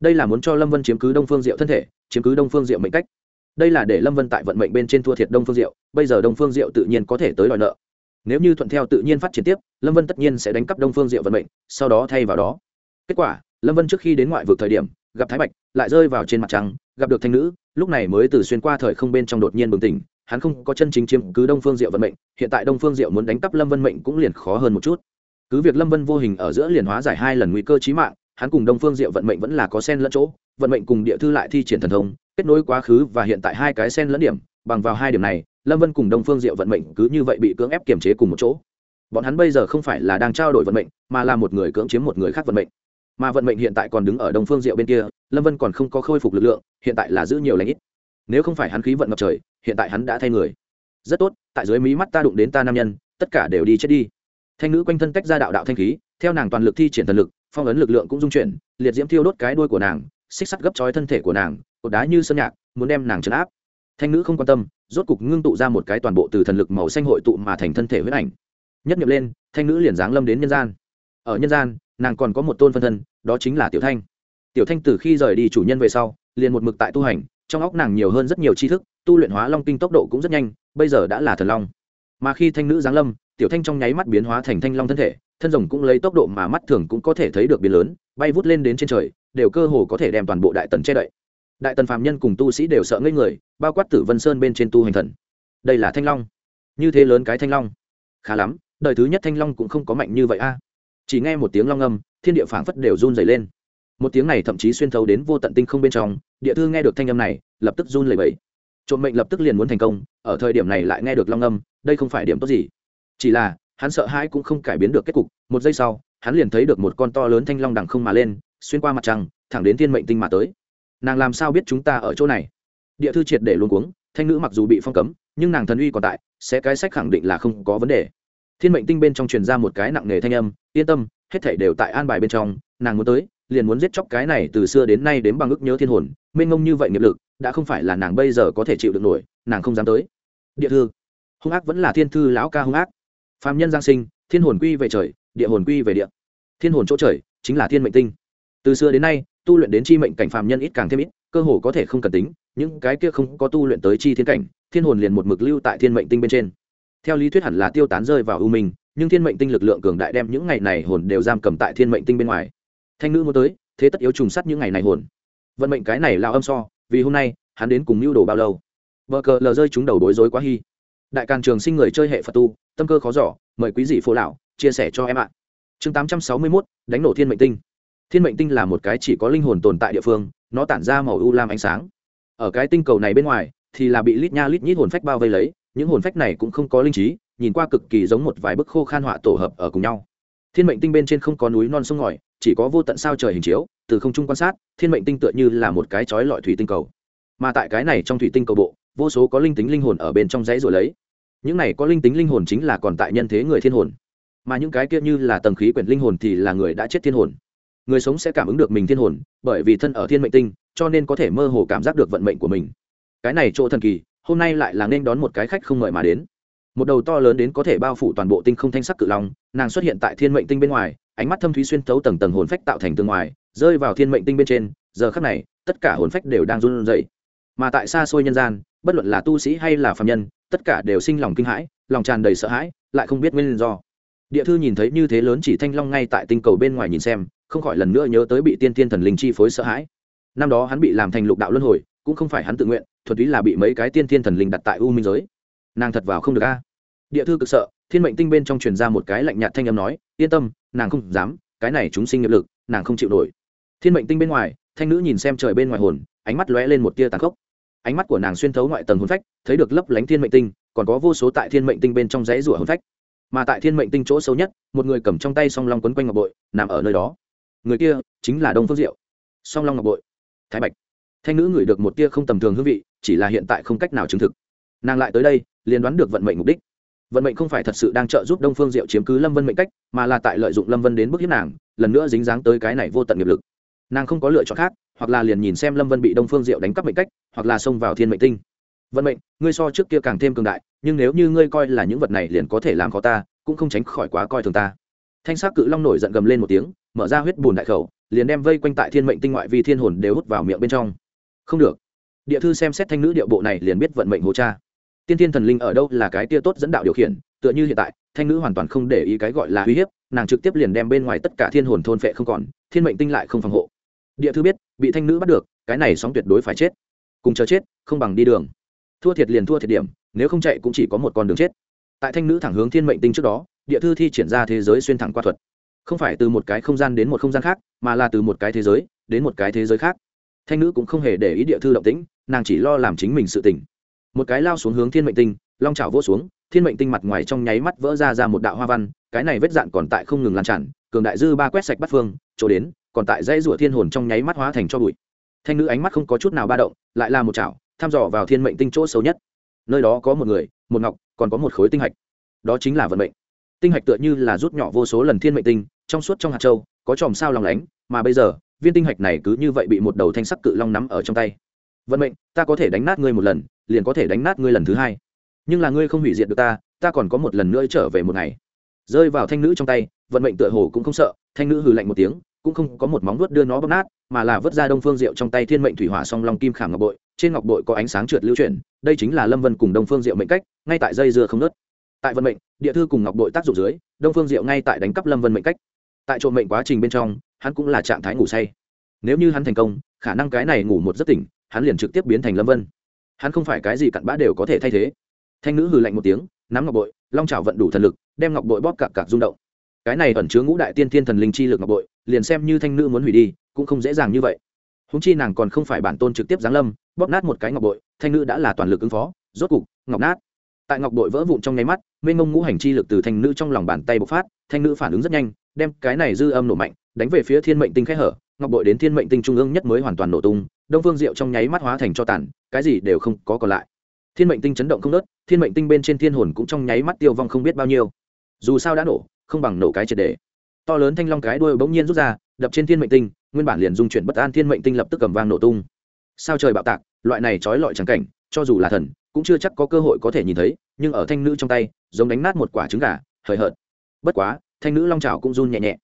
đây là muốn cho lâm vân chiếm cứ đông phương diệu thân thể, chiếm cứ đông phương diệu mệnh cách. Đây là để lâm vân tại vận mệnh bên trên thua thiệt đông phương diệu, bây giờ đông phương diệu tự nhiên có thể tới đòi nợ. Nếu như thuận theo tự nhiên phát triển tiếp, lâm vân tất nhiên sẽ đánh cắp đông phương diệu vận mệnh, sau đó thay vào đó. Kết quả, lâm vân trước khi đến ngoại vực thời điểm, gặp thái bạch, lại rơi vào trên mặt trăng, gặp được thanh nữ, lúc này mới từ xuyên qua thời không bên trong đột nhiên bừng tỉnh, hắn không có chân chính chiếm cứ đông phương diệu vận mệnh, hiện tại đông phương diệu muốn đánh cắp lâm vân mệnh cũng liền khó hơn một chút. Cứ việc lâm vân vô hình ở giữa liền hóa giải hai lần nguy cơ trí mạng hắn cùng đông phương diệu vận mệnh vẫn là có sen lẫn chỗ, vận mệnh cùng địa thư lại thi triển thần thông, kết nối quá khứ và hiện tại hai cái sen lẫn điểm, bằng vào hai điểm này, lâm vân cùng đông phương diệu vận mệnh cứ như vậy bị cưỡng ép kiềm chế cùng một chỗ. Bọn hắn bây giờ không phải là đang trao đổi vận mệnh, mà là một người cưỡng chiếm một người khác vận mệnh. Mà vận mệnh hiện tại còn đứng ở đông phương diệu bên kia, lâm vân còn không có khôi phục lực lượng, hiện tại là giữ nhiều lãnh ít. Nếu không phải hắn khí vận ngập trời, hiện tại hắn đã thay người. Rất tốt, tại dưới mí mắt ta đụng đến ta nam nhân, tất cả đều đi chết đi. Thanh nữ quanh thân tách ra đạo đạo thanh khí, theo nàng toàn lực thi triển thần lực phong ấn lực lượng cũng dung chuyển, liệt diễm thiêu đốt cái đuôi của nàng, xích sắt gấp trói thân thể của nàng, cột đá như sơn nhạc, muốn đem nàng trấn áp. Thanh nữ không quan tâm, rốt cục ngưng tụ ra một cái toàn bộ từ thần lực màu xanh hội tụ mà thành thân thể huyết ảnh. Nhất nhập lên, thanh nữ liền giáng lâm đến nhân gian. Ở nhân gian, nàng còn có một tôn phân thân, đó chính là tiểu thanh. Tiểu thanh từ khi rời đi chủ nhân về sau, liền một mực tại tu hành, trong óc nàng nhiều hơn rất nhiều tri thức, tu luyện hóa long kinh tốc độ cũng rất nhanh, bây giờ đã là thần long. Mà khi thanh nữ giáng lâm, tiểu thanh trong nháy mắt biến hóa thành thanh long thân thể thân rồng cũng lấy tốc độ mà mắt thường cũng có thể thấy được biến lớn, bay vút lên đến trên trời, đều cơ hồ có thể đem toàn bộ đại tần che đậy. Đại tần phàm nhân cùng tu sĩ đều sợ ngây người, bao quát tử vân sơn bên trên tu hành thần. Đây là thanh long. Như thế lớn cái thanh long. Khá lắm, đời thứ nhất thanh long cũng không có mạnh như vậy a. Chỉ nghe một tiếng long âm, thiên địa phảng phất đều run dày lên. Một tiếng này thậm chí xuyên thấu đến vô tận tinh không bên trong, địa thư nghe được thanh âm này, lập tức run lẩy bẩy. Trộm mệnh lập tức liền muốn thành công, ở thời điểm này lại nghe được long âm, đây không phải điểm tốt gì. Chỉ là hắn sợ hãi cũng không cải biến được kết cục, một giây sau, hắn liền thấy được một con to lớn thanh long đằng không mà lên, xuyên qua mặt trăng, thẳng đến thiên mệnh tinh mà tới. Nàng làm sao biết chúng ta ở chỗ này? Địa thư triệt để luôn cuống, thanh nữ mặc dù bị phong cấm, nhưng nàng thần uy còn tại, sẽ cái sách khẳng định là không có vấn đề. Thiên mệnh tinh bên trong truyền ra một cái nặng nề thanh âm, yên tâm, hết thảy đều tại an bài bên trong, nàng muốn tới, liền muốn giết chóc cái này từ xưa đến nay đến bằng ức nhớ thiên hồn, mênh ngông như vậy nghiệp lực, đã không phải là nàng bây giờ có thể chịu được nổi, nàng không dám tới. Địa thư. Hung ác vẫn là thiên thư lão ca hung ác phạm nhân giang sinh, thiên hồn quy về trời, địa hồn quy về địa. Thiên hồn chỗ trời chính là thiên mệnh tinh. Từ xưa đến nay, tu luyện đến chi mệnh cảnh phạm nhân ít càng thêm ít, cơ hồ có thể không cần tính, những cái kia không có tu luyện tới chi thiên cảnh, thiên hồn liền một mực lưu tại thiên mệnh tinh bên trên. Theo lý thuyết hẳn là tiêu tán rơi vào ưu minh, nhưng thiên mệnh tinh lực lượng cường đại đem những ngày này hồn đều giam cầm tại thiên mệnh tinh bên ngoài. Thanh nữ muốn tới, thế tất yếu trùng sắt những ngày này hồn. Vận mệnh cái này lao âm so, vì hôm nay, hắn đến cùng mưu đồ bao lâu? Vợ cờ lờ rơi chúng đầu bối rối quá hy đại càng trường sinh người chơi hệ phật tu, tâm cơ khó giỏ mời quý dị phố lão chia sẻ cho em ạ. Chương tám trăm sáu mươi mốt, đánh nổ thiên mệnh tinh. Thiên mệnh tinh là một cái chỉ có linh hồn tồn tại địa phương, nó tản ra màu u lam ánh sáng. Ở cái tinh cầu này bên ngoài thì là bị lít nha lít nhít hồn phách bao vây lấy, những hồn phách này cũng không có linh trí, nhìn qua cực kỳ giống một vài bức khô khan họa tổ hợp ở cùng nhau. Thiên mệnh tinh bên trên không có núi non sông ngòi, chỉ có vô tận sao trời hình chiếu, từ không trung quan sát, thiên mệnh tinh tựa như là một cái chói lọi thủy tinh cầu. Mà tại cái này trong thủy tinh cầu bộ vô số có linh tính linh hồn ở bên trong dãy rồi lấy. Những này có linh tính linh hồn chính là còn tại nhân thế người thiên hồn. Mà những cái kia như là tầng khí quyển linh hồn thì là người đã chết thiên hồn. Người sống sẽ cảm ứng được mình thiên hồn, bởi vì thân ở thiên mệnh tinh, cho nên có thể mơ hồ cảm giác được vận mệnh của mình. Cái này chỗ thần kỳ, hôm nay lại là nên đón một cái khách không mời mà đến. Một đầu to lớn đến có thể bao phủ toàn bộ tinh không thanh sắc cự long, nàng xuất hiện tại thiên mệnh tinh bên ngoài, ánh mắt thâm thúy xuyên thấu tầng tầng hồn phách tạo thành tương ngoài, rơi vào thiên mệnh tinh bên trên. Giờ khắc này, tất cả hồn phách đều đang run rẩy. Mà tại xa xôi nhân gian bất luận là tu sĩ hay là phạm nhân, tất cả đều sinh lòng kinh hãi, lòng tràn đầy sợ hãi, lại không biết nguyên do. Địa thư nhìn thấy như thế lớn chỉ thanh long ngay tại tinh cầu bên ngoài nhìn xem, không khỏi lần nữa nhớ tới bị tiên tiên thần linh chi phối sợ hãi. Năm đó hắn bị làm thành lục đạo luân hồi, cũng không phải hắn tự nguyện thuật túy là bị mấy cái tiên tiên thần linh đặt tại u minh giới. Nàng thật vào không được a. Địa thư cực sợ, thiên mệnh tinh bên trong truyền ra một cái lạnh nhạt thanh âm nói, yên tâm, nàng không dám, cái này chúng sinh nghiệp lực, nàng không chịu nổi. Thiên mệnh tinh bên ngoài, thanh nữ nhìn xem trời bên ngoài hồn, ánh mắt lóe lên một tia tàn khốc ánh mắt của nàng xuyên thấu ngoại tầng hồn phách, thấy được lấp lánh thiên mệnh tinh, còn có vô số tại thiên mệnh tinh bên trong dãy rủa hồn phách. Mà tại thiên mệnh tinh chỗ sâu nhất, một người cầm trong tay song long quấn quanh ngọc bội, nằm ở nơi đó. Người kia chính là đông phương diệu. Song long ngọc bội. Thái bạch. Thanh nữ ngửi được một tia không tầm thường hương vị, chỉ là hiện tại không cách nào chứng thực. Nàng lại tới đây, liền đoán được vận mệnh mục đích. Vận mệnh không phải thật sự đang trợ giúp đông phương diệu chiếm cứ lâm vân mệnh cách, mà là tại lợi dụng lâm vân đến bức hiếp nàng, lần nữa dính dáng tới cái này vô tận nghiệp lực nàng không có lựa chọn khác, hoặc là liền nhìn xem lâm vân bị đông phương diệu đánh cắp mệnh cách, hoặc là xông vào thiên mệnh tinh. Vận mệnh, ngươi so trước kia càng thêm cường đại, nhưng nếu như ngươi coi là những vật này liền có thể làm khó ta, cũng không tránh khỏi quá coi thường ta. Thanh sắc cự long nổi giận gầm lên một tiếng, mở ra huyết bùn đại khẩu, liền đem vây quanh tại thiên mệnh tinh ngoại vi thiên hồn đều hút vào miệng bên trong. Không được. Địa thư xem xét thanh nữ điệu bộ này liền biết vận mệnh hồ cha. Tiên tiên thần linh ở đâu là cái tia tốt dẫn đạo điều khiển, tựa như hiện tại, thanh nữ hoàn toàn không để ý cái gọi là uy hiếp, nàng trực tiếp liền đem bên ngoài tất cả thiên hồn thôn phệ không còn, thiên mệnh tinh lại không phòng hộ địa thư biết, bị thanh nữ bắt được, cái này sóng tuyệt đối phải chết. Cùng chờ chết, không bằng đi đường. Thua thiệt liền thua thiệt điểm, nếu không chạy cũng chỉ có một con đường chết. Tại thanh nữ thẳng hướng thiên mệnh tinh trước đó, địa thư thi triển ra thế giới xuyên thẳng qua thuật. Không phải từ một cái không gian đến một không gian khác, mà là từ một cái thế giới, đến một cái thế giới khác. Thanh nữ cũng không hề để ý địa thư động tĩnh, nàng chỉ lo làm chính mình sự tỉnh một cái lao xuống hướng thiên mệnh tinh, long trào vỗ xuống, thiên mệnh tinh mặt ngoài trong nháy mắt vỡ ra ra một đạo hoa văn, cái này vết dạn còn tại không ngừng lan tràn, cường đại dư ba quét sạch bắt phương, chỗ đến còn tại dãy rủa thiên hồn trong nháy mắt hóa thành cho bụi. Thanh nữ ánh mắt không có chút nào ba động, lại là một chảo, thăm dò vào thiên mệnh tinh chỗ xấu nhất. Nơi đó có một người, một ngọc, còn có một khối tinh hạch. Đó chính là vận mệnh. Tinh hạch tựa như là rút nhỏ vô số lần thiên mệnh tinh, trong suốt trong hạt châu, có chòm sao lòng lánh, mà bây giờ, viên tinh hạch này cứ như vậy bị một đầu thanh sắc cự long nắm ở trong tay. Vận mệnh, ta có thể đánh nát ngươi một lần, liền có thể đánh nát ngươi lần thứ hai. Nhưng là ngươi không hủy diệt được ta ta còn có một lần nữa trở về một ngày. Rơi vào thanh nữ trong tay, vận mệnh tựa hồ cũng không sợ, thanh nữ hừ lạnh một tiếng cũng không có một móng vuốt đưa nó bóp nát, mà là vớt ra đông phương diệu trong tay thiên mệnh thủy hỏa song long kim khảm ngọc bội. Trên ngọc bội có ánh sáng trượt lưu chuyển, đây chính là lâm vân cùng đông phương diệu mệnh cách, ngay tại dây dưa không nớt tại vận mệnh, địa thư cùng ngọc bội tác dụng dưới, đông phương diệu ngay tại đánh cắp lâm vân mệnh cách. Tại trộm mệnh quá trình bên trong, hắn cũng là trạng thái ngủ say. Nếu như hắn thành công, khả năng cái này ngủ một giấc tỉnh, hắn liền trực tiếp biến thành lâm vân. Hắn không phải cái gì cặn bã đều có thể thay thế. Thanh nữ hừ lạnh một tiếng, nắm ngọc bội, long trào vận đủ thần lực, đem ngọc bội bóp cặc cặc rung động. Cái này ẩn chứa ngũ đại tiên thiên thần linh chi lực ngọc bội liền xem như thanh nữ muốn hủy đi, cũng không dễ dàng như vậy. Húng chi nàng còn không phải bản tôn trực tiếp giáng lâm, bóp nát một cái ngọc bội, thanh nữ đã là toàn lực ứng phó, rốt cục, ngọc nát. Tại ngọc bội vỡ vụn trong nháy mắt, mênh mông ngũ hành chi lực từ thanh nữ trong lòng bàn tay bộc phát, thanh nữ phản ứng rất nhanh, đem cái này dư âm nổ mạnh, đánh về phía thiên mệnh tinh khẽ hở, ngọc bội đến thiên mệnh tinh trung ương nhất mới hoàn toàn nổ tung, đông phương diệu trong nháy mắt hóa thành cho tàn, cái gì đều không có còn lại. Thiên mệnh tinh chấn động không nớt thiên mệnh tinh bên trên thiên hồn cũng trong nháy mắt tiêu vong không biết bao nhiêu. Dù sao đã nổ, không bằng nổ cái triệt đề to lớn thanh long cái đuôi bỗng nhiên rút ra, đập trên thiên mệnh tinh, nguyên bản liền dung chuyển bất an thiên mệnh tinh lập tức cầm vang nổ tung. Sao trời bạo tạc, loại này trói lọi trắng cảnh, cho dù là thần, cũng chưa chắc có cơ hội có thể nhìn thấy, nhưng ở thanh nữ trong tay, giống đánh nát một quả trứng gà, hời hợt. Bất quá, thanh nữ long trào cũng run nhẹ nhẹ.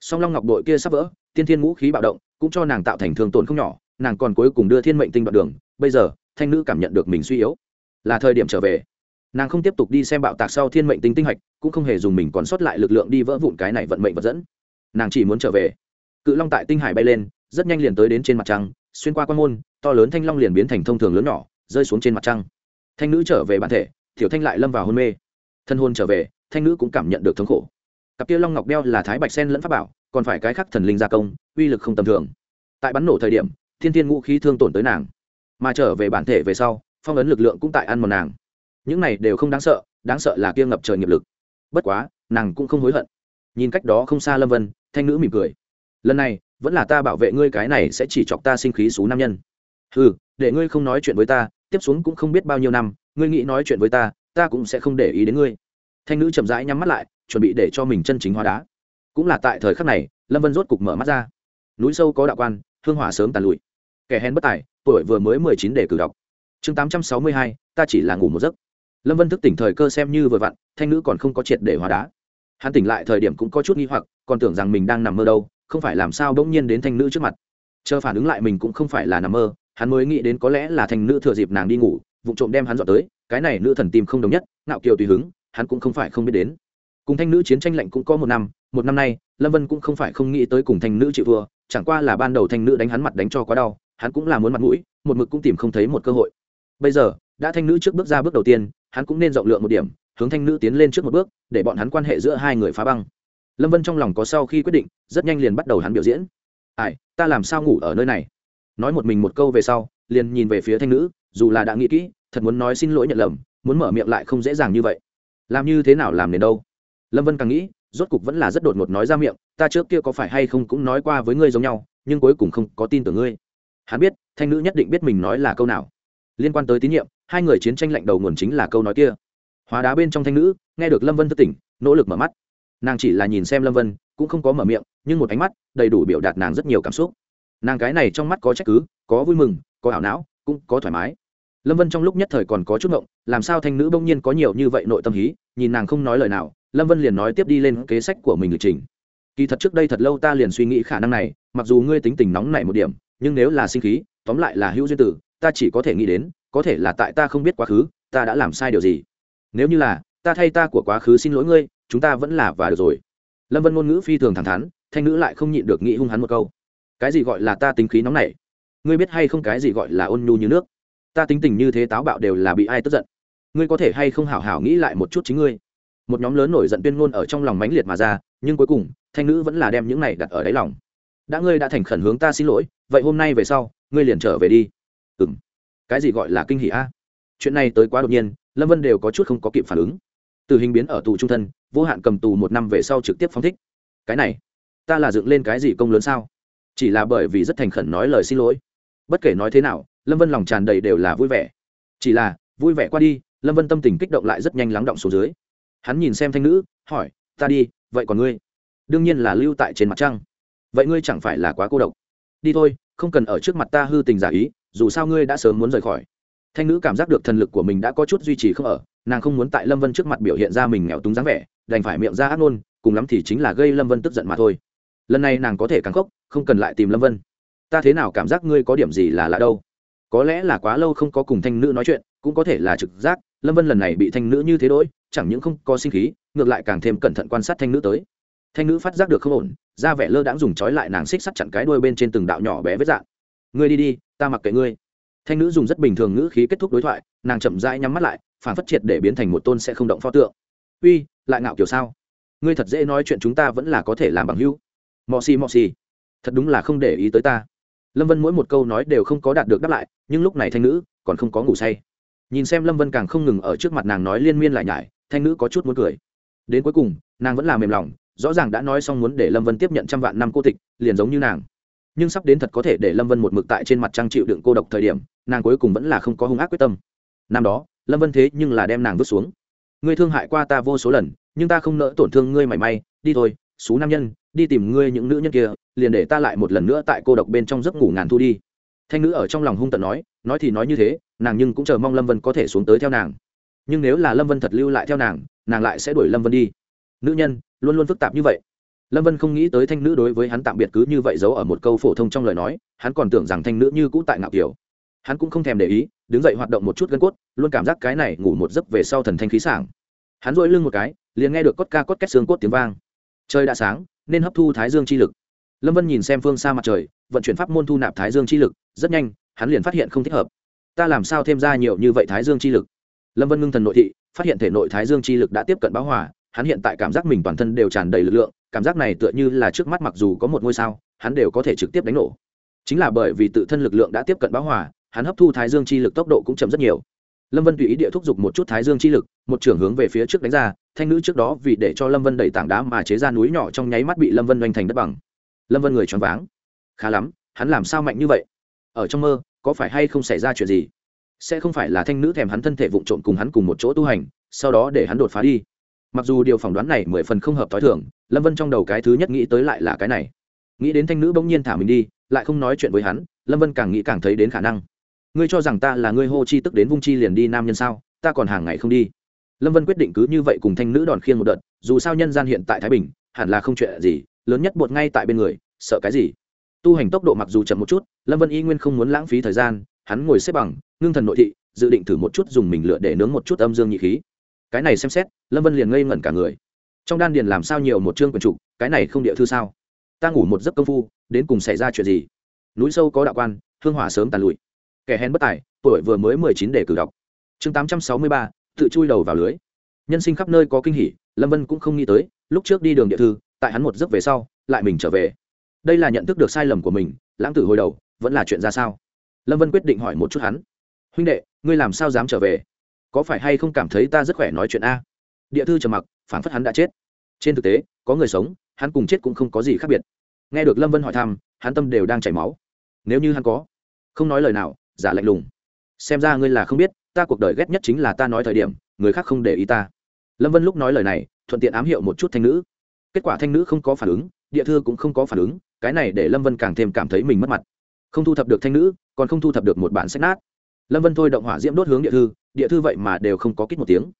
Song long ngọc đội kia sắp vỡ, tiên thiên ngũ khí bạo động, cũng cho nàng tạo thành thương tổn không nhỏ, nàng còn cuối cùng đưa thiên mệnh tinh đoạn đường. Bây giờ, thanh nữ cảm nhận được mình suy yếu. Là thời điểm trở về nàng không tiếp tục đi xem bạo tạc sau thiên mệnh tinh tinh hạch, cũng không hề dùng mình còn sót lại lực lượng đi vỡ vụn cái này vận mệnh vật dẫn. Nàng chỉ muốn trở về. Cự long tại tinh hải bay lên, rất nhanh liền tới đến trên mặt trăng, xuyên qua quan môn, to lớn thanh long liền biến thành thông thường lớn nhỏ, rơi xuống trên mặt trăng. Thanh nữ trở về bản thể thiểu thanh lại lâm vào hôn mê. Thân hôn trở về, thanh nữ cũng cảm nhận được thống khổ. Cặp kia long ngọc đeo là thái bạch sen lẫn pháp bảo, còn phải cái khắc thần linh gia công, uy lực không tầm thường. Tại bắn nổ thời điểm, thiên thiên ngũ khí thương tổn tới nàng. Mà trở về bản thể về sau, phong ấn lực lượng cũng tại ăn một nàng những này đều không đáng sợ đáng sợ là kia ngập trời nghiệp lực. Bất quá, nàng cũng không hối hận. Nhìn cách đó không xa lâm vân, thanh nữ mỉm cười. Lần này, vẫn là ta bảo vệ ngươi cái này sẽ chỉ chọc ta sinh khí xú nam nhân. Ừ để ngươi không nói chuyện với ta, tiếp xuống cũng không biết bao nhiêu năm, ngươi nghĩ nói chuyện với ta ta cũng sẽ không để ý đến ngươi. Thanh nữ chậm rãi nhắm mắt lại, chuẩn bị để cho mình chân chính hóa đá. Cũng là tại thời khắc này, lâm vân rốt cục mở mắt ra. Núi sâu có đạo quan, hương hỏa sớm tàn lụi. Kẻ hèn bất tài, tuổi vừa mới mười chín để cử đọc. Chương tám trăm sáu mươi hai, ta chỉ là ngủ một giấc lâm vân thức tỉnh thời cơ xem như vừa vặn, thanh nữ còn không có triệt để hóa đá. Hắn tỉnh lại thời điểm cũng có chút nghi hoặc, còn tưởng rằng mình đang nằm mơ đâu, không phải làm sao bỗng nhiên đến thanh nữ trước mặt. Chờ phản ứng lại mình cũng không phải là nằm mơ, hắn mới nghĩ đến có lẽ là thanh nữ thừa dịp nàng đi ngủ vụ trộm đem hắn dọn tới, cái này nữ thần tìm không đồng nhất, ngạo kiều tùy hứng, hắn cũng không phải không biết đến. Cùng thanh nữ chiến tranh lạnh cũng có một năm một năm nay, lâm vân cũng không phải không nghĩ tới cùng thanh nữ chịu vừa chẳng qua là ban đầu thanh nữ đánh hắn mặt đánh cho quá đau, hắn cũng là muốn mặt mũi, một mực cũng tìm không thấy một cơ hội. Bây giờ, đã thanh nữ trước bước ra bước đầu tiên hắn cũng nên rộng lượng một điểm, hướng thanh nữ tiến lên trước một bước, để bọn hắn quan hệ giữa hai người phá băng. Lâm vân trong lòng có sau khi quyết định, rất nhanh liền bắt đầu hắn biểu diễn. Ai, ta làm sao ngủ ở nơi này? Nói một mình một câu về sau, liền nhìn về phía thanh nữ, dù là đã nghĩ kỹ, thật muốn nói xin lỗi nhận lầm, muốn mở miệng lại không dễ dàng như vậy. Làm như thế nào làm đến đâu? Lâm vân càng nghĩ, rốt cục vẫn là rất đột ngột nói ra miệng, ta trước kia có phải hay không cũng nói qua với ngươi giống nhau, nhưng cuối cùng không có tin tưởng ngươi. Hắn biết, thanh nữ nhất định biết mình nói là câu nào. Liên quan tới tín nhiệm hai người chiến tranh lạnh đầu nguồn chính là câu nói kia. Hóa đá bên trong thanh nữ, nghe được lâm vân thất tỉnh, nỗ lực mở mắt. Nàng chỉ là nhìn xem lâm vân, cũng không có mở miệng, nhưng một ánh mắt đầy đủ biểu đạt nàng rất nhiều cảm xúc. Nàng cái này trong mắt có trách cứ, có vui mừng, có ảo não, cũng có thoải mái. Lâm vân trong lúc nhất thời còn có chút ngộng, làm sao thanh nữ bỗng nhiên có nhiều như vậy nội tâm hí, nhìn nàng không nói lời nào, lâm vân liền nói tiếp đi lên kế sách của mình lịch trình. Kỳ thật trước đây thật lâu ta liền suy nghĩ khả năng này, mặc dù ngươi tính tình nóng này một điểm, nhưng nếu là sinh khí, tóm lại là hữu duyên tử, ta chỉ có thể nghĩ đến có thể là tại ta không biết quá khứ, ta đã làm sai điều gì. Nếu như là, ta thay ta của quá khứ xin lỗi ngươi, chúng ta vẫn là và được rồi. Lâm vân ngôn ngữ phi thường thẳng thắn, thanh nữ lại không nhịn được nghĩ hung hắn một câu. Cái gì gọi là ta tính khí nóng này ngươi biết hay không cái gì gọi là ôn nhu như nước? Ta tính tình như thế táo bạo đều là bị ai tức giận. Ngươi có thể hay không hảo hảo nghĩ lại một chút chính ngươi? Một nhóm lớn nổi giận tuyên ngôn ở trong lòng mãnh liệt mà ra, nhưng cuối cùng, thanh nữ vẫn là đem những này đặt ở đáy lòng. Đã ngươi đã thành khẩn hướng ta xin lỗi, vậy hôm nay về sau, ngươi liền trở về đi. Ừ m cái gì gọi là kinh hỷ a? Chuyện này tới quá đột nhiên, lâm vân đều có chút không có kịp phản ứng. Từ hình biến ở tù trung thân, vô hạn cầm tù một năm về sau trực tiếp phóng thích. Cái này, ta là dựng lên cái gì công lớn sao? Chỉ là bởi vì rất thành khẩn nói lời xin lỗi. Bất kể nói thế nào, lâm vân lòng tràn đầy đều là vui vẻ. Chỉ là, vui vẻ qua đi, lâm vân tâm tình kích động lại rất nhanh lắng động xuống dưới. Hắn nhìn xem thanh nữ, hỏi, ta đi, vậy còn ngươi? Đương nhiên là lưu tại trên mặt trăng. Vậy ngươi chẳng phải là quá cô độc. Đi thôi, không cần ở trước mặt ta hư tình giả ý dù sao ngươi đã sớm muốn rời khỏi. Thanh nữ cảm giác được thần lực của mình đã có chút duy trì không ở, nàng không muốn tại lâm vân trước mặt biểu hiện ra mình nghèo túng dáng vẻ, đành phải miệng ra ác nôn cùng lắm thì chính là gây lâm vân tức giận mà thôi. Lần này nàng có thể càng khốc, không cần lại tìm lâm vân. Ta thế nào cảm giác ngươi có điểm gì là lạ đâu? Có lẽ là quá lâu không có cùng thanh nữ nói chuyện, cũng có thể là trực giác, lâm vân lần này bị thanh nữ như thế đỗi chẳng những không có sinh khí, ngược lại càng thêm cẩn thận quan sát thanh nữ tới. Thanh nữ phát giác được không ổn ra vẻ lơ đãng dùng trói lại nàng xích sắt chặn cái đuôi bên trên từng đạo nhỏ bé vết dạng. Ngươi đi đi ta mặc kệ ngươi. Thanh nữ dùng rất bình thường ngữ khí kết thúc đối thoại, nàng chậm rãi nhắm mắt lại, phản phất triệt để biến thành một tôn sẽ không động pho tượng. Uy, lại ngạo kiểu sao? Ngươi thật dễ nói chuyện chúng ta vẫn là có thể làm bằng hữu. Mò xì mò xì. Thật đúng là không để ý tới ta. Lâm vân mỗi một câu nói đều không có đạt được đáp lại, nhưng lúc này thanh nữ còn không có ngủ say. Nhìn xem lâm vân càng không ngừng ở trước mặt nàng nói liên miên lại nhải, thanh nữ có chút muốn cười. Đến cuối cùng, nàng vẫn là mềm lòng, rõ ràng đã nói xong muốn để lâm vân tiếp nhận trăm vạn năm cô tịch, liền giống như nàng nhưng sắp đến thật có thể để lâm vân một mực tại trên mặt trăng chịu đựng cô độc thời điểm, nàng cuối cùng vẫn là không có hung ác quyết tâm. Năm đó, lâm vân thế nhưng là đem nàng vứt xuống. Ngươi thương hại qua ta vô số lần, nhưng ta không nỡ tổn thương ngươi mảy may, đi thôi, xú nam nhân, đi tìm ngươi những nữ nhân kia, liền để ta lại một lần nữa tại cô độc bên trong giấc ngủ ngàn thu đi. Thanh nữ ở trong lòng hung tận nói nói thì nói như thế, nàng nhưng cũng chờ mong lâm vân có thể xuống tới theo nàng. Nhưng nếu là lâm vân thật lưu lại theo nàng nàng lại sẽ đuổi lâm vân đi. Nữ nhân, luôn luôn phức tạp như vậy lâm vân không nghĩ tới thanh nữ đối với hắn tạm biệt cứ như vậy giấu ở một câu phổ thông trong lời nói, hắn còn tưởng rằng thanh nữ như cũ tại ngạo kiểu. Hắn cũng không thèm để ý, đứng dậy hoạt động một chút gân cốt, luôn cảm giác cái này ngủ một giấc về sau thần thanh khí sảng. Hắn dội lưng một cái, liền nghe được cốt ca cốt két xương cốt tiếng vang. Trời đã sáng, nên hấp thu thái dương chi lực. Lâm vân nhìn xem phương xa mặt trời, vận chuyển pháp môn thu nạp thái dương chi lực, rất nhanh, hắn liền phát hiện không thích hợp. Ta làm sao thêm ra nhiều như vậy thái dương chi lực? Lâm vân ngưng thần nội thị, phát hiện thể nội thái dương chi lực đã tiếp cận báo hòa hắn hiện tại cảm giác mình toàn thân đều tràn đầy lực lượng, cảm giác này tựa như là trước mắt mặc dù có một ngôi sao, hắn đều có thể trực tiếp đánh nổ. Chính là bởi vì tự thân lực lượng đã tiếp cận báo hòa, hắn hấp thu thái dương chi lực tốc độ cũng chậm rất nhiều. Lâm vân tùy ý địa thúc giục một chút thái dương chi lực, một trưởng hướng về phía trước đánh ra, thanh nữ trước đó vì để cho lâm vân đẩy tảng đá mà chế ra núi nhỏ trong nháy mắt bị lâm vân oanh thành đất bằng. Lâm vân người choáng váng. Khá lắm, hắn làm sao mạnh như vậy? Ở trong mơ, có phải hay không xảy ra chuyện gì? Sẽ không phải là thanh nữ thèm hắn thân thể vụng trộm cùng hắn cùng một chỗ tu hành, sau đó để hắn đột phá đi mặc dù điều phỏng đoán này mười phần không hợp t h o i thưởng lâm vân trong đầu cái thứ nhất nghĩ tới lại là cái này. Nghĩ đến thanh nữ bỗng nhiên thả mình đi, lại không nói chuyện với hắn, lâm vân càng nghĩ càng thấy đến khả năng. Ngươi cho rằng ta là ngươi hô chi tức đến vung chi liền đi nam nhân sao? Ta còn hàng ngày không đi. Lâm vân quyết định cứ như vậy cùng thanh nữ đòn khiên một đợt, dù sao nhân gian hiện tại thái bình, hẳn là không chuyện gì, lớn nhất bột ngay tại bên người, sợ cái gì? Tu hành tốc độ mặc dù chậm một chút, lâm vân y nguyên không muốn lãng phí thời gian, hắn ngồi xếp bằng, ngưng thần nội thị, dự định thử một chút dùng mình lựa để nướng một chút âm dương nhị khí cái này xem xét, lâm vân liền ngây ngẩn cả người. Trong đan điền làm sao nhiều một chương quần trục, cái này không địa thư sao? Ta ngủ một giấc công phu, đến cùng xảy ra chuyện gì? Núi sâu có đạo quan, hương hỏa sớm tàn lụi. Kẻ hèn bất tài, tuổi vừa mới mười chín để cử đọc. Chương tám trăm sáu mươi ba, tự chui đầu vào lưới. Nhân sinh khắp nơi có kinh hỉ, lâm vân cũng không nghĩ tới, lúc trước đi đường địa thư, tại hắn một giấc về sau, lại mình trở về. Đây là nhận thức được sai lầm của mình, lãng tử hồi đầu, vẫn là chuyện ra sao? Lâm vân quyết định hỏi một chút hắn. Huynh đệ, ngươi làm sao dám trở về? Có phải hay không cảm thấy ta rất khỏe nói chuyện a? Địa thư trầm mặc phản phất hắn đã chết. Trên thực tế, có người sống, hắn cùng chết cũng không có gì khác biệt. Nghe được lâm vân hỏi thăm, hắn tâm đều đang chảy máu. Nếu như hắn có, không nói lời nào, giả lạnh lùng. Xem ra ngươi là không biết, ta cuộc đời ghét nhất chính là ta nói thời điểm, người khác không để ý ta. Lâm vân lúc nói lời này, thuận tiện ám hiệu một chút thanh nữ. Kết quả thanh nữ không có phản ứng, địa thư cũng không có phản ứng, cái này để lâm vân càng thêm cảm thấy mình mất mặt. Không thu thập được thanh nữ, còn không thu thập được một bản sách nát. Lâm vân thôi động hỏa diễm đốt hướng địa thư địa thư vậy mà đều không có kít một tiếng.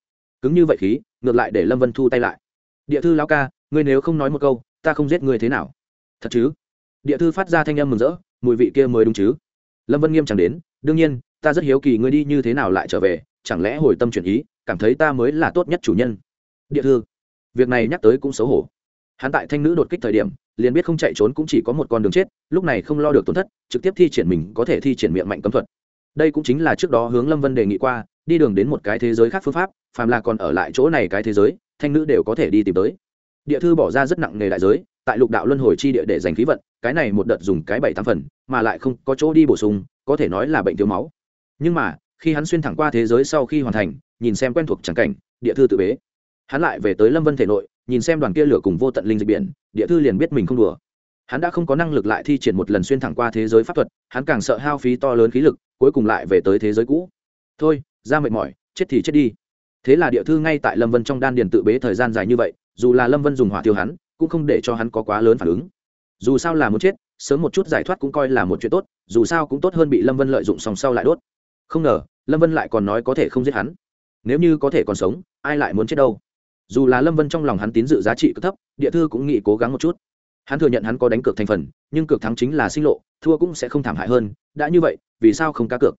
Cứng như vậy khí, ngược lại để lâm vân thu tay lại. Địa thư lao ca, ngươi nếu không nói một câu, ta không giết ngươi thế nào? Thật chứ? Địa thư phát ra thanh âm mừng rỡ, mùi vị kia mới đúng chứ? Lâm vân nghiêm chẳng đến, đương nhiên, ta rất hiếu kỳ ngươi đi như thế nào lại trở về, chẳng lẽ hồi tâm chuyển ý, cảm thấy ta mới là tốt nhất chủ nhân? Địa thư, việc này nhắc tới cũng xấu hổ. Hắn tại thanh nữ đột kích thời điểm, liền biết không chạy trốn cũng chỉ có một con đường chết, lúc này không lo được tổn thất, trực tiếp thi triển mình có thể thi triển miệng mạnh cấm thuật. Đây cũng chính là trước đó hướng lâm vân đề nghị qua đi đường đến một cái thế giới khác phương pháp, phàm là còn ở lại chỗ này cái thế giới, thanh nữ đều có thể đi tìm tới. Địa thư bỏ ra rất nặng nề đại giới, tại lục đạo luân hồi chi địa để giành khí vận, cái này một đợt dùng cái bảy tam phần, mà lại không có chỗ đi bổ sung, có thể nói là bệnh thiếu máu. Nhưng mà, khi hắn xuyên thẳng qua thế giới sau khi hoàn thành, nhìn xem quen thuộc tràng cảnh, địa thư tự bế. Hắn lại về tới lâm vân thể nội, nhìn xem đoàn kia lửa cùng vô tận linh dịch biển, địa thư liền biết mình không đùa. Hắn đã không có năng lực lại thi triển một lần xuyên thẳng qua thế giới pháp thuật, hắn càng sợ hao phí to lớn khí lực, cuối cùng lại về tới thế giới cũ. Thôi ra mệt mỏi, chết thì chết đi. Thế là địa thư ngay tại lâm vân trong đan điền tự bế thời gian dài như vậy, dù là lâm vân dùng hỏa tiêu hắn, cũng không để cho hắn có quá lớn phản ứng. Dù sao là muốn chết, sớm một chút giải thoát cũng coi là một chuyện tốt, dù sao cũng tốt hơn bị lâm vân lợi dụng song sau lại đốt. Không ngờ, lâm vân lại còn nói có thể không giết hắn. Nếu như có thể còn sống, ai lại muốn chết đâu? Dù là lâm vân trong lòng hắn tín dự giá trị cực thấp, địa thư cũng nghĩ cố gắng một chút. Hắn thừa nhận hắn có đánh cược thành phần, nhưng cược thắng chính là sinh lộ, thua cũng sẽ không thảm hại hơn, đã như vậy, vì sao không cá cược?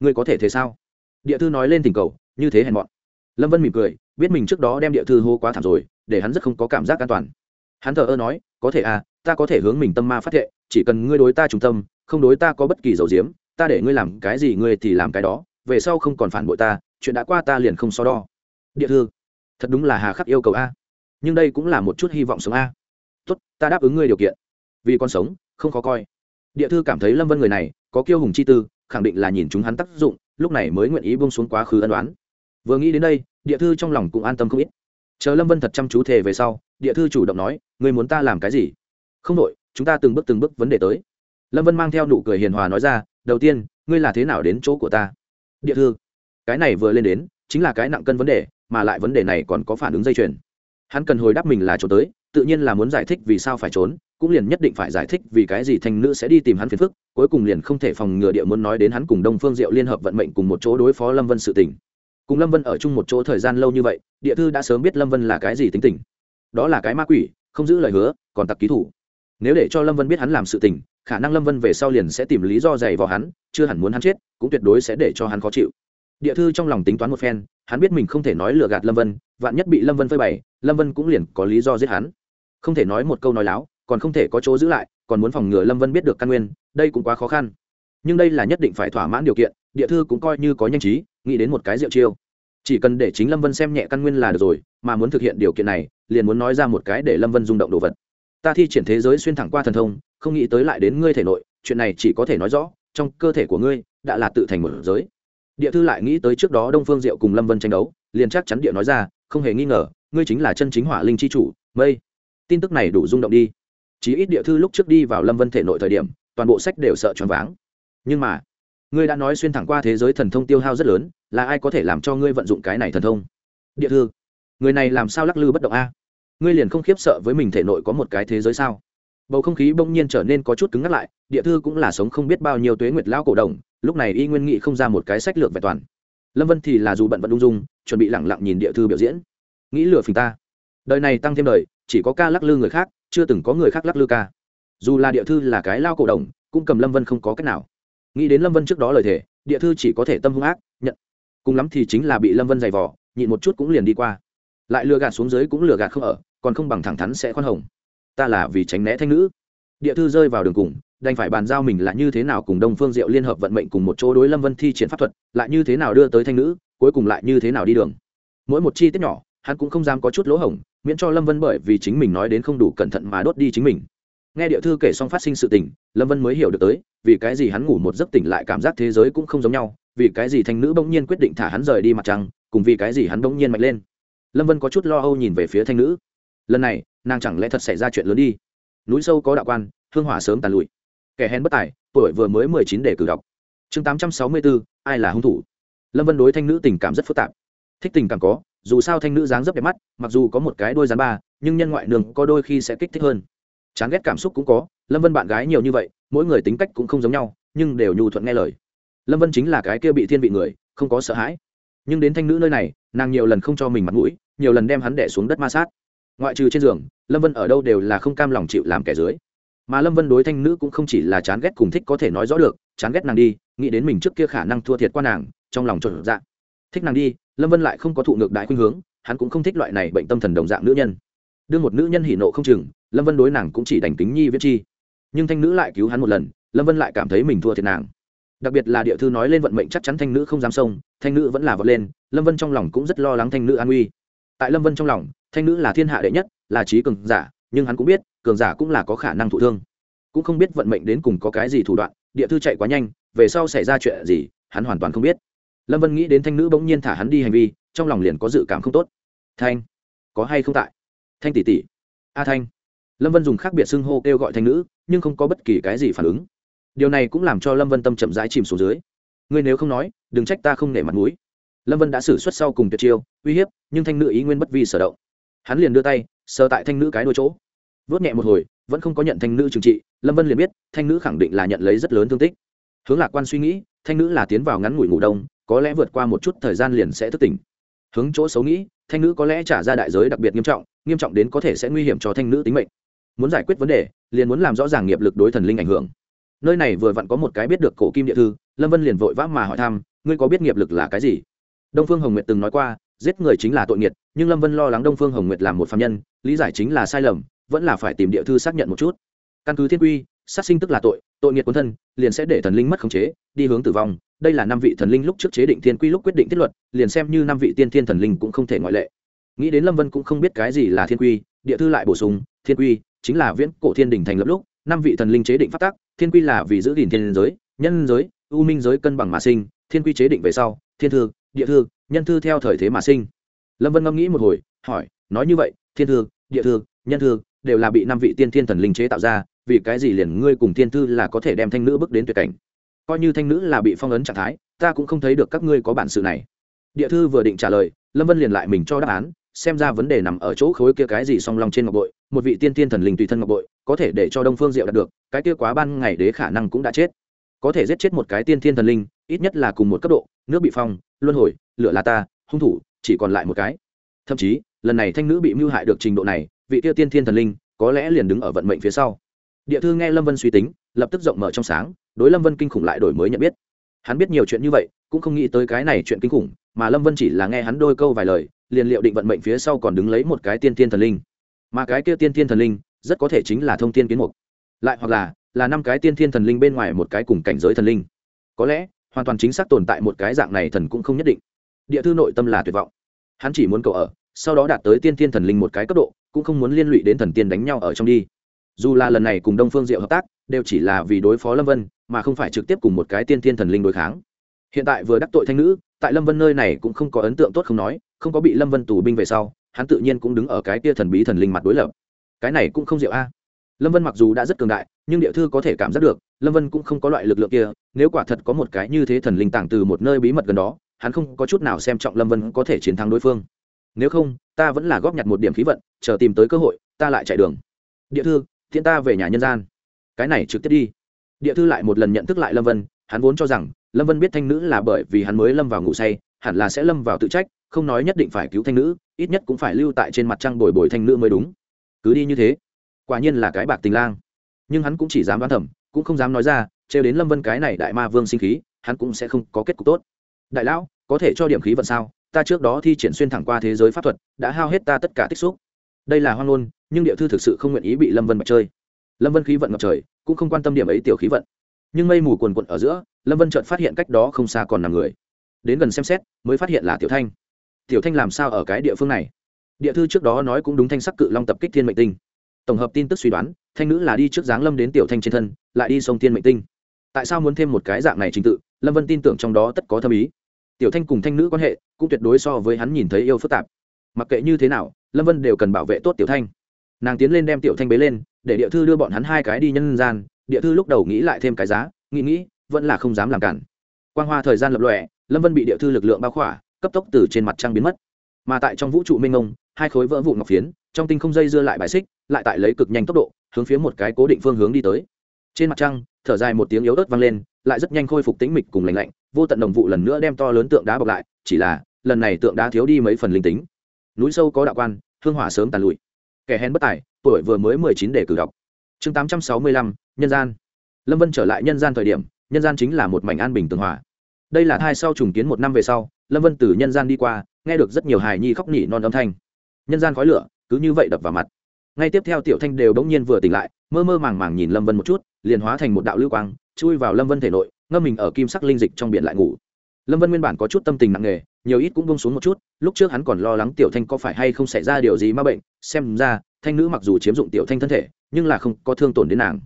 Ngươi có thể thế sao? Địa thư nói lên tình cầu, như thế hèn mọn. Lâm vân mỉm cười, biết mình trước đó đem địa thư hô quá thảm rồi, để hắn rất không có cảm giác an toàn. Hắn thờ ơ nói, có thể à ta có thể hướng mình tâm ma phát thệ, chỉ cần ngươi đối ta trung tâm, không đối ta có bất kỳ dầu diếm, ta để ngươi làm cái gì ngươi thì làm cái đó, về sau không còn phản bội ta, chuyện đã qua ta liền không so đo. Địa thư, thật đúng là hà khắc yêu cầu a. Nhưng đây cũng là một chút hy vọng sống a. Tốt, ta đáp ứng ngươi điều kiện. Vì con sống, không khó coi. Địa thư cảm thấy lâm vân người này có kiêu hùng chi tư, khẳng định là nhìn chúng hắn tác dụng lúc này mới nguyện ý buông xuống quá khứ ân đoán vừa nghĩ đến đây, địa thư trong lòng cũng an tâm không ít. Chờ lâm vân thật chăm chú thề về sau, địa thư chủ động nói người muốn ta làm cái gì? Không đội, chúng ta từng bước từng bước vấn đề tới. Lâm vân mang theo nụ cười hiền hòa nói ra, đầu tiên, ngươi là thế nào đến chỗ của ta? Địa thư. Cái này vừa lên đến, chính là cái nặng cân vấn đề, mà lại vấn đề này còn có phản ứng dây chuyền. Hắn cần hồi đáp mình là trốn tới, tự nhiên là muốn giải thích vì sao phải trốn cũng liền nhất định phải giải thích vì cái gì thanh nữ sẽ đi tìm hắn phiền phức, cuối cùng liền không thể phòng ngừa địa muốn nói đến hắn cùng đông phương diệu liên hợp vận mệnh cùng một chỗ đối phó lâm vân sự tình. Cùng lâm vân ở chung một chỗ thời gian lâu như vậy, địa thư đã sớm biết lâm vân là cái gì tính tình. Đó là cái ma quỷ, không giữ lời hứa, còn tặc ký thủ. Nếu để cho lâm vân biết hắn làm sự tình, khả năng lâm vân về sau liền sẽ tìm lý do dày vào hắn, chưa hẳn muốn hắn chết, cũng tuyệt đối sẽ để cho hắn khó chịu. Địa thư trong lòng tính toán một phen, hắn biết mình không thể nói lừa gạt lâm vân, vạn nhất bị lâm vân phơi bày, lâm vân cũng liền có lý do giết hắn. Không thể nói một câu nói láo còn không thể có chỗ giữ lại, còn muốn phòng ngừa lâm vân biết được căn nguyên, đây cũng quá khó khăn. Nhưng đây là nhất định phải thỏa mãn điều kiện, địa thư cũng coi như có nhanh trí, nghĩ đến một cái rượu chiêu. Chỉ cần để chính lâm vân xem nhẹ căn nguyên là được rồi, mà muốn thực hiện điều kiện này, liền muốn nói ra một cái để lâm vân rung động đồ vật. Ta thi triển thế giới xuyên thẳng qua thần thông, không nghĩ tới lại đến ngươi thể nội, chuyện này chỉ có thể nói rõ, trong cơ thể của ngươi đã là tự thành một giới. Địa thư lại nghĩ tới trước đó đông phương diệu cùng lâm vân tranh đấu, liền chắc chắn địa nói ra, không hề nghi ngờ, ngươi chính là chân chính hỏa linh c h i chủ, mây. Tin tức này đủ rung động đi chí ít địa thư lúc trước đi vào lâm vân thể nội thời điểm, toàn bộ sách đều sợ choáng váng. Nhưng mà, ngươi đã nói xuyên thẳng qua thế giới thần thông tiêu hao rất lớn, là ai có thể làm cho ngươi vận dụng cái này thần thông? Địa thư, người này làm sao lắc lư bất động a? Ngươi liền không khiếp sợ với mình thể nội có một cái thế giới sao? Bầu không khí bỗng nhiên trở nên có chút cứng ngắc lại, địa thư cũng là sống không biết bao nhiêu tuế nguyệt lao cổ đồng, lúc này y nguyên nghị không ra một cái sách lược vẹn toàn. Lâm vân thì là dù bận vận ung dung, chuẩn bị lẳng lặng nhìn địa thư biểu diễn. Nghĩ lừa phình ta. Đời này tăng thêm đời chỉ có ca lắc lư người khác, chưa từng có người khác lắc lư ca. Dù là địa thư là cái lao cổ đồng, cũng cầm lâm vân không có cách nào. Nghĩ đến lâm vân trước đó lời thề, địa thư chỉ có thể tâm hung ác, nhận. Cùng lắm thì chính là bị lâm vân giày vò, nhịn một chút cũng liền đi qua. Lại lừa gạt xuống dưới cũng lừa gạt không ở, còn không bằng thẳng thắn sẽ khoan hồng. Ta là vì tránh né thanh nữ. Địa thư rơi vào đường cùng, đành phải bàn giao mình là như thế nào cùng đông phương diệu liên hợp vận mệnh cùng một chỗ đối lâm vân thi triển pháp thuật, lại như thế nào đưa tới thanh nữ, cuối cùng lại như thế nào đi đường. Mỗi một chi tiết nhỏ, hắn cũng không dám có chút lỗ hổng miễn cho lâm vân bởi vì chính mình nói đến không đủ cẩn thận mà đốt đi chính mình. Nghe địa thư kể xong phát sinh sự tình, lâm vân mới hiểu được tới, vì cái gì hắn ngủ một giấc tỉnh lại cảm giác thế giới cũng không giống nhau, vì cái gì thanh nữ bỗng nhiên quyết định thả hắn rời đi mặt trăng, cùng vì cái gì hắn bỗng nhiên mạnh lên. Lâm vân có chút lo âu nhìn về phía thanh nữ. Lần này, nàng chẳng lẽ thật xảy ra chuyện lớn đi? Núi sâu có đạo quan, hương hỏa sớm tàn lụi. Kẻ hèn bất tài, tuổi vừa mới mười chín để cử đọc. Chương tám trăm sáu mươi bốn, ai là hung thủ? Lâm vân đối thanh nữ tình cảm rất phức tạp. Thích tình cảm có dù sao thanh nữ dáng dấp đẹp mắt, mặc dù có một cái đôi rắn ba, nhưng nhân ngoại đường có đôi khi sẽ kích thích hơn. Chán ghét cảm xúc cũng có, lâm vân bạn gái nhiều như vậy, mỗi người tính cách cũng không giống nhau, nhưng đều nhu thuận nghe lời. Lâm vân chính là cái kia bị thiên vị người, không có sợ hãi. Nhưng đến thanh nữ nơi này, nàng nhiều lần không cho mình mặt mũi, nhiều lần đem hắn đẻ xuống đất ma sát. Ngoại trừ trên giường, lâm vân ở đâu đều là không cam lòng chịu làm kẻ dưới. Mà lâm vân đối thanh nữ cũng không chỉ là chán ghét cùng thích có thể nói rõ được, chán ghét nàng đi, nghĩ đến mình trước kia khả năng thua thiệt qua nàng, trong lòng trộn dạ thích nàng đi, lâm vân lại không có thụ ngược đại khuynh hướng, hắn cũng không thích loại này bệnh tâm thần đồng dạng nữ nhân. Đương một nữ nhân hỉ nộ không chừng, lâm vân đối nàng cũng chỉ đành tính nhi viết chi. Nhưng thanh nữ lại cứu hắn một lần, lâm vân lại cảm thấy mình thua thiệt nàng. Đặc biệt là địa thư nói lên vận mệnh chắc chắn thanh nữ không dám xông, thanh nữ vẫn là vọt lên, lâm vân trong lòng cũng rất lo lắng thanh nữ an nguy. tại lâm vân trong lòng, thanh nữ là thiên hạ đệ nhất, là trí cường giả, nhưng hắn cũng biết, cường giả cũng là có khả năng thụ thương. Cũng không biết vận mệnh đến cùng có cái gì thủ đoạn, địa thư chạy quá nhanh, về sau xảy ra chuyện gì, hắn hoàn toàn không biết lâm vân nghĩ đến thanh nữ bỗng nhiên thả hắn đi hành vi, trong lòng liền có dự cảm không tốt. Thanh, có hay không tại? Thanh tỷ tỷ. A thanh. Lâm vân dùng khác biệt xưng hô kêu gọi thanh nữ, nhưng không có bất kỳ cái gì phản ứng. Điều này cũng làm cho lâm vân tâm chậm rãi chìm xuống dưới. Ngươi nếu không nói, đừng trách ta không nể mặt mũi. Lâm vân đã xử suất sau cùng tuyệt chiêu, uy hiếp, nhưng thanh nữ ý nguyên bất vi sở động. Hắn liền đưa tay, sờ tại thanh nữ cái đôi chỗ. Vớt nhẹ một hồi, vẫn không có nhận thanh nữ trừng trị, lâm vân liền biết, thanh nữ khẳng định là nhận lấy rất lớn thương tích. Hướng lạc quan suy nghĩ, thanh nữ là tiến vào ngắn ngủi ngủ đông có lẽ vượt qua một chút thời gian liền sẽ thức tỉnh. Hướng chỗ xấu nghĩ, thanh nữ có lẽ trả ra đại giới đặc biệt nghiêm trọng nghiêm trọng đến có thể sẽ nguy hiểm cho thanh nữ tính mệnh. Muốn giải quyết vấn đề, liền muốn làm rõ ràng nghiệp lực đối thần linh ảnh hưởng. Nơi này vừa vặn có một cái biết được cổ kim địa thư, lâm vân liền vội vã mà hỏi thăm, ngươi có biết nghiệp lực là cái gì? Đông phương hồng nguyệt từng nói qua, giết người chính là tội nghiệt, nhưng lâm vân lo lắng đông phương hồng nguyệt làm một phạm nhân, lý giải chính là sai lầm, vẫn là phải tìm địa thư xác nhận một chút. Căn cứ thiên quy, sát sinh tức là tội tội nghiệt quân thân, liền sẽ để thần linh mất khống chế, đi hướng tử vong đây là năm vị thần linh lúc trước chế định thiên quy lúc quyết định thiết luật, liền xem như năm vị tiên thiên thần linh cũng không thể ngoại lệ. Nghĩ đến lâm vân cũng không biết cái gì là thiên quy, địa thư lại bổ sung, thiên quy chính là viễn cổ thiên đình thành lập lúc, năm vị thần linh chế định phát tác thiên quy là vì giữ gìn thiên giới, nhân giới, u minh giới cân bằng mà sinh, thiên quy chế định về sau, thiên thư, địa thư, nhân thư theo thời thế mà sinh. Lâm vân ngẫm nghĩ một hồi, hỏi, nói như vậy, thiên thư, địa thư, nhân thư đều là bị năm vị tiên thiên thần linh chế tạo ra, vì cái gì liền ngươi cùng thiên thư là có thể đem thanh nữ bước đến tuyệt cảnh? Coi như thanh nữ là bị phong ấn trạng thái, ta cũng không thấy được các ngươi có bản sự này. Địa thư vừa định trả lời, lâm vân liền lại mình cho đáp án, xem ra vấn đề nằm ở chỗ khối kia cái gì song long trên ngọc bội, một vị tiên tiên thần linh tùy thân ngọc bội, có thể để cho đông phương diệu đạt được, cái kia quá ban ngày đế khả năng cũng đã chết. Có thể giết chết một cái tiên tiên thần linh, ít nhất là cùng một cấp độ, nước bị phong, luân hồi, lửa là ta, hung thủ, chỉ còn lại một cái. Thậm chí, lần này thanh nữ bị mưu hại được trình độ này, vị tiêu tiên thiên thần linh, có lẽ liền đứng ở vận mệnh phía sau. Địa thư nghe lâm vân suy tính, lập tức rộng mở trong sáng đối lâm vân kinh khủng lại đổi mới nhận biết hắn biết nhiều chuyện như vậy cũng không nghĩ tới cái này chuyện kinh khủng mà lâm vân chỉ là nghe hắn đôi câu vài lời liền liệu định vận mệnh phía sau còn đứng lấy một cái tiên tiên thần linh mà cái kia tiên tiên thần linh rất có thể chính là thông tiên kiến mục lại hoặc là là năm cái tiên thiên thần linh bên ngoài một cái cùng cảnh giới thần linh có lẽ hoàn toàn chính xác tồn tại một cái dạng này thần cũng không nhất định địa thư nội tâm là tuyệt vọng hắn chỉ muốn cầu ở sau đó đạt tới tiên thiên thần linh một cái cấp độ cũng không muốn liên lụy đến thần tiên đánh nhau ở trong đi dù là lần này cùng đông phương diệu hợp tác đều chỉ là vì đối phó lâm vân mà không phải trực tiếp cùng một cái tiên thiên thần linh đối kháng. Hiện tại vừa đắc tội thanh nữ, tại lâm vân nơi này cũng không có ấn tượng tốt không nói, không có bị lâm vân tù binh về sau, hắn tự nhiên cũng đứng ở cái tia thần bí thần linh mặt đối lập. Cái này cũng không diệu a. Lâm vân mặc dù đã rất cường đại, nhưng địa thư có thể cảm giác được, lâm vân cũng không có loại lực lượng kia, nếu quả thật có một cái như thế thần linh tàng từ một nơi bí mật gần đó, hắn không có chút nào xem trọng lâm vân có thể chiến thắng đối phương. Nếu không, ta vẫn là góp nhặt một điểm khí vận, chờ tìm tới cơ hội, ta lại chạy đường. Địa thư thiện ta về nhà nhân gian. Cái này trực tiếp đi địa thư lại một lần nhận thức lại lâm vân, hắn vốn cho rằng lâm vân biết thanh nữ là bởi vì hắn mới lâm vào ngủ say, hẳn là sẽ lâm vào tự trách, không nói nhất định phải cứu thanh nữ, ít nhất cũng phải lưu tại trên mặt trăng bồi bồi thanh nữ mới đúng. Cứ đi như thế, quả nhiên là cái bạc tình lang. Nhưng hắn cũng chỉ dám đoán thẩm cũng không dám nói ra, trêu đến lâm vân cái này đại ma vương sinh khí, hắn cũng sẽ không có kết cục tốt. Đại lão, có thể cho điểm khí vận sao? Ta trước đó thi triển xuyên thẳng qua thế giới pháp thuật, đã hao hết ta tất cả tích xúc. Đây là hoang ngôn, nhưng địa thư thực sự không nguyện ý bị lâm vân bạch chơi lâm vân khí vận ngập trời, cũng không quan tâm điểm ấy tiểu khí vận. Nhưng mây mù quần quận ở giữa, lâm vân chợt phát hiện cách đó không xa còn nằm người. Đến gần xem xét, mới phát hiện là tiểu thanh. Tiểu thanh làm sao ở cái địa phương này? Địa thư trước đó nói cũng đúng thanh sắc cự long tập kích thiên mệnh tinh. Tổng hợp tin tức suy đoán, thanh nữ là đi trước giáng lâm đến tiểu thanh trên thân, lại đi sông thiên mệnh tinh. Tại sao muốn thêm một cái dạng này trình tự, lâm vân tin tưởng trong đó tất có thâm ý. Tiểu thanh cùng thanh nữ quan hệ cũng tuyệt đối so với hắn nhìn thấy yêu phức tạp. Mặc kệ như thế nào, lâm vân đều cần bảo vệ tốt tiểu thanh. Nàng tiến lên đem tiểu thanh bế lên để địa thư đưa bọn hắn hai cái đi nhân gian, địa thư lúc đầu nghĩ lại thêm cái giá, nghĩ nghĩ, vẫn là không dám làm cản. Quan hoa thời gian lập lọe lâm vân bị địa thư lực lượng bao khỏa, cấp tốc từ trên mặt trăng biến mất. Mà tại trong vũ trụ mênh mông, hai khối vỡ vụn ngọc phiến, trong tinh không dây dưa lại bài xích, lại tại lấy cực nhanh tốc độ, hướng phía một cái cố định phương hướng đi tới. Trên mặt trăng, thở dài một tiếng yếu ớt vang lên, lại rất nhanh khôi phục tính mịch cùng lành lạnh, vô tận đồng vụ lần nữa đem to lớn tượng đá bọc lại, chỉ là, lần này tượng đá thiếu đi mấy phần linh tính. Núi sâu có đạo quan, hương hỏa sớm tàn lụi kẻ hèn bất tài, tuổi vừa mới mười chín để cử đọc. Chương tám trăm sáu mươi lăm, nhân gian. Lâm vân trở lại nhân gian thời điểm, nhân gian chính là một mảnh an bình tường hòa. Đây là hai sau trùng kiến một năm về sau, lâm vân từ nhân gian đi qua, nghe được rất nhiều hài nhi khóc nỉ non âm thanh. Nhân gian khói lửa, cứ như vậy đập vào mặt. Ngay tiếp theo tiểu thanh đều bỗng nhiên vừa tỉnh lại, mơ mơ màng màng nhìn lâm vân một chút, liền hóa thành một đạo lưu quang, chui vào lâm vân thể nội, ngâm mình ở kim sắc linh dịch trong biển lại ngủ lâm vân nguyên bản có chút tâm tình nặng nề, nhiều ít cũng bông xuống một chút, lúc trước hắn còn lo lắng tiểu thanh có phải hay không xảy ra điều gì ma bệnh, xem ra, thanh nữ mặc dù chiếm dụng tiểu thanh thân thể, nhưng là không có thương tổn đến nàng.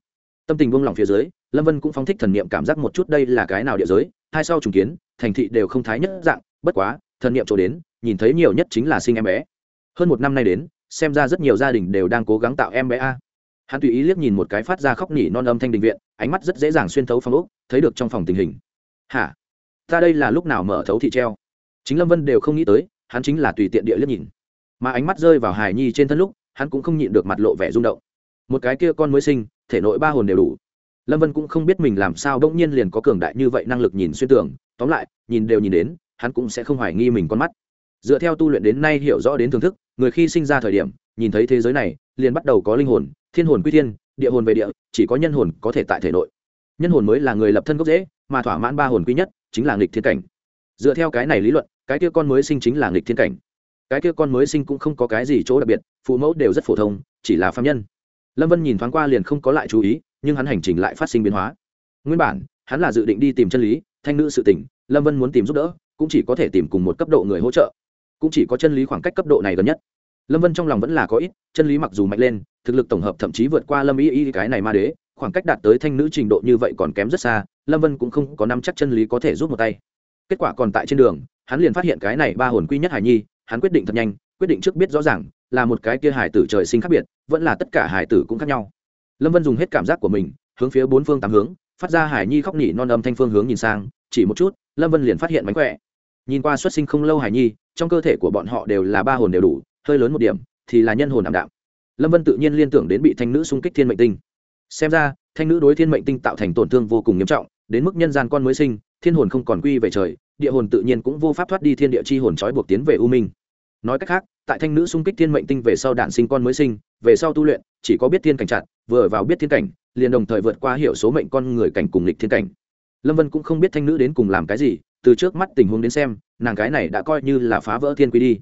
Tâm tình buông lỏng phía dưới, lâm vân cũng phóng thích thần niệm cảm giác một chút đây là cái nào địa giới, hai sau trùng kiến, thành thị đều không thái nhất dạng, bất quá, thần niệm chỗ đến, nhìn thấy nhiều nhất chính là sinh em bé. Hơn một năm nay đến, xem ra rất nhiều gia đình đều đang cố gắng tạo em bé a. Hắn tùy ý liếc nhìn một cái phát ra khóc nỉ non âm thanh đình viện, ánh mắt rất dễ dàng xuyên thấu phòng úc thấy được trong phòng tình hình. Hả? Ta đây là lúc nào mở thấu thị treo? Chính lâm vân đều không nghĩ tới, hắn chính là tùy tiện địa liếc nhìn. Mà ánh mắt rơi vào hài nhi trên thân lúc, hắn cũng không nhịn được mặt lộ vẻ rung động. Một cái kia con mới sinh, thể nội ba hồn đều đủ. Lâm vân cũng không biết mình làm sao đông nhiên liền có cường đại như vậy năng lực nhìn xuyên tưởng tóm lại, nhìn đều nhìn đến, hắn cũng sẽ không hoài nghi mình con mắt. Dựa theo tu luyện đến nay hiểu rõ đến thưởng thức, người khi sinh ra thời điểm, nhìn thấy thế giới này, liền bắt đầu có linh hồn, thiên hồn quy thiên, địa hồn về địa, chỉ có nhân hồn có thể tại thể nội. Nhân hồn mới là người lập thân gốc dễ mà thỏa mãn ba hồn quy nhất chính là nghịch thiên cảnh. Dựa theo cái này lý luận, cái kia con mới sinh chính là nghịch thiên cảnh. Cái kia con mới sinh cũng không có cái gì chỗ đặc biệt, phụ mẫu đều rất phổ thông, chỉ là phạm nhân. Lâm vân nhìn thoáng qua liền không có lại chú ý, nhưng hắn hành trình lại phát sinh biến hóa. Nguyên bản, hắn là dự định đi tìm chân lý, thanh nữ sự tỉnh lâm vân muốn tìm giúp đỡ, cũng chỉ có thể tìm cùng một cấp độ người hỗ trợ. Cũng chỉ có chân lý khoảng cách cấp độ này gần nhất. Lâm vân trong lòng vẫn là có ít, chân lý mặc dù mạnh lên, thực lực tổng hợp thậm chí vượt qua lâm y y cái này ma đế, khoảng cách đạt tới thanh nữ trình độ như vậy còn kém rất xa lâm vân cũng không có năm chắc chân lý có thể giúp một tay. Kết quả còn tại trên đường, hắn liền phát hiện cái này ba hồn quy nhất hải nhi, hắn quyết định thật nhanh, quyết định trước biết rõ ràng, là một cái kia hải tử trời sinh khác biệt, vẫn là tất cả hải tử cũng khác nhau. Lâm vân dùng hết cảm giác của mình, hướng phía bốn phương tám hướng, phát ra hải nhi khóc nỉ non âm thanh phương hướng nhìn sang, chỉ một chút, lâm vân liền phát hiện mánh khỏe. Nhìn qua xuất sinh không lâu hải nhi, trong cơ thể của bọn họ đều là ba hồn đều đủ, hơi lớn một điểm, thì là nhân hồn ảm đạm. Lâm vân tự nhiên liên tưởng đến bị thanh nữ xung kích thiên mệnh tinh. Xem ra thanh nữ đối thiên mệnh tinh tạo thành tổn thương vô cùng nghiêm trọng, đến mức nhân gian con mới sinh, thiên hồn không còn quy về trời, địa hồn tự nhiên cũng vô pháp thoát đi thiên địa chi hồn trói buộc tiến về u minh. Nói cách khác, tại thanh nữ xung kích thiên mệnh tinh về sau đạn sinh con mới sinh, về sau tu luyện, chỉ có biết thiên cảnh chặt, vừa vào biết thiên cảnh, liền đồng thời vượt qua hiểu số mệnh con người cảnh cùng lịch thiên cảnh. Lâm vân cũng không biết thanh nữ đến cùng làm cái gì, từ trước mắt tình huống đến xem, nàng cái này đã coi như là phá vỡ thiên quy đi.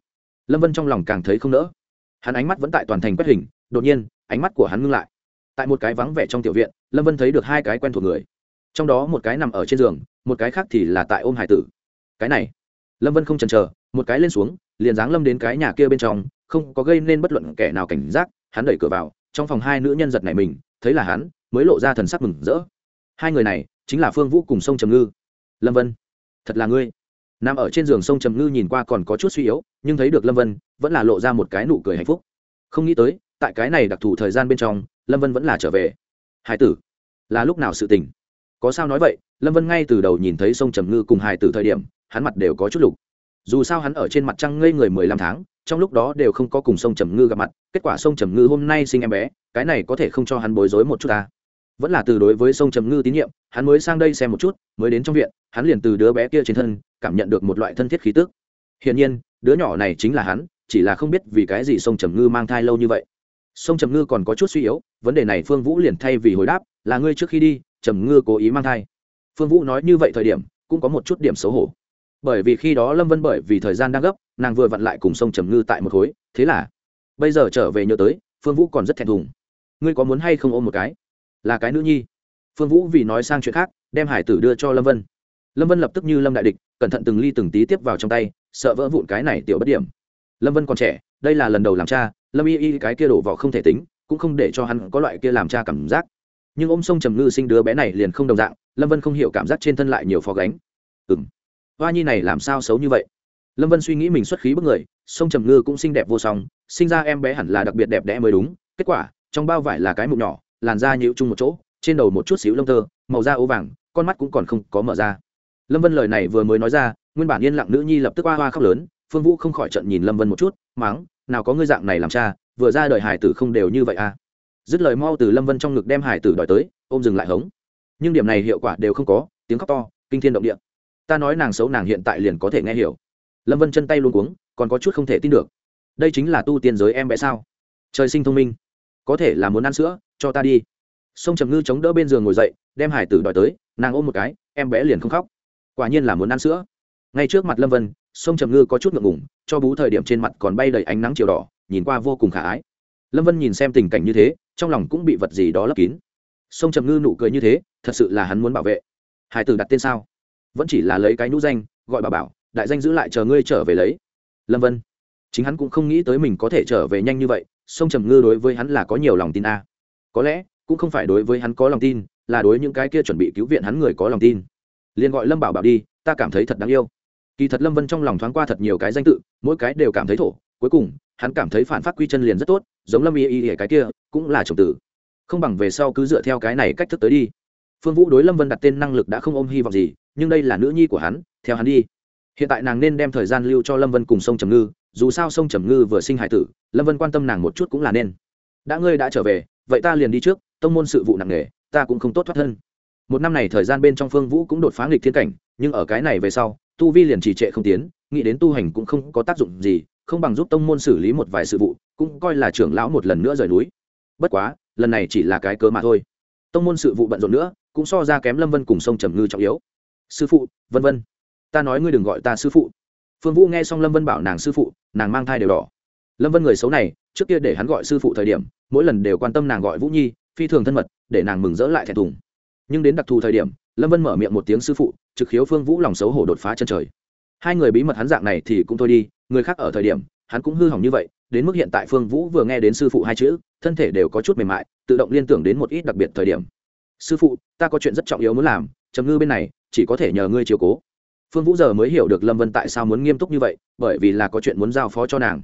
Lâm vân trong lòng càng thấy không nỡ. Hắn ánh mắt vẫn tại toàn thành quét hình, đột nhiên, ánh mắt của hắn ngưng lại tại một cái vắng vẻ trong tiểu viện, lâm vân thấy được hai cái quen thuộc người. Trong đó một cái nằm ở trên giường, một cái khác thì là tại ôm hải tử. Cái này, lâm vân không chần chờ, một cái lên xuống, liền giáng lâm đến cái nhà kia bên trong, không có gây nên bất luận kẻ nào cảnh giác, hắn đẩy cửa vào, trong phòng hai nữ nhân giật này mình, thấy là hắn, mới lộ ra thần sắc mừng rỡ. Hai người này, chính là phương vũ cùng sông trầm ngư. Lâm vân, thật là ngươi. Nằm ở trên giường sông trầm ngư nhìn qua còn có chút suy yếu, nhưng thấy được lâm vân, vẫn là lộ ra một cái nụ cười hạnh phúc. Không nghĩ tới, tại cái này đặc thù thời gian bên trong lâm vân vẫn là trở về. Hải tử, là lúc nào sự tình? Có sao nói vậy? Lâm vân ngay từ đầu nhìn thấy sông trầm ngư cùng hải tử thời điểm, hắn mặt đều có chút lục. Dù sao hắn ở trên mặt trăng ngây người mười lăm tháng, trong lúc đó đều không có cùng sông trầm ngư gặp mặt. Kết quả sông trầm ngư hôm nay sinh em bé, cái này có thể không cho hắn bối rối một chút ta vẫn là từ đối với sông trầm ngư tín nhiệm, hắn mới sang đây xem một chút, mới đến trong viện, hắn liền từ đứa bé kia trên thân, cảm nhận được một loại thân thiết khí tức. Hiển nhiên, đứa nhỏ này chính là hắn, chỉ là không biết vì cái gì sông trầm ngư mang thai lâu như vậy. Sông trầm ngư còn có chút suy yếu vấn đề này phương vũ liền thay vì hồi đáp, là ngươi trước khi đi, trầm ngư cố ý mang thai. Phương vũ nói như vậy thời điểm, cũng có một chút điểm xấu hổ. Bởi vì khi đó lâm vân bởi vì thời gian đang gấp, nàng vừa vặn lại cùng sông trầm ngư tại một khối, thế là bây giờ trở về nhớ tới, phương vũ còn rất thẹn thùng. Ngươi có muốn hay không ôm một cái? Là cái nữ nhi. Phương vũ vì nói sang chuyện khác, đem hải tử đưa cho lâm vân. Lâm vân lập tức như lâm đại địch, cẩn thận từng ly từng tí tiếp vào trong tay, sợ vỡ vụn cái này tiểu bất điểm. Lâm vân còn trẻ, đây là lần đầu làm cha, lâm y y cái kia đổ vỏ không thể tính cũng không để cho hắn có loại kia làm cha cảm giác. Nhưng ôm sông trầm ngư sinh đứa bé này liền không đồng dạng, lâm vân không hiểu cảm giác trên thân lại nhiều phó gánh. Ừ m hoa nhi này làm sao xấu như vậy? Lâm vân suy nghĩ mình xuất khí bức người, sông trầm ngư cũng xinh đẹp vô song, sinh ra em bé hẳn là đặc biệt đẹp đẽ mới đúng. Kết quả, trong bao vải là cái mụn nhỏ, làn da nhịu chung một chỗ, trên đầu một chút xíu lông tơ, màu da ố vàng, con mắt cũng còn không có mở ra. Lâm vân lời này vừa mới nói ra, nguyên bản yên lặng nữ nhi lập tức hoa hoa khóc lớn, phương vũ không khỏi trận nhìn lâm vân một chút, máng, nào có ngươi dạng này làm cha vừa ra đời hải tử không đều như vậy à. Dứt lời mau từ lâm vân trong ngực đem hải tử đòi tới, ôm dừng lại hống. Nhưng điểm này hiệu quả đều không có, tiếng khóc to, kinh thiên động địa. Ta nói nàng xấu nàng hiện tại liền có thể nghe hiểu. Lâm vân chân tay luôn cuống, còn có chút không thể tin được. Đây chính là tu tiên giới em bé sao? Trời sinh thông minh. Có thể là muốn ăn sữa, cho ta đi. Sông trầm ngư chống đỡ bên giường ngồi dậy, đem hải tử đòi tới, nàng ôm một cái, em bé liền không khóc. Quả nhiên là muốn ăn sữa. Ngay trước mặt lâm vân, sông trầm ngư có chút ngượng ngủng cho bú thời điểm trên mặt còn bay đầy ánh nắng chiều đỏ nhìn qua vô cùng khả ái. Lâm vân nhìn xem tình cảnh như thế, trong lòng cũng bị vật gì đó lấp kín. Sông trầm ngư nụ cười như thế, thật sự là hắn muốn bảo vệ. Hải tử đặt tên sao? Vẫn chỉ là lấy cái nhũ danh, gọi bà bảo, đại danh giữ lại chờ ngươi trở về lấy. Lâm vân, chính hắn cũng không nghĩ tới mình có thể trở về nhanh như vậy, sông trầm ngư đối với hắn là có nhiều lòng tin a. Có lẽ, cũng không phải đối với hắn có lòng tin, là đối những cái kia chuẩn bị cứu viện hắn người có lòng tin. Liền gọi lâm bảo bảo đi, ta cảm thấy thật đáng yêu. Kỳ thật lâm vân trong lòng thoáng qua thật nhiều cái danh tự, mỗi cái đều cảm thấy thổ, cuối cùng hắn cảm thấy phản phát quy chân liền rất tốt, giống lâm y y cái kia, cũng là chồng tử. Không bằng về sau cứ dựa theo cái này cách thức tới đi. Phương vũ đối lâm vân đặt tên năng lực đã không ôm hy vọng gì, nhưng đây là nữ nhi của hắn, theo hắn đi. Hiện tại nàng nên đem thời gian lưu cho lâm vân cùng sông trầm ngư, dù sao sông trầm ngư vừa sinh hải tử, lâm vân quan tâm nàng một chút cũng là nên. Đã ngươi đã trở về, vậy ta liền đi trước, tông môn sự vụ nặng nề, ta cũng không tốt thoát thân. Một năm này thời gian bên trong phương vũ cũng đột phá nghịch thiên cảnh, nhưng ở cái này về sau, tu vi liền trì trệ không tiến, nghĩ đến tu hành cũng không có tác dụng gì không bằng giúp tông môn xử lý một vài sự vụ, cũng coi là trưởng lão một lần nữa rời núi. Bất quá, lần này chỉ là cái cớ mà thôi. Tông môn sự vụ bận rộn nữa, cũng so ra kém lâm vân cùng sông trầm ngư trọng yếu. Sư phụ, vân vân, ta nói ngươi đừng gọi ta sư phụ. Phương vũ nghe xong lâm vân bảo nàng sư phụ, nàng mang thai đều đỏ. Lâm vân người xấu này, trước kia để hắn gọi sư phụ thời điểm, mỗi lần đều quan tâm nàng gọi vũ nhi, phi thường thân mật, để nàng mừng rỡ lại thẹn thùng. Nhưng đến đặc thù thời điểm, lâm vân mở miệng một tiếng sư phụ, trực khiếu phương vũ lòng xấu hổ đột phá chân trời. Hai người bí mật hắn dạng này thì cũng thôi đi người khác ở thời điểm, hắn cũng hư hỏng như vậy, đến mức hiện tại phương vũ vừa nghe đến sư phụ hai chữ, thân thể đều có chút mềm mại, tự động liên tưởng đến một ít đặc biệt thời điểm. Sư phụ, ta có chuyện rất trọng yếu muốn làm, trầm ngư bên này, chỉ có thể nhờ ngươi chiều cố. Phương vũ giờ mới hiểu được lâm vân tại sao muốn nghiêm túc như vậy, bởi vì là có chuyện muốn giao phó cho nàng.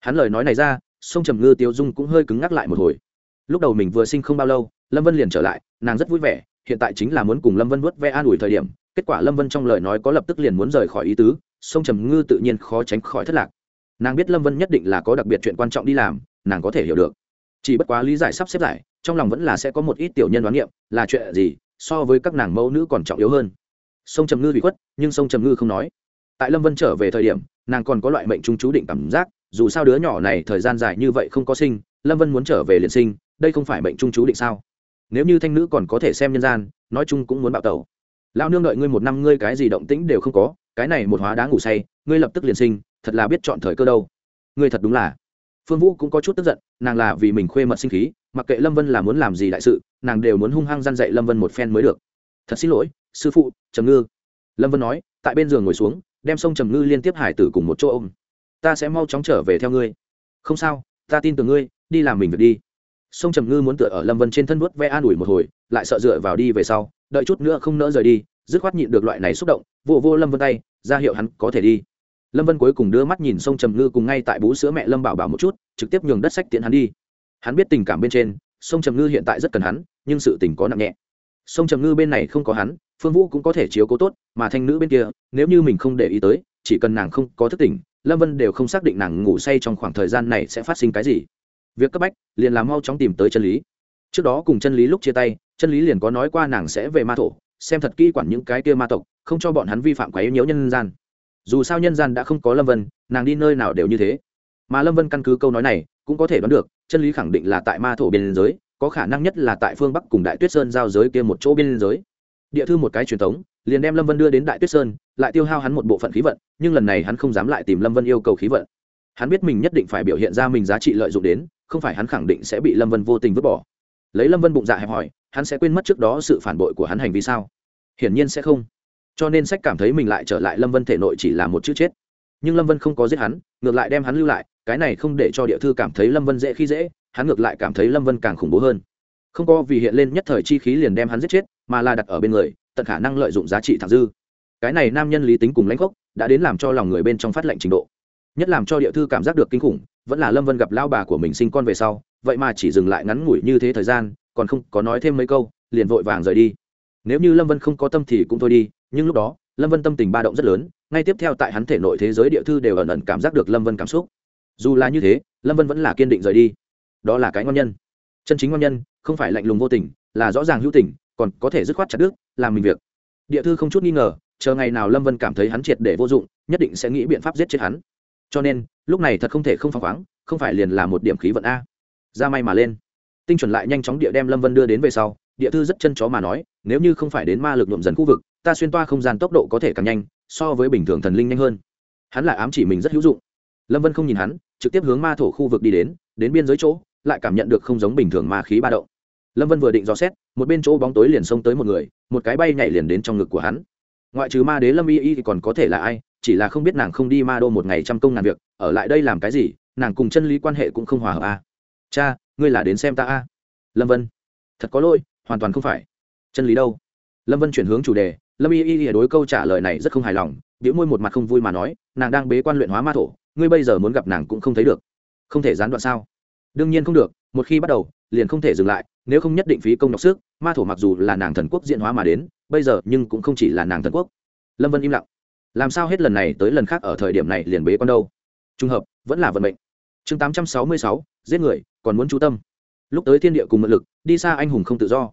Hắn lời nói này ra, sông trầm ngư tiêu dung cũng hơi cứng ngắc lại một hồi. Lúc đầu mình vừa sinh không bao lâu, lâm vân liền trở lại, nàng rất vui vẻ, hiện tại chính là muốn cùng lâm vân vớt ve an ủi thời điểm, kết quả lâm vân trong lời nói có lập tức liền muốn rời khỏi ý tứ sông trầm ngư tự nhiên khó tránh khỏi thất lạc. Nàng biết lâm vân nhất định là có đặc biệt chuyện quan trọng đi làm, nàng có thể hiểu được. Chỉ bất quá lý giải sắp xếp giải trong lòng vẫn là sẽ có một ít tiểu nhân đoán niệm là chuyện gì, so với các nàng mẫu nữ còn trọng yếu hơn. Sông trầm ngư bị khuất, nhưng sông trầm ngư không nói. Tại lâm vân trở về thời điểm, nàng còn có loại mệnh trung chú định cảm giác, dù sao đứa nhỏ này thời gian dài như vậy không có sinh, lâm vân muốn trở về liền sinh, đây không phải mệnh trung chú định sao? Nếu như thanh nữ còn có thể xem nhân gian, nói chung cũng muốn bạo tẩu. Lao nương đợi ngươi một năm, ngươi cái gì động tĩnh đều không có cái này một hóa đá ngủ say, ngươi lập tức liền sinh, thật là biết chọn thời cơ đâu. Ngươi thật đúng là. Phương vũ cũng có chút tức giận, nàng là vì mình khuê mật sinh khí, mặc kệ lâm vân là muốn làm gì đại sự, nàng đều muốn hung hăng g i a n dạy lâm vân một phen mới được. Thật xin lỗi, sư phụ, trầm ngư. Lâm vân nói, tại bên giường ngồi xuống, đem sông trầm ngư liên tiếp hải tử cùng một chỗ ôm. Ta sẽ mau chóng trở về theo ngươi. Không sao, ta tin tưởng ngươi, đi làm mình việc đi. Sông trầm ngư muốn tựa ở lâm vân trên thân vuốt ve an ủi một hồi, lại sợ dựa vào đi về sau, đợi chút nữa không nỡ rời đi dứt khoát nhịn được loại này xúc động, vô vô lâm vân tay, ra hiệu hắn có thể đi. Lâm vân cuối cùng đưa mắt nhìn sông trầm ngư cùng ngay tại bú sữa mẹ lâm bảo bảo một chút, trực tiếp nhường đất sách tiễn hắn đi. Hắn biết tình cảm bên trên, sông trầm ngư hiện tại rất cần hắn, nhưng sự tình có nặng nhẹ. Sông trầm ngư bên này không có hắn, phương vũ cũng có thể chiếu cố tốt, mà thanh nữ bên kia, nếu như mình không để ý tới, chỉ cần nàng không có thức tỉnh lâm vân đều không xác định nàng ngủ say trong khoảng thời gian này sẽ phát sinh cái gì. Việc cấp bách, liền làm mau chóng tìm tới chân lý. Trước đó cùng chân lý lúc chia tay, chân lý liền có nói qua nàng sẽ về ma thổ xem thật kỹ quản những cái kia ma tộc, không cho bọn hắn vi phạm quá yếu nhiễu nhân gian. Dù sao nhân gian đã không có lâm vân, nàng đi nơi nào đều như thế. Mà lâm vân căn cứ câu nói này, cũng có thể đoán được, chân lý khẳng định là tại ma thổ biên giới, có khả năng nhất là tại phương bắc cùng đại tuyết sơn giao giới kia một chỗ biên giới. Địa thư một cái truyền thống, liền đem lâm vân đưa đến đại tuyết sơn, lại tiêu hao hắn một bộ phận khí vận, nhưng lần này hắn không dám lại tìm lâm vân yêu cầu khí vận. Hắn biết mình nhất định phải biểu hiện ra mình giá trị lợi dụng đến, không phải hắn khẳng định sẽ bị lâm vân vô tình vứt bỏ lấy lâm vân bụng dạ hẹp hòi, hắn sẽ quên mất trước đó sự phản bội của hắn hành vi sao? Hiển nhiên sẽ không. Cho nên sách cảm thấy mình lại trở lại lâm vân thể nội chỉ là một chữ chết. Nhưng lâm vân không có giết hắn, ngược lại đem hắn lưu lại, cái này không để cho địa thư cảm thấy lâm vân dễ khi dễ, hắn ngược lại cảm thấy lâm vân càng khủng bố hơn. Không có vì hiện lên nhất thời chi khí liền đem hắn giết chết, mà là đặt ở bên người, tận khả năng lợi dụng giá trị thẳng dư. Cái này nam nhân lý tính cùng lãnh gốc đã đến làm cho lòng người bên trong phát lệnh trình độ. Nhất làm cho địa thư cảm giác được kinh khủng, vẫn là lâm vân gặp lao bà của mình sinh con về sau vậy mà chỉ dừng lại ngắn ngủi như thế thời gian, còn không có nói thêm mấy câu, liền vội vàng rời đi. Nếu như lâm vân không có tâm thì cũng thôi đi, nhưng lúc đó, lâm vân tâm tình ba động rất lớn, ngay tiếp theo tại hắn thể nội thế giới địa thư đều ẩn ẩn cảm giác được lâm vân cảm xúc. Dù là như thế, lâm vân vẫn là kiên định rời đi. Đó là cái ngon nhân. Chân chính ngon nhân, không phải lạnh lùng vô tình, là rõ ràng hữu tình, còn có thể dứt khoát chặt đứt, làm mình việc. Địa thư không chút nghi ngờ, chờ ngày nào lâm vân cảm thấy hắn triệt để vô dụng, nhất định sẽ nghĩ biện pháp giết chết hắn. Cho nên, lúc này thật không thể không phăng khoáng, không phải liền là một điểm khí vận a ra may mà lên. Tinh chuẩn lại nhanh chóng địa đem lâm vân đưa đến về sau, địa thư rất chân chó mà nói, nếu như không phải đến ma lực nhuộm dần khu vực, ta xuyên toa không gian tốc độ có thể càng nhanh, so với bình thường thần linh nhanh hơn. Hắn lại ám chỉ mình rất hữu dụng. Lâm vân không nhìn hắn, trực tiếp hướng ma thổ khu vực đi đến đến biên giới chỗ, lại cảm nhận được không giống bình thường ma khí ba động. Lâm vân vừa định dò xét, một bên chỗ bóng tối liền xông tới một người, một cái bay nhảy liền đến trong ngực của hắn. Ngoại trừ ma đế lâm y y thì còn có thể là ai, chỉ là không biết nàng không đi ma đô một ngày trăm công ngàn việc, ở lại đây làm cái gì, nàng cùng chân lý quan hệ cũng không hòa hợp a à cha, ngươi là đến xem ta a. À. lâm vân. Thật có lỗi, hoàn toàn không phải. Chân lý đâu? Lâm vân chuyển hướng chủ đề, lâm y y đối câu trả lời này rất không hài lòng, biểu môi một mặt không vui mà nói, nàng đang bế quan luyện hóa ma thổ, ngươi bây giờ muốn gặp nàng cũng không thấy được. Không thể gián đoạn sao? Đương nhiên không được, một khi bắt đầu, liền không thể dừng lại, nếu không nhất định phí công đọc sức, ma thổ mặc dù là nàng thần quốc diễn hóa mà đến, bây giờ nhưng cũng không chỉ là nàng thần quốc. Lâm vân im lặng. Làm sao hết lần này tới lần khác ở thời điểm này liền bế con đâu? Trùng hợp, vẫn là vận mệnh. Chương tám trăm sáu mươi sáu giết người, còn muốn chú tâm. Lúc tới thiên địa cùng mượn lực, đi xa anh hùng không tự do.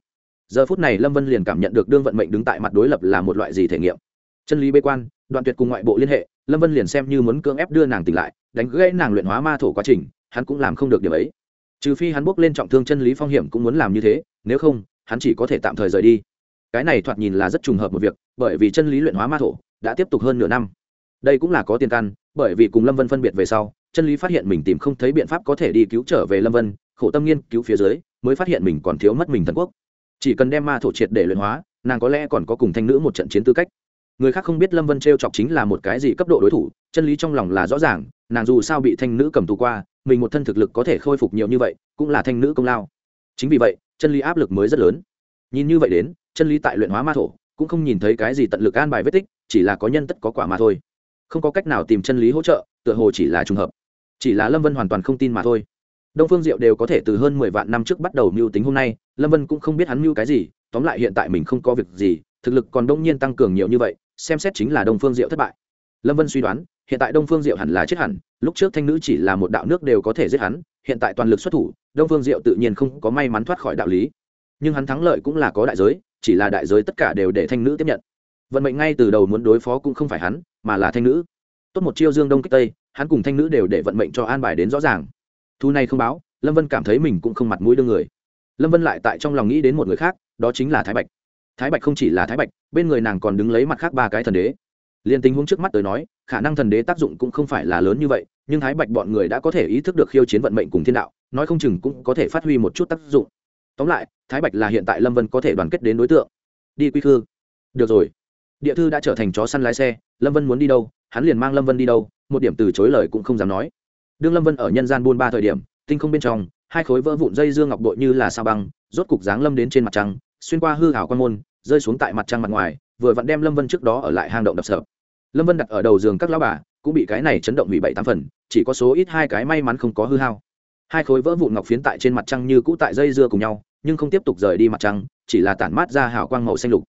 Giờ phút này lâm vân liền cảm nhận được đương vận mệnh đứng tại mặt đối lập là một loại gì thể nghiệm. Chân lý bế quan, đoạn tuyệt cùng ngoại bộ liên hệ, lâm vân liền xem như muốn cưỡng ép đưa nàng tỉnh lại, đánh gãy nàng luyện hóa ma thổ quá trình, hắn cũng làm không được điểm ấy. Trừ phi hắn bước lên trọng thương chân lý phong hiểm cũng muốn làm như thế, nếu không, hắn chỉ có thể tạm thời rời đi. Cái này thoạt nhìn là rất trùng hợp một việc, bởi vì chân lý luyện hóa ma thổ đã tiếp tục hơn nửa năm. Đây cũng là có tiền căn, bởi vì cùng lâm vân phân biệt về sau chân lý phát hiện mình tìm không thấy biện pháp có thể đi cứu trở về lâm vân, khổ tâm nghiên cứu phía dưới, mới phát hiện mình còn thiếu mất mình thần quốc. Chỉ cần đem ma thổ triệt để luyện hóa, nàng có lẽ còn có cùng thanh nữ một trận chiến tư cách. Người khác không biết lâm vân t r e o chọc chính là một cái gì cấp độ đối thủ, chân lý trong lòng là rõ ràng, nàng dù sao bị thanh nữ cầm tù qua, mình một thân thực lực có thể khôi phục nhiều như vậy, cũng là thanh nữ công lao. Chính vì vậy, chân lý áp lực mới rất lớn. Nhìn như vậy đến, chân lý tại luyện hóa ma thổ, cũng không nhìn thấy cái gì tận lực an bài vết tích, chỉ là có nhân tất có quả mà thôi. Không có cách nào tìm chân lý hỗ trợ, tựa hồ chỉ là trùng hợp chỉ là lâm vân hoàn toàn không tin mà thôi. Đông phương diệu đều có thể từ hơn mười vạn năm trước bắt đầu mưu tính hôm nay, lâm vân cũng không biết hắn mưu cái gì, tóm lại hiện tại mình không có việc gì, thực lực còn đông nhiên tăng cường nhiều như vậy, xem xét chính là đông phương diệu thất bại. Lâm vân suy đoán, hiện tại đông phương diệu hẳn là chết hẳn, lúc trước thanh nữ chỉ là một đạo nước đều có thể giết hắn, hiện tại toàn lực xuất thủ, đông phương diệu tự nhiên không có may mắn thoát khỏi đạo lý. Nhưng hắn thắng lợi cũng là có đại giới, chỉ là đại giới tất cả đều để thanh nữ tiếp nhận. Vận mệnh ngay từ đầu muốn đối phó cũng không phải hắn, mà là thanh nữ tốt một chiêu dương đông kích tây, hắn cùng thanh nữ đều để vận mệnh cho an bài đến rõ ràng. Thu này không báo, lâm vân cảm thấy mình cũng không mặt mũi đương người. Lâm vân lại tại trong lòng nghĩ đến một người khác, đó chính là thái bạch. Thái bạch không chỉ là thái bạch, bên người nàng còn đứng lấy mặt khác ba cái thần đế. Liền tình huống trước mắt tới nói, khả năng thần đế tác dụng cũng không phải là lớn như vậy, nhưng thái bạch bọn người đã có thể ý thức được khiêu chiến vận mệnh cùng thiên đạo, nói không chừng cũng có thể phát huy một chút tác dụng. Tóm lại, thái bạch là hiện tại lâm vân có thể đoàn kết đến đối tượng. Đi quy khư được rồi. Địa thư đã trở thành chó săn lái xe lâm vân muốn đi đâu, hắn liền mang lâm vân đi đâu, một điểm từ chối lời cũng không dám nói. Đương lâm vân ở nhân gian buôn ba thời điểm, tinh không bên trong, hai khối vỡ vụn dây dương ngọc bội như là sao băng, rốt cục dáng lâm đến trên mặt trăng, xuyên qua hư hảo quan môn, rơi xuống tại mặt trăng mặt ngoài, vừa vặn đem lâm vân trước đó ở lại hang động đập sợ. Lâm vân đặt ở đầu giường các lão bà, cũng bị cái này chấn động hủy bảy tám phần, chỉ có số ít hai cái may mắn không có hư hao. Hai khối vỡ vụn ngọc phiến tại trên mặt trăng như cũ tại dây dưa cùng nhau, nhưng không tiếp tục rời đi mặt trăng, chỉ là tản mát ra hào quang màu xanh lục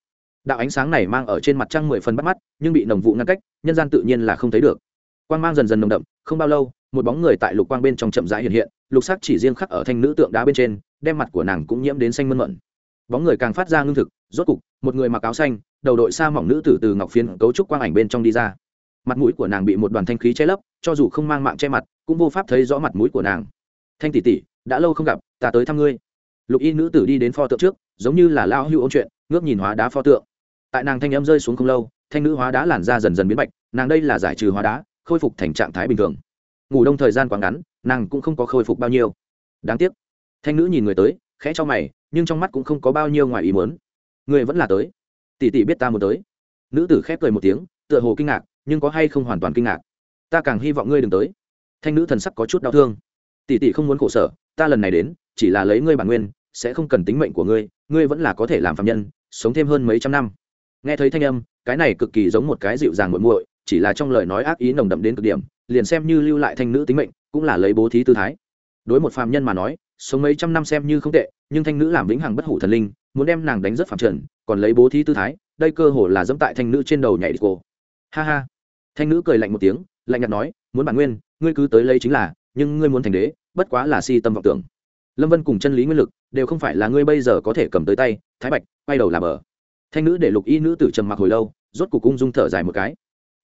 đạo ánh sáng này mang ở trên mặt trăng mười phần bắt mắt, nhưng bị nồng vụ ngăn cách, nhân gian tự nhiên là không thấy được. Quang mang dần dần nồng đậm, không bao lâu, một bóng người tại lục quang bên trong chậm rãi hiện hiện, lục sắc chỉ riêng khắc ở thanh nữ tượng đá bên trên, đem mặt của nàng cũng nhiễm đến xanh mơn mận. Bóng người càng phát ra ngưng thực, rốt cục, một người mặc áo xanh, đầu đội xa mỏng nữ tử từ ngọc phiến cấu trúc quang ảnh bên trong đi ra. Mặt mũi của nàng bị một đoàn thanh khí che lấp, cho dù không mang mạng che mặt, cũng vô pháp thấy rõ mặt mũi của nàng. Thanh tỷ tỷ, đã lâu không gặp, ta tới thăm ngươi. Lục y nữ tử đi đến pho tượng trước, giống như là lao hưu ôn chuyện, ngước nhìn hóa đá pho tượng tại nàng thanh âm rơi xuống không lâu, thanh nữ hóa đá làn da dần dần biến bạch, nàng đây là giải trừ hóa đá, khôi phục thành trạng thái bình thường. Ngủ đông thời gian quá ngắn, nàng cũng không có khôi phục bao nhiêu. Đáng tiếc. Thanh nữ nhìn người tới, khẽ cho mày, nhưng trong mắt cũng không có bao nhiêu ngoài ý muốn. Người vẫn là tới. Tỷ tỷ biết ta muốn tới. Nữ tử khép cười một tiếng, tựa hồ kinh ngạc, nhưng có hay không hoàn toàn kinh ngạc. Ta càng hy vọng ngươi đừng tới. Thanh nữ thần sắc có chút đau thương. Tỷ tỷ không muốn khổ sở, ta lần này đến, chỉ là lấy ngươi bản nguyên, sẽ không cần tính mệnh của ngươi ngươi vẫn là có thể làm phạm nhân, sống thêm hơn mấy trăm năm nghe thấy thanh âm, cái này cực kỳ giống một cái dịu dàng muội muội, chỉ là trong lời nói ác ý nồng đậm đến cực điểm, liền xem như lưu lại thanh nữ tính mệnh, cũng là lấy bố thí tư thái. Đối một phàm nhân mà nói, sống mấy trăm năm xem như không tệ, nhưng thanh nữ làm vĩnh hằng bất hủ thần linh, muốn đem nàng đánh rất phạm trần, còn lấy bố thí tư thái, đây cơ hồ là dẫm tại thanh nữ trên đầu nhảy đi cô. Ha ha. Thanh nữ cười lạnh một tiếng, lạnh nhạt nói, muốn bản nguyên, ngươi cứ tới lấy chính là, nhưng ngươi muốn thành đế, bất quá là si tâm vọng tưởng. Lâm vân cùng chân lý nguyên lực, đều không phải là ngươi bây giờ có thể cầm tới tay, thái bạch, quay đầu là bờ thanh nữ để lục y nữ tử trầm mặc hồi lâu, rốt cuộc cung dung thở dài một cái.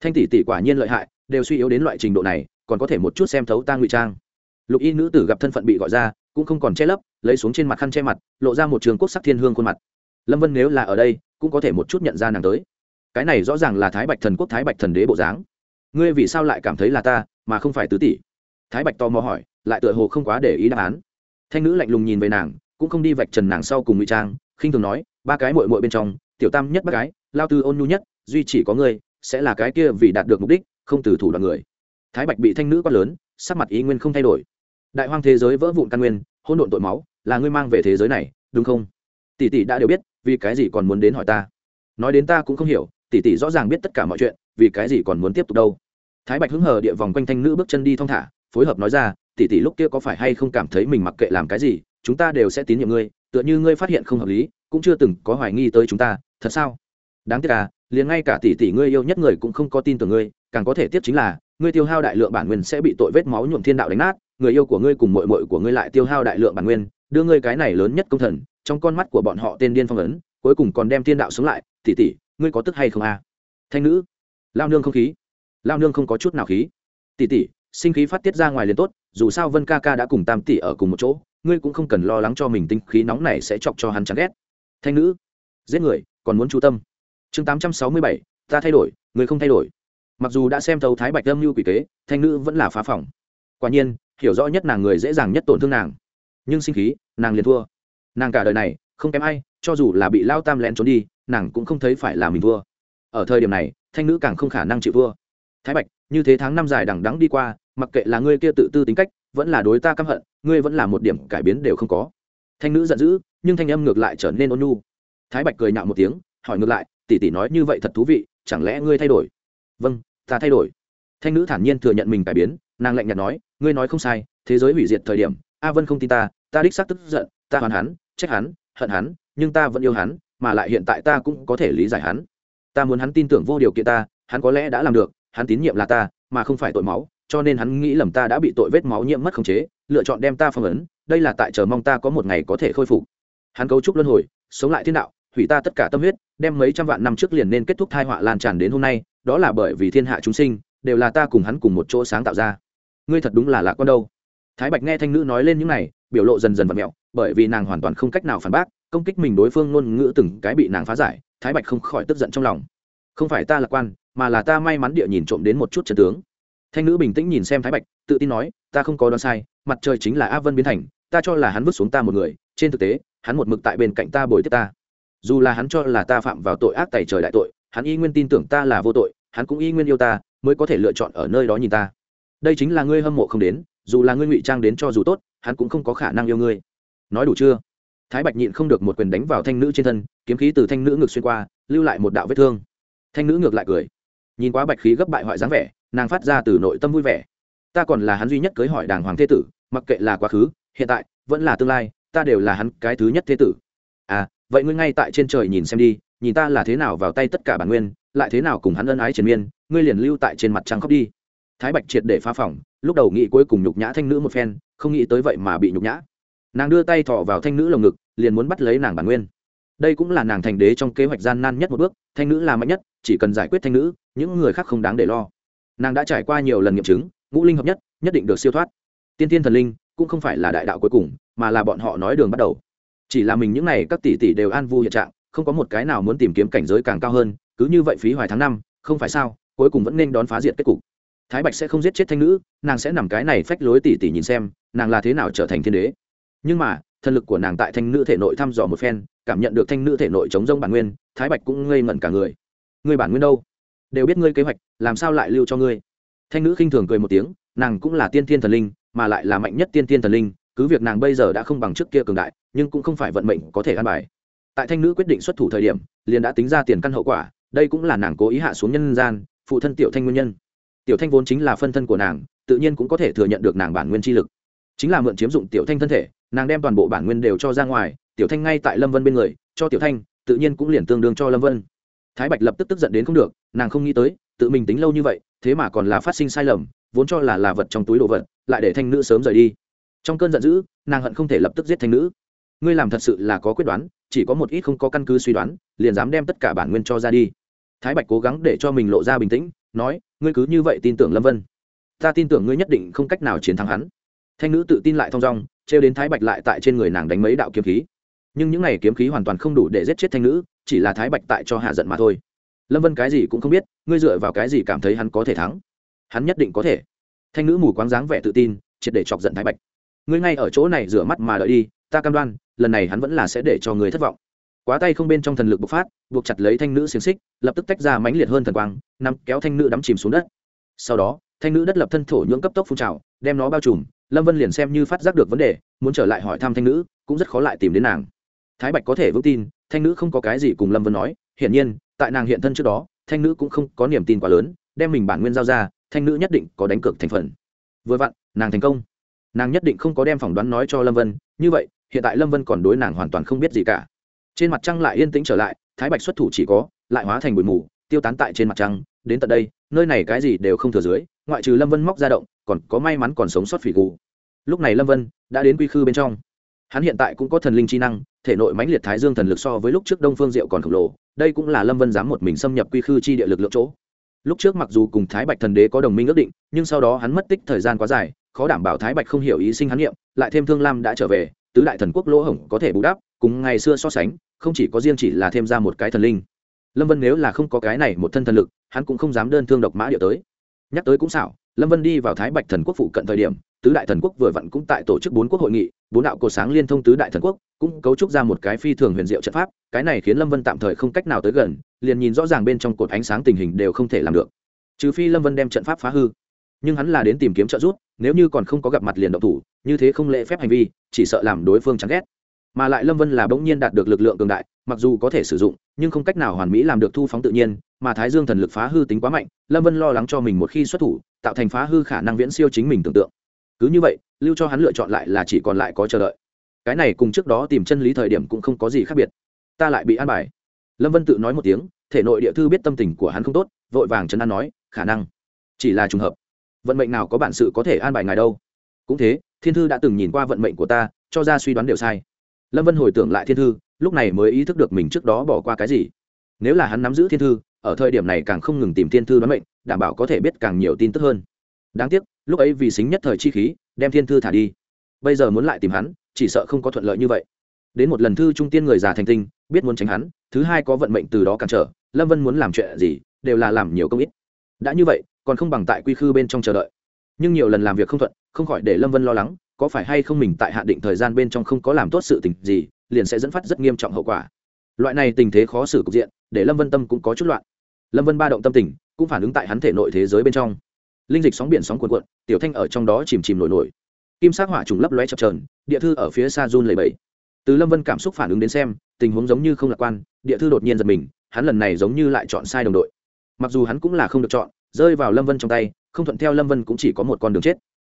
Thanh tỷ tỷ quả nhiên lợi hại, đều suy yếu đến loại trình độ này, còn có thể một chút xem thấu ta ngụy trang. Lục y nữ tử gặp thân phận bị gọi ra, cũng không còn che lấp, lấy xuống trên mặt khăn che mặt, lộ ra một trường quốc sắc thiên hương khuôn mặt. Lâm vân nếu là ở đây, cũng có thể một chút nhận ra nàng tới. Cái này rõ ràng là thái bạch thần quốc thái bạch thần đế bộ dáng. Ngươi vì sao lại cảm thấy là ta, mà không phải tứ tỷ? Thái bạch tò mò hỏi, lại tựa hồ không quá để ý đáp án. Thanh nữ lạnh lùng nhìn về nàng, cũng không đi vạch trần nàng sau cùng ngụy trang, khinh thường nói, ba cái mội mội bên trong tiểu tam nhất bác gái, lao tư ôn nhu nhất, duy chỉ có ngươi, sẽ là cái kia vì đạt được mục đích, không từ thủ đoạn người. Thái bạch bị thanh nữ quát lớn, sắc mặt ý nguyên không thay đổi. Đại hoang thế giới vỡ vụn căn nguyên, hỗn độn tội máu, là ngươi mang về thế giới này, đúng không? Tỷ tỷ đã đều biết, vì cái gì còn muốn đến hỏi ta? Nói đến ta cũng không hiểu, tỷ tỷ rõ ràng biết tất cả mọi chuyện, vì cái gì còn muốn tiếp tục đâu? Thái bạch hứng hờ địa vòng quanh thanh nữ bước chân đi thong thả, phối hợp nói ra, tỷ tỷ lúc kia có phải hay không cảm thấy mình mặc kệ làm cái gì, chúng ta đều sẽ tín nhiệm ngươi, tựa như ngươi phát hiện không hợp lý, cũng chưa từng có hoài nghi tới chúng ta thật sao? Đáng tiếc à liền ngay cả tỷ tỷ ngươi yêu nhất người cũng không có tin tưởng ngươi, càng có thể tiếp chính là, ngươi tiêu hao đại lượng bản nguyên sẽ bị tội vết máu nhuộm thiên đạo đánh nát, người yêu của ngươi cùng mội mội của ngươi lại tiêu hao đại lượng bản nguyên, đưa ngươi cái này lớn nhất công thần, trong con mắt của bọn họ tên điên phong ấn, cuối cùng còn đem thiên đạo sống lại, tỷ tỷ, ngươi có tức hay không à? thanh nữ, lao nương không khí, lao nương không có chút nào khí. Tỷ tỷ, sinh khí phát tiết ra ngoài liền tốt, dù sao vân ca ca đã cùng tam tỷ ở cùng một chỗ, ngươi cũng không cần lo lắng cho mình tinh khí nóng này sẽ chọc cho hắn chán ghét. Thanh nữ giết người, còn muốn chú tâm. Chương tám trăm sáu mươi bảy, ta thay đổi, người không thay đổi. Mặc dù đã xem thấu thái bạch âm mưu quỷ kế, thanh nữ vẫn là phá phòng. Quả nhiên, hiểu rõ nhất nàng người dễ dàng nhất tổn thương nàng. Nhưng sinh khí, nàng liền thua. Nàng cả đời này, không kém ai, cho dù là bị lao tam lén trốn đi, nàng cũng không thấy phải là mình thua. Ở thời điểm này, thanh nữ càng không khả năng chịu thua. Thái bạch, như thế tháng năm dài đằng đắng đi qua, mặc kệ là ngươi kia tự tư tính cách, vẫn là đối ta căm hận, ngươi vẫn là một điểm cải biến đều không có. Thanh nữ giận dữ, nhưng thanh âm ngược lại trở nên ôn nhu thái bạch cười nhạo một tiếng, hỏi ngược lại, tỷ tỷ nói như vậy thật thú vị, chẳng lẽ ngươi thay đổi? Vâng ta thay đổi. Thanh nữ thản nhiên thừa nhận mình cải biến, nàng lạnh nhạt nói, ngươi nói không sai, thế giới hủy diệt thời điểm, a vân không tin ta ta đích xác tức giận, ta hoàn hắn, trách hắn, hận hắn, nhưng ta vẫn yêu hắn, mà lại hiện tại ta cũng có thể lý giải hắn. Ta muốn hắn tin tưởng vô điều kiện ta, hắn có lẽ đã làm được, hắn tín nhiệm là ta, mà không phải tội máu, cho nên hắn nghĩ lầm ta đã bị tội vết máu nhiễm mất khống chế, lựa chọn đem ta phong ấn, đây là tại chờ mong ta có một ngày có thể khôi phục. Hắn cấu trúc luân hồi, sống lại thiên đạo hủy ta tất cả tâm huyết, đem mấy trăm vạn năm trước liền nên kết thúc thai họa lan tràn đến hôm nay, đó là bởi vì thiên hạ chúng sinh, đều là ta cùng hắn cùng một chỗ sáng tạo ra. Ngươi thật đúng là lạ con đâu. Thái bạch nghe thanh nữ nói lên những này, biểu lộ dần dần vặt mẹo, bởi vì nàng hoàn toàn không cách nào phản bác, công kích mình đối phương ngôn ngữ từng cái bị nàng phá giải, thái bạch không khỏi tức giận trong lòng. Không phải ta lạc quan, mà là ta may mắn địa nhìn trộm đến một chút trận tướng. Thanh nữ bình tĩnh nhìn xem thái bạch, tự tin nói, ta không có đoán sai, mặt trời chính là áp vân biến thành, ta cho là hắn vứt xuống ta một người, trên thực tế, hắn một mực tại bên cạnh ta bồi tiếp ta dù là hắn cho là ta phạm vào tội ác tày trời đại tội, hắn y nguyên tin tưởng ta là vô tội, hắn cũng y nguyên yêu ta, mới có thể lựa chọn ở nơi đó nhìn ta. Đây chính là ngươi hâm mộ không đến, dù là ngươi ngụy trang đến cho dù tốt, hắn cũng không có khả năng yêu ngươi. Nói đủ chưa? Thái bạch nhịn không được một quyền đánh vào thanh nữ trên thân, kiếm khí từ thanh nữ ngược xuyên qua, lưu lại một đạo vết thương. Thanh nữ ngược lại cười. Nhìn quá bạch khí gấp bại hoại dáng vẻ, nàng phát ra từ nội tâm vui vẻ. Ta còn là hắn duy nhất cưới hỏi đàng hoàng thế tử, mặc kệ là quá khứ, hiện tại, vẫn là tương lai, ta đều là hắn cái thứ nhất thế tử vậy ngươi ngay tại trên trời nhìn xem đi, nhìn ta là thế nào vào tay tất cả bản nguyên, lại thế nào cùng hắn ân ái triền miên, ngươi liền lưu tại trên mặt trăng khóc đi. Thái bạch triệt để phá phỏng lúc đầu nghĩ cuối cùng nhục nhã thanh nữ một phen, không nghĩ tới vậy mà bị nhục nhã. Nàng đưa tay thọ vào thanh nữ lồng ngực, liền muốn bắt lấy nàng bản nguyên. Đây cũng là nàng thành đế trong kế hoạch gian nan nhất một bước, thanh nữ là mạnh nhất, chỉ cần giải quyết thanh nữ, những người khác không đáng để lo. Nàng đã trải qua nhiều lần nghiệm chứng, ngũ linh hợp nhất nhất định được siêu thoát. Tiên tiên thần linh cũng không phải là đại đạo cuối cùng, mà là bọn họ nói đường bắt đầu chỉ là mình những n à y các tỷ tỷ đều an vu hiện trạng, không có một cái nào muốn tìm kiếm cảnh giới càng cao hơn, cứ như vậy phí hoài tháng năm, không phải sao, cuối cùng vẫn nên đón phá diệt kết cục. Thái bạch sẽ không giết chết thanh nữ, nàng sẽ nằm cái này phách lối tỷ tỷ nhìn xem, nàng là thế nào trở thành thiên đế. Nhưng mà, thần lực của nàng tại thanh nữ thể nội thăm dò một phen, cảm nhận được thanh nữ thể nội chống rông bản nguyên, thái bạch cũng ngây ngẩn cả người. Người bản nguyên đâu? Đều biết ngươi kế hoạch, làm sao lại lưu cho ngươi? Thanh nữ khinh thường cười một tiếng, nàng cũng là tiên thiên thần linh, mà lại là mạnh nhất tiên thiên thần linh cứ việc nàng bây giờ đã không bằng trước kia cường đại, nhưng cũng không phải vận mệnh có thể ăn bài. Tại thanh nữ quyết định xuất thủ thời điểm, liền đã tính ra tiền căn hậu quả, đây cũng là nàng cố ý hạ xuống nhân gian, phụ thân tiểu thanh nguyên nhân. Tiểu thanh vốn chính là phân thân của nàng, tự nhiên cũng có thể thừa nhận được nàng bản nguyên chi lực. Chính là mượn chiếm dụng tiểu thanh thân thể, nàng đem toàn bộ bản nguyên đều cho ra ngoài, tiểu thanh ngay tại lâm vân bên người, cho tiểu thanh, tự nhiên cũng liền tương đương cho lâm vân. Thái bạch lập tức tức giận đến không được, nàng không nghĩ tới, tự mình tính lâu như vậy, thế mà còn là phát sinh sai lầm, vốn cho là là vật trong túi đồ vật, lại để thanh nữ sớm rời đi trong cơn giận dữ, nàng hận không thể lập tức giết thanh nữ. Ngươi làm thật sự là có quyết đoán, chỉ có một ít không có căn cứ suy đoán, liền dám đem tất cả bản nguyên cho ra đi. Thái bạch cố gắng để cho mình lộ ra bình tĩnh, nói, ngươi cứ như vậy tin tưởng lâm vân. Ta tin tưởng ngươi nhất định không cách nào chiến thắng hắn. Thanh nữ tự tin lại thong dong, trêu đến thái bạch lại tại trên người nàng đánh mấy đạo kiếm khí. Nhưng những n à y kiếm khí hoàn toàn không đủ để giết chết thanh nữ, chỉ là thái bạch tại cho hạ giận mà thôi. Lâm vân cái gì cũng không biết, ngươi dựa vào cái gì cảm thấy hắn có thể thắng? Hắn nhất định có thể. Thanh nữ mù quáng dáng vẻ tự tin, triệt để chọc giận thái bạch ngươi ngay ở chỗ này rửa mắt mà đợi đi, ta cam đoan, lần này hắn vẫn là sẽ để cho người thất vọng. Quá tay không bên trong thần lực bộc phát, buộc chặt lấy thanh nữ xiềng xích, lập tức tách ra mãnh liệt hơn thần quang nằm kéo thanh nữ đắm chìm xuống đất. Sau đó, thanh nữ đất lập thân thổ nhưỡng cấp tốc phun trào, đem nó bao trùm, lâm vân liền xem như phát giác được vấn đề, muốn trở lại hỏi thăm thanh nữ, cũng rất khó lại tìm đến nàng. Thái bạch có thể vững tin, thanh nữ không có cái gì cùng lâm vân nói, hiển nhiên, tại nàng hiện thân trước đó, thanh nữ cũng không có niềm tin quá lớn, đem mình bản nguyên giao ra, thanh nữ nhất định có đánh cược thành phần. Vừa vặn, nàng thành công nàng nhất định không có đem phỏng đoán nói cho lâm vân như vậy hiện tại lâm vân còn đối nàng hoàn toàn không biết gì cả trên mặt trăng lại yên tĩnh trở lại thái bạch xuất thủ chỉ có lại hóa thành bụi mù tiêu tán tại trên mặt trăng đến tận đây nơi này cái gì đều không thừa dưới ngoại trừ lâm vân móc ra động còn có may mắn còn sống sót phỉ cụ lúc này lâm vân đã đến quy khư bên trong hắn hiện tại cũng có thần linh chi năng thể nội mãnh liệt thái dương thần lực so với lúc trước đông phương diệu còn khổng lồ đây cũng là lâm vân dám một mình xâm nhập quy khư chi địa lực lượng chỗ lúc trước mặc dù cùng thái bạch thần đế có đồng minh ước định nhưng sau đó hắn mất tích thời gian quá dài khó đảm bảo thái bạch không hiểu ý sinh hắn nghiệm lại thêm thương lam đã trở về, tứ đại thần quốc lỗ hổng có thể bù đắp, cùng ngày xưa so sánh, không chỉ có riêng chỉ là thêm ra một cái thần linh. Lâm vân nếu là không có cái này một thân thần lực, hắn cũng không dám đơn thương độc mã điệu tới. Nhắc tới cũng xảo, lâm vân đi vào thái bạch thần quốc phụ cận thời điểm, tứ đại thần quốc vừa vặn cũng tại tổ chức bốn quốc hội nghị, bốn đạo cổ sáng liên thông tứ đại thần quốc, cũng cấu trúc ra một cái phi thường huyền diệu trận pháp, cái này khiến lâm vân tạm thời không cách nào tới gần, liền nhìn rõ ràng bên trong cột ánh sáng tình hình đều không thể làm được. Trừ phi lâm vân đem trận pháp phá hư. Nhưng hắn là đến tìm kiếm trợ giúp nếu như còn không có gặp mặt liền động thủ, như thế không lễ phép hành vi, chỉ sợ làm đối phương chán ghét. Mà lại lâm vân là bỗng nhiên đạt được lực lượng cường đại, mặc dù có thể sử dụng, nhưng không cách nào hoàn mỹ làm được thu phóng tự nhiên, mà thái dương thần lực phá hư tính quá mạnh, lâm vân lo lắng cho mình một khi xuất thủ, tạo thành phá hư khả năng viễn siêu chính mình tưởng tượng. Cứ như vậy, lưu cho hắn lựa chọn lại là chỉ còn lại có chờ đợi. Cái này cùng trước đó tìm chân lý thời điểm cũng không có gì khác biệt. Ta lại bị an bài. Lâm vân tự nói một tiếng, thể nội địa thư biết tâm tình của hắn không tốt, vội vàng chấn an nói, khả năng chỉ là trùng hợp vận mệnh nào có bản sự có thể an bài ngài đâu? Cũng thế, thiên thư đã từng nhìn qua vận mệnh của ta, cho ra suy đoán đều sai. Lâm vân hồi tưởng lại thiên thư, lúc này mới ý thức được mình trước đó bỏ qua cái gì. Nếu là hắn nắm giữ thiên thư, ở thời điểm này càng không ngừng tìm thiên thư đoán mệnh, đảm bảo có thể biết càng nhiều tin tức hơn. Đáng tiếc, lúc ấy vì xính nhất thời chi khí, đem thiên thư thả đi. Bây giờ muốn lại tìm hắn, chỉ sợ không có thuận lợi như vậy. Đến một lần thư trung tiên người già thành tinh, biết muốn tránh hắn, thứ hai có vận mệnh từ đó cản trở, lâm vân muốn làm chuyện gì, đều là làm nhiều công ít. Đã như vậy còn không bằng tại quy khư bên trong chờ đợi. Nhưng nhiều lần làm việc không thuận, không khỏi để lâm vân lo lắng, có phải hay không mình tại hạn định thời gian bên trong không có làm tốt sự tình gì, liền sẽ dẫn phát rất nghiêm trọng hậu quả. Loại này tình thế khó xử cục diện, để lâm vân tâm cũng có chút loạn. Lâm vân ba động tâm tình, cũng phản ứng tại hắn thể nội thế giới bên trong. Linh dịch sóng biển sóng cuộn cuộn, tiểu thanh ở trong đó chìm chìm nổi nổi. Kim sắc hỏa trùng lấp lóe chập trờn địa thư ở phía xa run lầy bẫy từ lâm vân cảm xúc phản ứng đến xem, tình huống giống như không lạc quan, địa thư đột nhiên giật mình, hắn lần này giống như lại chọn sai đồng đội mặc dù hắn cũng là không được chọn, rơi vào lâm vân trong tay, không thuận theo lâm vân cũng chỉ có một con đường chết.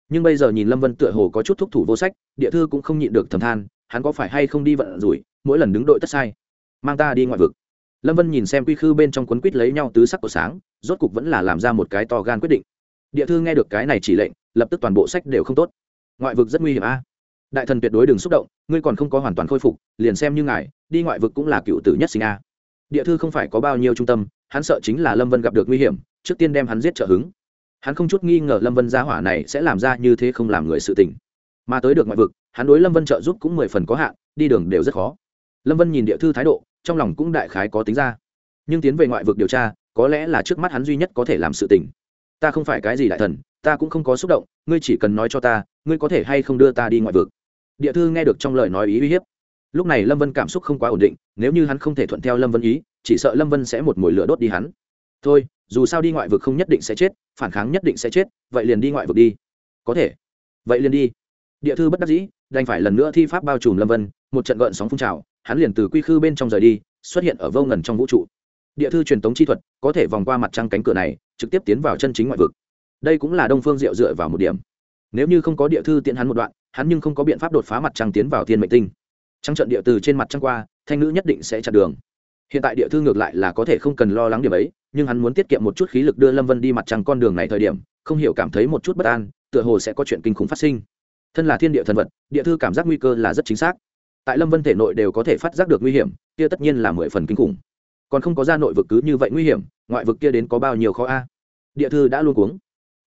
Nhưng bây giờ nhìn lâm vân tựa hồ có chút thúc thủ vô sách, địa thư cũng không nhịn được thầm than, hắn có phải hay không đi vận rủi, mỗi lần đứng đội tất sai. Mang ta đi ngoại vực. Lâm vân nhìn xem quy khư bên trong quấn quýt lấy nhau tứ sắc của sáng, rốt cục vẫn là làm ra một cái to gan quyết định. Địa thư nghe được cái này chỉ lệnh, lập tức toàn bộ sách đều không tốt. Ngoại vực rất nguy hiểm a. Đại thần tuyệt đối đừng xúc động, ngươi còn không có hoàn toàn khôi phục, liền xem như ngài, đi ngoại vực cũng là cựu tử nhất sinh a. Địa thư không phải có bao nhiêu trung tâm hắn sợ chính là lâm vân gặp được nguy hiểm, trước tiên đem hắn giết trợ hứng. Hắn không chút nghi ngờ lâm vân gia hỏa này sẽ làm ra như thế không làm người sự tình. Mà tới được ngoại vực, hắn đối lâm vân trợ giúp cũng mười phần có hạn, đi đường đều rất khó. Lâm vân nhìn địa thư thái độ, trong lòng cũng đại khái có tính ra. Nhưng tiến về ngoại vực điều tra, có lẽ là trước mắt hắn duy nhất có thể làm sự tình. Ta không phải cái gì đại thần, ta cũng không có xúc động, ngươi chỉ cần nói cho ta, ngươi có thể hay không đưa ta đi ngoại vực. Địa thư nghe được trong lời nói ý uy hiếp lúc này lâm vân cảm xúc không quá ổn định, nếu như hắn không thể thuận theo lâm vân ý, chỉ sợ lâm vân sẽ một mồi lửa đốt đi hắn. Thôi, dù sao đi ngoại vực không nhất định sẽ chết, phản kháng nhất định sẽ chết, vậy liền đi ngoại vực đi. Có thể. Vậy liền đi. Địa thư bất đắc dĩ, đành phải lần nữa thi pháp bao trùm lâm vân, một trận gợn sóng phun trào, hắn liền từ quy khư bên trong rời đi, xuất hiện ở vô ngần trong vũ trụ. Địa thư truyền tống chi thuật, có thể vòng qua mặt trăng cánh cửa này, trực tiếp tiến vào chân chính ngoại vực. Đây cũng là đông phương diệu dựa vào một điểm. Nếu như không có địa thư tiện hắn một đoạn, hắn nhưng không có biện pháp đột phá mặt trăng tiến vào thiên mệnh tinh trăng trận địa từ trên mặt trăng qua, thanh nữ nhất định sẽ chặn đường. Hiện tại địa thư ngược lại là có thể không cần lo lắng điểm ấy, nhưng hắn muốn tiết kiệm một chút khí lực đưa lâm vân đi mặt trăng con đường này thời điểm, không hiểu cảm thấy một chút bất an, tựa hồ sẽ có chuyện kinh khủng phát sinh. Thân là thiên địa thần vật, địa thư cảm giác nguy cơ là rất chính xác. Tại lâm vân thể nội đều có thể phát giác được nguy hiểm, kia tất nhiên là mười phần kinh khủng. Còn không có ra nội vực cứ như vậy nguy hiểm, ngoại vực kia đến có bao nhiêu khó a? Địa thư đã luôn cuống.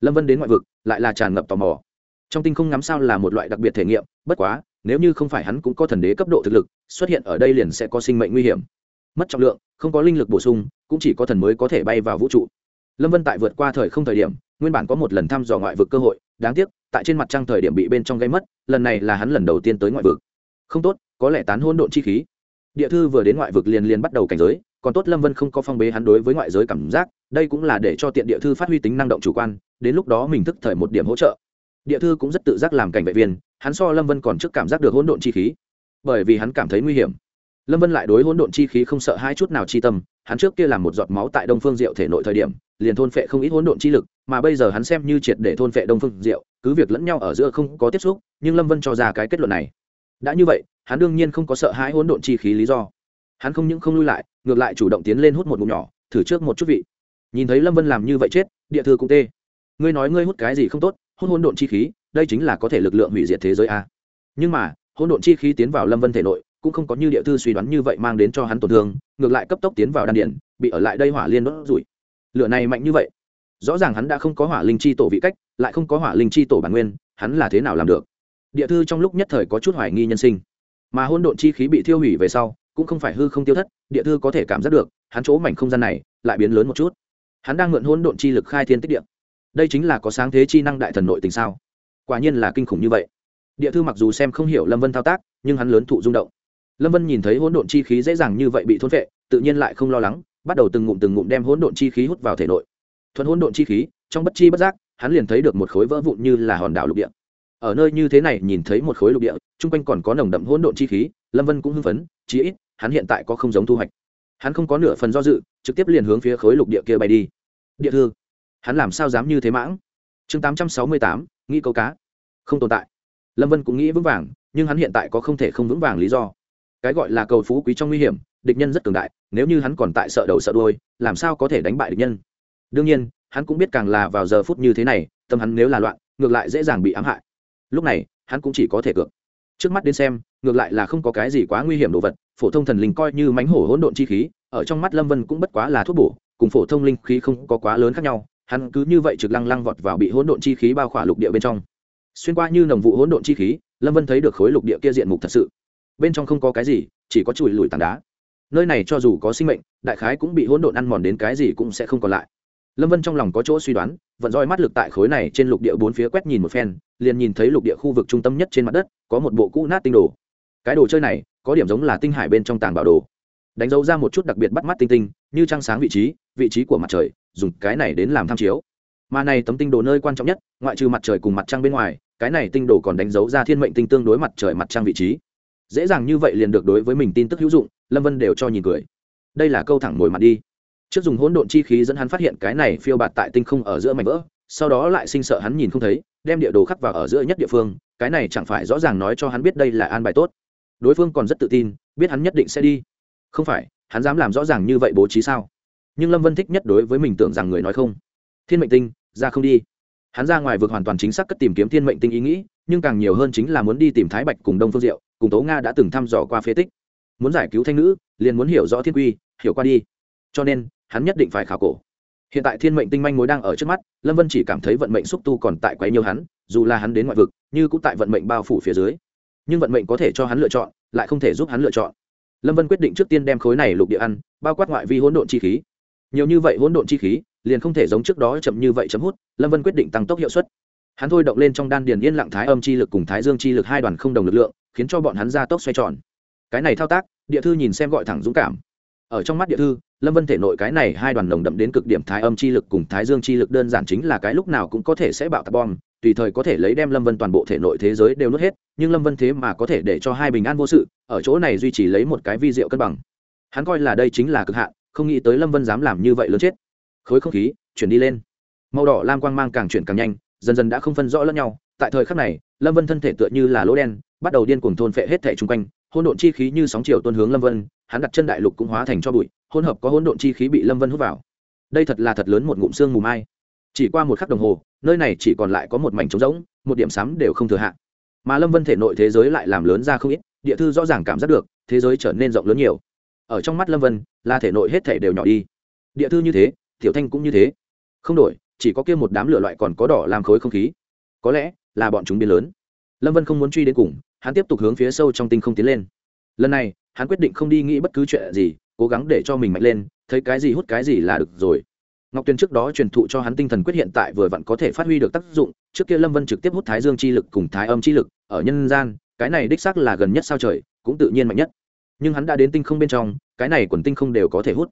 Lâm vân đến ngoại vực, lại là tràn ngập tò mò. Trong tinh không ngắm sao là một loại đặc biệt thể nghiệm, bất quá nếu như không phải hắn cũng có thần đế cấp độ thực lực, xuất hiện ở đây liền sẽ có sinh mệnh nguy hiểm. Mất trọng lượng, không có linh lực bổ sung, cũng chỉ có thần mới có thể bay vào vũ trụ. Lâm vân tại vượt qua thời không thời điểm, nguyên bản có một lần thăm dò ngoại vực cơ hội, đáng tiếc, tại trên mặt trăng thời điểm bị bên trong gây mất, lần này là hắn lần đầu tiên tới ngoại vực. Không tốt, có lẽ tán hôn độn chi khí. Địa thư vừa đến ngoại vực liền liền bắt đầu cảnh giới, còn tốt lâm vân không có phong bế hắn đối với ngoại giới cảm giác, đây cũng là để cho tiện địa thư phát huy tính năng động chủ quan, đến lúc đó mình thức thời một điểm hỗ trợ. Địa thư cũng rất tự giác làm cảnh vệ viên hắn so lâm vân còn trước cảm giác được hỗn độn chi khí bởi vì hắn cảm thấy nguy hiểm lâm vân lại đối hỗn độn chi khí không sợ hai chút nào chi tâm hắn trước kia làm một giọt máu tại đông phương diệu thể nội thời điểm liền thôn phệ không ít hỗn độn chi lực mà bây giờ hắn xem như triệt để thôn phệ đông phương diệu cứ việc lẫn nhau ở giữa không có tiếp xúc nhưng lâm vân cho ra cái kết luận này đã như vậy hắn đương nhiên không có sợ hãi hỗn độn chi khí lý do hắn không những không lui lại ngược lại chủ động tiến lên hút một ngụm nhỏ thử trước một chút vị nhìn thấy lâm vân làm như vậy chết địa thư cũng tê ngươi nói ngươi hút cái gì không tốt hút hỗn độn chi khí đây chính là có thể lực lượng hủy diệt thế giới a. Nhưng mà, hỗn độn chi khí tiến vào lâm vân thể nội, cũng không có như địa thư suy đoán như vậy mang đến cho hắn tổn thương, ngược lại cấp tốc tiến vào đan điện, bị ở lại đây hỏa liên đốt rủi. Lửa này mạnh như vậy, rõ ràng hắn đã không có hỏa linh chi tổ vị cách, lại không có hỏa linh chi tổ bản nguyên, hắn là thế nào làm được? Địa thư trong lúc nhất thời có chút hoài nghi nhân sinh. Mà hỗn độn chi khí bị thiêu hủy về sau, cũng không phải hư không tiêu thất, địa thư có thể cảm giác được, hắn chỗ mảnh không gian này lại biến lớn một chút. Hắn đang mượn hỗn độn chi lực khai thiên tích địa. Đây chính là có sáng thế chi năng đại thần nội tình sao? Quả nhiên là kinh khủng như vậy. Địa thư mặc dù xem không hiểu lâm vân thao tác, nhưng hắn lớn thụ rung động. Lâm vân nhìn thấy hỗn độn chi khí dễ dàng như vậy bị thôn vệ, tự nhiên lại không lo lắng, bắt đầu từng ngụm từng ngụm đem hỗn độn chi khí hút vào thể nội. Thuận hỗn độn chi khí, trong bất chi bất giác, hắn liền thấy được một khối vỡ vụn như là hòn đảo lục địa. Ở nơi như thế này nhìn thấy một khối lục địa, chung quanh còn có nồng đậm hỗn độn chi khí, lâm vân cũng hưng phấn, chí ít, hắn hiện tại có không giống thu hoạch. Hắn không có nửa phần do dự, trực tiếp liền hướng phía khối lục địa kia bay đi. Địa thư, hắn làm sao dám như thế mãng? Chương tám trăm sáu mươi tám nghĩ câu cá. Không tồn tại. Lâm vân cũng nghĩ vững vàng nhưng hắn hiện tại có không thể không vững vàng lý do. Cái gọi là cầu phú quý trong nguy hiểm địch nhân rất cường đại nếu như hắn còn tại sợ đầu sợ đuôi, làm sao có thể đánh bại địch nhân? Đương nhiên hắn cũng biết càng là vào giờ phút như thế này tâm hắn nếu là loạn ngược lại dễ dàng bị ám hại. Lúc này hắn cũng chỉ có thể cược. Trước mắt đến xem ngược lại là không có cái gì quá nguy hiểm đồ vật phổ thông thần linh coi như mánh hổ hỗn độn chi khí ở trong mắt lâm vân cũng bất quá là thuốc bổ cùng phổ thông linh khí không có quá lớn khác nhau hắn cứ như vậy trực lăng lăng vọt vào bị hỗn độn chi khí bao khỏa lục địa bên trong. Xuyên qua như nồng vụ hỗn độn chi khí, lâm vân thấy được khối lục địa kia diện mục thật sự. Bên trong không có cái gì, chỉ có chùi lùi tảng đá. Nơi này cho dù có sinh mệnh, đại khái cũng bị hỗn độn ăn mòn đến cái gì cũng sẽ không còn lại. Lâm vân trong lòng có chỗ suy đoán, vận roi mắt lực tại khối này trên lục địa bốn phía quét nhìn một phen, liền nhìn thấy lục địa khu vực trung tâm nhất trên mặt đất, có một bộ cũ nát tinh đồ. Cái đồ chơi này, có điểm giống là tinh hải bên trong tàng bảo đồ. Đánh dấu ra một chút đặc biệt bắt mắt tinh tinh, như trăng sáng vị trí vị trí của mặt trời dùng cái này đến làm tham chiếu. Mà này tấm tinh đồ nơi quan trọng nhất, ngoại trừ mặt trời cùng mặt trăng bên ngoài, cái này tinh đồ còn đánh dấu ra thiên mệnh tinh tương đối mặt trời mặt trăng vị trí. Dễ dàng như vậy liền được đối với mình tin tức hữu dụng, lâm vân đều cho nhìn cười. Đây là câu thẳng ngồi mặt đi. Trước dùng hỗn độn chi khí dẫn hắn phát hiện cái này phiêu bạt tại tinh không ở giữa mảnh vỡ, sau đó lại sinh sợ hắn nhìn không thấy, đem địa đồ khắc vào ở giữa nhất địa phương, cái này chẳng phải rõ ràng nói cho hắn biết đây là an bài tốt. Đối phương còn rất tự tin, biết hắn nhất định sẽ đi. Không phải, hắn dám làm rõ ràng như vậy bố trí sao? Nhưng lâm vân thích nhất đối với mình tưởng rằng người nói không thiên mệnh tinh ra không đi hắn ra ngoài vượt hoàn toàn chính xác cất tìm kiếm thiên mệnh tinh ý nghĩ nhưng càng nhiều hơn chính là muốn đi tìm thái bạch cùng đông phương diệu cùng tố nga đã từng thăm dò qua phế tích muốn giải cứu thanh nữ liền muốn hiểu rõ thiên quy hiểu qua đi cho nên hắn nhất định phải khảo cổ hiện tại thiên mệnh tinh manh mối đang ở trước mắt lâm vân chỉ cảm thấy vận mệnh xúc tu còn tại quấy nhiều hắn dù là hắn đến ngoại vực như cũng tại vận mệnh bao phủ phía dưới nhưng vận mệnh có thể cho hắn lựa chọn lại không thể giúp hắn lựa chọn lâm vân quyết định trước tiên đem khối này lục địa ăn bao quát ngoại vi hỗn độn chi khí nhiều như vậy hỗn độn chi khí, liền không thể giống trước đó chậm như vậy chấm hút, lâm vân quyết định tăng tốc hiệu suất. Hắn thôi động lên trong đan điền yên lặng thái âm chi lực cùng thái dương chi lực hai đoàn không đồng lực lượng, khiến cho bọn hắn ra tốc xoay tròn. Cái này thao tác, địa thư nhìn xem gọi thẳng dũng cảm. Ở trong mắt địa thư, lâm vân thể nội cái này hai đoàn nồng đậm đến cực điểm thái âm chi lực cùng thái dương chi lực đơn giản chính là cái lúc nào cũng có thể sẽ bạo tạc bom, tùy thời có thể lấy đem lâm vân toàn bộ thể nội thế giới đều nuốt hết, nhưng lâm vân thế mà có thể để cho hai bình an vô sự, ở chỗ này duy trì lấy một cái vi diệu cân bằng. Hắn coi là đây chính là cực hạn không nghĩ tới lâm vân dám làm như vậy lớn chết. Khối không khí, chuyển đi lên. Màu đỏ lam quang mang càng chuyển càng nhanh, dần dần đã không phân rõ lẫn nhau. Tại thời khắc này, lâm vân thân thể tựa như là lỗ đen, bắt đầu điên cuồng thôn phệ hết thẻ chung quanh. Hỗn độn chi khí như sóng chiều tuôn hướng lâm vân, hắn đặt chân đại lục cũng hóa thành cho bụi, hỗn hợp có hỗn độn chi khí bị lâm vân hút vào. Đây thật là thật lớn một ngụm xương mù mai. Chỉ qua một khắc đồng hồ, nơi này chỉ còn lại có một mảnh trống rỗng, một điểm sắm đều không thừa hạn mà lâm vân thể nội thế giới lại làm lớn ra không ít, địa thư rõ ràng cảm giác được, thế giới trở nên rộng lớn nhiều ở trong mắt lâm vân, là thể nội hết thể đều nhỏ đi. Địa thư như thế, tiểu thanh cũng như thế. Không đổi, chỉ có kia một đám lửa loại còn có đỏ làm khối không khí. Có lẽ là bọn chúng biến lớn. Lâm vân không muốn truy đến cùng, hắn tiếp tục hướng phía sâu trong tinh không tiến lên. Lần này, hắn quyết định không đi nghĩ bất cứ chuyện gì, cố gắng để cho mình mạnh lên, thấy cái gì hút cái gì là được rồi. Ngọc tuyền trước đó truyền thụ cho hắn tinh thần quyết hiện tại vừa vặn có thể phát huy được tác dụng, trước kia lâm vân trực tiếp hút thái dương chi lực cùng thái âm chi lực, ở nhân gian, cái này đích xác là gần nhất sao trời, cũng tự nhiên mạnh nhất nhưng hắn đã đến tinh không bên trong, cái này quần tinh không đều có thể hút.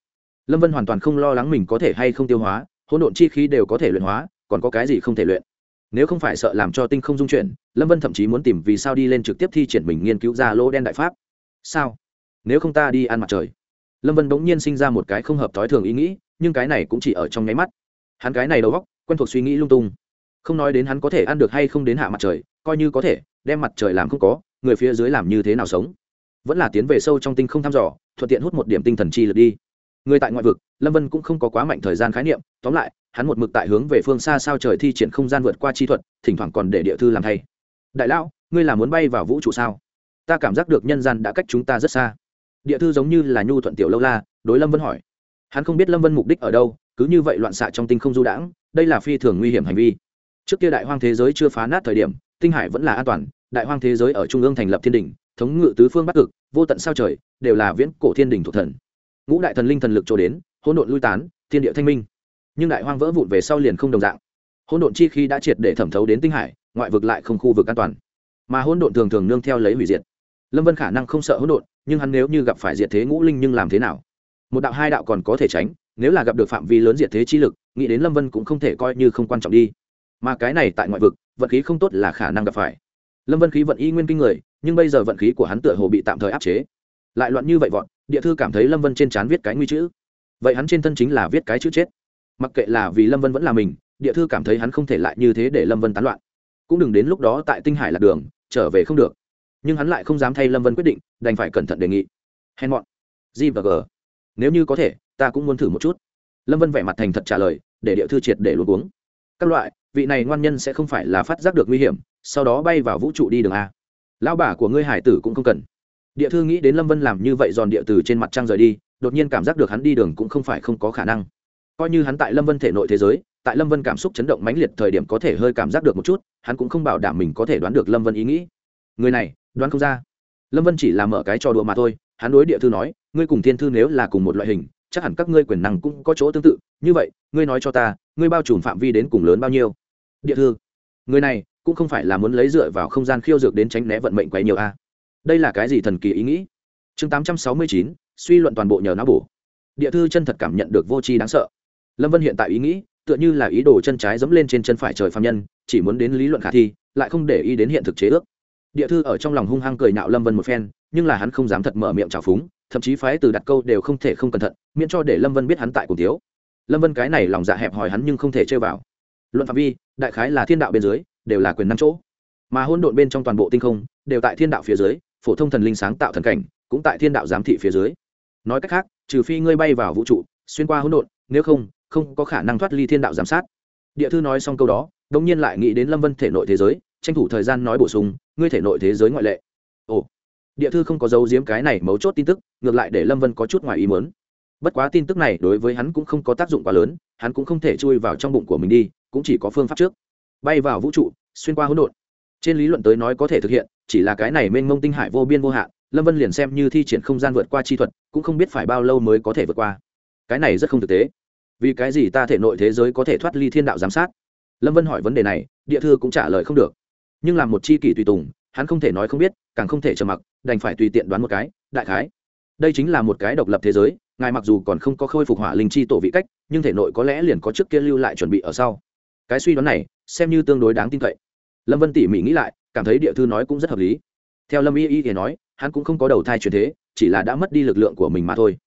Lâm vân hoàn toàn không lo lắng mình có thể hay không tiêu hóa, hỗn độn chi khí đều có thể luyện hóa, còn có cái gì không thể luyện. Nếu không phải sợ làm cho tinh không dung chuyển, lâm vân thậm chí muốn tìm vì sao đi lên trực tiếp thi triển mình nghiên cứu ra lỗ đen đại pháp. Sao? Nếu không ta đi ăn mặt trời. Lâm vân bỗng nhiên sinh ra một cái không hợp thói thường ý nghĩ, nhưng cái này cũng chỉ ở trong nháy mắt. Hắn cái này đầu góc quen thuộc suy nghĩ lung tung. Không nói đến hắn có thể ăn được hay không đến hạ mặt trời, coi như có thể, đem mặt trời làm không có, người phía dưới làm như thế nào sống? Vẫn là tiến về sâu trong tinh không thăm dò, thuận tiện hút một điểm tinh thần chi lực đi. Người tại ngoại vực, lâm vân cũng không có quá mạnh thời gian khái niệm, tóm lại, hắn một mực tại hướng về phương xa sao trời thi triển không gian vượt qua chi thuật, thỉnh thoảng còn để địa thư làm thay. Đại lão, ngươi là muốn bay vào vũ trụ sao? Ta cảm giác được nhân gian đã cách chúng ta rất xa. Địa thư giống như là nhu thuận tiểu lâu la, đối lâm vân hỏi. Hắn không biết lâm vân mục đích ở đâu, cứ như vậy loạn xạ trong tinh không du đãng, đây là phi thường nguy hiểm hành vi. Trước kia đại hoang thế giới chưa phá nát thời điểm, tinh hải vẫn là an toàn, đại hoang thế giới ở trung ương thành lập thiên đình thống ngự tứ phương bắc cực, vô tận sao trời, đều là viễn cổ thiên đình thuộc thần. Ngũ đại thần linh thần lực trổ đến, hỗn độn lui tán, thiên địa thanh minh. Nhưng đại hoang vỡ vụn về sau liền không đồng dạng. Hỗn độn chi khi đã triệt để thẩm thấu đến tinh hải, ngoại vực lại không khu vực an toàn. Mà hỗn độn thường thường nương theo lấy hủy diệt. Lâm vân khả năng không sợ hỗn độn, nhưng hắn nếu như gặp phải diệt thế ngũ linh nhưng làm thế nào? Một đạo hai đạo còn có thể tránh, nếu là gặp được phạm vi lớn diệt thế chi lực, nghĩ đến lâm vân cũng không thể coi như không quan trọng đi. Mà cái này tại ngoại vực vận khí không tốt là khả năng gặp phải. Lâm vân khí vận y nguyên kinh người nhưng bây giờ vận khí của hắn tựa hồ bị tạm thời áp chế. Lại loạn như vậy vọn địa thư cảm thấy lâm vân trên trán viết cái nguy chữ. Vậy hắn trên thân chính là viết cái chữ chết. Mặc kệ là vì lâm vân vẫn là mình, địa thư cảm thấy hắn không thể lại như thế để lâm vân tán loạn. Cũng đừng đến lúc đó tại tinh hải lạc đường, trở về không được. Nhưng hắn lại không dám thay lâm vân quyết định, đành phải cẩn thận đề nghị. Hèn mọn. G và g. Nếu như có thể, ta cũng muốn thử một chút. Lâm vân vẻ mặt thành thật trả lời, để địa thư triệt để luôn uống các loại, vị này ngoan nhân sẽ không phải là phát giác được nguy hiểm, sau đó bay vào vũ trụ đi đường a lão bà của ngươi hải tử cũng không cần. Địa thư nghĩ đến lâm vân làm như vậy giòn địa từ trên mặt trăng rời đi, đột nhiên cảm giác được hắn đi đường cũng không phải không có khả năng. Coi như hắn tại lâm vân thể nội thế giới, tại lâm vân cảm xúc chấn động mãnh liệt thời điểm có thể hơi cảm giác được một chút, hắn cũng không bảo đảm mình có thể đoán được lâm vân ý nghĩ. Người này, đoán không ra. Lâm vân chỉ là mở cái trò đùa mà thôi, hắn đối địa thư nói, ngươi cùng thiên thư nếu là cùng một loại hình, chắc hẳn các ngươi quyền năng cũng có chỗ tương tự. Như vậy, ngươi nói cho ta, ngươi bao trùm phạm vi đến cùng lớn bao nhiêu? Địa thư, người này cũng không phải là muốn lấy dựa vào không gian khiêu dược đến tránh né vận mệnh quấy nhiều a. Đây là cái gì thần kỳ ý nghĩ? Chương tám trăm sáu mươi chín, suy luận toàn bộ nhờ não bổ. Địa thư chân thật cảm nhận được vô tri đáng sợ. Lâm vân hiện tại ý nghĩ, tựa như là ý đồ chân trái dẫm lên trên chân phải trời phạm nhân, chỉ muốn đến lý luận khả thi, lại không để ý đến hiện thực chế ước. Địa thư ở trong lòng hung hăng cười nạo lâm vân một phen, nhưng là hắn không dám thật mở miệng trào phúng, thậm chí phái từ đặt câu đều không thể không cẩn thận, miễn cho để lâm vân biết hắn tại cùng thiếu. Lâm vân cái này lòng dạ hẹp hòi hắn nhưng không thể chơi vào. Luận phạm vi, đại khái là thiên đạo bên dưới đều là quyền năng chỗ. Mà hôn độn bên trong toàn bộ tinh không, đều tại thiên đạo phía dưới, phổ thông thần linh sáng tạo thần cảnh, cũng tại thiên đạo giám thị phía dưới. Nói cách khác, trừ phi ngươi bay vào vũ trụ, xuyên qua hỗn độn, nếu không không có khả năng thoát ly thiên đạo giám sát. Địa thư nói xong câu đó đông nhiên lại nghĩ đến lâm vân thể nội thế giới, tranh thủ thời gian nói bổ sung, ngươi thể nội thế giới ngoại lệ. Ồ. Địa thư không có dấu giếm cái này mấu chốt tin tức, ngược lại để lâm vân có chút ngoài ý muốn. Bất quá tin tức này đối với hắn cũng không có tác dụng quá lớn, hắn cũng không thể chui vào trong bụng của mình đi, cũng chỉ có phương pháp trước bay vào vũ trụ, xuyên qua hỗn độn. Trên lý luận tới nói có thể thực hiện, chỉ là cái này mênh mông tinh hải vô biên vô hạn, lâm vân liền xem như thi triển không gian vượt qua chi thuật, cũng không biết phải bao lâu mới có thể vượt qua. Cái này rất không thực tế. Vì cái gì ta thể nội thế giới có thể thoát ly thiên đạo giám sát? Lâm vân hỏi vấn đề này, địa thư cũng trả lời không được. Nhưng làm một chi kỷ tùy tùng, hắn không thể nói không biết, càng không thể trầm mặc, đành phải tùy tiện đoán một cái, đại khái. Đây chính là một cái độc lập thế giới, ngài mặc dù còn không có khôi phục hỏa linh chi tổ vị cách, nhưng thể nội có lẽ liền có trước kia lưu lại chuẩn bị ở sau cái suy đoán này, xem như tương đối đáng tin cậy. Lâm vân tỉ mỉ nghĩ lại, cảm thấy địa thư nói cũng rất hợp lý. Theo lâm y y thì nói, hắn cũng không có đầu thai truyền thế, chỉ là đã mất đi lực lượng của mình mà thôi.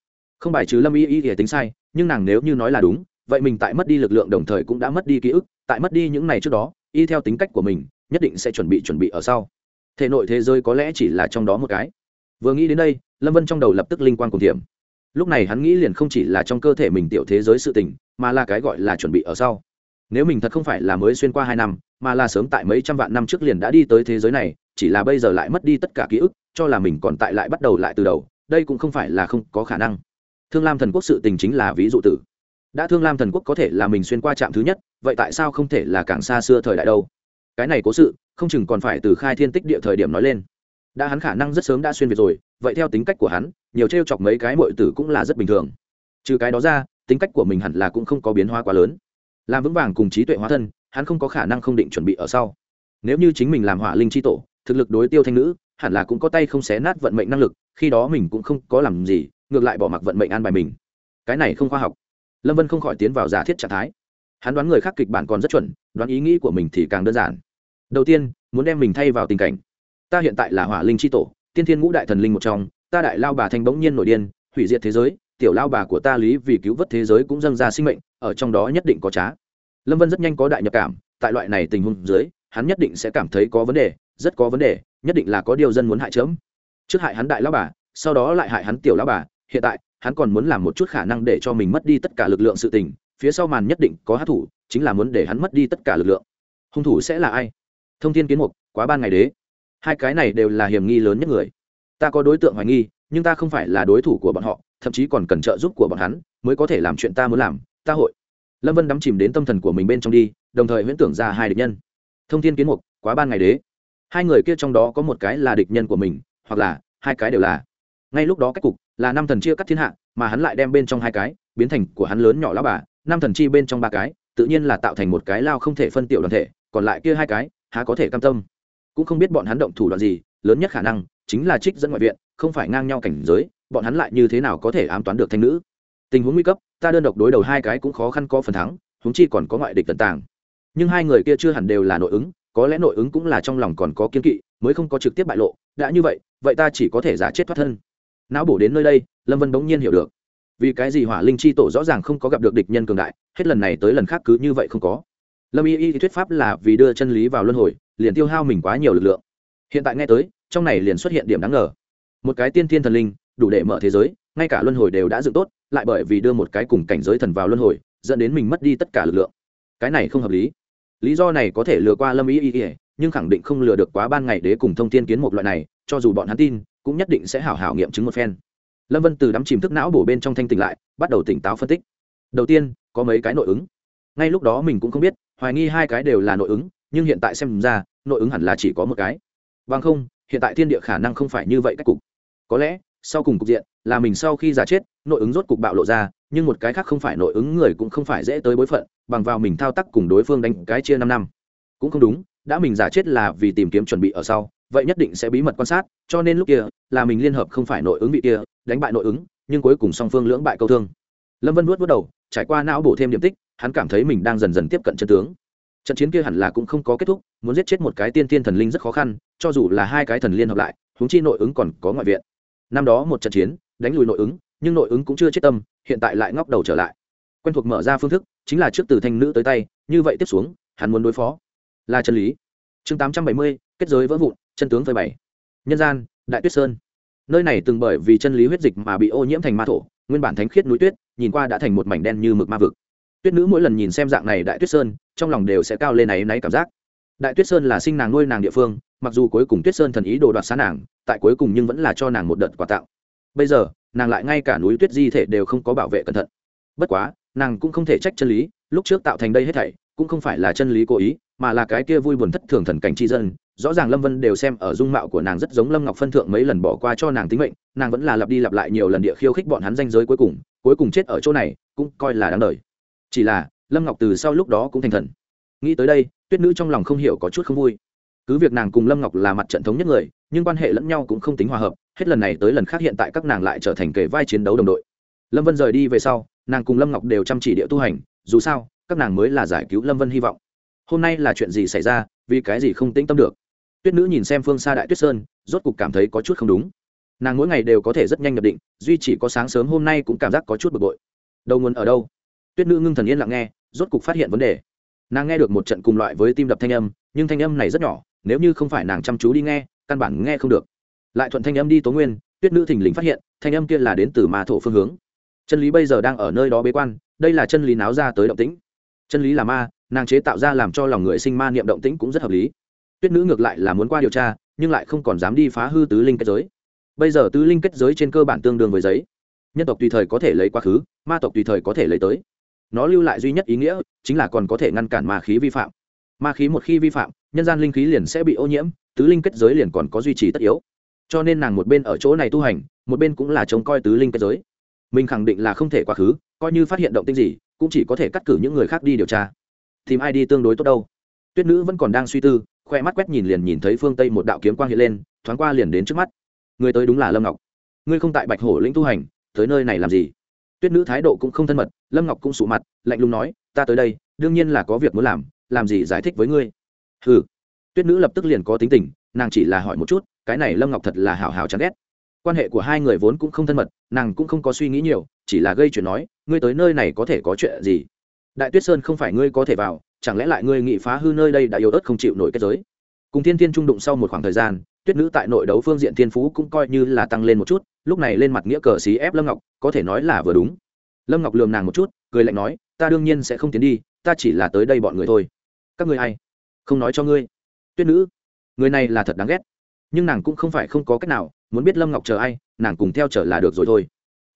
Không bài trừ lâm y y thì tính sai, nhưng nàng nếu như nói là đúng, vậy mình tại mất đi lực lượng đồng thời cũng đã mất đi ký ức, tại mất đi những này trước đó, y theo tính cách của mình, nhất định sẽ chuẩn bị chuẩn bị ở sau. Thể nội thế giới có lẽ chỉ là trong đó một cái. Vừa nghĩ đến đây, lâm vân trong đầu lập tức linh quan cùng thiểm lúc này hắn nghĩ liền không chỉ là trong cơ thể mình tiểu thế giới sự tình, mà là cái gọi là chuẩn bị ở sau nếu mình thật không phải là mới xuyên qua hai năm, mà là sớm tại mấy trăm vạn năm trước liền đã đi tới thế giới này, chỉ là bây giờ lại mất đi tất cả ký ức, cho là mình còn tại lại bắt đầu lại từ đầu, đây cũng không phải là không có khả năng. Thương lam thần quốc sự tình chính là ví dụ tử. Đã thương lam thần quốc có thể là mình xuyên qua trạm thứ nhất, vậy tại sao không thể là càng xa xưa thời đại đâu? Cái này cố sự, không chừng còn phải từ khai thiên tích địa thời điểm nói lên. Đã hắn khả năng rất sớm đã xuyên việt rồi, vậy theo tính cách của hắn, nhiều t r e o chọc mấy cái mọi tử cũng là rất bình thường. Trừ cái đó ra, tính cách của mình hẳn là cũng không có biến hóa quá lớn làm vững vàng cùng trí tuệ hóa thân, hắn không có khả năng không định chuẩn bị ở sau. Nếu như chính mình làm hỏa linh c tổ, thực lực đối tiêu thanh nữ, hẳn là cũng có tay không xé nát vận mệnh năng lực, khi đó mình cũng không có làm gì, ngược lại bỏ mặc vận mệnh an bài mình. Cái này không khoa học. Lâm vân không khỏi tiến vào giả thiết trạng thái. Hắn đoán người khác kịch bản còn rất chuẩn, đoán ý nghĩ của mình thì càng đơn giản. Đầu tiên, muốn đem mình thay vào tình cảnh. Ta hiện tại là hỏa linh c tổ, tiên thiên ngũ đại thần linh một trong, ta đại lao bà thanh bỗng nhiên nổi điên, hủy diệt thế giới tiểu lao bà của ta lý vì cứu vớt thế giới cũng dâng ra sinh mệnh, ở trong đó nhất định có trá. Lâm vân rất nhanh có đại nhập cảm, tại loại này tình huống dưới, hắn nhất định sẽ cảm thấy có vấn đề, rất có vấn đề, nhất định là có điều dân muốn hại chớm. Trước hại hắn đại lao bà, sau đó lại hại hắn tiểu lao bà, hiện tại, hắn còn muốn làm một chút khả năng để cho mình mất đi tất cả lực lượng sự tình, phía sau màn nhất định có hát thủ, chính là muốn để hắn mất đi tất cả lực lượng. Hung thủ sẽ là ai? Thông tin kiến mục, quá ban ngày đế. Hai cái này đều là hiểm nghi lớn nhất người. Ta có đối tượng hoài nghi, nhưng ta không phải là đối thủ của bọn họ thậm chí còn cần trợ giúp của bọn hắn, mới có thể làm chuyện ta muốn làm, ta hội. Lâm vân đắm chìm đến tâm thần của mình bên trong đi, đồng thời huyễn tưởng ra hai địch nhân. Thông tin kiến mục, quá ban ngày đế. Hai người kia trong đó có một cái là địch nhân của mình, hoặc là hai cái đều là. Ngay lúc đó cách cục là năm thần chia cắt thiên hạ, mà hắn lại đem bên trong hai cái biến thành của hắn lớn nhỏ lão bà, năm thần chi bên trong ba cái, tự nhiên là tạo thành một cái lao không thể phân tiểu đoàn thể, còn lại kia hai cái, há có thể cam tâm. Cũng không biết bọn hắn động thủ đoạn gì, lớn nhất khả năng chính là trích dẫn ngoại viện, không phải ngang nhau cảnh giới bọn hắn lại như thế nào có thể ám toán được thanh nữ? Tình huống nguy cấp, ta đơn độc đối đầu hai cái cũng khó khăn có phần thắng, huống chi còn có ngoại địch tận tàng. Nhưng hai người kia chưa hẳn đều là nội ứng, có lẽ nội ứng cũng là trong lòng còn có kiên kỵ, mới không có trực tiếp bại lộ. Đã như vậy vậy ta chỉ có thể giả chết thoát thân. Não bổ đến nơi đây, lâm vân bỗng nhiên hiểu được. Vì cái gì hỏa linh chi tổ rõ ràng không có gặp được địch nhân cường đại, hết lần này tới lần khác cứ như vậy không có. Lâm y y thuyết pháp là vì đưa chân lý vào luân hồi, liền tiêu hao mình quá nhiều lực lượng. Hiện tại nghe tới, trong này liền xuất hiện điểm đáng ngờ. Một cái tiên thiên thần linh đủ để mở thế giới ngay cả luân hồi đều đã dựng tốt lại bởi vì đưa một cái cùng cảnh giới thần vào luân hồi dẫn đến mình mất đi tất cả lực lượng. Cái này không hợp lý. Lý do này có thể lừa qua lâm ý ý, nhưng khẳng định không lừa được quá ban ngày đế cùng thông tin kiến một loại này cho dù bọn hắn tin cũng nhất định sẽ hảo hảo nghiệm chứng một phen. Lâm vân từ đắm chìm thức não bổ bên trong thanh tỉnh lại bắt đầu tỉnh táo phân tích. Đầu tiên có mấy cái nội ứng. Ngay lúc đó mình cũng không biết hoài nghi hai cái đều là nội ứng nhưng hiện tại xem ra nội ứng hẳn là chỉ có một cái. Bằng không hiện tại thiên địa khả năng không phải như vậy cách cục. Có lẽ sau cùng cục diện là mình sau khi giả chết, nội ứng rốt cục bạo lộ ra, nhưng một cái khác không phải nội ứng người cũng không phải dễ tới bối phận, bằng vào mình thao tác cùng đối phương đánh cái chia năm năm. Cũng không đúng, đã mình giả chết là vì tìm kiếm chuẩn bị ở sau, vậy nhất định sẽ bí mật quan sát, cho nên lúc kia là mình liên hợp không phải nội ứng bị kia, đánh bại nội ứng, nhưng cuối cùng song phương lưỡng bại câu thương. Lâm vân vuốt vớt đầu, trải qua não bổ thêm điểm tích, hắn cảm thấy mình đang dần dần tiếp cận chân tướng. Trận chiến kia hẳn là cũng không có kết thúc, muốn giết chết một cái tiên tiên thần linh rất khó khăn, cho dù là hai cái thần liên hợp lại húng chi nội ứng còn có ngoại viện năm đó một trận chiến, đánh lùi nội ứng, nhưng nội ứng cũng chưa chết tâm, hiện tại lại ngóc đầu trở lại. Quen thuộc mở ra phương thức, chính là trước từ thanh nữ tới tay, như vậy tiếp xuống, hắn muốn đối phó. Là chân lý. Chương tám trăm bảy mươi, kết giới vỡ vụn, chân tướng phơi bày. Nhân gian, đại tuyết sơn. Nơi này từng bởi vì chân lý huyết dịch mà bị ô nhiễm thành ma thổ, nguyên bản thánh khiết núi tuyết, nhìn qua đã thành một mảnh đen như mực ma vực. Tuyết nữ mỗi lần nhìn xem dạng này đại tuyết sơn, trong lòng đều sẽ cao lên náy náy cảm giác. Đại tuyết sơn là sinh nàng nuôi nàng địa phương, mặc dù cuối cùng tuyết sơn thần ý đồ đoạt xá nàng tại cuối cùng nhưng vẫn là cho nàng một đợt quà tặng. Bây giờ, nàng lại ngay cả núi tuyết di thể đều không có bảo vệ cẩn thận. Bất quá, nàng cũng không thể trách chân lý, lúc trước tạo thành đây hết thảy, cũng không phải là chân lý cố ý, mà là cái kia vui buồn thất thường thần cảnh tri dân. Rõ ràng lâm vân đều xem ở dung mạo của nàng rất giống lâm ngọc phân thượng mấy lần bỏ qua cho nàng tính mệnh, nàng vẫn là lặp đi lặp lại nhiều lần địa khiêu khích bọn hắn danh giới cuối cùng cuối cùng chết ở chỗ này, cũng coi là đáng đời. Chỉ là, lâm ngọc từ sau lúc đó cũng thành thần. Nghĩ tới đây, tuyết nữ trong lòng không hiểu có chút không vui cứ việc nàng cùng lâm ngọc là mặt trận thống nhất người, nhưng quan hệ lẫn nhau cũng không tính hòa hợp, hết lần này tới lần khác hiện tại các nàng lại trở thành kề vai chiến đấu đồng đội. Lâm vân rời đi về sau, nàng cùng lâm ngọc đều chăm chỉ địa tu hành, dù sao, các nàng mới là giải cứu lâm vân hy vọng. Hôm nay là chuyện gì xảy ra, vì cái gì không tĩnh tâm được? Tuyết nữ nhìn xem phương xa đại tuyết sơn, rốt cục cảm thấy có chút không đúng. Nàng mỗi ngày đều có thể rất nhanh nhập định, duy chỉ có sáng sớm hôm nay cũng cảm giác có chút bực bội. Đầu nguồn ở đâu? Tuyết nữ ngưng thần yên lặng nghe, rốt cục phát hiện vấn đề. Nàng nghe được một trận cùng loại với tim đập thanh âm, nhưng thanh âm này rất nhỏ nếu như không phải nàng chăm chú đi nghe, căn bản nghe không được. Lại thuận thanh âm đi tố nguyên, tuyết nữ thình lình phát hiện, thanh âm kia là đến từ ma thổ phương hướng. Chân lý bây giờ đang ở nơi đó bế quan, đây là chân lý náo ra tới động tĩnh. Chân lý là ma, nàng chế tạo ra làm cho lòng người sinh ma niệm động tĩnh cũng rất hợp lý. Tuyết nữ ngược lại là muốn qua điều tra, nhưng lại không còn dám đi phá hư tứ linh kết giới. Bây giờ tứ linh kết giới trên cơ bản tương đương với giấy. Nhân tộc tùy thời có thể lấy quá khứ, ma tộc tùy thời có thể lấy tới. Nó lưu lại duy nhất ý nghĩa chính là còn có thể ngăn cản ma khí vi phạm ma khí một khi vi phạm, nhân gian linh khí liền sẽ bị ô nhiễm, tứ linh kết giới liền còn có duy trì tất yếu. Cho nên nàng một bên ở chỗ này tu hành, một bên cũng là trông coi tứ linh kết giới. Mình khẳng định là không thể quá khứ, coi như phát hiện động tinh gì, cũng chỉ có thể cắt cử những người khác đi điều tra. Tìm ai đi tương đối tốt đâu. Tuyết nữ vẫn còn đang suy tư, khoe mắt quét nhìn liền nhìn thấy phương tây một đạo kiếm quang hiện lên, thoáng qua liền đến trước mắt. Người tới đúng là lâm ngọc. Ngươi không tại bạch hổ lĩnh tu hành, tới nơi này làm gì? Tuyết nữ thái độ cũng không thân mật, lâm ngọc cũng sụ mặt, lạnh lùng nói, ta tới đây, đương nhiên là có việc muốn làm làm gì giải thích với ngươi? Ừ tuyết nữ lập tức liền có tính tình, nàng chỉ là hỏi một chút, cái này lâm ngọc thật là hào hào chán ghét. Quan hệ của hai người vốn cũng không thân mật, nàng cũng không có suy nghĩ nhiều, chỉ là gây chuyện nói, ngươi tới nơi này có thể có chuyện gì? Đại tuyết sơn không phải ngươi có thể vào, chẳng lẽ lại ngươi nghị phá hư nơi đây đã yếu ớt không chịu nổi kết giới? Cùng thiên thiên trung đụng sau một khoảng thời gian, tuyết nữ tại nội đấu phương diện thiên phú cũng coi như là tăng lên một chút, lúc này lên mặt nghĩa cờ xí ép lâm ngọc, có thể nói là vừa đúng. Lâm ngọc lườm nàng một chút, cười lạnh nói, ta đương nhiên sẽ không tiến đi, ta chỉ là tới đây bọn người thôi các ngươi ai, không nói cho ngươi. Tuyết nữ người này là thật đáng ghét. Nhưng nàng cũng không phải không có cách nào muốn biết lâm ngọc chờ ai nàng cùng theo chờ là được rồi thôi.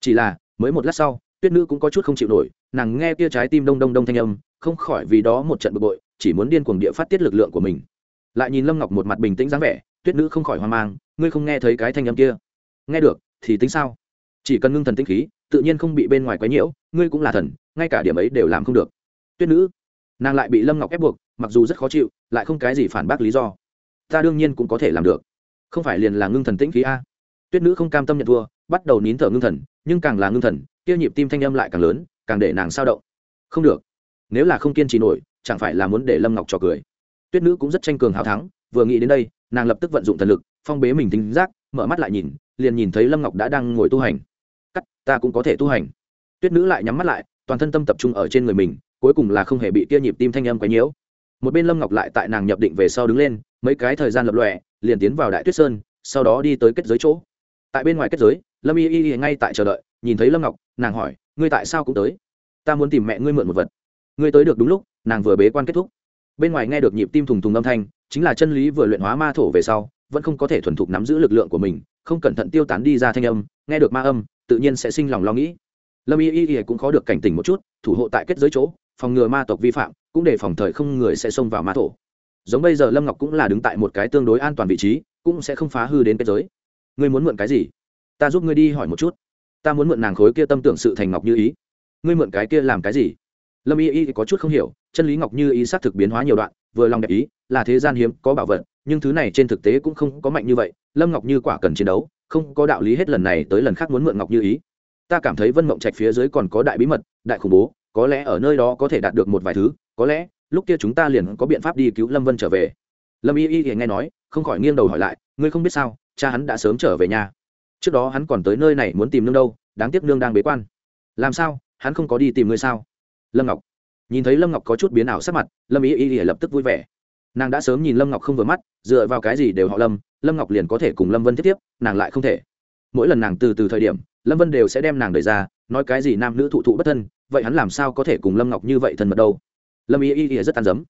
Chỉ là mới một lát sau tuyết nữ cũng có chút không chịu nổi nàng nghe kia trái tim đông đông đông thanh âm không khỏi vì đó một trận bực bội chỉ muốn điên cuồng địa phát tiết lực lượng của mình. Lại nhìn lâm ngọc một mặt bình tĩnh dáng vẻ tuyết nữ không khỏi hoang mang ngươi không nghe thấy cái thanh âm kia? Nghe được thì tính sao? Chỉ cần ngưng thần tinh khí tự nhiên không bị bên ngoài quấy nhiễu ngươi cũng là thần ngay cả điểm ấy đều làm không được. Tuyết nữ nàng lại bị lâm ngọc ép buộc mặc dù rất khó chịu, lại không cái gì phản bác lý do. Ta đương nhiên cũng có thể làm được. Không phải liền là ngưng thần tĩnh khí a? Tuyết nữ không cam tâm nhận thua, bắt đầu nín thở ngưng thần, nhưng càng là ngưng thần, kia nhịp tim thanh âm lại càng lớn, càng để nàng sao động. Không được. Nếu là không kiên trì nổi, chẳng phải là muốn để lâm ngọc trò cười. Tuyết nữ cũng rất tranh cường hào thắng, vừa nghĩ đến đây, nàng lập tức vận dụng thần lực, phong bế mình tính giác, mở mắt lại nhìn, liền nhìn thấy lâm ngọc đã đang ngồi tu hành. Cắt, ta cũng có thể tu hành. Tuyết nữ lại nhắm mắt lại, toàn thân tâm tập trung ở trên người mình, cuối cùng là không hề bị kia nhịp tim thanh âm quấy nhiễu một bên lâm ngọc lại tại nàng nhập định về sau đứng lên, mấy cái thời gian lập lòe, liền tiến vào đại tuyết sơn, sau đó đi tới kết giới chỗ. Tại bên ngoài kết giới, lâm y y ngay tại chờ đợi, nhìn thấy lâm ngọc, nàng hỏi, ngươi tại sao cũng tới? Ta muốn tìm mẹ ngươi mượn một vật. Ngươi tới được đúng lúc, nàng vừa bế quan kết thúc. Bên ngoài nghe được nhịp tim thùng thùng âm thanh, chính là chân lý vừa luyện hóa ma thổ về sau, vẫn không có thể thuần thục nắm giữ lực lượng của mình, không cẩn thận tiêu tán đi ra thanh âm, nghe được ma âm, tự nhiên sẽ sinh lòng lo nghĩ. Lâm y y y cũng khó được cảnh tỉnh một chút, thủ hộ tại kết giới chỗ phòng ngừa ma tộc vi phạm, cũng để phòng thời không người sẽ xông vào ma thổ. Giống bây giờ lâm ngọc cũng là đứng tại một cái tương đối an toàn vị trí, cũng sẽ không phá hư đến kết giới. Ngươi muốn mượn cái gì? Ta giúp ngươi đi hỏi một chút. Ta muốn mượn nàng khối kia tâm tưởng sự thành ngọc như ý. Ngươi mượn cái kia làm cái gì? Lâm y y có chút không hiểu, chân lý ngọc như ý xác thực biến hóa nhiều đoạn, vừa lòng đẹp ý, là thế gian hiếm, có bảo vật, nhưng thứ này trên thực tế cũng không có mạnh như vậy, lâm ngọc như quả cần chiến đấu, không có đạo lý hết lần này tới lần khác muốn mượn ngọc như ý. Ta cảm thấy vân mộng trạch phía dưới còn có đại bí mật, đại khủng bố có lẽ ở nơi đó có thể đạt được một vài thứ, có lẽ, lúc kia chúng ta liền có biện pháp đi cứu lâm vân trở về. Lâm y y thì nghe nói, không khỏi nghiêng đầu hỏi lại, ngươi không biết sao, cha hắn đã sớm trở về nhà. Trước đó hắn còn tới nơi này muốn tìm nương đâu, đáng tiếc nương đang bế quan. Làm sao, hắn không có đi tìm ngươi sao? Lâm ngọc nhìn thấy lâm ngọc có chút biến ảo sắc mặt, lâm y y y lập tức vui vẻ. Nàng đã sớm nhìn lâm ngọc không vừa mắt, dựa vào cái gì đều họ lâm lâm ngọc liền có thể cùng lâm vân tiếp tiếp, nàng lại không thể. Mỗi lần nàng từ từ thời điểm, lâm vân đều sẽ đem nàng đẩy ra, nói cái gì nam nữ thụ thụ bất thân vậy hắn làm sao có thể cùng lâm ngọc như vậy thân mật đâu? Lâm y y y rất tan dấm.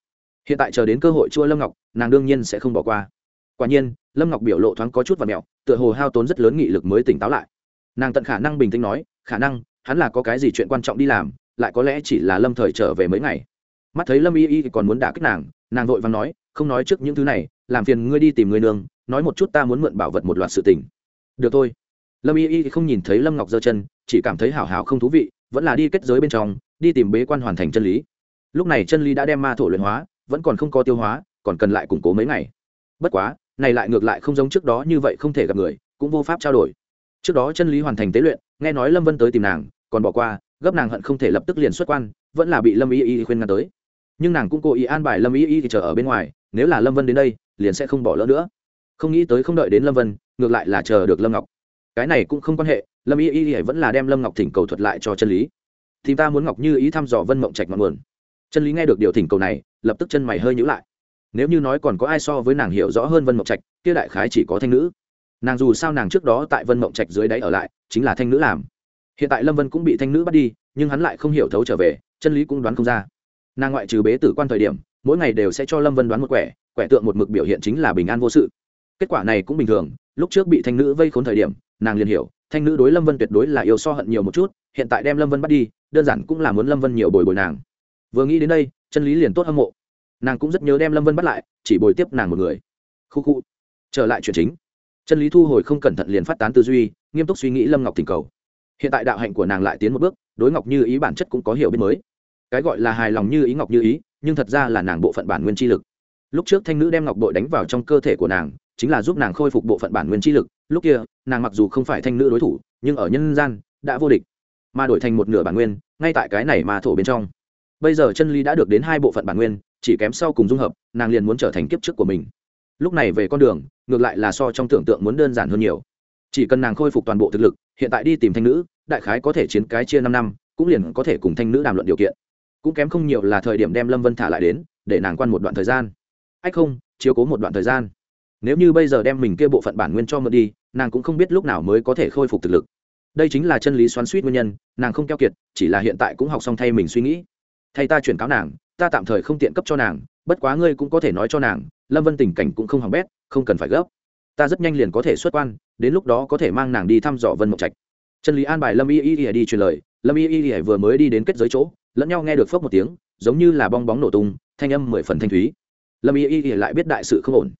Hiện tại chờ đến cơ hội chua lâm ngọc, nàng đương nhiên sẽ không bỏ qua. Quả nhiên, lâm ngọc biểu lộ thoáng có chút và mẹo, tựa hồ hao tốn rất lớn nghị lực mới tỉnh táo lại. Nàng tận khả năng bình tĩnh nói, khả năng, hắn là có cái gì chuyện quan trọng đi làm, lại có lẽ chỉ là lâm thời trở về mấy ngày. Mắt thấy lâm y y còn muốn đả kích nàng nàng vội và nói, không nói trước những thứ này, làm phiền ngươi đi tìm người nương, nói một chút ta muốn mượn bảo vật một loạt sự tình. Được thôi. Lâm y y không nhìn thấy lâm ngọc giơ chân, chỉ cảm thấy hảo hảo không thú vị vẫn là đi kết giới bên trong, đi tìm bế quan hoàn thành chân lý. Lúc này chân lý đã đem ma thổ luyện hóa, vẫn còn không có tiêu hóa, còn cần lại củng cố mấy ngày. Bất quá, này lại ngược lại không giống trước đó như vậy không thể gặp người, cũng vô pháp trao đổi. Trước đó chân lý hoàn thành tế luyện, nghe nói lâm vân tới tìm nàng, còn bỏ qua, gấp nàng hận không thể lập tức liền xuất quan, vẫn là bị lâm y y khuyên ngăn tới. Nhưng nàng cũng cố ý an bài lâm y y thì chờ ở bên ngoài, nếu là lâm vân đến đây, liền sẽ không bỏ lỡ nữa. Không nghĩ tới không đợi đến lâm vân, ngược lại là chờ được lâm ngọc. Cái này cũng không quan hệ lâm y y vẫn là đem lâm ngọc thỉnh cầu thuật lại cho chân lý thì ta muốn ngọc như ý thăm dò vân mộng trạch ngọn nguồn chân lý nghe được điều thỉnh cầu này lập tức chân mày hơi nhữ lại nếu như nói còn có ai so với nàng hiểu rõ hơn vân mộng trạch kia đại khái chỉ có thanh nữ nàng dù sao nàng trước đó tại vân mộng trạch dưới đáy ở lại chính là thanh nữ làm hiện tại lâm vân cũng bị thanh nữ bắt đi nhưng hắn lại không hiểu thấu trở về chân lý cũng đoán không ra nàng ngoại trừ bế tử quan thời điểm mỗi ngày đều sẽ cho lâm vân đoán một quẻ quẻ tượng một mực biểu hiện chính là bình an vô sự kết quả này cũng bình thường lúc trước bị thanh nữ vây khốn thời điểm, nàng liền hiểu, thanh nữ đối lâm vân tuyệt đối là yêu so hận nhiều một chút, hiện tại đem lâm vân bắt đi, đơn giản cũng là muốn lâm vân nhiều bồi bồi nàng. Vừa nghĩ đến đây, chân lý liền tốt hâm mộ. Nàng cũng rất nhớ đem lâm vân bắt lại, chỉ bồi tiếp nàng một người. Khu khu. Trở lại chuyện chính. Chân lý thu hồi không cẩn thận liền phát tán tư duy, nghiêm túc suy nghĩ lâm ngọc thỉnh cầu. Hiện tại đạo hạnh của nàng lại tiến một bước, đối ngọc như ý bản chất cũng có hiểu biết mới. Cái gọi là hài lòng như ý ngọc như ý, nhưng thật ra là nàng bộ phận bản nguyên chi lực. Lúc trước thanh nữ đem ngọc bội đánh vào trong cơ thể của nàng chính là giúp nàng khôi phục bộ phận bản nguyên chi lực. Lúc kia, nàng mặc dù không phải thanh nữ đối thủ, nhưng ở nhân gian, đã vô địch, mà đổi thành một nửa bản nguyên, ngay tại cái này mà thổ bên trong. Bây giờ chân lý đã được đến hai bộ phận bản nguyên, chỉ kém sau cùng dung hợp, nàng liền muốn trở thành kiếp trước của mình. Lúc này về con đường, ngược lại là so trong tưởng tượng muốn đơn giản hơn nhiều. Chỉ cần nàng khôi phục toàn bộ thực lực, hiện tại đi tìm thanh nữ, đại khái có thể chiến cái chia năm năm, cũng liền có thể cùng thanh nữ đàm luận điều kiện. Cũng kém không nhiều là thời điểm đem lâm vân thả lại đến, để nàng quan một đoạn thời gian. Ách không, chiếu cố một đoạn thời gian nếu như bây giờ đem mình kia bộ phận bản nguyên cho mượn đi, nàng cũng không biết lúc nào mới có thể khôi phục thực lực. Đây chính là chân lý xoắn suýt nguyên nhân, nàng không keo kiệt, chỉ là hiện tại cũng học xong thay mình suy nghĩ. Thay ta chuyển cáo nàng, ta tạm thời không tiện cấp cho nàng, bất quá ngươi cũng có thể nói cho nàng, lâm vân tình cảnh cũng không hỏng bét, không cần phải gấp. Ta rất nhanh liền có thể xuất quan, đến lúc đó có thể mang nàng đi thăm dò vân mộc trạch. Chân lý an bài lâm y y y đi truyền lời, lâm y y y vừa mới đi đến kết giới chỗ, lẫn nhau nghe được phớp một tiếng, giống như là bong bóng nổ tung, thanh âm mười phần thanh thúy. Lâm y y y lại biết đại sự không ổn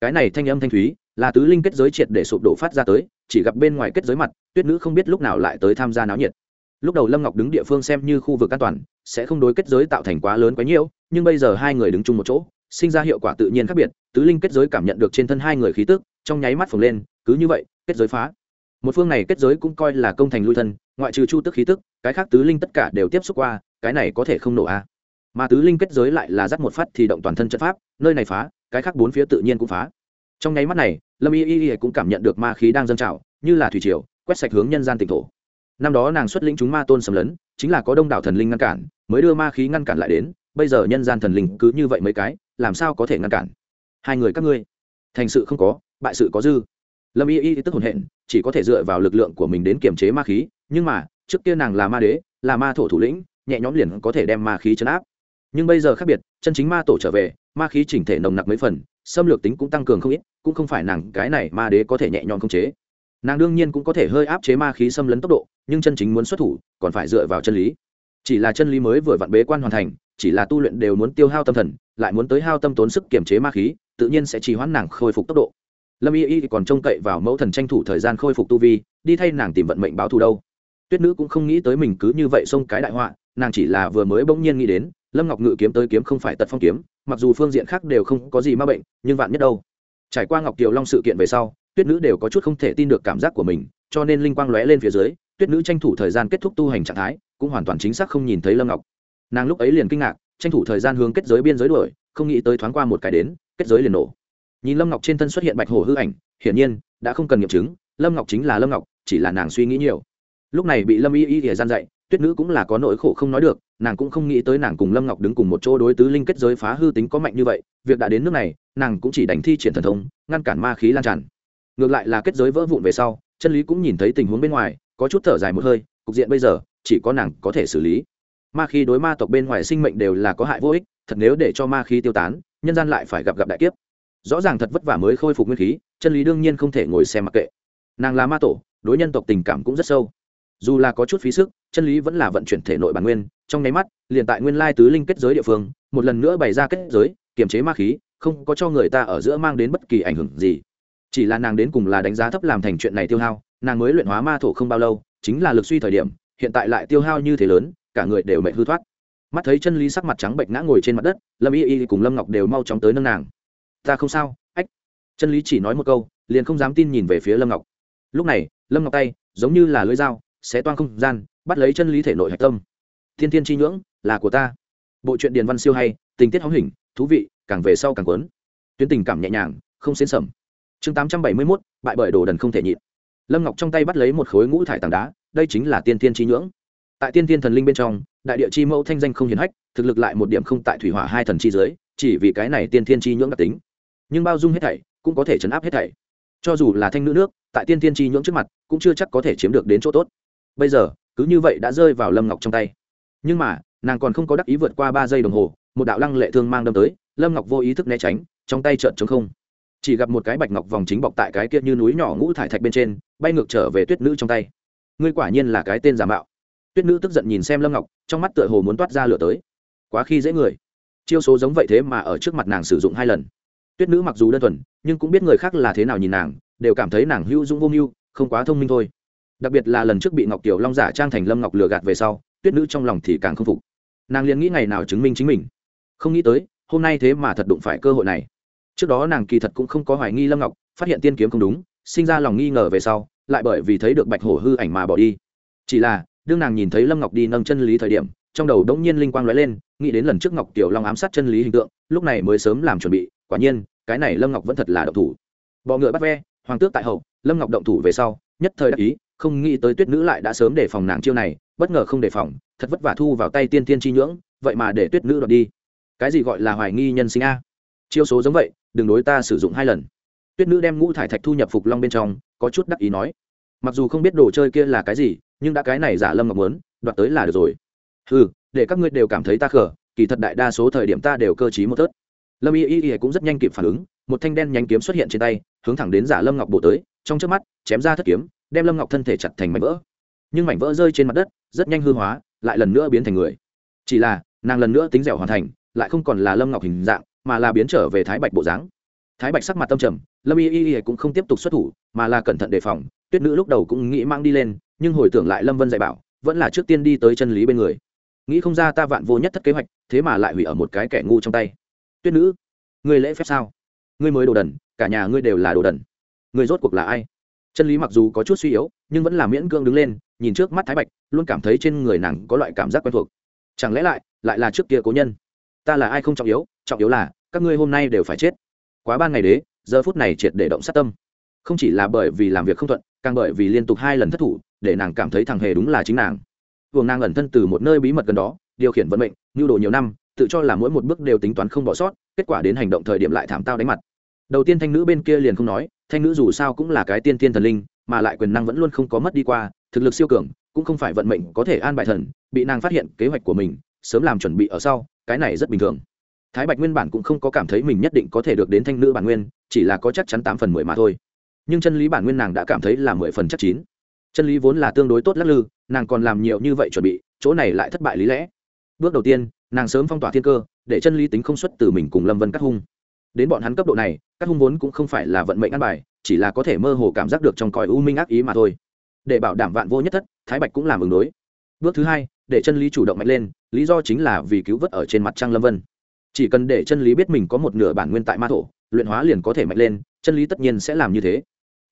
cái này thanh âm thanh thúy, là tứ linh kết giới triệt để sụp đổ phát ra tới, chỉ gặp bên ngoài kết giới mặt, tuyết nữ không biết lúc nào lại tới tham gia náo nhiệt lúc đầu lâm ngọc đứng địa phương xem như khu vực an toàn, sẽ không đối kết giới tạo thành quá lớn quá nhiều, nhưng bây giờ hai người đứng chung một chỗ, sinh ra hiệu quả tự nhiên khác biệt, tứ linh kết giới cảm nhận được trên thân hai người khí tức, trong nháy mắt phồng lên, cứ như vậy, kết giới phá một phương này kết giới cũng coi là công thành lui thân, ngoại trừ chu tức khí tức, cái khác tứ linh tất cả đều tiếp xúc qua, cái này có thể không nổ a à. mà tứ linh kết giới lại là dắt một phát thì động toàn thân trận pháp, nơi này phá cái khác bốn phía tự nhiên cũng phá. Trong nháy mắt này, lâm y y y cũng cảm nhận được ma khí đang dâng trào, như là thủy triều, quét sạch hướng nhân gian tỉnh thổ. Năm đó nàng xuất lĩnh chúng ma tôn sầm lấn, chính là có đông đảo thần linh ngăn cản, mới đưa ma khí ngăn cản lại đến, bây giờ nhân gian thần linh cứ như vậy mấy cái, làm sao có thể ngăn cản? Hai người các ngươi, thành sự không có, bại sự có dư. Lâm y y tức hồn hện, chỉ có thể dựa vào lực lượng của mình đến kiềm chế ma khí, nhưng mà, trước kia nàng là ma đế, là ma thổ thủ lĩnh, nhẹ nhõm liền có thể đem ma khí chấn áp. Nhưng bây giờ khác biệt, chân chính ma tổ trở về ma khí chỉnh thể nồng nặc mấy phần, xâm lược tính cũng tăng cường không ít, cũng không phải nàng cái này ma đế có thể nhẹ nhõm khống chế. Nàng đương nhiên cũng có thể hơi áp chế ma khí xâm lấn tốc độ, nhưng chân chính muốn xuất thủ, còn phải dựa vào chân lý. Chỉ là chân lý mới vừa vặn bế quan hoàn thành, chỉ là tu luyện đều muốn tiêu hao tâm thần, lại muốn tới hao tâm tốn sức kiềm chế ma khí, tự nhiên sẽ trì hoãn nàng khôi phục tốc độ. Lâm y y còn trông cậy vào mẫu thần tranh thủ thời gian khôi phục tu vi, đi thay nàng tìm vận mệnh báo thù đâu. Tuyết nữ cũng không nghĩ tới mình cứ như vậy xông cái đại họa, nàng chỉ là vừa mới bỗng nhiên nghĩ đến lâm ngọc ngự kiếm tới kiếm không phải tật phong kiếm, mặc dù phương diện khác đều không có gì ma bệnh, nhưng vạn nhất đâu. Trải qua ngọc kiều long sự kiện về sau, tuyết nữ đều có chút không thể tin được cảm giác của mình, cho nên linh quang lóe lên phía dưới, tuyết nữ tranh thủ thời gian kết thúc tu hành trạng thái, cũng hoàn toàn chính xác không nhìn thấy lâm ngọc. Nàng lúc ấy liền kinh ngạc, tranh thủ thời gian hướng kết giới biên giới đuổi, không nghĩ tới thoáng qua một cái đến, kết giới liền nổ. Nhìn lâm ngọc trên thân xuất hiện bạch hồ hư ảnh, hiển nhiên, đã không cần nghiệm chứng, lâm ngọc chính là lâm ngọc, chỉ là nàng suy nghĩ nhiều. Lúc này bị lâm y y thì gian dạy tuyết nữ cũng là có nỗi khổ không nói được, nàng cũng không nghĩ tới nàng cùng lâm ngọc đứng cùng một chỗ đối tứ linh kết giới phá hư tính có mạnh như vậy, việc đã đến nước này, nàng cũng chỉ đánh thi triển thần thông, ngăn cản ma khí lan tràn. Ngược lại là kết giới vỡ vụn về sau, chân lý cũng nhìn thấy tình huống bên ngoài, có chút thở dài một hơi, cục diện bây giờ, chỉ có nàng có thể xử lý. Ma khí đối ma tộc bên ngoài sinh mệnh đều là có hại vô ích, thật nếu để cho ma khí tiêu tán, nhân gian lại phải gặp gặp đại kiếp. Rõ ràng thật vất vả mới khôi phục nguyên khí, chân lý đương nhiên không thể ngồi xem mặc kệ. Nàng là ma tổ, đối nhân tộc tình cảm cũng rất sâu dù là có chút phí sức, chân lý vẫn là vận chuyển thể nội bản nguyên, trong nháy mắt, liền tại nguyên lai tứ linh kết giới địa phương, một lần nữa bày ra kết giới, kiềm chế ma khí, không có cho người ta ở giữa mang đến bất kỳ ảnh hưởng gì. Chỉ là nàng đến cùng là đánh giá thấp làm thành chuyện này tiêu hao, nàng mới luyện hóa ma thổ không bao lâu, chính là lực suy thời điểm, hiện tại lại tiêu hao như thế lớn, cả người đều mệt hư thoát. Mắt thấy chân lý sắc mặt trắng bệnh ngã ngồi trên mặt đất, lâm y y cùng lâm ngọc đều mau chóng tới nâng nàng. Ta không sao, ách. Chân lý chỉ nói một câu, liền không dám tin nhìn về phía lâm ngọc. Lúc này, lâm ngọc tay, giống như là lưỡi dao sẽ toan không gian, bắt lấy chân lý thể nội hạch tâm. Thiên thiên chi nhưỡng, là của ta. Bộ truyện điền văn siêu hay, tình tiết hóng hình, thú vị, càng về sau càng quấn tuyến tình cảm nhẹ nhàng, không xến sầm. Chương tám trăm bảy mươi mốt, bại bởi đồ đần không thể nhịn. Lâm ngọc trong tay bắt lấy một khối ngũ thải tảng đá, đây chính là tiên thiên chi nhưỡng. Tại tiên thiên thần linh bên trong, đại địa chi mẫu thanh danh không hiển hách, thực lực lại một điểm không tại thủy hỏa hai thần chi dưới, chỉ vì cái này tiên thiên chi nhưỡng đặc tính. Nhưng bao dung hết thảy, cũng có thể chấn áp hết thảy. Cho dù là thanh nữ nước, tại tiên thiên chi nhưỡng trước mặt, cũng chưa chắc có thể chiếm được đến chỗ tốt bây giờ, cứ như vậy đã rơi vào lâm ngọc trong tay. Nhưng mà, nàng còn không có đắc ý vượt qua ba giây đồng hồ, một đạo lăng lệ thương mang đâm tới, lâm ngọc vô ý thức né tránh, trong tay trợn chống không. Chỉ gặp một cái bạch ngọc vòng chính bọc tại cái kia như núi nhỏ ngũ thải thạch bên trên, bay ngược trở về tuyết nữ trong tay. Ngươi quả nhiên là cái tên giả mạo. Tuyết nữ tức giận nhìn xem lâm ngọc, trong mắt tựa hồ muốn toát ra lửa tới. Quá khi dễ người. Chiêu số giống vậy thế mà ở trước mặt nàng sử dụng hai lần. Tuyết nữ mặc dù đơn thuần, nhưng cũng biết người khác là thế nào nhìn nàng, đều cảm thấy nàng hữu dũng vô mưu, không quá thông minh thôi đặc biệt là lần trước bị ngọc tiểu long giả trang thành lâm ngọc lừa gạt về sau, tuyết nữ trong lòng thì càng không phục. Nàng liền nghĩ ngày nào chứng minh chính mình. Không nghĩ tới, hôm nay thế mà thật đụng phải cơ hội này. Trước đó nàng kỳ thật cũng không có hoài nghi lâm ngọc, phát hiện tiên kiếm không đúng, sinh ra lòng nghi ngờ về sau, lại bởi vì thấy được bạch hổ hư ảnh mà bỏ đi. Chỉ là, đương nàng nhìn thấy lâm ngọc đi nâng chân lý thời điểm, trong đầu đống nhiên linh quang lóe lên, nghĩ đến lần trước ngọc tiểu long ám sát chân lý hình tượng, lúc này mới sớm làm chuẩn bị, quả nhiên, cái này lâm ngọc vẫn thật là động thủ. Bọ ngựa bắt ve, hoàng tước tại hậu, lâm ngọc động thủ về sau, nhất thời đắc ý không nghĩ tới tuyết nữ lại đã sớm đề phòng nàng chiêu này, bất ngờ không đề phòng, thật vất vả thu vào tay tiên tiên chi nhưỡng, vậy mà để tuyết nữ đoạt đi. Cái gì gọi là hoài nghi nhân sinh a? Chiêu số giống vậy, đừng đối ta sử dụng hai lần. Tuyết nữ đem ngũ thải thạch thu nhập phục long bên trong, có chút đắc ý nói. Mặc dù không biết đồ chơi kia là cái gì, nhưng đã cái này giả lâm ngọc muốn, đoạt tới là được rồi. Ừ để các ngươi đều cảm thấy ta khở kỳ thật đại đa số thời điểm ta đều cơ t một tớt. Lâm y y y cũng rất nhanh kịp phản ứng, một thanh đen nhánh kiếm xuất hiện trên tay, hướng thẳng đến giả lâm ngọc bổ tới, trong trước mắt, chém ra thất kiếm đem lâm ngọc thân thể chặt thành mảnh vỡ. Nhưng mảnh vỡ rơi trên mặt đất, rất nhanh hư hóa, lại lần nữa biến thành người. Chỉ là, nàng lần nữa tính dẻo hoàn thành, lại không còn là lâm ngọc hình dạng, mà là biến trở về thái bạch bộ dáng. Thái bạch sắc mặt tâm trầm, lâm y y y cũng không tiếp tục xuất thủ, mà là cẩn thận đề phòng, tuyết nữ lúc đầu cũng nghĩ mang đi lên, nhưng hồi tưởng lại lâm vân dạy bảo, vẫn là trước tiên đi tới chân lý bên người. Nghĩ không ra ta vạn vô nhất thất kế hoạch, thế mà lại hủy ở một cái kẻ ngu trong tay. Tuyết nữ, ngươi lễ phép sao? Ngươi mới đồ đần, cả nhà ngươi đều là đồ đần. Ngươi rốt cuộc là ai? Chân lý mặc dù có chút suy yếu, nhưng vẫn là miễn cương đứng lên, nhìn trước mắt thái bạch, luôn cảm thấy trên người nàng có loại cảm giác quen thuộc. Chẳng lẽ lại lại là trước kia cố nhân? Ta là ai không trọng yếu trọng yếu là, các ngươi hôm nay đều phải chết. Quá ban ngày đế, giờ phút này triệt để động sát tâm. Không chỉ là bởi vì làm việc không thuận, càng bởi vì liên tục hai lần thất thủ, để nàng cảm thấy thằng hề đúng là chính nàng. Buồng nàng ẩn thân từ một nơi bí mật gần đó, điều khiển vận mệnh nhu đồ nhiều năm, tự cho là mỗi một bước đều tính toán không bỏ sót, kết quả đến hành động thời điểm lại thảm tao đánh mặt. Đầu tiên thanh nữ bên kia liền không nói thanh nữ dù sao cũng là cái tiên tiên thần linh, mà lại quyền năng vẫn luôn không có mất đi qua, thực lực siêu cường, cũng không phải vận mệnh có thể an bài thần, bị nàng phát hiện kế hoạch của mình, sớm làm chuẩn bị ở sau, cái này rất bình thường. Thái bạch nguyên bản cũng không có cảm thấy mình nhất định có thể được đến thanh nữ bản nguyên, chỉ là có chắc chắn tám phần mười mà thôi. Nhưng chân lý bản nguyên nàng đã cảm thấy là mười phần chắc chín. Chân lý vốn là tương đối tốt lắc lư, nàng còn làm nhiều như vậy chuẩn bị, chỗ này lại thất bại lý lẽ. Bước đầu tiên, nàng sớm phong tỏa thiên cơ, để chân lý tính không xuất từ mình cùng lâm vân cắt hung đến bọn hắn cấp độ này, các hung vốn cũng không phải là vận mệnh ăn bài, chỉ là có thể mơ hồ cảm giác được trong còi u minh ác ý mà thôi. Để bảo đảm vạn vô nhất thất, thái bạch cũng làm ứng đối. Bước thứ hai, để chân lý chủ động mạnh lên, lý do chính là vì cứu vớt ở trên mặt trăng lâm vân. Chỉ cần để chân lý biết mình có một nửa bản nguyên tại ma thổ, luyện hóa liền có thể mạnh lên, chân lý tất nhiên sẽ làm như thế.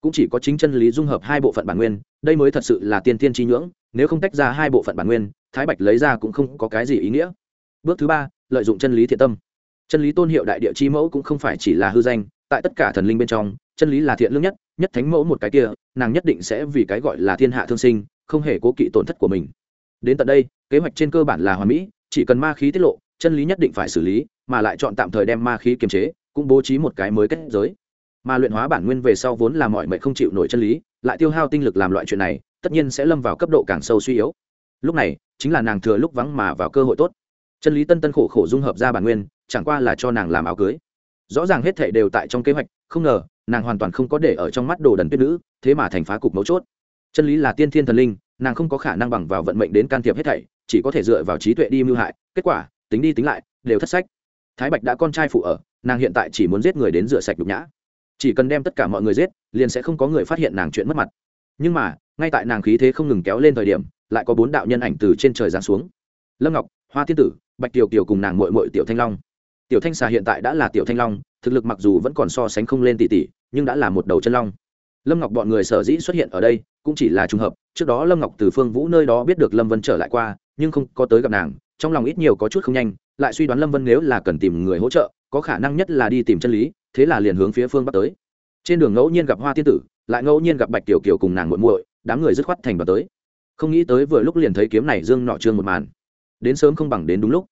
Cũng chỉ có chính chân lý dung hợp hai bộ phận bản nguyên, đây mới thật sự là tiên tiên trí nhưỡng, nếu không tách ra hai bộ phận bản nguyên, thái bạch lấy ra cũng không có cái gì ý nghĩa. Bước thứ ba, lợi dụng chân lý thiện tâm chân lý tôn hiệu đại địa chi mẫu cũng không phải chỉ là hư danh, tại tất cả thần linh bên trong, chân lý là thiện lương nhất nhất thánh mẫu một cái kia, nàng nhất định sẽ vì cái gọi là thiên hạ thương sinh, không hề cố kỵ tổn thất của mình. Đến tận đây, kế hoạch trên cơ bản là hoàn mỹ, chỉ cần ma khí tiết lộ, chân lý nhất định phải xử lý, mà lại chọn tạm thời đem ma khí kiềm chế, cũng bố trí một cái mới kết giới. Mà luyện hóa bản nguyên về sau vốn là mọi mệnh không chịu nổi chân lý, lại tiêu hao tinh lực làm loại chuyện này, tất nhiên sẽ lâm vào cấp độ càng sâu suy yếu. Lúc này, chính là nàng thừa lúc vắng mà vào cơ hội tốt chân lý tân tân khổ khổ dung hợp ra bản nguyên, chẳng qua là cho nàng làm áo cưới. Rõ ràng hết thệ đều tại trong kế hoạch, không ngờ, nàng hoàn toàn không có để ở trong mắt đồ đần tuyết nữ, thế mà thành phá cục mấu chốt. Chân lý là tiên thiên thần linh, nàng không có khả năng bằng vào vận mệnh đến can thiệp hết thảy, chỉ có thể dựa vào trí tuệ đi mưu hại, kết quả, tính đi tính lại, đều thất sách. Thái bạch đã con trai phụ ở, nàng hiện tại chỉ muốn giết người đến rửa sạch nhục nhã. Chỉ cần đem tất cả mọi người giết, liền sẽ không có người phát hiện nàng chuyện mất mặt. Nhưng mà, ngay tại nàng khí thế không ngừng kéo lên thời điểm, lại có bốn đạo nhân ảnh từ trên trời giáng xuống. Lâm ngọc, hoa tiên tử bạch tiểu kiều cùng nàng mội mội tiểu thanh long. Tiểu thanh xà hiện tại đã là tiểu thanh long, thực lực mặc dù vẫn còn so sánh không lên tỷ tỷ, nhưng đã là một đầu chân long. Lâm ngọc bọn người sở dĩ xuất hiện ở đây, cũng chỉ là trùng hợp, trước đó lâm ngọc từ phương vũ nơi đó biết được lâm vân trở lại qua, nhưng không có tới gặp nàng, trong lòng ít nhiều có chút không nhanh, lại suy đoán lâm vân nếu là cần tìm người hỗ trợ, có khả năng nhất là đi tìm chân lý, thế là liền hướng phía phương bắc tới. Trên đường ngẫu nhiên gặp hoa tiên tử, lại ngẫu nhiên gặp bạch tiểu kiều cùng nàng muội muội, đám người dứt khoát thành và tới. Không nghĩ tới vừa lúc liền thấy kiếm này dương nọ trương một màn đến sớm không bằng đến đúng lúc.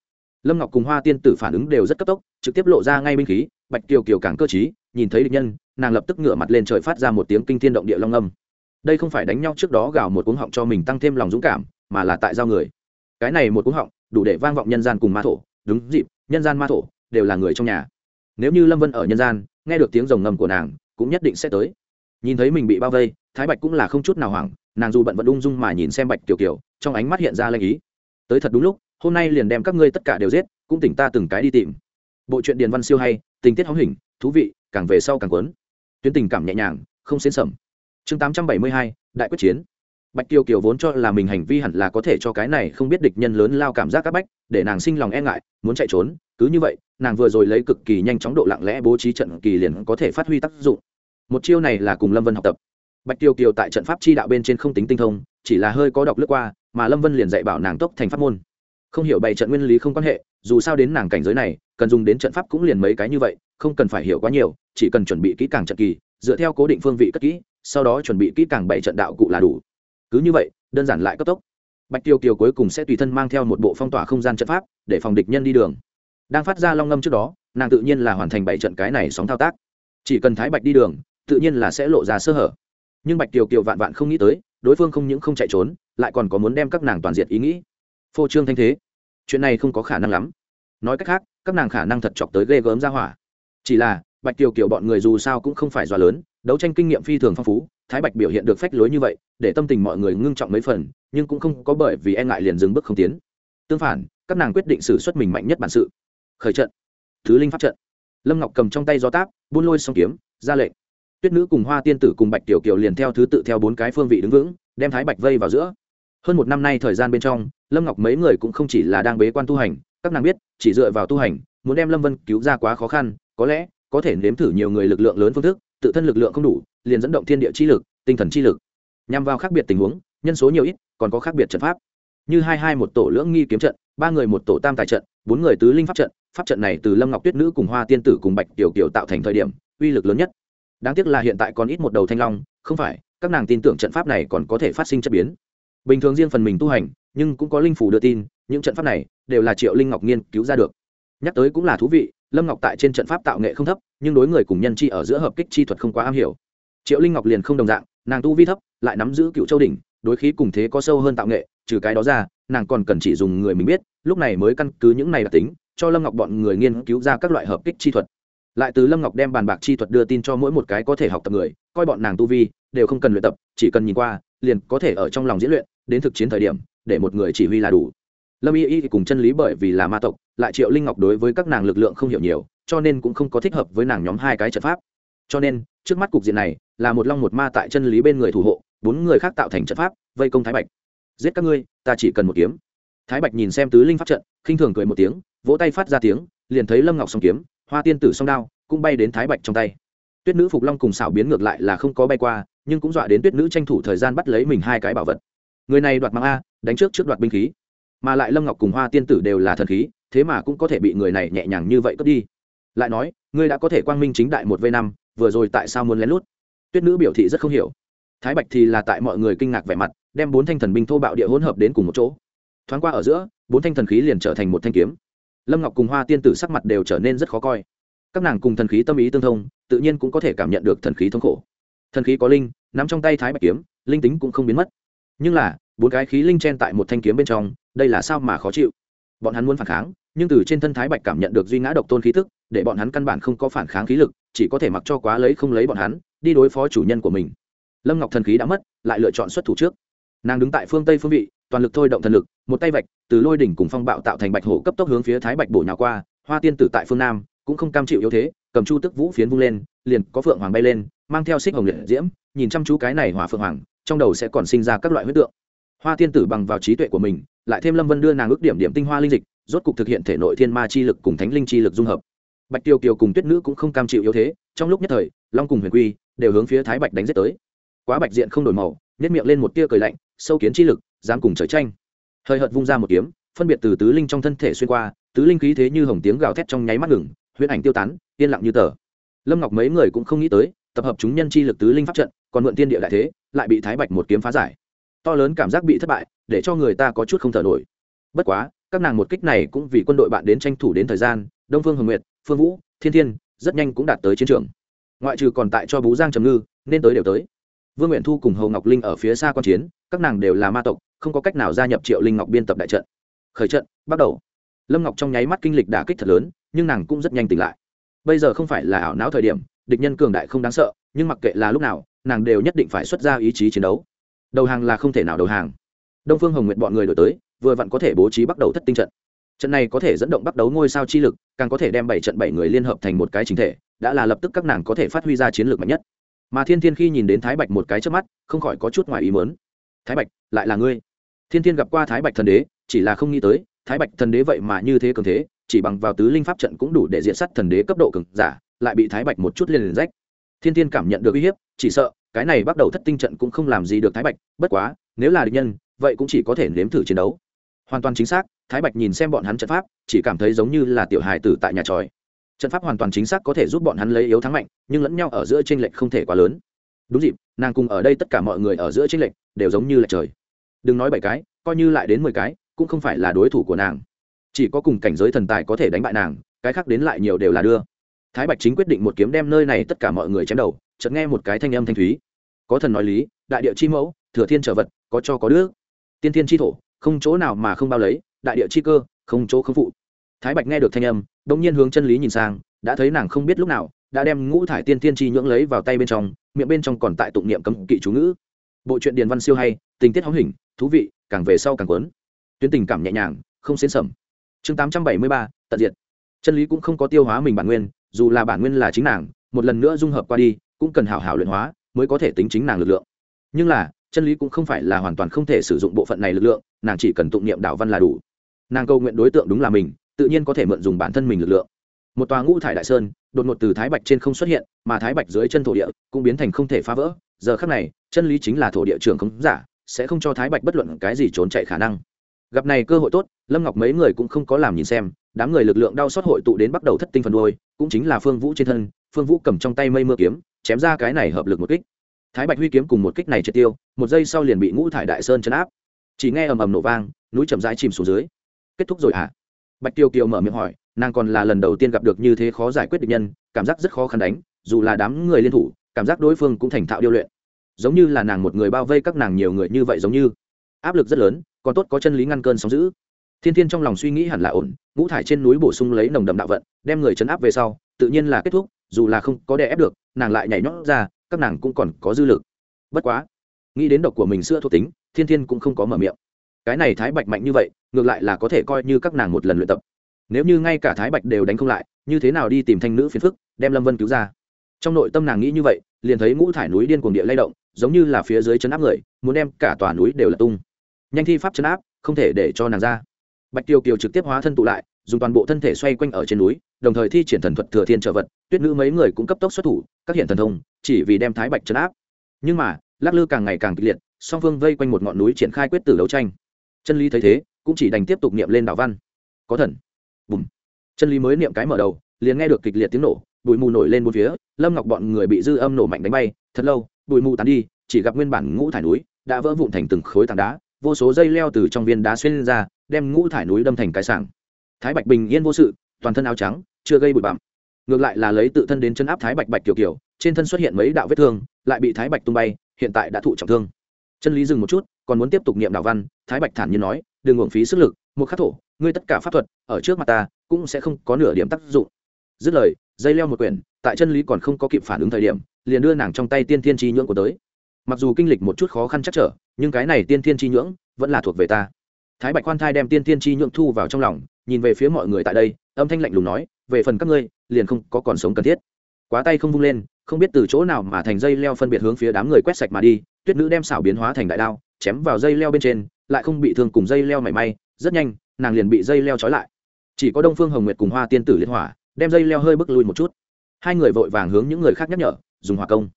Lâm ngọc cùng hoa tiên tử phản ứng đều rất cấp tốc, trực tiếp lộ ra ngay binh khí, bạch kiều kiều càng cơ t nhìn thấy địch nhân, nàng lập tức ngửa mặt lên trời phát ra một tiếng kinh thiên động địa long âm. Đây không phải đánh nhau trước đó gào một cuống họng cho mình tăng thêm lòng dũng cảm, mà là tại giao người. Cái này một cuống họng, đủ để vang vọng nhân gian cùng ma thổ. Đúng dịp, nhân gian ma thổ đều là người trong nhà. Nếu như lâm vân ở nhân gian, nghe được tiếng rồng ngầm của nàng, cũng nhất định sẽ tới. Nhìn thấy mình bị bao vây, thái bạch cũng là không chút nào hoảng, nàng dù bận vẫn ung dung mà nhìn xem bạch kiều kiều, trong ánh mắt hiện ra lanh ý tới thật đúng lúc, hôm nay liền đem các ngươi tất cả đều giết, cũng tỉnh ta từng cái đi tìm. Bộ truyện điền văn siêu hay, tình tiết hóng hình, thú vị, càng về sau càng quấn tuyến tình cảm nhẹ nhàng, không xến sầm. Chương tám trăm bảy mươi hai, đại quyết chiến. Bạch tiêu kiều vốn cho là mình hành vi hẳn là có thể cho cái này không biết địch nhân lớn lao cảm giác áp bách, để nàng sinh lòng e ngại, muốn chạy trốn. Cứ như vậy, nàng vừa rồi lấy cực kỳ nhanh chóng độ lặng lẽ bố trí trận kỳ liền có thể phát huy tác dụng. Một chiêu này là cùng lâm vân học tập. Bạch tiêu kiều tại trận pháp chi đạo bên trên không tính tinh thông, chỉ là hơi có đọc lướt qua mà lâm vân liền dạy bảo nàng tốc thành pháp môn. Không hiểu bày trận nguyên lý không quan hệ, dù sao đến nàng cảnh giới này, cần dùng đến trận pháp cũng liền mấy cái như vậy, không cần phải hiểu quá nhiều, chỉ cần chuẩn bị kỹ càng trận kỳ, dựa theo cố định phương vị cất kỹ, sau đó chuẩn bị kỹ càng bảy trận đạo cụ là đủ. Cứ như vậy, đơn giản lại cấp tốc. Bạch tiêu kiều cuối cùng sẽ tùy thân mang theo một bộ phong tỏa không gian trận pháp, để phòng địch nhân đi đường. Đang phát ra long ngâm trước đó, nàng tự nhiên là hoàn thành bảy trận cái này sóng thao tác. Chỉ cần thái bạch đi đường, tự nhiên là sẽ lộ ra sơ hở. Nhưng bạch Tiêu kiều vạn vạn không nghĩ tới đối phương không những không chạy trốn, lại còn có muốn đem các nàng toàn diện ý nghĩ. Phô trương thanh thế. Chuyện này không có khả năng lắm. Nói cách khác, các nàng khả năng thật chọc tới ghê gớm ra hỏa. Chỉ là, bạch kiều kiều bọn người dù sao cũng không phải do lớn, đấu tranh kinh nghiệm phi thường phong phú, thái bạch biểu hiện được phách lối như vậy, để tâm tình mọi người ngưng trọng mấy phần, nhưng cũng không có bởi vì e ngại liền dừng bước không tiến. Tương phản, các nàng quyết định xử xuất mình mạnh nhất bản sự. Khởi trận. Thứ linh pháp trận. Lâm ngọc cầm trong tay gió táp, buôn lôi song kiếm, ra lệnh tuyết nữ cùng hoa tiên tử cùng bạch tiểu kiều liền theo thứ tự theo bốn cái phương vị đứng vững, đem thái bạch vây vào giữa. Hơn một năm nay thời gian bên trong, lâm ngọc mấy người cũng không chỉ là đang bế quan tu hành, các nàng biết, chỉ dựa vào tu hành, muốn đem lâm vân cứu ra quá khó khăn, có lẽ có thể nếm thử nhiều người lực lượng lớn phương thức, tự thân lực lượng không đủ, liền dẫn động thiên địa chi lực, tinh thần chi lực. Nhằm vào khác biệt tình huống, nhân số nhiều ít, còn có khác biệt trận pháp. Như hai hai một tổ lưỡng nghi kiếm trận, ba người một tổ tam tài trận, bốn người tứ linh pháp trận pháp trận này từ lâm ngọc tuyết nữ cùng hoa tiên tử cùng bạch tiểu kiều tạo thành thời điểm, uy lực lớn nhất đáng tiếc là hiện tại còn ít một đầu thanh long, không phải, các nàng tin tưởng trận pháp này còn có thể phát sinh chất biến. Bình thường riêng phần mình tu hành, nhưng cũng có linh phủ đưa tin, những trận pháp này đều là triệu linh ngọc nghiên cứu ra được. Nhắc tới cũng là thú vị, lâm ngọc tại trên trận pháp tạo nghệ không thấp, nhưng đối người cùng nhân chi ở giữa hợp kích chi thuật không quá am hiểu. Triệu linh ngọc liền không đồng dạng, nàng tu vi thấp, lại nắm giữ cựu châu đỉnh, đối khí cùng thế có sâu hơn tạo nghệ, trừ cái đó ra, nàng còn cần chỉ dùng người mình biết, lúc này mới căn cứ những này đặc tính, cho lâm ngọc bọn người nghiên cứu ra các loại hợp kích chi thuật lại từ lâm ngọc đem bàn bạc chi thuật đưa tin cho mỗi một cái có thể học tập người, coi bọn nàng tu vi, đều không cần luyện tập, chỉ cần nhìn qua, liền có thể ở trong lòng diễn luyện, đến thực chiến thời điểm, để một người chỉ huy là đủ. Lâm y y cùng chân lý bởi vì là ma tộc, lại triệu linh ngọc đối với các nàng lực lượng không hiểu nhiều, cho nên cũng không có thích hợp với nàng nhóm hai cái trận pháp. Cho nên, trước mắt cục diện này, là một long một ma tại chân lý bên người thủ hộ, bốn người khác tạo thành trận pháp, vây công thái bạch. Giết các ngươi, ta chỉ cần một kiếm. Thái bạch nhìn xem tứ linh pháp trận, khinh thường cười một tiếng, vỗ tay phát ra tiếng, liền thấy lâm ngọc song kiếm hoa tiên tử song đao cũng bay đến thái bạch trong tay tuyết nữ phục long cùng xảo biến ngược lại là không có bay qua nhưng cũng dọa đến tuyết nữ tranh thủ thời gian bắt lấy mình hai cái bảo vật người này đoạt mạng a đánh trước trước đoạt binh khí mà lại lâm ngọc cùng hoa tiên tử đều là thần khí thế mà cũng có thể bị người này nhẹ nhàng như vậy cướp đi lại nói ngươi đã có thể quang minh chính đại một v năm vừa rồi tại sao muốn lén lút tuyết nữ biểu thị rất không hiểu thái bạch thì là tại mọi người kinh ngạc vẻ mặt đem bốn thanh thần binh thô bạo địa hỗn hợp đến cùng một chỗ thoáng qua ở giữa bốn thanh thần khí liền trở thành một thanh kiếm lâm ngọc cùng hoa tiên tử sắc mặt đều trở nên rất khó coi. Các nàng cùng thần khí tâm ý tương thông, tự nhiên cũng có thể cảm nhận được thần khí thống khổ. Thần khí có linh n ắ m trong tay thái bạch kiếm, linh tính cũng không biến mất. Nhưng là, bốn cái khí linh chen tại một thanh kiếm bên trong, đây là sao mà khó chịu? Bọn hắn muốn phản kháng, nhưng từ trên thân thái bạch cảm nhận được duy ngã độc tôn khí thức để bọn hắn căn bản không có phản kháng khí lực, chỉ có thể mặc cho quá lấy không lấy bọn hắn, đi đối phó chủ nhân của mình. Lâm ngọc thần khí đã mất, lại lựa chọn xuất thủ trước. Nàng đứng tại phương tây phương vị toàn lực thôi động thần lực, một tay vạch, từ lôi đỉnh cùng phong bạo tạo thành bạch hổ cấp tốc hướng phía thái bạch bổ nhào qua, hoa tiên tử tại phương nam, cũng không cam chịu yếu thế, cầm chu tức vũ phiến vung lên, liền có phượng hoàng bay lên, mang theo xích hồng liệt diễm, nhìn chăm chú cái này hỏa phượng hoàng, trong đầu sẽ còn sinh ra các loại huyết tượng. Hoa tiên tử bằng vào trí tuệ của mình, lại thêm lâm vân đưa nàng ước điểm điểm tinh hoa linh dịch, rốt cục thực hiện thể nội thiên ma chi lực cùng thánh linh chi lực dung hợp. Bạch tiêu kiều cùng tuyết nữ cũng không cam chịu yếu thế, trong lúc nhất thời, long cùng huyền quy đều hướng phía thái bạch đánh giết tới. Quá bạch diện không đổi màu nhét miệng lên một tia cười lạnh, sâu kiến chi lực dám cùng trời tranh. Hơi hợt vung ra một kiếm, phân biệt từ tứ linh trong thân thể xuyên qua, tứ linh khí thế như hồng tiếng gào thét trong nháy mắt ngừng, huyễn ảnh tiêu tán, yên lặng như tờ. Lâm ngọc mấy người cũng không nghĩ tới, tập hợp chúng nhân chi lực tứ linh pháp trận, còn mượn tiên địa đại thế, lại bị thái bạch một kiếm phá giải. To lớn cảm giác bị thất bại, để cho người ta có chút không thở nổi. Bất quá, các nàng một kích này cũng vì quân đội bạn đến tranh thủ đến thời gian, đông phương hồng nguyệt, phương vũ, thiên thiên, rất nhanh cũng đạt tới chiến trường. Ngoại trừ còn tại cho bú giang trầm ngư, nên tới đều tới vương nguyện thu cùng hầu ngọc linh ở phía xa quan chiến, các nàng đều là ma tộc, không có cách nào gia nhập triệu linh ngọc biên tập đại trận. Khởi trận, bắt đầu. Lâm ngọc trong nháy mắt kinh lịch đả kích thật lớn, nhưng nàng cũng rất nhanh tỉnh lại. Bây giờ không phải là ảo não thời điểm, địch nhân cường đại không đáng sợ, nhưng mặc kệ là lúc nào, nàng đều nhất định phải xuất ra ý chí chiến đấu. Đầu hàng là không thể nào đầu hàng. Đông phương hồng nguyện bọn người đổi tới, vừa vặn có thể bố trí bắt đầu thất tinh trận. Trận này có thể dẫn động bắt đầu ngôi sao chi lực, càng có thể đem bảy trận bảy người liên hợp thành một cái chính thể, đã là lập tức các nàng có thể phát huy ra chiến lược mạnh nhất mà thiên thiên khi nhìn đến thái bạch một cái trước mắt, không khỏi có chút ngoài ý mớn thái bạch, lại là ngươi. Thiên thiên gặp qua thái bạch thần đế, chỉ là không nghĩ tới, thái bạch thần đế vậy mà như thế cường thế, chỉ bằng vào tứ linh pháp trận cũng đủ để diện sắt thần đế cấp độ cường giả, lại bị thái bạch một chút liền liền rách. Thiên thiên cảm nhận được uy hiếp, chỉ sợ, cái này bắt đầu thất tinh trận cũng không làm gì được thái bạch, bất quá, nếu là địch nhân, vậy cũng chỉ có thể nếm thử chiến đấu. Hoàn toàn chính xác, thái bạch nhìn xem bọn hắn trận pháp, chỉ cảm thấy giống như là tiểu hài tử tại nhà tròi trận pháp hoàn toàn chính xác có thể giúp bọn hắn lấy yếu thắng mạnh, nhưng lẫn nhau ở giữa t r ê n lệch không thể quá lớn. Đúng dịp, nàng cùng ở đây tất cả mọi người ở giữa t r ê n lệch đều giống như lệch trời. Đừng nói bảy cái, coi như lại đến mười cái, cũng không phải là đối thủ của nàng. Chỉ có cùng cảnh giới thần tài có thể đánh bại nàng, cái khác đến lại nhiều đều là đưa. Thái bạch chính quyết định một kiếm đem nơi này tất cả mọi người chém đầu, chợt nghe một cái thanh âm thanh thúy. Có thần nói lý, đại địa chi mẫu, thừa thiên trở vật, có cho có đứa tiên thiên chi thổ, không chỗ nào mà không bao lấy, đại địa chi cơ, không chỗ không phụ. Thái bạch nghe được thanh âm đông nhiên hướng chân lý nhìn sang, đã thấy nàng không biết lúc nào, đã đem ngũ thải tiên tiên chi nhưỡng lấy vào tay bên trong, miệng bên trong còn tại tụng niệm cấm kỵ chú ngữ. Bộ truyện điền văn siêu hay, tình tiết hóng hình, thú vị, càng về sau càng quấn tuyến tình cảm nhẹ nhàng, không xến sầm. Chương tám trăm bảy mươi ba, tận diệt. Chân lý cũng không có tiêu hóa mình bản nguyên, dù là bản nguyên là chính nàng, một lần nữa dung hợp qua đi, cũng cần hảo hảo luyện hóa, mới có thể tính chính nàng lực lượng. Nhưng là, chân lý cũng không phải là hoàn toàn không thể sử dụng bộ phận này lực lượng, nàng chỉ cần tụng niệm đạo văn là đủ. Nàng câu nguyện đối tượng đúng là mình tự nhiên có thể mượn dùng bản thân mình lực lượng. Một tòa ngũ thải đại sơn, đột ngột từ thái bạch trên không xuất hiện, mà thái bạch dưới chân thổ địa cũng biến thành không thể phá vỡ. Giờ khắc này, chân lý chính là thổ địa trường không giả, sẽ không cho thái bạch bất luận cái gì trốn chạy khả năng. Gặp này cơ hội tốt, lâm ngọc mấy người cũng không có làm nhìn xem, đám người lực lượng đau xót hội tụ đến bắt đầu thất tinh phần đôi cũng chính là phương vũ trên thân, phương vũ cầm trong tay mây mưa kiếm, chém ra cái này hợp lực một kích. Thái bạch huy kiếm cùng một kích này triệt tiêu, một giây sau liền bị ngũ thải đại sơn chấn áp. Chỉ nghe ầm ầm nổ vang, núi chậm rãi chìm xuống dưới. Kết thúc rồi hả? à? Bạch tiêu kiều mở miệng hỏi, nàng còn là lần đầu tiên gặp được như thế khó giải quyết được nhân, cảm giác rất khó khăn đánh, dù là đám người liên thủ, cảm giác đối phương cũng thành thạo điêu luyện. Giống như là nàng một người bao vây các nàng nhiều người như vậy giống như. Áp lực rất lớn, còn tốt có chân lý ngăn cơn sóng giữ thiên thiên trong lòng suy nghĩ hẳn là ổn, ngũ thải trên núi bổ sung lấy nồng đậm đạo vận, đem người chấn áp về sau, tự nhiên là kết thúc, dù là không có đè ép được, nàng lại nhảy nhót ra, các nàng cũng còn có dư lực. Bất quá, nghĩ đến độc của mình sữa thuộc tính, thiên thiên cũng không có mở miệng. Cái này thái bạch mạnh như vậy ngược lại là có thể coi như các nàng một lần luyện tập. Nếu như ngay cả thái bạch đều đánh không lại, như thế nào đi tìm thanh nữ phiền phức, đem lâm vân cứu ra? Trong nội tâm nàng nghĩ như vậy, liền thấy ngũ thải núi điên cuồng địa lay động, giống như là phía dưới chân áp người, muốn đem cả tòa núi đều là tung. Nhanh thi pháp chân áp, không thể để cho nàng ra. Bạch tiêu kiều trực tiếp hóa thân tụ lại, dùng toàn bộ thân thể xoay quanh ở trên núi, đồng thời thi triển thần thuật thừa thiên trợ vật, tuyết nữ mấy người cũng cấp tốc xuất thủ, các hiện thần thông, chỉ vì đem thái bạch chấn áp. Nhưng mà, lắc lư càng ngày càng kịch liệt, song phương vây quanh một ngọn núi triển khai quyết tử đấu tranh. Chân lý thấy thế cũng chỉ đành tiếp tục niệm lên đạo văn. Có thần. Bùm. Chân lý mới niệm cái mở đầu, liền nghe được kịch liệt tiếng nổ, bụi mù nổi lên một phía, lâm ngọc bọn người bị dư âm nổ mạnh đánh bay, thật lâu, bụi mù tán đi, chỉ gặp nguyên bản ngũ thải núi đã vỡ vụn thành từng khối tảng đá, vô số dây leo từ trong viên đá xuyên ra, đem ngũ thải núi đâm thành cái sảng. Thái bạch bình yên vô sự, toàn thân áo trắng, chưa gây bụi bặm. Ngược lại là lấy tự thân đến chân áp thái bạch bạch kiểu kiểu, trên thân xuất hiện mấy đạo vết thương, lại bị thái bạch tung bay, hiện tại đã thụ trọng thương. Chân lý dừng một chút còn muốn tiếp tục niệm đạo văn, thái bạch thản nhiên nói, đừng uổng phí sức lực, một khắc thổ, ngươi tất cả pháp thuật ở trước mặt ta cũng sẽ không có nửa điểm tác dụng. Dứt lời, dây leo một quyển, tại chân lý còn không có kịp phản ứng thời điểm, liền đưa nàng trong tay tiên thiên chi nhưỡng của tới. Mặc dù kinh lịch một chút khó khăn chắc trở, nhưng cái này tiên thiên chi nhưỡng vẫn là thuộc về ta. Thái bạch khoan thai đem tiên thiên chi nhưỡng thu vào trong lòng, nhìn về phía mọi người tại đây, âm thanh lạnh lùng nói, về phần các ngươi, liền không có còn sống cần thiết. Quá tay không vung lên, không biết từ chỗ nào mà thành dây leo phân biệt hướng phía đám người quét sạch mà đi, tuyết nữ đem xảo biến hóa thành đại đao chém vào dây leo bên trên, lại không bị thương cùng dây leo mảy may, rất nhanh, nàng liền bị dây leo trói lại. Chỉ có đông phương hồng nguyệt cùng hoa tiên tử liên hỏa, đem dây leo hơi bước lui một chút. Hai người vội vàng hướng những người khác nhắc nhở, dùng hỏa công.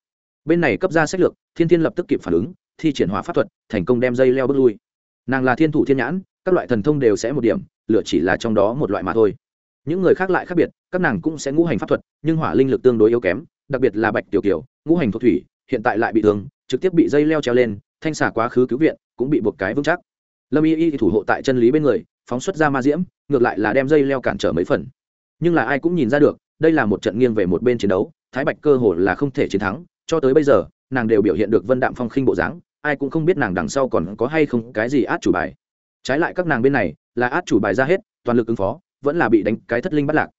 Bên này cấp ra sách lược, thiên thiên lập tức kịp phản ứng, thi triển hỏa pháp thuật, thành công đem dây leo bước lui. Nàng là thiên thủ thiên nhãn, các loại thần thông đều sẽ một điểm, lửa chỉ là trong đó một loại mà thôi. Những người khác lại khác biệt, các nàng cũng sẽ ngũ hành pháp thuật, nhưng hỏa linh lực tương đối yếu kém, đặc biệt là bạch tiểu kiều, ngũ hành thuộc thủy, hiện tại lại bị thương, trực tiếp bị dây leo treo lên thanh xả quá khứ cứu viện, cũng bị buộc cái vững chắc. Lâm y y thủ hộ tại chân lý bên người, phóng xuất ra ma diễm, ngược lại là đem dây leo cản trở mấy phần. Nhưng là ai cũng nhìn ra được, đây là một trận nghiêng về một bên chiến đấu, thái bạch cơ hồ là không thể chiến thắng, cho tới bây giờ, nàng đều biểu hiện được vân đạm phong khinh bộ dáng, ai cũng không biết nàng đằng sau còn có hay không cái gì át chủ bài. Trái lại các nàng bên này, là át chủ bài ra hết, toàn lực ứng phó, vẫn là bị đánh cái thất linh bắt lạc.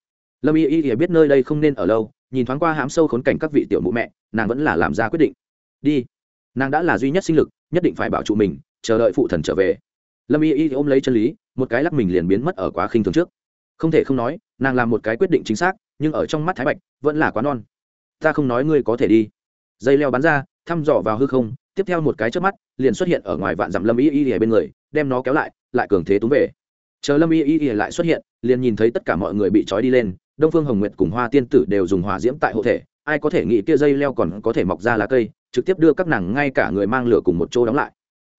Lâm y y biết nơi đây không nên ở lâu, nhìn thoáng qua hám sâu khốn cảnh các vị tiểu mụ mẹ, nàng vẫn là làm ra quyết định. Đi nàng đã là duy nhất sinh lực, nhất định phải bảo trụ mình, chờ đợi phụ thần trở về. Lâm y y ôm lấy chân lý, một cái lắc mình liền biến mất ở quá khinh thường trước. Không thể không nói, nàng làm một cái quyết định chính xác, nhưng ở trong mắt thái bạch, vẫn là quá non. Ta không nói ngươi có thể đi. Dây leo bắn ra, thăm dò vào hư không, tiếp theo một cái trước mắt, liền xuất hiện ở ngoài vạn dặm lâm y y ở bên người, đem nó kéo lại lại cường thế túng về. Chờ lâm y y y lại xuất hiện, liền nhìn thấy tất cả mọi người bị trói đi lên, đông phương hồng nguyệt cùng hoa tiên tử đều dùng hòa diễm tại hộ thể ai có thể nghĩ kia dây leo còn có thể mọc ra lá cây, trực tiếp đưa các nàng ngay cả người mang lửa cùng một chỗ đóng lại.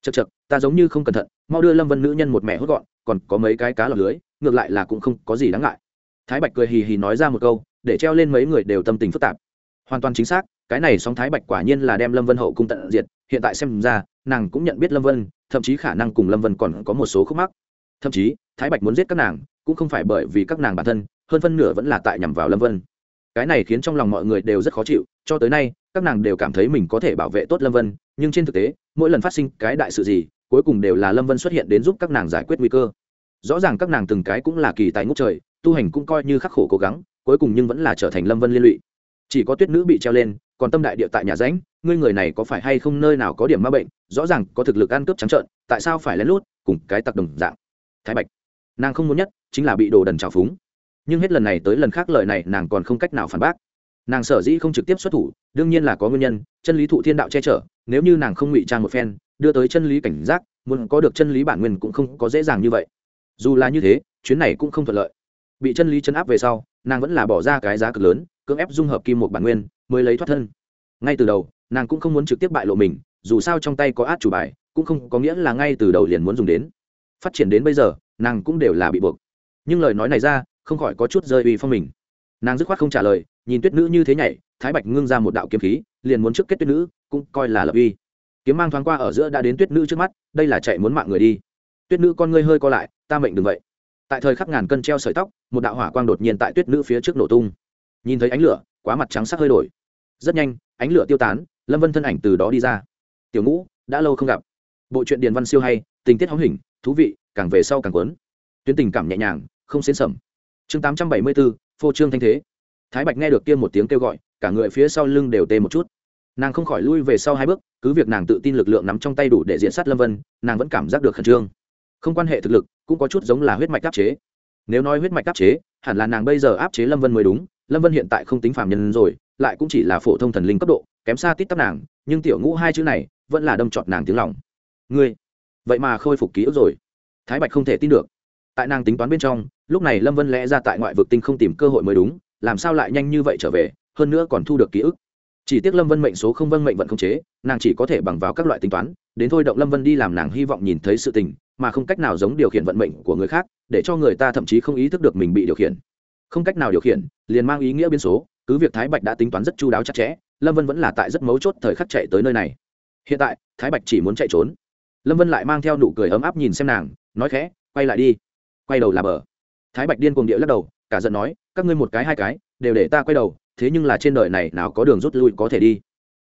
Chật chật ta giống như không cẩn thận, mau đưa lâm vân nữ nhân một mẹ hốt gọn, còn có mấy cái cá lọc lưới, ngược lại là cũng không có gì đáng ngại. Thái bạch cười hì hì nói ra một câu, để treo lên mấy người đều tâm tình phức tạp. Hoàn toàn chính xác, cái này song thái bạch quả nhiên là đem lâm vân hậu cung tận diệt, hiện tại xem ra, nàng cũng nhận biết lâm vân, thậm chí khả năng cùng lâm vân còn có một số khúc mắc. Thậm chí, thái bạch muốn giết các nàng, cũng không phải bởi vì các nàng bản thân, hơn phân nửa vẫn là tại nhằm vào lâm vân cái này khiến trong lòng mọi người đều rất khó chịu, cho tới nay, các nàng đều cảm thấy mình có thể bảo vệ tốt lâm vân, nhưng trên thực tế, mỗi lần phát sinh cái đại sự gì, cuối cùng đều là lâm vân xuất hiện đến giúp các nàng giải quyết nguy cơ. Rõ ràng các nàng từng cái cũng là kỳ tài ngốc trời, tu hành cũng coi như khắc khổ cố gắng, cuối cùng nhưng vẫn là trở thành lâm vân liên lụy. Chỉ có tuyết nữ bị treo lên, còn tâm đại địa tại nhà ránh ngươi người này có phải hay không nơi nào có điểm ma bệnh, rõ ràng có thực lực ăn cướp trắng trợn, tại sao phải lén lút, cùng cái tặc đồng dạng. Thái bạch, nàng không muốn nhất, chính là bị đồ đần trào phúng nhưng hết lần này tới lần khác lời này nàng còn không cách nào phản bác. Nàng sở dĩ không trực tiếp xuất thủ, đương nhiên là có nguyên nhân, chân lý thụ thiên đạo che chở, nếu như nàng không ngụy trang một phen, đưa tới chân lý cảnh giác, muốn có được chân lý bản nguyên cũng không có dễ dàng như vậy. Dù là như thế, chuyến này cũng không thuận lợi. Bị chân lý chấn áp về sau, nàng vẫn là bỏ ra cái giá cực lớn, cưỡng ép dung hợp kim một bản nguyên, mới lấy thoát thân. Ngay từ đầu, nàng cũng không muốn trực tiếp bại lộ mình, dù sao trong tay có át chủ bài, cũng không có nghĩa là ngay từ đầu liền muốn dùng đến. Phát triển đến bây giờ, nàng cũng đều là bị buộc. Nhưng lời nói này ra không khỏi có chút rơi uy phong mình. Nàng dứt khoát không trả lời, nhìn tuyết nữ như thế nhảy, thái bạch ngưng ra một đạo kiếm khí, liền muốn trước kết tuyết nữ, cũng coi là lập uy. Kiếm mang thoáng qua ở giữa đã đến tuyết nữ trước mắt, đây là chạy muốn mạng người đi. Tuyết nữ con ngươi hơi co lại, ta mệnh đừng vậy. Tại thời khắc ngàn cân treo sợi tóc, một đạo hỏa quang đột nhiên tại tuyết nữ phía trước nổ tung. Nhìn thấy ánh lửa, quá mặt trắng sắc hơi đổi. Rất nhanh, ánh lửa tiêu tán, lâm vân thân ảnh từ đó đi ra. Tiểu ngũ, đã lâu không gặp. Bộ truyện điền văn siêu hay, tình tiết hóng hình, thú vị, càng về sau càng quấn tuyến tình cảm nhẹ nhàng, không xến sẩm chương tám trăm bảy mươi bốn, phô trương thanh thế. Thái bạch nghe được kia một tiếng kêu gọi, cả người phía sau lưng đều tê một chút. Nàng không khỏi lui về sau hai bước, cứ việc nàng tự tin lực lượng nắm trong tay đủ để diện sát lâm vân, nàng vẫn cảm giác được khẩn trương. Không quan hệ thực lực, cũng có chút giống là huyết mạch áp chế. Nếu nói huyết mạch áp chế, hẳn là nàng bây giờ áp chế lâm vân mới đúng, lâm vân hiện tại không tính phạm nhân rồi, lại cũng chỉ là phổ thông thần linh cấp độ, kém xa tít tắp nàng, nhưng tiểu ngũ hai chữ này vẫn là đâm trọt nàng tiếng lòng. Ngươi, vậy mà khôi phục ký ức rồi. Thái bạch không thể tin được tại nàng tính toán bên trong, lúc này lâm vân lẽ ra tại ngoại vực tinh không tìm cơ hội mới đúng, làm sao lại nhanh như vậy trở về, hơn nữa còn thu được ký ức. Chỉ tiếc lâm vân mệnh số không vân mệnh vận không chế, nàng chỉ có thể bằng vào các loại tính toán, đến thôi động lâm vân đi làm nàng hy vọng nhìn thấy sự tình, mà không cách nào giống điều khiển vận mệnh của người khác, để cho người ta thậm chí không ý thức được mình bị điều khiển. Không cách nào điều khiển, liền mang ý nghĩa biến số, cứ việc thái bạch đã tính toán rất chu đáo chặt chẽ, lâm vân vẫn là tại rất mấu chốt thời khắc chạy tới nơi này. Hiện tại, thái bạch chỉ muốn chạy trốn. Lâm vân lại mang theo nụ cười ấm áp nhìn xem nàng, nói khẽ, quay lại đi quay đầu là bờ. Thái bạch điên cuồng địa lắc đầu, cả giận nói, các ngươi một cái hai cái, đều để ta quay đầu, thế nhưng là trên đời này nào có đường rút lui có thể đi.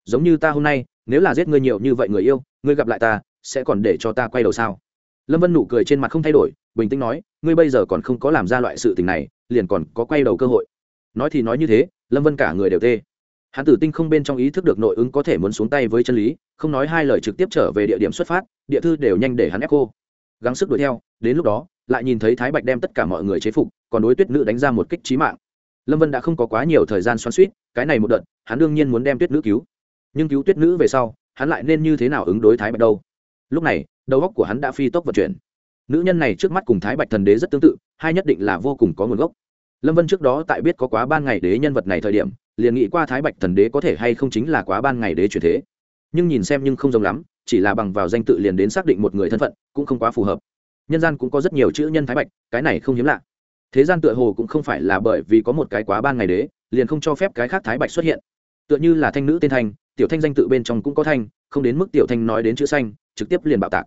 Giống như ta hôm nay, nếu là giết ngươi nhiều như vậy người yêu, ngươi gặp lại ta, sẽ còn để cho ta quay đầu sao? Lâm vân nụ cười trên mặt không thay đổi, bình tĩnh nói, ngươi bây giờ còn không có làm ra loại sự tình này, liền còn có quay đầu cơ hội. Nói thì nói như thế, lâm vân cả người đều tê. Hắn tử tinh không bên trong ý thức được nội ứng có thể muốn xuống tay với chân lý, không nói hai lời trực tiếp trở về địa điểm xuất phát, địa thư đều nhanh để hắn ép cô gắng sức đuổi theo, đến lúc đó, lại nhìn thấy thái bạch đem tất cả mọi người chế phục, còn đối tuyết nữ đánh ra một kích trí mạng. Lâm vân đã không có quá nhiều thời gian xoắn suýt cái này một đợt, hắn đương nhiên muốn đem tuyết nữ cứu. Nhưng cứu tuyết nữ về sau, hắn lại nên như thế nào ứng đối thái bạch đâu? Lúc này, đầu óc của hắn đã phi tốc vận chuyển. Nữ nhân này trước mắt cùng thái bạch thần đế rất tương tự, hai nhất định là vô cùng có nguồn gốc. Lâm vân trước đó tại biết có quá ban ngày đế nhân vật này thời điểm, liền nghĩ qua thái bạch thần đế có thể hay không chính là quá ban ngày đế chuyển thế. Nhưng nhìn xem nhưng không giống lắm chỉ là bằng vào danh tự liền đến xác định một người thân phận, cũng không quá phù hợp. Nhân gian cũng có rất nhiều chữ nhân thái bạch, cái này không hiếm lạ. Thế gian tựa hồ cũng không phải là bởi vì có một cái quá ban ngày đế, liền không cho phép cái khác thái bạch xuất hiện. Tựa như là thanh nữ tên thanh, tiểu thanh danh tự bên trong cũng có thanh, không đến mức tiểu thanh nói đến chữ xanh, trực tiếp liền bạo tạc.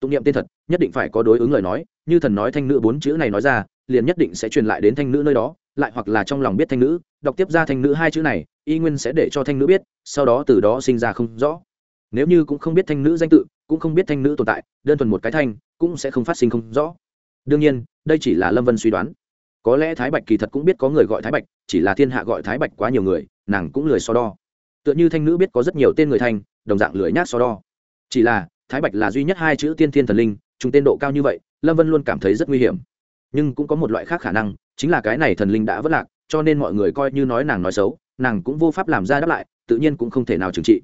Tụng niệm tên thật, nhất định phải có đối ứng lời nói, như thần nói thanh nữ bốn chữ này nói ra, liền nhất định sẽ truyền lại đến thanh nữ nơi đó, lại hoặc là trong lòng biết thanh nữ, đọc tiếp ra thanh nữ hai chữ này, y nguyên sẽ để cho thanh nữ biết, sau đó từ đó sinh ra không rõ nếu như cũng không biết thanh nữ danh tự, cũng không biết thanh nữ tồn tại, đơn thuần một cái thanh, cũng sẽ không phát sinh không rõ. Đương nhiên, đây chỉ là lâm vân suy đoán. Có lẽ thái bạch kỳ thật cũng biết có người gọi thái bạch, chỉ là thiên hạ gọi thái bạch quá nhiều người, nàng cũng lười so đo. Tựa như thanh nữ biết có rất nhiều tên người thanh, đồng dạng lười nhác so đo. Chỉ là, thái bạch là duy nhất hai chữ tiên thiên thần linh chúng tên độ cao như vậy, lâm vân luôn cảm thấy rất nguy hiểm. Nhưng cũng có một loại khác khả năng, chính là cái này thần linh đã vất lạc, cho nên mọi người coi như nói nàng nói xấu, nàng cũng vô pháp làm ra đáp lại, tự nhiên cũng không thể nào trừng trị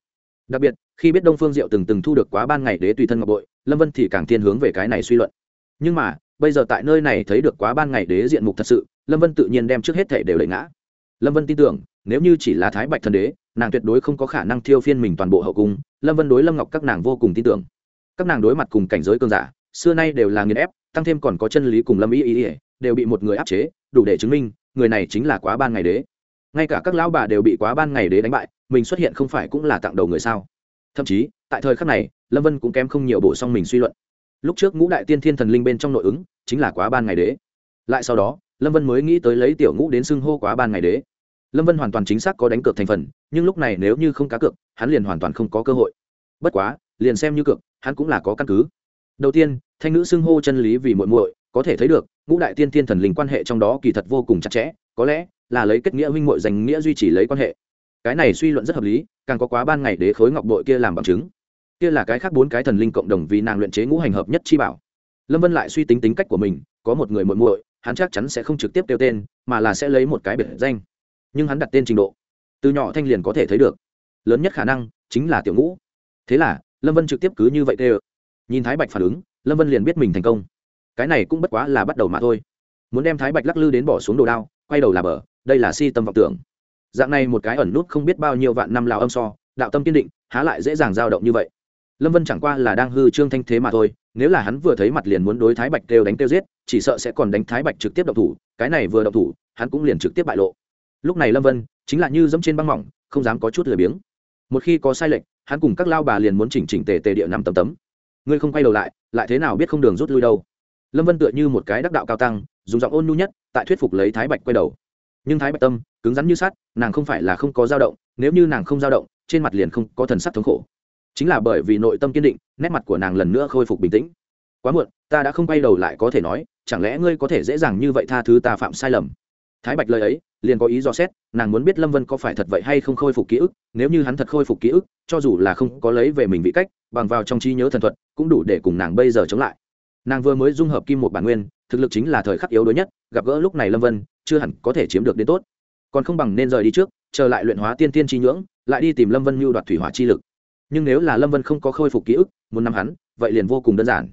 đặc biệt, khi biết đông phương diệu từng từng thu được quá ban ngày đế tùy thân ngọc bội, lâm vân thì càng thiên hướng về cái này suy luận. Nhưng mà, bây giờ tại nơi này thấy được quá ban ngày đế diện mục thật sự, lâm vân tự nhiên đem trước hết thể đều lệ ngã. Lâm vân tin tưởng, nếu như chỉ là thái bạch thần đế, nàng tuyệt đối không có khả năng thiêu phiên mình toàn bộ hậu cung, lâm vân đối lâm ngọc các nàng vô cùng tin tưởng. Các nàng đối mặt cùng cảnh giới cơn giả, xưa nay đều là nghiền ép, tăng thêm còn có chân lý cùng lâm ý ý ý đều bị một người áp chế, đủ để chứng minh, người này chính là quá ban ngày đế. Ngay cả các lão bà đều bị quá ban ngày đế đánh bại mình xuất hiện không phải cũng là tặng đầu người sao? Thậm chí, tại thời khắc này, lâm vân cũng kém không nhiều bổ song mình suy luận. Lúc trước ngũ đại tiên thiên thần linh bên trong nội ứng, chính là quá ban ngày đế. Lại sau đó, lâm vân mới nghĩ tới lấy tiểu ngũ đến xưng hô quá ban ngày đế. Lâm vân hoàn toàn chính xác có đánh cược thành phần, nhưng lúc này nếu như không cá cược, hắn liền hoàn toàn không có cơ hội. Bất quá, liền xem như cược, hắn cũng là có căn cứ. Đầu tiên, thanh nữ xưng hô chân lý vì muội muội, có thể thấy được, ngũ đại tiên thiên thần linh quan hệ trong đó kỳ thật vô cùng chặt chẽ, có lẽ là lấy kết nghĩa huynh muội dành nghĩa duy trì lấy quan hệ cái này suy luận rất hợp lý, càng có quá ban ngày đế khối ngọc bội kia làm bằng chứng. Kia là cái khác bốn cái thần linh cộng đồng vì nàng luyện chế ngũ hành hợp nhất chi bảo. Lâm vân lại suy tính tính cách của mình, có một người muội muội, hắn chắc chắn sẽ không trực tiếp kêu tên, mà là sẽ lấy một cái biệt danh. Nhưng hắn đặt tên trình độ, từ nhỏ thanh liền có thể thấy được. Lớn nhất khả năng chính là tiểu ngũ. Thế là, lâm vân trực tiếp cứ như vậy tê nhìn thái bạch phản ứng, lâm vân liền biết mình thành công. Cái này cũng bất quá là bắt đầu mà thôi. Muốn đem thái bạch lắc lư đến bỏ xuống đồ đao, quay đầu là bờ, đây là si tâm vọng tưởng dạng này một cái ẩn nút không biết bao nhiêu vạn năm lào âm so, đạo tâm kiên định, há lại dễ dàng dao động như vậy. Lâm vân chẳng qua là đang hư trương thanh thế mà thôi, nếu là hắn vừa thấy mặt liền muốn đối thái bạch kêu đánh kêu giết, chỉ sợ sẽ còn đánh thái bạch trực tiếp động thủ, cái này vừa động thủ, hắn cũng liền trực tiếp bại lộ. Lúc này lâm vân chính là như dẫm trên băng mỏng, không dám có chút lười biếng. Một khi có sai lệch, hắn cùng các lao bà liền muốn chỉnh chỉnh tề tề địa nằm tấm tấm. Ngươi không quay đầu lại lại thế nào biết không đường rút lui đâu? Lâm vân tựa như một cái đắc đạo cao tăng, dùng giọng ôn nhu nhất, tại thuyết phục lấy thái bạch quay đầu nhưng thái bạch tâm cứng rắn như sắt, nàng không phải là không có dao động, nếu như nàng không dao động, trên mặt liền không có thần sắc thống khổ. Chính là bởi vì nội tâm kiên định, nét mặt của nàng lần nữa khôi phục bình tĩnh. Quá muộn, ta đã không quay đầu lại có thể nói, chẳng lẽ ngươi có thể dễ dàng như vậy tha thứ ta phạm sai lầm? Thái bạch lời ấy, liền có ý dò xét, nàng muốn biết lâm vân có phải thật vậy hay không khôi phục ký ức, nếu như hắn thật khôi phục ký ức, cho dù là không có lấy về mình vị cách, bằng vào trong trí nhớ thần thuật, cũng đủ để cùng nàng bây giờ chống lại. Nàng vừa mới dung hợp kim một bản nguyên thực lực chính là thời khắc yếu đuối nhất, gặp gỡ lúc này lâm vân, chưa hẳn có thể chiếm được đến tốt. Còn không bằng nên rời đi trước, chờ lại luyện hóa tiên tiên chi nhưỡng, lại đi tìm lâm vân mưu đoạt thủy hỏa chi lực. Nhưng nếu là lâm vân không có khôi phục ký ức, muốn nắm hắn, vậy liền vô cùng đơn giản.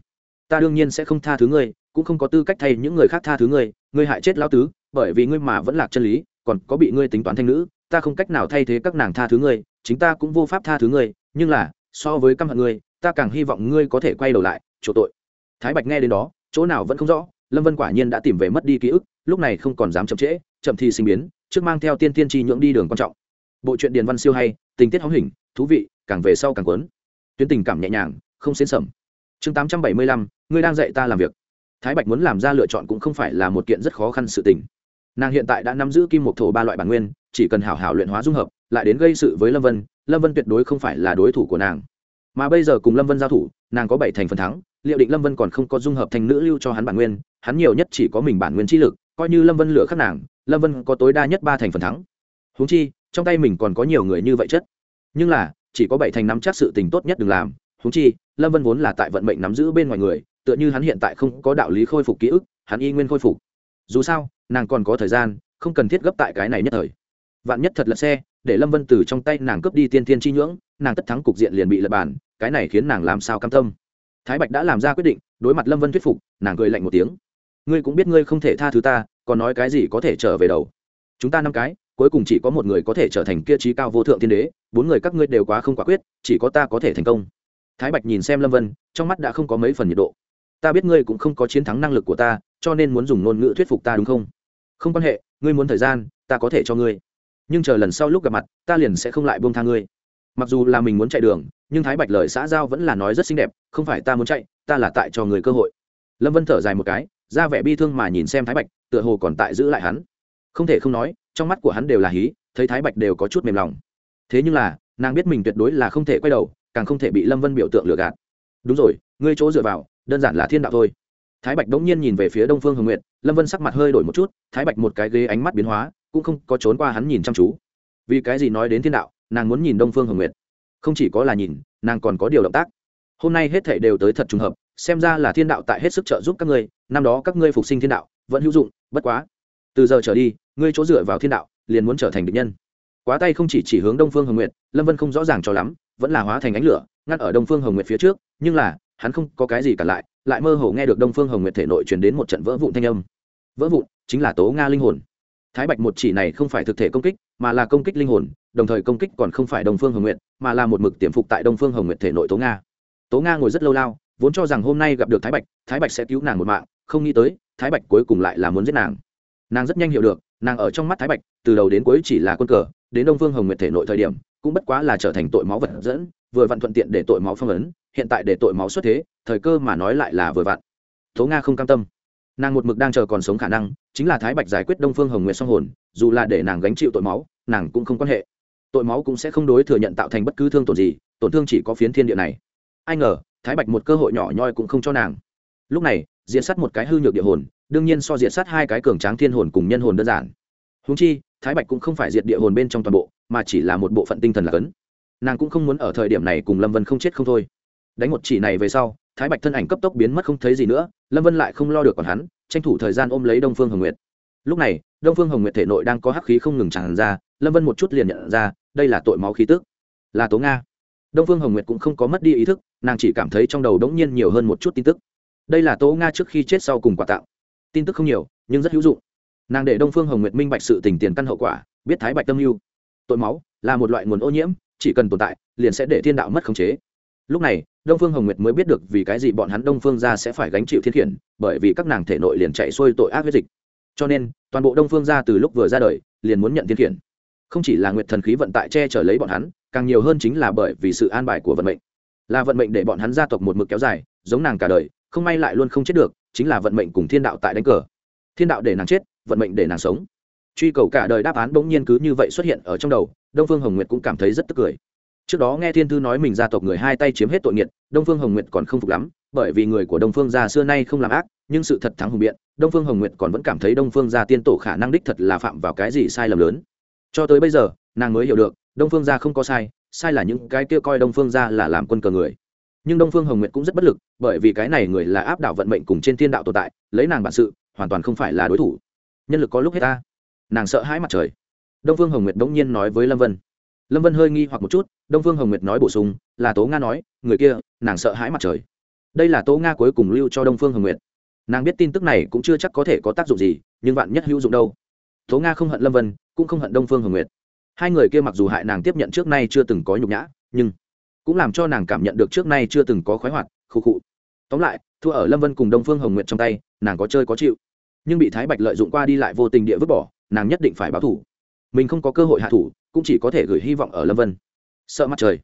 Ta đương nhiên sẽ không tha thứ ngươi, cũng không có tư cách thay những người khác tha thứ ngươi ngươi hại chết lão tứ, bởi vì ngươi mà vẫn lạc chân lý, còn có bị ngươi tính toán thanh nữ, ta không cách nào thay thế các nàng tha thứ ngươi, chính ta cũng vô pháp tha thứ ngươi, nhưng là, so với căm hận ngươi, ta càng hy vọng ngươi có thể quay đầu lại, chỗ tội. Thái bạch nghe đến đó, chỗ nào vẫn không rõ lâm vân quả nhiên đã tìm về mất đi ký ức, lúc này không còn dám chậm trễ, chậm thì sinh biến, trước mang theo tiên tiên tri nhưỡng đi đường quan trọng. Bộ truyện điền văn siêu hay, tình tiết hóng hình, thú vị, càng về sau càng quấn tuyến tình cảm nhẹ nhàng, không xến sầm. Chương tám trăm bảy mươi lăm, ngươi đang dạy ta làm việc. Thái bạch muốn làm ra lựa chọn cũng không phải là một kiện rất khó khăn sự tình. Nàng hiện tại đã nắm giữ kim một thổ ba loại bản nguyên, chỉ cần hảo hảo luyện hóa dung hợp, lại đến gây sự với lâm vân lâm vân tuyệt đối không phải là đối thủ của nàng. Mà bây giờ cùng lâm vân giao thủ, nàng có bảy thành phần thắng, liệu định lâm vân còn không có dung hợp thành nữ lưu cho hắn bản nguyên hắn nhiều nhất chỉ có mình bản nguyên chi lực, coi như lâm vân lựa khắc nàng, lâm vân có tối đa nhất ba thành phần thắng. Húng chi, trong tay mình còn có nhiều người như vậy chất. Nhưng là, chỉ có bảy thành nắm chắc sự tình tốt nhất đừng làm. Húng chi, lâm vân vốn là tại vận mệnh nắm giữ bên ngoài người, tựa như hắn hiện tại không có đạo lý khôi phục ký ức, hắn y nguyên khôi phục. Dù sao, nàng còn có thời gian, không cần thiết gấp tại cái này nhất thời. Vạn nhất thật lật xe, để lâm vân từ trong tay nàng cướp đi tiên tiên chi nhưỡng, nàng tất thắng cục diện liền bị lật bàn, cái này khiến nàng làm sao cam tâm. Thái bạch đã làm ra quyết định, đối mặt lâm vân thuyết phục, nàng cười lạnh một tiếng ngươi cũng biết ngươi không thể tha thứ ta, còn nói cái gì có thể trở về đầu? Chúng ta năm cái, cuối cùng chỉ có một người có thể trở thành kia trí cao vô thượng thiên đế, bốn người các ngươi đều quá không quả quyết, chỉ có ta có thể thành công. Thái bạch nhìn xem lâm vân, trong mắt đã không có mấy phần nhiệt độ. Ta biết ngươi cũng không có chiến thắng năng lực của ta, cho nên muốn dùng ngôn ngữ thuyết phục ta đúng không? Không quan hệ, ngươi muốn thời gian, ta có thể cho ngươi. Nhưng chờ lần sau lúc gặp mặt, ta liền sẽ không lại buông tha ngươi. Mặc dù là mình muốn chạy đường, nhưng thái bạch lời xã giao vẫn là nói rất xinh đẹp, không phải ta muốn chạy, ta là tại cho người cơ hội. Lâm vân thở dài một cái ra vẻ bi thương mà nhìn xem thái bạch, tựa hồ còn tại giữ lại hắn. Không thể không nói, trong mắt của hắn đều là hí, thấy thái bạch đều có chút mềm lòng. Thế nhưng là, nàng biết mình tuyệt đối là không thể quay đầu, càng không thể bị lâm vân biểu tượng lừa gạt. Đúng rồi, ngươi chỗ dựa vào, đơn giản là thiên đạo thôi. Thái bạch đống nhiên nhìn về phía đông phương hồng nguyệt, lâm vân sắc mặt hơi đổi một chút, thái bạch một cái ghế ánh mắt biến hóa, cũng không có trốn qua hắn nhìn chăm chú. Vì cái gì nói đến thiên đạo, nàng muốn nhìn đông phương hồng nguyệt. Không chỉ có là nhìn, nàng còn có điều động tác. Hôm nay hết thảy đều tới thật trùng hợp xem ra là thiên đạo tại hết sức trợ giúp các ngươi, năm đó các ngươi phục sinh thiên đạo, vẫn hữu dụng, bất quá. Từ giờ trở đi, ngươi chỗ dựa vào thiên đạo, liền muốn trở thành địch nhân. Quá tay không chỉ chỉ hướng đông phương hồng nguyệt, lâm vân không rõ ràng cho lắm, vẫn là hóa thành ánh lửa, ngắt ở đông phương hồng nguyệt phía trước, nhưng là, hắn không có cái gì cả lại lại mơ hồ nghe được đông phương hồng nguyệt thể nội truyền đến một trận vỡ vụn thanh âm. Vỡ vụn chính là tố nga linh hồn. Thái bạch một chỉ này không phải thực thể công kích, mà là công kích linh hồn, đồng thời công kích còn không phải đông phương hồng nguyệt, mà là một mực tiềm phục tại đông phương hồng nguyệt thể nội tố nga. Tố nga ngồi rất lâu lao vốn cho rằng hôm nay gặp được thái bạch thái bạch sẽ cứu nàng một mạng, không nghĩ tới, thái bạch cuối cùng lại là muốn giết nàng. Nàng rất nhanh hiểu được, nàng ở trong mắt thái bạch, từ đầu đến cuối chỉ là quân cờ, đến đông phương hồng nguyệt thể nội thời điểm, cũng bất quá là trở thành tội máu vật dẫn, vừa vặn thuận tiện để tội máu phong ấn, hiện tại để tội máu xuất thế, thời cơ mà nói lại là vừa vặn. Tố nga không cam tâm. Nàng một mực đang chờ còn sống khả năng, chính là thái bạch giải quyết đông phương hồng nguyệt song hồn, dù là để nàng gánh chịu tội máu, nàng cũng không quan hệ. Tội máu cũng sẽ không đối thừa nhận tạo thành bất cứ thương tổn gì, tổn thương chỉ có phiến thiên địa này. Ai ngờ thái bạch một cơ hội nhỏ nhoi cũng không cho nàng. Lúc này diện sát một cái hư nhược địa hồn, đương nhiên so diện sát hai cái cường tráng thiên hồn cùng nhân hồn đơn giản. Húng chi, thái bạch cũng không phải diệt địa hồn bên trong toàn bộ, mà chỉ là một bộ phận tinh thần là cấn. Nàng cũng không muốn ở thời điểm này cùng lâm vân không chết không thôi. Đánh một chỉ này về sau, thái bạch thân ảnh cấp tốc biến mất không thấy gì nữa, lâm vân lại không lo được còn hắn, tranh thủ thời gian ôm lấy đông phương hồng nguyệt. Lúc này, đông phương hồng nguyệt thể nội đang có hắc khí không ngừng tràn ra, lâm vân một chút liền nhận ra, đây là tội máu khí tức. Là tố nga đông phương hồng nguyệt cũng không có mất đi ý thức, nàng chỉ cảm thấy trong đầu đống nhiên nhiều hơn một chút tin tức. Đây là tố nga trước khi chết sau cùng quà tạo tin tức không nhiều, nhưng rất hữu dụng. Nàng để đông phương hồng nguyệt minh bạch sự tình tiền căn hậu quả, biết thái bạch tâm mưu tội máu là một loại nguồn ô nhiễm, chỉ cần tồn tại, liền sẽ để thiên đạo mất khống chế. Lúc này, đông phương hồng nguyệt mới biết được vì cái gì bọn hắn đông phương ra sẽ phải gánh chịu thiên khiển, bởi vì các nàng thể nội liền chạy xuôi tội ác huyết dịch. Cho nên, toàn bộ đông phương ra từ lúc vừa ra đời, liền muốn nhận thiên khiển không chỉ là nguyệt thần khí vận tại che chở lấy bọn hắn, càng nhiều hơn chính là bởi vì sự an bài của vận mệnh. Là vận mệnh để bọn hắn gia tộc một mực kéo dài, giống nàng cả đời, không may lại luôn không chết được, chính là vận mệnh cùng thiên đạo tại đánh cờ. Thiên đạo để nàng chết, vận mệnh để nàng sống. Truy cầu cả đời đáp án bỗng nhiên cứ như vậy xuất hiện ở trong đầu, đông phương hồng nguyệt cũng cảm thấy rất tức cười. Trước đó nghe thiên thư nói mình gia tộc người hai tay chiếm hết tội nghiệt, đông phương hồng nguyệt còn không phục lắm, bởi vì người của đông phương gia xưa nay không làm ác, nhưng sự thật thắng hùng biện, đông phương hồng nguyệt còn vẫn cảm thấy đông phương gia tiên tổ khả năng đích thật là phạm vào cái gì sai lầm lớn cho tới bây giờ, nàng mới hiểu được, đông phương gia không có sai sai là những cái kia coi đông phương gia là làm quân cờ người. Nhưng đông phương hồng nguyệt cũng rất bất lực, bởi vì cái này người là áp đảo vận mệnh cùng trên thiên đạo tồn tại, lấy nàng bản sự, hoàn toàn không phải là đối thủ. Nhân lực có lúc hết ta. Nàng sợ hãi mặt trời. Đông phương hồng nguyệt bỗng nhiên nói với lâm vân. Lâm vân hơi nghi hoặc một chút, đông phương hồng nguyệt nói bổ sung, là tố nga nói, người kia, nàng sợ hãi mặt trời. Đây là tố nga cuối cùng lưu cho đông phương hồng nguyệt. Nàng biết tin tức này cũng chưa chắc có thể có tác dụng gì, nhưng bạn nhất hữu dụng đâu tố nga không hận lâm vân, cũng không hận đông phương hồng nguyệt. Hai người kia mặc dù hại nàng tiếp nhận trước nay chưa từng có nhục nhã, nhưng cũng làm cho nàng cảm nhận được trước nay chưa từng có khoái hoạt khu khụ. Tóm lại, thua ở lâm vân cùng đông phương hồng nguyệt trong tay, nàng có chơi có chịu. Nhưng bị thái bạch lợi dụng qua đi lại vô tình địa vứt bỏ, nàng nhất định phải báo thủ. Mình không có cơ hội hạ thủ, cũng chỉ có thể gửi hy vọng ở lâm vân. Sợ mặt trời.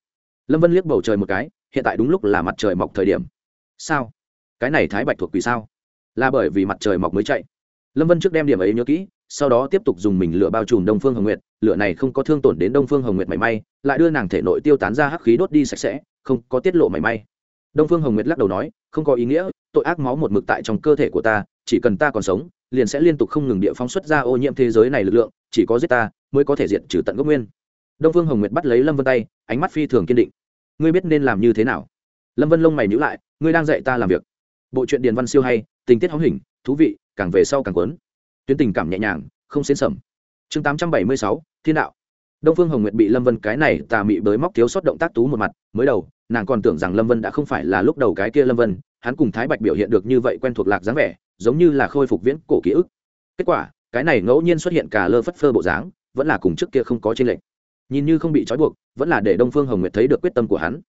Lâm vân liếc bầu trời một cái, hiện tại đúng lúc là mặt trời mọc thời điểm. Sao? Cái này thái bạch thuộc vì sao? Là bởi vì mặt trời mọc mới chạy. Lâm vân trước đem điểm ấy nhớ kỹ sau đó tiếp tục dùng mình lửa bao trùm đông phương hồng nguyệt, lửa này không có thương tổn đến đông phương hồng nguyệt mảy may, lại đưa nàng thể nội tiêu tán ra hắc khí đốt đi sạch sẽ, không có tiết lộ mảy may. Đông phương hồng nguyệt lắc đầu nói, không có ý nghĩa, tội ác máu một mực tại trong cơ thể của ta, chỉ cần ta còn sống, liền sẽ liên tục không ngừng địa phóng xuất ra ô nhiễm thế giới này lực lượng, chỉ có giết ta mới có thể diệt trừ tận gốc nguyên. Đông phương hồng nguyệt bắt lấy lâm vân tay, ánh mắt phi thường kiên định. Ngươi biết nên làm như thế nào? Lâm vân lông mày nhữ lại, ngươi đang dạy ta làm việc. Bộ truyện điền văn siêu hay, tình tiết hóng hình, thú vị, càng về sau càng quấn tuyến tình cảm nhẹ nhàng, không xến sầm. Chương tám trăm bảy mươi sáu, thiên đạo. Đông phương hồng nguyệt bị lâm vân cái này tà mị bới móc thiếu sót động tác tú một mặt, mới đầu, nàng còn tưởng rằng lâm vân đã không phải là lúc đầu cái kia lâm vân, hắn cùng thái bạch biểu hiện được như vậy quen thuộc lạc dáng vẻ, giống như là khôi phục viễn cổ ký ức. Kết quả, cái này ngẫu nhiên xuất hiện cả lơ phất phơ bộ dáng, vẫn là cùng trước kia không có trên lệnh nhìn như không bị trói buộc, vẫn là để đông phương hồng nguyệt thấy được quyết tâm của hắn.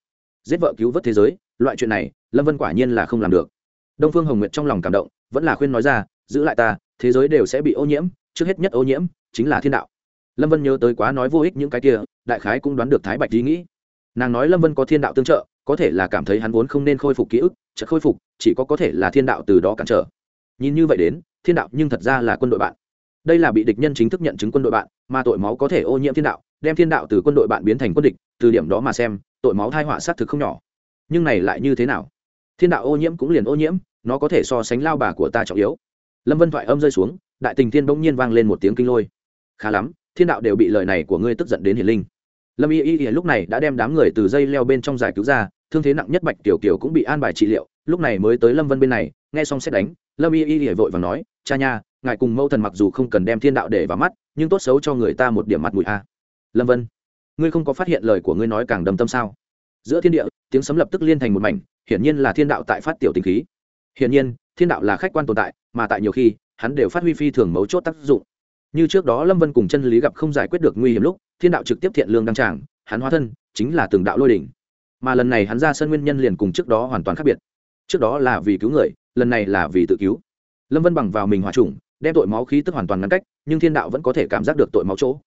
Giết vợ cứu vớt thế giới, loại chuyện này, lâm vân quả nhiên là không làm được. Đông phương hồng nguyệt trong lòng cảm động, vẫn là khuyên nói ra giữ lại ta, thế giới đều sẽ bị ô nhiễm, trước hết nhất ô nhiễm chính là thiên đạo. Lâm vân nhớ tới quá nói vô ích những cái kia, đại khái cũng đoán được thái bạch ý nghĩ. Nàng nói lâm vân có thiên đạo tương trợ, có thể là cảm thấy hắn vốn không nên khôi phục ký ức, chợt khôi phục, chỉ có có thể là thiên đạo từ đó cản trở. Nhìn như vậy đến, thiên đạo nhưng thật ra là quân đội bạn. Đây là bị địch nhân chính thức nhận chứng quân đội bạn, mà tội máu có thể ô nhiễm thiên đạo, đem thiên đạo từ quân đội bạn biến thành quân địch, từ điểm đó mà xem, tội máu thai họa sát thực không nhỏ. Nhưng này lại như thế nào? Thiên đạo ô nhiễm cũng liền ô nhiễm, nó có thể so sánh lao bà của ta trọng yếu lâm vân thoại âm rơi xuống, đại tình thiên bỗng nhiên vang lên một tiếng kinh lôi. Khá lắm, thiên đạo đều bị lời này của ngươi tức giận đến hiền linh. Lâm y y lúc này đã đem đám người từ dây leo bên trong giải cứu ra, thương thế nặng nhất bạch tiểu kiều cũng bị an bài trị liệu, lúc này mới tới lâm vân bên này, nghe xong xét đánh, lâm y y vội và nói, cha nha, ngài cùng mẫu thần mặc dù không cần đem thiên đạo để vào mắt, nhưng tốt xấu cho người ta một điểm mặt mũi a. Lâm vân, ngươi không có phát hiện lời của ngươi nói càng đầm tâm sao? Giữa thiên địa, tiếng sấm lập tức liên thành một mảnh, hiển nhiên là thiên đạo tại phát tiểu tình khí. Hiển nhiên thiên đạo là khách quan tồn tại, mà tại nhiều khi, hắn đều phát huy phi thường mấu chốt tác dụng. Như trước đó lâm vân cùng chân lý gặp không giải quyết được nguy hiểm lúc, thiên đạo trực tiếp thiện lương đăng tràng, hắn hóa thân, chính là từng đạo lôi đỉnh. Mà lần này hắn ra sân nguyên nhân liền cùng trước đó hoàn toàn khác biệt. Trước đó là vì cứu người, lần này là vì tự cứu. Lâm vân bằng vào mình hòa trùng đem tội máu khí tức hoàn toàn ngăn cách, nhưng thiên đạo vẫn có thể cảm giác được tội máu chỗ.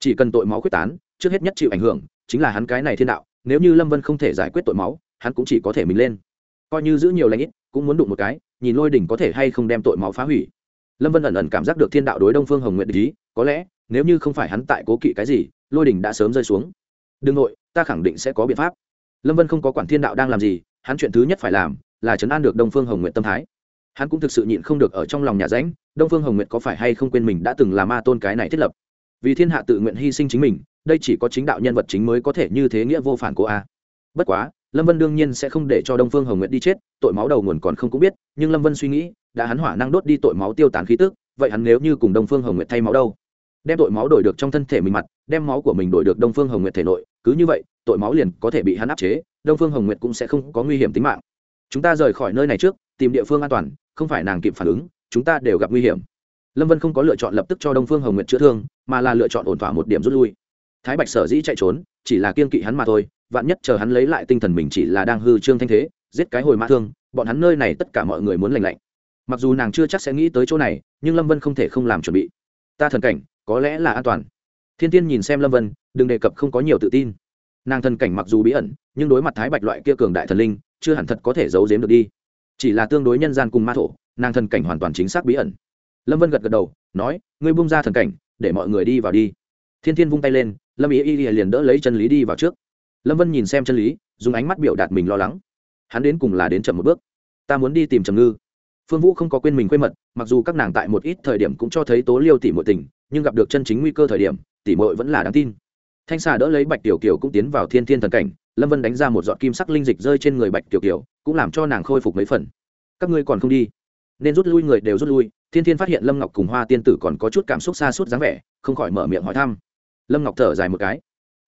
Chỉ cần tội máu quyết tán, trước hết nhất chịu ảnh hưởng, chính là hắn cái này thiên đạo, nếu như lâm vân không thể giải quyết tội máu, hắn cũng chỉ có thể mình lên. Coi như giữ nhiều lãnh ít cũng muốn đụng một cái, nhìn lôi đỉnh có thể hay không đem tội máu phá hủy. Lâm vân ẩn ẩn cảm giác được thiên đạo đối đông phương hồng nguyện ý, có lẽ, nếu như không phải hắn tại cố kỵ cái gì, lôi đỉnh đã sớm rơi xuống. Đương nội, ta khẳng định sẽ có biện pháp. Lâm vân không có quản thiên đạo đang làm gì, hắn chuyện thứ nhất phải làm, là chấn an được đông phương hồng nguyện tâm thái. Hắn cũng thực sự nhịn không được ở trong lòng nhà ránh, đông phương hồng nguyện có phải hay không quên mình đã từng là ma tôn cái này thiết lập? Vì thiên hạ tự nguyện hy sinh chính mình, đây chỉ có chính đạo nhân vật chính mới có thể như thế nghĩa vô phản cố a. Bất quá lâm vân đương nhiên sẽ không để cho đông phương hồng nguyện đi chết, tội máu đầu nguồn còn không cũng biết, nhưng lâm vân suy nghĩ, đã hắn hỏa năng đốt đi tội máu tiêu tán khí tức, vậy hắn nếu như cùng đông phương hồng nguyện thay máu đâu? Đem tội máu đổi được trong thân thể mình mặt, đem máu của mình đổi được đông phương hồng nguyện thể nội, cứ như vậy, tội máu liền có thể bị hắn áp chế, đông phương hồng nguyện cũng sẽ không có nguy hiểm tính mạng. Chúng ta rời khỏi nơi này trước, tìm địa phương an toàn, không phải nàng kịp phản ứng, chúng ta đều gặp nguy hiểm. Lâm vân không có lựa chọn lập tức cho đông phương hồng nguyệt chữa thương, mà là lựa chọn ổn thỏa một điểm rút lui thái bạch sở dĩ chạy trốn, chỉ là kiên kỵ hắn mà thôi, vạn nhất chờ hắn lấy lại tinh thần mình chỉ là đang hư trương thanh thế, giết cái hồi mã thương, bọn hắn nơi này tất cả mọi người muốn lành lạnh. Mặc dù nàng chưa chắc sẽ nghĩ tới chỗ này, nhưng lâm vân không thể không làm chuẩn bị. Ta thần cảnh, có lẽ là an toàn. Thiên tiên nhìn xem lâm vân, đừng đề cập không có nhiều tự tin. Nàng thần cảnh mặc dù bí ẩn, nhưng đối mặt thái bạch loại kia cường đại thần linh, chưa hẳn thật có thể giấu giếm được đi. Chỉ là tương đối nhân gian cùng ma thổ, nàng thần cảnh hoàn toàn chính xác bí ẩn. Lâm vân gật gật đầu, nói, ngươi bung ra thần cảnh, để mọi người đi vào đi. Thiên thiên vung tay lên lâm ý y liền đỡ lấy chân lý đi vào trước. Lâm vân nhìn xem chân lý, dùng ánh mắt biểu đạt mình lo lắng. Hắn đến cùng là đến chậm một bước. Ta muốn đi tìm trầm ngư. Phương vũ không có quên mình quê mật, mặc dù các nàng tại một ít thời điểm cũng cho thấy tố liêu tỷ mội tình, nhưng gặp được chân chính nguy cơ thời điểm tỷ mội vẫn là đáng tin. Thanh xà đỡ lấy bạch tiểu kiều cũng tiến vào thiên thiên thần cảnh, lâm vân đánh ra một giọt kim sắc linh dịch rơi trên người bạch tiểu kiều, cũng làm cho nàng khôi phục mấy phần. Các ngươi còn không đi? Nên rút lui người đều rút lui, thiên thiên phát hiện lâm ngọc cùng hoa tiên tử còn có chút cảm xúc xa suốt dáng vẻ, không khỏi mở miệng hỏi thăm lâm ngọc thở dài một cái.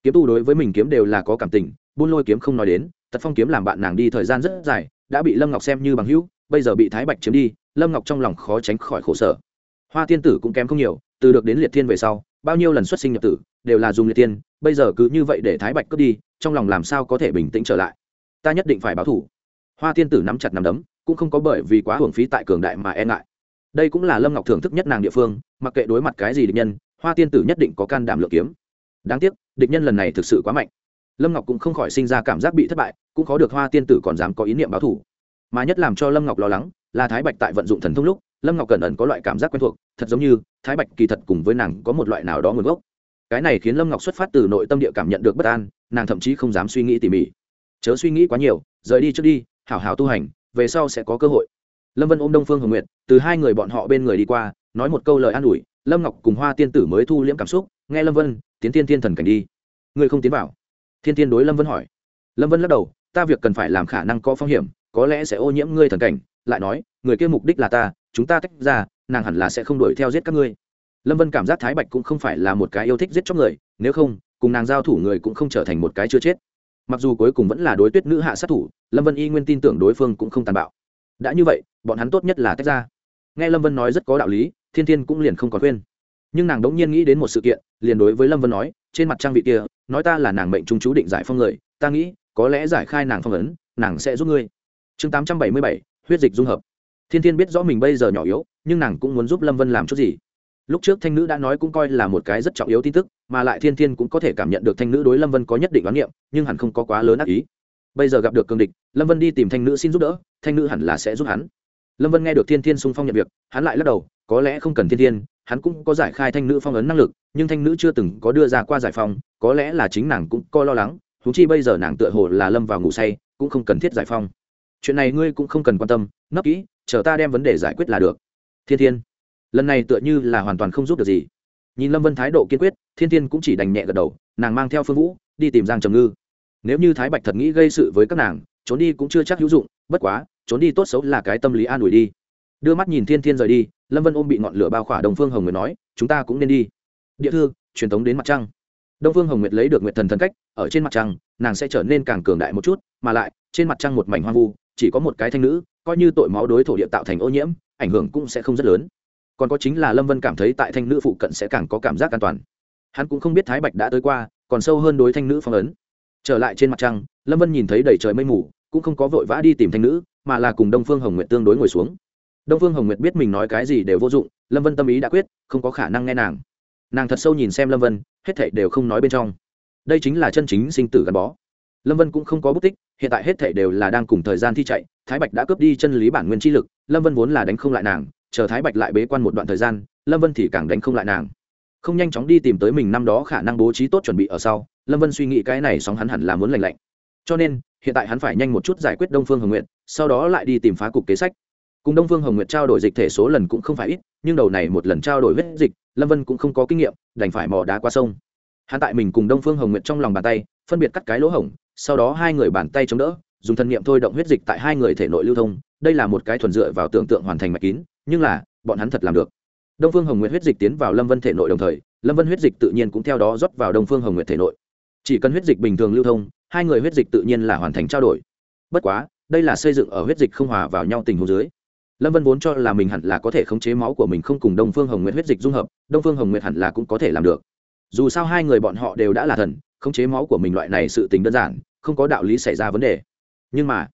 Kiếm tu đối với mình kiếm đều là có cảm tình, buôn lôi kiếm không nói đến, tật phong kiếm làm bạn nàng đi thời gian rất dài, đã bị lâm ngọc xem như bằng hữu, bây giờ bị thái bạch chiếm đi, lâm ngọc trong lòng khó tránh khỏi khổ sở. Hoa tiên tử cũng kém không nhiều, từ được đến liệt thiên về sau, bao nhiêu lần xuất sinh nhập tử, đều là dùng liệt tiên bây giờ cứ như vậy để thái bạch cướp đi, trong lòng làm sao có thể bình tĩnh trở lại? Ta nhất định phải báo thủ. Hoa tiên tử nắm chặt nắm đấm, cũng không có bởi vì quá hưởng phí tại cường đại mà e ngại. Đây cũng là lâm ngọc thưởng thức nhất nàng địa phương, mặc kệ đối mặt cái gì địch nhân hoa tiên tử nhất định có can đảm lựa kiếm. Đáng tiếc, địch nhân lần này thực sự quá mạnh. Lâm ngọc cũng không khỏi sinh ra cảm giác bị thất bại, cũng khó được hoa tiên tử còn dám có ý niệm báo thủ mà nhất làm cho lâm ngọc lo lắng là thái bạch tại vận dụng thần thông lúc, lâm ngọc cẩn ẩn có loại cảm giác quen thuộc, thật giống như thái bạch kỳ thật cùng với nàng có một loại nào đó nguồn gốc. Cái này khiến lâm ngọc xuất phát từ nội tâm địa cảm nhận được bất an, nàng thậm chí không dám suy nghĩ tỉ mỉ. Chớ suy nghĩ quá nhiều, rời đi trước đi, hảo hảo tu hành, về sau sẽ có cơ hội. Lâm vân ôm đông phương hồng nguyệt, từ hai người bọn họ bên người đi qua, nói một câu lời an ủi lâm ngọc cùng hoa tiên tử mới thu liễm cảm xúc, nghe lâm vân, tiến tiên thiên thần cảnh đi. Ngươi không tiến vào? Thiên tiên đối lâm vân hỏi. Lâm vân lắc đầu, ta việc cần phải làm khả năng có phong hiểm, có lẽ sẽ ô nhiễm ngươi thần cảnh. Lại nói, người kia mục đích là ta, chúng ta tách ra, nàng hẳn là sẽ không đuổi theo giết các ngươi. Lâm vân cảm giác thái bạch cũng không phải là một cái yêu thích giết chóc người, nếu không, cùng nàng giao thủ người cũng không trở thành một cái chưa chết. Mặc dù cuối cùng vẫn là đối tuyết nữ hạ sát thủ, lâm vân y nguyên tin tưởng đối phương cũng không tàn bạo. Đã như vậy, bọn hắn tốt nhất là tách ra nghe lâm vân nói rất có đạo lý thiên thiên cũng liền không có khuyên nhưng nàng đống nhiên nghĩ đến một sự kiện liền đối với lâm vân nói trên mặt trang vị kia nói ta là nàng mệnh trung chú định giải phong người ta nghĩ có lẽ giải khai nàng phong ấn nàng sẽ giúp ngươi chương tám trăm bảy mươi bảy huyết dịch dung hợp thiên thiên biết rõ mình bây giờ nhỏ yếu nhưng nàng cũng muốn giúp lâm vân làm chút gì lúc trước thanh nữ đã nói cũng coi là một cái rất trọng yếu tin tức mà lại thiên thiên cũng có thể cảm nhận được thanh nữ đối lâm vân có nhất định oán niệm nhưng hẳn không có quá lớn ác ý bây giờ gặp được cường địch lâm vân đi tìm thanh nữ xin giúp đỡ thanh nữ hẳn là sẽ giúp hắn lâm vân nghe được thiên thiên sung phong nhận việc, hắn lại lắc đầu, có lẽ không cần thiên thiên, hắn cũng có giải khai thanh nữ phong ấn năng lực, nhưng thanh nữ chưa từng có đưa ra qua giải phong, có lẽ là chính nàng cũng có lo lắng thú chi bây giờ nàng tựa hồ là lâm vào ngủ say, cũng không cần thiết giải phong. Chuyện này ngươi cũng không cần quan tâm, nấp kỹ, chờ ta đem vấn đề giải quyết là được. Thiên thiên, lần này tựa như là hoàn toàn không giúp được gì. Nhìn lâm vân thái độ kiên quyết, thiên thiên cũng chỉ đành nhẹ gật đầu, nàng mang theo phương vũ, đi tìm giang trầm ngư. Nếu như thái bạch thật nghĩ gây sự với các nàng, trốn đi cũng chưa chắc hữu dụng, bất quá trốn đi tốt xấu là cái tâm lý an ủi đi. Đưa mắt nhìn thiên thiên rời đi, lâm vân ôm bị ngọn lửa bao khỏa đồng phương hồng nguyệt nói, chúng ta cũng nên đi. Địa thư, truyền thống đến mặt trăng. Đông phương hồng nguyệt lấy được nguyệt thần thần cách, ở trên mặt trăng, nàng sẽ trở nên càng cường đại một chút, mà lại, trên mặt trăng một mảnh hoang vu, chỉ có một cái thanh nữ, coi như tội máu đối thổ địa tạo thành ô nhiễm, ảnh hưởng cũng sẽ không rất lớn. Còn có chính là lâm vân cảm thấy tại thanh nữ phụ cận sẽ càng có cảm giác an toàn. Hắn cũng không biết thái bạch đã tới qua, còn sâu hơn đối thanh nữ phong ấn. Trở lại trên mặt trăng, lâm vân nhìn thấy đầy trời mây mù, cũng không có vội vã đi tìm thanh nữ mà là cùng đông phương hồng nguyệt tương đối ngồi xuống. Đông phương hồng nguyệt biết mình nói cái gì đều vô dụng, lâm vân tâm ý đã quyết, không có khả năng nghe nàng. Nàng thật sâu nhìn xem lâm vân, hết thảy đều không nói bên trong. Đây chính là chân chính sinh tử gắn bó. Lâm vân cũng không có bút tích, hiện tại hết thảy đều là đang cùng thời gian thi chạy, thái bạch đã cướp đi chân lý bản nguyên chi lực, lâm vân vốn là đánh không lại nàng, chờ thái bạch lại bế quan một đoạn thời gian, lâm vân thì càng đánh không lại nàng. Không nhanh chóng đi tìm tới mình năm đó khả năng bố trí tốt chuẩn bị ở sau, lâm vân suy nghĩ cái này sóng hắn hẳn là muốn lành lạnh cho nên, hiện tại hắn phải nhanh một chút giải quyết đông phương hồng nguyện sau đó lại đi tìm phá cục kế sách. Cùng đông phương hồng nguyệt trao đổi dịch thể số lần cũng không phải ít, nhưng đầu này một lần trao đổi huyết dịch, lâm vân cũng không có kinh nghiệm, đành phải mò đá qua sông. Hắn tại mình cùng đông phương hồng nguyệt trong lòng bàn tay, phân biệt cắt cái lỗ hổng, sau đó hai người bàn tay chống đỡ, dùng thân nghiệm thôi động huyết dịch tại hai người thể nội lưu thông. Đây là một cái thuần dựa vào tưởng tượng hoàn thành mạch kín, nhưng là, bọn hắn thật làm được. Đông phương hồng nguyệt huyết dịch tiến vào lâm vân thể nội đồng thời, lâm vân huyết dịch tự nhiên cũng theo đó rót vào đông phương hồng nguyệt thể nội. Chỉ cần huyết dịch bình thường lưu thông hai người huyết dịch tự nhiên là hoàn thành trao đổi. Bất quá, đây là xây dựng ở huyết dịch không hòa vào nhau tình huống dưới. Lâm vân vốn cho là mình hẳn là có thể khống chế máu của mình không cùng đông phương hồng nguyệt huyết dịch dung hợp, đông phương hồng nguyệt hẳn là cũng có thể làm được. Dù sao hai người bọn họ đều đã là thần, khống chế máu của mình loại này sự tình đơn giản, không có đạo lý xảy ra vấn đề. Nhưng mà,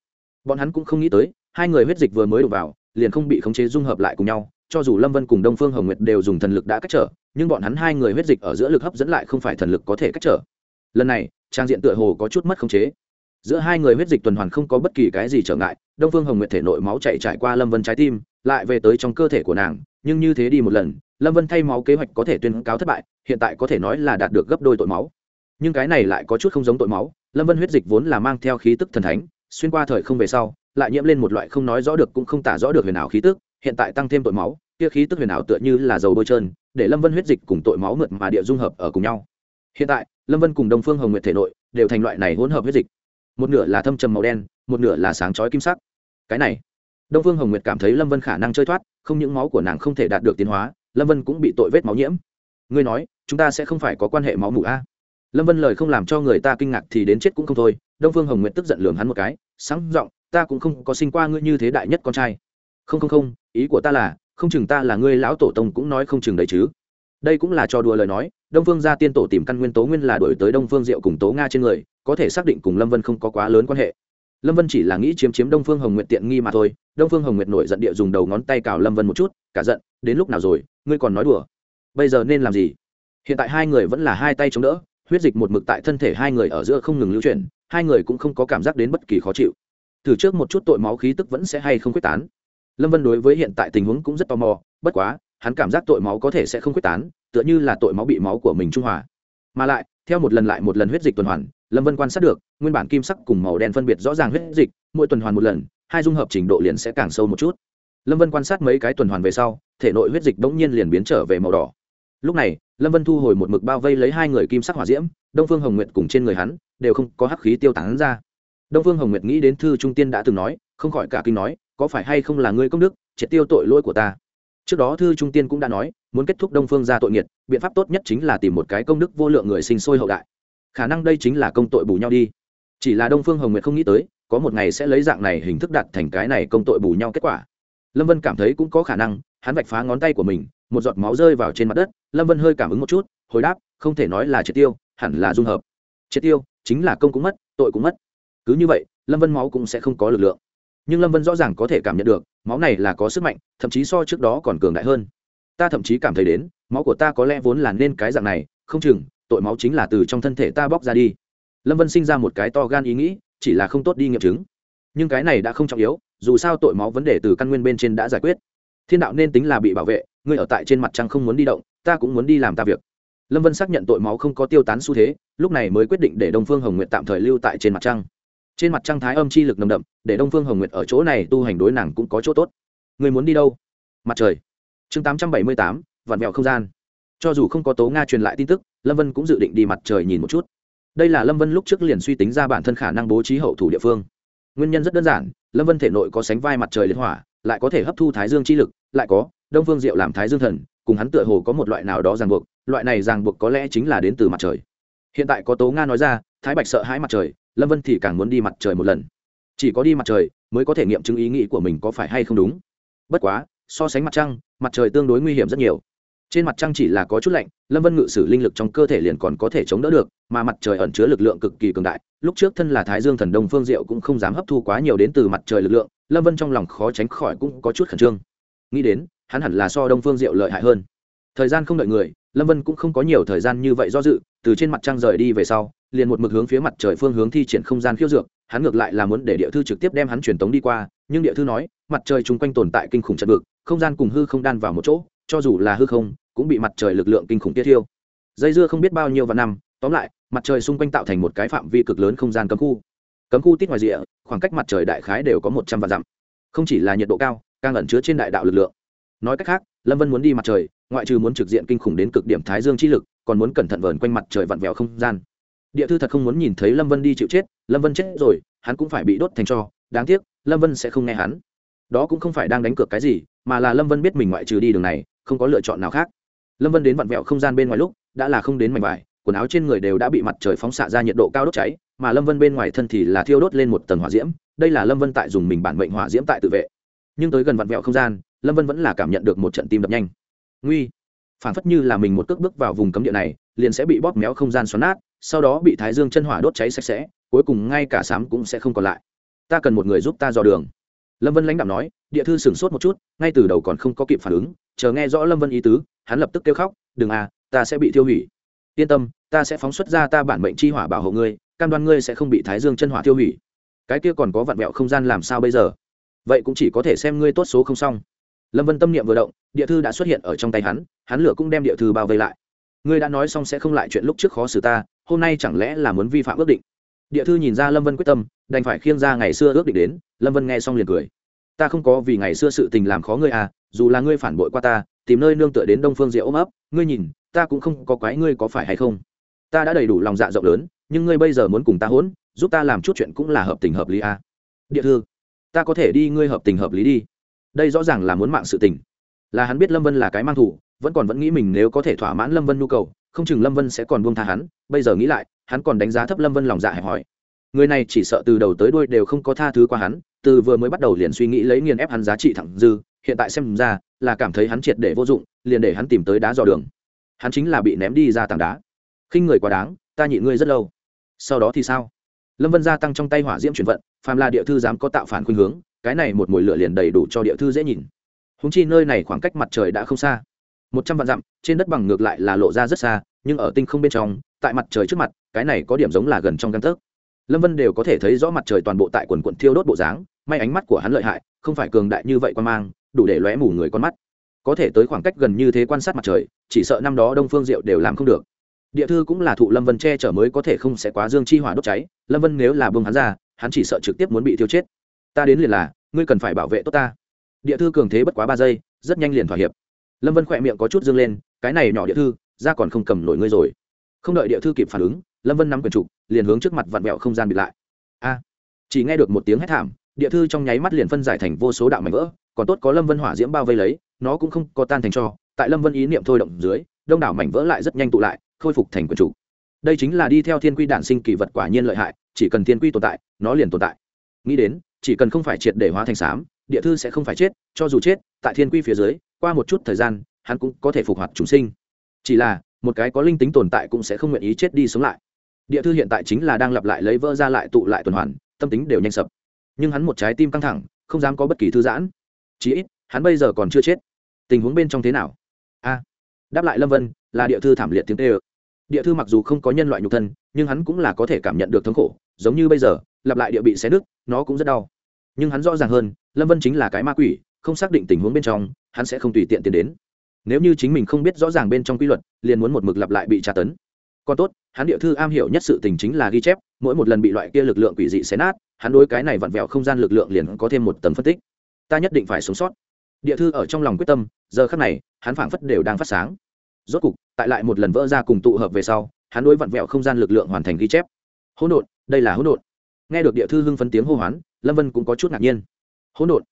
bọn hắn cũng không nghĩ tới, hai người huyết dịch vừa mới đổ vào, liền không bị khống chế dung hợp lại cùng nhau. Cho dù lâm vân cùng đông phương hồng nguyệt đều dùng thần lực đã cách trở, nhưng bọn hắn hai người huyết dịch ở giữa lực hấp dẫn lại không phải thần lực có thể cách trở. Lần này trang diện tựa hồ có chút mất khống chế. Giữa hai người huyết dịch tuần hoàn không có bất kỳ cái gì trở ngại, đông phương hồng nguyệt thể nội máu chạy trải qua lâm vân trái tim, lại về tới trong cơ thể của nàng, nhưng như thế đi một lần, lâm vân thay máu kế hoạch có thể tuyên cáo thất bại, hiện tại có thể nói là đạt được gấp đôi tội máu. Nhưng cái này lại có chút không giống tội máu, lâm vân huyết dịch vốn là mang theo khí tức thần thánh, xuyên qua thời không về sau, lại nhiễm lên một loại không nói rõ được cũng không tả rõ được huyền ảo khí tức, hiện tại tăng thêm tội máu, kia khí tức huyền ảo tựa như là dầu bôi trơn, để lâm vân huyết dịch cùng tội máu mượt mà địa dung hợp ở cùng nhau. Hiện tại lâm vân cùng đông phương hồng nguyệt thể nội đều thành loại này hỗn hợp huyết dịch. Một nửa là thâm trầm màu đen, một nửa là sáng chói kim sắc. Cái này, đông phương hồng nguyệt cảm thấy lâm vân khả năng chơi thoát, không những máu của nàng không thể đạt được tiến hóa, lâm vân cũng bị tội vết máu nhiễm. Ngươi nói, chúng ta sẽ không phải có quan hệ máu mủ a? Lâm vân lời không làm cho người ta kinh ngạc thì đến chết cũng không thôi, đông phương hồng nguyệt tức giận lường hắn một cái, sáng giọng, ta cũng không có sinh qua ngươi như thế đại nhất con trai. Không không không, ý của ta là, không chừng ta là ngươi lão tổ tông cũng nói không chừng đấy chứ đây cũng là trò đùa lời nói, đông phương gia tiên tổ tìm căn nguyên tố nguyên là đổi tới đông phương diệu cùng tố nga trên người, có thể xác định cùng lâm vân không có quá lớn quan hệ. Lâm vân chỉ là nghĩ chiếm chiếm đông phương hồng nguyệt tiện nghi mà thôi, đông phương hồng nguyệt nổi giận địa dùng đầu ngón tay cào lâm vân một chút, cả giận, đến lúc nào rồi, ngươi còn nói đùa. Bây giờ nên làm gì? Hiện tại hai người vẫn là hai tay chống đỡ, huyết dịch một mực tại thân thể hai người ở giữa không ngừng lưu chuyển, hai người cũng không có cảm giác đến bất kỳ khó chịu. Thử trước một chút tội máu khí tức vẫn sẽ hay không quyết tán. Lâm vân đối với hiện tại tình huống cũng rất tò mò, bất quá hắn cảm giác tội máu có thể sẽ không quyết tán, tựa như là tội máu bị máu của mình trung hòa. Mà lại, theo một lần lại một lần huyết dịch tuần hoàn, lâm vân quan sát được, nguyên bản kim sắc cùng màu đen phân biệt rõ ràng huyết dịch, mỗi tuần hoàn một lần, hai dung hợp trình độ liền sẽ càng sâu một chút. Lâm vân quan sát mấy cái tuần hoàn về sau, thể nội huyết dịch bỗng nhiên liền biến trở về màu đỏ. Lúc này, lâm vân thu hồi một mực bao vây lấy hai người kim sắc hỏa diễm, đông phương hồng nguyệt cùng trên người hắn, đều không có hắc khí tiêu tán ra. Đông phương hồng nguyệt nghĩ đến thư trung tiên đã từng nói, không khỏi cả kinh nói, có phải hay không là ngươi công đức, triệt tiêu tội lỗi của ta? Trước đó thư trung tiên cũng đã nói, muốn kết thúc đông phương ra tội nghiệt, biện pháp tốt nhất chính là tìm một cái công đức vô lượng người sinh sôi hậu đại. Khả năng đây chính là công tội bù nhau đi. Chỉ là đông phương hồng nguyệt không nghĩ tới, có một ngày sẽ lấy dạng này hình thức đặt thành cái này công tội bù nhau kết quả. Lâm vân cảm thấy cũng có khả năng, hắn vạch phá ngón tay của mình, một giọt máu rơi vào trên mặt đất. Lâm vân hơi cảm ứng một chút, hồi đáp, không thể nói là triệt tiêu, hẳn là dung hợp. Triệt tiêu, chính là công cũng mất, tội cũng mất. Cứ như vậy, lâm vân máu cũng sẽ không có lực lượng nhưng lâm vân rõ ràng có thể cảm nhận được máu này là có sức mạnh thậm chí so trước đó còn cường đại hơn ta thậm chí cảm thấy đến máu của ta có lẽ vốn là nên cái dạng này không chừng tội máu chính là từ trong thân thể ta bóc ra đi lâm vân sinh ra một cái to gan ý nghĩ chỉ là không tốt đi nghiệm chứng nhưng cái này đã không trọng yếu dù sao tội máu vấn đề từ căn nguyên bên trên đã giải quyết thiên đạo nên tính là bị bảo vệ ngươi ở tại trên mặt trăng không muốn đi động ta cũng muốn đi làm ta việc lâm vân xác nhận tội máu không có tiêu tán xu thế lúc này mới quyết định để đông phương hồng nguyện tạm thời lưu tại trên mặt trăng trên mặt trăng thái âm chi lực nồng đậm, để đông phương hồng nguyệt ở chỗ này tu hành đối nàng cũng có chỗ tốt. Người muốn đi đâu? Mặt trời. Chương tám trăm bảy mươi tám, vạn mẹo không gian. Cho dù không có tố nga truyền lại tin tức, lâm vân cũng dự định đi mặt trời nhìn một chút. Đây là lâm vân lúc trước liền suy tính ra bản thân khả năng bố trí hậu thủ địa phương. Nguyên nhân rất đơn giản, lâm vân thể nội có sánh vai mặt trời liệt hỏa, lại có thể hấp thu thái dương chi lực, lại có đông phương diệu làm thái dương thần, cùng hắn tựa hồ có một loại nào đó ràng buộc, loại này ràng buộc có lẽ chính là đến từ mặt trời. Hiện tại có tố nga nói ra, thái bạch sợ hãi mặt trời lâm vân thì càng muốn đi mặt trời một lần. Chỉ có đi mặt trời mới có thể nghiệm chứng ý nghĩ của mình có phải hay không đúng. Bất quá, so sánh mặt trăng, mặt trời tương đối nguy hiểm rất nhiều. Trên mặt trăng chỉ là có chút lạnh, lâm vân ngự sử linh lực trong cơ thể liền còn có thể chống đỡ được, mà mặt trời ẩn chứa lực lượng cực kỳ cường đại. Lúc trước thân là thái dương thần đông phương diệu cũng không dám hấp thu quá nhiều đến từ mặt trời lực lượng, lâm vân trong lòng khó tránh khỏi cũng có chút khẩn trương. Nghĩ đến, hắn hẳn là so đông phương diệu lợi hại hơn. Thời gian không đợi người, lâm vân cũng không có nhiều thời gian như vậy do dự, từ trên mặt trăng rời đi về sau liền một mực hướng phía mặt trời phương hướng thi triển không gian khiêu dược, hắn ngược lại là muốn để địa thư trực tiếp đem hắn truyền tống đi qua, nhưng địa thư nói, mặt trời chung quanh tồn tại kinh khủng trận vực, không gian cùng hư không đan vào một chỗ, cho dù là hư không, cũng bị mặt trời lực lượng kinh khủng tiết thiêu. Dây dưa không biết bao nhiêu và năm, tóm lại, mặt trời xung quanh tạo thành một cái phạm vi cực lớn không gian cấm khu. Cấm khu tít ngoài rìa, khoảng cách mặt trời đại khái đều có một trăm vạn dặm. Không chỉ là nhiệt độ cao, càng ẩn chứa trên đại đạo lực lượng. Nói cách khác, lâm vân muốn đi mặt trời, ngoại trừ muốn trực diện kinh khủng đến cực điểm thái dương chi lực, còn muốn cẩn thận vờn quanh mặt trời vặn vẹo không gian địa thư thật không muốn nhìn thấy lâm vân đi chịu chết, lâm vân chết rồi, hắn cũng phải bị đốt thành cho, đáng tiếc, lâm vân sẽ không nghe hắn. Đó cũng không phải đang đánh cược cái gì, mà là lâm vân biết mình ngoại trừ đi đường này, không có lựa chọn nào khác. Lâm vân đến vặn vẹo không gian bên ngoài lúc, đã là không đến mảnh vải, quần áo trên người đều đã bị mặt trời phóng xạ ra nhiệt độ cao đốt cháy, mà lâm vân bên ngoài thân thì là thiêu đốt lên một tầng hỏa diễm, đây là lâm vân tại dùng mình bản mệnh hỏa diễm tại tự vệ. Nhưng tới gần vặn vẹo không gian, lâm vân vẫn là cảm nhận được một trận tim đập nhanh. Nguy phản phất như là mình một cước bước vào vùng cấm địa này, liền sẽ bị bóp méo không gian xoắn nát sau đó bị thái dương chân hỏa đốt cháy sạch sẽ, cuối cùng ngay cả sám cũng sẽ không còn lại. Ta cần một người giúp ta dò đường. Lâm vân lãnh đạo nói, địa thư sửng sốt một chút, ngay từ đầu còn không có kịp phản ứng, chờ nghe rõ lâm vân ý tứ, hắn lập tức kêu khóc, đừng à ta sẽ bị thiêu hủy. Yên tâm, ta sẽ phóng xuất ra ta bản mệnh chi hỏa bảo hộ ngươi, cam đoan ngươi sẽ không bị thái dương chân hỏa thiêu hủy. Cái kia còn có vạn mẹo không gian làm sao bây giờ? Vậy cũng chỉ có thể xem ngươi tốt số không xong. Lâm vân tâm niệm vừa động, địa thư đã xuất hiện ở trong tay hắn hắn lửa cũng đem địa thư bao vây lại. Ngươi đã nói xong sẽ không lại chuyện lúc trước khó xử ta hôm nay chẳng lẽ là muốn vi phạm ước định? Địa thư nhìn ra lâm vân quyết tâm, đành phải khiêng ra ngày xưa ước định đến, lâm vân nghe xong liền cười. Ta không có vì ngày xưa sự tình làm khó ngươi à dù là ngươi phản bội qua ta, tìm nơi nương tựa đến đông phương diệu ôm ấp, ngươi nhìn, ta cũng không có quái ngươi có phải hay không? Ta đã đầy đủ lòng dạ rộng lớn, nhưng ngươi bây giờ muốn cùng ta hỗn, giúp ta làm chút chuyện cũng là hợp tình hợp lý à. địa thư, ta có thể đi, ngươi hợp tình hợp lý đi. Đây rõ ràng là muốn mạng sự tình. Là hắn biết lâm vân là cái mang thủ, vẫn còn vẫn nghĩ mình nếu có thể thỏa mãn lâm vân nhu cầu không chừng lâm vân sẽ còn buông tha hắn, bây giờ nghĩ lại, hắn còn đánh giá thấp lâm vân lòng dạ hẹp hòi. Người này chỉ sợ từ đầu tới đuôi đều không có tha thứ qua hắn, từ vừa mới bắt đầu liền suy nghĩ lấy nghiền ép hắn giá trị thẳng dư, hiện tại xem ra là cảm thấy hắn triệt để vô dụng, liền để hắn tìm tới đá dò đường. Hắn chính là bị ném đi ra tảng đá. Khinh người quá đáng, ta nhịn ngươi rất lâu. Sau đó thì sao? Lâm vân gia tăng trong tay hỏa diễm chuyển vận, phàm là địa thư dám có tạo phản khuynh hướng, cái này một mùi lửa liền đầy đủ cho địa thư dễ nhìn. Húng chi nơi này khoảng cách mặt trời đã không xa một trăm vạn dặm, trên đất bằng ngược lại là lộ ra rất xa, nhưng ở tinh không bên trong, tại mặt trời trước mặt, cái này có điểm giống là gần trong căn tấc. Lâm vân đều có thể thấy rõ mặt trời toàn bộ tại quần quận thiêu đốt bộ dáng, may ánh mắt của hắn lợi hại, không phải cường đại như vậy quan mang, đủ để lóe mù người con mắt. Có thể tới khoảng cách gần như thế quan sát mặt trời, chỉ sợ năm đó đông phương diệu đều làm không được. Địa thư cũng là thụ lâm vân che chở mới có thể không sẽ quá dương chi hỏa đốt cháy, lâm vân nếu là bưng hắn ra, hắn chỉ sợ trực tiếp muốn bị thiêu chết. Ta đến liền là, ngươi cần phải bảo vệ tốt ta. Địa thư cường thế bất quá ba giây, rất nhanh liền thỏa hiệp lâm vân khỏe miệng có chút dương lên, cái này nhỏ địa thư, ra còn không cầm nổi ngươi rồi. Không đợi địa thư kịp phản ứng, lâm vân nắm quyển trục, liền hướng trước mặt vặn vẹo không gian bịt lại. A. Chỉ nghe được một tiếng hét thảm, địa thư trong nháy mắt liền phân giải thành vô số đạo mảnh vỡ, còn tốt có lâm vân hỏa diễm bao vây lấy, nó cũng không có tan thành cho. Tại lâm vân ý niệm thôi động dưới, đông đảo mảnh vỡ lại rất nhanh tụ lại, khôi phục thành quyển trục. Đây chính là đi theo thiên quy đản sinh kỳ vật quả nhiên lợi hại, chỉ cần thiên quy tồn tại, nó liền tồn tại. Nghĩ đến, chỉ cần không phải triệt để hóa thành xám địa thư sẽ không phải chết, cho dù chết, tại thiên quy phía dưới qua một chút thời gian, hắn cũng có thể phục hoạt chúng sinh. Chỉ là, một cái có linh tính tồn tại cũng sẽ không nguyện ý chết đi sống lại. Địa thư hiện tại chính là đang lặp lại lấy vỡ ra lại tụ lại tuần hoàn, tâm tính đều nhanh sập. Nhưng hắn một trái tim căng thẳng, không dám có bất kỳ thư giãn. Chí ít, hắn bây giờ còn chưa chết. Tình huống bên trong thế nào? A. Đáp lại lâm vân, là địa thư thảm liệt tiếng tê ơ địa thư mặc dù không có nhân loại nhục thân, nhưng hắn cũng là có thể cảm nhận được thống khổ, giống như bây giờ, lặp lại địa bị xé nứt, nó cũng rất đau. Nhưng hắn rõ ràng hơn, lâm vân chính là cái ma quỷ, không xác định tình huống bên trong hắn sẽ không tùy tiện tiến đến. Nếu như chính mình không biết rõ ràng bên trong quy luật, liền muốn một mực lặp lại bị tra tấn. Còn tốt, hắn địa thư am hiểu nhất sự tình chính là ghi chép, mỗi một lần bị loại kia lực lượng quỷ dị xé nát, hắn đối cái này vặn vẹo không gian lực lượng liền có thêm một tấm phân tích. Ta nhất định phải sống sót. Địa thư ở trong lòng quyết tâm, giờ khắc này, hắn phảng phất đều đang phát sáng. Rốt cục, tại lại một lần vỡ ra cùng tụ hợp về sau, hắn đối vặn vẹo không gian lực lượng hoàn thành ghi chép. Hỗn độn, đây là hỗn độn. Nghe được địa thư hưng phấn tiếng hô hoán, lâm vân cũng có chút ngạc nhiên. Hỗn độn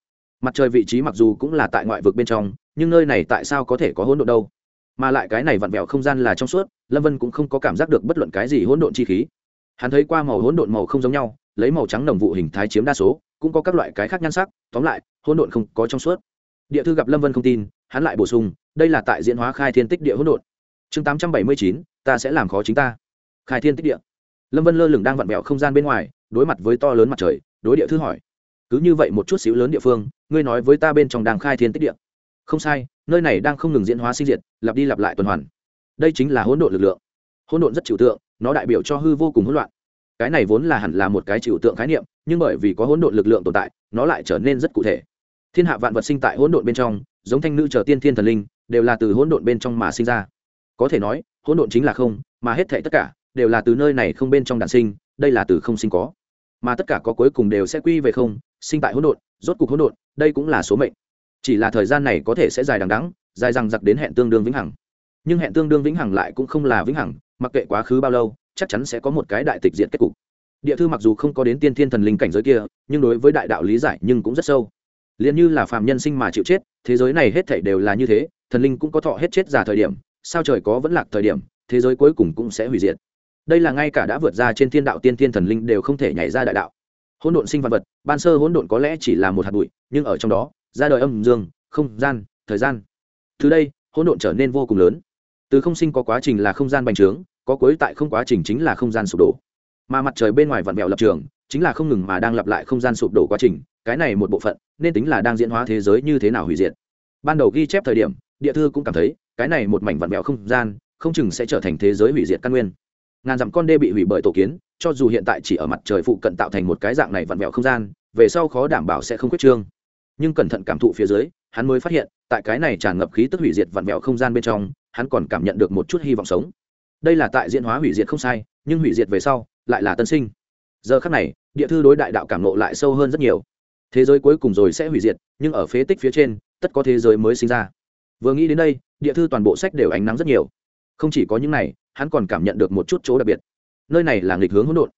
mặt trời vị trí mặc dù cũng là tại ngoại vực bên trong, nhưng nơi này tại sao có thể có hỗn độn đâu? Mà lại cái này vặn vẹo không gian là trong suốt, lâm vân cũng không có cảm giác được bất luận cái gì hỗn độn chi khí. Hắn thấy qua màu hỗn độn màu không giống nhau, lấy màu trắng đồng vụ hình thái chiếm đa số, cũng có các loại cái khác nhan sắc, tóm lại, hỗn độn không có trong suốt. Địa thư gặp lâm vân không tin, hắn lại bổ sung, đây là tại diễn hóa khai thiên tích địa hỗn độn. Chương tám trăm bảy mươi chín, ta sẽ làm khó chính ta. Khai thiên tích địa. Lâm vân lơ lửng đang vặn vẹo không gian bên ngoài, đối mặt với to lớn mặt trời, đối địa thư hỏi cứ như vậy một chút xíu lớn địa phương, ngươi nói với ta bên trong đang khai thiên tích địa. Không sai, nơi này đang không ngừng diễn hóa sinh diệt, lặp đi lặp lại tuần hoàn. Đây chính là hỗn độn lực lượng. Hỗn độn rất trừu tượng, nó đại biểu cho hư vô cùng hỗn loạn. Cái này vốn là hẳn là một cái trừu tượng khái niệm, nhưng bởi vì có hỗn độn lực lượng tồn tại, nó lại trở nên rất cụ thể. Thiên hạ vạn vật sinh tại hỗn độn bên trong, giống thanh nữ trở tiên thiên thần linh, đều là từ hỗn độn bên trong mà sinh ra. Có thể nói, hỗn độn chính là không, mà hết thảy tất cả, đều là từ nơi này không bên trong đản sinh, đây là từ không sinh có. Mà tất cả có cuối cùng đều sẽ quy về không sinh tại hỗn độn, rốt cục hỗn độn, đây cũng là số mệnh. Chỉ là thời gian này có thể sẽ dài đằng đẵng, dài rằng giặc đến hẹn tương đương vĩnh hằng. Nhưng hẹn tương đương vĩnh hằng lại cũng không là vĩnh hằng, mặc kệ quá khứ bao lâu, chắc chắn sẽ có một cái đại tịch diện kết cục. Địa thư mặc dù không có đến tiên thiên thần linh cảnh giới kia, nhưng đối với đại đạo lý giải nhưng cũng rất sâu. Liền như là phàm nhân sinh mà chịu chết, thế giới này hết thảy đều là như thế, thần linh cũng có thọ hết chết già thời điểm, sao trời có vẫn lạc thời điểm, thế giới cuối cùng cũng sẽ hủy diệt. Đây là ngay cả đã vượt ra trên thiên đạo tiên thiên thần linh đều không thể nhảy ra đại đạo hỗn độn sinh vật vật, ban sơ hỗn độn có lẽ chỉ là một hạt bụi, nhưng ở trong đó, ra đời âm dương, không gian, thời gian. Từ đây, hỗn độn trở nên vô cùng lớn. Từ không sinh có quá trình là không gian bành trướng, có cuối tại không quá trình chính là không gian sụp đổ. Mà mặt trời bên ngoài vặn vẹo lập trường, chính là không ngừng mà đang lặp lại không gian sụp đổ quá trình, cái này một bộ phận, nên tính là đang diễn hóa thế giới như thế nào hủy diệt. Ban đầu ghi chép thời điểm, địa thư cũng cảm thấy, cái này một mảnh vặn vẹo không gian, không chừng sẽ trở thành thế giới hủy diệt căn nguyên. Ngàn dặm con đê bị hủy bởi tổ kiến cho dù hiện tại chỉ ở mặt trời phụ cận tạo thành một cái dạng này vặn vẹo không gian, về sau khó đảm bảo sẽ không quyết trương. Nhưng cẩn thận cảm thụ phía dưới, hắn mới phát hiện, tại cái này tràn ngập khí tức hủy diệt vặn vẹo không gian bên trong, hắn còn cảm nhận được một chút hy vọng sống. Đây là tại diễn hóa hủy diệt không sai, nhưng hủy diệt về sau, lại là tân sinh. Giờ khắc này, địa thư đối đại đạo cảm nộ lại sâu hơn rất nhiều. Thế giới cuối cùng rồi sẽ hủy diệt, nhưng ở phế tích phía trên, tất có thế giới mới sinh ra. Vừa nghĩ đến đây, địa thư toàn bộ sách đều ánh nắng rất nhiều. Không chỉ có những này, hắn còn cảm nhận được một chút chỗ đặc biệt nơi này là nghịch hướng hỗn độn.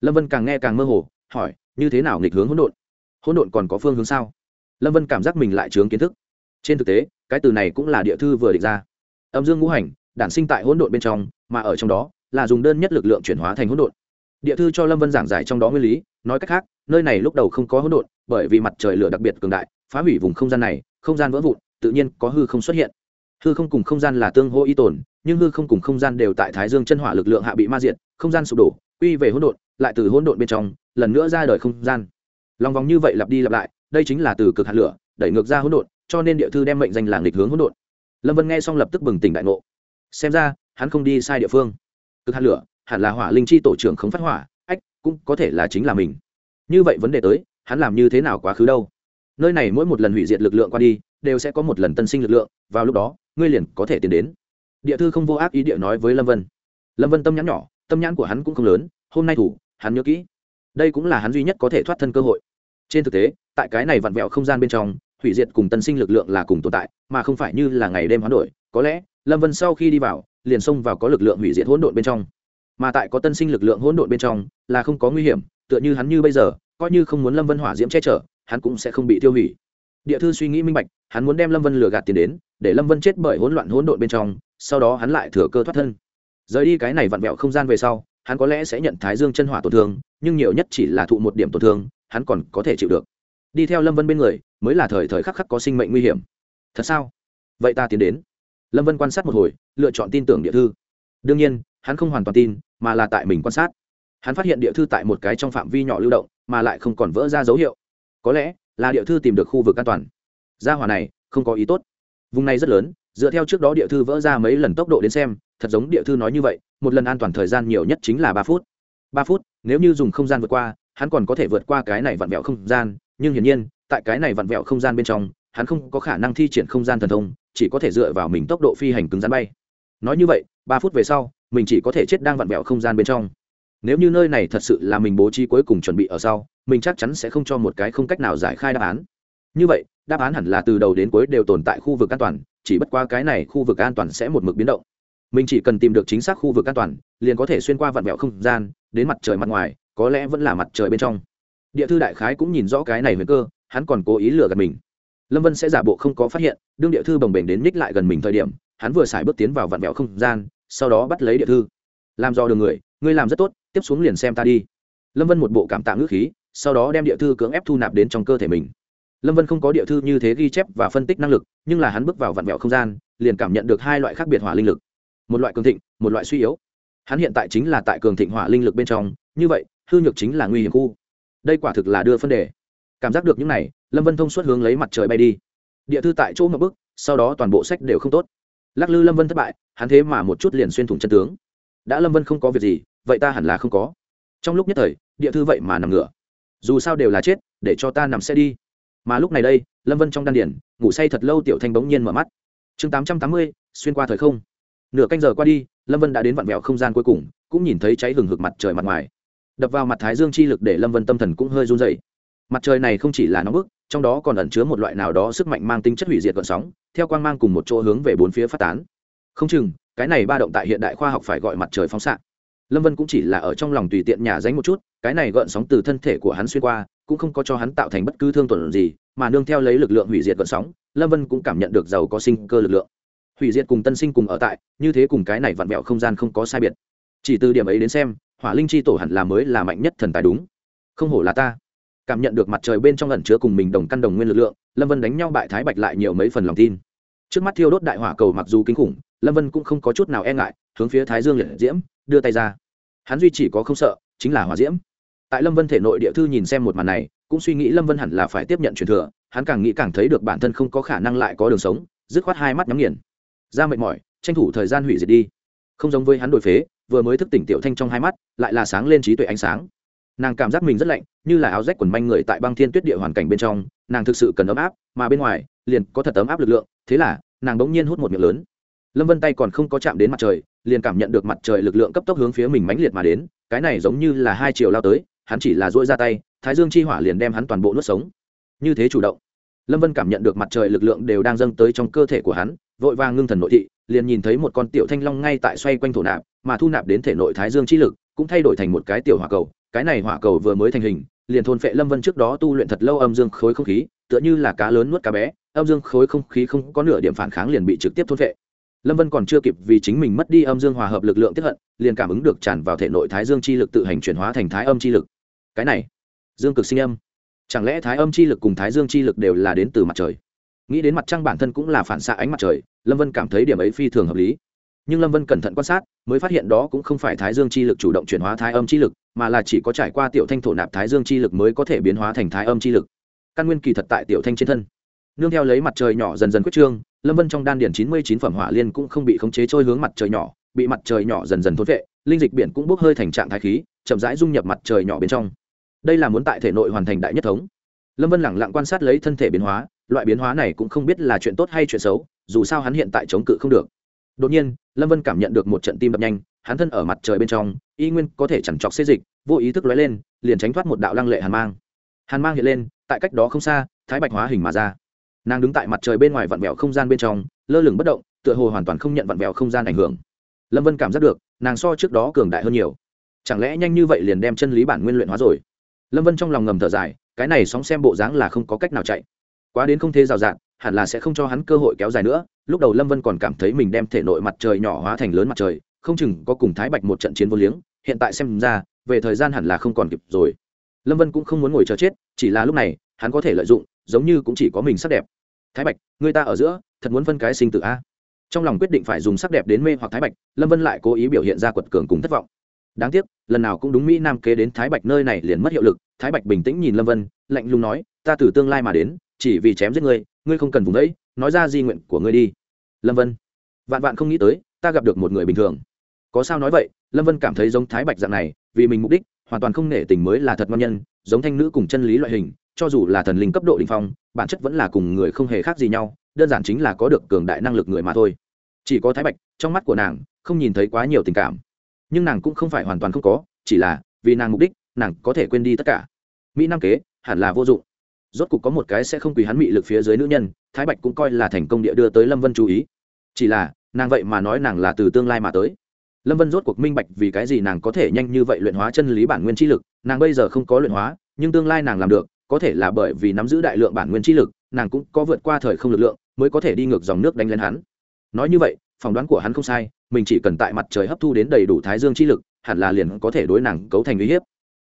Lâm vân càng nghe càng mơ hồ, hỏi, như thế nào nghịch hướng hỗn độn? Hỗn độn còn có phương hướng sao? Lâm vân cảm giác mình lại chướng kiến thức. Trên thực tế, cái từ này cũng là địa thư vừa định ra. Âm dương ngũ hành, đản sinh tại hỗn độn bên trong, mà ở trong đó là dùng đơn nhất lực lượng chuyển hóa thành hỗn độn. Địa thư cho lâm vân giảng giải trong đó nguyên lý, nói cách khác, nơi này lúc đầu không có hỗn độn, bởi vì mặt trời lửa đặc biệt cường đại, phá hủy vùng không gian này, không gian vỡ vụn, tự nhiên có hư không xuất hiện. Hư không cùng không gian là tương hô y tồn, nhưng hư không cùng không gian đều tại thái dương chân hỏa lực lượng hạ bị ma diệt không gian sụp đổ, quy về hỗn độn, lại từ hỗn độn bên trong, lần nữa ra đời không gian. Lòng vòng như vậy lặp đi lặp lại, đây chính là từ cực hạt lửa, đẩy ngược ra hỗn độn, cho nên địa thư đem mệnh danh làng lịch hướng hỗn độn. Lâm vân nghe xong lập tức bừng tỉnh đại ngộ. Xem ra, hắn không đi sai địa phương. Cực hạt lửa, hẳn là hỏa linh chi tổ trưởng không phát hỏa, ách, cũng có thể là chính là mình. Như vậy vấn đề tới, hắn làm như thế nào quá khứ đâu? Nơi này mỗi một lần hủy diệt lực lượng qua đi, đều sẽ có một lần tân sinh lực lượng, vào lúc đó, ngươi liền có thể tiến đến. Địa thư không vô ác ý địa nói với lâm vân. Lâm vân tâm nhắn nhỏ tâm nhãn của hắn cũng không lớn, hôm nay thủ, hắn nhớ kỹ. Đây cũng là hắn duy nhất có thể thoát thân cơ hội. Trên thực tế, tại cái này vặn vẹo không gian bên trong, hủy diệt cùng tân sinh lực lượng là cùng tồn tại, mà không phải như là ngày đêm hoán đổi. Có lẽ, lâm vân sau khi đi vào, liền xông vào có lực lượng hủy diệt hỗn độn bên trong. Mà tại có tân sinh lực lượng hỗn độn bên trong, là không có nguy hiểm, tựa như hắn như bây giờ, coi như không muốn lâm vân hỏa diễm che chở, hắn cũng sẽ không bị tiêu hủy. Địa thư suy nghĩ minh bạch, hắn muốn đem lâm vân lừa gạt tiền đến, để lâm vân chết bởi hỗn loạn hỗn độn bên trong, sau đó hắn lại thừa cơ thoát thân rời đi cái này vặn vẹo không gian về sau, hắn có lẽ sẽ nhận thái dương chân hỏa tổn thương, nhưng nhiều nhất chỉ là thụ một điểm tổn thương, hắn còn có thể chịu được. Đi theo lâm vân bên người, mới là thời thời khắc khắc có sinh mệnh nguy hiểm. Thật sao? Vậy ta tiến đến. Lâm vân quan sát một hồi, lựa chọn tin tưởng địa thư. Đương nhiên, hắn không hoàn toàn tin, mà là tại mình quan sát. Hắn phát hiện địa thư tại một cái trong phạm vi nhỏ lưu động, mà lại không còn vỡ ra dấu hiệu. Có lẽ là địa thư tìm được khu vực an toàn. Gia hỏa này không có ý tốt. Vùng này rất lớn, dựa theo trước đó địa thư vỡ ra mấy lần tốc độ đến xem thật giống địa thư nói như vậy, một lần an toàn thời gian nhiều nhất chính là ba phút. Ba phút, nếu như dùng không gian vượt qua, hắn còn có thể vượt qua cái này vặn vẹo không gian, nhưng hiển nhiên, tại cái này vặn vẹo không gian bên trong, hắn không có khả năng thi triển không gian thần thông, chỉ có thể dựa vào mình tốc độ phi hành cứng rắn bay. Nói như vậy, ba phút về sau, mình chỉ có thể chết đang vặn vẹo không gian bên trong. Nếu như nơi này thật sự là mình bố trí cuối cùng chuẩn bị ở sau, mình chắc chắn sẽ không cho một cái không cách nào giải khai đáp án. Như vậy, đáp án hẳn là từ đầu đến cuối đều tồn tại khu vực an toàn, chỉ bất qua cái này khu vực an toàn sẽ một mực biến động mình chỉ cần tìm được chính xác khu vực an toàn, liền có thể xuyên qua vạn vẹo không gian, đến mặt trời mặt ngoài, có lẽ vẫn là mặt trời bên trong. Địa thư đại khái cũng nhìn rõ cái này huyền cơ, hắn còn cố ý lừa gạt mình. Lâm vân sẽ giả bộ không có phát hiện, đương địa thư bồng bềnh đến ních lại gần mình thời điểm, hắn vừa xài bước tiến vào vạn vẹo không gian, sau đó bắt lấy địa thư. Làm do đường người, ngươi làm rất tốt, tiếp xuống liền xem ta đi. Lâm vân một bộ cảm tạ ngữ khí, sau đó đem địa thư cưỡng ép thu nạp đến trong cơ thể mình. Lâm vân không có địa thư như thế ghi chép và phân tích năng lực, nhưng là hắn bước vào vạn vẹo không gian, liền cảm nhận được hai loại khác biệt hỏa linh lực một loại cường thịnh, một loại suy yếu. Hắn hiện tại chính là tại cường thịnh hỏa linh lực bên trong, như vậy, hư nhược chính là nguy hiểm khu. Đây quả thực là đưa phân đề. Cảm giác được những này, lâm vân thông suốt hướng lấy mặt trời bay đi. Địa thư tại chỗ một bức, sau đó toàn bộ sách đều không tốt. Lắc lư lâm vân thất bại, hắn thế mà một chút liền xuyên thủng chân tướng. Đã lâm vân không có việc gì, vậy ta hẳn là không có. Trong lúc nhất thời, địa thư vậy mà nằm ngửa. Dù sao đều là chết, để cho ta nằm xe đi. Mà lúc này đây, lâm vân trong đan điển ngủ say thật lâu tiểu thanh bỗng nhiên mở mắt. Chương tám trăm tám mươi, xuyên qua thời không nửa canh giờ qua đi, lâm vân đã đến vặn vẹo không gian cuối cùng, cũng nhìn thấy cháy hừng hực mặt trời mặt ngoài. Đập vào mặt thái dương chi lực để lâm vân tâm thần cũng hơi run dày mặt trời này không chỉ là nóng bức, trong đó còn ẩn chứa một loại nào đó sức mạnh mang tính chất hủy diệt gọn sóng, theo quang mang cùng một chỗ hướng về bốn phía phát tán. Không chừng, cái này ba động tại hiện đại khoa học phải gọi mặt trời phóng xạ. Lâm vân cũng chỉ là ở trong lòng tùy tiện nhà dánh một chút, cái này gợn sóng từ thân thể của hắn xuyên qua, cũng không có cho hắn tạo thành bất cứ thương tổn gì, mà nương theo lấy lực lượng hủy diệt gợn sóng, lâm vân cũng cảm nhận được giàu có sinh cơ lực lượng hủy diệt cùng tân sinh cùng ở tại, như thế cùng cái này vặn vẹo không gian không có sai biệt. Chỉ từ điểm ấy đến xem, hỏa linh chi tổ hẳn là mới là mạnh nhất thần tài đúng. Không hổ là ta. Cảm nhận được mặt trời bên trong ẩn chứa cùng mình đồng căn đồng nguyên lực lượng, lâm vân đánh nhau bại thái bạch lại nhiều mấy phần lòng tin. Trước mắt thiêu đốt đại hỏa cầu mặc dù kinh khủng, lâm vân cũng không có chút nào e ngại, hướng phía thái dương liệt diễm, đưa tay ra. Hắn duy chỉ có không sợ, chính là hỏa diễm. Tại lâm vân thể nội địa thư nhìn xem một màn này, cũng suy nghĩ lâm vân hẳn là phải tiếp nhận truyền thừa, hắn càng nghĩ càng thấy được bản thân không có khả năng lại có đường sống, dứt khoát hai mắt nhắm nghiền ra mệt mỏi, tranh thủ thời gian hủy diệt đi. Không giống với hắn đổi phế, vừa mới thức tỉnh tiểu thanh trong hai mắt, lại là sáng lên trí tuệ ánh sáng. Nàng cảm giác mình rất lạnh, như là áo rách quần manh người tại băng thiên tuyết địa hoàn cảnh bên trong, nàng thực sự cần ấm áp, mà bên ngoài, liền có thật ấm áp lực lượng, thế là, nàng bỗng nhiên hút một miệng lớn. Lâm vân tay còn không có chạm đến mặt trời, liền cảm nhận được mặt trời lực lượng cấp tốc hướng phía mình mãnh liệt mà đến, cái này giống như là hai chiều lao tới, hắn chỉ là dỗi ra tay, thái dương chi hỏa liền đem hắn toàn bộ nuốt sống. Như thế chủ động, lâm vân cảm nhận được mặt trời lực lượng đều đang dâng tới trong cơ thể của hắn vội vàng ngưng thần nội thị, liền nhìn thấy một con tiểu thanh long ngay tại xoay quanh thổ nạp, mà thu nạp đến thể nội thái dương chi lực, cũng thay đổi thành một cái tiểu hỏa cầu. Cái này hỏa cầu vừa mới thành hình, liền thôn phệ lâm vân trước đó tu luyện thật lâu âm dương khối không khí, tựa như là cá lớn nuốt cá bé, âm dương khối không khí không có nửa điểm phản kháng liền bị trực tiếp thôn phệ. Lâm vân còn chưa kịp vì chính mình mất đi âm dương hòa hợp lực lượng tiếp hận, liền cảm ứng được tràn vào thể nội thái dương chi lực tự hành chuyển hóa thành thái âm chi lực. Cái này, dương cực sinh âm. Chẳng lẽ thái âm chi lực cùng thái dương chi lực đều là đến từ mặt trời? Nghĩ đến mặt trăng bản thân cũng là phản xạ ánh mặt trời, lâm vân cảm thấy điểm ấy phi thường hợp lý. Nhưng lâm vân cẩn thận quan sát, mới phát hiện đó cũng không phải thái dương chi lực chủ động chuyển hóa thái âm chi lực, mà là chỉ có trải qua tiểu thanh thổ nạp thái dương chi lực mới có thể biến hóa thành thái âm chi lực. Căn nguyên kỳ thật tại tiểu thanh trên thân. Nương theo lấy mặt trời nhỏ dần dần quyết trương, lâm vân trong đan điển chín mươi chín phẩm hỏa liên cũng không bị khống chế trôi hướng mặt trời nhỏ, bị mặt trời nhỏ dần dần thốn vệ, linh dịch biển cũng bốc hơi thành trạng thái khí, chậm rãi dung nhập mặt trời nhỏ bên trong. Đây là muốn tại thể nội hoàn thành đại nhất thống. Lâm vân lẳng lặng quan sát lấy thân thể biến hóa loại biến hóa này cũng không biết là chuyện tốt hay chuyện xấu, dù sao hắn hiện tại chống cự không được. Đột nhiên, lâm vân cảm nhận được một trận tim đập nhanh, hắn thân ở mặt trời bên trong, y nguyên có thể chẳng chọc xê dịch, vô ý thức lóe lên, liền tránh thoát một đạo lăng lệ hàn mang. Hàn mang hiện lên, tại cách đó không xa, thái bạch hóa hình mà ra. Nàng đứng tại mặt trời bên ngoài vặn vẹo không gian bên trong, lơ lửng bất động, tựa hồ hoàn toàn không nhận vặn vẹo không gian ảnh hưởng. Lâm vân cảm giác được, nàng so trước đó cường đại hơn nhiều. Chẳng lẽ nhanh như vậy liền đem chân lý bản nguyên luyện hóa rồi? Lâm vân trong lòng ngầm thở dài, cái này sóng xem bộ dáng là không có cách nào chạy quá đến không thế rào rạt, hẳn là sẽ không cho hắn cơ hội kéo dài nữa. Lúc đầu lâm vân còn cảm thấy mình đem thể nội mặt trời nhỏ hóa thành lớn mặt trời, không chừng có cùng thái bạch một trận chiến vô liếng. Hiện tại xem ra, về thời gian hẳn là không còn kịp rồi. Lâm vân cũng không muốn ngồi chờ chết, chỉ là lúc này, hắn có thể lợi dụng, giống như cũng chỉ có mình sắc đẹp. Thái bạch, người ta ở giữa, thật muốn phân cái sinh tử a? Trong lòng quyết định phải dùng sắc đẹp đến mê hoặc thái bạch, lâm vân lại cố ý biểu hiện ra quật cường cùng thất vọng. Đáng tiếc, lần nào cũng đúng mỹ nam kế đến thái bạch nơi này liền mất hiệu lực. Thái bạch bình tĩnh nhìn lâm vân, lạnh lùng nói, ta từ tương lai mà đến chỉ vì chém giết ngươi ngươi không cần vùng đấy, nói ra di nguyện của ngươi đi. Lâm vân. Vạn vạn không nghĩ tới, ta gặp được một người bình thường. Có sao nói vậy, lâm vân cảm thấy giống thái bạch dạng này, vì mình mục đích, hoàn toàn không nể tình mới là thật ngon nhân, giống thanh nữ cùng chân lý loại hình, cho dù là thần linh cấp độ đ ỉ n h phong, bản chất vẫn là cùng người không hề khác gì nhau, đơn giản chính là có được cường đại năng lực người mà thôi. Chỉ có thái bạch, trong mắt của nàng, không nhìn thấy quá nhiều tình cảm. Nhưng nàng cũng không phải hoàn toàn không có, chỉ là vì nàng mục đích, nàng có thể quên đi tất cả. Mỹ nam kế, hẳn là vô dụng rốt cục có một cái sẽ không quỳ hắn mị lực phía dưới nữ nhân, thái bạch cũng coi là thành công địa đưa tới lâm vân chú ý. Chỉ là, nàng vậy mà nói nàng là từ tương lai mà tới. Lâm vân rốt cuộc minh bạch vì cái gì nàng có thể nhanh như vậy luyện hóa chân lý bản nguyên chi lực, nàng bây giờ không có luyện hóa, nhưng tương lai nàng làm được, có thể là bởi vì nắm giữ đại lượng bản nguyên chi lực, nàng cũng có vượt qua thời không lực lượng, mới có thể đi ngược dòng nước đánh lên hắn. Nói như vậy, phỏng đoán của hắn không sai, mình chỉ cần tại mặt trời hấp thu đến đầy đủ thái dương chi lực, hẳn là liền có thể đối nàng cấu thành uy hiếp.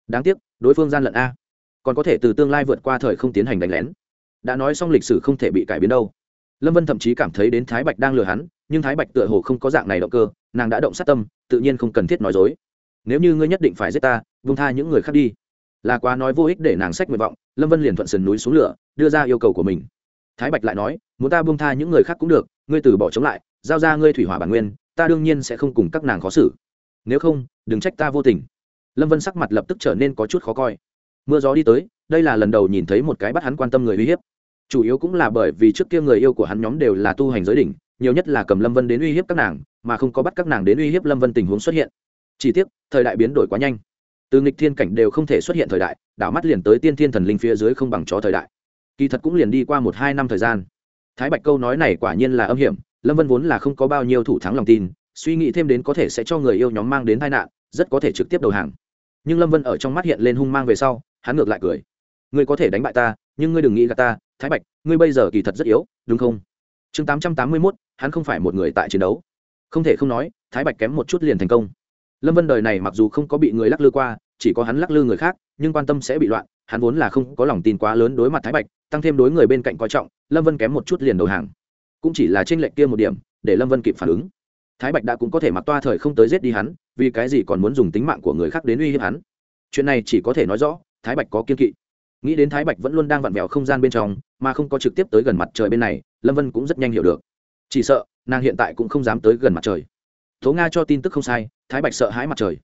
Đáng tiếc, đối phương gian lận a còn có thể từ tương lai vượt qua thời không tiến hành đánh lén. Đã nói xong lịch sử không thể bị cải biến đâu. Lâm vân thậm chí cảm thấy đến thái bạch đang lừa hắn, nhưng thái bạch tựa hồ không có dạng này động cơ, nàng đã động sát tâm, tự nhiên không cần thiết nói dối. Nếu như ngươi nhất định phải giết ta vung tha những người khác đi. Là quá nói vô ích để nàng sách nguyện vọng, lâm vân liền thuận sườn núi xuống lửa, đưa ra yêu cầu của mình. Thái bạch lại nói, muốn ta buông tha những người khác cũng được, ngươi từ bỏ chống lại, giao ra ngươi thủy hỏa bản nguyên, ta đương nhiên sẽ không cùng các nàng khó xử. Nếu không, đừng trách ta vô tình. Lâm vân sắc mặt lập tức trở nên có chút khó coi mưa gió đi tới, đây là lần đầu nhìn thấy một cái bắt hắn quan tâm người uy hiếp. Chủ yếu cũng là bởi vì trước kia người yêu của hắn nhóm đều là tu hành giới đỉnh, nhiều nhất là cầm lâm vân đến uy hiếp các nàng, mà không có bắt các nàng đến uy hiếp lâm vân tình huống xuất hiện. Chỉ tiếc, thời đại biến đổi quá nhanh. Từ nghịch thiên cảnh đều không thể xuất hiện thời đại, đảo mắt liền tới tiên thiên thần linh phía dưới không bằng chó thời đại. Kỳ thật cũng liền đi qua một hai năm thời gian. Thái bạch câu nói này quả nhiên là âm hiểm, lâm vân vốn là không có bao nhiêu thủ thắng lòng tin, suy nghĩ thêm đến có thể sẽ cho người yêu nhóm mang đến tai nạn, rất có thể trực tiếp đầu hàng. Nhưng lâm vân ở trong mắt hiện lên hung mang về sau hắn ngược lại cười. Ngươi có thể đánh bại ta, nhưng ngươi đừng nghĩ là ta, thái bạch, ngươi bây giờ kỳ thật rất yếu, đúng không? Chương tám trăm tám mươi mốt, hắn không phải một người tại chiến đấu. Không thể không nói, thái bạch kém một chút liền thành công. Lâm vân đời này mặc dù không có bị người lắc lư qua, chỉ có hắn lắc lư người khác, nhưng quan tâm sẽ bị loạn, hắn vốn là không có lòng tin quá lớn đối mặt thái bạch, tăng thêm đối người bên cạnh coi trọng, lâm vân kém một chút liền đầu hàng. Cũng chỉ là t r ê n lệch kia một điểm, để lâm vân kịp phản ứng. Thái bạch đã cũng có thể mặc toa thời không tới giết đi hắn, vì cái gì còn muốn dùng tính mạng của người khác đến uy hiếp hắn? Chuyện này chỉ có thể nói rõ thái bạch có kiên kỵ. Nghĩ đến thái bạch vẫn luôn đang vặn vẹo không gian bên trong, mà không có trực tiếp tới gần mặt trời bên này, lâm vân cũng rất nhanh hiểu được. Chỉ sợ, nàng hiện tại cũng không dám tới gần mặt trời. Tố nga cho tin tức không sai, thái bạch sợ hãi mặt trời.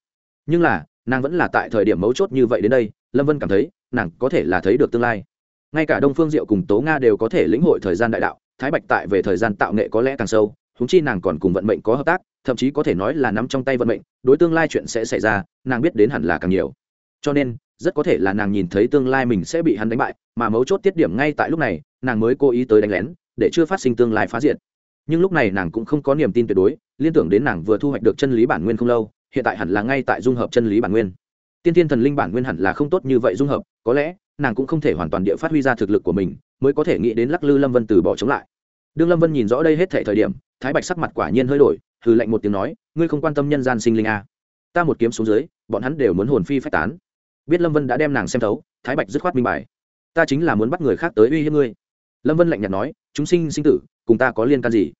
Nhưng là, nàng vẫn là tại thời điểm mấu chốt như vậy đến đây, lâm vân cảm thấy, nàng có thể là thấy được tương lai. Ngay cả đông phương diệu cùng tố nga đều có thể lĩnh hội thời gian đại đạo, thái bạch tại về thời gian tạo nghệ có lẽ càng sâu húng chi nàng còn cùng vận mệnh có hợp tác, thậm chí có thể nói là nắm trong tay vận mệnh, đối tương lai chuyện sẽ xảy ra, nàng biết đến hẳn là càng nhiều. Cho nên rất có thể là nàng nhìn thấy tương lai mình sẽ bị hắn đánh bại, mà mấu chốt tiết điểm ngay tại lúc này, nàng mới cố ý tới đánh lén, để chưa phát sinh tương lai phá diện nhưng lúc này nàng cũng không có niềm tin tuyệt đối, liên tưởng đến nàng vừa thu hoạch được chân lý bản nguyên không lâu, hiện tại hẳn là ngay tại dung hợp chân lý bản nguyên. Tiên thiên thần linh bản nguyên hẳn là không tốt như vậy dung hợp, có lẽ, nàng cũng không thể hoàn toàn địa phát huy ra thực lực của mình, mới có thể nghĩ đến lắc lư lâm vân từ bỏ chống lại. Đương lâm vân nhìn rõ đây hết thể thời điểm, thái bạch sắc mặt quả nhiên hơi đổi, hừ lạnh một tiếng nói, ngươi không quan tâm nhân gian sinh linh a à. ta một kiếm xuống dưới, bọn hắn đều muốn hồn phi phách tán biết lâm vân đã đem nàng xem thấu thái bạch dứt khoát minh bài ta chính là muốn bắt người khác tới uy hiếp ngươi lâm vân lạnh nhạt nói chúng sinh sinh tử cùng ta có liên can gì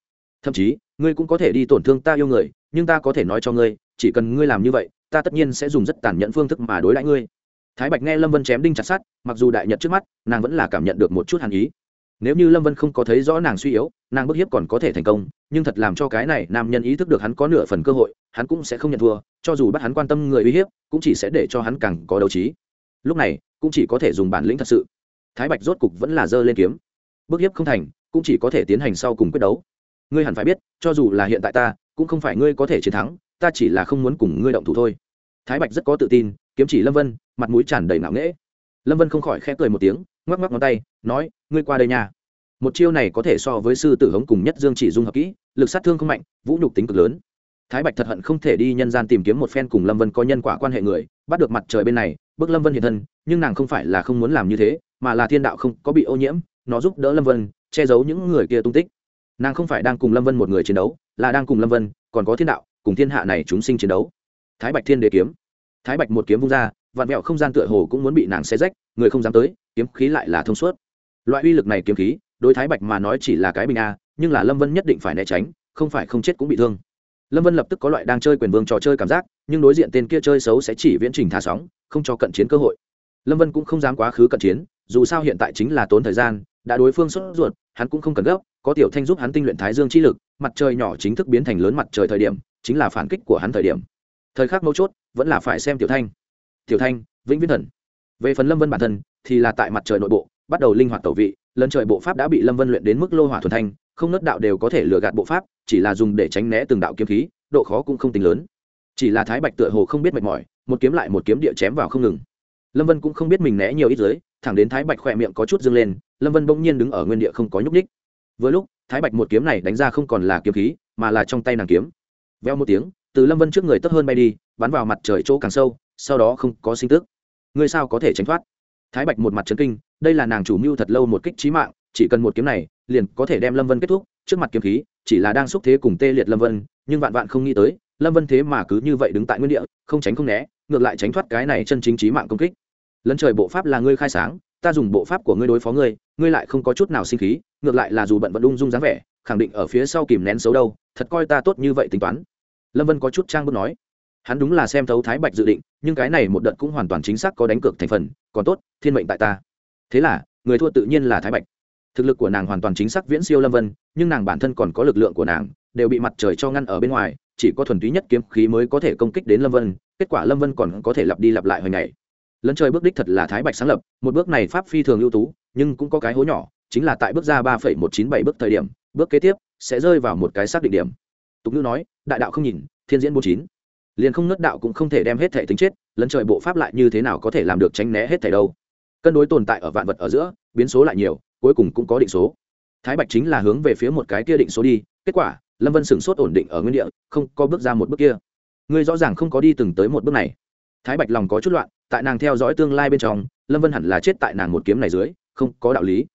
thậm chí ngươi cũng có thể đi tổn thương ta yêu người nhưng ta có thể nói cho ngươi chỉ cần ngươi làm như vậy ta tất nhiên sẽ dùng rất tàn nhẫn phương thức mà đối đãi ngươi thái bạch nghe lâm vân chém đinh chặt sát mặc dù đại nhật trước mắt nàng vẫn là cảm nhận được một chút hàn ý nếu như lâm vân không có thấy rõ nàng suy yếu, nàng bức hiếp còn có thể thành công, nhưng thật làm cho cái này nam nhân ý thức được hắn có nửa phần cơ hội, hắn cũng sẽ không nhận thua, cho dù bắt hắn quan tâm người uy hiếp, cũng chỉ sẽ để cho hắn càng có đấu trí. Lúc này, cũng chỉ có thể dùng bản lĩnh thật sự. Thái bạch rốt cục vẫn là dơ lên kiếm. Bức hiếp không thành, cũng chỉ có thể tiến hành sau cùng quyết đấu. Ngươi hẳn phải biết, cho dù là hiện tại ta, cũng không phải ngươi có thể chiến thắng, ta chỉ là không muốn cùng ngươi động thủ thôi. Thái bạch rất có tự tin, kiếm chỉ lâm vân, mặt mũi tràn đầy nặng nễ lâm vân không khỏi khẽ cười một tiếng, ngoắc ngoắc ngón tay nói, ngươi qua đây nha. Một chiêu này có thể so với sư tử hống cùng nhất dương chỉ dung hợp kỹ, lực sát thương không mạnh, vũ nhục tính cực lớn. Thái bạch thật hận không thể đi nhân gian tìm kiếm một phen cùng lâm vân có nhân quả quan hệ người, bắt được mặt trời bên này, bước lâm vân hiện thân, nhưng nàng không phải là không muốn làm như thế, mà là thiên đạo không có bị ô nhiễm, nó giúp đỡ lâm vân, che giấu những người kia tung tích. Nàng không phải đang cùng lâm vân một người chiến đấu, là đang cùng lâm vân, còn có thiên đạo, cùng thiên hạ này chúng sinh chiến đấu. Thái bạch thiên đế kiếm. Thái bạch một kiếm vung ra, vạn mẹo không gian tựa hồ cũng muốn bị nàng xé rách, người không dám tới, kiếm khí lại là thông suốt loại uy lực này kiếm khí, đối thái bạch mà nói chỉ là cái bình a, nhưng là lâm vân nhất định phải né tránh, không phải không chết cũng bị thương. Lâm vân lập tức có loại đang chơi quyền vương trò chơi cảm giác, nhưng đối diện tên kia chơi xấu sẽ chỉ viễn trình thả sóng, không cho cận chiến cơ hội. Lâm vân cũng không dám quá khứ cận chiến, dù sao hiện tại chính là tốn thời gian, đã đối phương sốt ruột, hắn cũng không cần gấp, có tiểu thanh giúp hắn tinh luyện thái dương chi lực, mặt trời nhỏ chính thức biến thành lớn mặt trời thời điểm, chính là phản kích của hắn thời điểm. Thời khắc mấu chốt, vẫn là phải xem tiểu thanh. Tiểu thanh, vĩnh viễn thần. Về phần lâm vân bản thân, thì là tại mặt trời nội bộ bắt đầu linh hoạt tẩu vị lần trời bộ pháp đã bị lâm vân luyện đến mức lô hỏa thuần thanh, không nớt đạo đều có thể lừa gạt bộ pháp, chỉ là dùng để tránh né từng đạo kiếm khí, độ khó cũng không tính lớn. Chỉ là thái bạch tựa hồ không biết mệt mỏi, một kiếm lại một kiếm địa chém vào không ngừng. Lâm vân cũng không biết mình né nhiều ít giới thẳng đến thái bạch khỏe miệng có chút dâng lên, lâm vân bỗng nhiên đứng ở nguyên địa không có nhúc ních vừa lúc, thái bạch một kiếm này đánh ra không còn là kiếm khí, mà là trong tay nàng kiếm. Veo một tiếng, từ lâm vân trước người tấp hơn bay đi, bắn vào mặt trời chỗ càng sâu, sau đó không có sinh tức. Ngươi sao có thể tránh thoát? Thái bạch một mặt trấn kinh, đây là nàng chủ mưu thật lâu một kích trí mạng, chỉ cần một kiếm này, liền có thể đem lâm vân kết thúc, trước mặt kiếm khí, chỉ là đang xúc thế cùng tê liệt lâm vân, nhưng vạn vạn không nghĩ tới, lâm vân thế mà cứ như vậy đứng tại nguyên địa, không tránh không né, ngược lại tránh thoát cái này chân chính trí mạng công kích. Lấn trời bộ pháp là ngươi khai sáng, ta dùng bộ pháp của ngươi đối phó ngươi ngươi lại không có chút nào sinh khí, ngược lại là dù bận vẫn ung dung dáng vẻ, khẳng định ở phía sau kìm nén xấu đâu, thật coi ta tốt như vậy tính toán. Lâm vân có chút trang bức nói hắn đúng là xem thấu thái bạch dự định, nhưng cái này một đợt cũng hoàn toàn chính xác có đánh cược thành phần, còn tốt, thiên mệnh tại ta. Thế là, người thua tự nhiên là thái bạch. Thực lực của nàng hoàn toàn chính xác viễn siêu lâm vân, nhưng nàng bản thân còn có lực lượng của nàng, đều bị mặt trời cho ngăn ở bên ngoài, chỉ có thuần túy nhất kiếm khí mới có thể công kích đến lâm vân, kết quả lâm vân còn có thể lặp đi lặp lại hồi ngày. Lấn trời bước đích thật là thái bạch sáng lập, một bước này pháp phi thường ưu tú, nhưng cũng có cái hố nhỏ, chính là tại bước ra ba phẩy một chín bảy bước thời điểm, bước kế tiếp sẽ rơi vào một cái xác định điểm. Tục ngữ nói, đại đạo không nhìn, thiên diễn bốn chín liền không nứt đạo cũng không thể đem hết thể tính chết, lấn trời bộ pháp lại như thế nào có thể làm được tránh né hết thể đâu. Cân đối tồn tại ở vạn vật ở giữa, biến số lại nhiều, cuối cùng cũng có định số. Thái bạch chính là hướng về phía một cái kia định số đi, kết quả, lâm vân sửng sốt ổn định ở nguyên địa, không có bước ra một bước kia. Ngươi rõ ràng không có đi từng tới một bước này. Thái bạch lòng có chút loạn, tại nàng theo dõi tương lai bên trong, lâm vân hẳn là chết tại nàng một kiếm này dưới, không có đạo lý.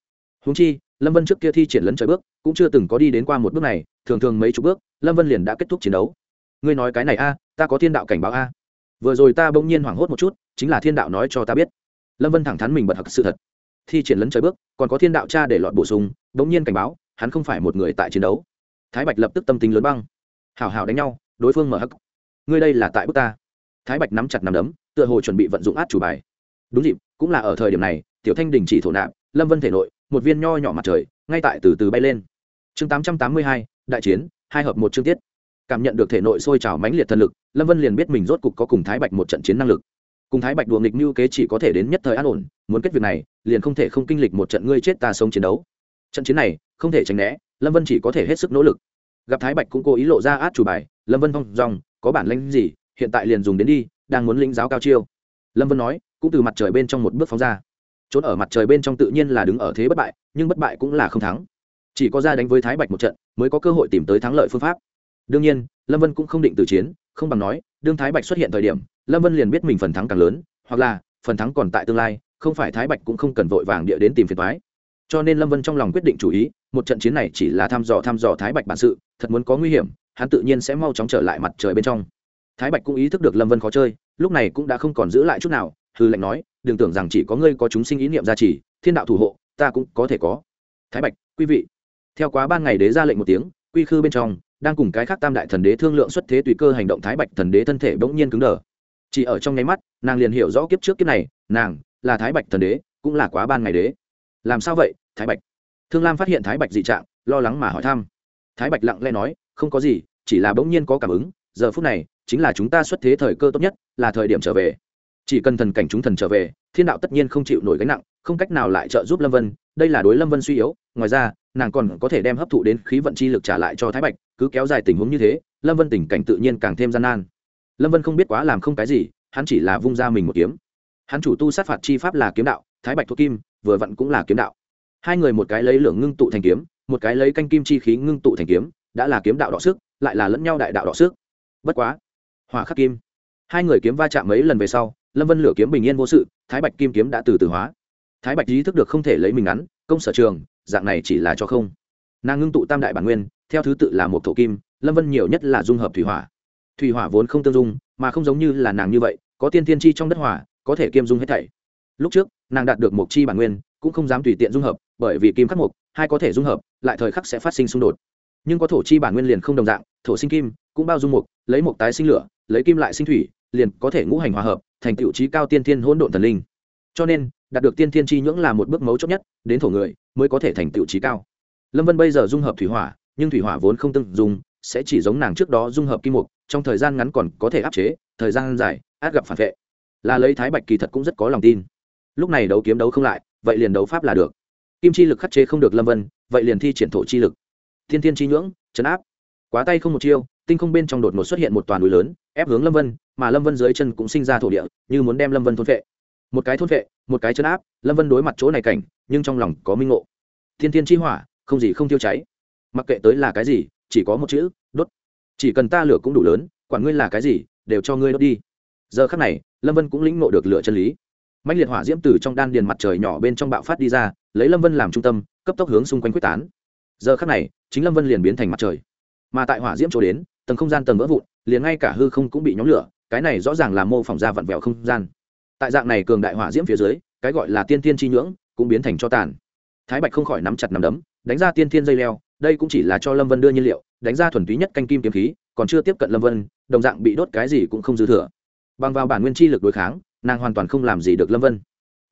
Húng chi, lâm vân trước kia thi triển lấn trời bước, cũng chưa từng có đi đến qua một bước này, thường thường mấy chục bước, lâm vân liền đã kết thúc chiến đấu ngươi nói cái này a, ta có thiên đạo cảnh báo a. Vừa rồi ta bỗng nhiên hoảng hốt một chút, chính là thiên đạo nói cho ta biết. Lâm vân thẳng thắn mình bật hặc sự thật. Thi triển lấn trời bước, còn có thiên đạo cha để lọt bổ sung, bỗng nhiên cảnh báo, hắn không phải một người tại chiến đấu. Thái bạch lập tức tâm tính lớn băng. Hào hào đánh nhau, đối phương mở hắc. Ngươi đây là tại bước ta. Thái bạch nắm chặt nắm đấm, tựa hồ chuẩn bị vận dụng át chủ bài. Đúng dịp, cũng là ở thời điểm này, tiểu thanh đình chỉ thổ nạp, lâm vân thể nội, một viên nho nhỏ mặt trời, ngay tại từ từ bay lên. Chương tám trăm tám mươi hai, đại chiến, hai hợp một chương tiết cảm nhận được thể nội sôi trào mãnh liệt thần lực, lâm vân liền biết mình rốt cục có cùng thái bạch một trận chiến năng lực. Cùng thái bạch đùa nghịch mưu kế chỉ có thể đến nhất thời an ổn, muốn kết việc này, liền không thể không kinh lịch một trận ngươi chết ta sống chiến đấu. Trận chiến này, không thể tránh né, lâm vân chỉ có thể hết sức nỗ lực. Gặp thái bạch cũng cố ý lộ ra át chủ bài, lâm vân phong dòng, có bản lãnh gì, hiện tại liền dùng đến đi, đang muốn lĩnh giáo cao chiêu. Lâm vân nói, cũng từ mặt trời bên trong một bước phóng ra. Trốn ở mặt trời bên trong tự nhiên là đứng ở thế bất bại, nhưng bất bại cũng là không thắng. Chỉ có ra đánh với thái bạch một trận, mới có cơ hội tìm tới thắng lợi phương pháp đương nhiên, lâm vân cũng không định từ chiến, không bằng nói, đương thái bạch xuất hiện thời điểm, lâm vân liền biết mình phần thắng càng lớn, hoặc là, phần thắng còn tại tương lai, không phải thái bạch cũng không cần vội vàng địa đến tìm phiền thoái cho nên lâm vân trong lòng quyết định chủ ý, một trận chiến này chỉ là thăm dò thăm dò thái bạch bản sự, thật muốn có nguy hiểm, hắn tự nhiên sẽ mau chóng trở lại mặt trời bên trong. Thái bạch cũng ý thức được lâm vân khó chơi, lúc này cũng đã không còn giữ lại chút nào hư lệnh nói, đừng tưởng rằng chỉ có ngươi có chúng sinh ý niệm gia trì, thiên đạo thủ hộ, ta cũng có thể có. Thái bạch, quý vị, theo quá ban ngày đế ra lệnh một tiếng, quy khư bên trong đang cùng cái khác tam đại thần đế thương lượng xuất thế tùy cơ hành động thái bạch thần đế thân thể bỗng nhiên cứng đờ. Chỉ ở trong nháy mắt, nàng liền hiểu rõ kiếp trước kiếp này, nàng là thái bạch thần đế, cũng là quá ban ngày đế. Làm sao vậy, thái bạch? Thương lam phát hiện thái bạch dị trạng, lo lắng mà hỏi thăm. Thái bạch lặng lẽ nói, không có gì, chỉ là bỗng nhiên có cảm ứng, giờ phút này, chính là chúng ta xuất thế thời cơ tốt nhất, là thời điểm trở về. Chỉ cần thần cảnh chúng thần trở về, thiên đạo tất nhiên không chịu nổi gánh nặng, không cách nào lại trợ giúp lâm vân, đây là đối lâm vân suy yếu, ngoài ra, nàng còn có thể đem hấp thụ đến khí vận chi lực trả lại cho thái bạch cứ kéo dài tình huống như thế, lâm vân tình cảnh tự nhiên càng thêm gian nan. Lâm vân không biết quá làm không cái gì, hắn chỉ là vung ra mình một kiếm. Hắn chủ tu sát phạt chi pháp là kiếm đạo, thái bạch thuộc kim, vừa vặn cũng là kiếm đạo. Hai người một cái lấy lửa ngưng tụ thành kiếm, một cái lấy canh kim chi khí ngưng tụ thành kiếm, đã là kiếm đạo đọ sức, lại là lẫn nhau đại đạo đọ sức. Bất quá hòa khắc kim. Hai người kiếm va chạm mấy lần về sau, lâm vân lửa kiếm bình yên vô sự, thái bạch kim kiếm đã từ từ hóa. Thái bạch ý thức được không thể lấy mình ngắn, công sở trường, dạng này chỉ là cho không nàng ngưng tụ tam đại bản nguyên, theo thứ tự là một thổ kim, lâm vân nhiều nhất là dung hợp thủy hỏa. Thủy hỏa vốn không tương dung, mà không giống như là nàng như vậy, có tiên tiên chi trong đất hỏa, có thể kiêm dung hết thảy. Lúc trước, nàng đạt được một chi bản nguyên, cũng không dám tùy tiện dung hợp, bởi vì kim khắc mục, hai có thể dung hợp, lại thời khắc sẽ phát sinh xung đột. Nhưng có thổ chi bản nguyên liền không đồng dạng, thổ sinh kim, cũng bao dung mục, lấy mục tái sinh lửa, lấy kim lại sinh thủy, liền có thể ngũ hành hòa hợp, thành tựu trí cao tiên thiên hỗn độn thần linh. Cho nên, đạt được tiên thiên chi nhưỡng là một bước mấu chốt nhất, đến thổ người mới có thể thành tựu trí cao lâm vân bây giờ dung hợp thủy hỏa, nhưng thủy hỏa vốn không tương dùng sẽ chỉ giống nàng trước đó dung hợp kim mục, trong thời gian ngắn còn có thể áp chế, thời gian dài, át gặp phản vệ. Là lấy thái bạch kỳ thật cũng rất có lòng tin. Lúc này đấu kiếm đấu không lại, vậy liền đấu pháp là được. Kim chi lực khắc chế không được lâm vân, vậy liền thi triển thổ chi lực. Thiên thiên chi nhưỡng, chấn áp. Quá tay không một chiêu, tinh không bên trong đột ngột xuất hiện một toàn núi lớn, ép hướng lâm vân, mà lâm vân dưới chân cũng sinh ra thổ địa, như muốn đem lâm vân thôn vệ. Một cái thôn vệ, một cái chấn áp, lâm vân đối mặt chỗ này cảnh, nhưng trong lòng có minh ngộ. Thiên thiên chi hỏa không gì không tiêu cháy. Mặc kệ tới là cái gì, chỉ có một chữ, đốt. Chỉ cần ta lửa cũng đủ lớn, quản ngươi là cái gì, đều cho ngươi đốt đi. Giờ khắc này, lâm vân cũng lĩnh ngộ được lửa chân lý. Mạnh liệt hỏa diễm từ trong đan điền mặt trời nhỏ bên trong bạo phát đi ra, lấy lâm vân làm trung tâm, cấp tốc hướng xung quanh quyết tán. Giờ khắc này, chính lâm vân liền biến thành mặt trời. Mà tại hỏa diễm chỗ đến, tầng không gian tầng vỡ vụn, liền ngay cả hư không cũng bị nhóm lửa, cái này rõ ràng là mô phỏng ra vặn vẹo không gian. Tại dạng này cường đại hỏa diễm phía dưới, cái gọi là tiên tiên chi nhưỡng, cũng biến thành cho tàn. Thái bạch không khỏi nắm chặt nắm đấm đánh ra tiên thiên dây leo, đây cũng chỉ là cho lâm vân đưa nhiên liệu, đánh ra thuần túy nhất canh kim kiếm khí, còn chưa tiếp cận lâm vân, đồng dạng bị đốt cái gì cũng không dư thừa. Bằng vào bản nguyên chi lực đối kháng, nàng hoàn toàn không làm gì được lâm vân.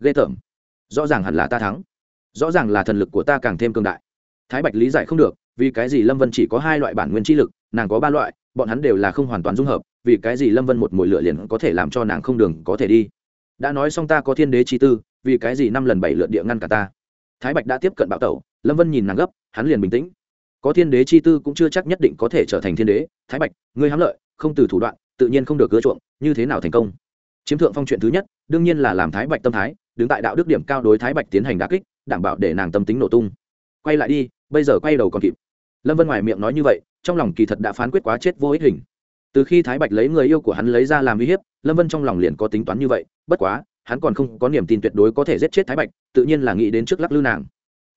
Ghê tởm. Rõ ràng hẳn là ta thắng. Rõ ràng là thần lực của ta càng thêm cường đại. Thái bạch lý giải không được, vì cái gì lâm vân chỉ có hai loại bản nguyên chi lực, nàng có ba loại, bọn hắn đều là không hoàn toàn dung hợp, vì cái gì lâm vân một mồi lửa liền có thể làm cho nàng không đường có thể đi. Đã nói xong ta có thiên đế chi tư, vì cái gì năm lần bảy lượt địa ngăn cả ta? Thái bạch đã tiếp cận bạo tẩu lâm vân nhìn nàng gấp, hắn liền bình tĩnh. Có thiên đế chi tư cũng chưa chắc nhất định có thể trở thành thiên đế. Thái bạch, ngươi hám lợi, không từ thủ đoạn, tự nhiên không được cưa chuộng, như thế nào thành công? Chiếm thượng phong chuyện thứ nhất, đương nhiên là làm thái bạch tâm thái, đứng tại đạo đức điểm cao đối thái bạch tiến hành đà kích, đảm bảo để nàng tâm tính nổ tung. Quay lại đi, bây giờ quay đầu còn kịp. Lâm vân ngoài miệng nói như vậy, trong lòng kỳ thật đã phán quyết quá chết vô ích hình. Từ khi thái bạch lấy người yêu của hắn lấy ra làm uy hiếp, lâm vân trong lòng liền có tính toán như vậy, bất quá, hắn còn không có niềm tin tuyệt đối có thể giết chết thái bạch, tự nhiên là nghĩ đến trước lắc lư nàng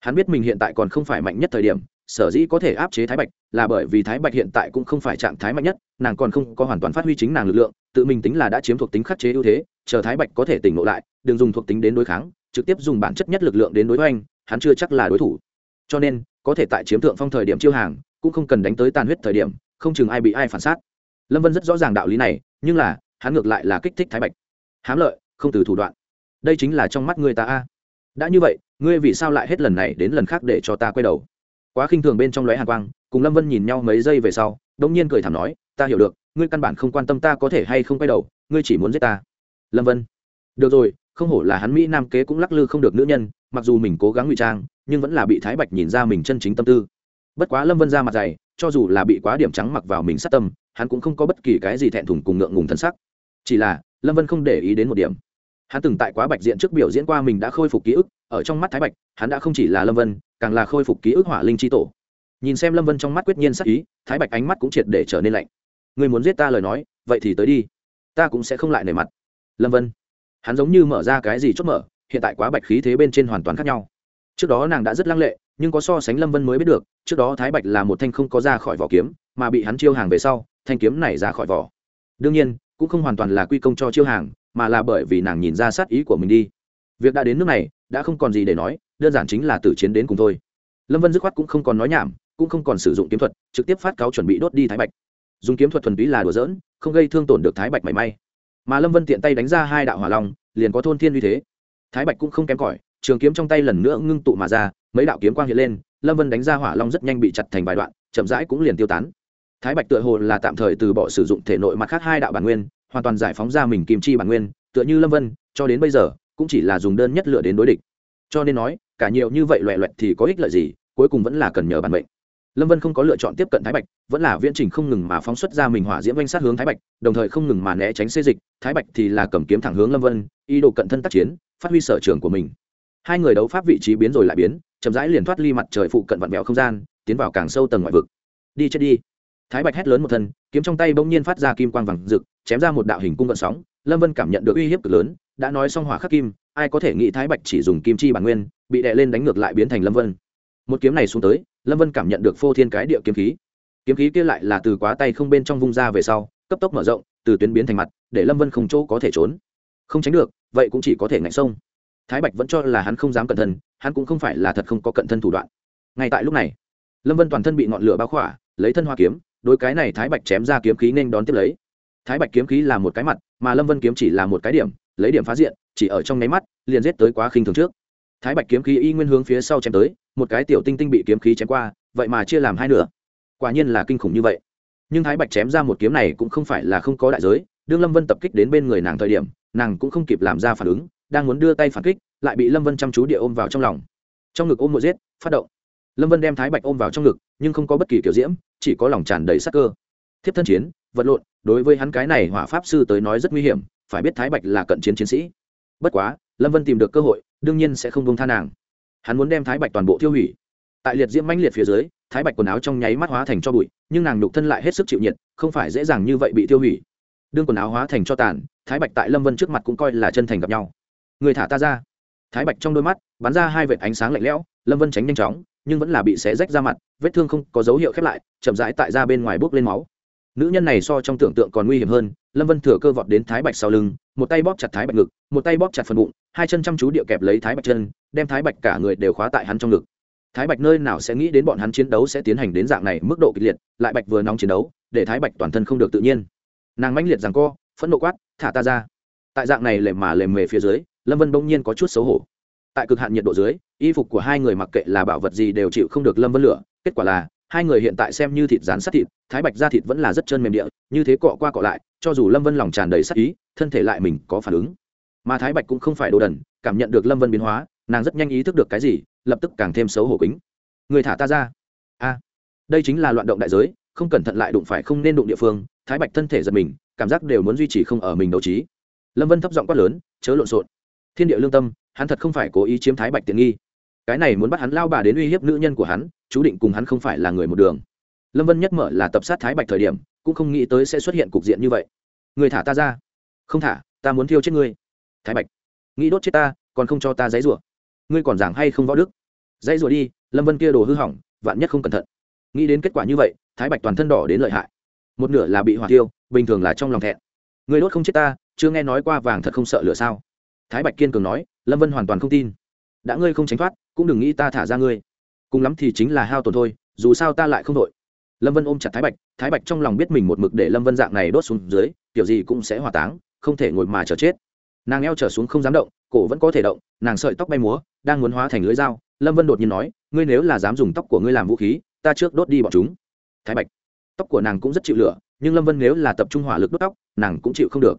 hắn biết mình hiện tại còn không phải mạnh nhất thời điểm, sở dĩ có thể áp chế thái bạch, là bởi vì thái bạch hiện tại cũng không phải trạng thái mạnh nhất, nàng còn không có hoàn toàn phát huy chính nàng lực lượng, tự mình tính là đã chiếm thuộc tính khắc chế ưu thế, chờ thái bạch có thể tỉnh ngộ lại, đừng dùng thuộc tính đến đối kháng, trực tiếp dùng bản chất nhất lực lượng đến đối với anh hắn chưa chắc là đối thủ. Cho nên, có thể tại chiếm thượng phong thời điểm chiêu hàng, cũng không cần đánh tới tàn huyết thời điểm, không chừng ai bị ai phản sát. Lâm vân rất rõ ràng đạo lý này, nhưng là, hắn ngược lại là kích thích thái bạch. Hám lợi, không từ thủ đoạn. Đây chính là trong mắt người ta a đã như vậy, ngươi vì sao lại hết lần này đến lần khác để cho ta quay đầu? Quá khinh thường bên trong lóe hàn quang, cùng lâm vân nhìn nhau mấy giây về sau đông nhiên cười thảm nói, ta hiểu được, ngươi căn bản không quan tâm ta có thể hay không quay đầu, ngươi chỉ muốn giết ta. Lâm vân, được rồi, không hổ là hắn mỹ nam kế cũng lắc lư không được nữ nhân, mặc dù mình cố gắng ngụy trang, nhưng vẫn là bị thái bạch nhìn ra mình chân chính tâm tư. Bất quá lâm vân ra mặt dày, cho dù là bị quá điểm trắng mặc vào mình sát tâm, hắn cũng không có bất kỳ cái gì thẹn thùng cùng ngượng ngùng thân sắc. Chỉ là, lâm vân không để ý đến một điểm hắn từng tại quá bạch diện trước biểu diễn qua mình đã khôi phục ký ức, ở trong mắt thái bạch, hắn đã không chỉ là lâm vân, càng là khôi phục ký ức hỏa linh c tổ. Nhìn xem lâm vân trong mắt quyết nhiên sắc ý, thái bạch ánh mắt cũng triệt để trở nên lạnh. Người muốn giết ta lời nói, vậy thì tới đi. Ta cũng sẽ không lại nề mặt. Lâm vân. Hắn giống như mở ra cái gì chốt mở, hiện tại quá bạch khí thế bên trên hoàn toàn khác nhau. Trước đó nàng đã rất lăng lệ, nhưng có so sánh lâm vân mới biết được, trước đó thái bạch là một thanh không có ra khỏi vỏ kiếm, mà bị hắn chiêu hàng về sau, thanh kiếm này ra khỏi vỏ. Đương nhiên, cũng không hoàn toàn là quy công cho chiêu hàng mà là bởi vì nàng nhìn ra sát ý của mình đi. Việc đã đến nước này, đã không còn gì để nói, đơn giản chính là tử chiến đến cùng thôi. Lâm vân dứt khoát cũng không còn nói nhảm, cũng không còn sử dụng kiếm thuật, trực tiếp phát cáo chuẩn bị đốt đi thái bạch. Dùng kiếm thuật thuần túy là đùa dỡn không gây thương tổn được thái bạch mảy may. Mà lâm vân tiện tay đánh ra hai đạo hỏa long, liền có thôn thiên uy thế. Thái bạch cũng không kém cỏi, trường kiếm trong tay lần nữa ngưng tụ mà ra, mấy đạo kiếm quang hiện lên, lâm vân đánh ra hỏa long rất nhanh bị chặt thành vài đoạn, chậm rãi cũng liền tiêu tán. Thái bạch tựa hồ là tạm thời từ bỏ sử dụng thể nội mặt khác hai đạo bản nguyên hoàn toàn giải phóng ra mình kim chi bản nguyên, tựa như lâm vân, cho đến bây giờ, cũng chỉ là dùng đơn nhất lựa đến đối địch. Cho nên nói, cả nhiều như vậy loẹ loẹt thì có ích lợi gì, cuối cùng vẫn là cần nhờ bản mệnh. Lâm vân không có lựa chọn tiếp cận thái bạch, vẫn là viễn trình không ngừng mà phóng xuất ra mình hỏa diễm oanh sát hướng thái bạch, đồng thời không ngừng mà né tránh xê dịch. Thái bạch thì là cầm kiếm thẳng hướng lâm vân, ý đồ cận thân tác chiến, phát huy sở trường của mình. Hai người đấu pháp vị trí biến rồi lại biến, chậm rãi liền thoát ly mặt trời phụ cận vặn vẹo không gian, tiến vào càng sâu tầng ngoại vực. Đi chết đi thái bạch hét lớn một thân, kiếm trong tay bỗng nhiên phát ra kim quang vàng rực, chém ra một đạo hình cung vận sóng. Lâm vân cảm nhận được uy hiếp cực lớn, đã nói xong hỏa khắc kim, ai có thể nghĩ thái bạch chỉ dùng kim chi bản nguyên, bị đè lên đánh ngược lại biến thành lâm vân. Một kiếm này xuống tới, lâm vân cảm nhận được phô thiên cái địa kiếm khí. Kiếm khí kia lại là từ quá tay không bên trong vung ra về sau, cấp tốc mở rộng, từ tuyến biến thành mặt, để lâm vân không chỗ có thể trốn. Không tránh được, vậy cũng chỉ có thể ngạnh sông. Thái bạch vẫn cho là hắn không dám cẩn thân hắn cũng không phải là thật không có cận thân thủ đoạn. Ngay tại lúc này, lâm vân toàn thân bị ngọn lửa bao khỏa, lấy thân hoa kiếm đôi cái này thái bạch chém ra kiếm khí nên đón tiếp lấy. Thái bạch kiếm khí là một cái mặt, mà lâm vân kiếm chỉ là một cái điểm, lấy điểm phá diện, chỉ ở trong nháy mắt, liền giết tới quá khinh thường trước. Thái bạch kiếm khí y nguyên hướng phía sau chém tới, một cái tiểu tinh tinh bị kiếm khí chém qua, vậy mà chia làm hai nửa. Quả nhiên là kinh khủng như vậy. Nhưng thái bạch chém ra một kiếm này cũng không phải là không có đại giới, đương lâm vân tập kích đến bên người nàng thời điểm, nàng cũng không kịp làm ra phản ứng, đang muốn đưa tay phản kích, lại bị lâm vân chăm chú địa ôm vào trong lòng. Trong ngực ôm mộ giết, phát động lâm vân đem thái bạch ôm vào trong ngực, nhưng không có bất kỳ kiểu diễm, chỉ có lòng tràn đầy sắc cơ. Thiếp thân chiến, vật lộn, đối với hắn cái này hỏa pháp sư tới nói rất nguy hiểm, phải biết thái bạch là cận chiến chiến sĩ. Bất quá, lâm vân tìm được cơ hội, đương nhiên sẽ không bông tha nàng. Hắn muốn đem thái bạch toàn bộ tiêu hủy. Tại liệt diễm mãnh liệt phía dưới, thái bạch quần áo trong nháy mắt hóa thành cho bụi, nhưng nàng nhục thân lại hết sức chịu nhiệt, không phải dễ dàng như vậy bị tiêu hủy. Đương quần áo hóa thành cho tàn, thái bạch tại lâm vân trước mặt cũng coi là chân thành gặp nhau. Người thả ta ra. Thái bạch trong đôi mắt, bắn ra hai vệt ánh sáng lạnh lẽo, lâm vân tránh nhanh chóng nhưng vẫn là bị xé rách ra mặt, vết thương không có dấu hiệu khép lại, chậm rãi tại ra bên ngoài bốc lên máu. Nữ nhân này so trong tưởng tượng còn nguy hiểm hơn, lâm vân thừa cơ vọt đến thái bạch sau lưng, một tay bóp chặt thái bạch ngực, một tay bóp chặt phần bụng, hai chân chăm chú địa kẹp lấy thái bạch chân, đem thái bạch cả người đều khóa tại hắn trong ngực. Thái bạch nơi nào sẽ nghĩ đến bọn hắn chiến đấu sẽ tiến hành đến dạng này mức độ kịch liệt, lại bạch vừa nóng chiến đấu, để thái bạch toàn thân không được tự nhiên. Nàng mãnh liệt rằng co, phẫn nộ quát, thả ta ra. Tại dạng này lề mà lề mề phía dưới, lâm vân bỗng nhiên có chút xấu hổ tại cực hạn nhiệt độ dưới, y phục của hai người mặc kệ là bảo vật gì đều chịu không được lâm vân lửa. Kết quả là, hai người hiện tại xem như thịt rán sát thịt, thái bạch da thịt vẫn là rất chân mềm địa, như thế cọ qua cọ lại, cho dù lâm vân lòng tràn đầy sát ý, thân thể lại mình có phản ứng. Mà thái bạch cũng không phải đồ đần, cảm nhận được lâm vân biến hóa, nàng rất nhanh ý thức được cái gì, lập tức càng thêm xấu hổ kính. Người thả ta ra. A, đây chính là loạn động đại giới, không cẩn thận lại đụng phải không nên đụng địa phương, thái bạch thân thể giật mình, cảm giác đều muốn duy trì không ở mình đấu trí. Lâm vân thấp giọng quát lớn, chớ lộn xộn. Thiên địa lương tâm hắn thật không phải cố ý chiếm thái bạch tiện nghi. Cái này muốn bắt hắn lao bà đến uy hiếp nữ nhân của hắn, chú định cùng hắn không phải là người một đường. Lâm vân nhất mở là tập sát thái bạch thời điểm, cũng không nghĩ tới sẽ xuất hiện cục diện như vậy. Người thả ta ra. Không thả, ta muốn thiêu chết ngươi. Thái bạch. Nghĩ đốt chết ta, còn không cho ta giấy rủa ngươi còn giảng hay không võ đức? Dãy rủa đi, lâm vân kia đồ hư hỏng, vạn nhất không cẩn thận. Nghĩ đến kết quả như vậy, thái bạch toàn thân đỏ đến lợi hại. Một nửa là bị hỏa tiêu bình thường là trong lòng thẹn. Người đốt không chết ta, chưa nghe nói qua vàng thật không sợ lửa sao? Thái bạch kiên cường nói lâm vân hoàn toàn không tin. Đã ngươi không tránh thoát, cũng đừng nghĩ ta thả ra ngươi. Cùng lắm thì chính là hao tổn thôi, dù sao ta lại không đội. Lâm vân ôm chặt thái bạch thái bạch trong lòng biết mình một mực để lâm vân dạng này đốt xuống dưới, kiểu gì cũng sẽ hỏa táng, không thể ngồi mà chờ chết. Nàng eo trở xuống không dám động, cổ vẫn có thể động, nàng sợi tóc bay múa, đang muốn hóa thành lưới dao, lâm vân đột nhiên nói, ngươi nếu là dám dùng tóc của ngươi làm vũ khí, ta trước đốt đi bọn chúng. Thái bạch, tóc của nàng cũng rất chịu lửa, nhưng lâm vân nếu là tập trung hỏa lực đốt tóc, nàng cũng chịu không được.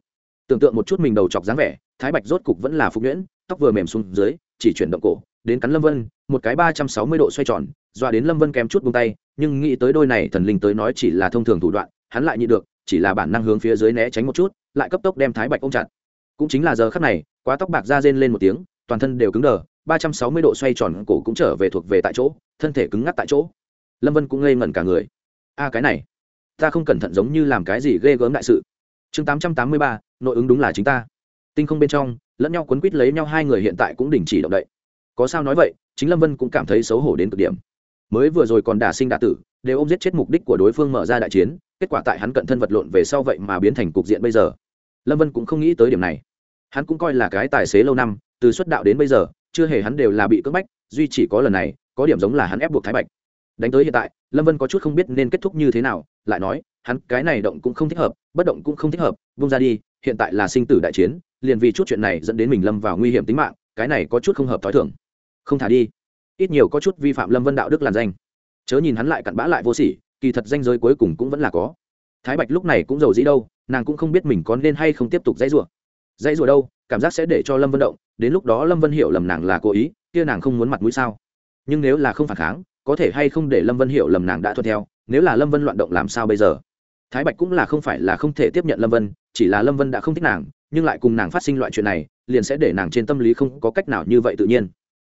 Tưởng tượng một chút mình đầu chọc dáng vẻ, thái bạch rốt cục vẫn là phục nhuyễn tóc vừa mềm xuống dưới, chỉ chuyển động cổ, đến cắn lâm vân, một cái ba trăm sáu mươi độ xoay tròn dọa đến lâm vân kém chút bông tay, nhưng nghĩ tới đôi này thần linh tới nói chỉ là thông thường thủ đoạn, hắn lại nhị được, chỉ là bản năng hướng phía dưới né tránh một chút, lại cấp tốc đem thái bạch ôm chặt. Cũng chính là giờ khắc này, quá tóc bạc ra rên lên một tiếng, toàn thân đều cứng đờ, ba trăm sáu mươi độ xoay tròn cổ cũng trở về thuộc về tại chỗ, thân thể cứng ngắc tại chỗ. Lâm vân cũng ngây ngẩn cả người. A, cái này, ta không cẩn thận giống như làm cái gì ghê gớm đại sự. Chương tám trăm tám mươi ba, nội ứng đúng là chính ta. Tinh không bên trong lẫn nhau quấn quýt lấy nhau, hai người hiện tại cũng đình chỉ động đậy. Có sao nói vậy, chính lâm vân cũng cảm thấy xấu hổ đến cực điểm. Mới vừa rồi còn đả sinh đả tử, đều ôm giết chết mục đích của đối phương mở ra đại chiến, kết quả tại hắn cận thân vật lộn về sau vậy mà biến thành cục diện bây giờ. Lâm vân cũng không nghĩ tới điểm này. Hắn cũng coi là cái tài xế lâu năm, từ xuất đạo đến bây giờ, chưa hề hắn đều là bị cưỡng bách, duy chỉ có lần này, có điểm giống là hắn ép buộc thái bạch. Đánh tới hiện tại, lâm vân có chút không biết nên kết thúc như thế nào, lại nói, hắn cái này động cũng không thích hợp, bất động cũng không thích hợp, vung ra đi, hiện tại là sinh tử đại chiến liền vì chút chuyện này dẫn đến mình lâm vào nguy hiểm tính mạng, cái này có chút không hợp t h ó i thưởng không thả đi. Ít nhiều có chút vi phạm lâm vân đạo đức làn danh. Chớ nhìn hắn lại cặn bã lại vô sỉ, kỳ thật danh giới cuối cùng cũng vẫn là có. Thái bạch lúc này cũng giàu dĩ đâu, nàng cũng không biết mình có nên hay không tiếp tục dãy rủa. Dãy rủa đâu, cảm giác sẽ để cho lâm vân động, đến lúc đó lâm vân hiểu lầm nàng là cố ý, kia nàng không muốn mặt mũi sao. Nhưng nếu là không phản kháng, có thể hay không để lâm vân hiểu lầm nàng đã thuận theo, nếu là lâm vân loạn động làm sao bây giờ? Thái bạch cũng là không phải là không thể tiếp nhận lâm vân, chỉ là lâm vân đã không thích nàng nhưng lại cùng nàng phát sinh loại chuyện này, liền sẽ để nàng trên tâm lý không có cách nào như vậy tự nhiên.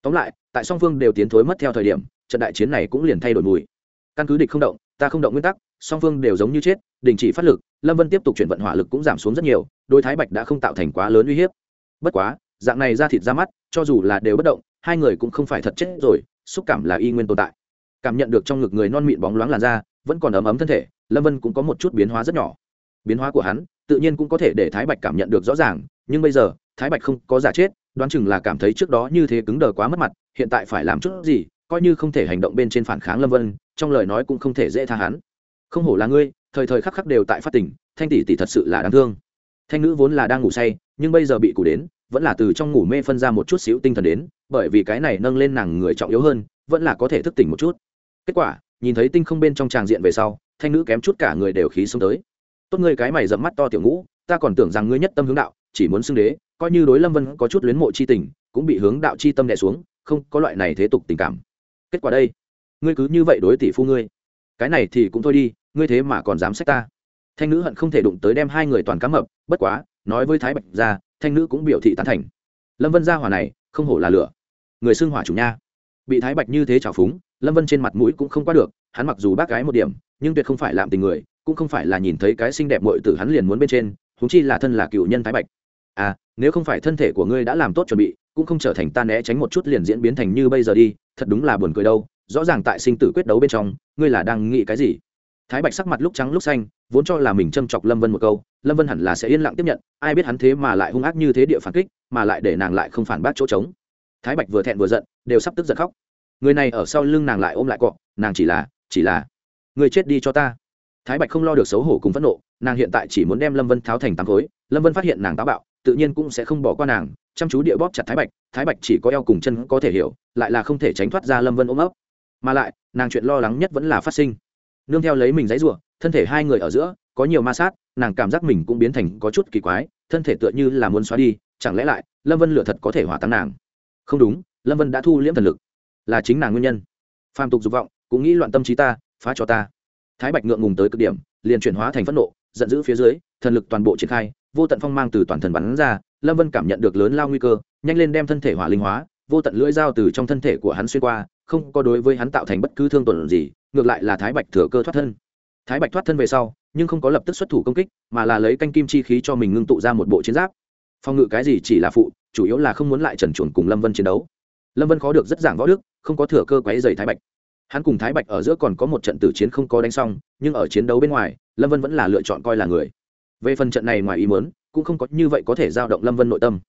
Tóm lại, tại song phương đều tiến thối mất theo thời điểm, trận đại chiến này cũng liền thay đổi mùi. Căn cứ địch không động, ta không động nguyên tắc, song phương đều giống như chết, đình chỉ phát lực, lâm vân tiếp tục chuyển vận hỏa lực cũng giảm xuống rất nhiều đôi thái bạch đã không tạo thành quá lớn uy hiếp. Bất quá, dạng này ra thịt ra mắt, cho dù là đều bất động, hai người cũng không phải thật chết rồi, xúc cảm là y nguyên tồn tại. Cảm nhận được trong ngực người non mịn bóng loáng làn da, vẫn còn ấm ấm thân thể, lâm vân cũng có một chút biến hóa rất nhỏ. Biến hóa của hắn tự nhiên cũng có thể để thái bạch cảm nhận được rõ ràng, nhưng bây giờ, thái bạch không có giả chết, đoán chừng là cảm thấy trước đó như thế cứng đờ quá mất mặt, hiện tại phải làm chút gì, coi như không thể hành động bên trên phản kháng lâm vân, trong lời nói cũng không thể dễ tha hắn. Không hổ là ngươi, thời thời khắc khắc đều tại phát tỉnh thanh tỷ tỷ thật sự là đáng thương. Thanh nữ vốn là đang ngủ say, nhưng bây giờ bị cụ đến, vẫn là từ trong ngủ mê phân ra một chút xíu tinh thần đến, bởi vì cái này nâng lên nàng người trọng yếu hơn, vẫn là có thể thức tỉnh một chút. Kết quả, nhìn thấy tinh không bên trong tràng diện về sau, thanh nữ kém chút cả người đều khí xuống tới tốt ngươi cái mày dẫm mắt to tiểu ngũ, ta còn tưởng rằng ngươi nhất tâm hướng đạo, chỉ muốn xưng đế, coi như đối lâm vân có chút luyến mộ c h i tình, cũng bị hướng đạo c h i tâm đẻ xuống, không có loại này thế tục tình cảm. Kết quả đây, ngươi cứ như vậy đối tỷ phu ngươi. Cái này thì cũng thôi đi, ngươi thế mà còn dám xét ta. Thanh nữ hận không thể đụng tới đem hai người toàn cá mập, bất quá, nói với thái bạch ra, thanh nữ cũng biểu thị tán thành. Lâm vân ra hỏa này, không hổ là lửa. Người xưng hỏa chủ nha. Bị thái bạch như thế trào phúng, lâm vân trên mặt mũi cũng không qua được, hắn mặc dù bác gái một điểm, nhưng tuyệt không phải làm tình người cũng không phải là nhìn thấy cái xinh đẹp muội tử hắn liền muốn bên trên, huống chi là thân là cựu nhân thái bạch. À nếu không phải thân thể của ngươi đã làm tốt chuẩn bị, cũng không trở thành ta né tránh một chút liền diễn biến thành như bây giờ đi, thật đúng là buồn cười đâu. Rõ ràng tại sinh tử quyết đấu bên trong, ngươi là đang nghĩ cái gì? Thái bạch sắc mặt lúc trắng lúc xanh, vốn cho là mình châm chọc lâm vân một câu, lâm vân hẳn là sẽ yên lặng tiếp nhận, ai biết hắn thế mà lại hung ác như thế địa phản kích, mà lại để nàng lại không phản bác chỗ trống. Thái bạch vừa thẹn vừa giận, đều sắp tức giận khóc. Người này ở sau lưng nàng lại ôm lại cọ, nàng chỉ là chỉ là người chết đi cho ta thái bạch không lo được xấu hổ cùng phẫn nộ, nàng hiện tại chỉ muốn đem lâm vân tháo thành tám khối, lâm vân phát hiện nàng táo bạo, tự nhiên cũng sẽ không bỏ qua nàng, chăm chú địa bóp chặt thái bạch thái bạch chỉ có eo cùng chân có thể hiểu, lại là không thể tránh thoát ra lâm vân ôm ấp. Mà lại, nàng chuyện lo lắng nhất vẫn là phát sinh. Nương theo lấy mình dãy rủa, thân thể hai người ở giữa, có nhiều ma sát, nàng cảm giác mình cũng biến thành có chút kỳ quái, thân thể tựa như là muốn xóa đi, chẳng lẽ lại, lâm vân lựa thật có thể hỏa táng nàng? Không đúng, lâm vân đã thu liễm thần lực, là chính nàng nguyên nhân. Phàm tục dục vọng, cũng nghĩ loạn tâm trí ta, phá cho ta thái bạch ngượng ngùng tới cực điểm, liền chuyển hóa thành phẫn nộ, giận dữ phía dưới, thần lực toàn bộ triển khai, vô tận phong mang từ toàn thần bắn ra, lâm vân cảm nhận được lớn lao nguy cơ, nhanh lên đem thân thể hỏa linh hóa, vô tận lưỡi dao từ trong thân thể của hắn xuyên qua, không có đối với hắn tạo thành bất cứ thương tổn gì, ngược lại là thái bạch thừa cơ thoát thân. Thái bạch thoát thân về sau, nhưng không có lập tức xuất thủ công kích, mà là lấy canh kim chi khí cho mình ngưng tụ ra một bộ chiến giáp. Phòng ngự cái gì chỉ là phụ, chủ yếu là không muốn lại trần chuồn cùng lâm vân chiến đấu. Lâm vân khó được rất giảng võ đức, không có thừa cơ quáy dày thái bạch hắn cùng thái bạch ở giữa còn có một trận tử chiến không có đánh xong, nhưng ở chiến đấu bên ngoài, lâm vân vẫn là lựa chọn coi là người. Về phần trận này ngoài ý mớn cũng không có như vậy có thể giao động lâm vân nội tâm.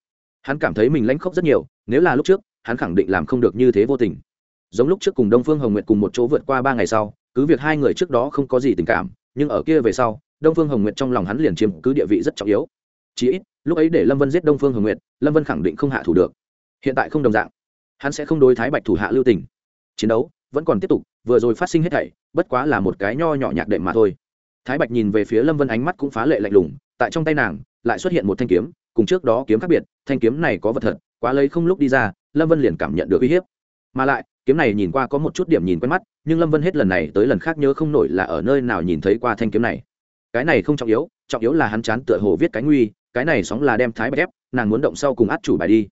Hắn cảm thấy mình lãnh khốc rất nhiều, nếu là lúc trước, hắn khẳng định làm không được như thế vô tình. Giống lúc trước cùng đông phương hồng nguyệt cùng một chỗ vượt qua ba ngày sau, cứ việc hai người trước đó không có gì tình cảm, nhưng ở kia về sau, đông phương hồng nguyệt trong lòng hắn liền chiếm cứ địa vị rất trọng yếu. Chí ít, lúc ấy để lâm vân giết đông phương hồng nguyệt, lâm vân khẳng định không hạ thủ được. Hiện tại không đồng dạng. Hắn sẽ không đối thái bạch thủ hạ lưu tình. Chiến đấu vẫn còn tiếp tục, vừa rồi phát sinh hết thảy, bất quá là một cái nho nhỏ nhạc đệm mà thôi. Thái bạch nhìn về phía lâm vân ánh mắt cũng phá lệ lạnh lùng, tại trong tay nàng, lại xuất hiện một thanh kiếm, cùng trước đó kiếm khác biệt, thanh kiếm này có vật thật, quá lấy không lúc đi ra, lâm vân liền cảm nhận được uy hiếp. Mà lại, kiếm này nhìn qua có một chút điểm nhìn quen mắt, nhưng lâm vân hết lần này tới lần khác nhớ không nổi là ở nơi nào nhìn thấy qua thanh kiếm này. Cái này không trọng yếu trọng yếu là hắn chán tựa hồ viết cái nguy, cái này sóng là đem thái bạch ép, nàng muốn động sau cùng át chủ bài đi.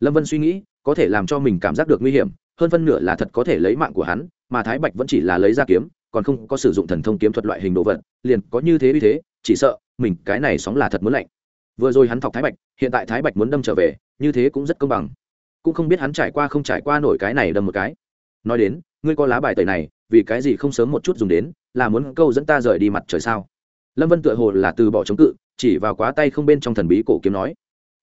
Lâm vân suy nghĩ, có thể làm cho mình cảm giác được nguy hiểm hơn phân nửa là thật có thể lấy mạng của hắn, mà thái bạch vẫn chỉ là lấy ra kiếm, còn không có sử dụng thần thông kiếm thuật loại hình đồ vật, liền có như thế uy thế, chỉ sợ, mình cái này sóng là thật muốn lạnh. Vừa rồi hắn thọc thái bạch, hiện tại thái bạch muốn đâm trở về, như thế cũng rất công bằng. Cũng không biết hắn trải qua không trải qua nổi cái này đâm một cái. Nói đến, ngươi có lá bài tẩy này, vì cái gì không sớm một chút dùng đến, là muốn câu dẫn ta rời đi mặt trời sao? Lâm vân tựa hồ là từ bỏ chống cự, chỉ vào quá tay không bên trong thần bí cổ kiếm nói.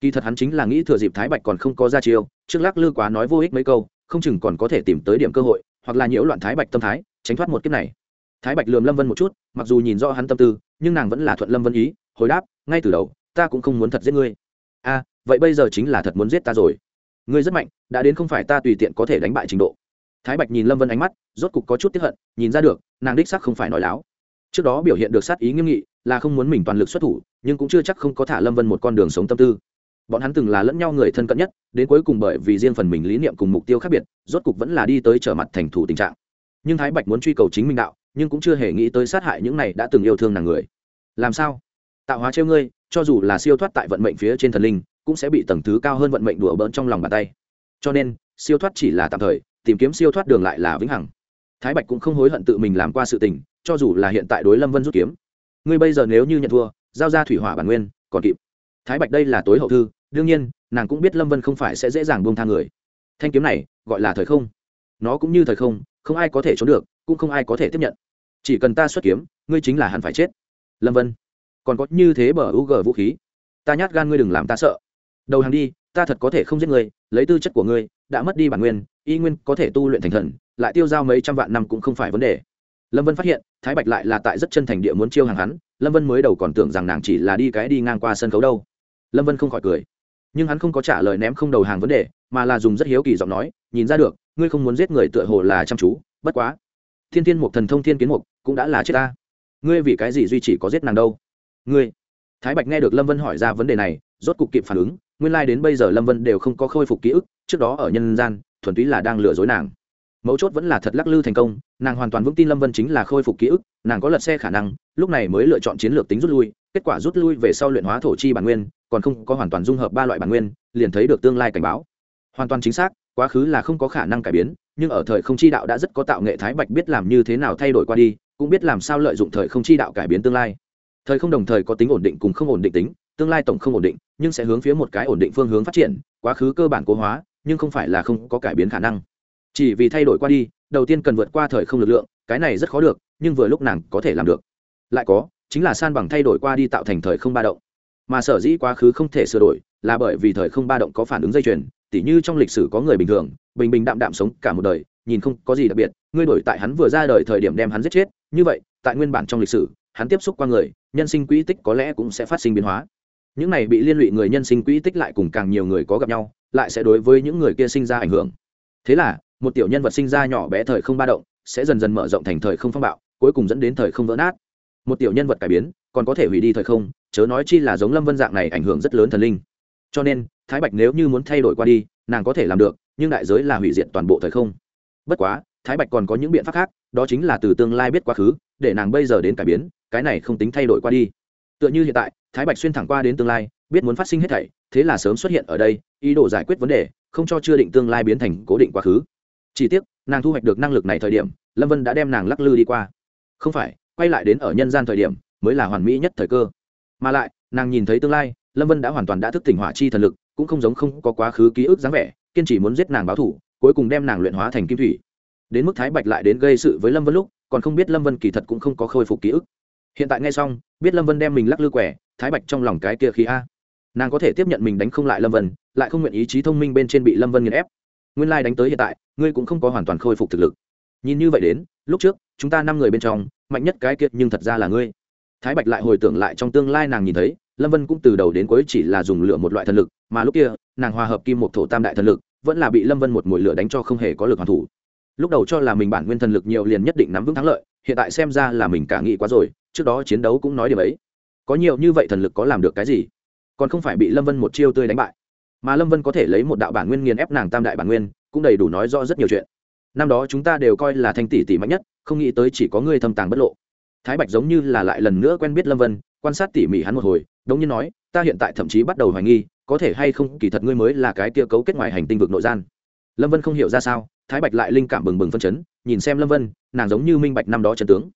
Kỳ thật hắn chính là nghĩ thừa dịp thái bạch còn không có ra chiêu, trước lắc lư quá nói vô ích mấy câu không chừng còn có thể tìm tới điểm cơ hội, hoặc là nhiễu loạn thái bạch tâm thái, tránh thoát một kiếp này. Thái bạch lườm lâm vân một chút, mặc dù nhìn rõ hắn tâm tư, nhưng nàng vẫn là thuận lâm vân ý, hồi đáp, ngay từ đầu, ta cũng không muốn thật giết ngươi. A, vậy bây giờ chính là thật muốn giết ta rồi. Ngươi rất mạnh, đã đến không phải ta tùy tiện có thể đánh bại trình độ. Thái bạch nhìn lâm vân ánh mắt, rốt cục có chút tiếp hận, nhìn ra được, nàng đích sắc không phải nói láo. Trước đó biểu hiện được sát ý nghiêm nghị, là không muốn mình toàn lực xuất thủ, nhưng cũng chưa chắc không có thả lâm vân một con đường sống tâm tư bọn hắn từng là lẫn nhau người thân cận nhất, đến cuối cùng bởi vì riêng phần mình lý niệm cùng mục tiêu khác biệt, rốt cục vẫn là đi tới trở mặt thành thủ tình trạng. Nhưng thái bạch muốn truy cầu chính minh đạo, nhưng cũng chưa hề nghĩ tới sát hại những này đã từng yêu thương nàng người. Làm sao? Tạo hóa trêu ngươi, cho dù là siêu thoát tại vận mệnh phía trên thần linh, cũng sẽ bị tầng thứ cao hơn vận mệnh đùa bỡn trong lòng bàn tay. Cho nên, siêu thoát chỉ là tạm thời, tìm kiếm siêu thoát đường lại là vĩnh hằng. Thái bạch cũng không hối hận tự mình làm qua sự tình, cho dù là hiện tại đối lâm vân rút kiếm. Ngươi bây giờ nếu như nhận thua, giao ra thủy hỏa bản nguyên, còn kịp. Thái bạch đây là tối hậu thư đương nhiên, nàng cũng biết lâm vân không phải sẽ dễ dàng buông tha người. Thanh kiếm này, gọi là thời không. Nó cũng như thời không không ai có thể trốn được, cũng không ai có thể tiếp nhận. Chỉ cần ta xuất kiếm, ngươi chính là hẳn phải chết. Lâm vân, còn có như thế bờ u g vũ khí. Ta nhát gan ngươi đừng làm ta sợ. Đầu hàng đi, ta thật có thể không giết ngươi, lấy tư chất của ngươi, đã mất đi bản nguyên, y nguyên có thể tu luyện thành thần, lại tiêu dao mấy trăm vạn năm cũng không phải vấn đề. Lâm vân phát hiện, thái bạch lại là tại rất chân thành địa muốn chiêu hàng hắn, lâm vân mới đầu còn tưởng rằng nàng chỉ là đi cái đi ngang qua sân khấu đâu. Lâm vân không khỏi cười nhưng hắn không có trả lời ném không đầu hàng vấn đề, mà là dùng rất hiếu kỳ giọng nói, nhìn ra được, ngươi không muốn giết người tựa hồ là chăm chú, bất quá, thiên thiên mục thần thông thiên kiến mục cũng đã là chết ta. Ngươi vì cái gì duy chỉ có giết nàng đâu? Ngươi. Thái bạch nghe được lâm vân hỏi ra vấn đề này, rốt cục kịp phản ứng, nguyên lai、like、đến bây giờ lâm vân đều không có khôi phục ký ức, trước đó ở nhân gian, thuần túy là đang lừa dối nàng. Mấu chốt vẫn là thật lắc lư thành công, nàng hoàn toàn vững tin lâm vân chính là khôi phục ký ức, nàng có lật xe khả năng, lúc này mới lựa chọn chiến lược tính rút lui, kết quả rút lui về sau luyện hóa thổ chi bản nguyên còn không có hoàn toàn dung hợp ba loại bản nguyên, liền thấy được tương lai cảnh báo. Hoàn toàn chính xác, quá khứ là không có khả năng cải biến, nhưng ở thời không chi đạo đã rất có tạo nghệ thái bạch biết làm như thế nào thay đổi qua đi, cũng biết làm sao lợi dụng thời không chi đạo cải biến tương lai. Thời không đồng thời có tính ổn định cùng không ổn định tính, tương lai tổng không ổn định, nhưng sẽ hướng phía một cái ổn định phương hướng phát triển, quá khứ cơ bản cố hóa, nhưng không phải là không có cải biến khả năng. Chỉ vì thay đổi qua đi, đầu tiên cần vượt qua thời không lực lượng, cái này rất khó được, nhưng vừa lúc nàng có thể làm được. Lại có, chính là san bằng thay đổi qua đi tạo thành thời không ba động mà sở dĩ quá khứ không thể sửa đổi là bởi vì thời không ba động có phản ứng dây chuyền, tỉ như trong lịch sử có người bình thường, bình bình đạm đạm sống cả một đời, nhìn không có gì đặc biệt, ngươi đổi tại hắn vừa ra đời thời điểm đem hắn giết chết, như vậy, tại nguyên bản trong lịch sử, hắn tiếp xúc qua người, nhân sinh quỹ tích có lẽ cũng sẽ phát sinh biến hóa. Những này bị liên lụy người nhân sinh quỹ tích lại cùng càng nhiều người có gặp nhau, lại sẽ đối với những người kia sinh ra ảnh hưởng. Thế là, một tiểu nhân vật sinh ra nhỏ bé thời không ba động, sẽ dần dần mở rộng thành thời không phong bạo, cuối cùng dẫn đến thời không vỡ nát một tiểu nhân vật cải biến, còn có thể hủy đi thời không, chớ nói chi là giống lâm vân dạng này ảnh hưởng rất lớn thần linh. Cho nên, thái bạch nếu như muốn thay đổi qua đi, nàng có thể làm được, nhưng đại giới là hủy diệt toàn bộ thời không. Bất quá, thái bạch còn có những biện pháp khác, đó chính là từ tương lai biết quá khứ, để nàng bây giờ đến cải biến, cái này không tính thay đổi qua đi. Tựa như hiện tại, thái bạch xuyên thẳng qua đến tương lai, biết muốn phát sinh hết thảy, thế là sớm xuất hiện ở đây, ý đồ giải quyết vấn đề, không cho chưa định tương lai biến thành cố định quá khứ. Chỉ tiếc, nàng thu hoạch được năng lực này thời điểm, lâm vân đã đem nàng lắc lư đi qua. Không phải quay lại đến ở nhân gian thời điểm, mới là hoàn mỹ nhất thời cơ. Mà lại, nàng nhìn thấy tương lai, lâm vân đã hoàn toàn đã thức tỉnh hỏa chi thần lực, cũng không giống không có quá khứ ký ức dáng vẻ, kiên trì muốn giết nàng báo thủ cuối cùng đem nàng luyện hóa thành kim thủy. Đến mức thái bạch lại đến gây sự với lâm vân lúc, còn không biết lâm vân kỳ thật cũng không có khôi phục ký ức. Hiện tại nghe xong, biết lâm vân đem mình lắc lư quẻ, thái bạch trong lòng cái kia khí a. Nàng có thể tiếp nhận mình đánh không lại lâm vân, lại không nguyện ý chí thông minh bên trên bị lâm vân nghiền ép. Nguyên lai đánh tới hiện tại, ngươi cũng không có hoàn toàn khôi phục thực lực. Nhìn như vậy đến, lúc trước, chúng ta năm người bên trong mạnh nhất cái kiệt nhưng thật ra là ngươi. Thái bạch lại hồi tưởng lại trong tương lai nàng nhìn thấy, lâm vân cũng từ đầu đến cuối chỉ là dùng lửa một loại thần lực, mà lúc kia, nàng hòa hợp kim một thổ tam đại thần lực, vẫn là bị lâm vân một mùi lửa đánh cho không hề có lực hoàn thủ. Lúc đầu cho là mình bản nguyên thần lực nhiều liền nhất định nắm vững thắng lợi, hiện tại xem ra là mình cả nghĩ quá rồi, trước đó chiến đấu cũng nói điều ấy. Có nhiều như vậy thần lực có làm được cái gì? Còn không phải bị lâm vân một chiêu tươi đánh bại. Mà lâm vân có thể lấy một đạo bản nguyên nghiền ép nàng tam đại bản nguyên, cũng đầy đủ nói rõ rất nhiều chuyện năm đó chúng ta đều coi là thanh tỷ tỷ mạnh nhất, không nghĩ tới chỉ có ngươi thâm tàng bất lộ. Thái bạch giống như là lại lần nữa quen biết lâm vân, quan sát tỉ mỉ hắn một hồi, đống như nói, ta hiện tại thậm chí bắt đầu hoài nghi, có thể hay không, kỳ thật ngươi mới là cái kia cấu kết ngoài hành tinh vực nội gian. Lâm vân không hiểu ra sao, thái bạch lại linh cảm bừng bừng phân chấn, nhìn xem lâm vân, nàng giống như minh bạch năm đó trần tướng.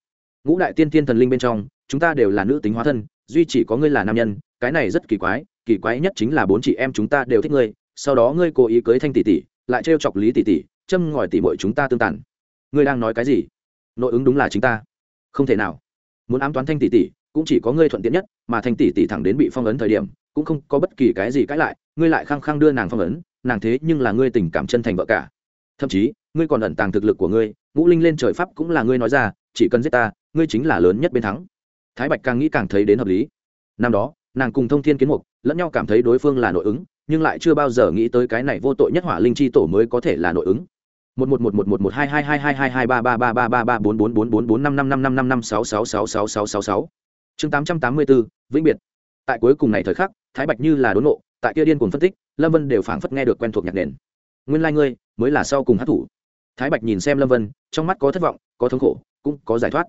Ngũ đại tiên tiên thần linh bên trong, chúng ta đều là nữ tính hóa thân, duy chỉ có ngươi là nam nhân, cái này rất kỳ quái kỳ quái nhất chính là bốn chị em chúng ta đều thích ngươi, sau đó ngươi cố ý cưới thanh tỷ tỷ, lại trêu chọc lý tỷ tỷ châm ngòi tỉ muội chúng ta tương tàn. Ngươi đang nói cái gì? Nội ứng đúng là chính ta. Không thể nào. Muốn ám toán thanh tỷ tỷ, cũng chỉ có ngươi thuận tiện nhất, mà thanh tỷ tỷ thẳng đến bị phong ấn thời điểm, cũng không có bất kỳ cái gì cãi lại, ngươi lại khăng khăng đưa nàng phong ấn, nàng thế nhưng là ngươi tình cảm chân thành vợ cả. Thậm chí, ngươi còn ẩn tàng thực lực của ngươi, ngũ linh lên trời pháp cũng là ngươi nói ra, chỉ cần giết ta, ngươi chính là lớn nhất bên thắng. Thái bạch càng nghĩ càng thấy đến hợp lý. Năm đó, nàng cùng thông thiên kiến mục, lẫn nhau cảm thấy đối phương là nội ứng, nhưng lại chưa bao giờ nghĩ tới cái này vô tội nhất hỏa linh chi tổ mới có thể là nội ứng một một một một một một hai hai hai hai hai hai ba ba ba ba ba ba bốn bốn bốn bốn bốn năm năm năm năm năm năm sáu sáu sáu sáu sáu sáu sáu chương tám trăm tám mươi bốn vĩnh biệt tại cuối cùng này thời khắc thái bạch như là đốn nộ tại kia điên cuồng phân tích lâm vân đều phảng phất nghe được quen thuộc nhạc nền nguyên lai、like、ngươi mới là sau cùng hát thủ thái bạch nhìn xem lâm vân trong mắt có thất vọng có thống khổ cũng có giải thoát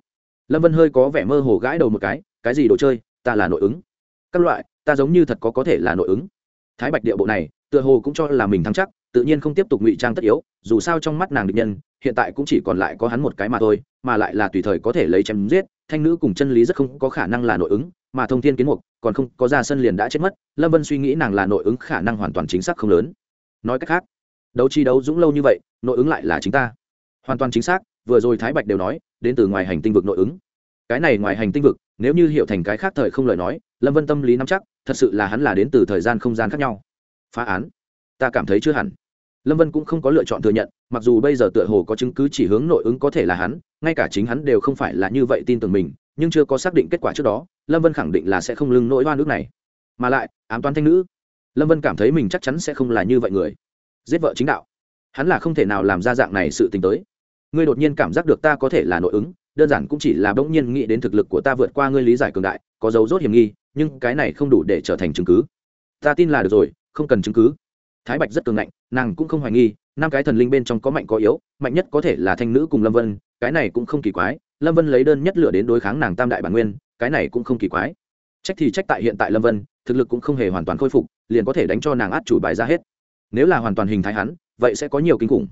lâm vân hơi có vẻ mơ hồ gãi đầu một cái cái gì đồ chơi ta là nội ứng các loại ta giống như thật có có thể là nội ứng thái bạch địa bộ này tựa hồ cũng cho là mình thắng chắc tự nhiên không tiếp tục ngụy trang tất yếu, dù sao trong mắt nàng địch nhân, hiện tại cũng chỉ còn lại có hắn một cái mà thôi, mà lại là tùy thời có thể lấy chém giết, thanh nữ cùng chân lý rất không có khả năng là nội ứng, mà thông thiên kiến mục, còn không, có ra sân liền đã chết mất, lâm vân suy nghĩ nàng là nội ứng khả năng hoàn toàn chính xác không lớn. Nói cách khác, đấu chi đấu dũng lâu như vậy, nội ứng lại là chính ta. Hoàn toàn chính xác, vừa rồi thái bạch đều nói, đến từ ngoài hành tinh vực nội ứng. Cái này ngoài hành tinh vực, nếu như hiểu thành cái khác thời không lời nói, lâm vân tâm lý nắm chắc, thật sự là hắn là đến từ thời gian không gian khác nhau. Phá án. Ta cảm thấy chưa hẳn lâm vân cũng không có lựa chọn thừa nhận, mặc dù bây giờ tựa hồ có chứng cứ chỉ hướng nội ứng có thể là hắn, ngay cả chính hắn đều không phải là như vậy tin tưởng mình, nhưng chưa có xác định kết quả trước đó, lâm vân khẳng định là sẽ không lưng nỗi oan nước này. Mà lại, ám toán thanh nữ. Lâm vân cảm thấy mình chắc chắn sẽ không là như vậy người. Giết vợ chính đạo. Hắn là không thể nào làm ra dạng này sự t ì n h tới. Ngươi đột nhiên cảm giác được ta có thể là nội ứng, đơn giản cũng chỉ là bỗng nhiên nghĩ đến thực lực của ta vượt qua ngươi lý giải cường đại, có dấu rốt hiểm nghi, nhưng cái này không đủ để trở thành chứng cứ. Ta tin là được rồi, không cần chứng cứ thái bạch rất cường ngạnh, nàng cũng không hoài nghi, năm cái thần linh bên trong có mạnh có yếu, mạnh nhất có thể là thanh nữ cùng lâm vân, cái này cũng không kỳ quái, lâm vân lấy đơn nhất lửa đến đối kháng nàng tam đại bản nguyên, cái này cũng không kỳ quái. Trách thì trách tại hiện tại lâm vân, thực lực cũng không hề hoàn toàn khôi phục, liền có thể đánh cho nàng át chủ bài ra hết. Nếu là hoàn toàn hình thái hắn, vậy sẽ có nhiều kinh khủng.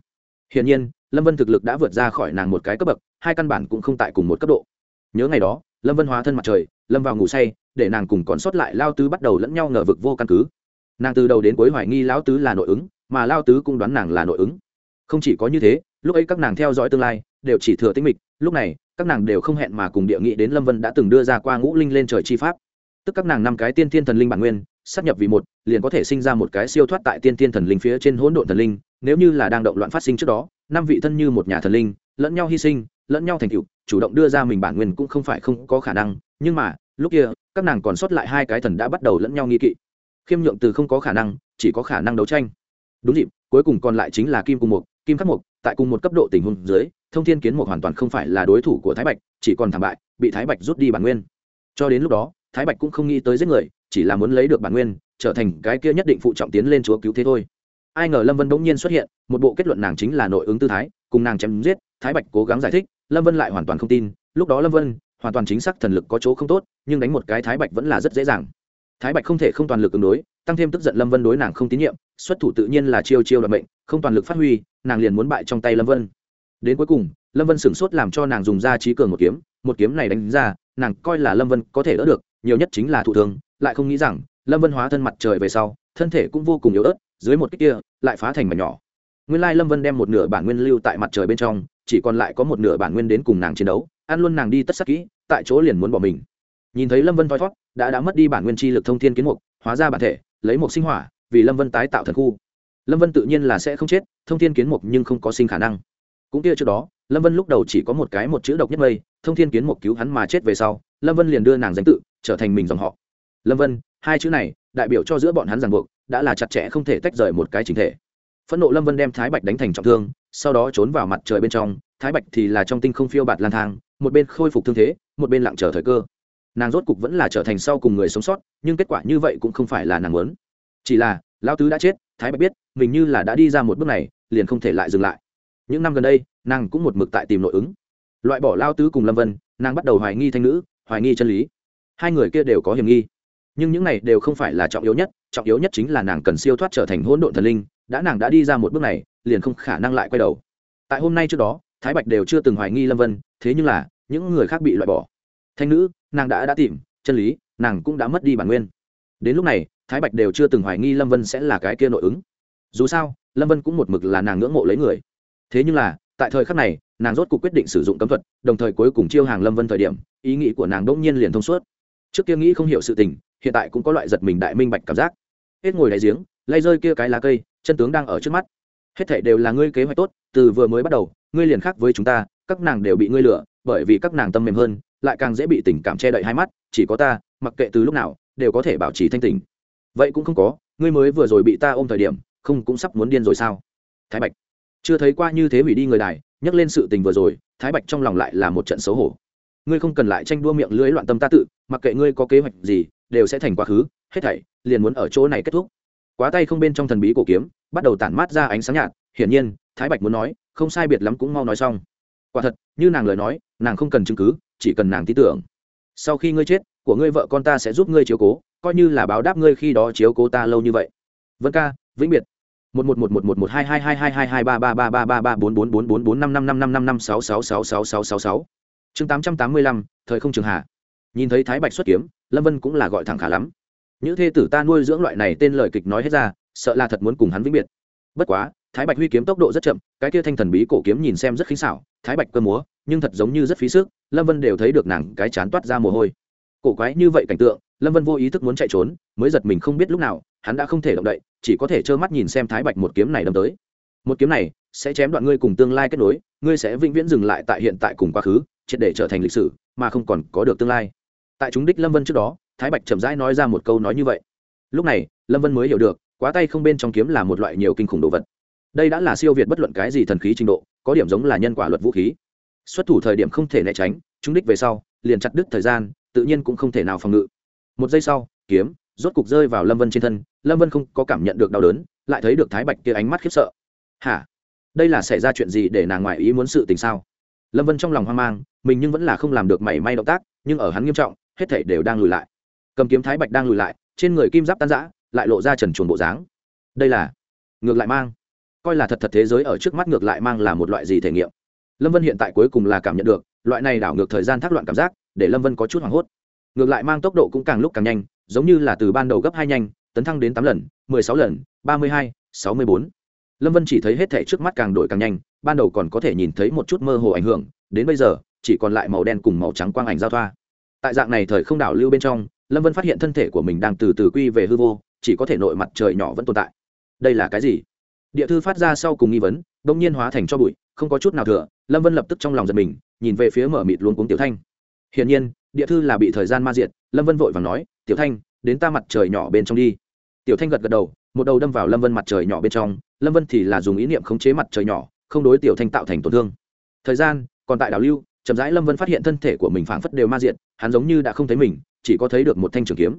Hiển nhiên, lâm vân thực lực đã vượt ra khỏi nàng một cái cấp bậc, hai căn bản cũng không tại cùng một cấp độ. Nhớ ngày đó, lâm vân hóa thân mặt trời, lâm vào ngủ say, để nàng cùng còn sót lại lao tứ bắt đầu lẫn nhau ngờ vực vô căn cứ nàng từ đầu đến cuối hoài nghi lão tứ là nội ứng, mà lao tứ cũng đoán nàng là nội ứng. Không chỉ có như thế, lúc ấy các nàng theo dõi tương lai, đều chỉ thừa tinh mịch, lúc này, các nàng đều không hẹn mà cùng địa nghị đến lâm vân đã từng đưa ra qua ngũ linh lên trời chi pháp. Tức các nàng năm cái tiên thiên thần linh bản nguyên, sắp nhập vì một, liền có thể sinh ra một cái siêu thoát tại tiên thiên thần linh phía trên hỗn độn thần linh, nếu như là đang động loạn phát sinh trước đó, năm vị thân như một nhà thần linh, lẫn nhau hy sinh, lẫn nhau thành tựu, chủ động đưa ra mình bản nguyên cũng không phải không có khả năng, nhưng mà, lúc kia, các nàng còn sót lại hai cái thần đã bắt đầu lẫn nhau nghi kỵ khiêm nhượng từ không có khả năng, chỉ có khả năng đấu tranh. Đúng dịp cuối cùng còn lại chính là kim cùng một kim khắc mục, tại cùng một cấp độ tình huống dưới, thông thiên kiến mục hoàn toàn không phải là đối thủ của thái bạch, chỉ còn thảm bại, bị thái bạch rút đi bản nguyên. Cho đến lúc đó, thái bạch cũng không nghĩ tới giết người, chỉ là muốn lấy được bản nguyên, trở thành cái kia nhất định phụ trọng tiến lên chúa cứu thế thôi. Ai ngờ lâm vân bỗng nhiên xuất hiện, một bộ kết luận nàng chính là nội ứng tư thái, cùng nàng chém giết, thái bạch cố gắng giải thích, lâm vân lại hoàn toàn không tin. Lúc đó lâm vân, hoàn toàn chính xác thần lực có chỗ không tốt, nhưng đánh một cái thái bạch vẫn là rất dễ dàng thái bạch không thể không toàn lực ứng đối, tăng thêm tức giận lâm vân đối nàng không tín nhiệm, xuất thủ tự nhiên là chiêu chiêu đoạt mệnh, không toàn lực phát huy, nàng liền muốn bại trong tay lâm vân. Đến cuối cùng, lâm vân sửng sốt làm cho nàng dùng ra trí cường một kiếm một kiếm này đánh ra, nàng coi là lâm vân có thể đỡ được, nhiều nhất chính là thụ thường lại không nghĩ rằng, lâm vân hóa thân mặt trời về sau, thân thể cũng vô cùng yếu ớt, dưới một cách kia, lại phá thành mảnh nhỏ. Nguyên lai lâm vân đem một nửa bản nguyên lưu tại mặt trời bên trong, chỉ còn lại có một nửa bản nguyên đến cùng nàng chiến đấu, ăn luôn nàng đi tất sắc kỹ, tại chỗ liền muốn bỏ mình nhìn thấy lâm vân thoi thót đã đã mất đi bản nguyên chi lực thông thiên kiến mục, hóa ra bản thể, lấy một sinh hỏa, vì lâm vân tái tạo thần khu. Lâm vân tự nhiên là sẽ không chết, thông thiên kiến mục nhưng không có sinh khả năng. Cũng kia trước đó, lâm vân lúc đầu chỉ có một cái một chữ độc nhất mây, thông thiên kiến mục cứu hắn mà chết về sau, lâm vân liền đưa nàng danh tự, trở thành mình dòng họ. Lâm vân, hai chữ này, đại biểu cho giữa bọn hắn ràng buộc, đã là chặt chẽ không thể tách rời một cái chính thể. Phẫn nộ lâm vân đem thái bạch đánh thành trọng thương, sau đó trốn vào mặt trời bên trong, thái bạch thì là trong tinh không phiêu bạt lang thang, một bên khôi phục thương thế, một bên lặng chờ thời cơ nàng rốt cục vẫn là trở thành sau cùng người sống sót, nhưng kết quả như vậy cũng không phải là nàng muốn. Chỉ là lao tứ đã chết, thái bạch biết, mình như là đã đi ra một bước này, liền không thể lại dừng lại. Những năm gần đây, nàng cũng một mực tại tìm nội ứng. Loại bỏ lao tứ cùng lâm vân, nàng bắt đầu hoài nghi thanh nữ, hoài nghi chân lý. Hai người kia đều có hiểm nghi. Nhưng những này đều không phải là trọng yếu nhất, trọng yếu nhất chính là nàng cần siêu thoát trở thành hỗn độn thần linh, đã nàng đã đi ra một bước này, liền không khả năng lại quay đầu. Tại hôm nay trước đó, thái bạch đều chưa từng hoài nghi lâm vân, thế nhưng là, những người khác bị loại bỏ. Thanh nữ nàng đã đã tìm, chân lý, nàng cũng đã mất đi bản nguyên. Đến lúc này, thái bạch đều chưa từng hoài nghi lâm vân sẽ là cái kia nội ứng. Dù sao, lâm vân cũng một mực là nàng ngưỡng mộ lấy người. Thế nhưng là, tại thời khắc này, nàng rốt cuộc quyết định sử dụng cấm thuật, đồng thời cuối cùng chiêu hàng lâm vân thời điểm, ý nghĩ của nàng đông nhiên liền thông suốt. Trước kia nghĩ không hiểu sự tình, hiện tại cũng có loại giật mình đại minh bạch cảm giác. Hết ngồi đại giếng, lay rơi kia cái lá cây, chân tướng đang ở trước mắt. Hết thảy đều là ngươi kế hoạch tốt, từ vừa mới bắt đầu, ngươi liền khác với chúng ta, các nàng đều bị ngươi lừa, bởi vì các nàng tâm mềm hơn lại càng dễ bị tình cảm che đậy hai mắt, chỉ có ta, mặc kệ từ lúc nào, đều có thể bảo trì thanh tình. Vậy cũng không có, ngươi mới vừa rồi bị ta ôm thời điểm, không cũng sắp muốn điên rồi sao? Thái bạch. Chưa thấy qua như thế hủy đi người đài, nhắc lên sự tình vừa rồi, thái bạch trong lòng lại là một trận xấu hổ. Ngươi không cần lại tranh đua miệng lưới loạn tâm ta tự, mặc kệ ngươi có kế hoạch gì, đều sẽ thành quá khứ, hết thảy, liền muốn ở chỗ này kết thúc. Quá tay không bên trong thần bí cổ kiếm, bắt đầu tản mát ra ánh sáng nhạt, hiển nhiên, thái bạch muốn nói, không sai biệt lắm cũng mau nói xong. Quả thật, như nàng lời nói, nàng không cần chứng cứ chỉ cần nàng tin tưởng. Sau khi ngươi chết, của ngươi vợ con ta sẽ giúp ngươi chiếu cố, coi như là báo đáp ngươi khi đó chiếu cố ta lâu như vậy. Vân ca, vĩnh biệt. Một một một một một một hai hai hai hai hai hai ba ba ba ba ba ba bốn bốn bốn bốn bốn năm năm năm năm năm năm sáu sáu sáu sáu sáu sáu sáu. Chương tám trăm tám mươi lăm, thời không trường hạ. Nhìn thấy thái bạch xuất kiếm, lâm vân cũng là gọi thẳng khả lắm. Những thê tử ta nuôi dưỡng loại này tên lời kịch nói hết ra, sợ là thật muốn cùng hắn vĩnh biệt. Bất quá, thái bạch huy kiếm tốc độ rất chậm, cái kia thanh thần bí cổ kiếm nhìn xem rất khinh xảo, thái bạch cơ múa nhưng thật giống như rất phí sức, lâm vân đều thấy được nàng cái chán toát ra mồ hôi. Cổ quái như vậy cảnh tượng, lâm vân vô ý thức muốn chạy trốn, mới giật mình không biết lúc nào, hắn đã không thể động đậy, chỉ có thể trơ mắt nhìn xem thái bạch một kiếm này đâm tới. Một kiếm này sẽ chém đoạn ngươi cùng tương lai kết nối, ngươi sẽ vĩnh viễn dừng lại tại hiện tại cùng quá khứ, triệt để trở thành lịch sử, mà không còn có được tương lai. Tại chúng đích lâm vân trước đó, thái bạch chậm rãi nói ra một câu nói như vậy. Lúc này, lâm vân mới hiểu được, quá tay không bên trong kiếm là một loại nhiều kinh khủng đồ vật. Đây đã là siêu việt bất luận cái gì thần khí trình độ, có điểm giống là nhân quả luật vũ khí xuất thủ thời điểm không thể né tránh chúng đích về sau, liền chặt đứt thời gian, tự nhiên cũng không thể nào phòng ngự. Một giây sau, kiếm rốt cục rơi vào lâm vân trên thân, lâm vân không có cảm nhận được đau đớn, lại thấy được thái bạch kia ánh mắt khiếp sợ. Hả? Đây là xảy ra chuyện gì để nàng ngoại ý muốn sự tình sao? Lâm vân trong lòng hoang mang, mình nhưng vẫn là không làm được mảy may động tác, nhưng ở hắn nghiêm trọng, hết thể đều đang lùi lại. Cầm kiếm thái bạch đang lùi lại, trên người kim giáp tan giã lại lộ ra trần chuồn bộ dáng. Đây là ngược lại mang. Coi là thật thật thế giới ở trước mắt ngược lại mang là một loại gì thể nghiệm? Lâm vân hiện tại cuối cùng là cảm nhận được, loại này đảo ngược thời gian thác loạn cảm giác, để lâm vân có chút hoảng hốt. Ngược lại mang tốc độ cũng càng lúc càng nhanh, giống như là từ ban đầu gấp hai nhanh, tấn thăng đến tám lần, mười sáu lần, ba mươi hai, sáu mươi bốn. Lâm vân chỉ thấy hết thể trước mắt càng đổi càng nhanh, ban đầu còn có thể nhìn thấy một chút mơ hồ ảnh hưởng, đến bây giờ, chỉ còn lại màu đen cùng màu trắng quang ảnh giao thoa. Tại dạng này thời không đảo lưu bên trong, lâm vân phát hiện thân thể của mình đang từ từ quy về hư vô, chỉ có thể nội mặt trời nhỏ vẫn tồn tại. Đây là cái gì? Địa thư phát ra sau cùng nghi vấn đ ỗ n g nhiên hóa thành cho bụi, không có chút nào thừa lâm vân lập tức trong lòng giật mình, nhìn về phía mở mịt luôn cuống tiểu thanh. Hiển nhiên, địa thư là bị thời gian ma diệt, lâm vân vội và nói, tiểu thanh, đến ta mặt trời nhỏ bên trong đi. Tiểu thanh gật gật đầu, một đầu đâm vào lâm vân mặt trời nhỏ bên trong, lâm vân thì là dùng ý niệm khống chế mặt trời nhỏ, không đối tiểu thanh tạo thành tổn thương. Thời gian, còn tại đảo lưu, chậm rãi lâm vân phát hiện thân thể của mình phảng phất đều ma diệt, hắn giống như đã không thấy mình, chỉ có thấy được một thanh trường kiếm.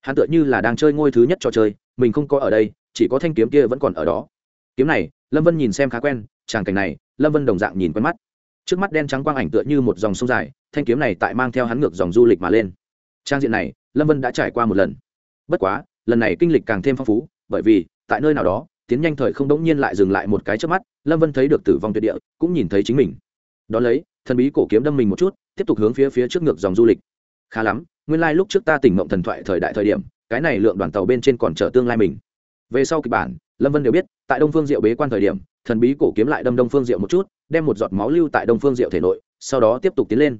Hắn tựa như là đang chơi ngôi thứ nhất trò chơi, mình không có ở đây, chỉ có thanh kiếm kia vẫn còn ở đó. Kiếm này lâm vân nhìn xem khá quen tràng cảnh này, lâm vân đồng dạng nhìn quen mắt. Trước mắt đen trắng quang ảnh tựa như một dòng sông dài, thanh kiếm này tại mang theo hắn ngược dòng du lịch mà lên. Trang diện này, lâm vân đã trải qua một lần. Bất quá, lần này kinh lịch càng thêm phong phú, bởi vì, tại nơi nào đó, tiến nhanh thời không đống nhiên lại dừng lại một cái trước mắt, lâm vân thấy được tử vong tuyệt địa, cũng nhìn thấy chính mình. Đ ó lấy, thần bí cổ kiếm đâm mình một chút, tiếp tục hướng phía phía trước ngược dòng du lịch. Khá lắm, nguyên lai、like、lúc trước ta tỉnh mộng thần thoại thời đại thời điểm, cái này lượng đoàn tàu bên trên còn chở tương lai mình. Về sau kịch bản lâm vân đều biết, tại đông phương diệu bế quan thời điểm, thần bí cổ kiếm lại đâm đông phương diệu một chút, đem một giọt máu lưu tại đông phương diệu thể nội, sau đó tiếp tục tiến lên.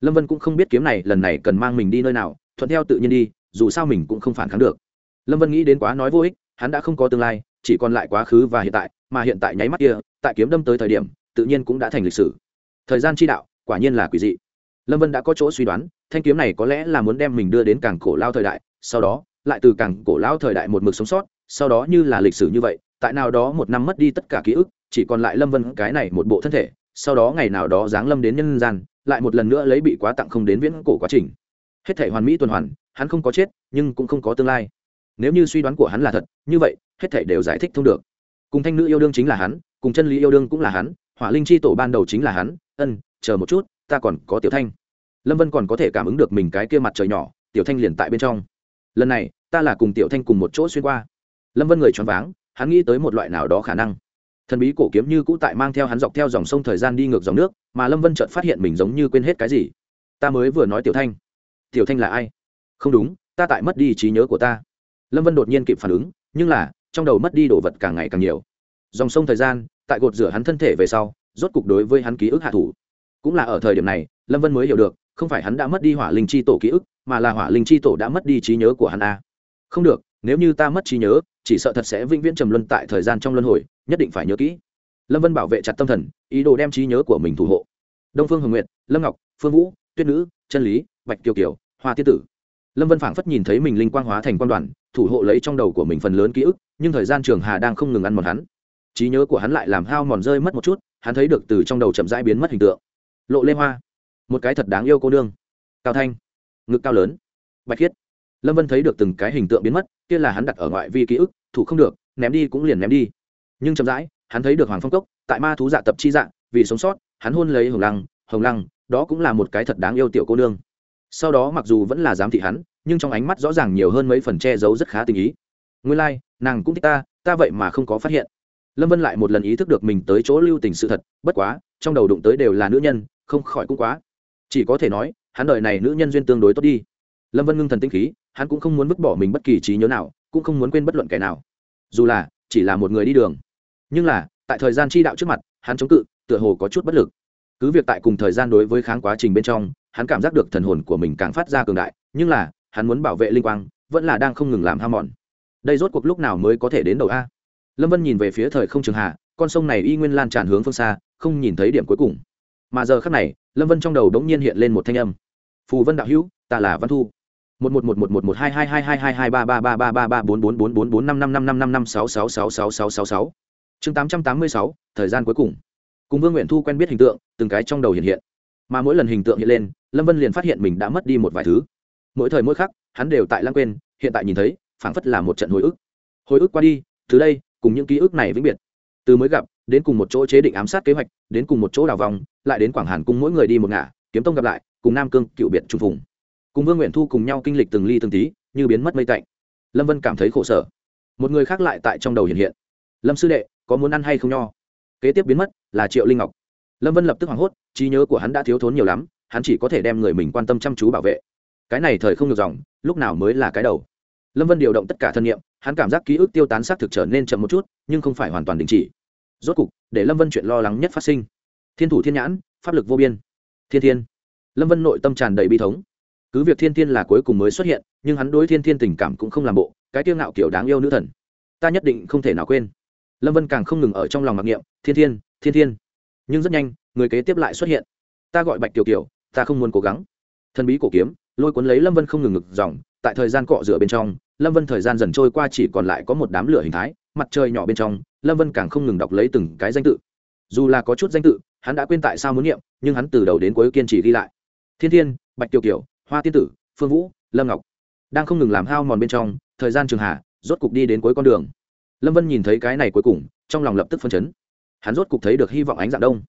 Lâm vân cũng không biết kiếm này lần này cần mang mình đi nơi nào, thuận theo tự nhiên đi, dù sao mình cũng không phản kháng được. Lâm vân nghĩ đến quá nói vô ích, hắn đã không có tương lai, chỉ còn lại quá khứ và hiện tại, mà hiện tại nháy mắt kia, tại kiếm đâm tới thời điểm, tự nhiên cũng đã thành lịch sử. Thời gian chi đạo, quả nhiên là quỷ dị. Lâm vân đã có chỗ suy đoán, thanh kiếm này có lẽ là muốn đem mình đưa đến cảng cổ lao thời đại, sau đó, lại từ cảng cổ lao thời đại một mực sống sót sau đó như là lịch sử như vậy, tại nào đó một năm mất đi tất cả ký ức, chỉ còn lại lâm vân cái này một bộ thân thể, sau đó ngày nào đó giáng lâm đến nhân gian, lại một lần nữa lấy bị quá tặng không đến viễn cổ quá trình. Hết thể hoàn mỹ tuần hoàn, hắn không có chết, nhưng cũng không có tương lai. Nếu như suy đoán của hắn là thật, như vậy, hết thể đều giải thích thông được. Cùng thanh nữ yêu đương chính là hắn, cùng chân lý yêu đương cũng là hắn, hỏa linh chi tổ ban đầu chính là hắn, ân, chờ một chút, ta còn có tiểu thanh. Lâm vân còn có thể cảm ứng được mình cái kia mặt trời nhỏ, tiểu thanh liền tại bên trong. Lần này, ta là cùng tiểu thanh cùng một chỗ xuyên qua lâm vân người choáng váng, hắn nghĩ tới một loại nào đó khả năng. Thần bí cổ kiếm như cũ tại mang theo hắn dọc theo dòng sông thời gian đi ngược dòng nước, mà lâm vân chợt phát hiện mình giống như quên hết cái gì. Ta mới vừa nói tiểu thanh. Tiểu thanh là ai? Không đúng, ta tại mất đi trí nhớ của ta. Lâm vân đột nhiên kịp phản ứng, nhưng là, trong đầu mất đi đồ vật càng ngày càng nhiều. Dòng sông thời gian, tại gột rửa hắn thân thể về sau, rốt cục đối với hắn ký ức hạ thủ. Cũng là ở thời điểm này, lâm vân mới hiểu được, không phải hắn đã mất đi hỏa linh chi tổ ký ức, mà là hỏa linh chi tổ đã mất đi trí nhớ của hắn a. Không được nếu như ta mất trí nhớ, chỉ sợ thật sẽ vĩnh viễn trầm luân tại thời gian trong luân hồi, nhất định phải nhớ kỹ. Lâm vân bảo vệ chặt tâm thần, ý đồ đem trí nhớ của mình thủ hộ. Đông phương hồng nguyệt, lâm ngọc, phương vũ, tuyết nữ, chân lý, bạch kiều kiều, hoa tiết tử. Lâm vân phảng phất nhìn thấy mình linh quang hóa thành quan đoàn, thủ hộ lấy trong đầu của mình phần lớn ký ức, nhưng thời gian trường hà đang không ngừng ăn mòn hắn. Trí nhớ của hắn lại làm hao mòn rơi mất một chút, hắn thấy được từ trong đầu chậm rãi biến mất hình tượng. Lộ lê hoa, một cái thật đáng yêu cô nương. Cao thanh, ngực cao lớn. Bạch khiết lâm vân thấy được từng cái hình tượng biến mất kia là hắn đặt ở ngoại vi ký ức thủ không được ném đi cũng liền ném đi. Nhưng chậm rãi hắn thấy được hoàng phong cốc tại ma thú dạ tập chi dạng, vì sống sót hắn hôn lấy hồng lăng hồng lăng đó cũng là một cái thật đáng yêu tiểu cô nương. Sau đó mặc dù vẫn là giám thị hắn nhưng trong ánh mắt rõ ràng nhiều hơn mấy phần che giấu rất khá tình ý. Nguyên lai、like, nàng cũng thích ta ta vậy mà không có phát hiện. Lâm vân lại một lần ý thức được mình tới chỗ lưu tình sự thật bất quá trong đầu đụng tới đều là nữ nhân không khỏi cũng quá. Chỉ có thể nói hắn đợi này nữ nhân duyên tương đối tốt đi lâm vân ngưng thần tinh khí, hắn cũng không muốn vứt bỏ mình bất kỳ trí nhớ nào, cũng không muốn quên bất luận kẻ nào. Dù là, chỉ là một người đi đường. Nhưng là, tại thời gian chi đạo trước mặt, hắn chống cự, tựa hồ có chút bất lực. Cứ việc tại cùng thời gian đối với kháng quá trình bên trong, hắn cảm giác được thần hồn của mình càng phát ra cường đại, nhưng là, hắn muốn bảo vệ linh quang, vẫn là đang không ngừng làm ham mòn. Đây rốt cuộc lúc nào mới có thể đến đầu a? Lâm vân nhìn về phía thời không trường hạ, con sông này y nguyên lan tràn hướng phương xa, không nhìn thấy điểm cuối cùng. Mà giờ khắc này, lâm vân trong đầu đống nhiên hiện lên một thanh âm. Phù vân đạo hữu, ta là văn thu một một một một một một hai hai hai hai hai hai ba ba ba ba ba ba bốn bốn bốn bốn bốn năm năm năm năm năm năm sáu sáu sáu sáu sáu sáu sáu chương tám trăm tám mươi sáu thời gian cuối cùng cùng vương nguyện thu quen biết hình tượng từng cái trong đầu hiện hiện mà mỗi lần hình tượng hiện lên lâm vân liền phát hiện mình đã mất đi một vài thứ mỗi thời mỗi khắc hắn đều tại lãng quên hiện tại nhìn thấy phảng phất là một trận hồi ức hồi ức qua đi từ đây cùng những ký ức này vĩnh biệt từ mới gặp đến cùng một chỗ chế định ám sát kế hoạch đến cùng một chỗ đào vòng lại đến quảng hàn cùng mỗi người đi một ngả kiếm tông gặp lại cùng nam cương cựu biệt trùng phùng cùng vương nguyện thu cùng nhau kinh lịch từng ly từng tí, như biến mất mây tạnh. Lâm vân cảm thấy khổ sở. Một người khác lại tại trong đầu hiện hiện. Lâm sư đệ, có muốn ăn hay không nho? Kế tiếp biến mất là triệu linh ngọc. Lâm vân lập tức hoảng hốt, trí nhớ của hắn đã thiếu thốn nhiều lắm, hắn chỉ có thể đem người mình quan tâm chăm chú bảo vệ. Cái này thời không được dòng, lúc nào mới là cái đầu? Lâm vân điều động tất cả thân nhiệm, hắn cảm giác ký ức tiêu tán xác thực trở nên chậm một chút, nhưng không phải hoàn toàn đình chỉ. Rốt cục, để lâm vân chuyện lo lắng nhất phát sinh. Thiên thủ thiên nhãn, pháp lực vô biên. Thiên thiên. Lâm vân nội tâm tràn đầy bi thống cứ việc thiên thiên là cuối cùng mới xuất hiện, nhưng hắn đối thiên thiên tình cảm cũng không làm bộ, cái tiêu ngạo kiểu đáng yêu nữ thần. Ta nhất định không thể nào quên. Lâm vân càng không ngừng ở trong lòng mặc niệm, thiên thiên thiên thiên. Nhưng rất nhanh, người kế tiếp lại xuất hiện. Ta gọi bạch kiều kiều, ta không muốn cố gắng. Thần bí cổ kiếm, lôi cuốn lấy lâm vân không ngừng ngực dòng, tại thời gian cọ rửa bên trong, lâm vân thời gian dần trôi qua chỉ còn lại có một đám lửa hình thái, mặt trời nhỏ bên trong, lâm vân càng không ngừng đọc lấy từng cái danh tự. Dù là có chút danh tự, hắn đã quên tại sao muốn niệm, nhưng hắn từ đầu đến cuối kiên trì ghi lại. Thiên thiên, bạch kiều kiều hoa tiên tử, phương vũ, lâm ngọc. Đang không ngừng làm hao mòn bên trong, thời gian trường hạ, rốt cục đi đến cuối con đường. Lâm vân nhìn thấy cái này cuối cùng, trong lòng lập tức phân chấn. Hắn rốt cục thấy được hy vọng ánh dạng đông.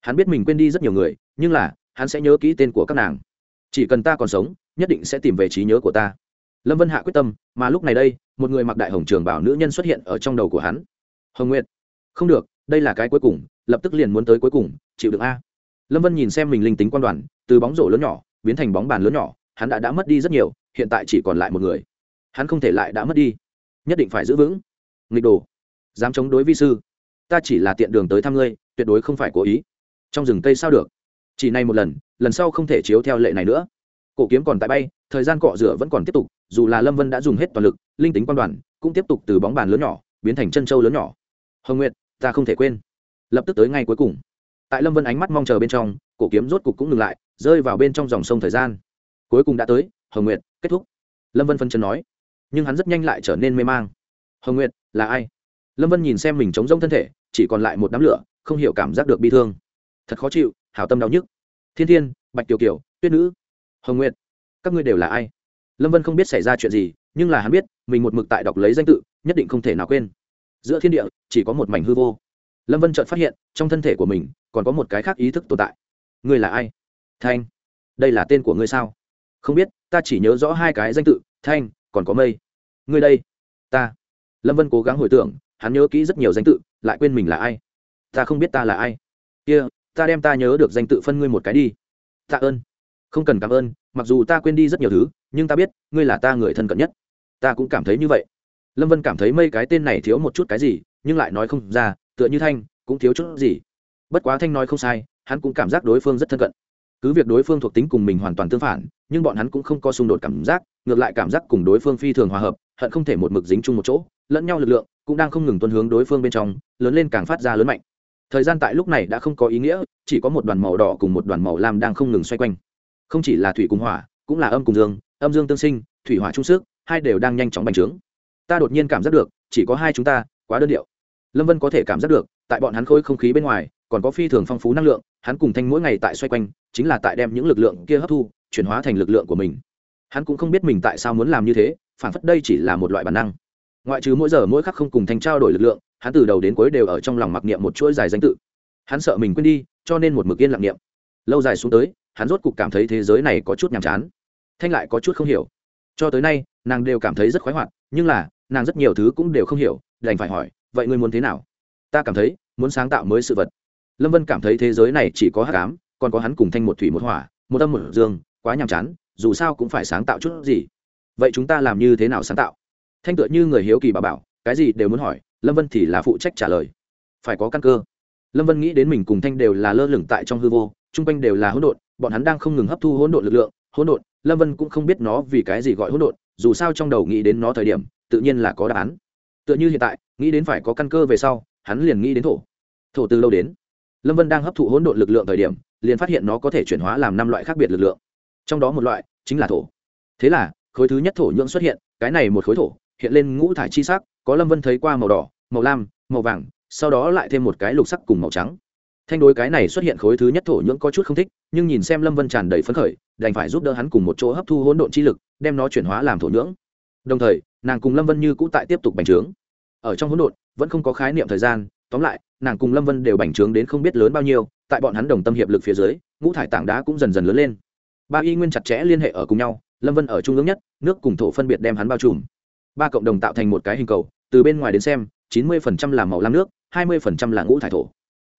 Hắn biết mình quên đi rất nhiều người, nhưng là, hắn sẽ nhớ kỹ tên của các nàng. Chỉ cần ta còn sống, nhất định sẽ tìm về trí nhớ của ta. Lâm vân hạ quyết tâm, mà lúc này đây, một người mặc đại hồng trường bảo nữ nhân xuất hiện ở trong đầu của hắn. Hồng nguyệt. Không được, đây là cái cuối cùng, lập tức liền muốn tới cuối cùng, chịu được a. Lâm vân nhìn xem mình linh tính quan đoàn, từ bóng rổ lớn nhỏ biến thành bóng bàn lớn nhỏ, hắn đã đã mất đi rất nhiều, hiện tại chỉ còn lại một người. Hắn không thể lại đã mất đi. Nhất định phải giữ vững. Nghịch đồ. Dám chống đối vi sư. Ta chỉ là tiện đường tới thăm ngươi, tuyệt đối không phải cố ý. Trong rừng cây sao được? Chỉ này một lần lần sau không thể chiếu theo lệ này nữa. Cổ kiếm còn tại bay, thời gian cọ rửa vẫn còn tiếp tục, dù là lâm vân đã dùng hết toàn lực, linh tính quan đoàn, cũng tiếp tục từ bóng bàn lớn nhỏ, biến thành chân trâu lớn nhỏ. Hồng nguyệt, ta không thể quên. Lập tức tới ngay cuối cùng. Tại lâm vân ánh mắt mong chờ bên trong, cổ kiếm rốt cục cũng ngừng lại rơi vào bên trong dòng sông thời gian. Cuối cùng đã tới, hồng nguyệt, kết thúc. Lâm vân phân chân nói, nhưng hắn rất nhanh lại trở nên mê mang. Hồng nguyệt, là ai? Lâm vân nhìn xem mình chống rông thân thể, chỉ còn lại một đám lửa, không hiểu cảm giác được bi thương. Thật khó chịu, hảo tâm đau nhức. Thiên thiên, bạch tiểu kiều, tuyết nữ. Hồng nguyệt, các ngươi đều là ai? Lâm vân không biết xảy ra chuyện gì, nhưng là hắn biết, mình một mực tại đọc lấy danh tự, nhất định không thể nào quên. Giữa thiên địa, chỉ có một mảnh hư vô. Lâm vân chợt phát hiện, trong thân thể của mình, còn có một cái khác ý thức tồn tại. Ngươi là ai? Thanh đây là tên của ngươi sao? Không biết ta chỉ nhớ rõ hai cái danh tự thanh còn có mây. Ngươi đây. Ta. Lâm vân cố gắng hồi tưởng hắn nhớ kỹ rất nhiều danh tự lại quên mình là ai. Ta không biết ta là ai. Kia、yeah, ta đem ta nhớ được danh tự phân ngươi một cái đi. Tạ ơn. Không cần cảm ơn mặc dù ta quên đi rất nhiều thứ nhưng ta biết ngươi là ta người thân cận nhất. Ta cũng cảm thấy như vậy. Lâm vân cảm thấy mây cái tên này thiếu một chút cái gì nhưng lại nói không ra tựa như thanh cũng thiếu chút gì. Bất quá thanh nói không sai hắn cũng cảm giác đối phương rất thân cận cứ việc đối phương thuộc tính cùng mình hoàn toàn tương phản, nhưng bọn hắn cũng không có xung đột cảm giác, ngược lại cảm giác cùng đối phương phi thường hòa hợp, hận không thể một mực dính chung một chỗ, lẫn nhau lực lượng cũng đang không ngừng tuân hướng đối phương bên trong, lớn lên càng phát ra lớn mạnh. Thời gian tại lúc này đã không có ý nghĩa, chỉ có một đoàn màu đỏ cùng một đoàn màu lam đang không ngừng xoay quanh. Không chỉ là thủy cùng hỏa, cũng là âm cùng dương, âm dương tương sinh, thủy hỏa trung sức hai đều đang nhanh chóng bành trướng. Ta đột nhiên cảm giác được, chỉ có hai chúng ta, quá đơn điệu. Lâm vân có thể cảm giác được, tại bọn hắn khôi không khí bên ngoài còn có phi thường phong phú năng lượng, hắn cùng thanh mỗi ngày tại xoay quanh, chính là tại đem những lực lượng kia hấp thu, chuyển hóa thành lực lượng của mình. Hắn cũng không biết mình tại sao muốn làm như thế, phản phất đây chỉ là một loại bản năng. Ngoại trừ mỗi giờ mỗi khắc không cùng thanh trao đổi lực lượng, hắn từ đầu đến cuối đều ở trong lòng mặc niệm một chuỗi dài danh tự. Hắn sợ mình quên đi, cho nên một mực yên lặng niệm. Lâu dài xuống tới, hắn rốt cục cảm thấy thế giới này có chút nhàm chán. Thanh lại có chút không hiểu. Cho tới nay, nàng đều cảm thấy rất khoái hoạt, nhưng là, nàng rất nhiều thứ cũng đều không hiểu, đành phải hỏi, vậy ngươi muốn thế nào? Ta cảm thấy, muốn sáng tạo mới sự vật lâm vân cảm thấy thế giới này chỉ có hát cám còn có hắn cùng thanh một thủy một hỏa, một âm một dương, quá nhàm chán, dù sao cũng phải sáng tạo chút gì. Vậy chúng ta làm như thế nào sáng tạo? Thanh tựa như người hiếu kỳ bà bảo, cái gì đều muốn hỏi, lâm vân thì là phụ trách trả lời. Phải có căn cơ. Lâm vân nghĩ đến mình cùng thanh đều là lơ lửng tại trong hư vô, chung quanh đều là hỗn độn, bọn hắn đang không ngừng hấp thu hỗn độn lực lượng, hỗn độn, lâm vân cũng không biết nó vì cái gì gọi hỗn độn, dù sao trong đầu nghĩ đến nó thời điểm, tự nhiên là có đáp án. Tựa như hiện tại, nghĩ đến phải có căn cơ về sau, hắn liền nghĩ đến thổ. Thổ từ lâu đến lâm vân đang hấp thụ hỗn độn lực lượng thời điểm, liền phát hiện nó có thể chuyển hóa làm năm loại khác biệt lực lượng. Trong đó một loại chính là thổ. Thế là, khối thứ nhất thổ nhưỡng xuất hiện, cái này một khối thổ hiện lên ngũ thải chi sắc, có lâm vân thấy qua màu đỏ, màu lam, màu vàng, sau đó lại thêm một cái lục sắc cùng màu trắng. Thanh đối cái này xuất hiện khối thứ nhất thổ nhưỡng có chút không thích, nhưng nhìn xem lâm vân tràn đầy phấn khởi, đành phải giúp đỡ hắn cùng một chỗ hấp thu hỗn độn chi lực, đem nó chuyển hóa làm thổ nhưỡng. Đồng thời, nàng cùng lâm vân như cũ tại tiếp tục bành trướng. Ở trong hỗn độn, vẫn không có khái niệm thời gian tóm lại, nàng cùng lâm vân đều bành trướng đến không biết lớn bao nhiêu, tại bọn hắn đồng tâm hiệp lực phía dưới, ngũ thải tảng đá cũng dần dần lớn lên. Ba y nguyên chặt chẽ liên hệ ở cùng nhau, lâm vân ở trung ương nhất, nước cùng thổ phân biệt đem hắn bao trùm. Ba cộng đồng tạo thành một cái hình cầu, từ bên ngoài đến xem, chín mươi phần trăm là màu lam nước, hai mươi phần trăm là ngũ thải thổ.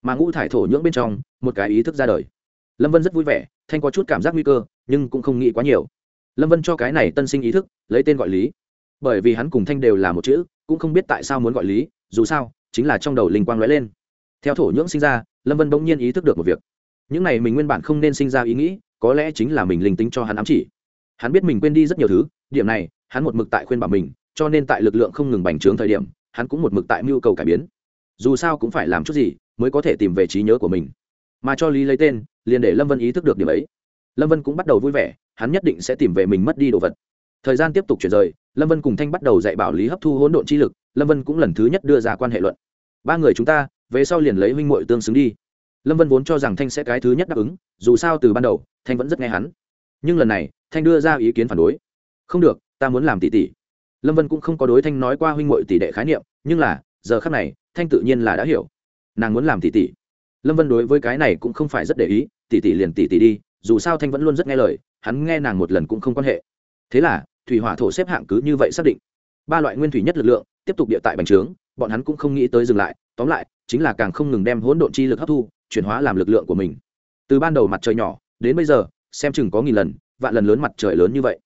Mà ngũ thải thổ nhưỡng bên trong, một cái ý thức ra đời. Lâm vân rất vui vẻ, thanh có chút cảm giác nguy cơ, nhưng cũng không nghĩ quá nhiều. Lâm vân cho cái này tân sinh ý thức, lấy tên gọi lý. Bởi vì hắn cùng thanh đều là một chữ, cũng không biết tại sao muốn gọi lý, dù sao chính là trong đầu linh quang lóe lên. Theo thổ nhưỡng sinh ra, lâm vân bỗng nhiên ý thức được một việc. Những này mình nguyên bản không nên sinh ra ý nghĩ, có lẽ chính là mình linh tính cho hắn ám chỉ. Hắn biết mình quên đi rất nhiều thứ, điểm này, hắn một mực tại khuyên bảo mình, cho nên tại lực lượng không ngừng bành trướng thời điểm, hắn cũng một mực tại mưu cầu cải biến. Dù sao cũng phải làm chút gì, mới có thể tìm về trí nhớ của mình. Mà cho lý lấy tên, liền để lâm vân ý thức được điểm ấy. Lâm vân cũng bắt đầu vui vẻ, hắn nhất định sẽ tìm về mình mất đi đồ vật. Thời gian tiếp tục chuyển rời, lâm vân cùng thanh bắt đầu dạy bảo lý hấp thu hỗn độn chi lực lâm vân cũng lần thứ nhất đưa ra quan hệ luận. Ba người chúng ta, về sau liền lấy huynh muội tương xứng đi. Lâm vân vốn cho rằng thanh sẽ cái thứ nhất đáp ứng, dù sao từ ban đầu, thanh vẫn rất nghe hắn. Nhưng lần này, thanh đưa ra ý kiến phản đối. Không được, ta muốn làm tỷ tỷ. Lâm vân cũng không có đối thanh nói qua huynh muội tỷ đệ khái niệm, nhưng là, giờ khác này, thanh tự nhiên là đã hiểu. Nàng muốn làm tỷ tỷ. Lâm vân đối với cái này cũng không phải rất để ý, tỷ tỷ liền tỷ tỷ đi, dù sao thanh vẫn luôn rất nghe lời, hắn nghe nàng một lần cũng không quan hệ. Thế là, thủy hỏa thổ xếp hạng cứ như vậy xác định. Ba loại nguyên thủy nhất lực lượng tiếp tục địa tại bành trướng, bọn hắn cũng không nghĩ tới dừng lại, tóm lại, chính là càng không ngừng đem hỗn độn chi lực hấp thu, chuyển hóa làm lực lượng của mình. Từ ban đầu mặt trời nhỏ, đến bây giờ, xem chừng có nghìn lần, vạn lần lớn mặt trời lớn như vậy.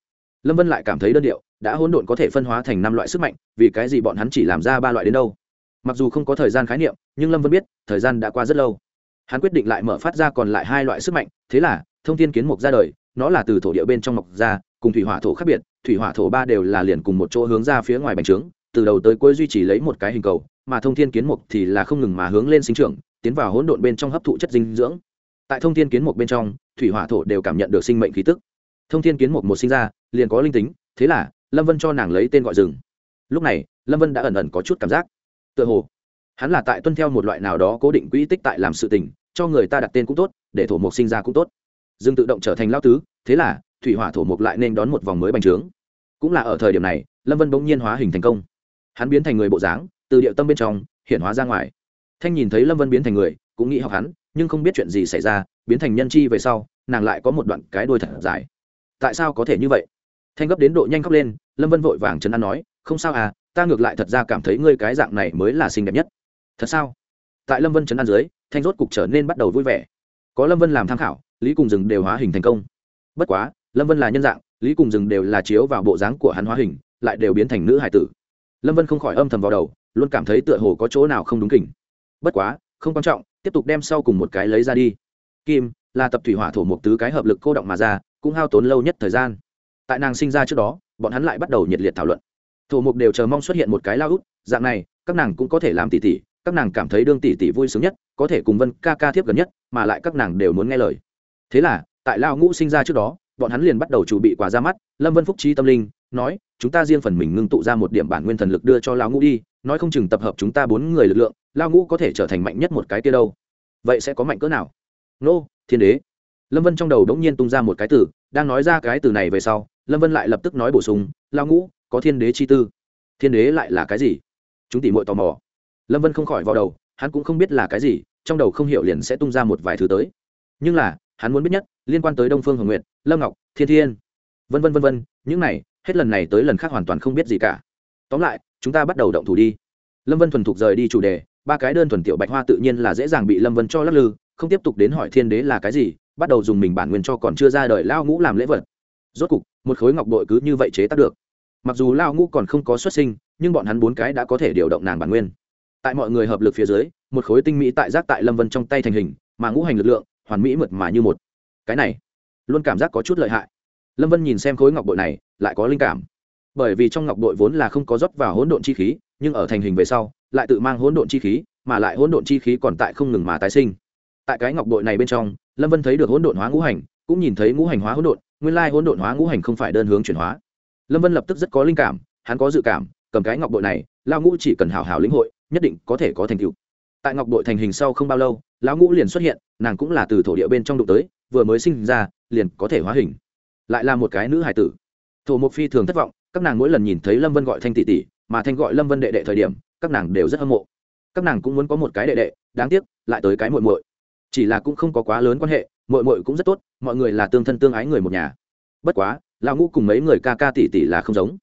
Lâm vân lại cảm thấy đơn điệu, đã hỗn độn có thể phân hóa thành năm loại sức mạnh, vì cái gì bọn hắn chỉ làm ra ba loại đến đâu? Mặc dù không có thời gian khái niệm, nhưng lâm vân biết, thời gian đã qua rất lâu. Hắn quyết định lại mở phát ra còn lại hai loại sức mạnh, thế là, thông tin kiến mục ra đời, nó là từ thổ địa bên trong mọc ra, cùng thủy hỏa thổ khác biệt, thủy hỏa thổ ba đều là liền cùng một chỗ hướng ra phía ngoài bành trướng từ đầu tới cuối duy trì lấy một cái hình cầu, mà thông thiên kiến mục thì là không ngừng mà hướng lên sinh trưởng, tiến vào hỗn độn bên trong hấp thụ chất dinh dưỡng. Tại thông thiên kiến mục bên trong, thủy hỏa thổ đều cảm nhận được sinh mệnh khí tức. Thông thiên kiến mục một sinh ra, liền có linh tính, thế là, lâm vân cho nàng lấy tên gọi rừng. Lúc này, lâm vân đã ẩn ẩn có chút cảm giác. Tựa hồ, hắn là tại tuân theo một loại nào đó cố định quỹ tích tại làm sự tình, cho người ta đặt tên cũng tốt, để thổ mục sinh ra cũng tốt. Rừng tự động trở thành lao tứ, thế là, thủy hỏa thổ mục lại nên đón một vòng mới bành trướng. Cũng là ở thời điểm này, lâm vân bỗng nhiên hóa hình thành công hắn biến thành người bộ dáng, từ địa tâm bên trong hiện hóa ra ngoài. Thanh nhìn thấy lâm vân biến thành người, cũng nghĩ học hắn, nhưng không biết chuyện gì xảy ra, biến thành nhân chi về sau, nàng lại có một đoạn cái đôi thật dài. Tại sao có thể như vậy? Thanh gấp đến độ nhanh khóc lên, lâm vân vội vàng chấn an nói, không sao à ta ngược lại thật ra cảm thấy ngươi cái dạng này mới là xinh đẹp nhất. Thật sao? Tại lâm vân chấn an dưới, thanh rốt cục trở nên bắt đầu vui vẻ. Có lâm vân làm tham khảo, lý cùng rừng đều hóa hình thành công. Bất quá, lâm vân là nhân dạng, lý cùng rừng đều là chiếu vào bộ dáng của hắn hóa hình, lại đều biến thành nữ hải tử lâm vân không khỏi âm thầm vào đầu luôn cảm thấy tựa hồ có chỗ nào không đúng kỉnh. Bất quá không quan trọng tiếp tục đem sau cùng một cái lấy ra đi. Kim là tập thủy hỏa thổ một tứ cái hợp lực cô động mà ra cũng hao tốn lâu nhất thời gian. Tại nàng sinh ra trước đó bọn hắn lại bắt đầu nhiệt liệt thảo luận. Thổ mục đều chờ mong xuất hiện một cái lao út dạng này các nàng cũng có thể làm tỉ tỉ, các nàng cảm thấy đương tỉ tỉ vui sướng nhất có thể cùng vân ca ca thiếp gần nhất mà lại các nàng đều muốn nghe lời. Thế là tại lao ngũ sinh ra trước đó bọn hắn liền bắt đầu chuẩn bị quà ra mắt lâm vân phúc trí tâm linh nói, chúng ta riêng phần mình ngưng tụ ra một điểm bản nguyên thần lực đưa cho lao ngũ đi, nói không chừng tập hợp chúng ta bốn người lực lượng lao ngũ có thể trở thành mạnh nhất một cái kia đâu. Vậy sẽ có mạnh cỡ nào? Nô, thiên đế. Lâm vân trong đầu đống nhiên tung ra một cái từ, đang nói ra cái từ này về sau, lâm vân lại lập tức nói bổ sung lao ngũ, có thiên đế chi tư. Thiên đế lại là cái gì? Chúng tỉ mội tò mò. Lâm vân không khỏi vào đầu, hắn cũng không biết là cái gì, trong đầu không hiểu liền sẽ tung ra một vài thứ tới. Nhưng là, hắn muốn biết nhất, liên quan tới đông phương hồng nguyệt, lâm ngọc, thiên thiên. Vân vân vân vân, những này hết lần này tới lần khác hoàn toàn không biết gì cả. Tóm lại, chúng ta bắt đầu động thủ đi. Lâm vân thuần thục rời đi chủ đề, ba cái đơn thuần tiểu bạch hoa tự nhiên là dễ dàng bị lâm vân cho lắc lư, không tiếp tục đến hỏi thiên đế là cái gì, bắt đầu dùng mình bản nguyên cho còn chưa ra đời lao ngũ làm lễ vật. Rốt cục, một khối ngọc bội cứ như vậy chế tác được. Mặc dù lao ngũ còn không có xuất sinh, nhưng bọn hắn bốn cái đã có thể điều động nàng bản nguyên. Tại mọi người hợp lực phía dưới, một khối tinh mỹ tại giác tại lâm vân trong tay thành hình, mà ngũ hành lực lượng, hoàn mỹ mượt mà như một. Cái này, luôn cảm giác có chút lợi hại lâm vân nhìn xem khối ngọc bội này, lại có linh cảm. Bởi vì trong ngọc bội vốn là không có rót vào hỗn độn chi khí, nhưng ở thành hình về sau, lại tự mang hỗn độn chi khí, mà lại hỗn độn chi khí còn tại không ngừng mà tái sinh. Tại cái ngọc bội này bên trong, lâm vân thấy được hỗn độn hóa ngũ hành, cũng nhìn thấy ngũ hành hóa hỗn độn, nguyên lai hỗn độn hóa ngũ hành không phải đơn hướng chuyển hóa. Lâm vân lập tức rất có linh cảm, hắn có dự cảm, cầm cái ngọc bội này lao ngũ chỉ cần hào hào lĩnh hội, nhất định có thể có thành tựu. Tại ngọc bội thành hình sau không bao lâu, lão ngũ liền xuất hiện, nàng cũng là từ thổ địa bên trong đụng tới, vừa mới sinh ra, liền có thể hóa hình lại là một cái nữ hải tử. Thổ mộc phi thường thất vọng, các nàng mỗi lần nhìn thấy lâm vân gọi thanh tỷ tỷ, mà thanh gọi lâm vân đệ đệ thời điểm, các nàng đều rất hâm mộ. Các nàng cũng muốn có một cái đệ đệ, đáng tiếc, lại tới cái muội muội. Chỉ là cũng không có quá lớn quan hệ, muội muội cũng rất tốt, mọi người là tương thân tương ái người một nhà. Bất quá, lão ngũ cùng mấy người ca ca tỷ tỷ là không giống.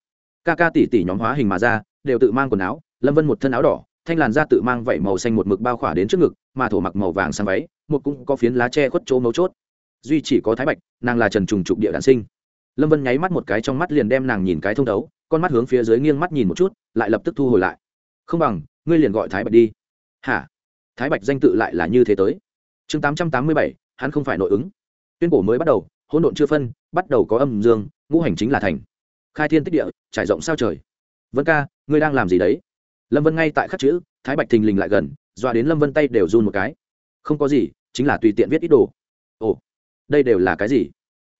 Ca ca tỷ tỷ nhóm hóa hình mà ra, đều tự mang quần áo, lâm vân một thân áo đỏ, thanh làn da tự mang vảy màu xanh một mực bao khỏa đến trước ngực, mà thổ mặc màu vàng sang váy, một cũng có phiến lá tre khuất chỗ mấu chốt duy chỉ có thái bạch, nàng là trần trùng trục địa đạn sinh. Lâm vân nháy mắt một cái trong mắt liền đem nàng nhìn cái thông đấu con mắt hướng phía dưới nghiêng mắt nhìn một chút, lại lập tức thu hồi lại. Không bằng, ngươi liền gọi thái bạch đi. Hả? Thái bạch danh tự lại là như thế tới. Chương tám trăm tám mươi bảy, hắn không phải nội ứng. Tuyên cổ mới bắt đầu, hỗn độn chưa phân, bắt đầu có âm dương, ngũ hành chính là thành. Khai thiên tích địa, trải rộng sao trời. Vân ca, ngươi đang làm gì đấy? Lâm vân ngay tại khắc chữ, thái bạch thình lình lại gần dọa đến lâm vân tay đều run một cái. Không có gì, chính là tùy tiện viết ít đồ. Ồ đây đều là cái gì?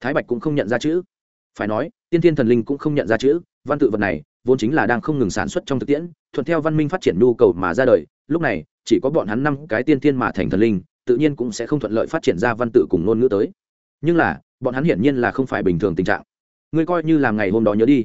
Thái bạch cũng không nhận ra chữ. Phải nói, tiên thiên thần linh cũng không nhận ra chữ, văn tự vật này vốn chính là đang không ngừng sản xuất trong thực tiễn, thuận theo văn minh phát triển nhu cầu mà ra đời. Lúc này, chỉ có bọn hắn năm cái tiên thiên mà thành thần linh, tự nhiên cũng sẽ không thuận lợi phát triển ra văn tự cùng ngôn ngữ tới. Nhưng là, bọn hắn hiển nhiên là không phải bình thường tình trạng. Ngươi coi như làm ngày hôm đó nhớ đi.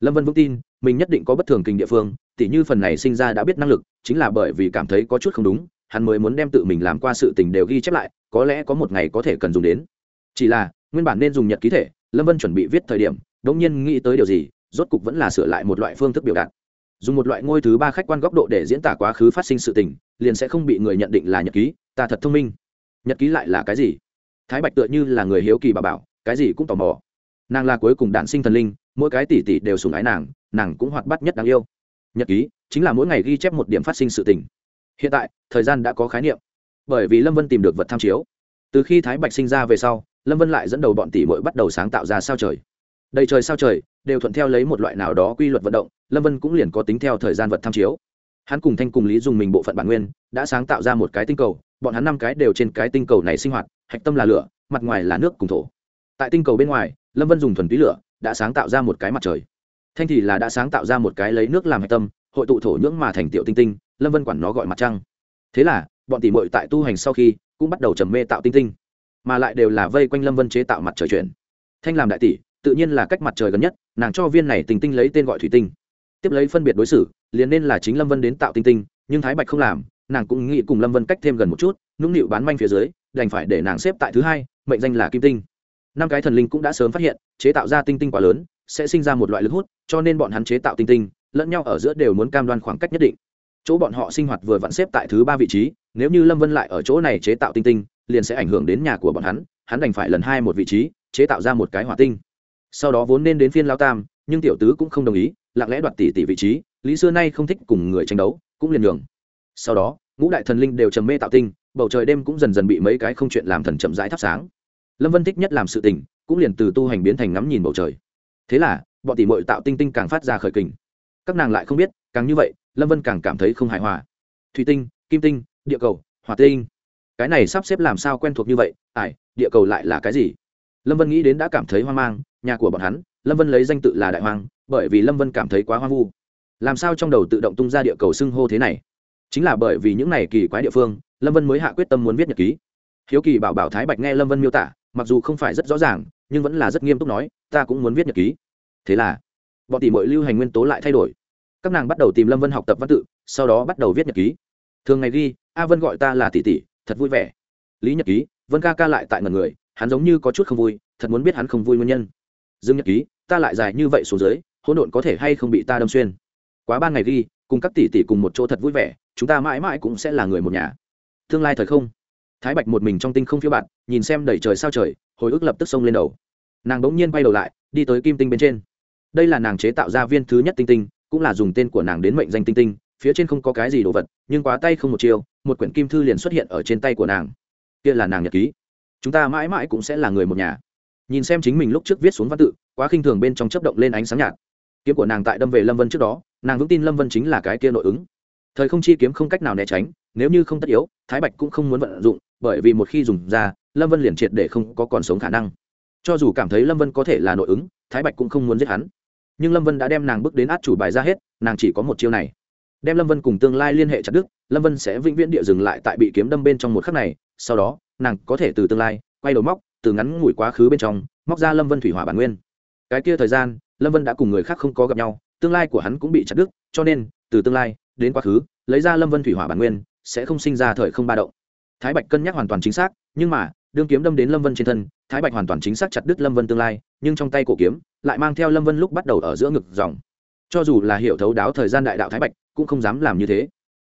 Lâm vân vững tin, mình nhất định có bất thường kinh địa phương, tỉ như phần này sinh ra đã biết năng lực, chính là bởi vì cảm thấy có chút không đúng, hắn mới muốn đem tự mình làm qua sự tình đều ghi chép lại, có lẽ có một ngày có thể cần dùng đến chỉ là, nguyên bản nên dùng nhật ký thể, lâm vân chuẩn bị viết thời điểm đ ỗ n g nhiên nghĩ tới điều gì, rốt cục vẫn là sửa lại một loại phương thức biểu đạt. Dùng một loại ngôi thứ ba khách quan góc độ để diễn tả quá khứ phát sinh sự tình, liền sẽ không bị người nhận định là nhật ký, ta thật thông minh. Nhật ký lại là cái gì? Thái bạch tựa như là người hiếu kỳ bà bảo, cái gì cũng tò mò. Nàng là cuối cùng đản sinh thần linh, mỗi cái tỷ tỷ đều sùng ái nàng nàng cũng hoạt bát nhất đáng yêu. Nhật ký chính là mỗi ngày ghi chép một điểm phát sinh sự tình. Hiện tại, thời gian đã có khái niệm. Bởi vì lâm vân tìm được vật tham chiếu. Từ khi thái bạch sinh ra về sau lâm vân lại dẫn đầu bọn tỷ mội bắt đầu sáng tạo ra sao trời. Đầy trời sao trời, đều thuận theo lấy một loại nào đó quy luật vận động, lâm vân cũng liền có tính theo thời gian vật tham chiếu. Hắn cùng thanh cùng lý dùng mình bộ phận bản nguyên, đã sáng tạo ra một cái tinh cầu, bọn hắn năm cái đều trên cái tinh cầu này sinh hoạt, hạch tâm là lửa, mặt ngoài là nước cùng thổ. Tại tinh cầu bên ngoài, lâm vân dùng thuần túy lửa, đã sáng tạo ra một cái mặt trời. Thanh thì là đã sáng tạo ra một cái lấy nước làm hạch tâm, hội tụ thổ nhưỡng mà thành tiểu tinh tinh, lâm vân quản nó gọi mặt trăng. Thế là, bọn tỷ mội tại tu hành sau khi, cũng bắt đầu trầm mê tạo tinh tinh mà lại đều là vây quanh lâm vân chế tạo mặt trời chuyển. Thanh làm đại tỷ, tự nhiên là cách mặt trời gần nhất, nàng cho viên này tình tinh lấy tên gọi thủy tinh. Tiếp lấy phân biệt đối xử, liền nên là chính lâm vân đến tạo tinh tinh, nhưng thái bạch không làm, nàng cũng nghĩ cùng lâm vân cách thêm gần một chút, nũng nịu bán manh phía dưới, đành phải để nàng xếp tại thứ hai, mệnh danh là kim tinh. Năm cái thần linh cũng đã sớm phát hiện, chế tạo ra tinh tinh quá lớn, sẽ sinh ra một loại lực hút, cho nên bọn hắn chế tạo tinh tinh, lẫn nhau ở giữa đều muốn cam đoan khoảng cách nhất định. Chỗ bọn họ sinh hoạt vừa vặn xếp tại thứ ba vị trí, nếu như lâm vân lại ở chỗ này chế tạo tinh tinh liền sẽ ảnh hưởng đến nhà của bọn hắn hắn đành phải lần hai một vị trí, chế tạo ra một cái hỏa tinh. Sau đó vốn nên đến phiên lao tam, nhưng tiểu tứ cũng không đồng ý, lặng lẽ đoạt tỷ tỷ vị trí, lý xưa nay không thích cùng người tranh đấu, cũng liền đường sau đó, ngũ đại thần linh đều trầm mê tạo tinh, bầu trời đêm cũng dần dần bị mấy cái không chuyện làm thần chậm rãi thắp sáng. Lâm vân thích nhất làm sự tình, cũng liền từ tu hành biến thành ngắm nhìn bầu trời. Thế là, bọn tỷ mội tạo tinh tinh càng phát ra khởi kình. Các nàng lại không biết, càng như vậy, lâm vân càng cảm thấy không hài hòa. Thủy tinh, kim tinh, địa cầu, hỏa tinh cái này sắp xếp làm sao quen thuộc như vậy ải địa cầu lại là cái gì? Lâm vân nghĩ đến đã cảm thấy hoang mang, nhà của bọn hắn, lâm vân lấy danh tự là đại hoang bởi vì lâm vân cảm thấy quá hoang vu. Làm sao trong đầu tự động tung ra địa cầu xưng hô thế này? Chính là bởi vì những này kỳ quái địa phương, lâm vân mới hạ quyết tâm muốn viết nhật ký. Hiếu kỳ bảo bảo thái bạch nghe lâm vân miêu tả, mặc dù không phải rất rõ ràng, nhưng vẫn là rất nghiêm túc nói, ta cũng muốn viết nhật ký. Thế là, bọn tỷ mọi lưu hành nguyên tố lại thay đổi. Các nàng bắt đầu tìm lâm vân học tập văn tự, sau đó bắt đầu viết nhật ký. Thường ngày ghi, a vân gọi ta là tỷ tỷ thật vui vẻ. Lý nhật ký, vân ca ca lại tại ngần người, hắn giống như có chút không vui, thật muốn biết hắn không vui nguyên nhân. Dương nhật ký, ta lại dài như vậy xuống dưới, hỗn độn có thể hay không bị ta đâm xuyên? Quá ba ngày ghi, cùng các tỷ tỷ cùng một chỗ thật vui vẻ, chúng ta mãi mãi cũng sẽ là người một nhà. Tương lai thời không. Thái bạch một mình trong tinh không phiêu bạt, nhìn xem đầy trời sao trời, hồi ức lập tức xông lên đầu. Nàng bỗng nhiên quay đầu lại, đi tới kim tinh bên trên. Đây là nàng chế tạo ra viên thứ nhất tinh tinh, cũng là dùng tên của nàng đến mệnh danh tinh tinh, phía trên không có cái gì đồ vật, nhưng quá tay không một chiều một quyển kim thư liền xuất hiện ở trên tay của nàng. Kia là nàng nhật ký. Chúng ta mãi mãi cũng sẽ là người một nhà. Nhìn xem chính mình lúc trước viết xuống văn tự, quá khinh thường bên trong chấp động lên ánh sáng nhạt. Kiếm của nàng tại đâm về lâm vân trước đó, nàng vững tin lâm vân chính là cái kia nội ứng. Thời không chi kiếm không cách nào né tránh, nếu như không tất yếu, thái bạch cũng không muốn vận dụng, bởi vì một khi dùng ra, lâm vân liền triệt để không có còn sống khả năng. Cho dù cảm thấy lâm vân có thể là nội ứng, thái bạch cũng không muốn giết hắn. Nhưng lâm vân đã đem nàng bước đến át chủ bài ra hết, nàng chỉ có một chiêu này. Đem lâm vân cùng tương lai liên hệ chặt đức lâm vân sẽ vĩnh viễn địa dừng lại tại bị kiếm đâm bên trong một khắc này, sau đó, nàng có thể từ tương lai, quay đầu móc, từ ngắn ngủi quá khứ bên trong, móc ra lâm vân thủy hỏa bản nguyên. Cái kia thời gian, lâm vân đã cùng người khác không có gặp nhau, tương lai của hắn cũng bị chặt đứt, cho nên, từ tương lai, đến quá khứ, lấy ra lâm vân thủy hỏa bản nguyên, sẽ không sinh ra thời không ba động. Thái bạch cân nhắc hoàn toàn chính xác, nhưng mà, đương kiếm đâm đến lâm vân trên thân, thái bạch hoàn toàn chính xác chặt đứt lâm vân tương lai, nhưng trong tay cổ kiếm, lại mang theo lâm vân lúc bắt đầu ở giữa ngực dòng. Cho dù là hiểu thấu đáo thời gian đại đạo thái bạch, cũng không dám làm như thế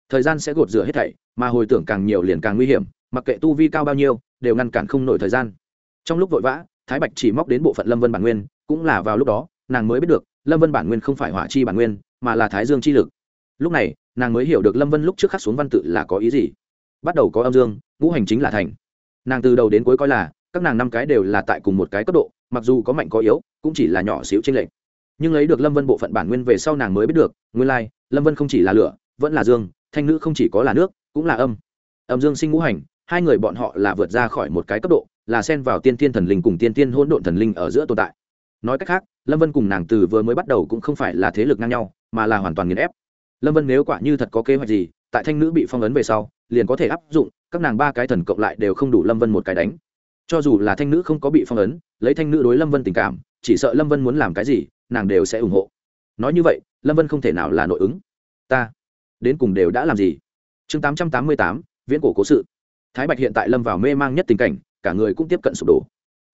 thời gian sẽ gột rửa hết thảy mà hồi tưởng càng nhiều liền càng nguy hiểm mặc kệ tu vi cao bao nhiêu đều ngăn cản không nổi thời gian. Trong lúc vội vã thái bạch chỉ móc đến bộ phận lâm vân bản nguyên cũng là vào lúc đó nàng mới biết được lâm vân bản nguyên không phải hỏa chi bản nguyên mà là thái dương chi lực. Lúc này nàng mới hiểu được lâm vân lúc trước khắc xuống văn tự là có ý gì. Bắt đầu có âm dương ngũ hành chính là thành. Nàng từ đầu đến cuối coi là các nàng năm cái đều là tại cùng một cái cấp độ mặc dù có mạnh có yếu cũng chỉ là nhỏ xíu trên lệnh nhưng lấy được lâm vân bộ phận bản nguyên về sau nàng mới biết được nguyên lai、like, lâm vân không chỉ là lửa vẫn là dương thanh nữ không chỉ có là nước, cũng là âm. Âm dương sinh ngũ hành, hai người bọn họ là vượt ra khỏi một cái cấp độ, là xen vào tiên tiên thần linh cùng tiên tiên hỗn độn thần linh ở giữa tồn tại. Nói cách khác, lâm vân cùng nàng từ vừa mới bắt đầu cũng không phải là thế lực ngang nhau, mà là hoàn toàn nghiền ép. Lâm vân nếu quả như thật có kế hoạch gì, tại thanh nữ bị phong ấn về sau, liền có thể áp dụng, các nàng ba cái thần cộng lại đều không đủ lâm vân một cái đánh. Cho dù là thanh nữ không có bị phong ấn, lấy thanh nữ đối lâm vân tình cảm, chỉ sợ lâm vân muốn làm cái gì, nàng đều sẽ ủng hộ. Nói như vậy, lâm vân không thể nào là nội ứng. Ta đến cùng đều đã làm gì? Chương tám trăm tám mươi tám, viễn cổ cố sự. Thái bạch hiện tại lâm vào mê mang nhất tình cảnh, cả người cũng tiếp cận sụp đổ.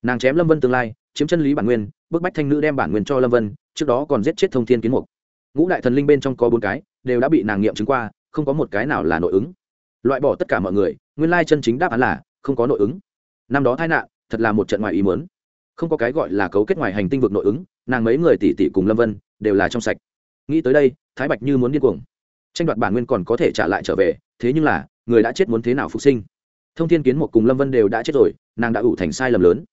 Nàng chém lâm vân tương lai, chiếm chân lý bản nguyên, bức bách thanh nữ đem bản nguyên cho lâm vân, trước đó còn giết chết thông thiên kiến mục. Ngũ đại thần linh bên trong có bốn cái, đều đã bị nàng nghiệm chứng qua, không có một cái nào là nội ứng. Loại bỏ tất cả mọi người, nguyên lai chân chính đáp án là, không có nội ứng. Năm đó tai nạn, thật là một trận ngoài ý muốn. Không có cái gọi là cấu kết ngoài hành tinh vực nội ứng, nàng mấy người tỷ tỷ cùng lâm vân, đều là trong sạch. Nghĩ tới đây, thái bạch như muốn điên cuồng tranh đoạt bản nguyên còn có thể trả lại trở về, thế nhưng là, người đã chết muốn thế nào phục sinh? Thông thiên kiến một cùng lâm vân đều đã chết rồi, nàng đã ủ thành sai lầm lớn.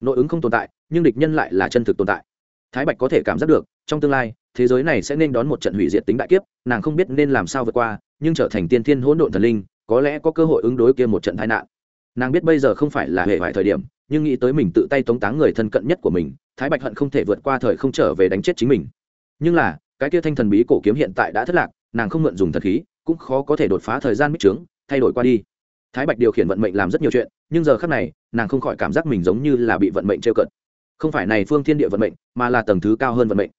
Nội ứng không tồn tại, nhưng địch nhân lại là chân thực tồn tại. Thái bạch có thể cảm giác được, trong tương lai, thế giới này sẽ nên đón một trận hủy diệt tính đại kiếp, nàng không biết nên làm sao vượt qua, nhưng trở thành tiên thiên hỗn độn thần linh, có lẽ có cơ hội ứng đối kia một trận tai nạn. Nàng biết bây giờ không phải là hệ vải thời điểm, nhưng nghĩ tới mình tự tay tống táng người thân cận nhất của mình, thái bạch hận không thể vượt qua thời không trở về đánh chết chính mình. Nhưng là, cái kia thanh thần bí cổ kiếm hiện tại đã thất lạc nàng không mượn dùng thật khí, cũng khó có thể đột phá thời gian mít trướng, thay đổi qua đi. Thái bạch điều khiển vận mệnh làm rất nhiều chuyện, nhưng giờ khác này, nàng không khỏi cảm giác mình giống như là bị vận mệnh trêu cận. Không phải này phương thiên địa vận mệnh, mà là tầng thứ cao hơn vận mệnh.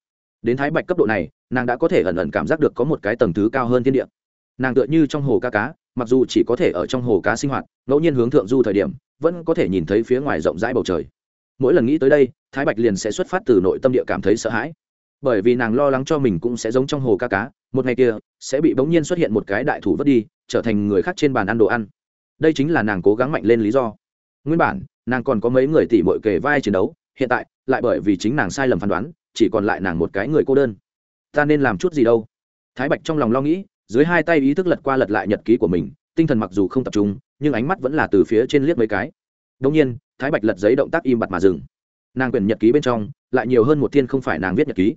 Đến thái bạch cấp độ này, nàng đã có thể ẩn ẩn cảm giác được có một cái tầng thứ cao hơn thiên địa. Nàng tựa như trong hồ cá cá, mặc dù chỉ có thể ở trong hồ cá sinh hoạt, ngẫu nhiên hướng thượng du thời điểm, vẫn có thể nhìn thấy phía ngoài rộng rãi bầu trời. Mỗi lần nghĩ tới đây, thái bạch liền sẽ xuất phát từ nội tâm địa cảm thấy sợ hãi bởi vì nàng lo lắng cho mình cũng sẽ giống trong hồ cá cá, một ngày kia, sẽ bị bỗng nhiên xuất hiện một cái đại thủ vớt đi, trở thành người khác trên bàn ăn đồ ăn. Đây chính là nàng cố gắng mạnh lên lý do. Nguyên bản, nàng còn có mấy người tỉ mội kề vai chiến đấu, hiện tại, lại bởi vì chính nàng sai lầm phán đoán, chỉ còn lại nàng một cái người cô đơn. Ta nên làm chút gì đâu? Thái bạch trong lòng lo nghĩ, dưới hai tay ý thức lật qua lật lại nhật ký của mình, tinh thần mặc dù không tập trung, nhưng ánh mắt vẫn là từ phía trên liếc mấy cái. Đông nhiên, thái bạch lật giấy động tác im bặt mà dừng. Nàng quyển nhật ký bên trong, lại nhiều hơn một thiên không phải nàng viết nhật ký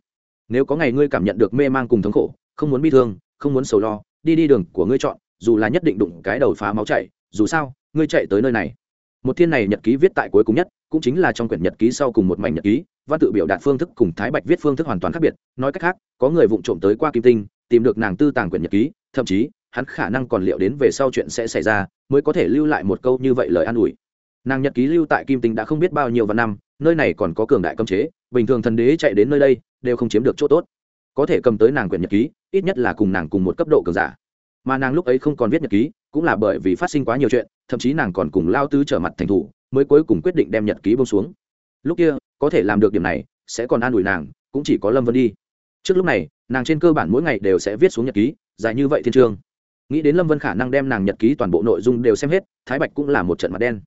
nếu có ngày ngươi cảm nhận được mê mang cùng thống khổ, không muốn bi thương, không muốn sầu lo, đi đi đường của ngươi chọn, dù là nhất định đụng cái đầu phá máu chạy dù sao, ngươi chạy tới nơi này. Một thiên này nhật ký viết tại cuối cùng nhất, cũng chính là trong quyển nhật ký sau cùng một mảnh nhật ký, văn tự biểu đạt phương thức cùng thái bạch viết phương thức hoàn toàn khác biệt, nói cách khác, có người vụng trộm tới qua kim tinh, tìm được nàng tư tàng quyển nhật ký, thậm chí, hắn khả năng còn liệu đến về sau chuyện sẽ xảy ra, mới có thể lưu lại một câu như vậy lời an ủi. Nàng nhật ký lưu tại kim tinh đã không biết bao nhiêu vạn năm, nơi này còn có cường đại cấm chế, bình thường thần đế chạy đến nơi đây đều không chiếm được chỗ tốt. Có thể cầm tới nàng quyển nhật ký, ít nhất là cùng nàng cùng một cấp độ cường giả. Mà nàng lúc ấy không còn viết nhật ký, cũng là bởi vì phát sinh quá nhiều chuyện, thậm chí nàng còn cùng lao tứ trở mặt thành thủ, mới cuối cùng quyết định đem nhật ký bông xuống. Lúc kia, có thể làm được điểm này, sẽ còn an ủi nàng, cũng chỉ có lâm vân đi. Trước lúc này, nàng trên cơ bản mỗi ngày đều sẽ viết xuống nhật ký, dài như vậy thiên trương. Nghĩ đến lâm vân khả năng đem nàng nhật ký toàn bộ nội dung đều xem hết, thái bạch cũng là một trận mặt đen.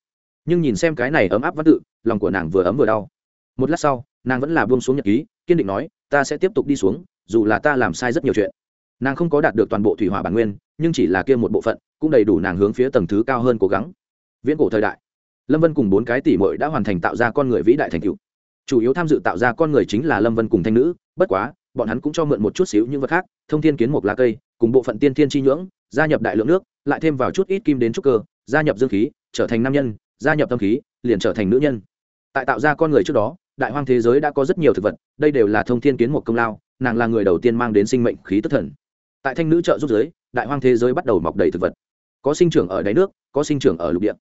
Nhưng nhìn xem cái này ấm áp văn tự, lòng của nàng vừa ấm vừa đau. Một lát sau nàng vẫn là buông xuống nhật ký, kiên định nói, ta sẽ tiếp tục đi xuống, dù là ta làm sai rất nhiều chuyện. Nàng không có đạt được toàn bộ thủy hỏa bản nguyên, nhưng chỉ là kia một bộ phận, cũng đầy đủ nàng hướng phía tầng thứ cao hơn cố gắng. Viễn cổ thời đại, lâm vân cùng bốn cái tỷ mội đã hoàn thành tạo ra con người vĩ đại thành cựu chủ yếu tham dự tạo ra con người chính là lâm vân cùng thanh nữ, bất quá, bọn hắn cũng cho mượn một chút xíu những vật khác, thông thiên kiến một lá cây, cùng bộ phận tiên thiên chi nhưỡng, gia nhập đại lượng nước, lại thêm vào chút ít kim đến trúc cơ, gia nhập dương khí, trở thành nam nhân, gia nhập tâm khí, liền trở thành nữ nhân. Tại tạo ra con người trước đó đại hoang thế giới đã có rất nhiều thực vật, đây đều là thông thiên kiến một công lao, nàng là người đầu tiên mang đến sinh mệnh khí tức thần. Tại thanh nữ trợ giúp giới, đại hoang thế giới bắt đầu mọc đầy thực vật. Có sinh trưởng ở đáy nước, có sinh trưởng ở lục địa.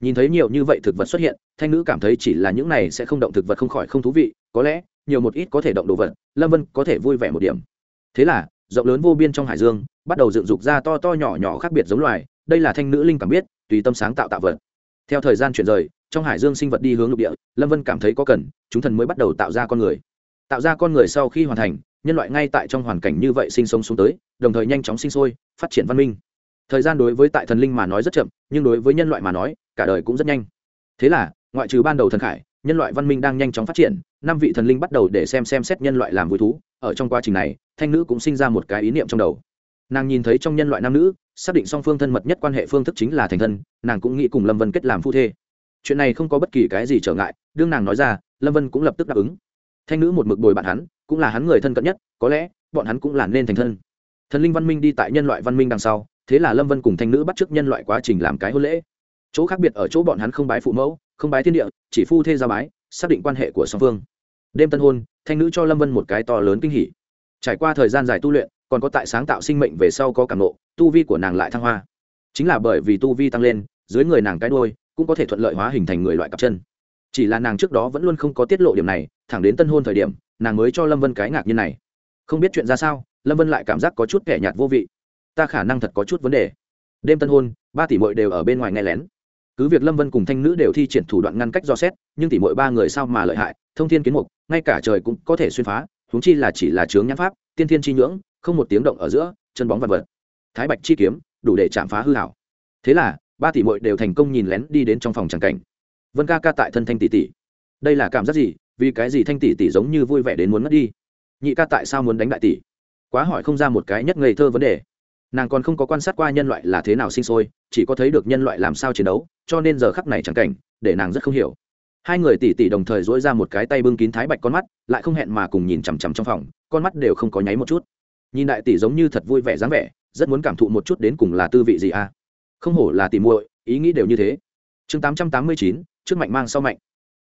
Nhìn thấy nhiều như vậy thực vật xuất hiện, thanh nữ cảm thấy chỉ là những này sẽ không động thực vật không khỏi không thú vị, có lẽ, nhiều một ít có thể động đồ vật, lâm vân có thể vui vẻ một điểm. Thế là, rộng lớn vô biên trong hải dương, bắt đầu dựng dục ra to to nhỏ nhỏ khác biệt giống loài, đây là thanh nữ linh cảm biết, tùy tâm sáng tạo tạo vật. Theo thời gian chuyển rời trong hải dương sinh vật đi hướng lục địa, lâm vân cảm thấy có cần, chúng thần mới bắt đầu tạo ra con người. Tạo ra con người sau khi hoàn thành, nhân loại ngay tại trong hoàn cảnh như vậy sinh sống xuống tới, đồng thời nhanh chóng sinh sôi, phát triển văn minh. Thời gian đối với tại thần linh mà nói rất chậm, nhưng đối với nhân loại mà nói, cả đời cũng rất nhanh. Thế là, ngoại trừ ban đầu thần khải, nhân loại văn minh đang nhanh chóng phát triển, năm vị thần linh bắt đầu để xem xem xét nhân loại làm vui thú. Ở trong quá trình này, thanh nữ cũng sinh ra một cái ý niệm trong đầu. Nàng nhìn thấy trong nhân loại nam nữ, xác định song phương thân mật nhất quan hệ phương thức chính là thành thân, nàng cũng nghĩ cùng lâm vân kết làm phu thê chuyện này không có bất kỳ cái gì trở ngại, đương nàng nói ra, lâm vân cũng lập tức đáp ứng. Thanh nữ một mực bồi bạn hắn, cũng là hắn người thân cận nhất, có lẽ, bọn hắn cũng là nên thành thân. Thần linh văn minh đi tại nhân loại văn minh đằng sau, thế là lâm vân cùng thanh nữ bắt t r ư ớ c nhân loại quá trình làm cái hôn lễ. Chỗ khác biệt ở chỗ bọn hắn không bái phụ mẫu, không bái thiên địa, chỉ phu thê gia bái, xác định quan hệ của song phương. Đêm tân hôn, thanh nữ cho lâm vân một cái to lớn kinh hỉ. Trải qua thời gian dài tu luyện, còn có tại sáng tạo sinh mệnh về sau có cảm nộ tu vi của nàng lại thăng hoa. Chính là bởi vì tu vi tăng lên, dưới người nàng cái đôi cũng có thể thuận lợi hóa hình thành người loại cặp chân. Chỉ là nàng trước đó vẫn luôn không có tiết lộ điểm này, thẳng đến tân hôn thời điểm, nàng mới cho lâm vân cái ngạc nhiên này. Không biết chuyện ra sao, lâm vân lại cảm giác có chút kẻ nhạt vô vị. Ta khả năng thật có chút vấn đề. Đêm tân hôn, ba tỷ mội đều ở bên ngoài nghe lén. Cứ việc lâm vân cùng thanh nữ đều thi triển thủ đoạn ngăn cách do xét, nhưng tỷ mội ba người sao mà lợi hại, thông thiên kiến mục, ngay cả trời cũng có thể xuyên phá, huống chi là chỉ là chướng nhãn pháp, tiên thiên chi nhưỡng, không một tiếng động ở giữa, chân bóng vật vật. Thái bạch chi kiếm, đủ để chạm phá hư hảo thế là ba tỷ muội đều thành công nhìn lén đi đến trong phòng tràng cảnh. Vân ca ca tại thân thanh tỷ tỷ. Đây là cảm giác gì? Vì cái gì thanh tỷ tỷ giống như vui vẻ đến muốn mất đi? Nhị ca tại sao muốn đánh đại tỷ? Quá hỏi không ra một cái nhất ngây thơ vấn đề. Nàng còn không có quan sát qua nhân loại là thế nào sinh sôi, chỉ có thấy được nhân loại làm sao chiến đấu, cho nên giờ khắc này chẳng cảnh, để nàng rất không hiểu. Hai người tỷ tỷ đồng thời dỗi ra một cái tay bưng kín thái bạch con mắt, lại không hẹn mà cùng nhìn chằm chằm trong phòng, con mắt đều không có nháy một chút. Nhìn đại tỷ giống như thật vui vẻ dáng vẻ, rất muốn cảm thụ một chút đến cùng là tư vị gì à? Không hổ là tỷ muội, ý nghĩ đều như thế. Chương tám trăm tám mươi chín, trước mạnh mang sau mạnh.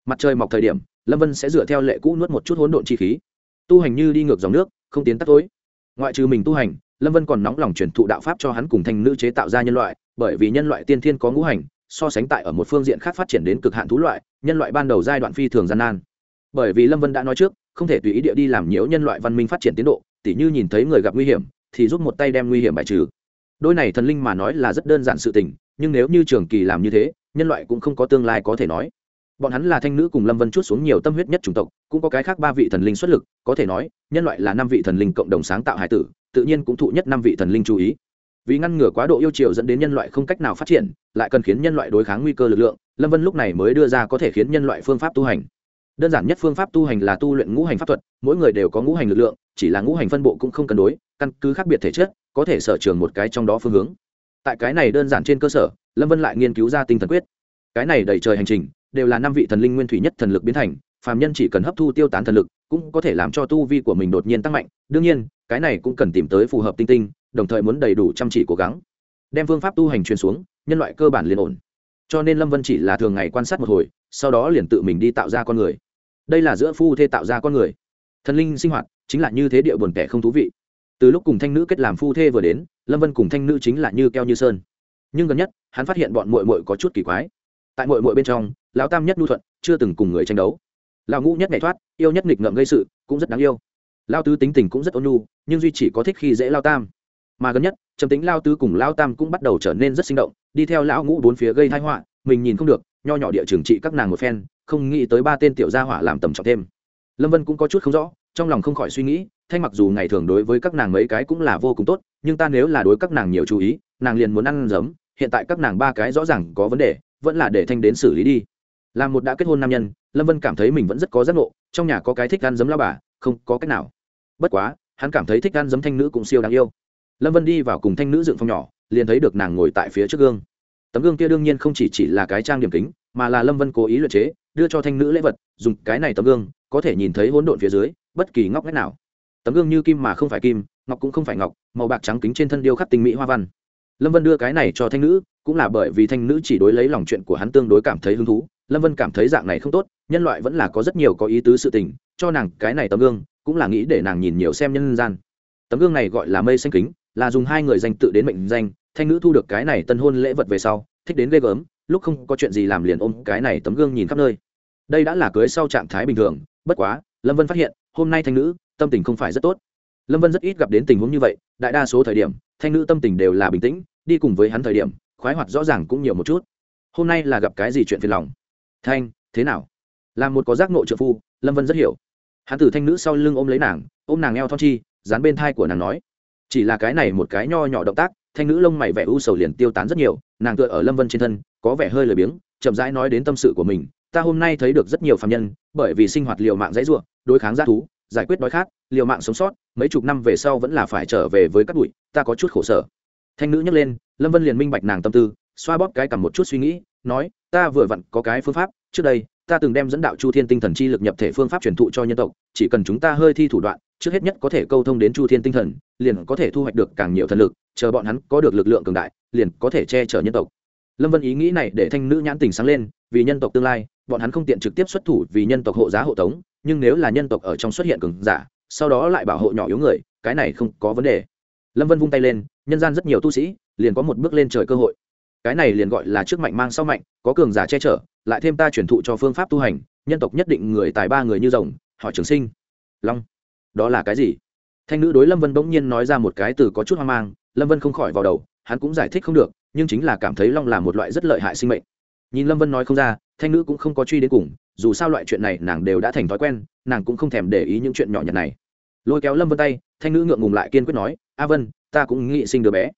Mặt trời mọc thời điểm, lâm vân sẽ dựa theo lệ cũ nuốt một chút hỗn độn chi khí. Tu hành như đi ngược dòng nước, không tiến tắt tối. Ngoại trừ mình tu hành, lâm vân còn nóng lòng truyền thụ đạo pháp cho hắn cùng thành nữ chế tạo ra nhân loại, bởi vì nhân loại tiên thiên có ngũ hành, so sánh tại ở một phương diện khác phát triển đến cực hạn thú loại, nhân loại ban đầu giai đoạn phi thường gian nan. Bởi vì lâm vân đã nói trước, không thể tùy ý địa đi làm nhiễu nhân loại văn minh phát triển tiến độ, tỉ như nhìn thấy người gặp nguy hiểm, thì giúp một tay đem nguy hiểm bài trừ đôi này thần linh mà nói là rất đơn giản sự tình, nhưng nếu như trường kỳ làm như thế, nhân loại cũng không có tương lai có thể nói. Bọn hắn là thanh nữ cùng lâm vân chút xuống nhiều tâm huyết nhất chủng tộc, cũng có cái khác ba vị thần linh xuất lực, có thể nói, nhân loại là năm vị thần linh cộng đồng sáng tạo hải tử, tự nhiên cũng thụ nhất năm vị thần linh chú ý. Vì ngăn ngừa quá độ yêu chiều dẫn đến nhân loại không cách nào phát triển, lại cần khiến nhân loại đối kháng nguy cơ lực lượng, lâm vân lúc này mới đưa ra có thể khiến nhân loại phương pháp tu hành. Đơn giản nhất phương pháp tu hành là tu luyện ngũ hành pháp thuật, mỗi người đều có ngũ hành lực lượng, chỉ là ngũ hành phân bộ cũng không cân đối, căn cứ khác biệt thể chất có thể sở trường một cái trong đó phương hướng. Tại cái này đơn giản trên cơ sở, lâm vân lại nghiên cứu ra tinh thần quyết. Cái này đầy trời hành trình, đều là năm vị thần linh nguyên thủy nhất thần lực biến thành, phàm nhân chỉ cần hấp thu tiêu tán thần lực, cũng có thể làm cho tu vi của mình đột nhiên tăng mạnh. Đương nhiên, cái này cũng cần tìm tới phù hợp tinh tinh, đồng thời muốn đầy đủ chăm chỉ cố gắng, đem phương pháp tu hành truyền xuống, nhân loại cơ bản liền ổn. Cho nên lâm vân chỉ là thường ngày quan sát một hồi, sau đó liền tự mình đi tạo ra con người. Đây là giữa phu thê tạo ra con người. Thần linh sinh hoạt chính là như thế địa buồn kẻ không thú vị từ lúc cùng thanh nữ kết làm phu thê vừa đến, lâm vân cùng thanh nữ chính là như keo như sơn. Nhưng gần nhất, hắn phát hiện bọn mội mội có chút kỳ quái. Tại mội mội bên trong, lão tam nhất nhu thuận, chưa từng cùng người tranh đấu. Lão ngũ nhất nhảy thoát, yêu nhất nghịch ngợm gây sự, cũng rất đáng yêu. Lao tứ tính tình cũng rất ôn nhu, nhưng duy chỉ có thích khi dễ lao tam. Mà gần nhất, trầm tính lao tứ cùng lao tam cũng bắt đầu trở nên rất sinh động, đi theo lão ngũ bốn phía gây thái họa, mình nhìn không được, nho nhỏ địa trường trị các nàng một phen, không nghĩ tới ba tên tiểu gia hỏa làm tầm trọng thêm lâm vân cũng có chút không rõ, trong lòng không khỏi suy nghĩ, thanh mặc dù ngày thường đối với các nàng mấy cái cũng là vô cùng tốt, nhưng ta nếu là đối các nàng nhiều chú ý, nàng liền muốn ăn giấm, hiện tại các nàng ba cái rõ ràng có vấn đề, vẫn là để thanh đến xử lý đi. Làm một đã kết hôn nam nhân, lâm vân cảm thấy mình vẫn rất có giác ngộ, trong nhà có cái thích ăn giấm lao bà, không có cách nào. Bất quá, hắn cảm thấy thích ăn giấm thanh nữ cũng siêu đáng yêu. Lâm vân đi vào cùng thanh nữ dựng phòng nhỏ, liền thấy được nàng ngồi tại phía trước gương. Tấm gương kia đương nhiên không chỉ chỉ là cái trang điểm kính, mà là lâm vân cố ý luyện chế, đưa cho thanh nữ lễ vật, dùng cái này tấm gương có thể nhìn thấy hỗn độn phía dưới, bất kỳ ngóc ngách nào. Tấm gương như kim mà không phải kim, ngọc cũng không phải ngọc, màu bạc trắng kính trên thân điêu khắc tinh mỹ hoa văn. Lâm vân đưa cái này cho thanh nữ, cũng là bởi vì thanh nữ chỉ đối lấy lòng chuyện của hắn tương đối cảm thấy hứng thú, lâm vân cảm thấy dạng này không tốt, nhân loại vẫn là có rất nhiều có ý tứ sự tình, cho nàng cái này tấm gương, cũng là nghĩ để nàng nhìn nhiều xem nhân gian. Tấm gương này gọi là mây xanh kính, là dùng hai người danh tự đến mệnh danh, thanh nữ thu được cái này tân hôn lễ vật về sau, thích đến ghê gớm, lúc không có chuyện gì làm liền ôm cái này tấm gương nhìn khắp nơi. Đây đã là cưới sau trạng thái bình thường bất quá, lâm vân phát hiện, hôm nay thanh nữ, tâm tình không phải rất tốt. Lâm vân rất ít gặp đến tình huống như vậy, đại đa số thời điểm, thanh nữ tâm tình đều là bình tĩnh, đi cùng với hắn thời điểm, khoái hoạt rõ ràng cũng nhiều một chút. Hôm nay là gặp cái gì chuyện phiền lòng? Thanh, thế nào? Là một có giác nộ trợ phu, lâm vân rất hiểu. Hắn từ thanh nữ sau lưng ôm lấy nàng, ôm nàng eo thon chi, dán bên thai của nàng nói. Chỉ là cái này một cái nho nhỏ động tác, thanh nữ lông mày vẻ u sầu liền tiêu tán rất nhiều, nàng tựa ở lâm vân trên thân, có vẻ hơi lười biếng, chậm rãi nói đến tâm sự của mình ta hôm nay thấy được rất nhiều phạm nhân, bởi vì sinh hoạt liều mạng dãy ruộng đối kháng giá thú, giải quyết đói khát, liều mạng sống sót, mấy chục năm về sau vẫn là phải trở về với các bụi, ta có chút khổ sở. Thanh nữ nhấc lên, lâm vân liền minh bạch nàng tâm tư, xoa bóp cái cầm một chút suy nghĩ, nói, ta vừa vặn có cái phương pháp, trước đây, ta từng đem dẫn đạo chu thiên tinh thần chi lực nhập thể phương pháp truyền thụ cho nhân tộc, chỉ cần chúng ta hơi thi thủ đoạn, trước hết nhất có thể câu thông đến chu thiên tinh thần, liền có thể thu hoạch được càng nhiều thần lực, chờ bọn hắn có được lực lượng cường đại, liền có thể che chở nhân tộc. Lâm vân ý nghĩ này để thanh nữ nhãn tình sáng lên, vì nhân tộc tương lai bọn hắn không tiện trực tiếp xuất thủ vì nhân tộc hộ giá hộ tống, nhưng nếu là nhân tộc ở trong xuất hiện cường giả, sau đó lại bảo hộ nhỏ yếu người, cái này không có vấn đề. Lâm vân vung tay lên, nhân gian rất nhiều tu sĩ, liền có một bước lên trời cơ hội. Cái này liền gọi là trước mạnh mang sau mạnh, có cường giả che chở, lại thêm ta truyền thụ cho phương pháp tu hành, nhân tộc nhất định người tài ba người như rồng hỏi trường sinh. Long, đó là cái gì? Thanh nữ đối lâm vân bỗng nhiên nói ra một cái từ có chút hoang mang, lâm vân không khỏi vào đầu, hắn cũng giải thích không được, nhưng chính là cảm thấy long là một loại rất lợi hại sinh mệnh. Nhìn lâm vân nói không ra thanh nữ cũng không có truy đến cùng, dù sao loại chuyện này nàng đều đã thành thói quen, nàng cũng không thèm để ý những chuyện nhỏ nhặt này. Lôi kéo lâm vân tay, thanh nữ ngượng ngùng lại kiên quyết nói, a vân, ta cũng nghị sinh đứa bé.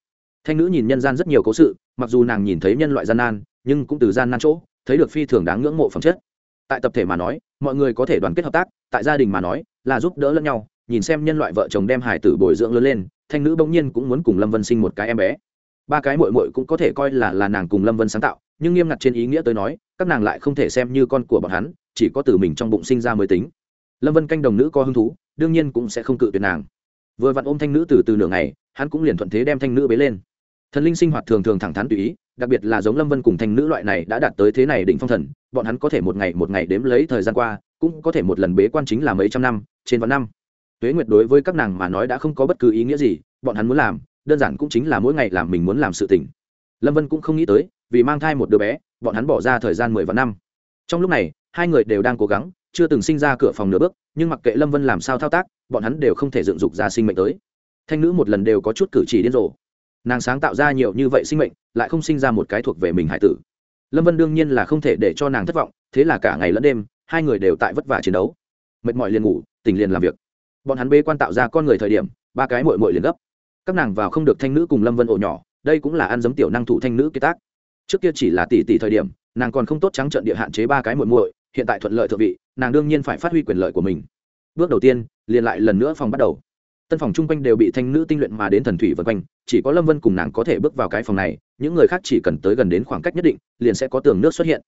Thanh nữ nhìn nhân gian rất nhiều cố sự, mặc dù nàng nhìn thấy nhân loại gian nan, nhưng cũng từ gian nan chỗ, thấy được phi thường đáng ngưỡng mộ phẩm chất. Tại tập thể mà nói, mọi người có thể đoàn kết hợp tác, tại gia đình mà nói, là giúp đỡ lẫn nhau, nhìn xem nhân loại vợ chồng đem hải tử bồi dưỡng lớn lên, thanh nữ bỗng nhiên cũng muốn cùng lâm vân sinh một cái em bé. Ba cái mội mội cũng có thể coi là là nàng cùng lâm vân sáng tạo nhưng nghiêm ngặt trên ý nghĩa tới nói, các nàng lại không thể xem như con của bọn hắn, chỉ có từ mình trong bụng sinh ra mới tính. Lâm vân canh đồng nữ có hứng thú, đương nhiên cũng sẽ không cự tuyệt nàng. Vừa vặn ôm thanh nữ từ từ nửa ngày, hắn cũng liền thuận thế đem thanh nữ bế lên. Thần linh sinh hoạt thường thường thẳng thắn tùy ý, đặc biệt là giống lâm vân cùng thanh nữ loại này đã đạt tới thế này đỉnh phong thần, bọn hắn có thể một ngày một ngày đếm lấy thời gian qua, cũng có thể một lần bế quan chính là mấy trăm năm, trên vạn năm. Tuế nguyệt đối với các nàng mà nói đã không có bất cứ ý nghĩa gì, bọn hắn muốn làm, đơn giản cũng chính là mỗi ngày làm mình muốn làm sự tình. Lâm vân cũng không nghĩ tới vì mang thai một đứa bé, bọn hắn bỏ ra thời gian mười vạn năm. Trong lúc này, hai người đều đang cố gắng, chưa từng sinh ra cửa phòng nửa bước, nhưng mặc kệ lâm vân làm sao thao tác, bọn hắn đều không thể dựng dục ra sinh mệnh tới. Thanh nữ một lần đều có chút cử chỉ điên rồ. Nàng sáng tạo ra nhiều như vậy sinh mệnh, lại không sinh ra một cái thuộc về mình hải tử. Lâm vân đương nhiên là không thể để cho nàng thất vọng, thế là cả ngày lẫn đêm, hai người đều tại vất vả chiến đấu. Mệt mỏi liền ngủ, tỉnh liền làm việc. Bọn hắn bê quan tạo ra con người thời điểm, ba cái mội mội liền gấp. Các nàng vào không được thanh nữ cùng lâm vân ổ nhỏ, đây cũng là ăn giấm tiểu năng thủ thanh nữ kế tác trước kia chỉ là tỷ tỷ thời điểm, nàng còn không tốt trắng trận địa hạn chế ba cái muội muội, hiện tại thuận lợi thượng vị, nàng đương nhiên phải phát huy quyền lợi của mình. Bước đầu tiên, liền lại lần nữa phòng bắt đầu. Tân phòng chung quanh đều bị thanh nữ tinh luyện mà đến thần thủy vân quanh, chỉ có lâm vân cùng nàng có thể bước vào cái phòng này, những người khác chỉ cần tới gần đến khoảng cách nhất định, liền sẽ có tường nước xuất hiện.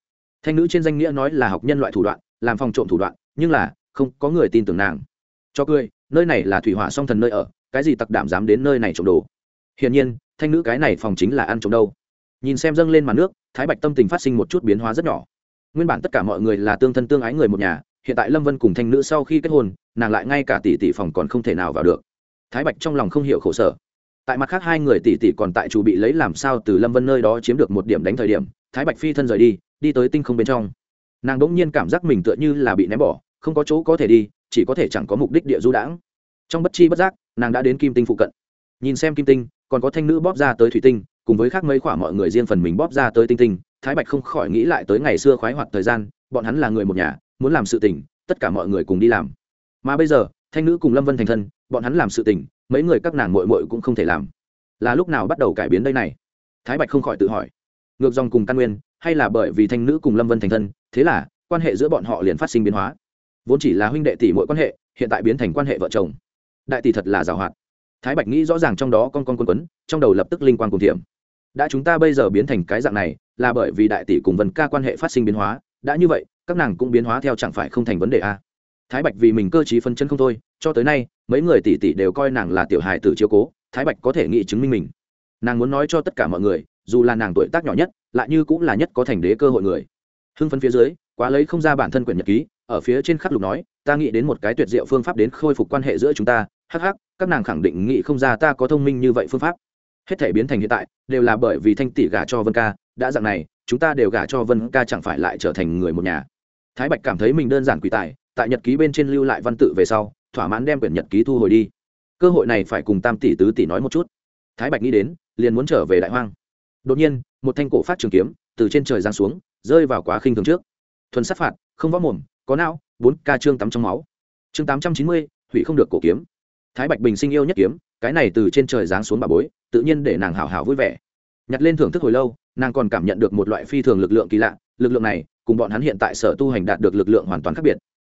Thanh nữ trên danh nghĩa nói là học nhân loại thủ đoạn, làm phòng trộm thủ đoạn, nhưng là, không có người tin tưởng nàng. Cho cười, nơi này là thủy hỏa song thần nơi ở, cái gì tặc đảm dám đến nơi này trộm đồ? Hiển nhiên, thanh nữ cái này phòng chính là ăn trộm đâu nhìn xem dâng lên màn nước, thái bạch tâm tình phát sinh một chút biến hóa rất nhỏ. Nguyên bản tất cả mọi người là tương thân tương ái người một nhà, hiện tại lâm vân cùng thanh nữ sau khi kết hôn, nàng lại ngay cả tỷ tỷ phòng còn không thể nào vào được. Thái bạch trong lòng không hiểu khổ sở. Tại mặt khác hai người tỷ tỷ còn tại chủ bị lấy làm sao từ lâm vân nơi đó chiếm được một điểm đánh thời điểm, thái bạch phi thân rời đi đi tới tinh không bên trong. Nàng đ ỗ n g nhiên cảm giác mình tựa như là bị ném bỏ, không có chỗ có thể đi, chỉ có thể chẳng có mục đích địa du đãng. Trong bất chi bất giác, nàng đã đến kim tinh phụ cận. Nhìn xem kim tinh, còn có thanh nữ bóp ra tới thủy tinh cùng với khác mấy khoả mọi người riêng phần mình bóp ra tới tinh tinh, thái bạch không khỏi nghĩ lại tới ngày xưa khoái hoạt thời gian, bọn hắn là người một nhà, muốn làm sự tình, tất cả mọi người cùng đi làm. Mà bây giờ, thanh nữ cùng lâm vân thành thân, bọn hắn làm sự tình, mấy người các nàng mội mội cũng không thể làm. Là lúc nào bắt đầu cải biến đây này? Thái bạch không khỏi tự hỏi. Ngược dòng cùng căn nguyên, hay là bởi vì thanh nữ cùng lâm vân thành thân, thế là, quan hệ giữa bọn họ liền phát sinh biến hóa. Vốn chỉ là huynh đệ tỷ mỗi quan hệ, hiện tại biến thành quan hệ vợ chồng. Đại tỷ thật là giàu hoạt thái bạch nghĩ rõ ràng trong đó con con quân quấn, trong đầu lập tức linh quan cùng thiểm đã chúng ta bây giờ biến thành cái dạng này, là bởi vì đại tỷ cùng vân ca quan hệ phát sinh biến hóa, đã như vậy, các nàng cũng biến hóa theo chẳng phải không thành vấn đề a thái bạch vì mình cơ t r í phân chân không thôi, cho tới nay, mấy người tỷ tỷ đều coi nàng là tiểu hài tử chiếu cố, thái bạch có thể nghĩ chứng minh mình. Nàng muốn nói cho tất cả mọi người, dù là nàng tuổi tác nhỏ nhất, lại như cũng là nhất có thành đế cơ hội người. Hưng phấn phía dưới, quá lấy không ra bản thân quyển nhật ký, ở phía trên khắc lục nói, ta nghĩ đến một cái tuyệt diệu phương pháp đến khôi phục quan hệ giữa chúng ta, hắc hắc, các nàng khẳng định nghĩ không ra ta có thông minh như vậy phương pháp hết thể biến thành hiện tại, đều là bởi vì thanh tỷ gả cho vân ca, đã dạng này, chúng ta đều gả cho vân ca chẳng phải lại trở thành người một nhà. Thái bạch cảm thấy mình đơn giản quỷ tài, tại nhật ký bên trên lưu lại văn tự về sau, thỏa mãn đem quyển nhật ký thu hồi đi. Cơ hội này phải cùng tam tỷ tứ tỷ nói một chút. Thái bạch nghĩ đến, liền muốn trở về đại hoang. Đột nhiên, một thanh cổ phát trường kiếm từ trên trời giáng xuống, rơi vào quá khinh thường trước. Thuần sát phạt, không võ mồm, có não, bốn ca trương tắm trong máu. Chương tám trăm chín mươi, hủy không được cổ kiếm. Thái bạch bình sinh yêu nhất kiếm cái này từ trên trời giáng xuống bà bối, tự nhiên để nàng hào hào vui vẻ. Nhặt lên thưởng thức hồi lâu, nàng còn cảm nhận được một loại phi thường lực lượng kỳ lạ, lực lượng này, cùng bọn hắn hiện tại sở tu hành đạt được lực lượng hoàn toàn khác biệt.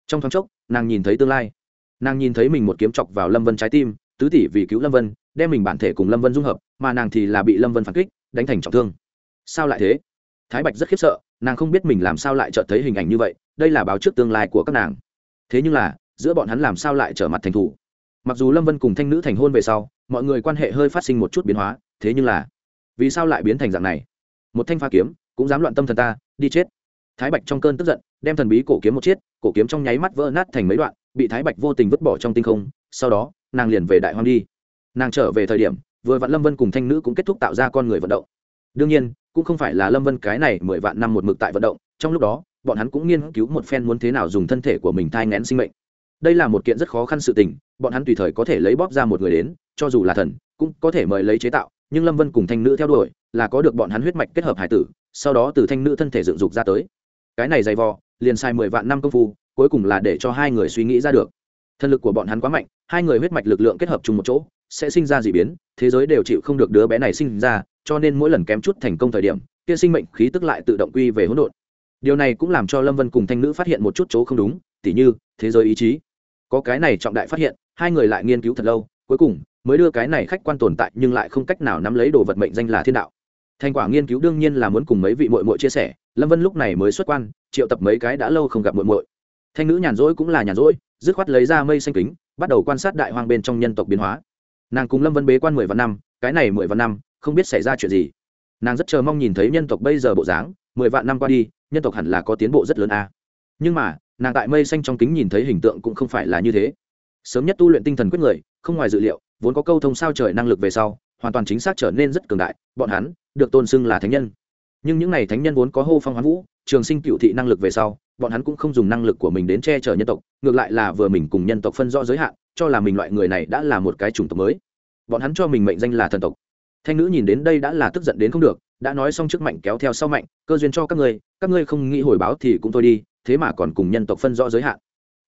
Trong thoáng chốc, nàng nhìn thấy tương lai. Nàng nhìn thấy mình một kiếm chọc vào lâm vân trái tim, tứ tỷ vì cứu lâm vân, đem mình bản thể cùng lâm vân dung hợp, mà nàng thì là bị lâm vân phản kích, đánh thành trọng thương. Sao lại thế? Thái bạch rất khiếp sợ, nàng không biết mình làm sao lại chợt thấy hình ảnh như vậy, đây là báo trước tương lai của các nàng. Thế nhưng là, giữa bọn hắn làm sao lại trở mặt thành thủ? Mặc dù lâm vân cùng thanh nữ thành hôn về sau mọi người quan hệ hơi phát sinh một chút biến hóa thế nhưng là vì sao lại biến thành dạng này? Một thanh pha kiếm cũng dám loạn tâm thần ta đi chết. Thái bạch trong cơn tức giận đem thần bí cổ kiếm một chiếc, cổ kiếm trong nháy mắt vỡ nát thành mấy đoạn bị thái bạch vô tình vứt bỏ trong tinh không sau đó nàng liền về đại hoang đi. Nàng trở về thời điểm vừa vạn lâm vân cùng thanh nữ cũng kết thúc tạo ra con người vận động. Đương nhiên cũng không phải là lâm vân cái này mười vạn năm một mực tại vận động trong lúc đó bọn hắn cũng nghiên cứu một phen muốn thế nào dùng thân thể của mình thai ngén sinh mệnh đây là một kiện rất khó khăn sự tình, bọn hắn tùy thời có thể lấy bóp ra một người đến, cho dù là thần, cũng có thể mời lấy chế tạo, nhưng lâm vân cùng thanh nữ theo đuổi, là có được bọn hắn huyết mạch kết hợp hải tử, sau đó từ thanh nữ thân thể dựng dục ra tới. Cái này dày vò, liền sai mười vạn năm công phu, cuối cùng là để cho hai người suy nghĩ ra được. Thân lực của bọn hắn quá mạnh, hai người huyết mạch lực lượng kết hợp chung một chỗ, sẽ sinh ra d ị biến, thế giới đều chịu không được đứa bé này sinh ra, cho nên mỗi lần kém chút thành công thời điểm, kia sinh mệnh khí tức lại tự động quy về hỗn độn. Điều này cũng làm cho lâm vân cùng thanh nữ phát hiện một chút chỗ không đúng, tỉ như, thế giới ý chí có cái này trọng đại phát hiện, hai người lại nghiên cứu thật lâu, cuối cùng mới đưa cái này khách quan tồn tại nhưng lại không cách nào nắm lấy đồ vật mệnh danh là thiên đạo. Thành quả nghiên cứu đương nhiên là muốn cùng mấy vị mội mội chia sẻ, lâm vân lúc này mới xuất quan, triệu tập mấy cái đã lâu không gặp mội mội thanh nữ nhàn rỗi cũng là nhàn rỗi, dứt khoát lấy ra mây xanh kính, bắt đầu quan sát đại hoang bên trong nhân tộc biến hóa. Nàng cùng lâm vân bế quan mười vạn năm, cái này mười vạn năm, không biết xảy ra chuyện gì. Nàng rất chờ mong nhìn thấy nhân tộc bây giờ bộ dáng, mười vạn năm qua đi, nhân tộc hẳn là có tiến bộ rất lớn a à. nhưng mà nàng tại mây xanh trong kính nhìn thấy hình tượng cũng không phải là như thế. Sớm nhất tu luyện tinh thần quyết người, không ngoài dự liệu, vốn có câu thông sao trời năng lực về sau, hoàn toàn chính xác trở nên rất cường đại, bọn hắn được tôn xưng là thánh nhân. Nhưng những n à y thánh nhân vốn có hô phong hoán vũ, trường sinh cựu thị năng lực về sau, bọn hắn cũng không dùng năng lực của mình đến che chở nhân tộc, ngược lại là vừa mình cùng nhân tộc phân rõ giới hạn, cho là mình loại người này đã là một cái chủng tộc mới. Bọn hắn cho mình mệnh danh là thần tộc. Thanh nữ nhìn đến đây đã là tức giận đến không được, đã nói xong trước mạnh kéo theo sau mạnh, cơ duyên cho các ngươi các ngươi không nghĩ hồi báo thì cũng thôi đi thế mà còn cùng nhân tộc phân rõ giới hạn.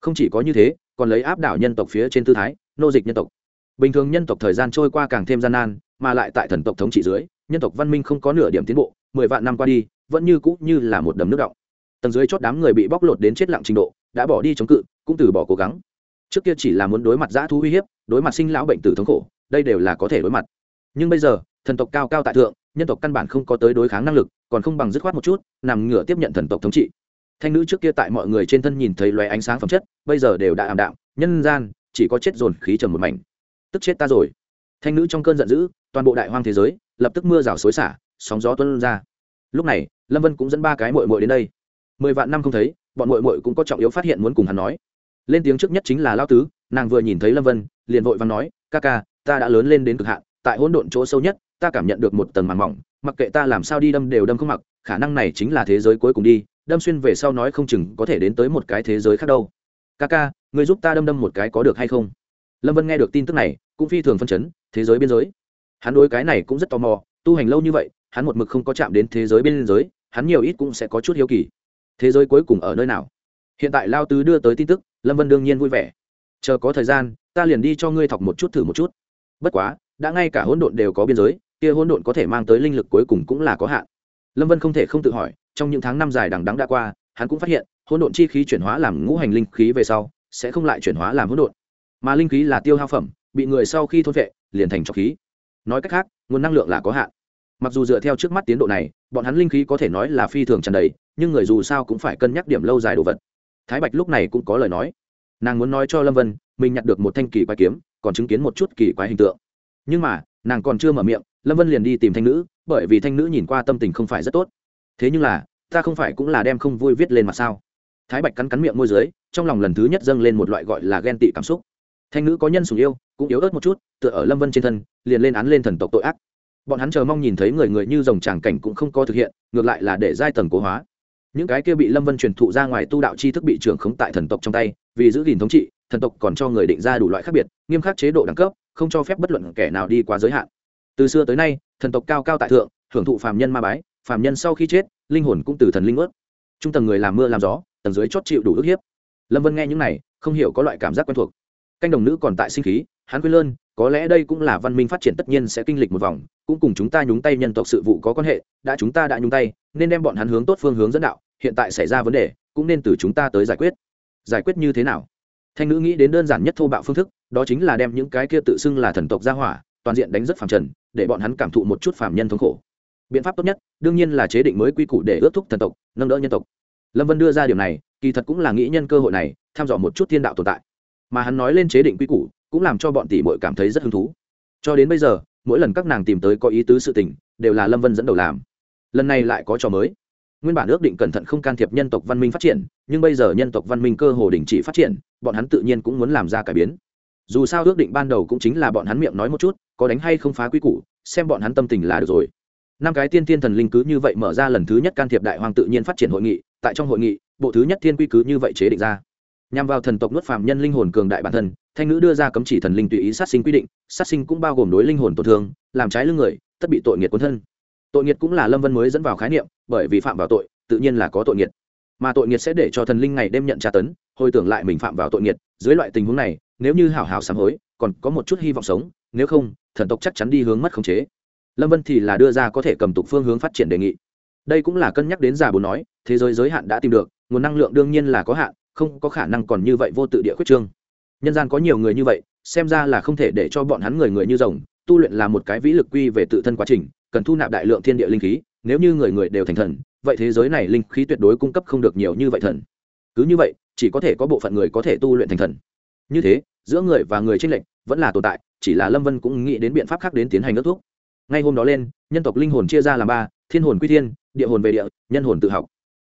Không chỉ có như thế, còn lấy áp đảo nhân tộc phía trên tư thái, nô dịch nhân tộc. Bình thường nhân tộc thời gian trôi qua càng thêm gian nan, mà lại tại thần tộc thống trị dưới, nhân tộc văn minh không có nửa điểm tiến bộ, mười vạn năm qua đi, vẫn như cũ như là một đầm nước động tầng dưới chót đám người bị bóc lột đến chết lặng trình độ, đã bỏ đi chống cự, cũng từ bỏ cố gắng. Trước kia chỉ là muốn đối mặt dã thú uy hiếp, đối mặt sinh lão bệnh tử thống khổ, đây đều là có thể đối mặt. Nhưng bây giờ, thần tộc cao cao tại thượng, nhân tộc căn bản không có tới đối kháng năng lực, còn không bằng dứt khoát một chút, nằm ngửa tiếp nhận thần tộc thống trị thanh nữ trước kia tại mọi người trên thân nhìn thấy loé ánh sáng phẩm chất, bây giờ đều đã ảm đạm, nhân gian, chỉ có chết dồn khí trầm một mảnh. Tức chết ta rồi. Thanh nữ trong cơn giận dữ, toàn bộ đại hoang thế giới, lập tức mưa rào xối xả, sóng gió tuân ra. Lúc này, lâm vân cũng dẫn ba cái mội mội đến đây. Mười vạn năm không thấy, bọn mội mội cũng có trọng yếu phát hiện muốn cùng hắn nói. Lên tiếng trước nhất chính là lao tứ, nàng vừa nhìn thấy lâm vân, liền vội và nói, ca ca, ta đã lớn lên đến cực hạn, tại hỗn độn chỗ sâu nhất, ta cảm nhận được một tầng màn mỏng, mặc kệ ta làm sao đi đâm đều đâm không mặc, khả năng này chính là thế giới cuối cùng đi đâm xuyên về sau nói không chừng có thể đến tới một cái thế giới khác đâu. Ca ca người giúp ta đâm đâm một cái có được hay không? Lâm vân nghe được tin tức này, cũng phi thường phân chấn, thế giới biên giới. Hắn đối cái này cũng rất tò mò, tu hành lâu như vậy, hắn một mực không có chạm đến thế giới biên giới, hắn nhiều ít cũng sẽ có chút hiếu kỳ. Thế giới cuối cùng ở nơi nào? Hiện tại lao tứ đưa tới tin tức, lâm vân đương nhiên vui vẻ. Chờ có thời gian, ta liền đi cho ngươi thọc một chút thử một chút. Bất quá, đã ngay cả hỗn độn đều có biên giới, kia hỗn độn có thể mang tới linh lực cuối cùng cũng là có hạn. Lâm vân không thể không tự hỏi trong những tháng năm dài đằng đẵng đã qua, hắn cũng phát hiện, hỗn độn chi khí chuyển hóa làm ngũ hành linh khí về sau, sẽ không lại chuyển hóa làm hỗn độn. Mà linh khí là tiêu hao phẩm, bị người sau khi thôn vệ, liền thành trọc khí. Nói cách khác, nguồn năng lượng là có hạn. Mặc dù dựa theo trước mắt tiến độ này, bọn hắn linh khí có thể nói là phi thường tràn đầy, nhưng người dù sao cũng phải cân nhắc điểm lâu dài đồ vật. Thái bạch lúc này cũng có lời nói. Nàng muốn nói cho lâm vân, mình nhặt được một thanh kỳ quái kiếm, còn chứng kiến một chút kỳ quái hình tượng. Nhưng mà, nàng còn chưa mở miệng, lâm vân liền đi tìm thanh nữ, bởi vì thanh nữ nhìn qua tâm tình không phải rất tốt thế nhưng là, ta không phải cũng là đem không vui viết lên mặt sao? Thái bạch cắn cắn miệng môi d ư ớ i trong lòng lần thứ nhất dâng lên một loại gọi là ghen tị cảm xúc. Thanh nữ có nhân sùng yêu, cũng yếu ớt một chút, tựa ở lâm vân trên thân, liền lên án lên thần tộc tội ác. Bọn hắn chờ mong nhìn thấy người người như dòng tràng cảnh cũng không có thực hiện, ngược lại là để giai tầng cố hóa. Những cái kia bị lâm vân truyền thụ ra ngoài tu đạo tri thức bị trưởng khống tại thần tộc trong tay, vì giữ gìn thống trị, thần tộc còn cho người định ra đủ loại khác biệt, nghiêm khắc chế độ đẳng cấp, không cho phép bất luận kẻ nào đi quá giới hạn. Từ xưa tới nay, thần tộc cao cao tại thượng, hưởng thụ phàm nhân ma bái phàm nhân sau khi chết, linh hồn cũng từ thần linh ướt. Trung tầng người làm mưa làm gió, tầng dưới chót chịu đủ ức hiếp. Lâm vân nghe những này, không hiểu có loại cảm giác quen thuộc. Canh đồng nữ còn tại sinh khí, hắn quên lơn, có lẽ đây cũng là văn minh phát triển tất nhiên sẽ kinh lịch một vòng, cũng cùng chúng ta nhúng tay nhân tộc sự vụ có quan hệ, đã chúng ta đã nhúng tay, nên đem bọn hắn hướng tốt phương hướng dẫn đạo, hiện tại xảy ra vấn đề, cũng nên từ chúng ta tới giải quyết. Giải quyết như thế nào? Thanh nữ nghĩ đến đơn giản nhất thô bạo phương thức, đó chính là đem những cái kia tự xưng là thần tộc ra hỏa, toàn diện đánh rất phàm trần, để bọn hắn cảm thụ một chút phàm nhân thống khổ biện pháp tốt nhất, đương nhiên là chế định mới quy củ để ước thúc thần tộc, nâng đỡ nhân tộc. Lâm vân đưa ra điều này, kỳ thật cũng là nghĩ nhân cơ hội này, tham dò một chút thiên đạo tồn tại. Mà hắn nói lên chế định quy củ, cũng làm cho bọn tỷ bội cảm thấy rất hứng thú. Cho đến bây giờ, mỗi lần các nàng tìm tới có ý tứ sự tình, đều là lâm vân dẫn đầu làm. Lần này lại có trò mới. Nguyên bản ước định cẩn thận không can thiệp nhân tộc văn minh phát triển, nhưng bây giờ nhân tộc văn minh cơ hồ đình chỉ phát triển, bọn hắn tự nhiên cũng muốn làm ra cải biến. Dù sao ước định ban đầu cũng chính là bọn hắn miệng nói một chút, có đánh hay không phá quy củ, xem bọn hắn tâm tình là được rồi năm cái tiên thiên thần linh cứ như vậy mở ra lần thứ nhất can thiệp đại hoàng tự nhiên phát triển hội nghị, tại trong hội nghị, bộ thứ nhất thiên quy cứ như vậy chế định ra. Nhằm vào thần tộc nuốt phàm nhân linh hồn cường đại bản thân, thanh nữ đưa ra cấm chỉ thần linh tùy ý sát sinh quy định, sát sinh cũng bao gồm đối linh hồn tổn thương, làm trái lưng người, tất bị tội nghiệt cuốn thân. Tội nghiệt cũng là lâm vân mới dẫn vào khái niệm, bởi vì phạm vào tội, tự nhiên là có tội nghiệt. Mà tội nghiệt sẽ để cho thần linh ngày đêm nhận tra tấn, hồi tưởng lại mình phạm vào tội nghiệt, dưới loại tình huống này, nếu như hảo hảo sám hối, còn có một chút hy vọng sống, nếu không, thần tộc chắc chắn đi hướng mất khống chế lâm vân thì là đưa ra có thể cầm tục phương hướng phát triển đề nghị. Đây cũng là cân nhắc đến giả bố nói, thế giới giới hạn đã tìm được, nguồn năng lượng đương nhiên là có hạn, không có khả năng còn như vậy vô tự địa khuyết trương. Nhân gian có nhiều người như vậy, xem ra là không thể để cho bọn hắn người người như rồng, tu luyện là một cái vĩ lực quy về tự thân quá trình, cần thu nạp đại lượng thiên địa linh khí, nếu như người người đều thành thần, vậy thế giới này linh khí tuyệt đối cung cấp không được nhiều như vậy thần. Cứ như vậy, chỉ có thể có bộ phận người có thể tu luyện thành thần. Như thế, giữa người và người tranh lệch vẫn là tồn tại, chỉ là lâm vân cũng nghĩ đến biện pháp khác đến tiến hành ước thuốc ngay hôm đó lên, nhân tộc linh hồn chia ra làm ba, thiên hồn quy thiên, địa hồn về địa, nhân hồn tự học.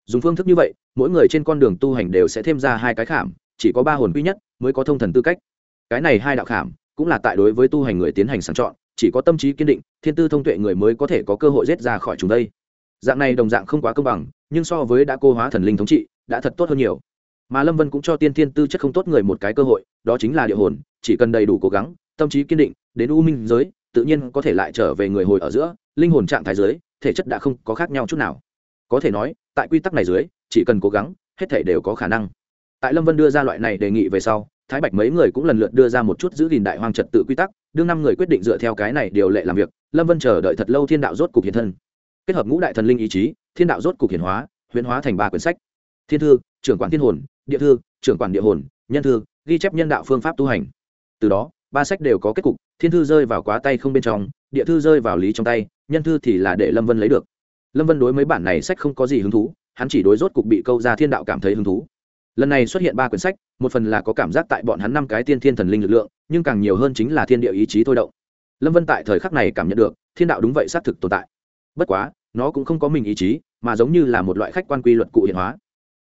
Dùng phương thức như vậy, mỗi người trên con đường tu hành đều sẽ thêm ra hai cái khảm, chỉ có ba hồn quy nhất mới có thông thần tư cách. Cái này hai đạo khảm cũng là tại đối với tu hành người tiến hành sàng chọn, chỉ có tâm trí kiên định, thiên tư thông tuệ người mới có thể có cơ hội rết ra khỏi chúng đây. Dạng này đồng dạng không quá công bằng, nhưng so với đã cô hóa thần linh thống trị, đã thật tốt hơn nhiều. Mà lâm vân cũng cho tiên thiên tư chất không tốt người một cái cơ hội, đó chính là địa hồn, chỉ cần đầy đủ cố gắng, tâm trí kiên định, đến u minh giới tự nhiên có thể lại trở về người hồi ở giữa linh hồn trạng thái dưới, thể chất đã không có khác nhau chút nào. Có thể nói tại quy tắc này dưới chỉ cần cố gắng hết thể đều có khả năng. Tại lâm vân đưa ra loại này đề nghị về sau thái bạch mấy người cũng lần lượt đưa ra một chút giữ gìn đại hoang trật tự quy tắc đương năm người quyết định dựa theo cái này điều lệ làm việc lâm vân chờ đợi thật lâu thiên đạo rốt cục hiện thân. Kết hợp ngũ đại thần linh ý chí thiên đạo rốt cục hiển hóa huyễn hóa thành ba quyển sách. Thiên thư trưởng quản thiên hồn địa thư trưởng quản địa hồn nhân thư ghi chép nhân đạo phương pháp tu hành. Từ đó ba sách đều có kết cục, thiên thư rơi vào quá tay không bên trong, địa thư rơi vào lý trong tay, nhân thư thì là để lâm vân lấy được. Lâm vân đối mấy bản này sách không có gì hứng thú, hắn chỉ đối rốt cục bị câu ra thiên đạo cảm thấy hứng thú. Lần này xuất hiện ba quyển sách, một phần là có cảm giác tại bọn hắn năm cái tiên thiên thần linh lực lượng, nhưng càng nhiều hơn chính là thiên địa ý chí thôi động. Lâm vân tại thời khắc này cảm nhận được, thiên đạo đúng vậy xác thực tồn tại. Bất quá, nó cũng không có mình ý chí, mà giống như là một loại khách quan quy luật cụ hiện hóa.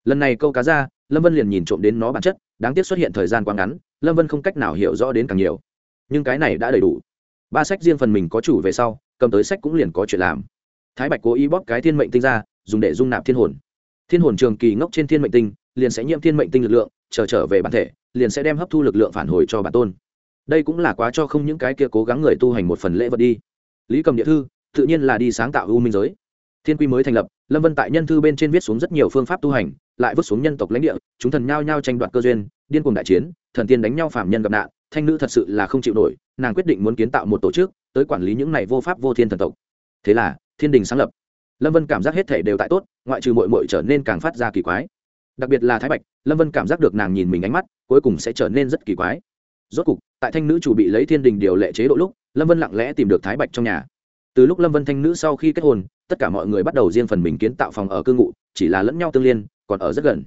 Lần này câu cá ra, lâm vân liền nhìn trộm đến nó bản chất, đáng tiếc xuất hiện thời gian quá ngắn lâm vân không cách nào hiểu rõ đến càng nhiều. Nhưng cái này đã đầy đủ. Ba sách riêng phần mình có chủ về sau cầm tới sách cũng liền có chuyện làm. Thái bạch cố ý bóp cái thiên mệnh tinh ra dùng để dung nạp thiên hồn. Thiên hồn trường kỳ ngốc trên thiên mệnh tinh liền sẽ nhiễm thiên mệnh tinh lực lượng chờ trở, trở về bản thể liền sẽ đem hấp thu lực lượng phản hồi cho bản tôn. Đây cũng là quá cho không những cái kia cố gắng người tu hành một phần lễ vật đi. Lý cầm địa thư tự nhiên là đi sáng tạo u minh giới. Thiên quy mới thành lập lâm vân tại nhân thư bên trên viết xuống rất nhiều phương pháp tu hành lại vứt xuống nhân tộc lãnh địa chúng thần nhao nhao tranh đoạt cơ duyên điên cùng đại chiến thần tiên đánh nhau phạm nhân gặp nạn, thanh nữ thật sự là không chịu nổi, nàng quyết định muốn kiến tạo một tổ chức, tới quản lý những này vô pháp vô thiên thần tộc. Thế là, thiên đình sáng lập. Lâm vân cảm giác hết thể đều tại tốt, ngoại trừ mội mội trở nên càng phát ra kỳ quái. Đặc biệt là thái bạch, lâm vân cảm giác được nàng nhìn mình ánh mắt, cuối cùng sẽ trở nên rất kỳ quái. Rốt cục, tại thanh nữ chủ bị lấy thiên đình điều lệ chế độ lúc, lâm vân lặng lẽ tìm được thái bạch trong nhà. Từ lúc lâm vân thanh nữ sau khi kết hôn, tất cả mọi người bắt đầu riêng phần mình kiến tạo phòng ở cư ngụ, chỉ là lẫn nhau tương liên, còn ở rất gần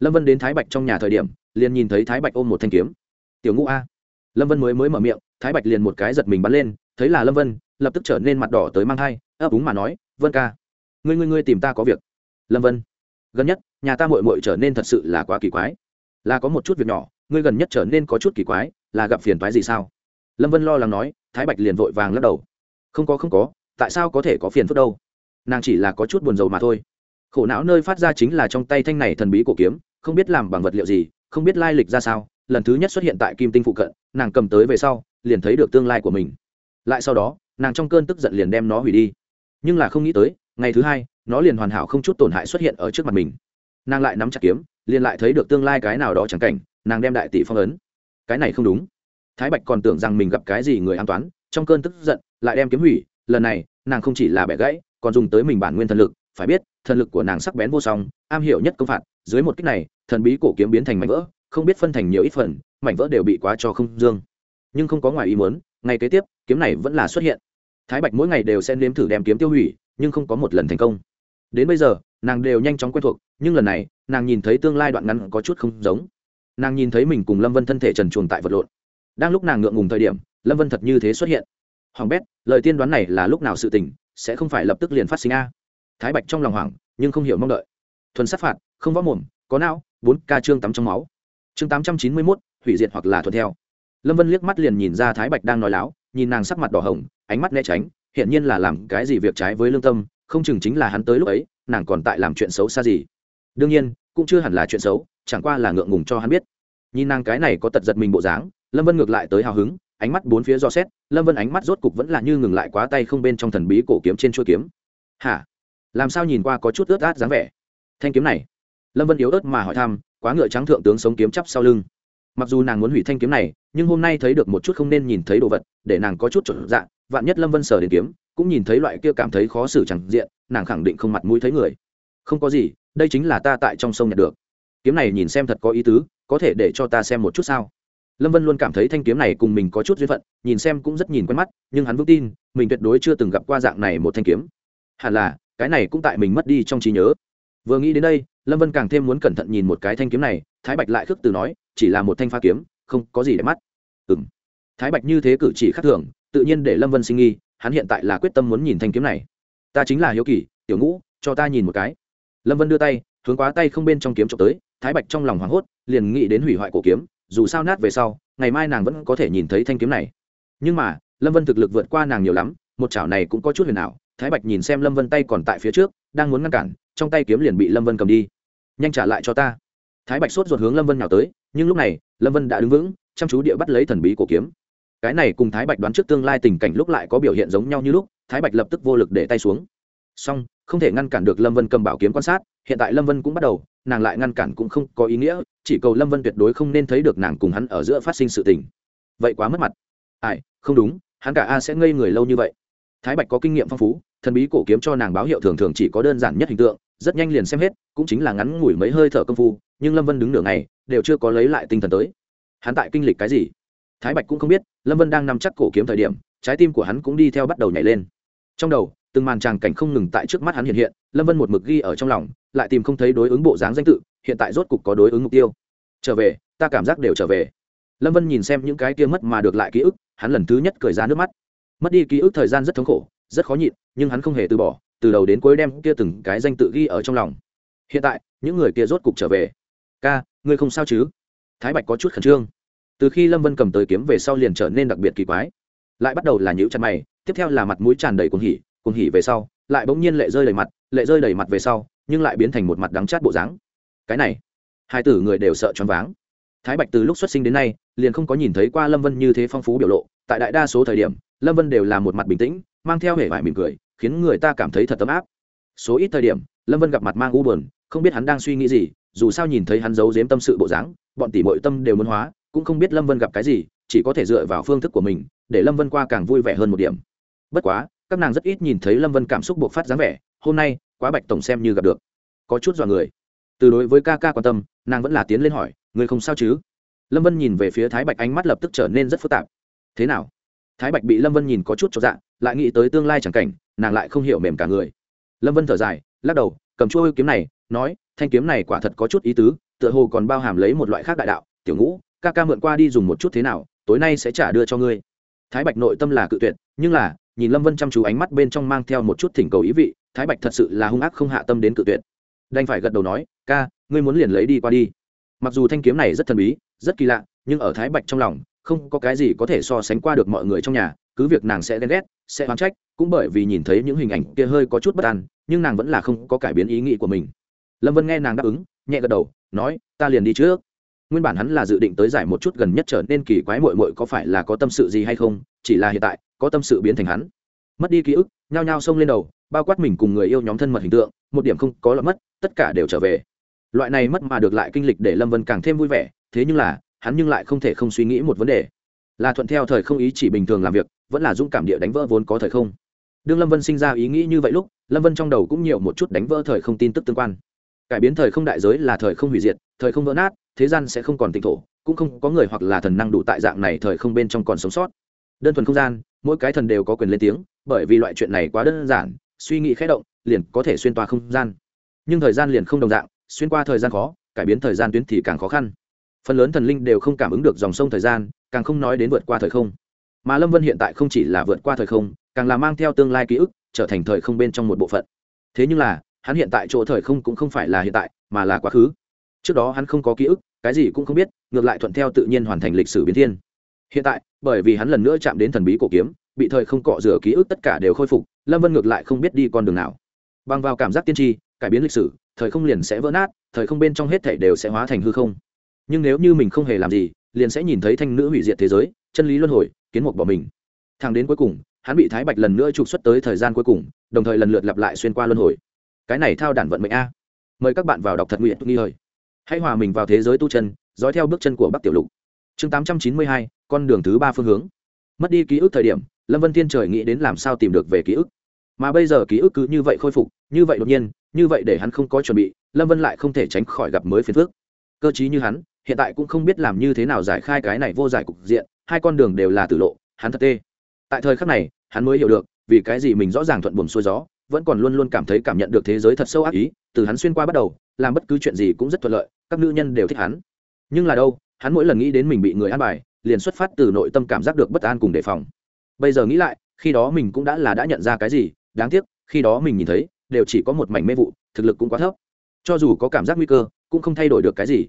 lâm vân đến thái bạch trong nhà thời điểm, liền nhìn thấy thái bạch ôm một thanh kiếm. Tiểu ngũ a. Lâm vân mới mới mở miệng, thái bạch liền một cái giật mình bắn lên, thấy là lâm vân, lập tức trở nên mặt đỏ tới mang thai, ấp úng mà nói, vân ca, ngươi ngươi ngươi tìm ta có việc. Lâm vân, gần nhất, nhà ta mội mội trở nên thật sự là quá kỳ quái. Là có một chút việc nhỏ, ngươi gần nhất trở nên có chút kỳ quái, là gặp phiền toái gì sao? Lâm vân lo lắng nói, thái bạch liền vội vàng lắc đầu. Không có không có, tại sao có thể có phiền phức đâu? Nàng chỉ là có chút buồn rầu mà thôi. Khổ não nơi phát ra chính là trong tay thanh này thần bí cổ kiếm không biết làm bằng vật liệu gì, không biết lai lịch ra sao, lần thứ nhất xuất hiện tại kim tinh phụ cận, nàng cầm tới về sau, liền thấy được tương lai của mình. Lại sau đó, nàng trong cơn tức giận liền đem nó hủy đi. Nhưng là không nghĩ tới, ngày thứ hai, nó liền hoàn hảo không chút tổn hại xuất hiện ở trước mặt mình. Nàng lại nắm chặt kiếm, liền lại thấy được tương lai cái nào đó chẳng cảnh, nàng đem đại tỷ phong ấn. Cái này không đúng. Thái bạch còn tưởng rằng mình gặp cái gì người an toán, trong cơn tức giận, lại đem kiếm hủy, lần này, nàng không chỉ là bẻ gãy, còn dùng tới mình bản nguyên thần lực. Phải biết, thần lực của nàng sắc bén vô song, am hiểu nhất công phạt dưới một kích này, thần bí cổ kiếm biến thành mảnh vỡ, không biết phân thành nhiều ít phần, mảnh vỡ đều bị quá cho không dương. Nhưng không có ngoài ý muốn ngày kế tiếp, kiếm này vẫn là xuất hiện. Thái bạch mỗi ngày đều sẽ nếm thử đem kiếm tiêu hủy, nhưng không có một lần thành công. Đến bây giờ, nàng đều nhanh chóng quen thuộc, nhưng lần này, nàng nhìn thấy tương lai đoạn ngắn có chút không giống. Nàng nhìn thấy mình cùng lâm vân thân thể trần chuồng tại vật lộn. Đang lúc nàng ngượng ngùng thời điểm, lâm vân thật như thế xuất hiện. Hoàng bét, lời tiên đoán này là lúc nào sự tình, sẽ không phải lập tức liền phát sinh a? Thái bạch trong lòng hoảng, nhưng không hiểu mong đợi thuần sát phạt, không võ mồm, có não, bốn ca trương tắm trong máu. Chương tám trăm chín mươi mốt, hủy diệt hoặc là thuận theo. Lâm vân liếc mắt liền nhìn ra thái bạch đang nói láo, nhìn nàng sắc mặt đỏ hồng, ánh mắt né tránh hiện nhiên là làm cái gì việc trái với lương tâm, không chừng chính là hắn tới lúc ấy, nàng còn tại làm chuyện xấu xa gì. Đương nhiên, cũng chưa hẳn là chuyện xấu, chẳng qua là ngượng ngùng cho hắn biết. Nhìn nàng cái này có tật giật mình bộ dáng, lâm vân ngược lại tới hào hứng, ánh mắt bốn phía do xét, lâm vân ánh mắt rốt cục vẫn là như ngừng lại quá tay không bên trong thần bí cổ kiếm trên chuôi kiếm. Hả? Làm sao nhìn qua có chút ướt át dáng vẻ? Thanh kiếm này. Lâm vân yếu ớt mà hỏi thăm, quá ngựa trắng thượng tướng sống kiếm chắp sau lưng. Mặc dù nàng muốn hủy thanh kiếm này, nhưng hôm nay thấy được một chút không nên nhìn thấy đồ vật, để nàng có chút trộn dạng vạn nhất lâm vân sờ đến kiếm, cũng nhìn thấy loại kia cảm thấy khó xử chẳng diện, nàng khẳng định không mặt mũi thấy người. Không có gì, đây chính là ta tại trong sông nhặt được. Kiếm này nhìn xem thật có ý tứ, có thể để cho ta xem một chút sao? Lâm vân luôn cảm thấy thanh kiếm này cùng mình có chút duyên phận, nhìn xem cũng rất nhìn quen mắt, nhưng hắn vững tin, mình tuyệt đối chưa từng gặp qua dạng này một thanh kiếm. Hẳn là, cái này cũng tại mình mất đi trong trí nhớ vừa nghĩ đến đây, lâm vân càng thêm muốn cẩn thận nhìn một cái thanh kiếm này, thái bạch lại khước từ nói, chỉ là một thanh pha kiếm, không có gì để mắt. Ừ m thái bạch như thế cử chỉ khác thường, tự nhiên để lâm vân sinh nghi hắn hiện tại là quyết tâm muốn nhìn thanh kiếm này. Ta chính là hiếu kỳ, tiểu ngũ, cho ta nhìn một cái. Lâm vân đưa tay, hướng quá tay không bên trong kiếm trộm tới, thái bạch trong lòng hoảng hốt, liền nghĩ đến hủy hoại cổ kiếm, dù sao nát về sau, ngày mai nàng vẫn có thể nhìn thấy thanh kiếm này. Nhưng mà, lâm vân thực lực vượt qua nàng nhiều lắm, một chảo này cũng có chút huyền ảo, thái bạch nhìn xem lâm vân tay còn tại phía trước, đang muốn ngăn cản trong tay kiếm liền bị lâm vân cầm đi. Nhanh trả lại cho ta. Thái bạch sốt ruột hướng lâm vân nhào tới, nhưng lúc này, lâm vân đã đứng vững, chăm chú địa bắt lấy thần bí cổ kiếm. Cái này cùng thái bạch đoán trước tương lai tình cảnh lúc lại có biểu hiện giống nhau như lúc, thái bạch lập tức vô lực để tay xuống. Song, không thể ngăn cản được lâm vân cầm bảo kiếm quan sát, hiện tại lâm vân cũng bắt đầu, nàng lại ngăn cản cũng không có ý nghĩa, chỉ cầu lâm vân tuyệt đối không nên thấy được nàng cùng hắn ở giữa phát sinh sự tình. Vậy quá mất mặt. Ai, không đúng, hắn cả a sẽ ngây người lâu như vậy. Thái bạch có kinh nghiệm phong phú thần bí cổ kiếm cho nàng báo hiệu thường thường chỉ có đơn giản nhất hình tượng, rất nhanh liền xem hết, cũng chính là ngắn ngủi mấy hơi thở công phu, nhưng lâm vân đứng nửa ngày, đều chưa có lấy lại tinh thần tới. Hắn tại kinh lịch cái gì? Thái bạch cũng không biết, lâm vân đang nằm chắc cổ kiếm thời điểm, trái tim của hắn cũng đi theo bắt đầu nhảy lên. Trong đầu, từng màn tràng cảnh không ngừng tại trước mắt hắn hiện hiện, lâm vân một mực ghi ở trong lòng, lại tìm không thấy đối ứng bộ dáng danh tự, hiện tại rốt cục có đối ứng mục tiêu. Trở về, ta cảm giác đều trở về. Lâm vân nhìn xem những cái kia mất mà được lại ký ức, hắn lần thứ nhất cười ra nước mắt. Mất đi ký ức thời gian rất thống khổ rất khó nhịn, nhưng hắn không hề từ bỏ, từ đầu đến cuối đem kia từng cái danh tự ghi ở trong lòng. Hiện tại, những người kia rốt cục trở về. Ca, ngươi không sao chứ? Thái bạch có chút khẩn trương. Từ khi lâm vân cầm tới kiếm về sau liền trở nên đặc biệt kỳ quái. Lại bắt đầu là nhữ chặt mày, tiếp theo là mặt mũi tràn đầy cuồng hỉ cuồng hỉ về sau, lại bỗng nhiên lệ rơi đầy mặt, lệ rơi đầy mặt về sau, nhưng lại biến thành một mặt đắng chát bộ dáng. Cái này, hai tử người đều sợ choáng váng. Thái bạch từ lúc xuất sinh đến nay, liền không có nhìn thấy qua lâm vân như thế phong phú biểu lộ. Tại đại đa số thời điểm, lâm vân đều là một mặt bình tĩnh mang theo vẻ vải mỉm cười, khiến người ta cảm thấy thật ấm áp. Số ít thời điểm, lâm vân gặp mặt mang u buồn, không biết hắn đang suy nghĩ gì, dù sao nhìn thấy hắn giấu giếm tâm sự bộ dáng, bọn tỷ bội tâm đều muốn hóa, cũng không biết lâm vân gặp cái gì, chỉ có thể dựa vào phương thức của mình, để lâm vân qua càng vui vẻ hơn một điểm. Bất quá, các nàng rất ít nhìn thấy lâm vân cảm xúc buộc phát dáng vẻ, hôm nay, quá bạch tổng xem như gặp được. Có chút dọa người. Từ đối với ca ca quan tâm, nàng vẫn là tiến lên hỏi người không sao chứ? Lâm vân nhìn về phía thái bạch, ánh mắt lập tức trở nên rất phức tạp. Thế nào? Thái bạch bị lâm vân nhìn có chút cho dạ lại nghĩ tới tương lai chẳng cảnh, nàng lại không hiểu mềm cả người. Lâm vân thở dài, lắc đầu, cầm chuôi kiếm này, nói, thanh kiếm này quả thật có chút ý tứ, tựa hồ còn bao hàm lấy một loại khác đại đạo. Tiểu ngũ, ca ca mượn qua đi dùng một chút thế nào, tối nay sẽ trả đưa cho ngươi. Thái bạch nội tâm là cự tuyệt, nhưng là, nhìn lâm vân chăm chú ánh mắt bên trong mang theo một chút thỉnh cầu ý vị, thái bạch thật sự là hung ác không hạ tâm đến cự tuyệt. Đành phải gật đầu nói, ca, ngươi muốn liền lấy đi qua đi. Mặc dù thanh kiếm này rất thần bí, rất kỳ lạ, nhưng ở thái bạch trong lòng không có cái gì có thể so sánh qua được mọi người trong nhà, cứ việc nàng sẽ ghen ghét, sẽ oán trách, cũng bởi vì nhìn thấy những hình ảnh kia hơi có chút bất an, nhưng nàng vẫn là không có cải biến ý nghĩ của mình. Lâm vân nghe nàng đáp ứng, nhẹ gật đầu, nói, ta liền đi trước. Nguyên bản hắn là dự định tới giải một chút gần nhất trở nên kỳ quái mội mội có phải là có tâm sự gì hay không, chỉ là hiện tại, có tâm sự biến thành hắn. Mất đi ký ức, nhao nhao xông lên đầu, bao quát mình cùng người yêu nhóm thân mật hình tượng, một điểm không có lọt mất, tất cả đều trở về. Loại này mất mà được lại kinh lịch để lâm vân càng thêm vui vẻ, thế nhưng là hắn nhưng lại không thể không suy nghĩ một vấn đề. Là thuận theo thời không ý chỉ bình thường làm việc, vẫn là dũng cảm địa đánh vỡ vốn có thời không. Đương lâm vân sinh ra ý nghĩ như vậy lúc, lâm vân trong đầu cũng nhiều một chút đánh vỡ thời không tin tức tương quan. Cải biến thời không đại giới là thời không hủy diệt, thời không vỡ nát, thế gian sẽ không còn tịnh thổ, cũng không có người hoặc là thần năng đủ tại dạng này thời không bên trong còn sống sót. Đơn thuần không gian, mỗi cái thần đều có quyền lên tiếng, bởi vì loại chuyện này quá đơn giản, suy nghĩ khẽ động, liền có thể xuyên toa không gian. Nhưng thời gian liền không đồng dạng, xuyên qua thời gian khó, cải biến thời gian tuyến thì càng khó khăn phần lớn thần linh đều không cảm ứng được dòng sông thời gian, càng không nói đến vượt qua thời không. Mà lâm vân hiện tại không chỉ là vượt qua thời không, càng là mang theo tương lai ký ức, trở thành thời không bên trong một bộ phận. Thế nhưng là, hắn hiện tại chỗ thời không cũng không phải là hiện tại, mà là quá khứ. Trước đó hắn không có ký ức, cái gì cũng không biết, ngược lại thuận theo tự nhiên hoàn thành lịch sử biến thiên. Hiện tại, bởi vì hắn lần nữa chạm đến thần bí cổ kiếm, bị thời không cọ rửa ký ức tất cả đều khôi phục, lâm vân ngược lại không biết đi con đường nào. Bằng vào cảm giác tiên tri, cải biến lịch sử, thời không liền sẽ vỡ nát, thời không bên trong hết thảy đều sẽ hóa thành hư không nhưng nếu như mình không hề làm gì, liền sẽ nhìn thấy thanh nữ hủy diệt thế giới, chân lý luân hồi, kiến mục bỏ mình. Thang đến cuối cùng, hắn bị thái bạch lần nữa trục xuất tới thời gian cuối cùng, đồng thời lần lượt lặp lại xuyên qua luân hồi. Cái này thao đản vận mệnh a. Mời các bạn vào đọc thật nguyện nghi hời. Hãy hòa mình vào thế giới tu chân, dõi theo bước chân của bắc tiểu lục. Chương tám trăm chín mươi hai, con đường thứ ba phương hướng. Mất đi ký ức thời điểm, lâm vân Thiên trời nghĩ đến làm sao tìm được về ký ức. Mà bây giờ ký ức cứ như vậy khôi phục, như vậy đột nhiên, như vậy để hắn không có chuẩn bị, lâm vân lại không thể tránh khỏi gặp mới phiền phước cơ chí như hắn hiện tại cũng không biết làm như thế nào giải khai cái này vô giải cục diện, hai con đường đều là tử lộ, hắn thật tê. Tại thời khắc này, hắn mới hiểu được, vì cái gì mình rõ ràng thuận buồm xuôi gió, vẫn còn luôn luôn cảm thấy cảm nhận được thế giới thật sâu ác ý, từ hắn xuyên qua bắt đầu, làm bất cứ chuyện gì cũng rất thuận lợi, các nữ nhân đều thích hắn. Nhưng là đâu, hắn mỗi lần nghĩ đến mình bị người an bài, liền xuất phát từ nội tâm cảm giác được bất an cùng đề phòng. Bây giờ nghĩ lại, khi đó mình cũng đã là đã nhận ra cái gì, đáng tiếc, khi đó mình nhìn thấy, đều chỉ có một mảnh mê vụ, thực lực cũng quá thấp. Cho dù có cảm giác nguy cơ, cũng không thay đổi được cái gì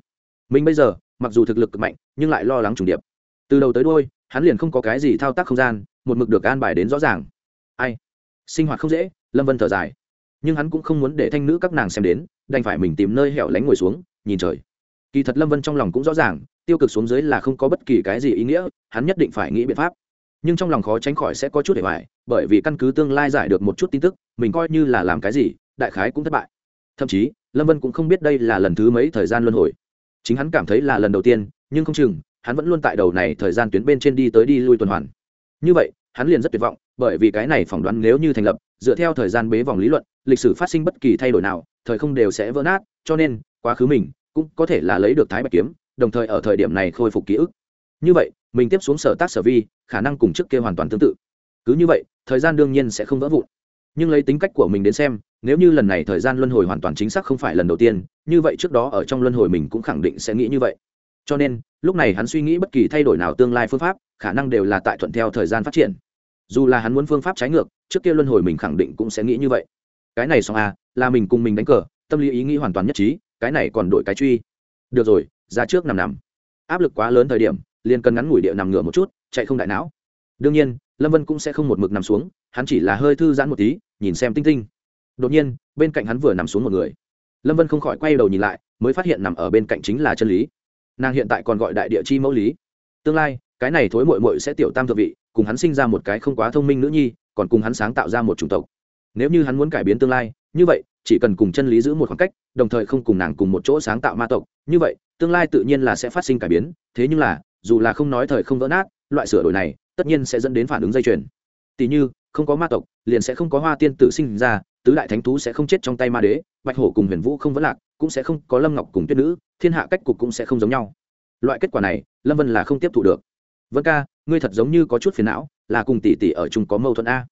mình bây giờ, mặc dù thực lực cực mạnh, nhưng lại lo lắng trùng điệp. Từ đầu tới đôi hắn liền không có cái gì thao tác không gian, một mực được an bài đến rõ ràng. Ai? Sinh hoạt không dễ, lâm vân thở dài. Nhưng hắn cũng không muốn để thanh nữ các nàng xem đến, đành phải mình tìm nơi hẻo lánh ngồi xuống, nhìn trời. Kỳ thật lâm vân trong lòng cũng rõ ràng, tiêu cực xuống dưới là không có bất kỳ cái gì ý nghĩa, hắn nhất định phải nghĩ biện pháp. Nhưng trong lòng khó tránh khỏi sẽ có chút để hoài bởi vì căn cứ tương lai giải được một chút tin tức, mình coi như là làm cái gì, đại khái cũng thất bại. Thậm chí, lâm vân cũng không biết đây là lần thứ mấy thời gian luân hồi chính hắn cảm thấy là lần đầu tiên, nhưng không chừng, hắn vẫn luôn tại đầu này thời gian tuyến bên trên đi tới đi lui tuần hoàn. Như vậy, hắn liền rất tuyệt vọng, bởi vì cái này phỏng đoán nếu như thành lập, dựa theo thời gian bế vòng lý luận, lịch sử phát sinh bất kỳ thay đổi nào, thời không đều sẽ vỡ nát, cho nên, quá khứ mình cũng có thể là lấy được thái bạch kiếm, đồng thời ở thời điểm này khôi phục ký ức. Như vậy, mình tiếp xuống sở tác sở vi, khả năng cùng trước kia hoàn toàn tương tự. Cứ như vậy, thời gian đương nhiên sẽ không vỡ vụn. Nhưng lấy tính cách của mình đến xem nếu như lần này thời gian luân hồi hoàn toàn chính xác không phải lần đầu tiên, như vậy trước đó ở trong luân hồi mình cũng khẳng định sẽ nghĩ như vậy. Cho nên, lúc này hắn suy nghĩ bất kỳ thay đổi nào tương lai phương pháp, khả năng đều là tại thuận theo thời gian phát triển. Dù là hắn muốn phương pháp trái ngược, trước kia luân hồi mình khẳng định cũng sẽ nghĩ như vậy. Cái này xong à là mình cùng mình đánh cờ, tâm lý ý nghĩ hoàn toàn nhất trí, cái này còn đổi cái truy. Được rồi, ra trước nằm nằm. Áp lực quá lớn thời điểm, liền cần ngắn ngủi địa nằm ngửa một chút, chạy không đại não. Đương nhiên, lâm vân cũng sẽ không một mực nằm xuống, hắn chỉ là hơi thư giãn một tí, nhìn xem tinh tinh đột nhiên, bên cạnh hắn vừa nằm xuống một người. Lâm vân không khỏi quay đầu nhìn lại, mới phát hiện nằm ở bên cạnh chính là chân lý. Nàng hiện tại còn gọi đại địa chi mẫu lý. Tương lai, cái này thối mội mội sẽ tiểu tam thượng vị, cùng hắn sinh ra một cái không quá thông minh nữ nhi, còn cùng hắn sáng tạo ra một chủng tộc. Nếu như hắn muốn cải biến tương lai, như vậy, chỉ cần cùng chân lý giữ một khoảng cách, đồng thời không cùng nàng cùng một chỗ sáng tạo ma tộc, như vậy, tương lai tự nhiên là sẽ phát sinh cải biến. Thế nhưng là, dù là không nói thời không vỡ nát, loại sửa đổi này, tất nhiên sẽ dẫn đến phản ứng dây chuyền. Tỷ như, không có ma tộc, liền sẽ không có hoa tiên tử sinh ra tứ đại thánh thú sẽ không chết trong tay ma đế, bạch hổ cùng huyền vũ không vẫn lạc, cũng sẽ không có lâm ngọc cùng tuyết nữ, thiên hạ cách cục cũng sẽ không giống nhau. Loại kết quả này, lâm vân là không tiếp thu được. Vân ca, ngươi thật giống như có chút phiền não, là cùng tỷ tỷ ở chung có mâu thuẫn a.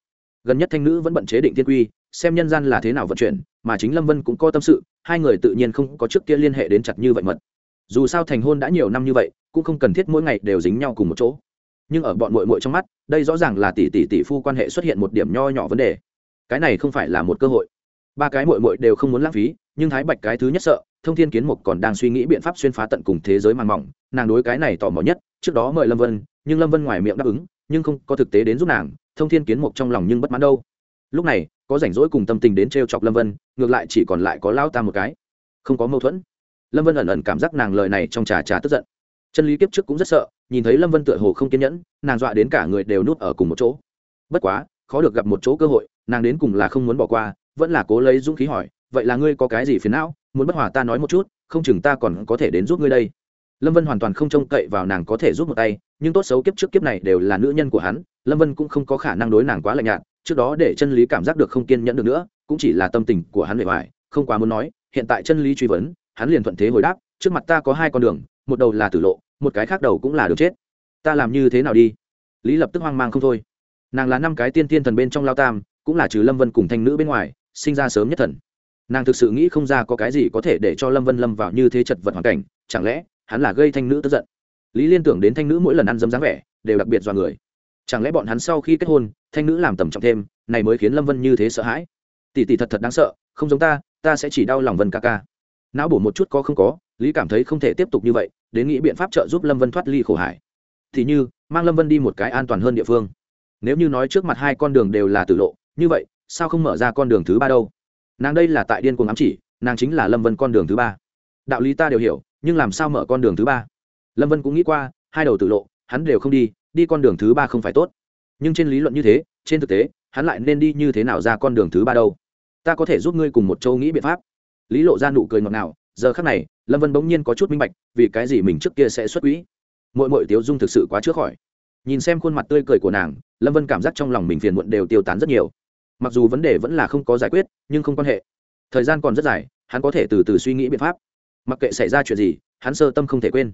Gần nhất thanh nữ vẫn bận chế định thiên quy, xem nhân gian là thế nào vận chuyển, mà chính lâm vân cũng có tâm sự, hai người tự nhiên không có trước kia liên hệ đến chặt như vậy mật. Dù sao thành hôn đã nhiều năm như vậy, cũng không cần thiết mỗi ngày đều dính nhau cùng một chỗ. Nhưng ở bọn mội mội trong mắt, đây rõ ràng là tỷ tỷ tỷ phu quan hệ xuất hiện một điểm nho nhỏ vấn đề cái này không phải là một cơ hội. Ba cái mội mội đều không muốn lãng phí, nhưng thái bạch cái thứ nhất sợ, thông thiên kiến mục còn đang suy nghĩ biện pháp xuyên phá tận cùng thế giới màn mỏng, nàng đối cái này tò mò nhất, trước đó mời lâm vân, nhưng lâm vân ngoài miệng đáp ứng, nhưng không có thực tế đến giúp nàng, thông thiên kiến mục trong lòng nhưng bất mãn đâu. Lúc này, có rảnh rỗi cùng tâm tình đến t r e o chọc lâm vân, ngược lại chỉ còn lại có lao ta một cái. Không có mâu thuẫn. Lâm vân ẩn ẩn cảm giác nàng lời này trong trà trà tức giận. Chân lý kiếp trước cũng rất sợ, nhìn thấy lâm vân tựa hồ không kiên nhẫn, nàng dọa đến cả người đều nút ở cùng một chỗ. Bất quá, khó được gặp một chỗ cơ hội nàng đến cùng là không muốn bỏ qua, vẫn là cố lấy dũng khí hỏi, vậy là ngươi có cái gì phiền não? Muốn bất hòa ta nói một chút, không chừng ta còn có thể đến giúp ngươi đây. Lâm vân hoàn toàn không trông cậy vào nàng có thể giúp một tay, nhưng tốt xấu kiếp trước kiếp này đều là nữ nhân của hắn, lâm vân cũng không có khả năng đối nàng quá lạnh nhạt, trước đó để chân lý cảm giác được không kiên nhẫn được nữa, cũng chỉ là tâm tình của hắn bề ngoài, không quá muốn nói, hiện tại chân lý truy vấn, hắn liền thuận thế hồi đáp, trước mặt ta có hai con đường, một đầu là tử lộ, một cái khác đầu cũng là đường chết. Ta làm như thế nào đi? Lý lập tức hoang mang không thôi. Nàng là năm cái tiên tiên thần bên trong lao tam cũng là trừ lâm vân cùng thanh nữ bên ngoài, sinh ra sớm nhất thần. Nàng thực sự nghĩ không ra có cái gì có thể để cho lâm vân lâm vào như thế chật vật hoàn cảnh, chẳng lẽ hắn là gây thanh nữ tức giận? Lý liên tưởng đến thanh nữ mỗi lần ăn dấm dáng vẻ, đều đặc biệt dọa người. Chẳng lẽ bọn hắn sau khi kết hôn, thanh nữ làm tầm trọng thêm, này mới khiến lâm vân như thế sợ hãi? Tỷ tỷ thật thật đáng sợ, không giống ta ta sẽ chỉ đau lòng vân ca ca. Não bổ một chút có không có, lý cảm thấy không thể tiếp tục như vậy, đến nghĩ biện pháp trợ giúp lâm vân thoát ly khổ hải. Thì như, mang lâm vân đi một cái an toàn hơn địa phương. Nếu như nói trước mặt hai con đường đều là tử lộ như vậy, sao không mở ra con đường thứ ba đâu? Nàng đây là tại điên cuồng ám chỉ, nàng chính là lâm vân con đường thứ ba. Đạo lý ta đều hiểu, nhưng làm sao mở con đường thứ ba? Lâm vân cũng nghĩ qua, hai đầu tự lộ, hắn đều không đi đi con đường thứ ba không phải tốt. Nhưng trên lý luận như thế, trên thực tế, hắn lại nên đi như thế nào ra con đường thứ ba đâu? Ta có thể giúp ngươi cùng một châu nghĩ biện pháp. Lý lộ ra nụ cười ngọt ngào, giờ khắc này, lâm vân bỗng nhiên có chút minh bạch, vì cái gì mình trước kia sẽ xuất quỹ? Mỗi mỗi tiếu dung thực sự quá trước khỏi. Nhìn xem khuôn mặt tươi cười của nàng, lâm vân cảm giác trong lòng mình phiền muộn đều tiêu tán rất nhiều mặc dù vấn đề vẫn là không có giải quyết, nhưng không quan hệ. Thời gian còn rất dài, hắn có thể từ từ suy nghĩ biện pháp. Mặc kệ xảy ra chuyện gì, hắn sơ tâm không thể quên.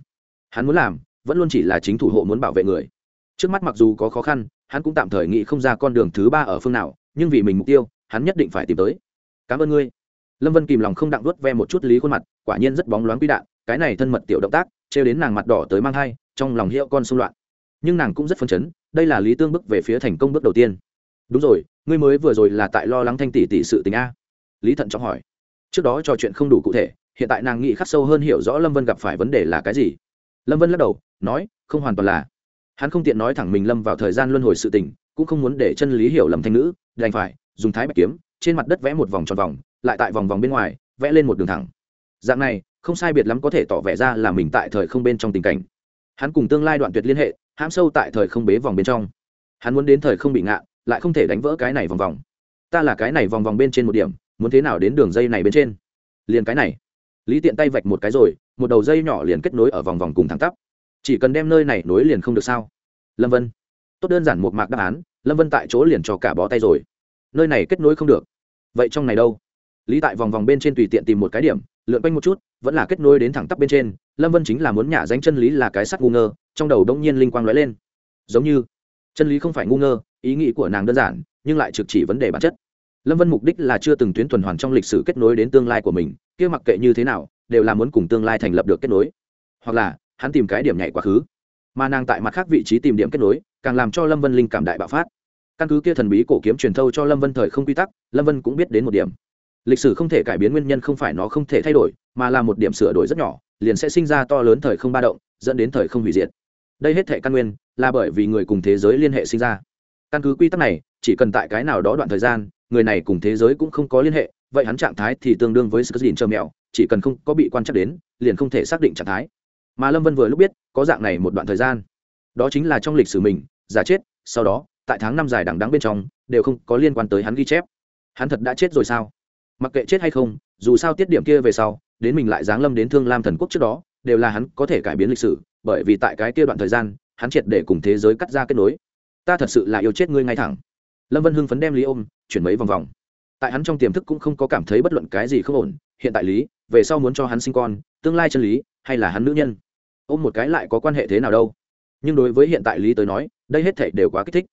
Hắn muốn làm, vẫn luôn chỉ là chính thủ hộ muốn bảo vệ người. Trước mắt mặc dù có khó khăn, hắn cũng tạm thời nghĩ không ra con đường thứ ba ở phương nào, nhưng vì mình mục tiêu, hắn nhất định phải tìm tới. Cảm ơn ngươi. Lâm vân kìm lòng không đặng đuốt ve một chút lý khuôn mặt, quả nhiên rất bóng loáng quy đạn, cái này thân mật tiểu động tác, trêu đến nàng mặt đỏ tới mang thai, trong lòng hiệu con xung loạn. Nhưng nàng cũng rất phấn chấn, đây là lý tương bước về phía thành công bước đầu tiên. Đúng rồi ngươi mới vừa rồi là tại lo lắng thanh tỷ tỷ sự tình a? Lý thận trọng hỏi. Trước đó trò chuyện không đủ cụ thể, hiện tại nàng nghĩ khắc sâu hơn hiểu rõ lâm vân gặp phải vấn đề là cái gì. Lâm vân lắc đầu, nói, không hoàn toàn là. Hắn không tiện nói thẳng mình lâm vào thời gian luân hồi sự tình, cũng không muốn để chân lý hiểu lầm thanh nữ đành phải, dùng thái bạch kiếm, trên mặt đất vẽ một vòng tròn vòng, lại tại vòng vòng bên ngoài, vẽ lên một đường thẳng. Dạng này, không sai biệt lắm có thể tỏ vẻ ra là mình tại thời không bên trong tình cảnh. Hắn cùng tương lai đoạn tuyệt liên hệ, hãm sâu tại thời không bế vòng bên trong. Hắn muốn đến thời không bị ngạ lại không thể đánh vỡ cái này vòng vòng. Ta là cái này vòng vòng bên trên một điểm, muốn thế nào đến đường dây này bên trên? Liền cái này. Lý tiện tay vạch một cái rồi, một đầu dây nhỏ liền kết nối ở vòng vòng cùng thẳng tắp. Chỉ cần đem nơi này nối liền không được sao? Lâm vân. Tốt đơn giản một mạc đáp án, lâm vân tại chỗ liền cho cả bó tay rồi. Nơi này kết nối không được. Vậy trong này đâu? Lý tại vòng vòng bên trên tùy tiện tìm một cái điểm, lượn quanh một chút, vẫn là kết nối đến thẳng tắp bên trên. Lâm vân chính là muốn nhả danh chân lý là cái sắt ngu ngơ, trong đầu đông nhiên linh quang lóe lên. Giống như, chân lý không phải ngu ngơ ý nghĩ của nàng đơn giản, nhưng lại trực chỉ vấn đề bản chất. Lâm vân mục đích là chưa từng tuyến tuần hoàn trong lịch sử kết nối đến tương lai của mình, kia mặc kệ như thế nào, đều là muốn cùng tương lai thành lập được kết nối. Hoặc là, hắn tìm cái điểm nhảy quá khứ. Mà nàng tại mặt khác vị trí tìm điểm kết nối, càng làm cho lâm vân linh cảm đại bạo phát. Căn cứ kia thần bí cổ kiếm truyền thâu cho lâm vân thời không quy tắc, lâm vân cũng biết đến một điểm. Lịch sử không thể cải biến nguyên nhân không phải nó không thể thay đổi, mà là một điểm sửa đổi rất nhỏ, liền sẽ sinh ra to lớn thời không ba động, dẫn đến thời không hủy diệt. Đây hết thể căn nguyên là bởi vì người cùng thế giới liên hệ sinh ra căn cứ quy tắc này, chỉ cần tại cái nào đó đoạn thời gian, người này cùng thế giới cũng không có liên hệ, vậy hắn trạng thái thì tương đương với sức dìn trơ mèo chỉ cần không có bị quan trắc đến, liền không thể xác định trạng thái. Mà lâm vân vừa lúc biết, có dạng này một đoạn thời gian. Đó chính là trong lịch sử mình, giả chết, sau đó, tại tháng năm dài đằng đắng bên trong, đều không có liên quan tới hắn ghi chép. Hắn thật đã chết rồi sao? Mặc kệ chết hay không, dù sao tiết điểm kia về sau, đến mình lại giáng lâm đến thương lam thần quốc trước đó, đều là hắn có thể cải biến lịch sử, bởi vì tại cái kia đoạn thời gian, hắn triệt để cùng thế giới cắt ra kết nối ta thật sự là yêu chết ngươi ngay thẳng. Lâm vân hưng phấn đem lý ôm, chuyển mấy vòng vòng. Tại hắn trong tiềm thức cũng không có cảm thấy bất luận cái gì không ổn, hiện tại lý, về sau muốn cho hắn sinh con, tương lai chân lý, hay là hắn nữ nhân? Ôm một cái lại có quan hệ thế nào đâu? Nhưng đối với hiện tại lý tới nói, đây hết thể đều quá kích thích.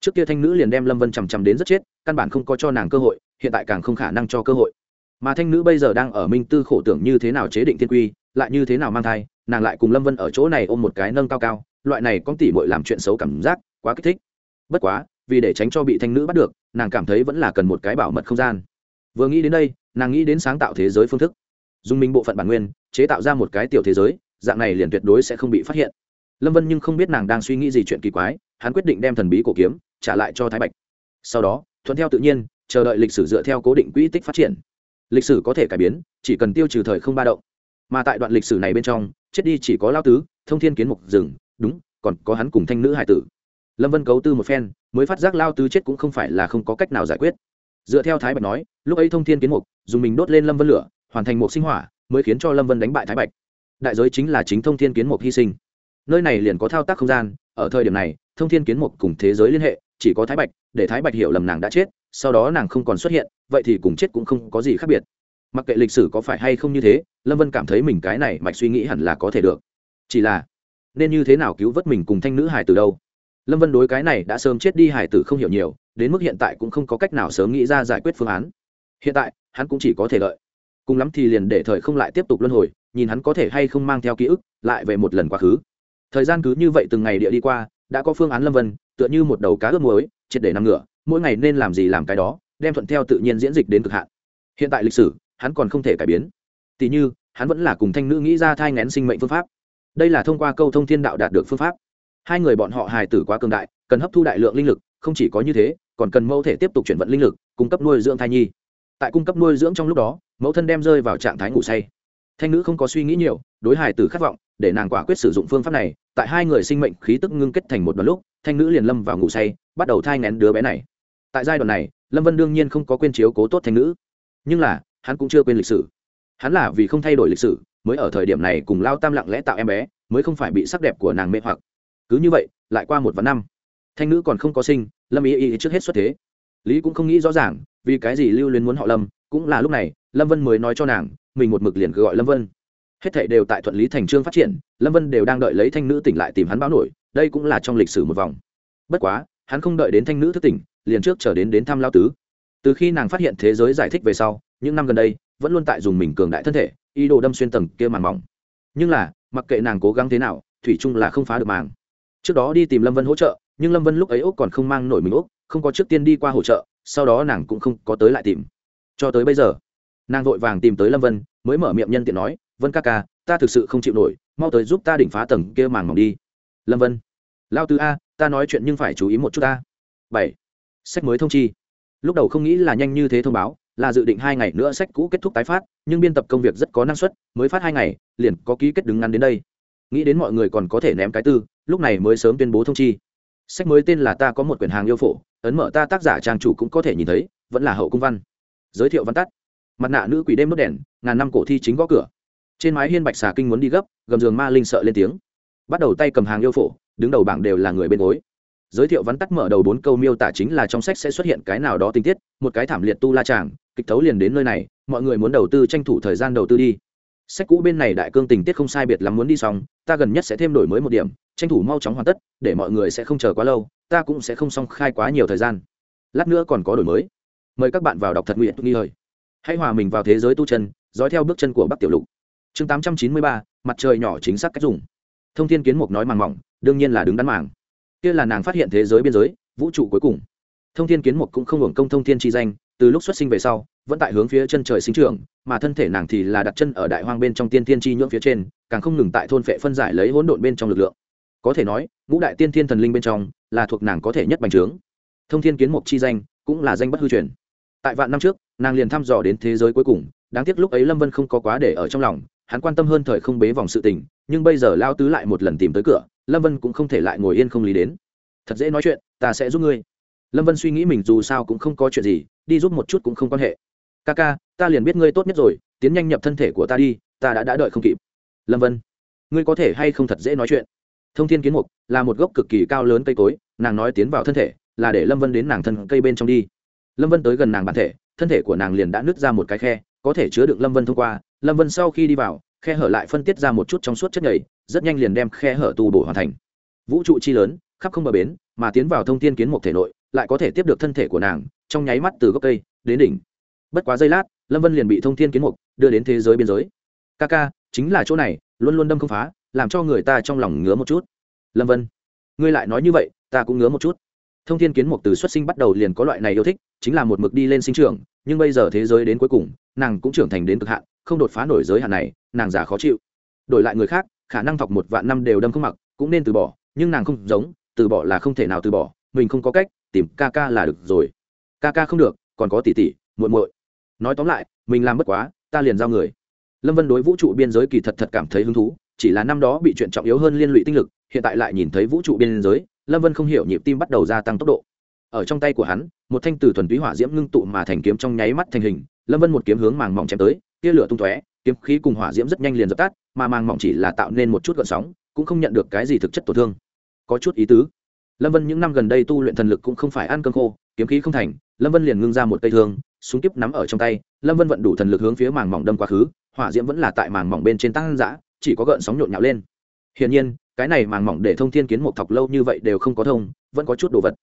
Trước kia thanh nữ liền đem lâm vân chằm chằm đến rất chết, căn bản không có cho nàng cơ hội, hiện tại càng không khả năng cho cơ hội. Mà thanh nữ bây giờ đang ở minh tư khổ tưởng như thế nào chế định thiên quy, lại như thế nào mang thai, nàng lại cùng lâm vân ở chỗ này ôm một cái nâng cao cao, loại này có tỉ mội làm chuyện xấu cảm giác quá kích thích. Bất quá, vì để tránh cho bị thanh nữ bắt được, nàng cảm thấy vẫn là cần một cái bảo mật không gian. Vừa nghĩ đến đây, nàng nghĩ đến sáng tạo thế giới phương thức. Dùng minh bộ phận bản nguyên, chế tạo ra một cái tiểu thế giới, dạng này liền tuyệt đối sẽ không bị phát hiện. Lâm vân nhưng không biết nàng đang suy nghĩ gì chuyện kỳ quái, hắn quyết định đem thần bí cổ kiếm trả lại cho thái bạch. Sau đó, thuận theo tự nhiên, chờ đợi lịch sử dựa theo cố định quỹ tích phát triển. Lịch sử có thể cải biến, chỉ cần tiêu trừ thời không ba động. Mà tại đoạn lịch sử này bên trong, chết đi chỉ có lao tứ, thông thiên kiến mục rừng đúng, còn có hắn cùng thanh nữ hải tử lâm vân cấu tư một phen, mới phát giác lao tứ chết cũng không phải là không có cách nào giải quyết. Dựa theo thái bạch nói, lúc ấy thông thiên kiến mục, dùng mình đốt lên lâm vân lửa, hoàn thành một sinh hỏa, mới khiến cho lâm vân đánh bại thái bạch. Đại giới chính là chính thông thiên kiến mục hy sinh. Nơi này liền có thao tác không gian, ở thời điểm này, thông thiên kiến mục cùng thế giới liên hệ, chỉ có thái bạch, để thái bạch hiểu lầm nàng đã chết, sau đó nàng không còn xuất hiện, vậy thì cùng chết cũng không có gì khác biệt. Mặc kệ lịch sử có phải hay không như thế, lâm vân cảm thấy mình cái này mạch suy nghĩ hẳn là có thể được. Chỉ là, nên như thế nào cứu vớt mình cùng thanh nữ hải từ đâu? Lâm vân đối cái này đã sớm chết đi hải tử không hiểu nhiều, đến mức hiện tại cũng không có cách nào sớm nghĩ ra giải quyết phương án. Hiện tại, hắn cũng chỉ có thể lợi cùng lắm thì liền để thời không lại tiếp tục luân hồi, nhìn hắn có thể hay không mang theo ký ức, lại về một lần quá khứ. Thời gian cứ như vậy từng ngày địa đi qua, đã có phương án lâm vân, tựa như một đầu cá ướp muối, triệt để nằm ngửa, mỗi ngày nên làm gì làm cái đó, đem thuận theo tự nhiên diễn dịch đến cực hạn. Hiện tại lịch sử, hắn còn không thể cải biến. Tỉ như, hắn vẫn là cùng thanh nữ nghĩ ra thai ngén sinh mệnh phương pháp. Đây là thông qua câu thông thiên đạo đạt được phương pháp hai người bọn họ hài tử quá cường đại, cần hấp thu đại lượng linh lực, không chỉ có như thế, còn cần mẫu thể tiếp tục chuyển vận linh lực, cung cấp nuôi dưỡng thai nhi. Tại cung cấp nuôi dưỡng trong lúc đó, mẫu thân đem rơi vào trạng thái ngủ say. Thanh nữ không có suy nghĩ nhiều, đối hài tử khát vọng, để nàng quả quyết sử dụng phương pháp này, tại hai người sinh mệnh khí tức ngưng kết thành một đoạn lúc, thanh nữ liền lâm vào ngủ say, bắt đầu thai ngén đứa bé này. Tại giai đoạn này, lâm vân đương nhiên không có quên chiếu cố tốt thanh nữ. Nhưng là, hắn cũng chưa quên lịch sử. Hắn là vì không thay đổi lịch sử, mới ở thời điểm này cùng lao tam lặng lẽ tạo em bé, mới không phải bị sắc đẹp của nàng mê hoặc cứ như vậy, lại qua một vạn năm. Thanh nữ còn không có sinh, lâm ý ý trước hết xuất thế. Lý cũng không nghĩ rõ ràng, vì cái gì lưu luyến muốn họ lâm, cũng là lúc này, lâm vân mới nói cho nàng, mình một mực liền gọi lâm vân. Hết thảy đều tại thuận lý thành trương phát triển, lâm vân đều đang đợi lấy thanh nữ tỉnh lại tìm hắn báo nổi, đây cũng là trong lịch sử một vòng. Bất quá, hắn không đợi đến thanh nữ thức tỉnh, liền trước trở đến đến thăm lao tứ. Từ khi nàng phát hiện thế giới giải thích về sau, những năm gần đây, vẫn luôn tại dùng mình cường đại thân thể, ý đồ đâm xuyên tầng kia màn mỏng. Nhưng là, mặc kệ nàng cố gắng thế nào, thủy chung là không phá được màng trước đó đi tìm lâm vân hỗ trợ, nhưng lâm vân lúc ấy úc còn không mang nổi mình úc, không có trước tiên đi qua hỗ trợ, sau đó nàng cũng không có tới lại tìm. Cho tới bây giờ, nàng vội vàng tìm tới lâm vân, mới mở miệng nhân tiện nói, vân ca ca, ta thực sự không chịu nổi, mau tới giúp ta đỉnh phá tầng kia màng mỏng đi. Lâm vân, lao tứ a, ta nói chuyện nhưng phải chú ý một chút ta. Bảy, sách mới thông chi. Lúc đầu không nghĩ là nhanh như thế thông báo, là dự định hai ngày nữa sách cũ kết thúc tái phát, nhưng biên tập công việc rất có năng suất, mới phát hai ngày, liền có ký kết đứng ngắn đến đây. Nghĩ đến mọi người còn có thể ném cái tư lúc này mới sớm tuyên bố thông chi. Sách mới tên là ta có một quyển hàng yêu phổ, ấn mở ta tác giả trang chủ cũng có thể nhìn thấy, vẫn là hậu cung văn. Giới thiệu văn tắt. Mặt nạ nữ quỷ đêm mất đèn, ngàn năm cổ thi chính gõ cửa. Trên mái hiên bạch xà kinh muốn đi gấp, gầm giường ma linh sợ lên tiếng. Bắt đầu tay cầm hàng yêu phổ, đứng đầu bảng đều là người bên gối. Giới thiệu vắn tắt mở đầu bốn câu miêu tả chính là trong sách sẽ xuất hiện cái nào đó tình tiết, một cái thảm liệt tu la tràng kịch thấu liền đến nơi này, mọi người muốn đầu tư tranh thủ thời gian đầu tư đi sách cũ bên này đại cương tình tiết không sai biệt lắm muốn đi xong, ta gần nhất sẽ thêm đổi mới một điểm, tranh thủ mau chóng hoàn tất, để mọi người sẽ không chờ quá lâu, ta cũng sẽ không xong khai quá nhiều thời gian. Lát nữa còn có đổi mới. Mời các bạn vào đọc thật nguyện, nghi hơi hãy hòa mình vào thế giới tu chân, dõi theo bước chân của bắc tiểu lục. Chương tám trăm chín mươi ba, mặt trời nhỏ chính xác cách dùng. Thông thiên kiến mục nói màng mỏng, đương nhiên là đứng đắn màng. Kia là nàng phát hiện thế giới biên giới, vũ trụ cuối cùng thông thiên kiến mục cũng không hưởng công thông thiên chi danh, từ lúc xuất sinh về sau, vẫn tại hướng phía chân trời sinh trưởng, mà thân thể nàng thì là đặt chân ở đại hoang bên trong tiên thiên chi nhưỡng phía trên, càng không ngừng tại thôn phệ phân giải lấy hỗn độn bên trong lực lượng. Có thể nói, ngũ đại tiên thiên thần linh bên trong, là thuộc nàng có thể nhất bành trướng. Thông thiên kiến mục chi danh cũng là danh bất hư truyền. Tại vạn năm trước, nàng liền thăm dò đến thế giới cuối cùng, đáng tiếc lúc ấy lâm vân không có quá để ở trong lòng, hắn quan tâm hơn thời không bế vòng sự tình, nhưng bây giờ lao tứ lại một lần tìm tới cửa, lâm vân cũng không thể lại ngồi yên không lý đến. Thật dễ nói chuyện, ta sẽ giúp ngươi lâm vân suy nghĩ mình dù sao cũng không có chuyện gì, đi giúp một chút cũng không quan hệ. Ca ca ta liền biết ngươi tốt nhất rồi, tiến nhanh nhập thân thể của ta đi, ta đã đã đợi không kịp. Lâm vân, ngươi có thể hay không thật dễ nói chuyện? Thông thiên kiến mục là một gốc cực kỳ cao lớn cây cối, nàng nói tiến vào thân thể là để lâm vân đến nàng thân cây bên trong đi. Lâm vân tới gần nàng bản thể, thân thể của nàng liền đã nứt ra một cái khe, có thể chứa đựng lâm vân thông qua. Lâm vân sau khi đi vào, khe hở lại phân tiết ra một chút trong suốt chất nhầy, rất nhanh liền đem khe hở tu bổ hoàn thành. Vũ trụ chi lớn, khắp không bờ bến mà tiến vào thông thiên kiến một thể nội, lại có thể tiếp được thân thể của nàng, trong nháy mắt từ gốc cây đến đỉnh. Bất quá giây lát, lâm vân liền bị thông thiên kiến mục đưa đến thế giới biên giới. Ca ca, chính là chỗ này, luôn luôn đâm không phá, làm cho người ta trong lòng ngứa một chút. Lâm vân, ngươi lại nói như vậy, ta cũng ngứa một chút. Thông thiên kiến mục từ xuất sinh bắt đầu liền có loại này yêu thích, chính là một mực đi lên sinh trường nhưng bây giờ thế giới đến cuối cùng, nàng cũng trưởng thành đến cực hạn, không đột phá nổi giới hạn này, nàng già khó chịu. Đổi lại người khác, khả năng thọc một vạn năm đều đâm không mặc, cũng nên từ bỏ, nhưng nàng không giống từ bỏ là không thể nào từ bỏ, mình không có cách, tìm ca ca là được rồi. Ca ca không được, còn có tỷ tỷ, muội muội. Nói tóm lại, mình làm bất quá, ta liền giao người. Lâm vân đối vũ trụ biên giới kỳ thật thật cảm thấy hứng thú, chỉ là năm đó bị chuyện trọng yếu hơn liên lụy tinh lực, hiện tại lại nhìn thấy vũ trụ biên giới, lâm vân không hiểu nhịp tim bắt đầu gia tăng tốc độ. Ở trong tay của hắn, một thanh từ thuần túy hỏa diễm ngưng tụ mà thành kiếm trong nháy mắt thành hình, lâm vân một kiếm hướng màng mỏng chém tới, tia lửa tung tóe, kiếm khí cùng hỏa diễm rất nhanh liền dập tắt, mà màng mỏng chỉ là tạo nên một chút gợn sóng, cũng không nhận được cái gì thực chất tổn thương có chút ý tứ. Lâm vân những năm gần đây tu luyện thần lực cũng không phải ăn cơm khô, kiếm khí không thành, lâm vân liền ngưng ra một cây thương, súng kiếp nắm ở trong tay, lâm vân vận đủ thần lực hướng phía màng mỏng đâm quá khứ, hỏa diễm vẫn là tại màng mỏng bên trên tăng giã chỉ có gợn sóng nhộn nhạo lên. Hiển nhiên, cái này màng mỏng để thông thiên kiến một thọc lâu như vậy đều không có thông, vẫn có chút đồ vật.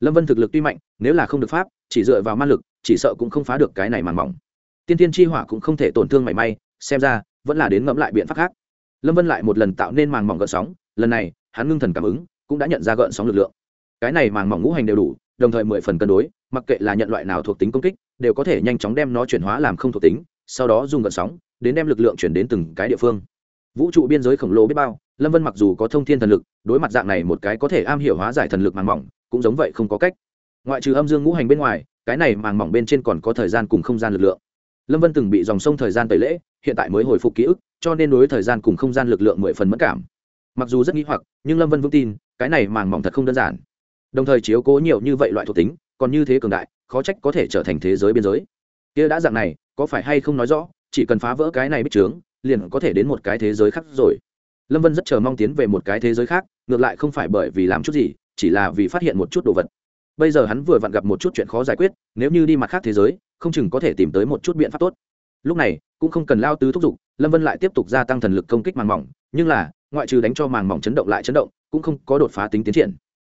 Lâm vân thực lực tuy mạnh, nếu là không được pháp, chỉ dựa vào ma lực, chỉ sợ cũng không phá được cái này màng mỏng. Tiên tiên chi hỏa cũng không thể tổn thương mảy may, xem ra, vẫn là đến ngẫm lại biện pháp khác. Lâm vân lại một lần tạo nên màng mỏng gợn sóng, lần này, hắn ngưng thần cảm ứng cũng đã nhận ra gợn sóng lực lượng. Cái này màng mỏng ngũ hành đều đủ, đồng thời mười phần cân đối, mặc kệ là nhận loại nào thuộc tính công kích, đều có thể nhanh chóng đem nó chuyển hóa làm không thuộc tính, sau đó dùng gợn sóng đến đem lực lượng chuyển đến từng cái địa phương. Vũ trụ biên giới khổng lồ biết bao, lâm vân mặc dù có thông thiên thần lực, đối mặt dạng này một cái có thể am hiểu hóa giải thần lực màng mỏng, cũng giống vậy không có cách. Ngoại trừ âm dương ngũ hành bên ngoài, cái này màng mỏng bên trên còn có thời gian cùng không gian lực lượng. Lâm vân từng bị dòng sông thời gian tẩy lễ, hiện tại mới hồi phục ký ức, cho nên đối thời gian cùng không gian lực lượng mười phần mất cảm mặc dù rất nghĩ hoặc, nhưng lâm vân vững tin, cái này màng mỏng thật không đơn giản. Đồng thời chiếu cố nhiều như vậy loại thuộc tính, còn như thế cường đại, khó trách có thể trở thành thế giới biên giới. Kia đã dạng này, có phải hay không nói rõ, chỉ cần phá vỡ cái này bích trướng, liền có thể đến một cái thế giới khác rồi. Lâm vân rất chờ mong tiến về một cái thế giới khác, ngược lại không phải bởi vì làm chút gì, chỉ là vì phát hiện một chút đồ vật. Bây giờ hắn vừa vặn gặp một chút chuyện khó giải quyết, nếu như đi mặt khác thế giới, không chừng có thể tìm tới một chút biện pháp tốt. Lúc này, cũng không cần lao tứ thúc giục, lâm vân lại tiếp tục gia tăng thần lực công kích màng mỏng, nhưng là ngoại trừ đánh cho màng mỏng chấn động lại chấn động, cũng không có đột phá tính tiến triển.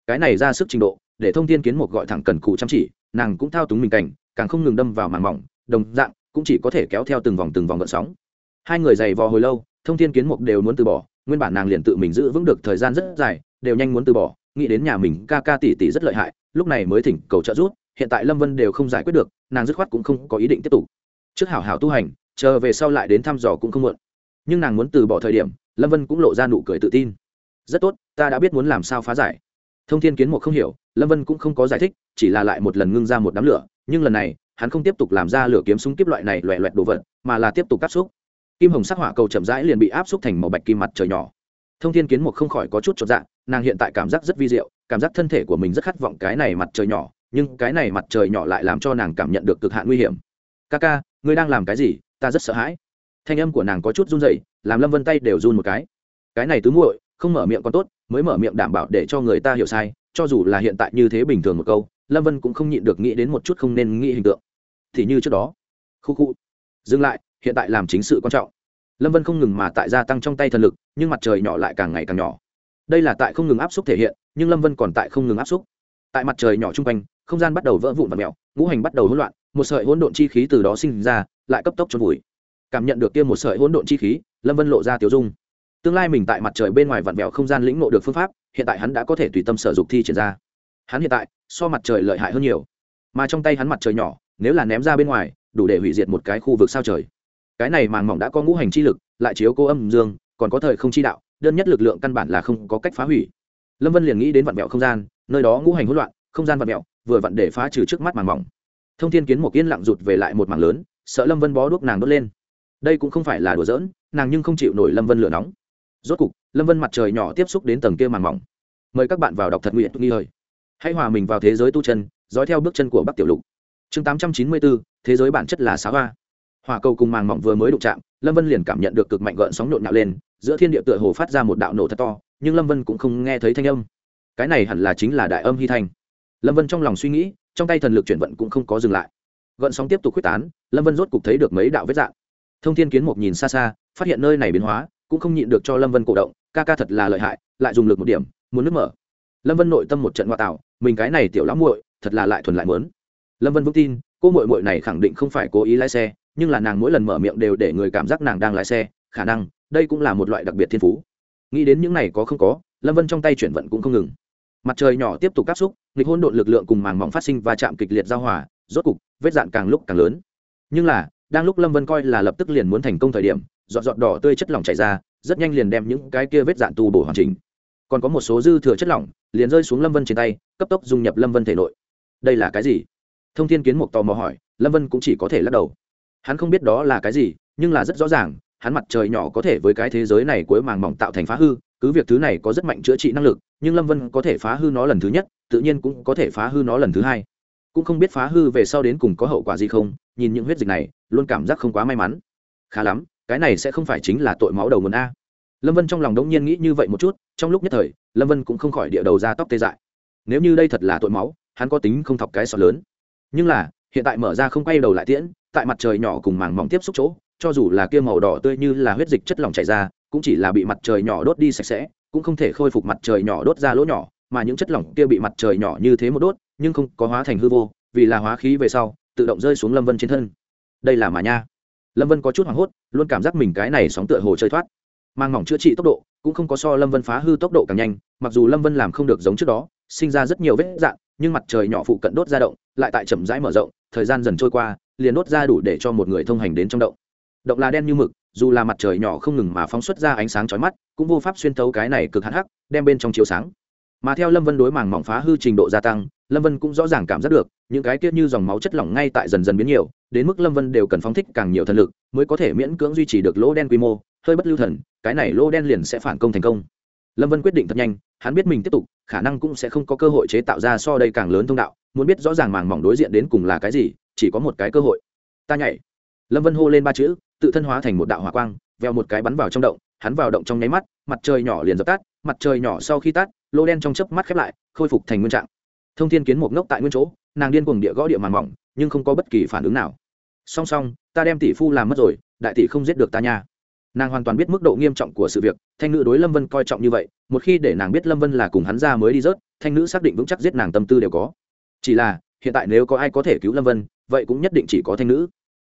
Cái này ra sức trình độ, để thông tin kiến một gọi thẳng cần cụ chăm chỉ, nàng cũng thao túng mình cảnh, càng không ngừng đâm vào màng mỏng, đồng dạng, cũng chỉ có thể kéo theo từng vòng từng vòng gợn sóng. Hai người giày vò hồi lâu, thông thiên kiến mục đều muốn từ bỏ, nguyên bản nàng liền tự mình giữ vững được thời gian rất dài, đều nhanh muốn từ bỏ, nghĩ đến nhà mình ca ca tỷ tỷ rất lợi hại, lúc này mới thỉnh cầu trợ giúp, hiện tại lâm vân đều không giải quyết được, nàng dứt khoát cũng không có ý định tiếp tục. Trước hảo hảo tu hành, chờ về sau lại đến thăm dò cũng không muộn. Nhưng nàng muốn từ bỏ thời điểm lâm vân cũng lộ ra nụ cười tự tin. Rất tốt, ta đã biết muốn làm sao phá giải. Thông thiên kiến mục không hiểu, lâm vân cũng không có giải thích, chỉ là lại một lần ngưng ra một đám lửa, nhưng lần này, hắn không tiếp tục làm ra lửa kiếm súng kiếp loại này loẹ loẹt đồ vật, mà là tiếp tục áp xúc. Kim hồng sắc hỏa cầu chậm rãi liền bị áp xúc thành màu bạch kim mặt trời nhỏ. Thông thiên kiến mục không khỏi có chút chột dạ nàng hiện tại cảm giác rất vi diệu, cảm giác thân thể của mình rất khát vọng cái này mặt trời nhỏ, nhưng cái này mặt trời nhỏ lại làm cho nàng cảm nhận được cực hạn nguy hiểm. Ca ca, ngươi đang làm cái gì? Ta rất sợ hãi thanh âm của nàng có chút run rẩy, làm lâm vân tay đều run một cái. Cái này tứ muội không mở miệng còn tốt mới mở miệng đảm bảo để cho người ta hiểu sai cho dù là hiện tại như thế bình thường một câu lâm vân cũng không nhịn được nghĩ đến một chút không nên nghĩ hình tượng. Thì như trước đó khu khu dừng lại hiện tại làm chính sự quan trọng. Lâm vân không ngừng mà tại gia tăng trong tay thần lực nhưng mặt trời nhỏ lại càng ngày càng nhỏ. Đây là tại không ngừng áp xúc thể hiện nhưng lâm vân còn tại không ngừng áp xúc. Tại mặt trời nhỏ chung quanh không gian bắt đầu vỡ vụn và mèo ngũ hành bắt đầu hỗn loạn một sợi hỗn độn chi khí từ đó sinh ra lại cấp tốc trôn vùi cảm nhận được kia một sợi hỗn độn chi khí, lâm vân lộ ra tiểu dung. Tương lai mình tại mặt trời bên ngoài vặn vẹo không gian lĩnh ngộ được phương pháp, hiện tại hắn đã có thể tùy tâm sở dục thi triển ra. Hắn hiện tại, so mặt trời lợi hại hơn nhiều. Mà trong tay hắn mặt trời nhỏ, nếu là ném ra bên ngoài, đủ để hủy diệt một cái khu vực sao trời. Cái này màng mỏng đã có ngũ hành chi lực, lại chiếu cô âm dương, còn có thời không chi đạo, đơn nhất lực lượng căn bản là không có cách phá hủy. Lâm vân liền nghĩ đến vạn mẹo không gian, nơi đó ngũ hành hỗn loạn, không gian vạn mẹo vừa vặn để phá trừ trước mắt màng mỏng. Thông thiên kiến một yên lặng rụt về lại một mảng lớn, sợ lâm vân bó đuốc nàng đốt lên đây cũng không phải là đùa giỡn, nàng nhưng không chịu nổi lâm vân lửa nóng. Rốt cục, lâm vân mặt trời nhỏ tiếp xúc đến tầng kia màng mỏng. Mời các bạn vào đọc thật nguyện nghi hơi hãy hòa mình vào thế giới tu chân, dõi theo bước chân của bắc tiểu lục. Chương tám trăm chín mươi bốn thế giới bản chất là xá hoa. Hỏa cầu cùng màng mỏng vừa mới đụng chạm, lâm vân liền cảm nhận được cực mạnh gợn sóng nhộn nhạo lên, giữa thiên địa tựa hồ phát ra một đạo nổ thật to, nhưng lâm vân cũng không nghe thấy thanh âm. Cái này hẳn là chính là đại âm hy thanh lâm vân trong lòng suy nghĩ, trong tay thần lực chuyển vận cũng không có dừng lại. Gợn sóng tiếp tục quyết tán, lâm vân rốt cục thấy được mấy đạo vết dạng thông thiên kiến một nhìn xa xa, phát hiện nơi này biến hóa, cũng không nhịn được cho lâm vân cổ động, ca ca thật là lợi hại, lại dùng lực một điểm, muốn nước mở. Lâm vân nội tâm một trận ngoại tạo, mình cái này tiểu lão muội, thật là lại thuần lại mớn. Lâm vân vững tin, cô muội muội này khẳng định không phải cố ý lái xe, nhưng là nàng mỗi lần mở miệng đều để người cảm giác nàng đang lái xe, khả năng, đây cũng là một loại đặc biệt thiên phú. Nghĩ đến những này có không có, lâm vân trong tay chuyển vận cũng không ngừng. Mặt trời nhỏ tiếp tục áp xúc, nghịch hôn độn lực lượng cùng màng mỏng phát sinh và chạm kịch liệt giao hòa, rốt cục, vết dạn càng lúc càng lớn. Nhưng là đang lúc lâm vân coi là lập tức liền muốn thành công thời điểm dọn dọn đỏ tươi chất lỏng chảy ra, rất nhanh liền đem những cái kia vết dạn tu bổ hoàn chỉnh. Còn có một số dư thừa chất lỏng liền rơi xuống lâm vân trên tay, cấp tốc dung nhập lâm vân thể nội. Đây là cái gì? Thông thiên kiến mục tò mò hỏi, lâm vân cũng chỉ có thể lắc đầu. Hắn không biết đó là cái gì, nhưng là rất rõ ràng, hắn mặt trời nhỏ có thể với cái thế giới này cuối màng mỏng tạo thành phá hư, cứ việc thứ này có rất mạnh chữa trị năng lực, nhưng lâm vân có thể phá hư nó lần thứ nhất, tự nhiên cũng có thể phá hư nó lần thứ hai. Cũng không biết phá hư về sau đến cùng có hậu quả gì không nhìn những huyết dịch này, luôn cảm giác không quá may mắn. Khá lắm, cái này sẽ không phải chính là tội máu đầu nguồn a. Lâm vân trong lòng đống nhiên nghĩ như vậy một chút, trong lúc nhất thời, lâm vân cũng không khỏi địa đầu ra tóc tê dại. Nếu như đây thật là tội máu, hắn có tính không thọc cái sọt lớn. Nhưng là, hiện tại mở ra không quay đầu lại tiễn, tại mặt trời nhỏ cùng màng mỏng tiếp xúc chỗ, cho dù là kia màu đỏ tươi như là huyết dịch chất lỏng chảy ra, cũng chỉ là bị mặt trời nhỏ đốt đi sạch sẽ, cũng không thể khôi phục mặt trời nhỏ đốt ra lỗ nhỏ, mà những chất lỏng kia bị mặt trời nhỏ như thế một đốt, nhưng không có hóa thành hư vô, vì là hóa khí về sau tự động rơi xuống lâm vân trên thân. Đây là mà nha. Lâm vân có chút hoảng hốt, luôn cảm giác mình cái này sóng tựa hồ chơi thoát. Mang mỏng chữa trị tốc độ, cũng không có so lâm vân phá hư tốc độ càng nhanh, mặc dù lâm vân làm không được giống trước đó, sinh ra rất nhiều vết dạn nhưng mặt trời nhỏ phụ cận đốt ra động, lại tại chậm rãi mở rộng, thời gian dần trôi qua, liền đốt ra đủ để cho một người thông hành đến trong động. Động là đen như mực, dù là mặt trời nhỏ không ngừng mà phóng xuất ra ánh sáng chói mắt, cũng vô pháp xuyên thấu cái này cực hạn hắc, đem bên trong chiếu sáng. Mà theo lâm vân đối màng mỏng phá hư trình độ gia tăng lâm vân cũng rõ ràng cảm giác được, những cái tiết như dòng máu chất lỏng ngay tại dần dần biến nhiều, đến mức lâm vân đều cần phóng thích càng nhiều thần lực, mới có thể miễn cưỡng duy trì được lỗ đen quy mô, hơi bất lưu thần, cái này lỗ đen liền sẽ phản công thành công. Lâm vân quyết định thật nhanh, hắn biết mình tiếp tục, khả năng cũng sẽ không có cơ hội chế tạo ra so đây càng lớn thông đạo, muốn biết rõ ràng màng mỏng đối diện đến cùng là cái gì, chỉ có một cái cơ hội. Ta nhảy. Lâm vân hô lên ba chữ, tự thân hóa thành một đạo hỏa quang, veo một cái bắn vào trong động, hắn vào động trong nháy mắt, mặt trời nhỏ liền dập tắt, mặt trời nhỏ sau khi tắt lô đen trong chớp mắt khép lại, khôi phục thành nguyên trạng thông thiên kiến một ngốc tại nguyên chỗ, nàng điên cuồng địa gõ địa màn mỏng, nhưng không có bất kỳ phản ứng nào. Song song, ta đem tỷ phu làm mất rồi, đại tỷ không giết được ta nha. Nàng hoàn toàn biết mức độ nghiêm trọng của sự việc, thanh nữ đối lâm vân coi trọng như vậy, một khi để nàng biết lâm vân là cùng hắn ra mới đi rớt, thanh nữ xác định vững chắc giết nàng tâm tư đều có. Chỉ là, hiện tại nếu có ai có thể cứu lâm vân, vậy cũng nhất định chỉ có thanh nữ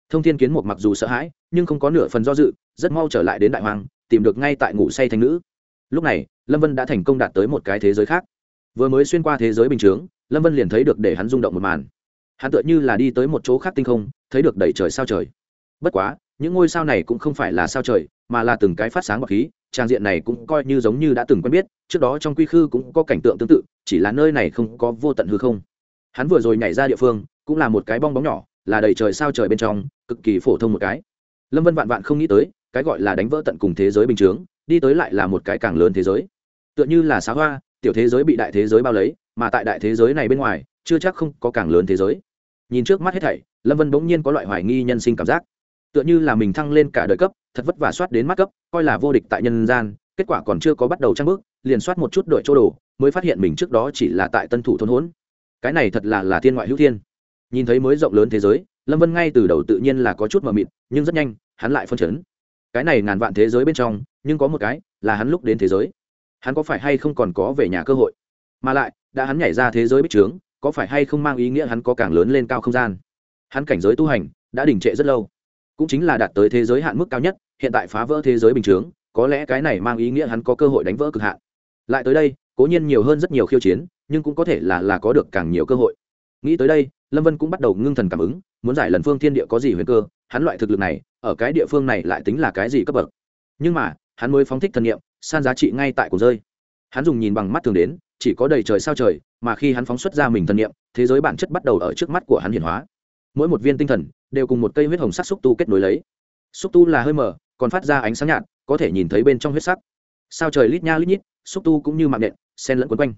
thông thiên kiến một mặc dù sợ hãi, nhưng không có nửa phần do dự, rất mau trở lại đến đại hoàng, tìm được ngay tại ngủ say thanh nữ lúc này, lâm vân đã thành công đạt tới một cái thế giới khác. Vừa mới xuyên qua thế giới bình chướng lâm vân liền thấy được để hắn rung động một màn. Hắn tựa như là đi tới một chỗ khác tinh không, thấy được đầy trời sao trời. Bất quá, những ngôi sao này cũng không phải là sao trời, mà là từng cái phát sáng bọc khí, trang diện này cũng coi như giống như đã từng quen biết, trước đó trong quy khư cũng có cảnh tượng tương tự, chỉ là nơi này không có vô tận hư không. Hắn vừa rồi nhảy ra địa phương, cũng là một cái bong bóng nhỏ, là đầy trời sao trời bên trong, cực kỳ phổ thông một cái. Lâm vân vạn vạn không nghĩ tới, cái gọi là đánh vỡ tận cùng thế giới bình chướng, đi tới lại là một cái càng lớn thế giới. Tựa như là xá hoa, tiểu thế giới bị đại thế giới bao lấy mà tại đại thế giới này bên ngoài, chưa chắc không có càng lớn thế giới. Nhìn trước mắt hết thảy, lâm vân bỗng nhiên có loại hoài nghi nhân sinh cảm giác. Tựa như là mình thăng lên cả đời cấp, thật vất vả soát đến mắt cấp, coi là vô địch tại nhân gian, kết quả còn chưa có bắt đầu trang bước, liền soát một chút đội chỗ đồ, mới phát hiện mình trước đó chỉ là tại tân thủ thôn hốn cái này thật là là thiên ngoại hữu thiên. Nhìn thấy mới rộng lớn thế giới, lâm vân ngay từ đầu tự nhiên là có chút mờ mịt, nhưng rất nhanh, hắn lại phân chấn. Cái này ngàn vạn thế giới bên trong, nhưng có một cái, là hắn lúc đến thế giới. Hắn có phải hay không còn có về nhà cơ hội? Mà lại đã hắn nhảy ra thế giới bích trướng, có phải hay không mang ý nghĩa hắn có càng lớn lên cao không gian? Hắn cảnh giới tu hành đã đình trệ rất lâu, cũng chính là đạt tới thế giới hạn mức cao nhất, hiện tại phá vỡ thế giới bình chướng, có lẽ cái này mang ý nghĩa hắn có cơ hội đánh vỡ cực hạn. Lại tới đây, cố nhiên nhiều hơn rất nhiều khiêu chiến, nhưng cũng có thể là là có được càng nhiều cơ hội. Nghĩ tới đây, lâm vân cũng bắt đầu ngưng thần cảm ứng, muốn giải lần phương thiên địa có gì huyền cơ, hắn loại thực lực này, ở cái địa phương này lại tính là cái gì cấp bậc. Nhưng mà, hắn mới phóng thích thần nghiệm san giá trị ngay tại cổ rơi. Hắn dùng nhìn bằng mắt thường đến chỉ có đầy trời sao trời, mà khi hắn phóng xuất ra mình thần nhiệm thế giới bản chất bắt đầu ở trước mắt của hắn hiển hóa. Mỗi một viên tinh thần đều cùng một cây huyết hồng sắc xúc tu kết nối lấy. Xúc tu là hơi mờ, còn phát ra ánh sáng nhạt, có thể nhìn thấy bên trong huyết sắc. Sao trời lít nha lít nhít, xúc tu cũng như mạng nện sen lẫn quấn quanh.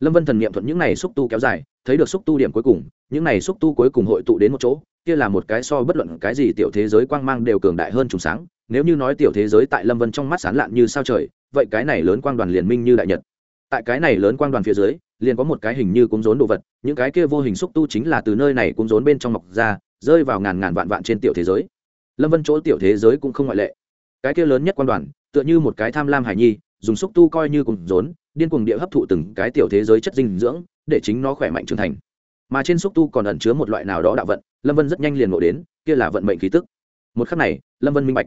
Lâm vân thần niệm thuận những này xúc tu kéo dài, thấy được xúc tu điểm cuối cùng, những này xúc tu cuối cùng hội tụ đến một chỗ, kia là một cái so bất luận cái gì tiểu thế giới quang mang đều cường đại hơn trùng sáng. Nếu như nói tiểu thế giới tại lâm vân trong mắt sán lạn như sao trời, vậy cái này lớn quang đoàn liền minh như đại nhật tại cái này lớn quang đoàn phía dưới, liền có một cái hình như cúng rốn đồ vật, những cái kia vô hình xúc tu chính là từ nơi này cúng rốn bên trong mọc ra, rơi vào ngàn ngàn vạn vạn trên tiểu thế giới. Lâm vân chỗ tiểu thế giới cũng không ngoại lệ. Cái kia lớn nhất quan đoàn, tựa như một cái tham lam hải nhi, dùng xúc tu coi như cùng rốn, điên cuồng địa hấp thụ từng cái tiểu thế giới chất dinh dưỡng, để chính nó khỏe mạnh trưởng thành. Mà trên xúc tu còn ẩn chứa một loại nào đó đạo vận, lâm vân rất nhanh liền ngộ đến, kia là vận mệnh khí tức. Một khắc này, lâm vân minh bạch.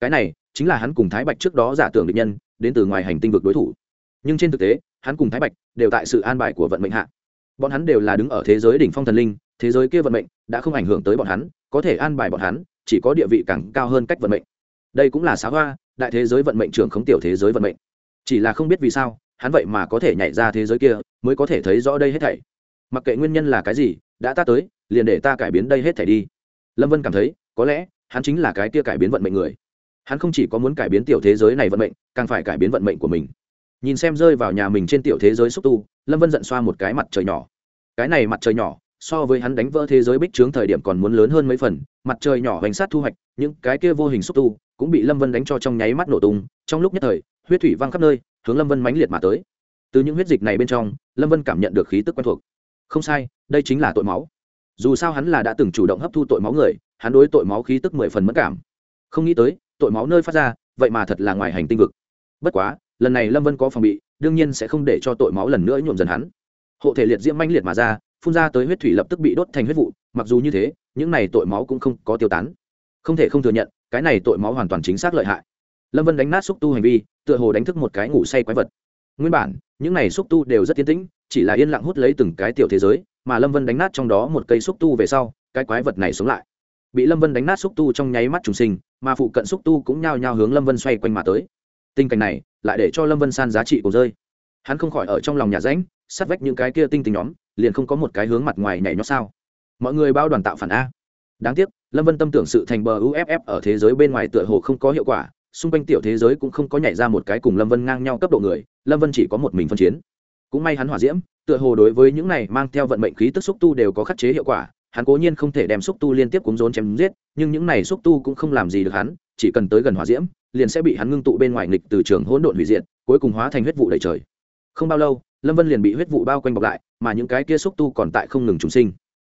Cái này, chính là hắn cùng thái bạch trước đó giả tưởng định nhân, đến từ ngoài hành tinh vực đối thủ nhưng trên thực tế, hắn cùng thái bạch đều tại sự an bài của vận mệnh hạ. Bọn hắn đều là đứng ở thế giới đỉnh phong thần linh, thế giới kia vận mệnh đã không ảnh hưởng tới bọn hắn, có thể an bài bọn hắn, chỉ có địa vị càng cao hơn cách vận mệnh. Đây cũng là xá hoa, đại thế giới vận mệnh trưởng khống tiểu thế giới vận mệnh. Chỉ là không biết vì sao, hắn vậy mà có thể nhảy ra thế giới kia, mới có thể thấy rõ đây hết thảy. Mặc kệ nguyên nhân là cái gì, đã ta tới, liền để ta cải biến đây hết thảy đi. Lâm vân cảm thấy, có lẽ, hắn chính là cái kia cải biến vận mệnh người. Hắn không chỉ có muốn cải biến tiểu thế giới này vận mệnh, càng phải cải biến vận mệnh của mình nhìn xem rơi vào nhà mình trên tiểu thế giới xúc tu, lâm vân giận xoa một cái mặt trời nhỏ. Cái này mặt trời nhỏ, so với hắn đánh vỡ thế giới bích trướng thời điểm còn muốn lớn hơn mấy phần, mặt trời nhỏ hoành sát thu hoạch, những cái kia vô hình xúc tu cũng bị lâm vân đánh cho trong nháy mắt nổ tung, trong lúc nhất thời, huyết thủy văng khắp nơi, hướng lâm vân mãnh liệt mà tới. Từ những huyết dịch này bên trong, lâm vân cảm nhận được khí tức quen thuộc. Không sai, đây chính là tội máu. Dù sao hắn là đã từng chủ động hấp thu tội máu người, hắn đối tội máu khí tức mười phần mất cảm. Không nghĩ tới, tội máu nơi phát ra, vậy mà thật là ngoài hành tinh vực. Bất quá lần này lâm vân có phòng bị đương nhiên sẽ không để cho tội máu lần nữa nhuộm dần hắn hộ thể liệt diễm manh liệt mà ra phun ra tới huyết thủy lập tức bị đốt thành huyết vụ mặc dù như thế những này tội máu cũng không có tiêu tán không thể không thừa nhận cái này tội máu hoàn toàn chính xác lợi hại lâm vân đánh nát xúc tu hành vi tựa hồ đánh thức một cái ngủ say quái vật nguyên bản những này xúc tu đều rất tiến tĩnh chỉ là yên lặng hút lấy từng cái tiểu thế giới mà lâm vân đánh nát trong đó một cây xúc tu về sau cái quái vật này sống lại bị lâm vân đánh nát xúc tu trong nháy mắt trùng sinh mà phụ cận xúc tu cũng nhao nhao hướng lâm vân xoay quanh mà tới tình cảnh này lại để cho lâm vân san giá trị của rơi. Hắn không khỏi ở trong lòng nhà ránh sát vách những cái kia tinh tình nhóm, liền không có một cái hướng mặt ngoài nhảy nhót sao. Mọi người bao đoàn tạo phản a. Đáng tiếc, lâm vân tâm tưởng sự thành bờ uff ở thế giới bên ngoài tựa hồ không có hiệu quả, xung quanh tiểu thế giới cũng không có nhảy ra một cái cùng lâm vân ngang nhau cấp độ người, lâm vân chỉ có một mình phân chiến. Cũng may hắn hỏa diễm, tựa hồ đối với những này mang theo vận mệnh khí tức xúc tu đều có khắc chế hiệu quả, hắn cố nhiên không thể đem xúc tu liên tiếp cúng rốn chém giết, nhưng những này xúc tu cũng không làm gì được hắn chỉ cần tới gần hỏa diễm, liền sẽ bị hắn ngưng tụ bên ngoài nghịch từ trường hỗn độn hủy diệt, cuối cùng hóa thành huyết vụ đầy trời. Không bao lâu, lâm vân liền bị huyết vụ bao quanh bọc lại, mà những cái kia xúc tu còn tại không ngừng trùng sinh.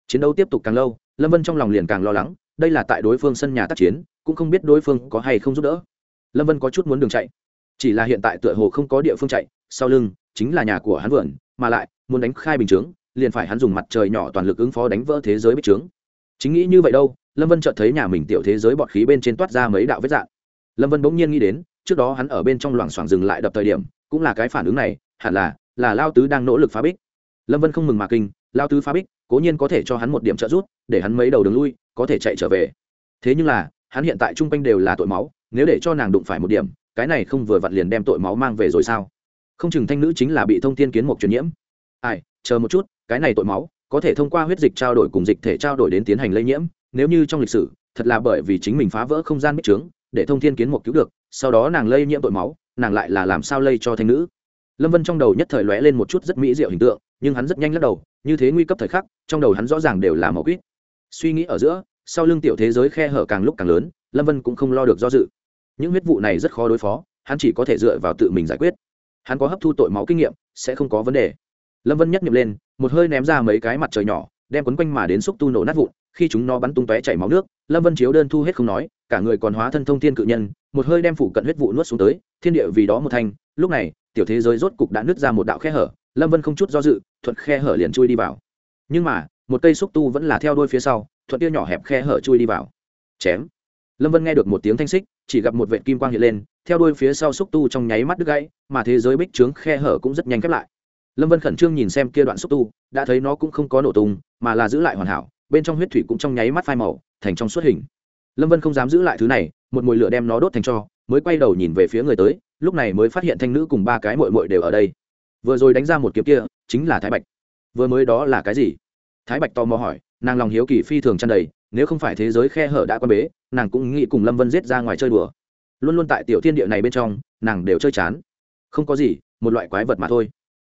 Chiến đấu tiếp tục càng lâu, lâm vân trong lòng liền càng lo lắng, đây là tại đối phương sân nhà tác chiến, cũng không biết đối phương có hay không giúp đỡ. Lâm vân có chút muốn đường chạy, chỉ là hiện tại tựa hồ không có địa phương chạy, sau lưng chính là nhà của hắn vườn, mà lại, muốn đánh khai bình chướng, liền phải hắn dùng mặt trời nhỏ toàn lực ứng phó đánh vỡ thế giới bích trướng chính nghĩ như vậy đâu lâm vân chợt thấy nhà mình tiểu thế giới bọt khí bên trên toát ra mấy đạo vết dạng. Lâm vân bỗng nhiên nghĩ đến, trước đó hắn ở bên trong loảng xoảng dừng lại đập thời điểm, cũng là cái phản ứng này, hẳn là là lao tứ đang nỗ lực phá bích. Lâm vân không mừng mà kinh, lao tứ phá bích, cố nhiên có thể cho hắn một điểm trợ giúp, để hắn mấy đầu đường lui, có thể chạy trở về. Thế nhưng là, hắn hiện tại chung quanh đều là tội máu, nếu để cho nàng đụng phải một điểm, cái này không vừa vặn liền đem tội máu mang về rồi sao? Không chừng thanh nữ chính là bị thông tin kiến mục truyền nhiễm. Ai, chờ một chút, cái này tội máu, có thể thông qua huyết dịch trao đổi cùng dịch thể trao đổi đến tiến hành lây nhiễm nếu như trong lịch sử, thật là bởi vì chính mình phá vỡ không gian bích trướng, để thông thiên kiến mục cứu được, sau đó nàng lây nhiễm tội máu, nàng lại là làm sao lây cho thanh nữ? Lâm vân trong đầu nhất thời lóe lên một chút rất mỹ diệu hình tượng, nhưng hắn rất nhanh lắc đầu, như thế nguy cấp thời khắc, trong đầu hắn rõ ràng đều là màu quýt. Suy nghĩ ở giữa, sau lưng tiểu thế giới khe hở càng lúc càng lớn, lâm vân cũng không lo được do dự. Những huyết vụ này rất khó đối phó, hắn chỉ có thể dựa vào tự mình giải quyết. Hắn có hấp thu tội máu kinh nghiệm, sẽ không có vấn đề. Lâm vân nhắc nghiệm lên, một hơi ném ra mấy cái mặt trời nhỏ đem quấn quanh mà đến xúc tu nổ nát vụn, khi chúng nó bắn tung tóe chảy máu nước, lâm vân chiếu đơn thu hết không nói, cả người còn hóa thân thông thiên cự nhân, một hơi đem phủ cận huyết vụ nuốt xuống tới, thiên địa vì đó một thanh lúc này, tiểu thế giới rốt cục đã nứt ra một đạo khe hở, lâm vân không chút do dự, thuận khe hở liền chui đi vào. Nhưng mà, một cây xúc tu vẫn là theo đuôi phía sau, thuận tiêu nhỏ hẹp khe hở chui đi vào. Chém. Lâm vân nghe được một tiếng thanh xích, chỉ gặp một vệ kim quang hiện lên, theo đuôi phía sau xúc tu trong nháy mắt đứt gãy, mà thế giới bích trướng khe hở cũng rất nhanh khép lại lâm vân khẩn trương nhìn xem kia đoạn xúc tu, đã thấy nó cũng không có nổ tung, mà là giữ lại hoàn hảo, bên trong huyết thủy cũng trong nháy mắt phai màu, thành trong suốt hình. Lâm vân không dám giữ lại thứ này, một mồi lửa đem nó đốt thành cho, mới quay đầu nhìn về phía người tới, lúc này mới phát hiện thanh nữ cùng ba cái mội mội đều ở đây. Vừa rồi đánh ra một kiếm kia, chính là thái bạch. Vừa mới đó là cái gì? Thái bạch tò mò hỏi, nàng lòng hiếu kỳ phi thường chăn đầy, nếu không phải thế giới khe hở đã quan bế, nàng cũng nghĩ cùng lâm vân giết ra ngoài chơi đùa. Luôn luôn tại tiểu thiên địa này bên trong, nàng đều chơi chán. Không có gì, một loại quái vật mà thôi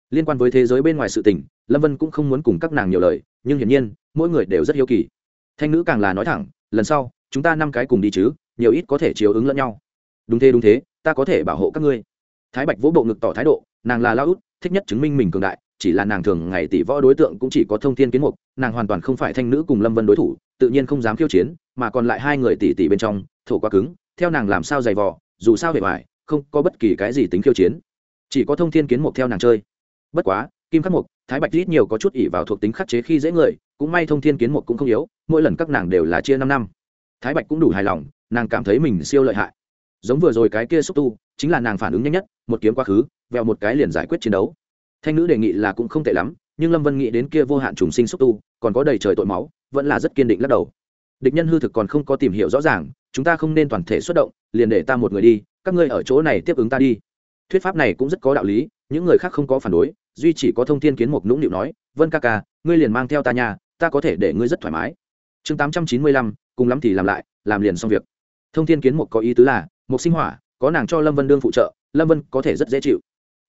liên quan với thế giới bên ngoài sự tình, lâm vân cũng không muốn cùng các nàng nhiều lời, nhưng hiển nhiên, mỗi người đều rất hiếu kỳ. Thanh nữ càng là nói thẳng, lần sau, chúng ta năm cái cùng đi chứ, nhiều ít có thể chiếu ứng lẫn nhau. Đúng thế đúng thế, ta có thể bảo hộ các ngươi. Thái bạch vỗ bộ ngực tỏ thái độ, nàng là lao út, thích nhất chứng minh mình cường đại, chỉ là nàng thường ngày tỷ võ đối tượng cũng chỉ có thông thiên kiến mục, nàng hoàn toàn không phải thanh nữ cùng lâm vân đối thủ, tự nhiên không dám khiêu chiến, mà còn lại hai người tỷ tỷ bên trong, thổ quá cứng, theo nàng làm sao dày vò, dù sao hề vải không có bất kỳ cái gì tính khiêu chiến. Chỉ có thông thiên kiến mục theo nàng chơi bất quá, kim khắc mục, thái bạch ít nhiều có chút ỉ vào thuộc tính khắc chế khi dễ người, cũng may thông thiên kiến mục cũng không yếu, mỗi lần các nàng đều là chia năm năm. Thái bạch cũng đủ hài lòng, nàng cảm thấy mình siêu lợi hại. Giống vừa rồi cái kia xúc tu, chính là nàng phản ứng nhanh nhất, một kiếm quá khứ, vẹo một cái liền giải quyết chiến đấu. Thanh nữ đề nghị là cũng không tệ lắm, nhưng lâm vân nghĩ đến kia vô hạn trùng sinh xúc tu, còn có đầy trời tội máu, vẫn là rất kiên định lắc đầu. Địch nhân hư thực còn không có tìm hiểu rõ ràng, chúng ta không nên toàn thể xuất động, liền để ta một người đi, các ngươi ở chỗ này tiếp ứng ta đi. Thuyết pháp này cũng rất có đạo lý, những người khác không có phản đối duy chỉ có thông thiên kiến một nũng nịu nói, vân ca ca, ngươi liền mang theo ta nhà, ta có thể để ngươi rất thoải mái. Chương tám trăm chín mươi lăm, cùng lắm thì làm lại, làm liền xong việc. Thông thiên kiến một có ý tứ là, mục sinh hỏa, có nàng cho lâm vân đương phụ trợ, lâm vân có thể rất dễ chịu.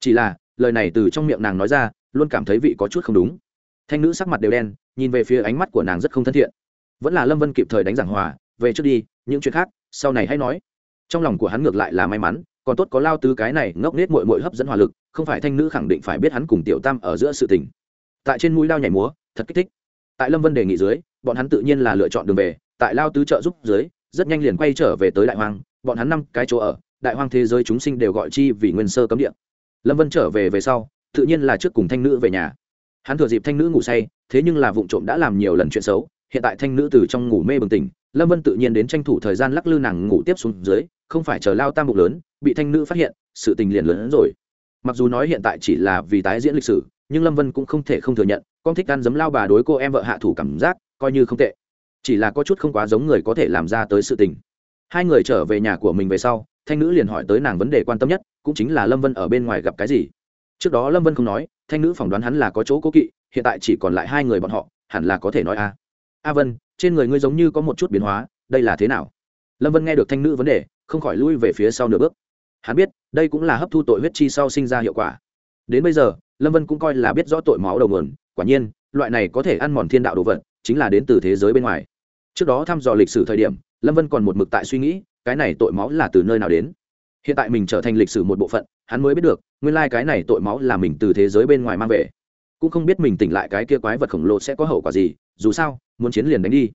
Chỉ là, lời này từ trong miệng nàng nói ra, luôn cảm thấy vị có chút không đúng. Thanh nữ sắc mặt đều đen, nhìn về phía ánh mắt của nàng rất không thân thiện. Vẫn là lâm vân kịp thời đánh giảng hòa, về trước đi, những chuyện khác, sau này hãy nói. Trong lòng của hắn ngược lại là may mắn còn tốt có lao tứ cái này ngốc nết mội mội hấp dẫn hỏa lực, không phải thanh nữ khẳng định phải biết hắn cùng tiểu tam ở giữa sự tình. Tại trên mũi lao nhảy múa, thật kích thích. Tại lâm vân đề nghị dưới, bọn hắn tự nhiên là lựa chọn đường về, tại lao tứ trợ giúp dưới, rất nhanh liền quay trở về tới đại hoang, bọn hắn năm cái chỗ ở, đại hoang thế giới chúng sinh đều gọi chi vì nguyên sơ cấm địa. Lâm vân trở về về sau, tự nhiên là trước cùng thanh nữ về nhà. Hắn thừa dịp thanh nữ ngủ say, thế nhưng là vụ trộm đã làm nhiều lần chuyện xấu, hiện tại thanh nữ từ trong ngủ mê bừng tỉnh lâm vân tự nhiên đến tranh thủ thời gian lắc lư nàng ngủ tiếp xuống dưới, không phải chờ lao tam bụng lớn, bị thanh nữ phát hiện, sự tình liền lớn hơn rồi. Mặc dù nói hiện tại chỉ là vì tái diễn lịch sử, nhưng lâm vân cũng không thể không thừa nhận, con thích ăn giấm lao bà đối cô em vợ hạ thủ cảm giác, coi như không tệ. Chỉ là có chút không quá giống người có thể làm ra tới sự tình. Hai người trở về nhà của mình về sau, thanh nữ liền hỏi tới nàng vấn đề quan tâm nhất, cũng chính là lâm vân ở bên ngoài gặp cái gì. Trước đó lâm vân không nói, thanh nữ phỏng đoán hắn là có chỗ cố kỵ, hiện tại chỉ còn lại hai người bọn họ, hẳn là có thể nói a a vân, trên người ngươi giống như có một chút biến hóa, đây là thế nào? Lâm vân nghe được thanh nữ vấn đề, không khỏi lui về phía sau nửa bước. Hắn biết, đây cũng là hấp thu tội huyết chi sau sinh ra hiệu quả. Đến bây giờ, lâm vân cũng coi là biết rõ tội máu đầu nguồn, quả nhiên, loại này có thể ăn mòn thiên đạo đồ vật, chính là đến từ thế giới bên ngoài. Trước đó thăm dò lịch sử thời điểm, lâm vân còn một mực tại suy nghĩ, cái này tội máu là từ nơi nào đến. Hiện tại mình trở thành lịch sử một bộ phận, hắn mới biết được, nguyên lai、like、cái này tội máu là mình từ thế giới bên ngoài mang về. Cũng không biết mình tỉnh lại cái kia quái vật khổng lồ sẽ có hậu quả gì, dù sao muốn chiến liền đánh đi.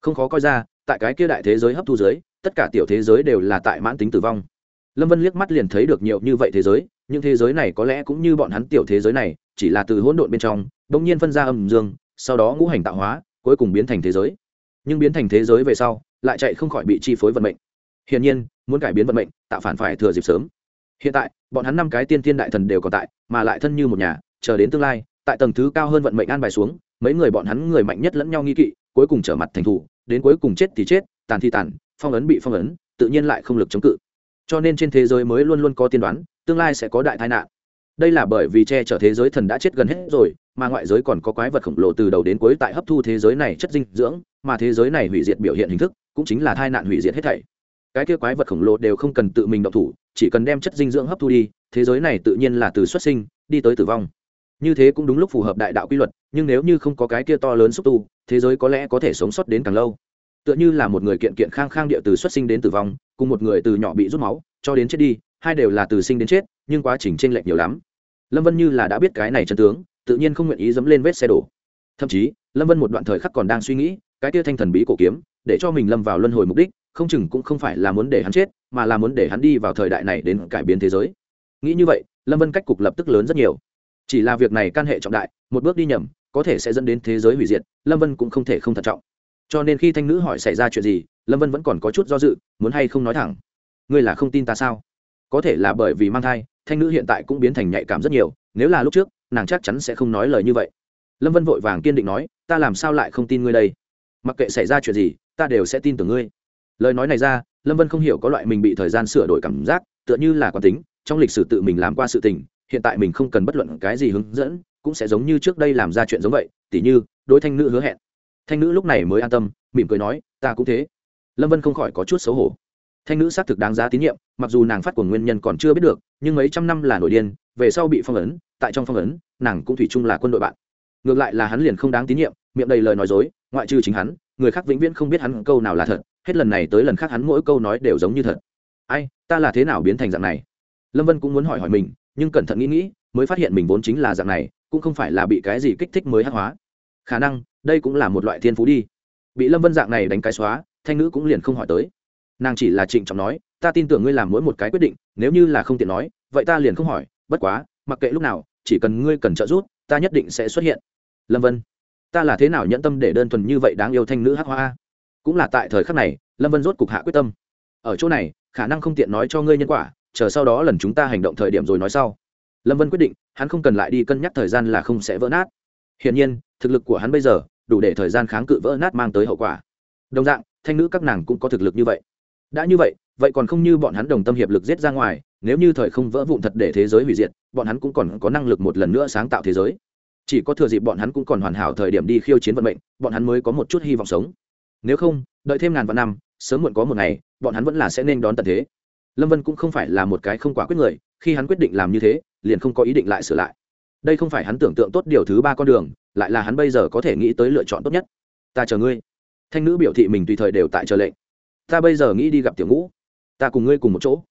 Không khó coi ra, tại cái kia đại thế giới hấp thu giới, tất cả tiểu thế giới đều là tại mãn tính tử vong. Lâm vân liếc mắt liền thấy được nhiều như vậy thế giới nhưng thế giới này có lẽ cũng như bọn hắn tiểu thế giới này, chỉ là từ hỗn độn bên trong đ ỗ n g nhiên phân ra âm dương, sau đó ngũ hành tạo hóa, cuối cùng biến thành thế giới. Nhưng biến thành thế giới về sau, lại chạy không khỏi bị chi phối vận mệnh. Hiển nhiên, muốn cải biến vận mệnh, tạo phản phải thừa dịp sớm. Hiện tại, bọn hắn năm cái tiên thiên đại thần đều còn tại, mà lại thân như một nhà, chờ đến tương lai, tại tầng thứ cao hơn vận mệnh an bài xuống mấy người bọn hắn người mạnh nhất lẫn nhau nghi kỵ, cuối cùng trở mặt thành thủ, đến cuối cùng chết thì chết, tàn thì tàn, phong ấn bị phong ấn, tự nhiên lại không lực chống cự. Cho nên trên thế giới mới luôn luôn có tiên đoán, tương lai sẽ có đại tai nạn. Đây là bởi vì che chở thế giới thần đã chết gần hết rồi, mà ngoại giới còn có quái vật khổng lồ từ đầu đến cuối tại hấp thu thế giới này chất dinh dưỡng, mà thế giới này hủy diệt biểu hiện hình thức cũng chính là tai nạn hủy diệt hết thảy. Cái kia quái vật khổng lồ đều không cần tự mình động thủ, chỉ cần đem chất dinh dưỡng hấp thu đi, thế giới này tự nhiên là từ xuất sinh, đi tới tử vong như thế cũng đúng lúc phù hợp đại đạo quy luật, nhưng nếu như không có cái kia to lớn xúc tu, thế giới có lẽ có thể sống sót đến càng lâu. Tựa như là một người kiện kiện khang khang địa từ xuất sinh đến tử vong, cùng một người từ nhỏ bị rút máu, cho đến chết đi, hai đều là từ sinh đến chết, nhưng quá trình tranh lệch nhiều lắm. Lâm vân như là đã biết cái này chân tướng, tự nhiên không nguyện ý dẫm lên vết xe đổ. Thậm chí, lâm vân một đoạn thời khắc còn đang suy nghĩ, cái tia thanh thần bí cổ kiếm, để cho mình lâm vào luân hồi mục đích, không chừng cũng không phải là muốn để hắn chết, mà là muốn để hắn đi vào thời đại này đến cải biến thế giới. Nghĩ như vậy, lâm vân cách cục lập tức lớn rất nhiều chỉ là việc này can hệ trọng đại, một bước đi nhầm, có thể sẽ dẫn đến thế giới hủy diệt, lâm vân cũng không thể không thận trọng. Cho nên khi thanh nữ hỏi xảy ra chuyện gì, lâm vân vẫn còn có chút do dự, muốn hay không nói thẳng. Ngươi là không tin ta sao? Có thể là bởi vì mang thai, thanh nữ hiện tại cũng biến thành nhạy cảm rất nhiều, nếu là lúc trước, nàng chắc chắn sẽ không nói lời như vậy. Lâm vân vội vàng kiên định nói, ta làm sao lại không tin ngươi đây? Mặc kệ xảy ra chuyện gì, ta đều sẽ tin tưởng ngươi. Lời nói này ra, lâm vân không hiểu có loại mình bị thời gian sửa đổi cảm giác, tựa như là quán tính, trong lịch sử tự mình làm qua sự tình hiện tại mình không cần bất luận cái gì hướng dẫn, cũng sẽ giống như trước đây làm ra chuyện giống vậy, tỉ như, đối thanh nữ hứa hẹn. Thanh nữ lúc này mới an tâm, mỉm cười nói, ta cũng thế. Lâm vân không khỏi có chút xấu hổ. Thanh nữ xác thực đáng giá tín nhiệm, mặc dù nàng phát của nguyên nhân còn chưa biết được, nhưng mấy trăm năm là nổi điên, về sau bị phong ấn, tại trong phong ấn, nàng cũng thủy chung là quân đội bạn. Ngược lại là hắn liền không đáng tín nhiệm, miệng đầy lời nói dối, ngoại trừ chính hắn, người khác vĩnh viễn không biết hắn câu nào là thật, hết lần này tới lần khác hắn mỗi câu nói đều giống như thật. Ai, ta là thế nào biến thành dạng này? Lâm vân cũng muốn hỏi hỏi mình nhưng cẩn thận nghĩ nghĩ, mới phát hiện mình vốn chính là dạng này, cũng không phải là bị cái gì kích thích mới hắc hóa. Khả năng, đây cũng là một loại thiên phú đi. Bị lâm vân dạng này đánh cái xóa, thanh nữ cũng liền không hỏi tới. Nàng chỉ là trịnh trọng nói, ta tin tưởng ngươi làm mỗi một cái quyết định, nếu như là không tiện nói, vậy ta liền không hỏi, bất quá, mặc kệ lúc nào, chỉ cần ngươi cần trợ giúp, ta nhất định sẽ xuất hiện. Lâm vân, ta là thế nào nhẫn tâm để đơn thuần như vậy đáng yêu thanh nữ hắc hoa cũng là tại thời khắc này, lâm vân rốt cục hạ quyết tâm. Ở chỗ này, khả năng không tiện nói cho ngươi nhân quả chờ sau đó lần chúng ta hành động thời điểm rồi nói sau. Lâm vân quyết định, hắn không cần lại đi cân nhắc thời gian là không sẽ vỡ nát. Hiển nhiên, thực lực của hắn bây giờ, đủ để thời gian kháng cự vỡ nát mang tới hậu quả. Đồng dạng, thanh nữ các nàng cũng có thực lực như vậy. Đã như vậy vậy còn không như bọn hắn đồng tâm hiệp lực giết ra ngoài, nếu như thời không vỡ vụn thật để thế giới hủy diệt, bọn hắn cũng còn có năng lực một lần nữa sáng tạo thế giới. Chỉ có thừa dịp bọn hắn cũng còn hoàn hảo thời điểm đi khiêu chiến vận mệnh, bọn hắn mới có một chút hy vọng sống. Nếu không, đợi thêm ngàn vạn năm, sớm muộn có một ngày, bọn hắn vẫn là sẽ nên đón tận thế lâm vân cũng không phải là một cái không quả quyết người, khi hắn quyết định làm như thế, liền không có ý định lại sửa lại. Đây không phải hắn tưởng tượng tốt điều thứ ba con đường, lại là hắn bây giờ có thể nghĩ tới lựa chọn tốt nhất. Ta chờ ngươi. Thanh nữ biểu thị mình tùy thời đều tại chờ lệnh. Ta bây giờ nghĩ đi gặp tiểu ngũ. Ta cùng ngươi cùng một chỗ.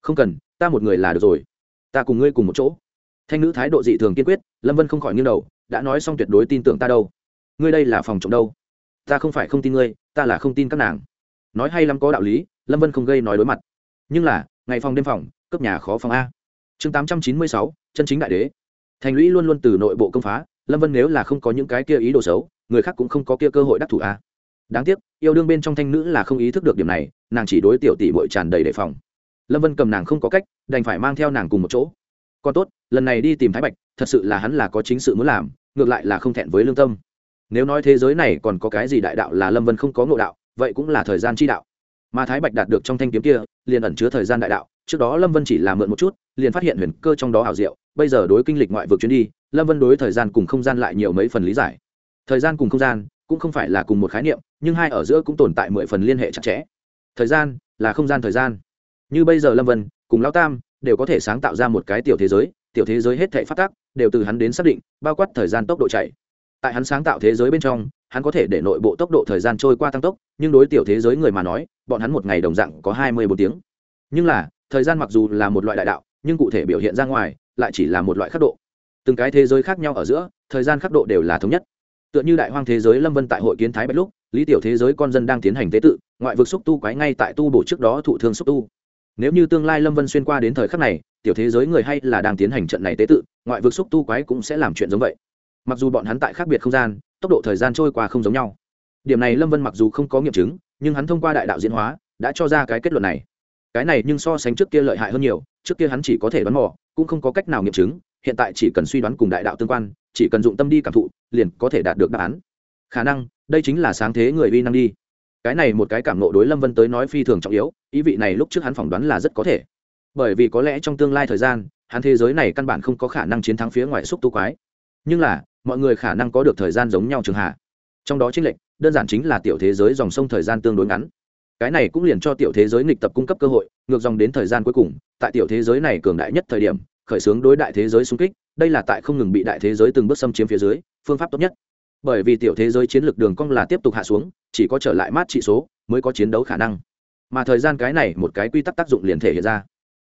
Không cần, ta một người là được rồi. Ta cùng ngươi cùng một chỗ. Thanh nữ thái độ dị thường kiên quyết, lâm vân không khỏi nghiêng đầu, đã nói xong tuyệt đối tin tưởng ta đâu. Ngươi đây là phòng trộm đâu. Ta không phải không tin ngươi, ta là không tin các nàng. Nói hay lắm có đạo lý, lâm vân không gây nói đối mặt nhưng là, ngày phòng đêm phòng, cấp nhà khó phòng a. Chương tám trăm chín mươi sáu, chân chính đại đế. Thành lũy luôn luôn từ nội bộ công phá, lâm vân nếu là không có những cái kia ý đồ xấu, người khác cũng không có kia cơ hội đắc thủ a. Đáng tiếc, yêu đương bên trong thanh nữ là không ý thức được điểm này, nàng chỉ đối tiểu tỷ bội tràn đầy đề phòng. Lâm vân cầm nàng không có cách, đành phải mang theo nàng cùng một chỗ. Còn tốt, lần này đi tìm thái bạch, thật sự là hắn là có chính sự muốn làm, ngược lại là không thẹn với lương tâm. Nếu nói thế giới này còn có cái gì đại đạo là lâm vân không có ngộ đạo, vậy cũng là thời gian chi đạo mà thái bạch đạt được trong thanh kiếm kia, liền ẩn chứa thời gian đại đạo. Trước đó lâm vân chỉ làm mượn một chút, liền phát hiện huyền cơ trong đó hảo diệu. Bây giờ đối kinh lịch ngoại vực chuyến đi, lâm vân đối thời gian cùng không gian lại nhiều mấy phần lý giải. Thời gian cùng không gian cũng không phải là cùng một khái niệm, nhưng hai ở giữa cũng tồn tại mười phần liên hệ chặt chẽ. Thời gian là không gian thời gian. Như bây giờ lâm vân cùng lao tam đều có thể sáng tạo ra một cái tiểu thế giới, tiểu thế giới hết thể phát tác đều từ hắn đến xác định, bao quát thời gian tốc độ chạy. Tại hắn sáng tạo thế giới bên trong hắn có thể để nội bộ tốc độ thời gian trôi qua tăng tốc, nhưng đối tiểu thế giới người mà nói, bọn hắn một ngày đồng dạng có hai mươi bốn tiếng. Nhưng là, thời gian mặc dù là một loại đại đạo, nhưng cụ thể biểu hiện ra ngoài, lại chỉ là một loại khắc độ. Từng cái thế giới khác nhau ở giữa, thời gian khắc độ đều là thống nhất. Tựa như đại hoang thế giới lâm vân tại hội kiến thái bạch lúc, lý tiểu thế giới con dân đang tiến hành tế tự, ngoại vực xúc tu quái ngay tại tu bổ trước đó thụ thương xúc tu. Nếu như tương lai lâm vân xuyên qua đến thời khắc này, tiểu thế giới người hay là đang tiến hành trận này tế tự, ngoại vực xúc tu quái cũng sẽ làm chuyện giống vậy. Mặc dù bọn hắn tại khác biệt không gian tốc độ thời gian trôi qua không giống nhau. Điểm này lâm vân mặc dù không có nghiệm chứng, nhưng hắn thông qua đại đạo diễn hóa, đã cho ra cái kết luận này. Cái này nhưng so sánh trước kia lợi hại hơn nhiều, trước kia hắn chỉ có thể đoán mò, cũng không có cách nào nghiệm chứng, hiện tại chỉ cần suy đoán cùng đại đạo tương quan, chỉ cần dụng tâm đi cảm thụ, liền có thể đạt được đáp án. Khả năng, đây chính là sáng thế người vi năng đi. Cái này một cái cảm nộ đối lâm vân tới nói phi thường trọng yếu, ý vị này lúc trước hắn phỏng đoán là rất có thể. Bởi vì có lẽ trong tương lai thời gian, hắn thế giới này căn bản không có khả năng chiến thắng phía ngoài xúc tu quái. Nhưng là mọi người khả năng có được thời gian giống nhau trường hạ. Trong đó chính lệnh đơn giản chính là tiểu thế giới dòng sông thời gian tương đối ngắn. Cái này cũng liền cho tiểu thế giới nghịch tập cung cấp cơ hội, ngược dòng đến thời gian cuối cùng, tại tiểu thế giới này cường đại nhất thời điểm, khởi xướng đối đại thế giới xung kích, đây là tại không ngừng bị đại thế giới từng bước xâm chiếm phía dưới, phương pháp tốt nhất. Bởi vì tiểu thế giới chiến lược đường cong là tiếp tục hạ xuống, chỉ có trở lại mát trị số, mới có chiến đấu khả năng. Mà thời gian cái này một cái quy tắc tác dụng liền thể hiện ra.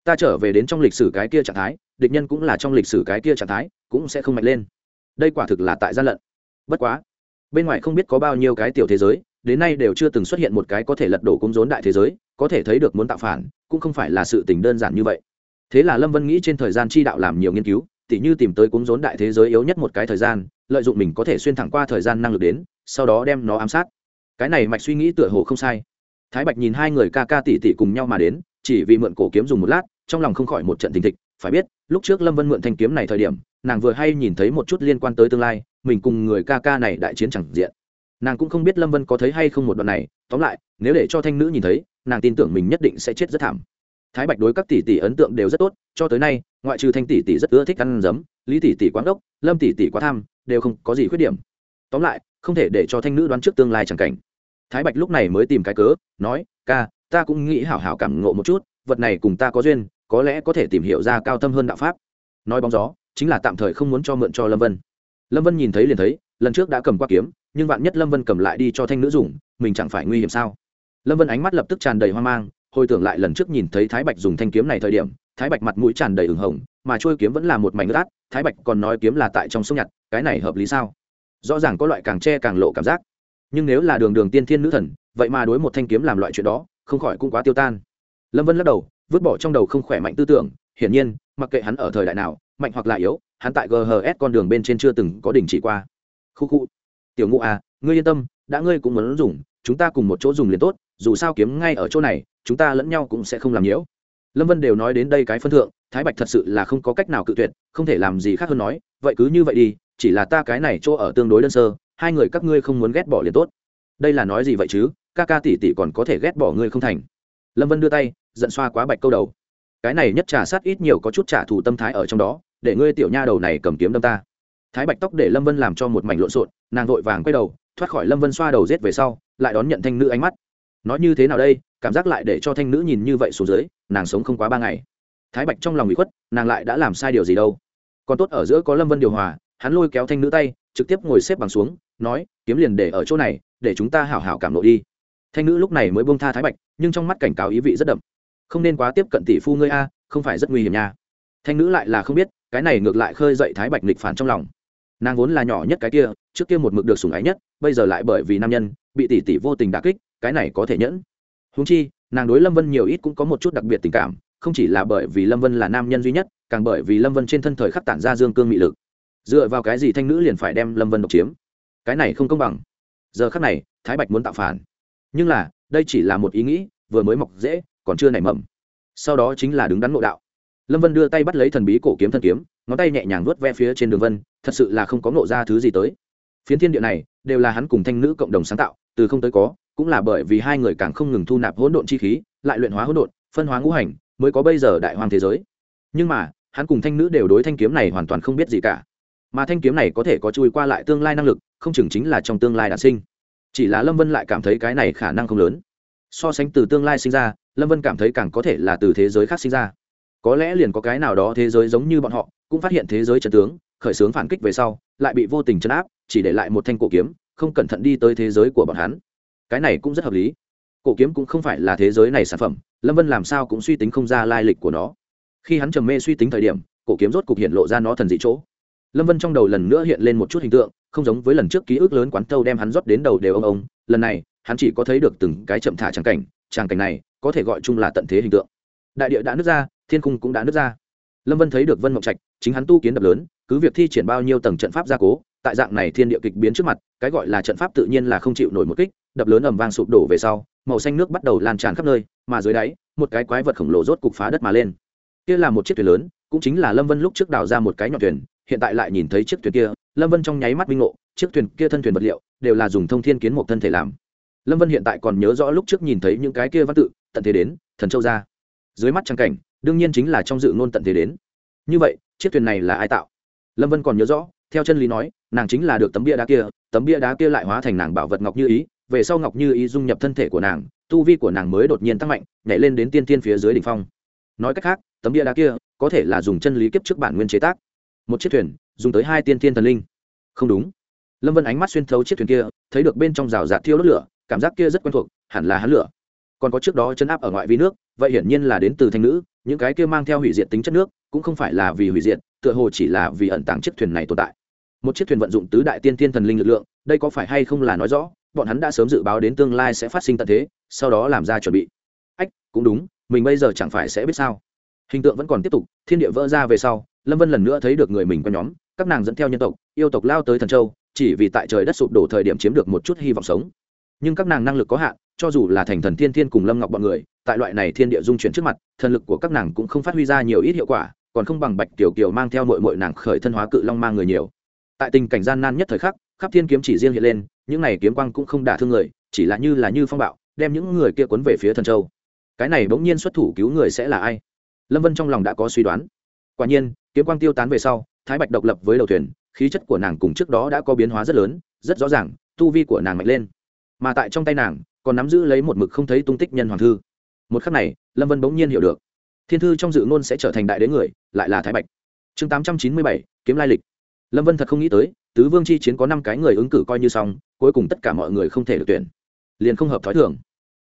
Ta trở về đến trong lịch sử cái kia trạng thái, địch nhân cũng là trong lịch sử cái kia trạng thái, cũng sẽ không mạnh lên đây quả thực là tại gian lận. Bất quá, bên ngoài không biết có bao nhiêu cái tiểu thế giới, đến nay đều chưa từng xuất hiện một cái có thể lật đổ cung rốn đại thế giới, có thể thấy được muốn tạo phản, cũng không phải là sự tình đơn giản như vậy. Thế là lâm vân nghĩ trên thời gian chi đạo làm nhiều nghiên cứu, tỉ như tìm tới cung rốn đại thế giới yếu nhất một cái thời gian, lợi dụng mình có thể xuyên thẳng qua thời gian năng lực đến, sau đó đem nó ám sát. Cái này mạch suy nghĩ tựa hồ không sai. Thái bạch nhìn hai người ca ca tỉ tỉ cùng nhau mà đến, chỉ vì mượn cổ kiếm dùng một lát, trong lòng không khỏi một trận tình thịch. Phải biết, lúc trước lâm vân mượn thanh kiếm này thời điểm nàng vừa hay nhìn thấy một chút liên quan tới tương lai, mình cùng người ca ca này đại chiến chẳng diện. Nàng cũng không biết lâm vân có thấy hay không một đoạn này, tóm lại, nếu để cho thanh nữ nhìn thấy, nàng tin tưởng mình nhất định sẽ chết rất thảm. Thái bạch đối các tỷ tỷ ấn tượng đều rất tốt, cho tới nay, ngoại trừ thanh tỷ tỷ rất ưa thích ăn giấm, lý tỷ tỷ quán đốc lâm tỷ tỷ quá tham, đều không có gì khuyết điểm. Tóm lại, không thể để cho thanh nữ đoán trước tương lai chẳng cảnh. Thái bạch lúc này mới tìm cái cớ, nói, ca, ta cũng nghĩ hảo hảo cảm ngộ một chút, vật này cùng ta có duyên, có lẽ có thể tìm hiểu ra cao thâm hơn đạo pháp. Nói bóng gió chính là tạm thời không muốn cho mượn cho lâm vân. Lâm vân nhìn thấy liền thấy, lần trước đã cầm qua kiếm, nhưng vạn nhất lâm vân cầm lại đi cho thanh nữ dùng, mình chẳng phải nguy hiểm sao? Lâm vân ánh mắt lập tức tràn đầy hoang mang, hồi tưởng lại lần trước nhìn thấy thái bạch dùng thanh kiếm này thời điểm, thái bạch mặt mũi tràn đầy ửng hồng, mà trôi kiếm vẫn là một mảnh ướt thái bạch còn nói kiếm là tại trong sông nhặt, cái này hợp lý sao? Rõ ràng có loại càng che càng lộ cảm giác. Nhưng nếu là đường đường tiên thiên nữ thần, vậy mà đối một thanh kiếm làm loại chuyện đó, không khỏi cũng quá tiêu tan. Lâm vân lắc đầu, vứt bỏ trong đầu không khỏe mạnh tư tưởng hiển nhiên, mặc kệ hắn ở thời đại nào, mạnh hoặc là yếu, hắn tại ghs con đường bên trên chưa từng có đình chỉ qua. Khu khu. Tiểu ngũ à ngươi yên tâm, đã ngươi cũng muốn dùng, chúng ta cùng một chỗ dùng liền tốt, dù sao kiếm ngay ở chỗ này, chúng ta lẫn nhau cũng sẽ không làm nhiễu. Lâm vân đều nói đến đây cái phân thượng, thái bạch thật sự là không có cách nào cự tuyệt, không thể làm gì khác hơn nói, vậy cứ như vậy đi, chỉ là ta cái này chỗ ở tương đối đơn sơ, hai người các ngươi không muốn ghét bỏ liền tốt. Đây là nói gì vậy chứ, ca ca tỷ tỷ còn có thể ghét bỏ ngươi không thành. Lâm vân đưa tay, giận xoa quá bạch câu đầu cái này nhất trà sát ít nhiều có chút trả thù tâm thái ở trong đó, để ngươi tiểu nha đầu này cầm kiếm đâm ta. Thái bạch tóc để lâm vân làm cho một mảnh lộn xộn, nàng vội vàng quay đầu, thoát khỏi lâm vân xoa đầu rết về sau, lại đón nhận thanh nữ ánh mắt. Nói như thế nào đây, cảm giác lại để cho thanh nữ nhìn như vậy xuống dưới, nàng sống không quá ba ngày. Thái bạch trong lòng bị khuất, nàng lại đã làm sai điều gì đâu. Còn tốt ở giữa có lâm vân điều hòa, hắn lôi kéo thanh nữ tay, trực tiếp ngồi xếp bằng xuống, nói, kiếm liền để ở chỗ này, để chúng ta hảo hảo cảm lộ đi. Thanh nữ lúc này mới buông tha thái bạch, nhưng trong mắt cảnh cáo ý vị rất đậm không nên quá tiếp cận tỷ phu ngươi a, không phải rất nguy hiểm nha. Thanh nữ lại là không biết, cái này ngược lại khơi dậy thái bạch nịch phản trong lòng. Nàng vốn là nhỏ nhất cái kia, trước kia một mực được sủng ái nhất, bây giờ lại bởi vì nam nhân, bị tỷ tỷ vô tình đả kích, cái này có thể nhẫn. Húng chi, nàng đối lâm vân nhiều ít cũng có một chút đặc biệt tình cảm, không chỉ là bởi vì lâm vân là nam nhân duy nhất, càng bởi vì lâm vân trên thân thời khắc tản ra dương cương mị lực. Dựa vào cái gì thanh nữ liền phải đem lâm vân độc chiếm? Cái này không công bằng. Giờ khắc này, thái bạch muốn tạo phản. Nhưng là, đây chỉ là một ý nghĩ, vừa mới mọc dễ còn chưa nảy mầm. Sau đó chính là đứng đắn nội đạo. Lâm vân đưa tay bắt lấy thần bí cổ kiếm thân kiếm, ngón tay nhẹ nhàng vuốt ve phía trên đường vân, thật sự là không có ngộ ra thứ gì tới. Phiến thiên địa này đều là hắn cùng thanh nữ cộng đồng sáng tạo, từ không tới có, cũng là bởi vì hai người càng không ngừng thu nạp hỗn độn chi khí, lại luyện hóa hỗn độn, phân hóa ngũ hành, mới có bây giờ đại hoàng thế giới. Nhưng mà, hắn cùng thanh nữ đều đối thanh kiếm này hoàn toàn không biết gì cả. Mà thanh kiếm này có thể có chui qua lại tương lai năng lực, không chừng chính là trong tương lai đản sinh. Chỉ là lâm vân lại cảm thấy cái này khả năng không lớn. So sánh từ tương lai sinh ra lâm vân cảm thấy càng có thể là từ thế giới khác sinh ra. Có lẽ liền có cái nào đó thế giới giống như bọn họ, cũng phát hiện thế giới trần tướng, khởi xướng phản kích về sau, lại bị vô tình chấn áp, chỉ để lại một thanh cổ kiếm, không cẩn thận đi tới thế giới của bọn hắn. Cái này cũng rất hợp lý. Cổ kiếm cũng không phải là thế giới này sản phẩm, lâm vân làm sao cũng suy tính không ra lai lịch của nó. Khi hắn trầm mê suy tính thời điểm, cổ kiếm rốt cục hiện lộ ra nó thần dị chỗ. Lâm vân trong đầu lần nữa hiện lên một chút hình tượng, không giống với lần trước ký ức lớn quán tâu đem hắn rót đến đầu đều ông ông. Lần này, hắn chỉ có thấy được từng cái chậm thả trắng cảnh tràng cảnh này có thể gọi chung là tận thế hình tượng. Đại địa đã nứt ra, thiên cung cũng đã nứt ra. Lâm vân thấy được vân mộng trạch, chính hắn tu kiến đập lớn, cứ việc thi triển bao nhiêu tầng trận pháp gia cố, tại dạng này thiên địa kịch biến trước mặt, cái gọi là trận pháp tự nhiên là không chịu nổi một kích, đập lớn ầm vang sụp đổ về sau, màu xanh nước bắt đầu lan tràn khắp nơi, mà dưới đáy, một cái quái vật khổng lồ rốt cục phá đất mà lên. Kia là một chiếc thuyền lớn, cũng chính là lâm vân lúc trước đào ra một cái nhọn thuyền, hiện tại lại nhìn thấy chiếc thuyền kia, lâm vân trong nháy mắt minh ngộ, chiếc thuyền kia thân thuyền vật liệu đều là dùng thông thiên kiến một thân thể làm lâm vân hiện tại còn nhớ rõ lúc trước nhìn thấy những cái kia văn tự, tận thế đến, thần châu ra. Dưới mắt trang cảnh, đương nhiên chính là trong dự ngôn tận thế đến. Như vậy, chiếc thuyền này là ai tạo? Lâm vân còn nhớ rõ, theo chân lý nói, nàng chính là được tấm bia đá kia, tấm bia đá kia lại hóa thành nàng bảo vật ngọc như ý, về sau ngọc như ý dung nhập thân thể của nàng, tu vi của nàng mới đột nhiên tăng mạnh, nhảy lên đến tiên tiên phía dưới đỉnh phong. Nói cách khác, tấm bia đá kia có thể là dùng chân lý kiếp trước bản nguyên chế tác. Một chiếc thuyền, dùng tới hai tiên tiên thần linh. Không đúng. Lâm vân ánh mắt xuyên thấu chiếc thuyền kia, thấy được bên trong rào rạt thiêu đốt lửa cảm giác kia rất quen thuộc, hẳn là hắn lửa. Còn có trước đó chấn áp ở ngoại vi nước, vậy hiển nhiên là đến từ thanh nữ, những cái kia mang theo hủy diệt tính chất nước, cũng không phải là vì hủy diệt, tựa hồ chỉ là vì ẩn tàng chiếc thuyền này tồn tại. Một chiếc thuyền vận dụng tứ đại tiên tiên thần linh lực lượng, đây có phải hay không là nói rõ, bọn hắn đã sớm dự báo đến tương lai sẽ phát sinh tận thế, sau đó làm ra chuẩn bị. Ách, cũng đúng, mình bây giờ chẳng phải sẽ biết sao. Hình tượng vẫn còn tiếp tục, thiên địa vỡ ra về sau, lâm vân lần nữa thấy được người mình có nhóm, các nàng dẫn theo nhân tộc, yêu tộc lao tới thần châu, chỉ vì tại trời đất sụp đổ thời điểm chiếm được một chút hy vọng sống nhưng các nàng năng lực có hạn, cho dù là thành thần thiên thiên cùng lâm ngọc bọn người, tại loại này thiên địa dung chuyển trước mặt, thần lực của các nàng cũng không phát huy ra nhiều ít hiệu quả, còn không bằng bạch tiểu kiều mang theo mội mội nàng khởi thân hóa cự long mang người nhiều. Tại tình cảnh gian nan nhất thời khắc, khắp thiên kiếm chỉ riêng hiện lên, những này kiếm quang cũng không đả thương người, chỉ là như là như phong bạo, đem những người kia cuốn về phía thần châu. Cái này bỗng nhiên xuất thủ cứu người sẽ là ai? Lâm vân trong lòng đã có suy đoán. Quả nhiên, kiếm quang tiêu tán về sau, thái bạch độc lập với đầu thuyền, khí chất của nàng cùng trước đó đã có biến hóa rất lớn, rất rõ ràng, tu vi của nàng mạnh lên mà tại trong tay nàng còn nắm giữ lấy một mực không thấy tung tích nhân hoàng thư. Một khắc này, lâm vân bỗng nhiên hiểu được. Thiên thư trong dự ngôn sẽ trở thành đại đế người, lại là thái bạch. Chương tám trăm chín mươi bảy, kiếm lai lịch. Lâm vân thật không nghĩ tới, tứ vương chi chiến có năm cái người ứng cử coi như xong, cuối cùng tất cả mọi người không thể được tuyển. Liền không hợp t h ó i thường.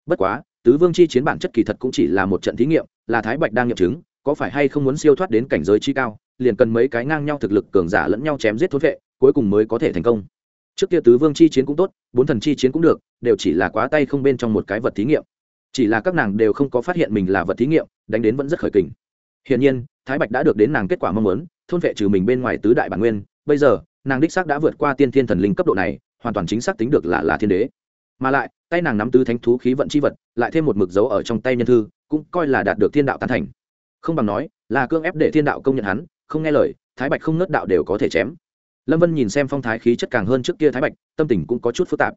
Bất quá, tứ vương chi chiến bản chất kỳ thật cũng chỉ là một trận thí nghiệm, là thái bạch đang nghiệm chứng, có phải hay không muốn siêu thoát đến cảnh giới chi cao, liền cần mấy cái ngang nhau thực lực cường giả lẫn nhau chém giết thốt vệ, cuối cùng mới có thể thành công trước kia tứ vương chi chiến cũng tốt, bốn thần chi chiến cũng được, đều chỉ là quá tay không bên trong một cái vật thí nghiệm. Chỉ là các nàng đều không có phát hiện mình là vật thí nghiệm, đánh đến vẫn rất khởi kình. Hiện nhiên, thái bạch đã được đến nàng kết quả mong muốn, thôn vệ trừ mình bên ngoài tứ đại bản nguyên, bây giờ, nàng đích xác đã vượt qua tiên thiên thần linh cấp độ này, hoàn toàn chính xác tính được là là thiên đế. Mà lại, tay nàng nắm tứ thánh thú khí vận c h i vật, lại thêm một mực dấu ở trong tay nhân thư, cũng coi là đạt được thiên đạo tán thành. Không bằng nói, là cương ép để thiên đạo công nhận hắn, không nghe lời, thái bạch không nớt đạo đều có thể chém lâm vân nhìn xem phong thái khí chất càng hơn trước kia thái bạch, tâm tình cũng có chút phức tạp.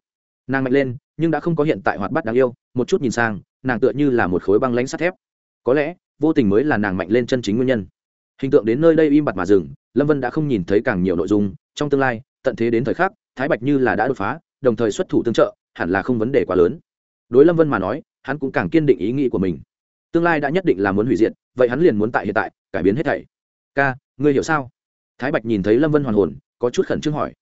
Nàng mạnh lên, nhưng đã không có hiện tại hoạt bát đáng yêu, một chút nhìn sang, nàng tựa như là một khối băng lãnh sắt thép. Có lẽ, vô tình mới là nàng mạnh lên chân chính nguyên nhân. Hình tượng đến nơi đây im bặt mà dừng, lâm vân đã không nhìn thấy càng nhiều nội dung, trong tương lai, tận thế đến thời khắc, thái bạch như là đã đột phá, đồng thời xuất thủ tương trợ, hẳn là không vấn đề quá lớn. Đối lâm vân mà nói, hắn cũng càng kiên định ý nghĩ của mình. Tương lai đã nhất định là muốn hủy diệt, vậy hắn liền muốn tại hiện tại, cải biến hết thảy. Ca, ngươi hiểu sao? Thái bạch nhìn thấy lâm vân hoàn hồn, có chút khẩn trương hỏi.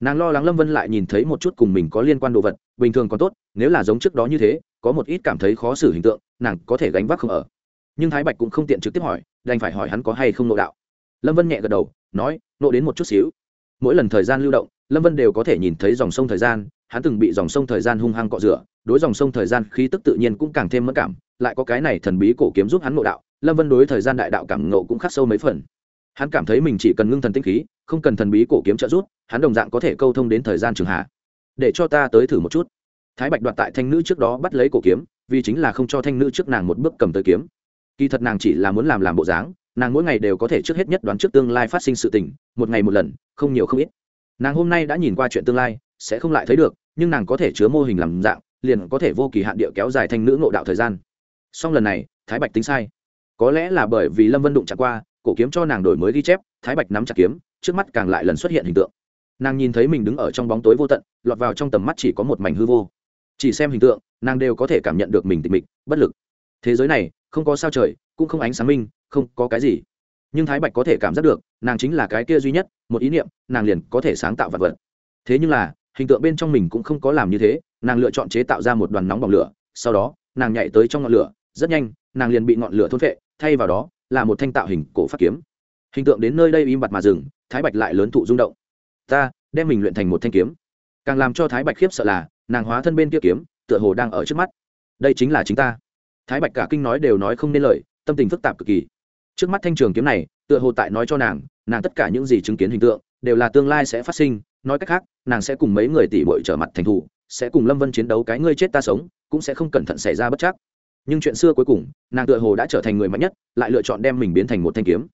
Nàng lo lắng lâm vân lại nhìn thấy một chút cùng mình có liên quan đồ vật, bình thường còn tốt, nếu là giống trước đó như thế, có một ít cảm thấy khó xử hình tượng, nàng có thể gánh vác không ở. Nhưng thái bạch cũng không tiện trực tiếp hỏi, đành phải hỏi hắn có hay không nộ đạo. Lâm vân nhẹ gật đầu, nói, nộ đến một chút xíu. Mỗi lần thời gian lưu động, lâm vân đều có thể nhìn thấy dòng sông thời gian, hắn từng bị dòng sông thời gian hung hăng cọ rửa, đối dòng sông thời gian khí tức tự nhiên cũng càng thêm mất cảm, lại có cái này thần bí cổ kiếm giúp hắn nộ đạo, lâm vân đối thời gian đại đạo cảm nộ cũng khắc sâu mấy phần hắn cảm thấy mình chỉ cần ngưng thần tinh khí không cần thần bí cổ kiếm trợ rút, hắn đồng dạng có thể câu thông đến thời gian trường hạ. Để cho ta tới thử một chút. Thái bạch đoạt tại thanh nữ trước đó bắt lấy cổ kiếm vì chính là không cho thanh nữ trước nàng một bước cầm tới kiếm. Kỳ thật nàng chỉ là muốn làm làm bộ dáng nàng mỗi ngày đều có thể trước hết nhất đoán trước tương lai phát sinh sự tình một ngày một lần không nhiều không ít. Nàng hôm nay đã nhìn qua chuyện tương lai sẽ không lại thấy được nhưng nàng có thể chứa mô hình làm dạng liền có thể vô kỳ hạn địa kéo dài thanh nữ ngộ đạo thời gian. Song lần này thái bạch tính sai. Có lẽ là bởi vì lâm vân đụng chặt qua cổ kiếm cho nàng đổi mới ghi chép, thái bạch nắm chặt kiếm, trước mắt càng lại lần xuất hiện hình tượng. Nàng nhìn thấy mình đứng ở trong bóng tối vô tận, lọt vào trong tầm mắt chỉ có một mảnh hư vô. Chỉ xem hình tượng, nàng đều có thể cảm nhận được mình tịch mịch, bất lực. Thế giới này, không có sao trời, cũng không ánh sáng minh, không có cái gì. Nhưng thái bạch có thể cảm giác được, nàng chính là cái kia duy nhất, một ý niệm, nàng liền có thể sáng tạo vật vật. Thế nhưng là, hình tượng bên trong mình cũng không có làm như thế, nàng lựa chọn chế tạo ra một đoàn nóng bỏng lửa, sau đó, nàng nhảy tới trong ngọn lửa, rất nhanh, nàng liền bị ngọn lửa thôn vệ thay vào đó là một thanh tạo hình cổ phát kiếm. Hình tượng đến nơi đây im bặt mà dừng, thái bạch lại lớn thụ rung động. Ta, đem mình luyện thành một thanh kiếm. Càng làm cho thái bạch khiếp sợ là, nàng hóa thân bên kia kiếm, tựa hồ đang ở trước mắt. Đây chính là chính ta. Thái bạch cả kinh nói đều nói không nên lời, tâm tình phức tạp cực kỳ. Trước mắt thanh trường kiếm này, tựa hồ tại nói cho nàng nàng tất cả những gì chứng kiến hình tượng, đều là tương lai sẽ phát sinh, nói cách khác, nàng sẽ cùng mấy người tỷ bội trở mặt thành thủ sẽ cùng lâm vân chiến đấu cái ngươi chết ta sống, cũng sẽ không cẩn thận xảy ra bất chắc nhưng chuyện xưa cuối cùng, nàng tựa hồ đã trở thành người mạnh nhất, lại lựa chọn đem mình biến thành một thanh kiếm.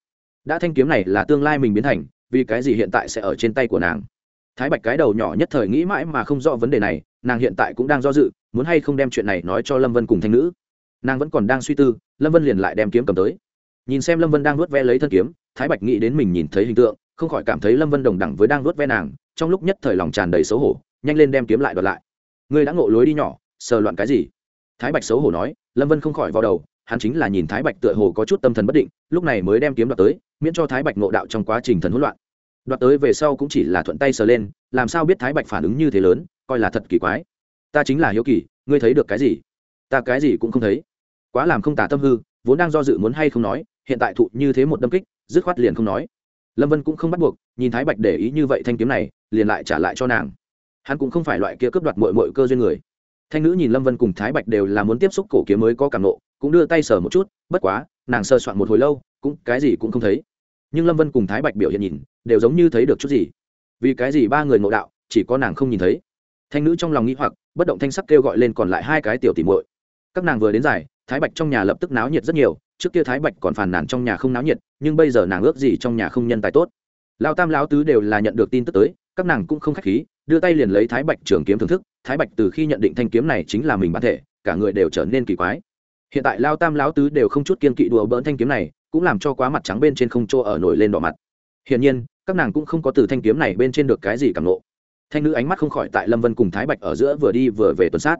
Đã thanh kiếm này là tương lai mình biến thành, vì cái gì hiện tại sẽ ở trên tay của nàng? Thái bạch cái đầu nhỏ nhất thời nghĩ mãi mà không rõ vấn đề này, nàng hiện tại cũng đang do dự, muốn hay không đem chuyện này nói cho lâm vân cùng thanh nữ. Nàng vẫn còn đang suy tư, lâm vân liền lại đem kiếm cầm tới. Nhìn xem lâm vân đang nuốt ve lấy thân kiếm, thái bạch nghĩ đến mình nhìn thấy hình tượng, không khỏi cảm thấy lâm vân đồng đẳng với đang nuốt ve nàng, trong lúc nhất thời lòng tràn đầy xấu hổ, nhanh lên đem kiếm lại đoạt lại. Ngươi đã ngộ lối đi nhỏ, sờ loạn cái gì? Thái bạch xấu hổ nói lâm vân không khỏi vào đầu, hắn chính là nhìn thái bạch tựa hồ có chút tâm thần bất định, lúc này mới đem kiếm đoạt tới, miễn cho thái bạch ngộ đạo trong quá trình thần hỗn loạn. Đoạt tới về sau cũng chỉ là thuận tay sờ lên, làm sao biết thái bạch phản ứng như thế lớn, coi là thật kỳ quái. Ta chính là hiếu kỳ, ngươi thấy được cái gì? Ta cái gì cũng không thấy. Quá làm không tả tâm hư, vốn đang do dự muốn hay không nói, hiện tại thụ như thế một đâm kích, dứt khoát liền không nói. Lâm vân cũng không bắt buộc, nhìn thái bạch để ý như vậy thanh kiếm này, liền lại trả lại cho nàng. Hắn cũng không phải loại kia cướp đoạt mội mội cơ duyên người thanh nữ nhìn lâm vân cùng thái bạch đều là muốn tiếp xúc cổ kiếm mới có cảm nộ, cũng đưa tay sờ một chút, bất quá, nàng sơ soạn một hồi lâu, cũng cái gì cũng không thấy. Nhưng lâm vân cùng thái bạch biểu hiện nhìn, đều giống như thấy được chút gì. Vì cái gì ba người ngộ đạo, chỉ có nàng không nhìn thấy. Thanh nữ trong lòng nghĩ hoặc, bất động thanh sắc kêu gọi lên còn lại hai cái tiểu tỉ muội. Các nàng vừa đến giải, thái bạch trong nhà lập tức náo nhiệt rất nhiều, trước kia thái bạch còn phàn nàn trong nhà không náo nhiệt, nhưng bây giờ nàng ước gì trong nhà không nhân tài tốt. Lao tam lão tứ đều là nhận được tin tức tới, các nàng cũng không k h á c h khí, đưa tay liền lấy thái bạch trường kiếm thưởng thức thái bạch từ khi nhận định thanh kiếm này chính là mình bản thể, cả người đều trở nên kỳ quái. Hiện tại lao tam lão tứ đều không chút kiên kỵ đùa bỡn thanh kiếm này, cũng làm cho quá mặt trắng bên trên không chỗ ở nổi lên đỏ mặt. Hiển nhiên, các nàng cũng không có từ thanh kiếm này bên trên được cái gì cảm nộ. Thanh nữ ánh mắt không khỏi tại lâm vân cùng thái bạch ở giữa vừa đi vừa về tuần sát.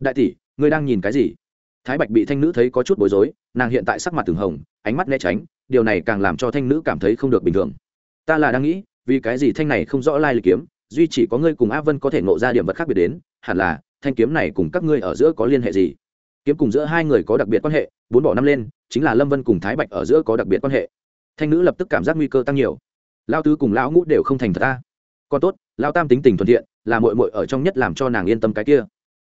Đại tỷ, ngươi đang nhìn cái gì? Thái bạch bị thanh nữ thấy có chút bối rối, nàng hiện tại sắc mặt từng hồng, ánh mắt né tránh, điều này càng làm cho thanh nữ cảm thấy không được bình thường. Ta là đang nghĩ, vì cái gì thanh này không rõ lai lịch kiếm, duy chỉ có ngươi cùng Á vân có thể nộ ra điểm vật khác biệt đến hẳn là, thanh kiếm này cùng các ngươi ở giữa có liên hệ gì? Kiếm cùng giữa hai người có đặc biệt quan hệ, bốn bỏ năm lên, chính là lâm vân cùng thái bạch ở giữa có đặc biệt quan hệ. Thanh nữ lập tức cảm giác nguy cơ tăng nhiều. Lao tứ cùng lão ngũ đều không thành thật ta. Còn tốt lao tam tính tình thuận thiện là mội mội ở trong nhất làm cho nàng yên tâm cái kia.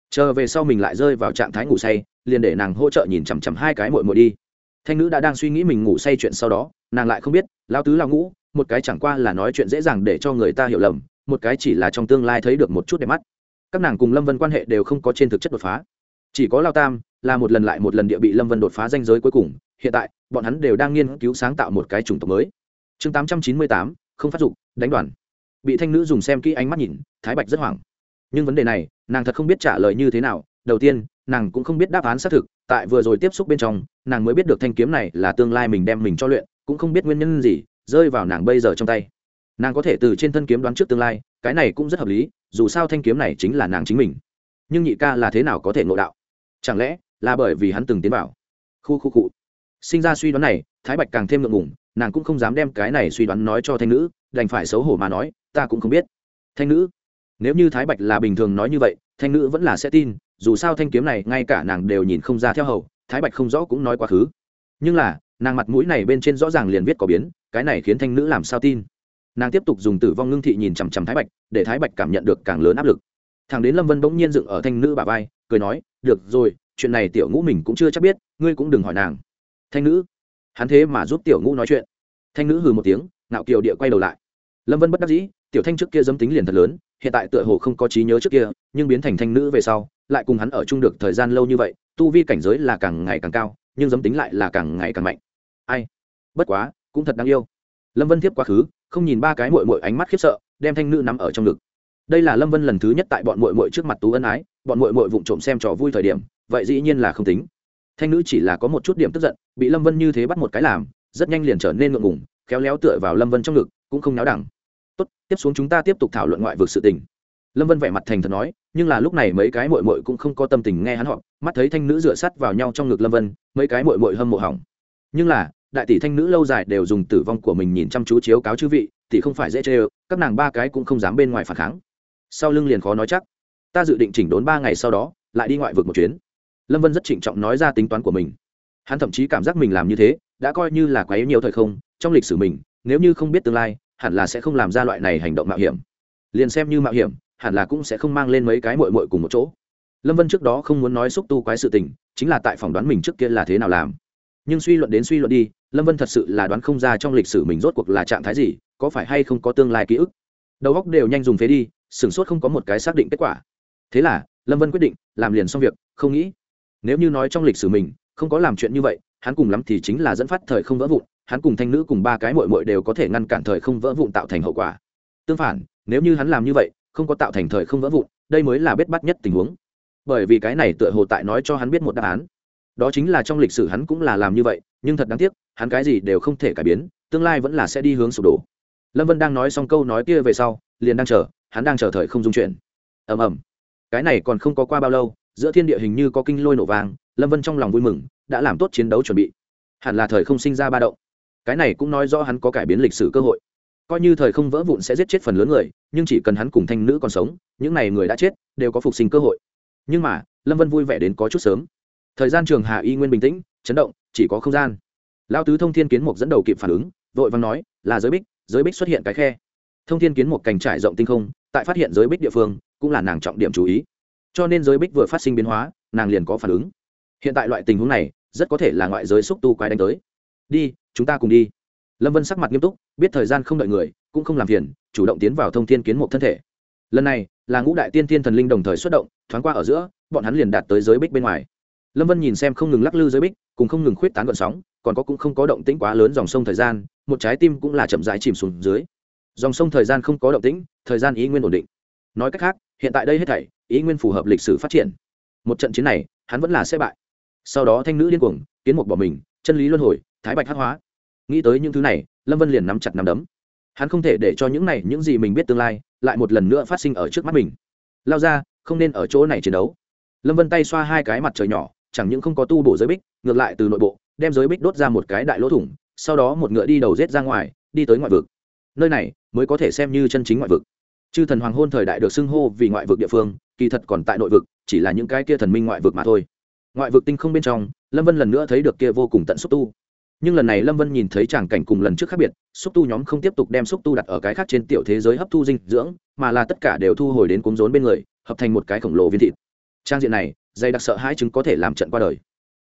Chờ về sau mình lại rơi vào trạng thái ngủ say, liền để nàng hỗ trợ nhìn chằm chằm hai cái mội mội đi. Thanh nữ đã đang suy nghĩ mình ngủ say chuyện sau đó, nàng lại không biết lao tứ lao ngũ, một cái chẳng qua là nói chuyện dễ dàng để cho người ta hiểu lầm, một cái chỉ là trong tương lai thấy được một chút đẹp mắt các nàng cùng lâm vân quan hệ đều không có trên thực chất đột phá chỉ có lao tam là một lần lại một lần địa bị lâm vân đột phá danh giới cuối cùng hiện tại bọn hắn đều đang nghiên cứu sáng tạo một cái chủng tộc mới chương tám trăm chín mươi tám không phát dục đánh đoàn bị thanh nữ dùng xem kỹ ánh mắt nhìn thái bạch rất hoảng nhưng vấn đề này nàng thật không biết trả lời như thế nào đầu tiên nàng cũng không biết đáp án xác thực tại vừa rồi tiếp xúc bên trong nàng mới biết được thanh kiếm này là tương lai mình đem mình cho luyện cũng không biết nguyên nhân gì rơi vào nàng bây giờ trong tay nàng có thể từ trên thân kiếm đoán trước tương lai, cái này cũng rất hợp lý, dù sao thanh kiếm này chính là nàng chính mình. Nhưng nhị ca là thế nào có thể ngộ đạo? Chẳng lẽ là bởi vì hắn từng tiến vào? Khu khu cụ sinh ra suy đoán này, thái bạch càng thêm ngượng ngùng, nàng cũng không dám đem cái này suy đoán nói cho thanh nữ, đành phải xấu hổ mà nói, ta cũng không biết. Thanh nữ? Nếu như thái bạch là bình thường nói như vậy, thanh nữ vẫn là sẽ tin, dù sao thanh kiếm này ngay cả nàng đều nhìn không ra theo hầu, thái bạch không rõ cũng nói quá khứ. Nhưng là, nàng mặt mũi này bên trên rõ ràng liền viết có biến, cái này khiến thanh nữ làm sao tin? Nàng tiếp tục dùng tử vong ngưng thị nhìn chằm chằm thái bạch, để thái bạch cảm nhận được càng lớn áp lực. Thằng đến lâm vân bỗng nhiên dựng ở thanh nữ bà vai, cười nói, được rồi, chuyện này tiểu ngũ mình cũng chưa chắc biết, ngươi cũng đừng hỏi nàng. Thanh nữ? Hắn thế mà giúp tiểu ngũ nói chuyện. Thanh nữ hừ một tiếng, ngạo kiều địa quay đầu lại. Lâm vân bất đắc dĩ, tiểu thanh trước kia dấm tính liền thật lớn, hiện tại tựa hồ không có trí nhớ trước kia, nhưng biến thành thanh nữ về sau, lại cùng hắn ở chung được thời gian lâu như vậy, tu vi cảnh giới là càng ngày càng cao, nhưng dấm tính lại là càng ngày càng mạnh. Ai? Bất quá, cũng thật đáng yêu. Lâm vân thiếp quá khứ không nhìn ba cái mội mội ánh mắt khiếp sợ, đem thanh nữ nắm ở trong ngực. Đây là lâm vân lần thứ nhất tại bọn mội mội trước mặt tú ân ái, bọn mội mội vụng trộm xem trò vui thời điểm, vậy dĩ nhiên là không tính. Thanh nữ chỉ là có một chút điểm tức giận, bị lâm vân như thế bắt một cái làm, rất nhanh liền trở nên ngượng ngùng, khéo léo tựa vào lâm vân trong ngực, cũng không náo đẳng. Tốt, tiếp xuống chúng ta tiếp tục thảo luận ngoại vực sự tình. Lâm vân vẻ mặt thành thật nói, nhưng là lúc này mấy cái mội mội cũng không có tâm tình nghe hắn họ mắt thấy thanh nữ dựa sắt vào nhau trong ngực lâm vân, mấy cái mội mội hâm mộ hỏng. Nhưng là đại tỷ thanh nữ lâu dài đều dùng tử vong của mình nhìn chăm chú chiếu cáo chư vị thì không phải dễ chê ơ, các nàng ba cái cũng không dám bên ngoài phản kháng. Sau lưng liền khó nói chắc. Ta dự định chỉnh đốn ba ngày sau đó, lại đi ngoại vực một chuyến. Lâm vân rất trịnh trọng nói ra tính toán của mình. Hắn thậm chí cảm giác mình làm như thế, đã coi như là quá yếu nhiều thời không, trong lịch sử mình, nếu như không biết tương lai, hẳn là sẽ không làm ra loại này hành động mạo hiểm. Liền xem như mạo hiểm, hẳn là cũng sẽ không mang lên mấy cái mội mội cùng một chỗ. Lâm vân trước đó không muốn nói xúc tu quái sự tình, chính là tại phỏng đoán mình trước kia là thế nào làm nhưng suy luận đến suy luận đi, lâm vân thật sự là đoán không ra trong lịch sử mình rốt cuộc là trạng thái gì, có phải hay không có tương lai ký ức. Đầu góc đều nhanh dùng phế đi, sửng sốt không có một cái xác định kết quả. Thế là, lâm vân quyết định, làm liền xong việc, không nghĩ. Nếu như nói trong lịch sử mình, không có làm chuyện như vậy, hắn cùng lắm thì chính là dẫn phát thời không vỡ vụn, hắn cùng thanh nữ cùng ba cái mội mội đều có thể ngăn cản thời không vỡ vụn tạo thành hậu quả. Tương phản, nếu như hắn làm như vậy, không có tạo thành thời không vỡ vụn, đây mới là bết bắt nhất tình huống. Bởi vì cái này tựa hồ tại nói cho hắn biết một đáp án đó chính là trong lịch sử hắn cũng là làm như vậy, nhưng thật đáng tiếc, hắn cái gì đều không thể cải biến, tương lai vẫn là sẽ đi hướng sụp đổ. Lâm vân đang nói xong câu nói kia về sau, liền đang chờ, hắn đang chờ thời không dung chuyển. Ầm ầm. Cái này còn không có qua bao lâu, giữa thiên địa hình như có kinh lôi nổ vàng lâm vân trong lòng vui mừng, đã làm tốt chiến đấu chuẩn bị. Hẳn là thời không sinh ra ba động. Cái này cũng nói rõ hắn có cải biến lịch sử cơ hội. Coi như thời không vỡ vụn sẽ giết chết phần lớn người, nhưng chỉ cần hắn cùng thanh nữ còn sống, những n à y người đã chết, đều có phục sinh cơ hội. Nhưng mà, lâm vân vui vẻ đến có chút sớm thời gian trường hà y nguyên bình tĩnh, chấn động, chỉ có không gian. Lao tứ thông thiên kiến mục dẫn đầu kịp phản ứng, vội vàng nói, là giới bích giới bích xuất hiện cái khe. Thông thiên kiến một cành trải rộng tinh không, tại phát hiện giới bích địa phương, cũng là nàng trọng điểm chú ý. Cho nên giới bích vừa phát sinh biến hóa, nàng liền có phản ứng. Hiện tại loại tình huống này, rất có thể là ngoại giới xúc tu quái đánh tới. Đi, chúng ta cùng đi. Lâm vân sắc mặt nghiêm túc, biết thời gian không đợi người, cũng không làm phiền, chủ động tiến vào thông thiên kiến một thân thể. Lần này, là ngũ đại tiên thiên thần linh đồng thời xuất động, thoáng qua ở giữa, bọn hắn liền đạt tới giới bích bên ngoài lâm vân nhìn xem không ngừng lắc lư dưới bích, cùng không ngừng khuyết tán gọn sóng, còn có cũng không có động tĩnh quá lớn dòng sông thời gian, một trái tim cũng là chậm rãi chìm xuống dưới. Dòng sông thời gian không có động tĩnh, thời gian ý nguyên ổn định. Nói cách khác, hiện tại đây hết thảy, ý nguyên phù hợp lịch sử phát triển. Một trận chiến này, hắn vẫn là sẽ bại. Sau đó thanh nữ điên cuồng, kiến mục bỏ mình, chân lý luân hồi, thái bạch hắc hóa. Nghĩ tới những thứ này, lâm vân liền nắm chặt nắm đấm. Hắn không thể để cho những này, những gì mình biết tương lai, lại một lần nữa phát sinh ở trước mắt mình. Lao ra, không nên ở chỗ này chiến đấu. Lâm vân tay xoa hai cái mặt trời nhỏ chẳng những không có tu bổ giới bích, ngược lại từ nội bộ, đem giới bích đốt ra một cái đại lỗ thủng, sau đó một ngựa đi đầu rết ra ngoài, đi tới ngoại vực. Nơi này mới có thể xem như chân chính ngoại vực. Chư thần hoàng hôn thời đại được xưng hô vì ngoại vực địa phương, kỳ thật còn tại nội vực, chỉ là những cái kia thần minh ngoại vực mà thôi. Ngoại vực tinh không bên trong, lâm vân lần nữa thấy được kia vô cùng tận xúc tu. Nhưng lần này lâm vân nhìn thấy tràng cảnh cùng lần trước khác biệt, xúc tu nhóm không tiếp tục đem xúc tu đặt ở cái khác trên tiểu thế giới hấp thu dinh dưỡng, mà là tất cả đều thu hồi đến cúng rốn bên người, hợp thành một cái khổng lồ viên thịt trang diện này, dày đặc sợ hai chứng có thể làm trận qua đời.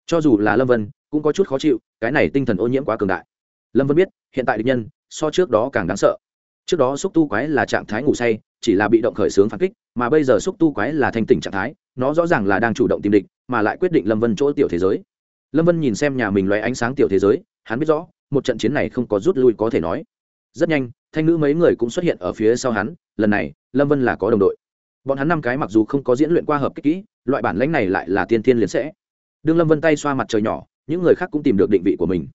Cho dù là lâm vân, cũng có chút khó chịu, cái này tinh thần ô nhiễm quá cường đại. Lâm vân biết, hiện tại địch nhân, so trước đó càng đáng sợ. Trước đó xúc tu quái là trạng thái ngủ say, chỉ là bị động khởi xướng phản kích, mà bây giờ xúc tu quái là thanh tỉnh trạng thái, nó rõ ràng là đang chủ động tìm địch, mà lại quyết định lâm vân chỗ tiểu thế giới. Lâm vân nhìn xem nhà mình loay ánh sáng tiểu thế giới, hắn biết rõ, một trận chiến này không có rút lui có thể nói. Rất nhanh, thanh nữ mấy người cũng xuất hiện ở phía sau hắn, lần này, lâm vân là có đồng đội bọn hắn năm cái mặc dù không có diễn luyện qua hợp kích kỹ, loại bản lãnh này lại là tiên thiên liền sẽ. Đương lâm vân tay xoa mặt trời nhỏ, những người khác cũng tìm được định vị của mình.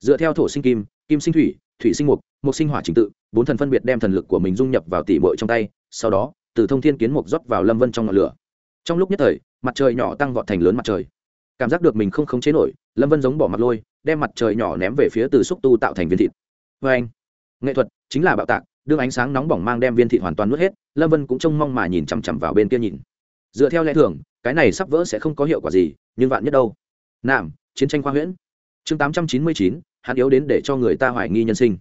Dựa theo thổ sinh kim kim sinh thủy thủy sinh mục mục sinh hỏa trình tự, bốn thần phân biệt đem thần lực của mình dung nhập vào tỷ mội trong tay, sau đó, từ thông thiên kiến mục rót vào lâm vân trong ngọn lửa. Trong lúc nhất thời, mặt trời nhỏ tăng vọt thành lớn mặt trời. Cảm giác được mình không khống chế nổi, lâm vân giống bỏ mặt lôi, đem mặt trời nhỏ ném về phía từ xúc tu tạo thành viên thịt. Vê anh nghệ thuật chính là bạo tạc đương ánh sáng nóng bỏng mang đem viên thị hoàn toàn nuốt hết, lâm vân cũng trông mong mà nhìn chằm chằm vào bên kia nhìn. Dựa theo lẽ thường, cái này sắp vỡ sẽ không có hiệu quả gì, nhưng vạn nhất đâu? Nạm chiến tranh khoa huyễn. Chương tám trăm chín mươi chín, hắn yếu đến để cho người ta hoài nghi nhân sinh.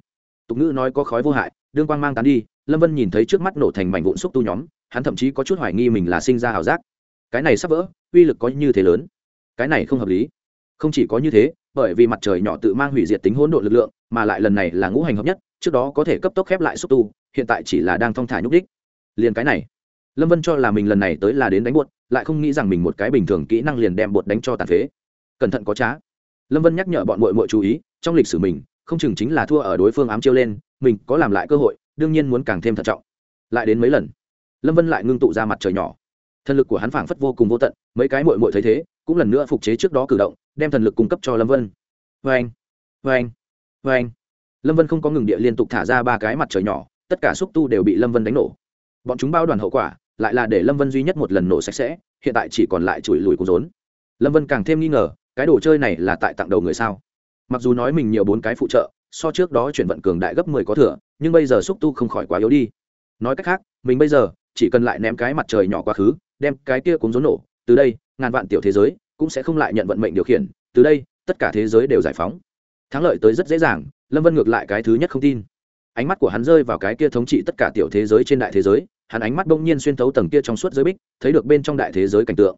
Tục ngữ nói có khói vô hại, đương quang mang tán đi, lâm vân nhìn thấy trước mắt nổ thành mảnh vụn xúc tu nhóm, hắn thậm chí có chút hoài nghi mình là sinh ra ảo giác. Cái này sắp vỡ, uy lực có như thế lớn. Cái này không hợp lý. Không chỉ có như thế, bởi vì mặt trời nhỏ tự mang hủy diệt tính hỗn độ lực lượng, mà lại lần này là ngũ hành hợp nhất trước đó có thể cấp tốc khép lại xúc tu, hiện tại chỉ là đang thong thả nhúc đích liền cái này, lâm vân cho là mình lần này tới là đến đánh bột lại không nghĩ rằng mình một cái bình thường kỹ năng liền đem bột đánh cho tàn phế. Cẩn thận có trá. Lâm vân nhắc nhở bọn mội mội chú ý, trong lịch sử mình, không chừng chính là thua ở đối phương ám chiêu lên, mình có làm lại cơ hội, đương nhiên muốn càng thêm thận trọng. Lại đến mấy lần, lâm vân lại ngưng tụ ra mặt trời nhỏ. Thần lực của hắn phảng phất vô cùng vô tận, mấy cái mội mội thấy thế, cũng lần nữa phục chế trước đó cử động, đem thần lực cung cấp cho lâm vân. Vê anh vê anh vê anh lâm vân không có ngừng địa liên tục thả ra ba cái mặt trời nhỏ, tất cả xúc tu đều bị lâm vân đánh nổ. Bọn chúng bao đoàn hậu quả, lại là để lâm vân duy nhất một lần nổ sạch sẽ, hiện tại chỉ còn lại chùi lùi cùng rốn. Lâm vân càng thêm nghi ngờ, cái đồ chơi này là tại tặng đầu người sao? Mặc dù nói mình nhiều bốn cái phụ trợ, so trước đó chuyển vận cường đại gấp mười có thừa, nhưng bây giờ xúc tu không khỏi quá yếu đi. Nói cách khác, mình bây giờ chỉ cần lại ném cái mặt trời nhỏ quá khứ, đem cái kia cũng rốn nổ, từ đây, ngàn vạn tiểu thế giới cũng sẽ không lại nhận vận mệnh điều khiển, từ đây, tất cả thế giới đều giải phóng. Thắng lợi tới rất dễ dàng lâm vân ngược lại cái thứ nhất không tin. Ánh mắt của hắn rơi vào cái kia thống trị tất cả tiểu thế giới trên đại thế giới, hắn ánh mắt bỗng nhiên xuyên thấu tầng kia trong suốt giới bích, thấy được bên trong đại thế giới cảnh tượng.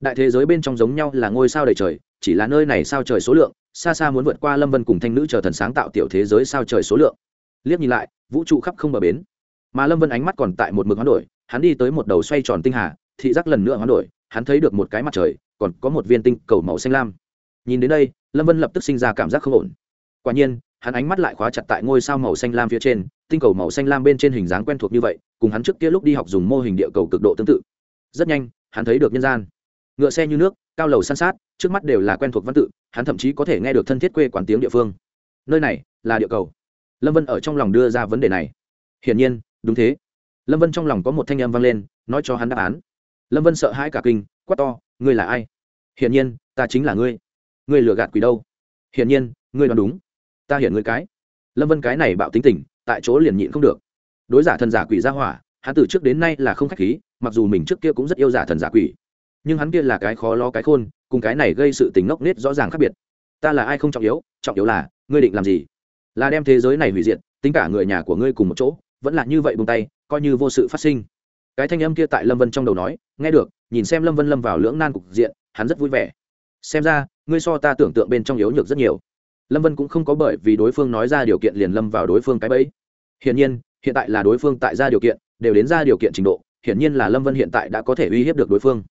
Đại thế giới bên trong giống nhau là ngôi sao đầy trời, chỉ là nơi này sao trời số lượng, xa xa muốn vượt qua lâm vân cùng thanh nữ chờ thần sáng tạo tiểu thế giới sao trời số lượng. Liếc nhìn lại, vũ trụ khắp không bờ bến. Mà lâm vân ánh mắt còn tại một mực hoán đổi, hắn đi tới một đầu xoay tròn tinh hà, thị giác lần nữa hoán đổi, hắn thấy được một cái mặt trời, còn có một viên tinh cầu màu xanh lam. Nhìn đến đây, lâm vân lập tức sinh ra cảm giác không ổn. Quả nhiên hắn ánh mắt lại khóa chặt tại ngôi sao màu xanh lam phía trên, tinh cầu màu xanh lam bên trên hình dáng quen thuộc như vậy, cùng hắn trước kia lúc đi học dùng mô hình địa cầu cực độ tương tự. Rất nhanh, hắn thấy được nhân gian. Ngựa xe như nước, cao lầu san sát, trước mắt đều là quen thuộc văn tự, hắn thậm chí có thể nghe được thân thiết quê quán tiếng địa phương. Nơi này là địa cầu. Lâm vân ở trong lòng đưa ra vấn đề này. Hiển nhiên, đúng thế. Lâm vân trong lòng có một thanh âm vang lên, nói cho hắn đáp án. Lâm vân sợ hãi cả kinh, quát to, ngươi là ai? Hiển nhiên, ta chính là ngươi. Ngươi lừa gạt quỷ đâu? Hiển nhiên, ngươi đoán đúng ta hiển ngươi cái. Lâm vân cái này bạo tính tình, tại chỗ liền nhịn không được. Đối giả thần giả quỷ ra hỏa, hắn từ trước đến nay là không k h á c h khí, mặc dù mình trước kia cũng rất yêu giả thần giả quỷ. Nhưng hắn kia là cái khó lo cái khôn, cùng cái này gây sự tình ngốc nết rõ ràng khác biệt. Ta là ai không trọng yếu trọng yếu là, ngươi định làm gì? Là đem thế giới này hủy diệt, tính cả người nhà của ngươi cùng một chỗ, vẫn là như vậy buông tay, coi như vô sự phát sinh. Cái thanh âm kia tại lâm vân trong đầu nói, nghe được, nhìn xem lâm vân lâm vào lưỡng nan cục diện, hắn rất vui vẻ. Xem ra, ngươi so ta tưởng tượng bên trong yếu nhược rất nhiều lâm vân cũng không có bởi vì đối phương nói ra điều kiện liền lâm vào đối phương cái bẫy. Hiển nhiên, hiện tại là đối phương tại ra điều kiện, đều đến ra điều kiện trình độ, hiển nhiên là lâm vân hiện tại đã có thể uy hiếp được đối phương.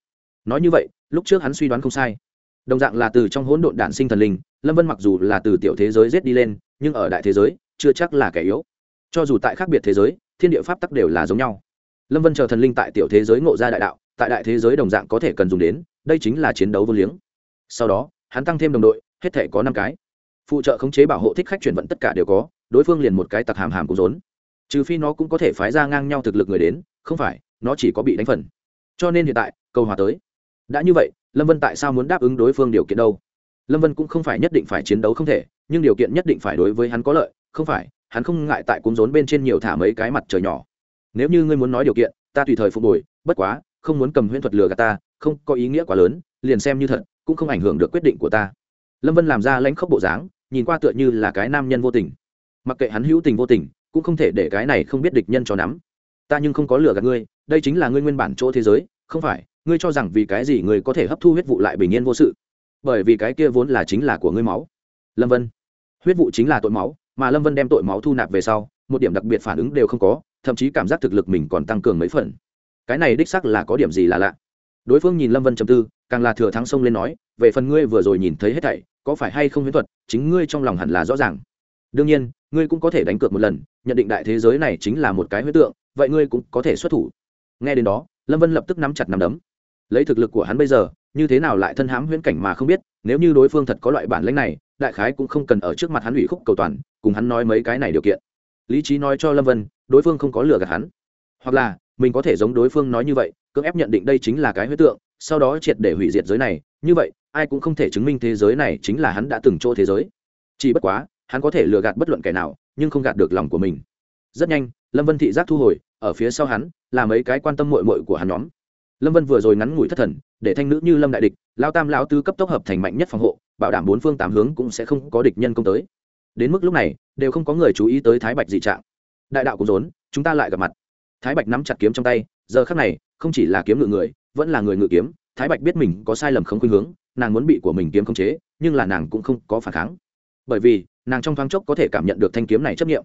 Nói như vậy, lúc trước hắn suy đoán không sai. Đồng dạng là từ trong hỗn độn đản sinh thần linh, lâm vân mặc dù là từ tiểu thế giới rết đi lên, nhưng ở đại thế giới, chưa chắc là kẻ yếu. Cho dù tại khác biệt thế giới, thiên địa pháp tắc đều là giống nhau. Lâm vân chờ thần linh tại tiểu thế giới ngộ ra đại đạo, tại đại thế giới đồng dạng có thể cần dùng đến, đây chính là chiến đấu vô liếng. Sau đó, hắn tăng thêm đồng đội, hết thể có năm cái phụ trợ khống chế bảo hộ thích khách chuyển vận tất cả đều có, đối phương liền một cái tặc hàm hàm cũng rốn. Trừ phi nó cũng có thể phái ra ngang nhau thực lực người đến, không phải, nó chỉ có bị đánh phần. Cho nên hiện tại, câu hòa tới. Đã như vậy, lâm vân tại sao muốn đáp ứng đối phương điều kiện đâu? Lâm vân cũng không phải nhất định phải chiến đấu không thể, nhưng điều kiện nhất định phải đối với hắn có lợi, không phải, hắn không ngại tại cung rốn bên trên nhiều thả mấy cái mặt trời nhỏ. Nếu như ngươi muốn nói điều kiện, ta tùy thời phục hồi, bất quá, không muốn cầm huyễn thuật lừa gạt ta, không có ý nghĩa quá lớn, liền xem như thật, cũng không ảnh hưởng được quyết định của ta. Lâm vân làm ra lãnh khốc bộ dáng nhìn qua tựa như là cái nam nhân vô tình. Mặc kệ hắn hữu tình vô tình, cũng không thể để cái này không biết địch nhân cho nắm. Ta nhưng không có lừa gạt ngươi, đây chính là ngươi nguyên bản chỗ thế giới, không phải, ngươi cho rằng vì cái gì ngươi có thể hấp thu huyết vụ lại bình yên vô sự? Bởi vì cái kia vốn là chính là của ngươi máu. Lâm vân. Huyết vụ chính là tội máu, mà lâm vân đem tội máu thu nạp về sau, một điểm đặc biệt phản ứng đều không có, thậm chí cảm giác thực lực mình còn tăng cường mấy phần. Cái này đích sắc là có điểm gì là lạ. Đối phương nhìn lâm vân trầm tư, càng là thừa thắng sông lên nói, về phần ngươi vừa rồi nhìn thấy hết thảy có phải hay không huyễn thuật, chính ngươi trong lòng hẳn là rõ ràng. Đương nhiên, ngươi cũng có thể đánh cược một lần, nhận định đại thế giới này chính là một cái huyễn tượng, vậy ngươi cũng có thể xuất thủ. Nghe đến đó, lâm vân lập tức nắm chặt nắm đấm. Lấy thực lực của hắn bây giờ, như thế nào lại thân hãm huyễn cảnh mà không biết, nếu như đối phương thật có loại bản lãnh này, đại khái cũng không cần ở trước mặt hắn ủy khúc cầu toàn, cùng hắn nói mấy cái này điều kiện. Lý trí nói cho lâm vân, đối phương không có lừa gạt hắn. Hoặc là, mình có thể giống đối phương nói như vậy, cưỡng ép nhận định đây chính là cái huyết tượng, sau đó triệt để hủy diệt giới này, như vậy ai cũng không thể chứng minh thế giới này chính là hắn đã từng chỗ thế giới. Chỉ bất quá, hắn có thể lừa gạt bất luận kẻ nào, nhưng không gạt được lòng của mình. Rất nhanh, lâm vân thị giác thu hồi, ở phía sau hắn, là mấy cái quan tâm mội mội của hắn nhóm. Lâm vân vừa rồi ngắn ngủi thất thần, để thanh nữ như lâm đại địch lao tam lao tư cấp tốc hợp thành mạnh nhất phòng hộ, bảo đảm bốn phương tám hướng cũng sẽ không có địch nhân công tới. Đến mức lúc này, đều không có người chú ý tới thái bạch dị trạng. Đại đạo cũng rốn, chúng ta lại gặp mặt. Thái bạch nắm chặt kiếm trong tay, giờ khác này, không chỉ là kiếm ngự người, vẫn là người ngự kiếm, thái bạch biết mình có sai lầm không khuynh hướng nàng muốn bị của mình kiếm khống chế, nhưng là nàng cũng không có phản kháng. Bởi vì, nàng trong thoáng chốc có thể cảm nhận được thanh kiếm này chấp nghiệm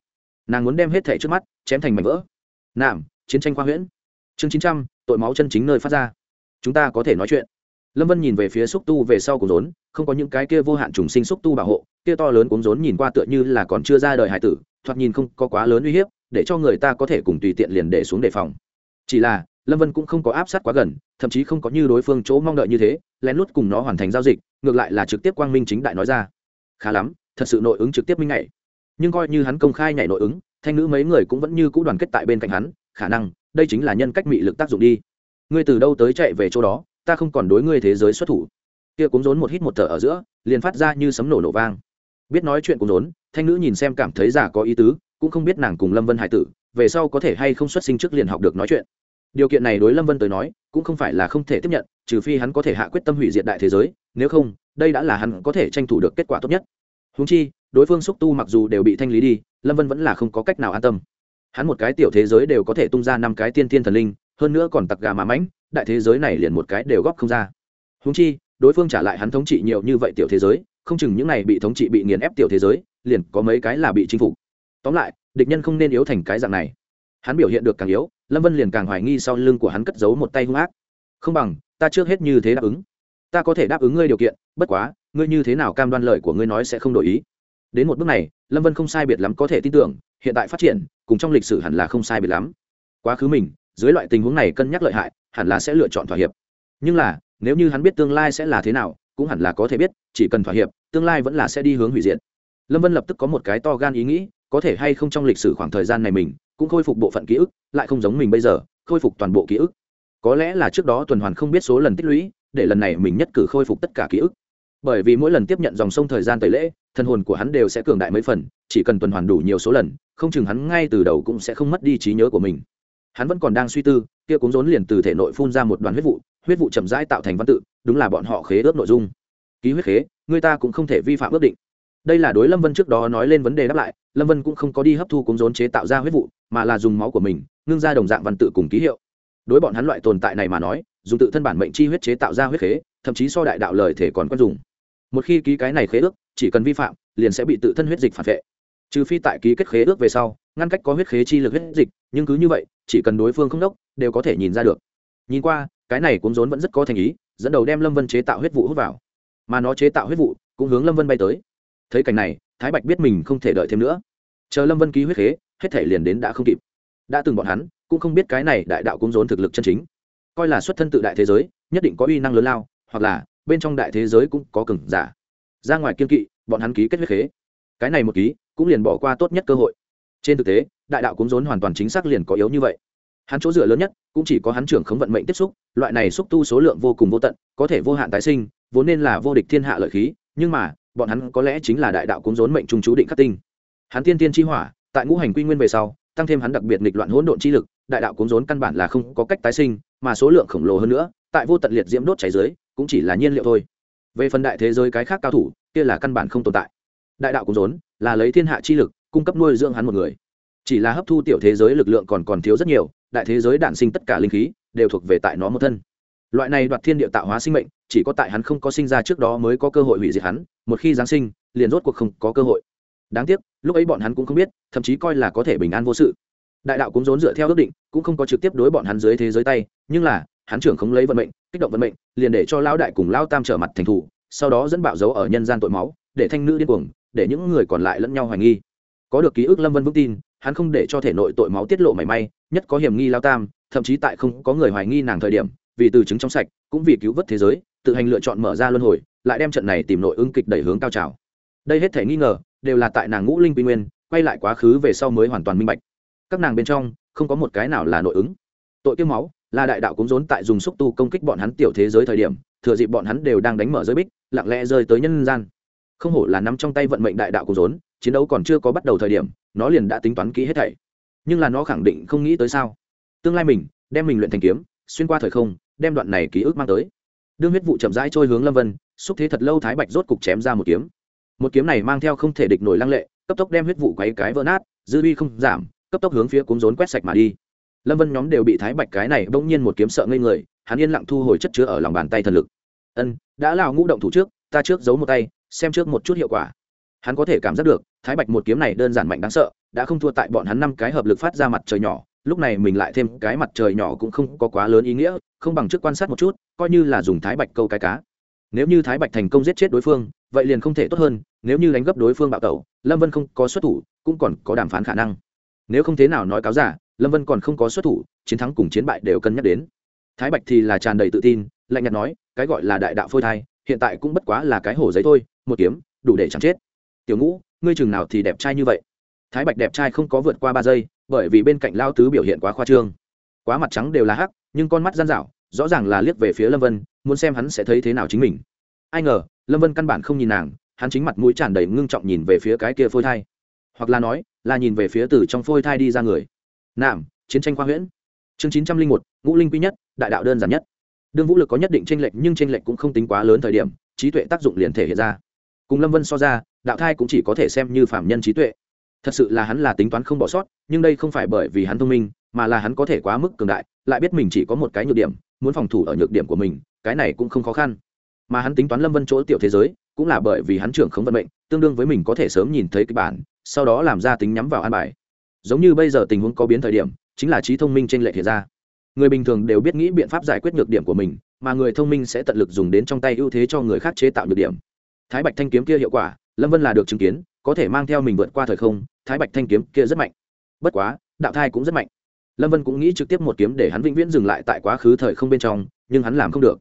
nàng muốn đem hết thẻ trước mắt, chém thành mảnh vỡ. Nạm chiến tranh khoa huyễn. Chương chín trăm, tội máu chân chính nơi phát ra. Chúng ta có thể nói chuyện. Lâm vân nhìn về phía xúc tu về sau cuốn rốn, không có những cái kia vô hạn trùng sinh xúc tu bảo hộ, kia to lớn cuốn rốn nhìn qua tựa như là còn chưa ra đời hải tử, thoạt nhìn không có quá lớn uy hiếp, để cho người ta có thể cùng tùy tiện liền để xuống đề phòng. Chỉ là lâm vân cũng không có áp sát quá gần, thậm chí không có như đối phương chỗ mong đợi như thế, lén lút cùng nó hoàn thành giao dịch, ngược lại là trực tiếp quang minh chính đại nói ra. Khá lắm, thật sự nội ứng trực tiếp minh nhảy nhưng coi như hắn công khai nhảy nội ứng, thanh nữ mấy người cũng vẫn như c ũ đoàn kết tại bên cạnh hắn, khả năng, đây chính là nhân cách mị lực tác dụng đi. Ngươi từ đâu tới chạy về chỗ đó, ta không còn đối ngươi thế giới xuất thủ. Kia cúng rốn một hít một thở ở giữa, liền phát ra như sấm nổ nổ vang. Biết nói chuyện cúng rốn, thanh nữ nhìn xem cảm thấy giả có ý tứ, cũng không biết nàng cùng lâm vân hải tử, về sau có thể hay không xuất sinh trước liền học được nói chuyện điều kiện này đối lâm vân tới nói, cũng không phải là không thể tiếp nhận, trừ phi hắn có thể hạ quyết tâm hủy diệt đại thế giới, nếu không, đây đã là hắn có thể tranh thủ được kết quả tốt nhất. Húng chi, đối phương xúc tu mặc dù đều bị thanh lý đi, lâm vân vẫn là không có cách nào an tâm. Hắn một cái tiểu thế giới đều có thể tung ra năm cái tiên tiên thần linh, hơn nữa còn tặc gà mà mãnh, đại thế giới này liền một cái đều góp không ra. Húng chi, đối phương trả lại hắn thống trị nhiều như vậy tiểu thế giới, không chừng những này bị thống trị bị nghiền ép tiểu thế giới, liền có mấy cái là bị chinh phục. Tóm lại, địch nhân không nên yếu thành cái dạng này. Hắn biểu hiện được càng yếu lâm vân liền càng hoài nghi sau lưng của hắn cất giấu một tay hung ác. Không bằng, ta trước hết như thế đáp ứng. Ta có thể đáp ứng ngươi điều kiện, bất quá, ngươi như thế nào cam đoan lời của ngươi nói sẽ không đổi ý. Đến một bước này, lâm vân không sai biệt lắm có thể tin tưởng, hiện tại phát triển, cùng trong lịch sử hẳn là không sai biệt lắm. Quá khứ mình, dưới loại tình huống này cân nhắc lợi hại, hẳn là sẽ lựa chọn thỏa hiệp. Nhưng là, nếu như hắn biết tương lai sẽ là thế nào, cũng hẳn là có thể biết, chỉ cần thỏa hiệp, tương lai vẫn là sẽ đi hướng hủy diệt. Lâm vân lập tức có một cái to gan ý nghĩ, có thể hay không trong lịch sử khoảng thời gian này mình cũng khôi phục bộ phận ký ức, lại không giống mình bây giờ, khôi phục toàn bộ ký ức. Có lẽ là trước đó tuần hoàn không biết số lần tích lũy, để lần này mình nhất cử khôi phục tất cả ký ức. Bởi vì mỗi lần tiếp nhận dòng sông thời gian tẩy lễ, thân hồn của hắn đều sẽ cường đại mấy phần, chỉ cần tuần hoàn đủ nhiều số lần, không chừng hắn ngay từ đầu cũng sẽ không mất đi trí nhớ của mình. Hắn vẫn còn đang suy tư, kia cũng rốn liền từ thể nội phun ra một đoàn huyết vụ huyết vụ chậm rãi tạo thành văn tự, đúng là bọn họ khế ước nội dung. Ký huyết khế, người ta cũng không thể vi phạm ước định đây là đối lâm vân trước đó nói lên vấn đề đáp lại, lâm vân cũng không có đi hấp thu cúng rốn chế tạo ra huyết vụ, mà là dùng máu của mình, ngưng ra đồng dạng văn tự cùng ký hiệu. Đối bọn hắn loại tồn tại này mà nói, dùng tự thân bản mệnh chi huyết chế tạo ra huyết khế, thậm chí so đại đạo lời thể còn quen dùng. Một khi ký cái này khế ước, chỉ cần vi phạm, liền sẽ bị tự thân huyết dịch phản vệ. Trừ phi tại ký kết khế ước về sau, ngăn cách có huyết khế chi lực huyết dịch, nhưng cứ như vậy, chỉ cần đối phương không đốc, đều có thể nhìn ra được. Nhìn qua, cái này cũng rốn vẫn rất có thành ý, dẫn đầu đem lâm vân chế tạo huyết vụ hút vào. Mà nó chế tạo huyết vụ, cũng hướng lâm vân bay tới thấy cảnh này, thái bạch biết mình không thể đợi thêm nữa. Chờ lâm vân ký huyết khế, hết thể liền đến đã không kịp. Đã từng bọn hắn, cũng không biết cái này đại đạo cung rốn thực lực chân chính. Coi là xuất thân tự đại thế giới, nhất định có uy năng lớn lao, hoặc là bên trong đại thế giới cũng có cừng giả. Ra ngoài kiên kỵ, bọn hắn ký kết huyết khế. Cái này một ký, cũng liền bỏ qua tốt nhất cơ hội. Trên thực tế, đại đạo cung rốn hoàn toàn chính xác liền có yếu như vậy. Hắn chỗ dựa lớn nhất, cũng chỉ có hắn trưởng khống vận mệnh tiếp xúc, loại này xúc tu số lượng vô cùng vô tận, có thể vô hạn tái sinh, vốn nên là vô địch thiên hạ lợi khí, nhưng mà bọn hắn có lẽ chính là đại đạo cuốn rốn mệnh trung chú định khắc tinh. Hắn tiên tiên chi hỏa, tại ngũ hành quy nguyên về sau, tăng thêm hắn đặc biệt nghịch loạn hỗn độn chi lực, đại đạo cuốn rốn căn bản là không có cách tái sinh, mà số lượng khổng lồ hơn nữa, tại vô tận liệt diễm đốt cháy dưới, cũng chỉ là nhiên liệu thôi. Về phần đại thế giới cái khác cao thủ, kia là căn bản không tồn tại. Đại đạo cuốn rốn là lấy thiên hạ chi lực, cung cấp nuôi dưỡng hắn một người. Chỉ là hấp thu tiểu thế giới lực lượng còn còn thiếu rất nhiều, đại thế giới đản sinh tất cả linh khí, đều thuộc về tại nó một thân. Loại này đoạt thiên địa tạo hóa sinh mệnh, chỉ có tại hắn không có sinh ra trước đó mới có cơ hội hủy diệt hắn một khi giáng sinh, liền rốt cuộc không có cơ hội. Đáng tiếc, lúc ấy bọn hắn cũng không biết, thậm chí coi là có thể bình an vô sự. Đại đạo cũng rốn dựa theo ước định, cũng không có trực tiếp đối bọn hắn dưới thế giới tay, nhưng là, hắn trưởng không lấy vận mệnh, kích động vận mệnh, liền để cho lão đại cùng lão tam trở mặt thành thủ, sau đó dẫn bạo dấu ở nhân gian tội máu, để thanh nữ điên cuồng, để những người còn lại lẫn nhau hoài nghi. Có được ký ức lâm vân vững tin, hắn không để cho thể nội tội máu tiết lộ mảy may, nhất có hiểm nghi lao tam, thậm chí tại không có người hoài nghi nàng thời điểm, vì từ chứng trong sạch, cũng vì cứu vớt thế giới, tự hành lựa chọn mở ra luân hồi lại đem trận này tìm nội ứng kịch đẩy hướng cao trào. Đây hết thể nghi ngờ, đều là tại nàng ngũ linh quy nguyên, quay lại quá khứ về sau mới hoàn toàn minh bạch. Các nàng bên trong, không có một cái nào là nội ứng. Tội kiếm máu, là đại đạo cũng rốn tại dùng xúc tu công kích bọn hắn tiểu thế giới thời điểm, thừa dịp bọn hắn đều đang đánh mở giới bích, lặng lẽ rơi tới nhân gian. Không hổ là nắm trong tay vận mệnh đại đạo cũng rốn, chiến đấu còn chưa có bắt đầu thời điểm, nó liền đã tính toán kỹ hết thảy. Nhưng là nó khẳng định không nghĩ tới sao? Tương lai mình, đem mình luyện thành kiếm, xuyên qua thời không, đem đoạn này ký ức mang tới. Đương huyết vụ chậm rãi trôi hướng lâm vân xúc thế thật lâu thái bạch rốt cục chém ra một kiếm. Một kiếm này mang theo không thể địch nổi lăng lệ, cấp tốc đem huyết vụ quấy cái vỡ nát, dư uy không giảm, cấp tốc hướng phía cúng rốn quét sạch mà đi. Lâm vân nhóm đều bị thái bạch cái này bỗng nhiên một kiếm sợ ngây người, hắn yên lặng thu hồi chất chứa ở lòng bàn tay thần lực. Ân, đã lào ngũ động thủ trước, ta trước giấu một tay, xem trước một chút hiệu quả. Hắn có thể cảm giác được, thái bạch một kiếm này đơn giản mạnh đáng sợ, đã không thua tại bọn hắn năm cái hợp lực phát ra mặt trời nhỏ, lúc này mình lại thêm cái mặt trời nhỏ cũng không có quá lớn ý nghĩa, không bằng trước quan sát một chút, coi như là dùng thái bạch câu cái cá nếu như thái bạch thành công giết chết đối phương, vậy liền không thể tốt hơn, nếu như đánh gấp đối phương bạo tẩu, lâm vân không có xuất thủ, cũng còn có đàm phán khả năng. Nếu không thế nào nói cáo giả, lâm vân còn không có xuất thủ, chiến thắng cùng chiến bại đều cân nhắc đến. Thái bạch thì là tràn đầy tự tin, lạnh nhạt nói, cái gọi là đại đạo phôi thai, hiện tại cũng bất quá là cái hổ giấy thôi, một kiếm, đủ để chẳng chết. Tiểu ngũ, ngươi chừng nào thì đẹp trai như vậy? Thái bạch đẹp trai không có vượt qua ba giây, bởi vì bên cạnh lao tứ biểu hiện quá khoa trương. Quá mặt trắng đều là hắc, nhưng con mắt gian dạo rõ ràng là liếc về phía lâm vân muốn xem hắn sẽ thấy thế nào chính mình. Ai ngờ, lâm vân căn bản không nhìn nàng, hắn chính mặt mũi tràn đầy ngưng trọng nhìn về phía cái kia phôi thai. Hoặc là nói, là nhìn về phía từ trong phôi thai đi ra người. Nạm chiến tranh khoa huyễn. Chương chín trăm linh một, ngũ linh quý nhất, đại đạo đơn giản nhất. Đương vũ lực có nhất định tranh lệch, nhưng tranh lệch cũng không tính quá lớn thời điểm, trí tuệ tác dụng liền thể hiện ra. Cùng lâm vân so ra, đạo thai cũng chỉ có thể xem như phạm nhân trí tuệ. Thật sự là hắn là tính toán không bỏ sót, nhưng đây không phải bởi vì hắn thông minh, mà là hắn có thể quá mức cường đại, lại biết mình chỉ có một cái nhược điểm, muốn phòng thủ ở nhược điểm của mình cái này cũng không khó khăn. Mà hắn tính toán lâm vân chỗ tiểu thế giới, cũng là bởi vì hắn trưởng không vận mệnh, tương đương với mình có thể sớm nhìn thấy kịch bản, sau đó làm ra tính nhắm vào an bài. Giống như bây giờ tình huống có biến thời điểm, chính là trí thông minh trên lệ thiệt ra. Người bình thường đều biết nghĩ biện pháp giải quyết nhược điểm của mình, mà người thông minh sẽ tận lực dùng đến trong tay ưu thế cho người khác chế tạo nhược điểm. Thái bạch thanh kiếm kia hiệu quả, lâm vân là được chứng kiến, có thể mang theo mình vượt qua thời không, thái bạch thanh kiếm kia rất mạnh. Bất quá, đạo thai cũng rất mạnh. Lâm vân cũng nghĩ trực tiếp một kiếm để hắn vĩnh viễn dừng lại tại quá khứ thời không bên trong, nhưng hắn làm không được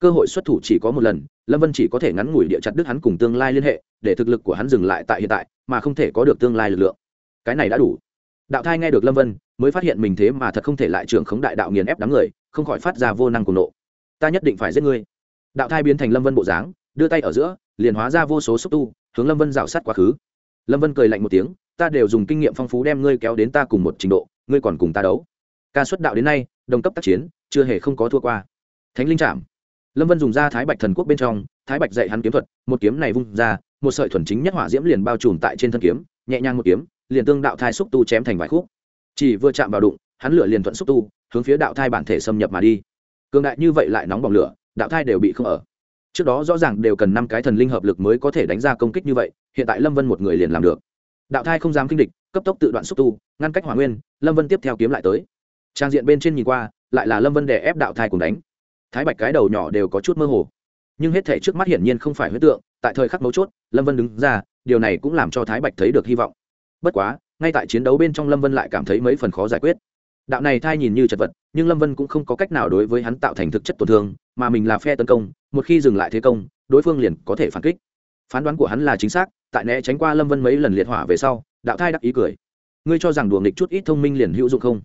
cơ hội xuất thủ chỉ có một lần, lâm vân chỉ có thể ngắn ngủi địa chặt đứt hắn cùng tương lai liên hệ, để thực lực của hắn dừng lại tại hiện tại, mà không thể có được tương lai lực lượng. Cái này đã đủ. Đạo thai nghe được lâm vân, mới phát hiện mình thế mà thật không thể lại trưởng khống đại đạo nghiền ép đám người, không khỏi phát ra vô năng cùng nộ. Ta nhất định phải giết ngươi. Đạo thai biến thành lâm vân bộ dáng, đưa tay ở giữa, liền hóa ra vô số xúc tu, hướng lâm vân rào sát quá khứ. Lâm vân cười lạnh một tiếng, ta đều dùng kinh nghiệm phong phú đem ngươi kéo đến ta cùng một trình độ, ngươi còn cùng ta đấu. Ca xuất đạo đến nay, đồng cấp tác chiến, chưa hề không có thua qua. Thánh linh trạm lâm vân dùng ra thái bạch thần quốc bên trong, thái bạch dạy hắn kiếm thuật, một kiếm này vung ra, một sợi thuần chính nhất hỏa diễm liền bao trùm tại trên thân kiếm, nhẹ nhàng một kiếm, liền tương đạo thai xúc tu chém thành vài khúc. Chỉ vừa chạm vào đụng, hắn lửa liền thuận xúc tu, hướng phía đạo thai bản thể xâm nhập mà đi. Cường đại như vậy lại nóng bỏng lửa, đạo thai đều bị không ở. Trước đó rõ ràng đều cần năm cái thần linh hợp lực mới có thể đánh ra công kích như vậy, hiện tại lâm vân một người liền làm được. Đạo thai không dám kinh địch, cấp tốc tự đoạn xúc tu, ngăn cách hỏa nguyên, lâm vân tiếp theo kiếm lại tới. Trang diện bên trên nhìn qua, lại là lâm vân đè ép đạo thai cùng đánh thái bạch cái đầu nhỏ đều có chút mơ hồ. Nhưng hết thể trước mắt hiển nhiên không phải huyết tượng, tại thời khắc mấu chốt, lâm vân đứng ra, điều này cũng làm cho thái bạch thấy được hy vọng. Bất quá, ngay tại chiến đấu bên trong lâm vân lại cảm thấy mấy phần khó giải quyết. Đạo này thai nhìn như chật vật, nhưng lâm vân cũng không có cách nào đối với hắn tạo thành thực chất tổn thương, mà mình là phe tấn công, một khi dừng lại thế công, đối phương liền có thể phản kích. Phán đoán của hắn là chính xác, tại né tránh qua lâm vân mấy lần liệt hỏa về sau, đạo thai đắc ý cười. Ngươi cho rằng đùa nghịch chút ít thông minh liền hữu dụng không?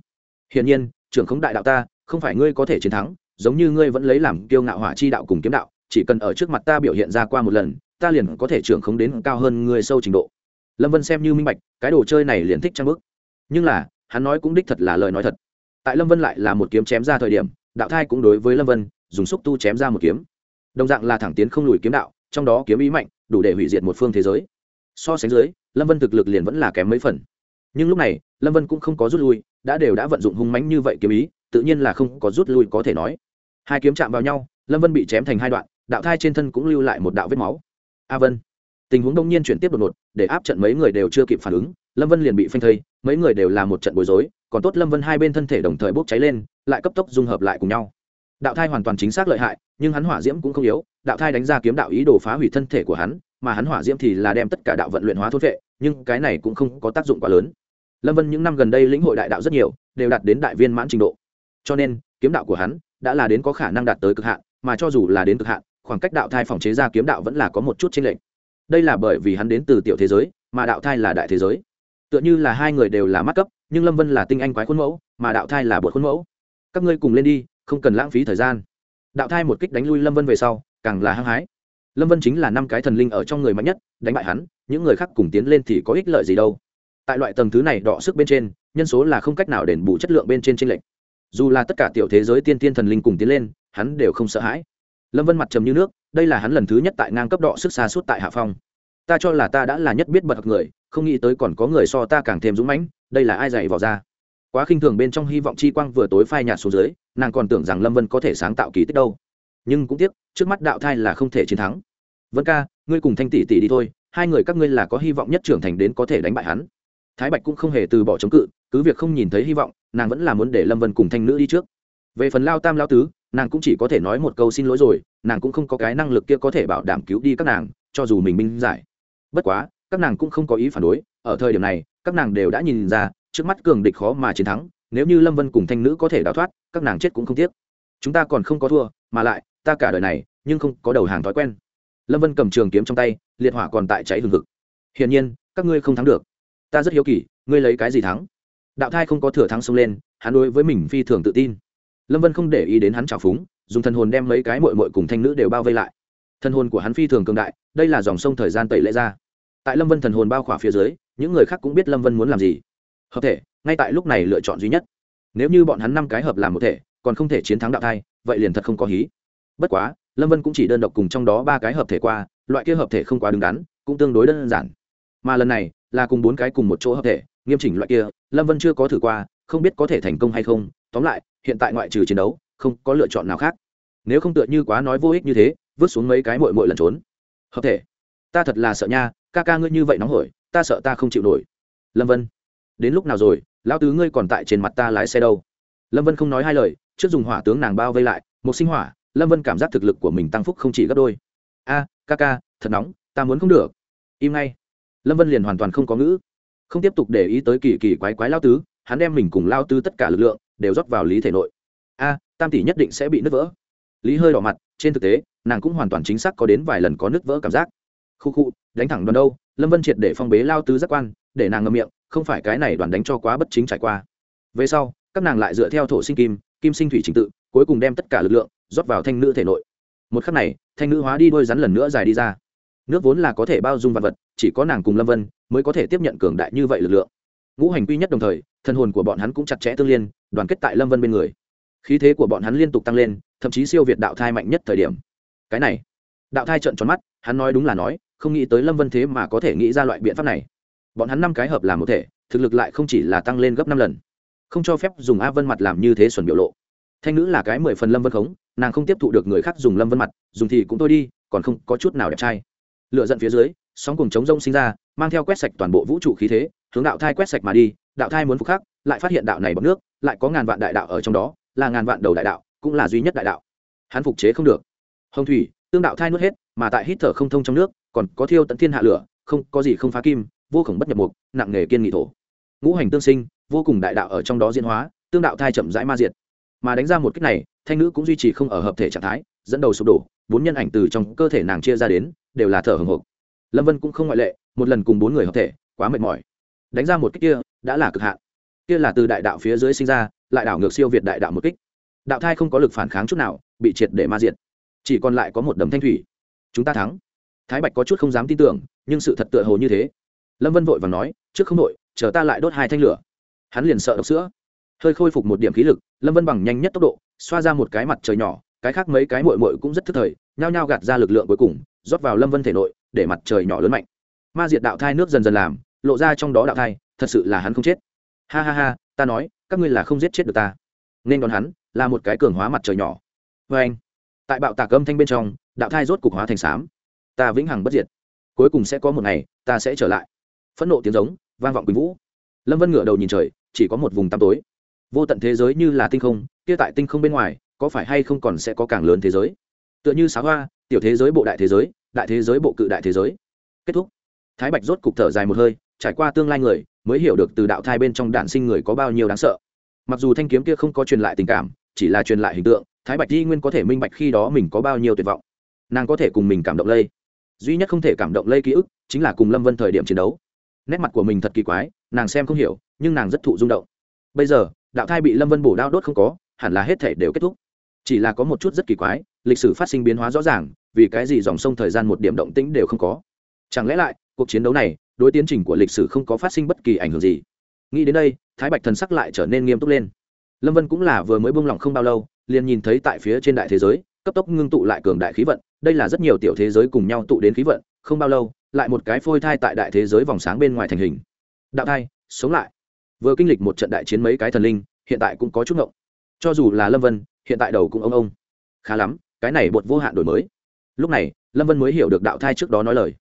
Hiển nhiên, trưởng khống đại đạo ta, không phải ngươi có thể chiến thắng giống như ngươi vẫn lấy làm kiêu ngạo hỏa chi đạo cùng kiếm đạo, chỉ cần ở trước mặt ta biểu hiện ra qua một lần, ta liền có thể trưởng không đến cao hơn ngươi sâu trình độ. Lâm vân xem như minh bạch, cái đồ chơi này liền thích trang bức. Nhưng là, hắn nói cũng đích thật là lời nói thật. Tại lâm vân lại là một kiếm chém ra thời điểm, đạo thai cũng đối với lâm vân, dùng xúc tu chém ra một kiếm. Đồng dạng là thẳng tiến không lùi kiếm đạo, trong đó kiếm ý mạnh, đủ để hủy diệt một phương thế giới. So sánh dưới, lâm vân thực lực liền vẫn là kém mấy phần. Nhưng lúc này, lâm vân cũng không có rút lui, đã đều đã vận dụng hung mánh như vậy kiếm ý, tự nhiên là không có rút lui có thể nói hai kiếm chạm vào nhau, lâm vân bị chém thành hai đoạn, đạo thai trên thân cũng lưu lại một đạo vết máu. A vân. Tình huống đông nhiên chuyển tiếp đột ngột, để áp trận mấy người đều chưa kịp phản ứng, lâm vân liền bị phanh thây, mấy người đều là một trận bối rối, còn tốt lâm vân hai bên thân thể đồng thời bốc cháy lên, lại cấp tốc dung hợp lại cùng nhau. Đạo thai hoàn toàn chính xác lợi hại, nhưng hắn hỏa diễm cũng không yếu, đạo thai đánh ra kiếm đạo ý đồ phá hủy thân thể của hắn, mà hắn hỏa diễm thì là đem tất cả đạo vận luyện hóa thốt vệ, nhưng cái này cũng không có tác dụng quá lớn. Lâm vân những năm gần đây lĩnh hội đại đạo rất nhiều, đều đạt đến đại viên mãn trình độ. Cho nên, kiếm đạo của hắn đã là đến có khả năng đạt tới cực hạn, mà cho dù là đến cực hạn, khoảng cách đạo thai phòng chế ra kiếm đạo vẫn là có một chút chênh lệch. Đây là bởi vì hắn đến từ tiểu thế giới, mà đạo thai là đại thế giới. Tựa như là hai người đều là mắt cấp, nhưng lâm vân là tinh anh quái khuôn mẫu, mà đạo thai là bột khuôn mẫu. Các ngươi cùng lên đi, không cần lãng phí thời gian. Đạo thai một kích đánh lui lâm vân về sau, càng là hăng hái. Lâm vân chính là năm cái thần linh ở trong người mạnh nhất, đánh bại hắn, những người khác cùng tiến lên thì có ích lợi gì đâu. Tại loại tầng thứ này đọ sức bên trên, nhân số là không cách nào đền bù chất lượng bên trên tranh lệch dù là tất cả tiểu thế giới tiên tiên thần linh cùng tiến lên, hắn đều không sợ hãi. Lâm vân mặt trầm như nước, đây là hắn lần thứ nhất tại ngang cấp độ sức xa suốt tại hạ phong. Ta cho là ta đã là nhất biết bật người, không nghĩ tới còn có người so ta càng thêm dũng mãnh, đây là ai dạy vào ra? Quá khinh thường bên trong hy vọng chi quang vừa tối phai nhạt xuống dưới, nàng còn tưởng rằng lâm vân có thể sáng tạo kỳ tích đâu. Nhưng cũng tiếc, trước mắt đạo thai là không thể chiến thắng. Vân ca, ngươi cùng thanh tỷ tỷ đi thôi, hai người các ngươi là có hy vọng nhất trưởng thành đến có thể đánh bại hắn. Thái bạch cũng không hề từ bỏ chống cự, cứ việc không nhìn thấy hy vọng nàng vẫn là muốn để lâm vân cùng thanh nữ đi trước về phần lao tam lao tứ nàng cũng chỉ có thể nói một câu xin lỗi rồi nàng cũng không có cái năng lực kia có thể bảo đảm cứu đi các nàng cho dù mình minh giải bất quá các nàng cũng không có ý phản đối ở thời điểm này các nàng đều đã nhìn ra trước mắt cường địch khó mà chiến thắng nếu như lâm vân cùng thanh nữ có thể đào thoát các nàng chết cũng không tiếc chúng ta còn không có thua mà lại ta cả đời này nhưng không có đầu hàng thói quen lâm vân cầm trường kiếm trong tay liệt hỏa còn tại cháy hừng hực hiển nhiên các ngươi không thắng được ta rất hiếu kỳ ngươi lấy cái gì thắng đạo thai không có thừa thắng xông lên, hắn đối với mình phi thường tự tin. Lâm vân không để ý đến hắn trào phúng, dùng thần hồn đem mấy cái mội mội cùng thanh nữ đều bao vây lại. Thần hồn của hắn phi thường cường đại, đây là dòng sông thời gian tẩy lễ ra. Tại lâm vân thần hồn bao khỏa phía dưới, những người khác cũng biết lâm vân muốn làm gì. Hợp thể, ngay tại lúc này lựa chọn duy nhất. Nếu như bọn hắn năm cái hợp làm một thể, còn không thể chiến thắng đạo thai, vậy liền thật không có hí. Bất quá, lâm vân cũng chỉ đơn độc cùng trong đó ba cái hợp thể qua, loại kia hợp thể không quá đứng đắn, cũng tương đối đơn giản. Mà lần này, là cùng bốn cái cùng một chỗ hợp thể nghiêm chỉnh loại kia, lâm vân chưa có thử qua, không biết có thể thành công hay không. Tóm lại, hiện tại ngoại trừ chiến đấu, không có lựa chọn nào khác. Nếu không tựa như quá nói vô ích như thế, vứt xuống mấy cái mội mội lần trốn. Hợp thể. Ta thật là sợ nha, ca ca ngươi như vậy nóng hổi, ta sợ ta không chịu nổi. Lâm vân. Đến lúc nào rồi lao tứ ngươi còn tại trên mặt ta lái xe đâu? Lâm vân không nói hai lời, trước dùng hỏa tướng nàng bao vây lại, một sinh hỏa, lâm vân cảm giác thực lực của mình tăng phúc không chỉ gấp đôi. A, ca ca, thật nóng, ta muốn không được. Im ngay. Lâm vân liền hoàn toàn không có ngữ không tiếp tục để ý tới kỳ kỳ quái quái lao tứ, hắn đem mình cùng lao tứ tất cả lực lượng đều rót vào lý thể nội. A, tam tỷ nhất định sẽ bị nứt vỡ. Lý hơi đỏ mặt, trên thực tế, nàng cũng hoàn toàn chính xác có đến vài lần có nứt vỡ cảm giác. Khu khu, đánh thẳng đoàn đâu, lâm vân triệt để phong bế lao tứ giác quan, để nàng ngậm miệng, không phải cái này đoàn đánh cho quá bất chính trải qua. Về sau, các nàng lại dựa theo thổ sinh kim kim sinh thủy trình tự, cuối cùng đem tất cả lực lượng rót vào thanh nữ thể nội. Một khắc này, thanh nữ hóa đi đôi rắn lần nữa dài đi ra nước vốn là có thể bao dung vật vật, chỉ có nàng cùng lâm vân mới có thể tiếp nhận cường đại như vậy lực lượng. Ngũ hành quy nhất đồng thời thân hồn của bọn hắn cũng chặt chẽ tương liên, đoàn kết tại lâm vân bên người. Khí thế của bọn hắn liên tục tăng lên, thậm chí siêu việt đạo thai mạnh nhất thời điểm. Cái này, đạo thai trợn tròn mắt, hắn nói đúng là nói, không nghĩ tới lâm vân thế mà có thể nghĩ ra loại biện pháp này. Bọn hắn năm cái hợp làm một thể, thực lực lại không chỉ là tăng lên gấp năm lần. Không cho phép dùng a vân mặt làm như thế xuẩn biểu lộ. Thanh nữ là cái mười phần lâm vân khống, nàng không tiếp thụ được người khác dùng lâm vân mặt, dùng thì cũng tôi đi, còn không có chút nào đẹp trai lựa giận phía dưới, sóng cùng chống rông sinh ra, mang theo quét sạch toàn bộ vũ trụ khí thế, hướng đạo thai quét sạch mà đi, đạo thai muốn phục khắc, lại phát hiện đạo này bọc nước, lại có ngàn vạn đại đạo ở trong đó, là ngàn vạn đầu đại đạo, cũng là duy nhất đại đạo. Hắn phục chế không được. Hồng thủy, tương đạo thai nuốt hết, mà tại hít thở không thông trong nước, còn có thiêu tận thiên hạ lửa, không, có gì không phá kim, vô khổng bất nhập mục, nặng nghề kiên nghị thổ. Ngũ hành tương sinh, vô cùng đại đạo ở trong đó diễn hóa, tương đạo thai chậm rãi ma diệt. Mà đánh ra một cách này, thanh nữ cũng duy trì không ở hợp thể trạng thái, dẫn đầu sụp đổ, bốn nhân ảnh từ trong cơ thể nàng chia ra đến đều là thở hồng hộc lâm vân cũng không ngoại lệ, một lần cùng bốn người hợp thể, quá mệt mỏi. Đánh ra một kích kia, đã là cực hạn. Kia là từ đại đạo phía dưới sinh ra, lại đảo ngược siêu việt đại đạo một kích. Đạo thai không có lực phản kháng chút nào, bị triệt để ma diệt. Chỉ còn lại có một đầm thanh thủy. Chúng ta thắng. Thái bạch có chút không dám tin tưởng, nhưng sự thật tựa hồ như thế. Lâm vân vội và nói, trước không đội chờ ta lại đốt hai thanh lửa. Hắn liền sợ độc sữa. Hơi khôi phục một điểm khí lực, lâm vân bằng nhanh nhất tốc độ, xoa ra một cái mặt trời nhỏ, cái khác mấy cái mội mội cũng rất thức thời, nhao nhao gạt ra lực lượng cuối cùng rót vào lâm vân thể nội, để mặt trời nhỏ lớn mạnh. Ma diệt đạo thai nước dần dần làm, lộ ra trong đó đạo thai, thật sự là hắn không chết. Ha ha ha, ta nói, các ngươi là không giết chết được ta. Nên đón hắn, là một cái cường hóa mặt trời nhỏ. Vê anh, tại bạo tạc âm thanh bên trong, đạo thai rốt cục hóa thành xám ta vĩnh hằng bất diệt. Cuối cùng sẽ có một ngày, ta sẽ trở lại. Phẫn nộ tiếng giống, vang vọng quỳnh vũ. Lâm vân ngửa đầu nhìn trời, chỉ có một vùng tăm tối. Vô tận thế giới như là tinh không, kia tại tinh không bên ngoài, có phải hay không còn sẽ có càng lớn thế giới? Tựa như xá hoa, tiểu thế giới bộ đại thế giới, đại thế giới bộ cự đại thế giới. Kết thúc. Thái bạch rốt cục thở dài một hơi, trải qua tương lai người, mới hiểu được từ đạo thai bên trong đản sinh người có bao nhiêu đáng sợ. Mặc dù thanh kiếm kia không có truyền lại tình cảm, chỉ là truyền lại hình tượng, thái bạch di nguyên có thể minh bạch khi đó mình có bao nhiêu tuyệt vọng. Nàng có thể cùng mình cảm động lây. Duy nhất không thể cảm động lây ký ức, chính là cùng lâm vân thời điểm chiến đấu. Nét mặt của mình thật kỳ quái, nàng xem không hiểu, nhưng nàng rất thụ rung động. Bây giờ, đạo thai bị lâm vân bổ đao đốt không có, hẳn là hết thể đều kết thúc. Chỉ là có một chút rất kỳ quái lịch sử phát sinh biến hóa rõ ràng, vì cái gì dòng sông thời gian một điểm động tĩnh đều không có? Chẳng lẽ lại, cuộc chiến đấu này, đối tiến trình của lịch sử không có phát sinh bất kỳ ảnh hưởng gì? Nghĩ đến đây, thái bạch thần sắc lại trở nên nghiêm túc lên. Lâm vân cũng là vừa mới buông lỏng không bao lâu, liền nhìn thấy tại phía trên đại thế giới, cấp tốc ngưng tụ lại cường đại khí vận. Đây là rất nhiều tiểu thế giới cùng nhau tụ đến khí vận, không bao lâu, lại một cái phôi thai tại đại thế giới vòng sáng bên ngoài thành hình. Đạo thai, sống lại. Vừa kinh lịch một trận đại chiến mấy cái thần linh, hiện tại cũng có chút ngộng. Cho dù là lâm vân, hiện tại đầu cũng ông ông khá lắm cái này bột vô hạn đổi mới. Lúc này, lâm vân mới hiểu được đạo thai trước đó nói lời.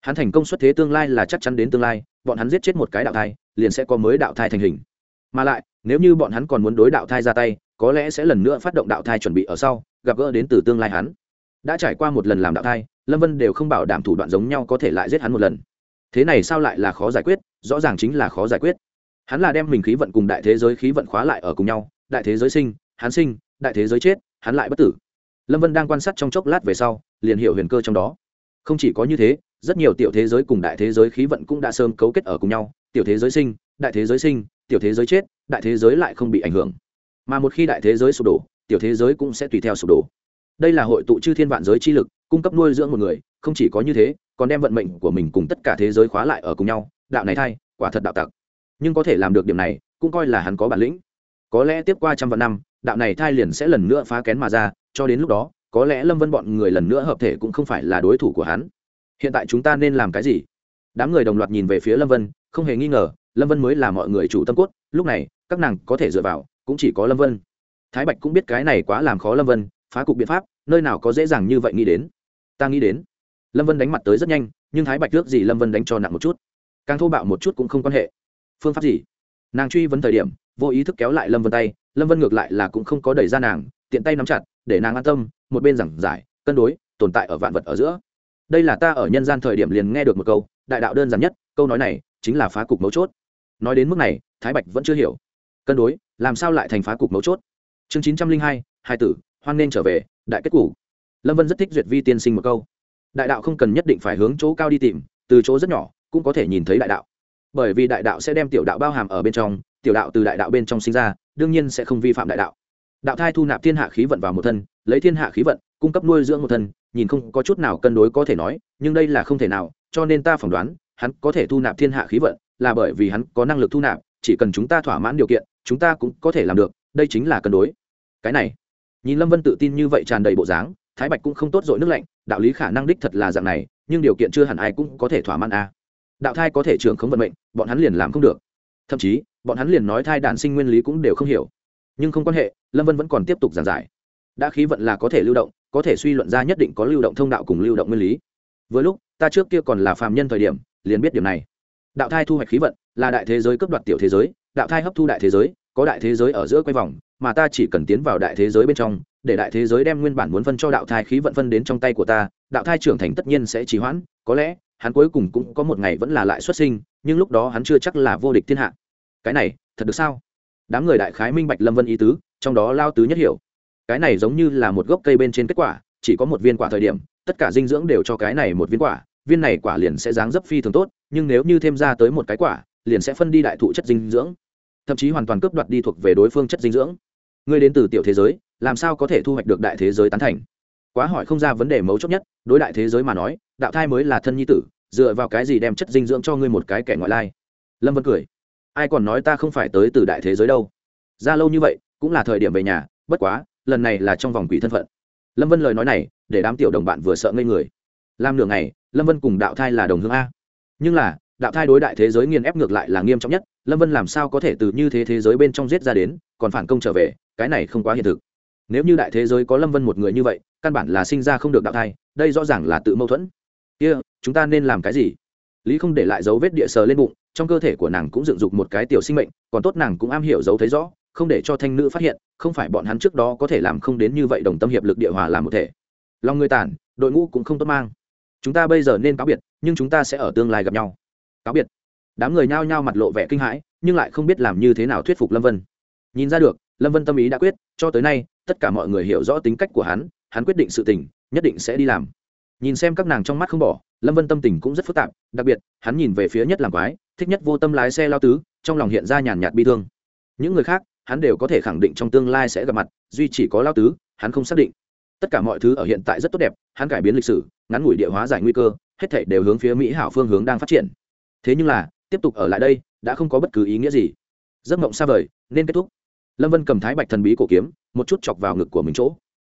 Hắn thành công xuất thế tương lai là chắc chắn đến tương lai, bọn hắn giết chết một cái đạo thai, liền sẽ có mới đạo thai thành hình. Mà lại, nếu như bọn hắn còn muốn đối đạo thai ra tay, có lẽ sẽ lần nữa phát động đạo thai chuẩn bị ở sau, gặp gỡ đến từ tương lai hắn. Đã trải qua một lần làm đạo thai, lâm vân đều không bảo đảm thủ đoạn giống nhau có thể lại giết hắn một lần. Thế này sao lại là khó giải quyết? Rõ ràng chính là khó giải quyết. Hắn là đem mình khí vận cùng đại thế giới khí vận khóa lại ở cùng nhau, đại thế giới sinh, hắn sinh, đại thế giới chết, hắn lại bất tử lâm vân đang quan sát trong chốc lát về sau, liền hiểu huyền cơ trong đó. Không chỉ có như thế, rất nhiều tiểu thế giới cùng đại thế giới khí vận cũng đã sớm cấu kết ở cùng nhau. Tiểu thế giới sinh, đại thế giới sinh, tiểu thế giới chết, đại thế giới lại không bị ảnh hưởng. Mà một khi đại thế giới sụp đổ, tiểu thế giới cũng sẽ tùy theo sụp đổ. Đây là hội tụ chư thiên vạn giới chi lực, cung cấp nuôi dưỡng một người, không chỉ có như thế, còn đem vận mệnh của mình cùng tất cả thế giới khóa lại ở cùng nhau. Đạo này thay, quả thật đạo tặc. Nhưng có thể làm được điểm này, cũng coi là hắn có bản lĩnh. Có lẽ tiếp qua trăm vạn năm, đạo này thai liền sẽ lần nữa phá kén mà ra cho đến lúc đó, có lẽ lâm vân bọn người lần nữa hợp thể cũng không phải là đối thủ của hắn. Hiện tại chúng ta nên làm cái gì? Đám người đồng loạt nhìn về phía lâm vân, không hề nghi ngờ, lâm vân mới là mọi người chủ tâm cốt, lúc này, các nàng có thể dựa vào, cũng chỉ có lâm vân. Thái bạch cũng biết cái này quá làm khó lâm vân, phá cục biện pháp, nơi nào có dễ dàng như vậy nghĩ đến. Ta nghĩ đến. Lâm vân đánh mặt tới rất nhanh, nhưng thái bạch trước gì lâm vân đánh cho nặng một chút. Càng thô bạo một chút cũng không quan hệ. Phương pháp gì? Nàng truy vấn thời điểm, vô ý thức kéo lại lâm vân tay, lâm vân ngược lại là cũng không có đẩy ra nàng, tiện tay nắm chặt để nàng an tâm, một bên giảng giải, cân đối, tồn tại ở vạn vật ở giữa. Đây là ta ở nhân gian thời điểm liền nghe được một câu, đại đạo đơn giản nhất, câu nói này chính là phá cục mấu chốt. Nói đến mức này, thái bạch vẫn chưa hiểu. Cân đối, làm sao lại thành phá cục mấu chốt? Chương chín trăm linh hai hai tử, hoan nên trở về, đại kết cục lâm vân rất thích duyệt vi tiên sinh một câu. Đại đạo không cần nhất định phải hướng chỗ cao đi tìm, từ chỗ rất nhỏ cũng có thể nhìn thấy đại đạo. Bởi vì đại đạo sẽ đem tiểu đạo bao hàm ở bên trong, tiểu đạo từ đại đạo bên trong sinh ra, đương nhiên sẽ không vi phạm đại đạo đạo thai thu nạp thiên hạ khí vận vào một thân, lấy thiên hạ khí vận, cung cấp nuôi dưỡng một thân, nhìn không có chút nào cân đối có thể nói, nhưng đây là không thể nào, cho nên ta phỏng đoán, hắn có thể thu nạp thiên hạ khí vận, là bởi vì hắn có năng lực thu nạp, chỉ cần chúng ta thỏa mãn điều kiện, chúng ta cũng có thể làm được, đây chính là cân đối. Cái này, nhìn lâm vân tự tin như vậy tràn đầy bộ dáng, thái bạch cũng không tốt dội nước lạnh, đạo lý khả năng đích thật là dạng này, nhưng điều kiện chưa hẳn ai cũng có thể thỏa mãn a. À. đạo thai có thể trường khống vận mệnh, bọn hắn liền làm không được. Thậm chí, bọn hắn liền nói thai đản sinh nguyên lý cũng đều không hiểu nhưng không quan hệ, lâm vân vẫn còn tiếp tục giảng giải. Đã khí vận là có thể lưu động, có thể suy luận ra nhất định có lưu động thông đạo cùng lưu động nguyên lý. Với lúc, ta trước kia còn là phàm nhân thời điểm, liền biết điểm này. Đạo thai thu hoạch khí vận là đại thế giới cấp đoạt tiểu thế giới, đạo thai hấp thu đại thế giới, có đại thế giới ở giữa quay vòng, mà ta chỉ cần tiến vào đại thế giới bên trong, để đại thế giới đem nguyên bản muốn phân cho đạo thai khí vận phân đến trong tay của ta, đạo thai trưởng thành tất nhiên sẽ trì hoãn, có lẽ, hắn cuối cùng cũng có một ngày vẫn là lại xuất sinh, nhưng lúc đó hắn chưa chắc là vô địch thiên hạ. Cái này, thật được sao? Đám người đại khái minh bạch lâm vân ý tứ, trong đó lao tứ nhất hiểu. Cái này giống như là một gốc cây bên trên kết quả, chỉ có một viên quả thời điểm, tất cả dinh dưỡng đều cho cái này một viên quả, viên này quả liền sẽ dáng dấp phi thường tốt, nhưng nếu như thêm ra tới một cái quả, liền sẽ phân đi đại thụ chất dinh dưỡng. Thậm chí hoàn toàn cướp đoạt đi thuộc về đối phương chất dinh dưỡng. Ngươi đến từ tiểu thế giới, làm sao có thể thu hoạch được đại thế giới tán thành? Quá hỏi không ra vấn đề mấu chốt nhất, đối đại thế giới mà nói, đạo thai mới là thân nhi tử, dựa vào cái gì đem chất dinh dưỡng cho ngươi một cái kẻ ngoại lai? Lâm vân cười ai còn nói ta không phải tới từ đại thế giới đâu. Ra lâu như vậy cũng là thời điểm về nhà bất quá lần này là trong vòng quỷ thân phận. Lâm vân lời nói này để đám tiểu đồng bạn vừa sợ ngây người. Làm nửa ngày lâm vân cùng đạo thai là đồng hương a. Nhưng là đạo thai đối đại thế giới nghiền ép ngược lại là nghiêm trọng nhất lâm vân làm sao có thể từ như thế thế giới bên trong giết ra đến còn phản công trở về cái này không quá hiện thực. Nếu như đại thế giới có lâm vân một người như vậy căn bản là sinh ra không được đạo thai đây rõ ràng là tự mâu thuẫn. Kia、yeah, chúng ta nên làm cái gì? Lý không để lại dấu vết địa sờ lên bụng, trong cơ thể của nàng cũng dựng dục một cái tiểu sinh mệnh, còn tốt nàng cũng am hiểu dấu thấy rõ, không để cho thanh nữ phát hiện, không phải bọn hắn trước đó có thể làm không đến như vậy đồng tâm hiệp lực địa hòa làm một thể. Lòng người tản đội ngũ cũng không tốt mang. Chúng ta bây giờ nên cáo biệt, nhưng chúng ta sẽ ở tương lai gặp nhau. Cáo biệt. Đám người nhao nhao mặt lộ vẻ kinh hãi, nhưng lại không biết làm như thế nào thuyết phục lâm vân. Nhìn ra được, lâm vân tâm ý đã quyết, cho tới nay, tất cả mọi người hiểu rõ tính cách của hắn hắn quyết định sự tình, nhất định sẽ đi làm nhìn xem các nàng trong mắt không bỏ, lâm vân tâm tình cũng rất phức tạp, đặc biệt, hắn nhìn về phía nhất làm quái, thích nhất vô tâm lái xe lao tứ, trong lòng hiện ra nhàn nhạt bi thương. Những người khác, hắn đều có thể khẳng định trong tương lai sẽ gặp mặt, duy chỉ có lao tứ, hắn không xác định. Tất cả mọi thứ ở hiện tại rất tốt đẹp, hắn cải biến lịch sử, ngắn ngủi địa hóa giải nguy cơ, hết thảy đều hướng phía mỹ hảo phương hướng đang phát triển. Thế nhưng là, tiếp tục ở lại đây, đã không có bất cứ ý nghĩa gì. Giấc mộng xa vời, nên kết thúc. Lâm vân cầm thái bạch thần bí cổ kiếm, một chút chọc vào ngực của mình chỗ.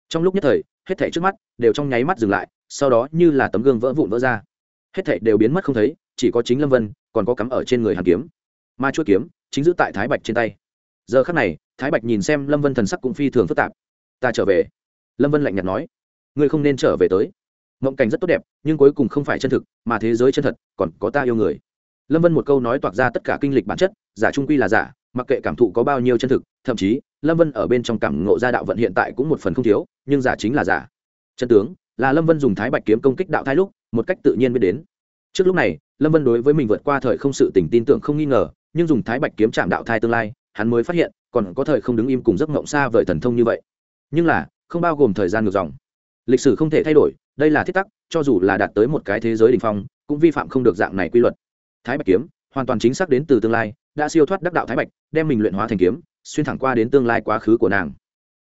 Trong lúc nhất thời, hết thảy trước mắt, đều trong nháy mắt dừng lại sau đó như là tấm gương vỡ vụn vỡ ra. Hết thảy đều biến mất không thấy, chỉ có chính lâm vân, còn có cắm ở trên người hàn kiếm. Ma chuỗi kiếm, chính giữ tại thái bạch trên tay. Giờ khắc này, thái bạch nhìn xem lâm vân thần sắc cũng phi thường phức tạp. Ta trở về. Lâm vân lạnh nhạt nói. Ngươi không nên trở về tới. Mộng cảnh rất tốt đẹp, nhưng cuối cùng không phải chân thực, mà thế giới chân thật, còn có ta yêu người. Lâm vân một câu nói toạc ra tất cả kinh lịch bản chất, giả trung quy là giả, mặc kệ cảm thụ có bao nhiêu chân thực, thậm chí, lâm vân ở bên trong cảm ngộ gia đạo vận hiện tại cũng một phần không thiếu, nhưng giả chính là giả. Chân tướng là lâm vân dùng thái bạch kiếm công kích đạo Thái lúc, một cách tự nhiên biết đến. Trước lúc này, lâm vân đối với mình vượt qua thời không sự tỉnh tin tưởng không nghi ngờ, nhưng dùng thái bạch kiếm chạm đạo thai tương lai, hắn mới phát hiện, còn có thời không đứng im cùng giấc mộng xa vời thần thông như vậy. Nhưng là, không bao gồm thời gian ngược dòng. Lịch sử không thể thay đổi, đây là thiết tắc, cho dù là đạt tới một cái thế giới đ ỉ n h phong, cũng vi phạm không được dạng này quy luật. Thái bạch kiếm, hoàn toàn chính xác đến từ tương lai, đã siêu thoát đắc đạo thái bạch, đem mình luyện hóa thành kiếm, xuyên thẳng qua đến tương lai quá khứ của nàng.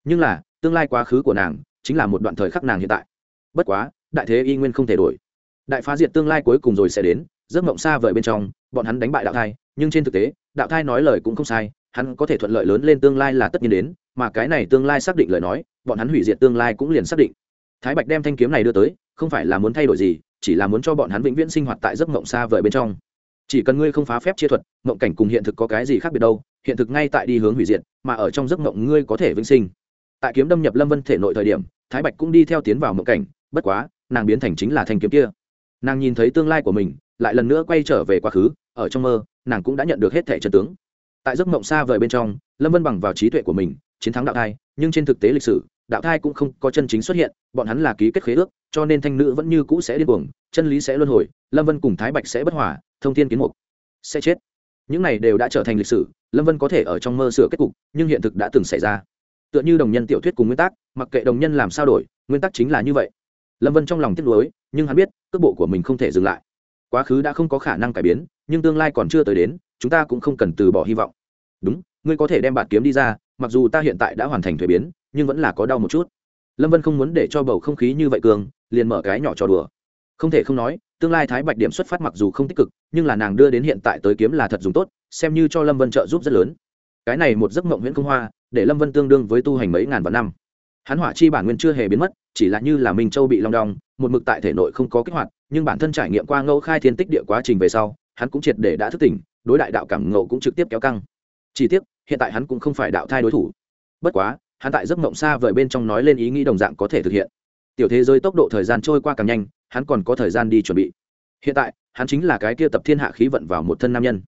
Nhưng là, tương lai quá khứ của nàng, chính là một đoạn thời khắc nàng hiện tại bất quá, đại thế y nguyên không thể đổi. Đại phá diệt tương lai cuối cùng rồi sẽ đến, giấc mộng xa vời bên trong, bọn hắn đánh bại đạo thai, nhưng trên thực tế, đạo thai nói lời cũng không sai, hắn có thể thuận lợi lớn lên tương lai là tất nhiên đến, mà cái này tương lai xác định lời nói, bọn hắn hủy diệt tương lai cũng liền xác định. Thái bạch đem thanh kiếm này đưa tới, không phải là muốn thay đổi gì, chỉ là muốn cho bọn hắn vĩnh viễn sinh hoạt tại giấc mộng xa vời bên trong. Chỉ cần ngươi không phá phép chia thuật, mộng cảnh cùng hiện thực có cái gì khác biệt đâu, hiện thực ngay tại đi hướng hủy diệt, mà ở trong giấc mộng ngươi có thể vĩnh sinh. Tại kiếm đâm nhập lâm vân thể nội thời điểm, thái bạch cũng đi theo tiến vào mộng cảnh bất quá, nàng biến thành chính là thanh kiếm kia. Nàng nhìn thấy tương lai của mình, lại lần nữa quay trở về quá khứ, ở trong mơ, nàng cũng đã nhận được hết thẻ chân tướng. Tại giấc mộng xa vời bên trong, lâm vân bằng vào trí tuệ của mình, chiến thắng đạo thai, nhưng trên thực tế lịch sử, đạo thai cũng không có chân chính xuất hiện, bọn hắn là ký kết khế ước, cho nên thanh nữ vẫn như cũ sẽ điên cuồng, chân lý sẽ luân hồi, lâm vân cùng thái bạch sẽ bất hòa, thông thiên kiến mục, sẽ chết. Những này đều đã trở thành lịch sử, lâm vân có thể ở trong mơ sửa kết cục, nhưng hiện thực đã từng xảy ra. Tựa như đồng nhân tiểu thuyết cùng nguyên tắc, mặc kệ đồng nhân làm sao đổi, nguyên tắc chính là như vậy lâm vân trong lòng tiếc nuối, nhưng hắn biết, cước bộ của mình không thể dừng lại. Quá khứ đã không có khả năng cải biến, nhưng tương lai còn chưa tới đến, chúng ta cũng không cần từ bỏ hy vọng. Đúng, ngươi có thể đem bạt kiếm đi ra, mặc dù ta hiện tại đã hoàn thành thuế biến, nhưng vẫn là có đau một chút. Lâm vân không muốn để cho bầu không khí như vậy cường, liền mở cái nhỏ trò đùa. Không thể không nói, tương lai thái bạch điểm xuất phát mặc dù không tích cực, nhưng là nàng đưa đến hiện tại tới kiếm là thật dùng tốt, xem như cho lâm vân trợ giúp rất lớn. Cái này một giấc mộng nguyễn công hoa, để lâm vân tương đương với tu hành mấy ngàn vạn năm. Hắn hỏa chi bản nguyên chưa hề biến mất chỉ là như là minh châu bị long đong, một mực tại thể nội không có kích hoạt, nhưng bản thân trải nghiệm qua ngẫu khai thiên tích địa quá trình về sau, hắn cũng triệt để đã thức tỉnh, đối đại đạo cảm ngộ cũng trực tiếp kéo căng. Chỉ tiếc, hiện tại hắn cũng không phải đạo thai đối thủ. Bất quá, hắn tại giấc mộng xa vời bên trong nói lên ý nghĩ đồng dạng có thể thực hiện. Tiểu thế giới tốc độ thời gian trôi qua càng nhanh, hắn còn có thời gian đi chuẩn bị. Hiện tại, hắn chính là cái kia tập thiên hạ khí vận vào một thân nam nhân.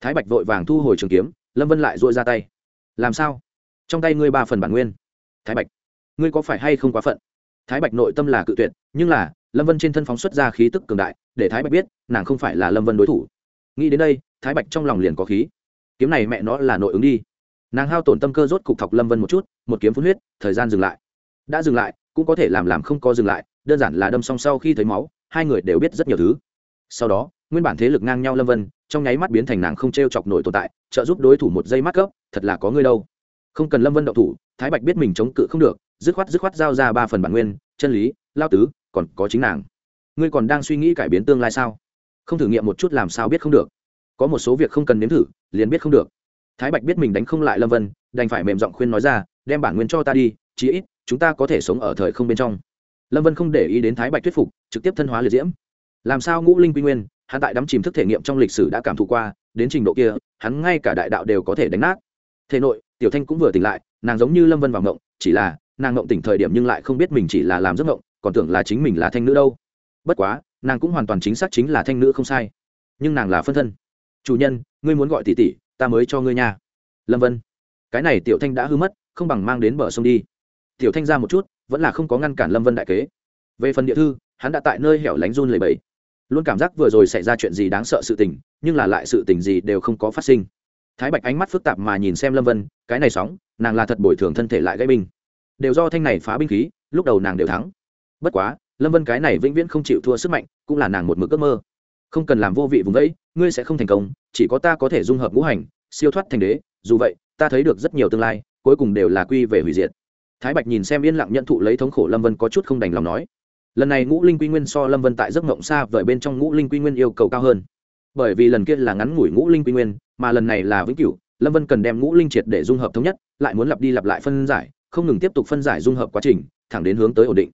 Thái bạch vội vàng thu hồi trường kiếm, lâm vân lại dội ra tay. Làm sao? Trong tay ngươi ba phần bản nguyên. Thái bạch, ngươi có phải hay không quá phận? Thái bạch nội tâm là cự tuyệt, nhưng là, lâm vân trên thân phóng xuất ra khí tức cường đại, để thái bạch biết, nàng không phải là lâm vân đối thủ. Nghĩ đến đây, thái bạch trong lòng liền có khí. Kiếm này mẹ nó là nội ứng đi. Nàng hao tổn tâm cơ rốt cục thọc lâm vân một chút, một kiếm phun huyết, thời gian dừng lại. Đã dừng lại, cũng có thể làm làm không có dừng lại, đơn giản là đâm song sau khi thấy máu, hai người đều biết rất nhiều thứ. Sau đó, nguyên bản thế lực ngang nhau lâm vân, trong nháy mắt biến thành nàng không t r e o chọc nổi tồn tại, trợ giúp đối thủ một giây mắt cấp thật là có ngươi đâu. Không cần lâm vân đậu thủ, thái bạch biết mình chống cự không được dứt khoát dứt khoát giao ra ba phần bản nguyên, chân lý, lao tứ, còn có chính nàng. Ngươi còn đang suy nghĩ cải biến tương lai sao? Không thử nghiệm một chút làm sao biết không được. Có một số việc không cần nếm thử, liền biết không được. Thái bạch biết mình đánh không lại lâm vân, đành phải mềm giọng khuyên nói ra, đem bản nguyên cho ta đi, chí ít, chúng ta có thể sống ở thời không bên trong. Lâm vân không để ý đến thái bạch thuyết phục, trực tiếp thân hóa liệt diễm. Làm sao ngũ linh quy nguyên, hắn tại đắm chìm thức thể nghiệm trong lịch sử đã cảm thụ qua, đến trình độ kia, hắn ngay cả đại đạo đều có thể đánh nát. Thể nội, tiểu thanh cũng vừa tỉnh lại, nàng giống như lâm vân vào ngộng, chỉ là nàng ngộng tỉnh thời điểm nhưng lại không biết mình chỉ là làm giấc ngộng, còn tưởng là chính mình là thanh nữ đâu. Bất quá, nàng cũng hoàn toàn chính xác chính là thanh nữ không sai. Nhưng nàng là phân thân. Chủ nhân, ngươi muốn gọi tỷ tỷ, ta mới cho ngươi nha. Lâm vân, cái này tiểu thanh đã hư mất, không bằng mang đến bờ sông đi. Tiểu thanh ra một chút, vẫn là không có ngăn cản lâm vân đại kế. Về phần địa thư, hắn đã tại nơi hẻo lánh run lầy bẫy luôn cảm giác vừa rồi xảy ra chuyện gì đáng sợ sự tình, nhưng là lại sự tình gì đều không có phát sinh. Thái bạch ánh mắt phức tạp mà nhìn xem lâm vân, cái này sóng, nàng là thật bồi thường thân thể lại gãy binh đều do thanh này phá binh khí, lúc đầu nàng đều thắng. Bất quá, lâm vân cái này vĩnh viễn không chịu thua sức mạnh, cũng là nàng một mực ước mơ. Không cần làm vô vị vùng đấy ngươi sẽ không thành công, chỉ có ta có thể dung hợp ngũ hành, siêu thoát thành đế, dù vậy, ta thấy được rất nhiều tương lai, cuối cùng đều là quy về hủy diệt. Thái bạch nhìn xem yên lặng nhận thụ lấy thống khổ lâm vân có chút không đành lòng nói, lần này ngũ linh quy nguyên so lâm vân tại giấc mộng xa vời bên trong ngũ linh quy nguyên yêu cầu cao hơn. Bởi vì lần kia là ngắn ngủi ngũ linh quy nguyên, mà lần này là vĩnh cửu, lâm vân cần đem ngũ linh triệt để dung hợp thống nhất, lại muốn lặp đi lặp lại phân giải không ngừng tiếp tục phân giải dung hợp quá trình, thẳng đến hướng tới ổn định.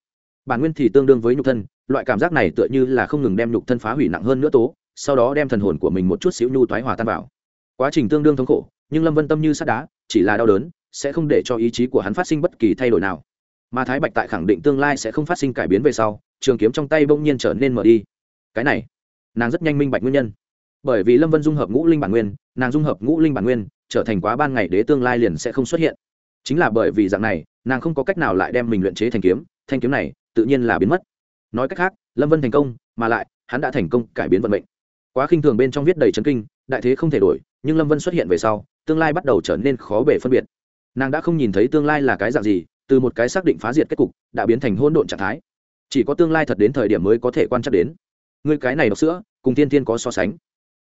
Bản nguyên thì tương đương với nhục thân, loại cảm giác này tựa như là không ngừng đem nhục thân phá hủy nặng hơn nữa tố, sau đó đem thần hồn của mình một chút xíu nhu toái hòa tan vào. Quá trình tương đương thống khổ, nhưng lâm vân tâm như sắt đá, chỉ là đau đớn, sẽ không để cho ý chí của hắn phát sinh bất kỳ thay đổi nào. Mà thái bạch tại khẳng định tương lai sẽ không phát sinh cải biến về sau, trường kiếm trong tay bỗng nhiên trở nên mở đi. Cái này, nàng rất nhanh minh bạch nguyên nhân. Bởi vì lâm vân dung hợp ngũ linh bản nguyên, nàng dung hợp ngũ linh bản nguyên, trở thành quá ban ngày đế tương lai liền sẽ không xuất hiện chính là bởi vì dạng này, nàng không có cách nào lại đem mình luyện chế thành kiếm, thanh kiếm này tự nhiên là biến mất. Nói cách khác, lâm vân thành công, mà lại, hắn đã thành công cải biến vận mệnh. Quá khinh thường bên trong viết đầy chấn kinh, đại thế không thể đổi, nhưng lâm vân xuất hiện về sau, tương lai bắt đầu trở nên khó bể phân biệt. Nàng đã không nhìn thấy tương lai là cái dạng gì, từ một cái xác định phá diệt kết cục, đã biến thành hôn độn trạng thái. Chỉ có tương lai thật đến thời điểm mới có thể quan trắc đến. Người cái này đọc sữa, cùng tiên tiên có so sánh.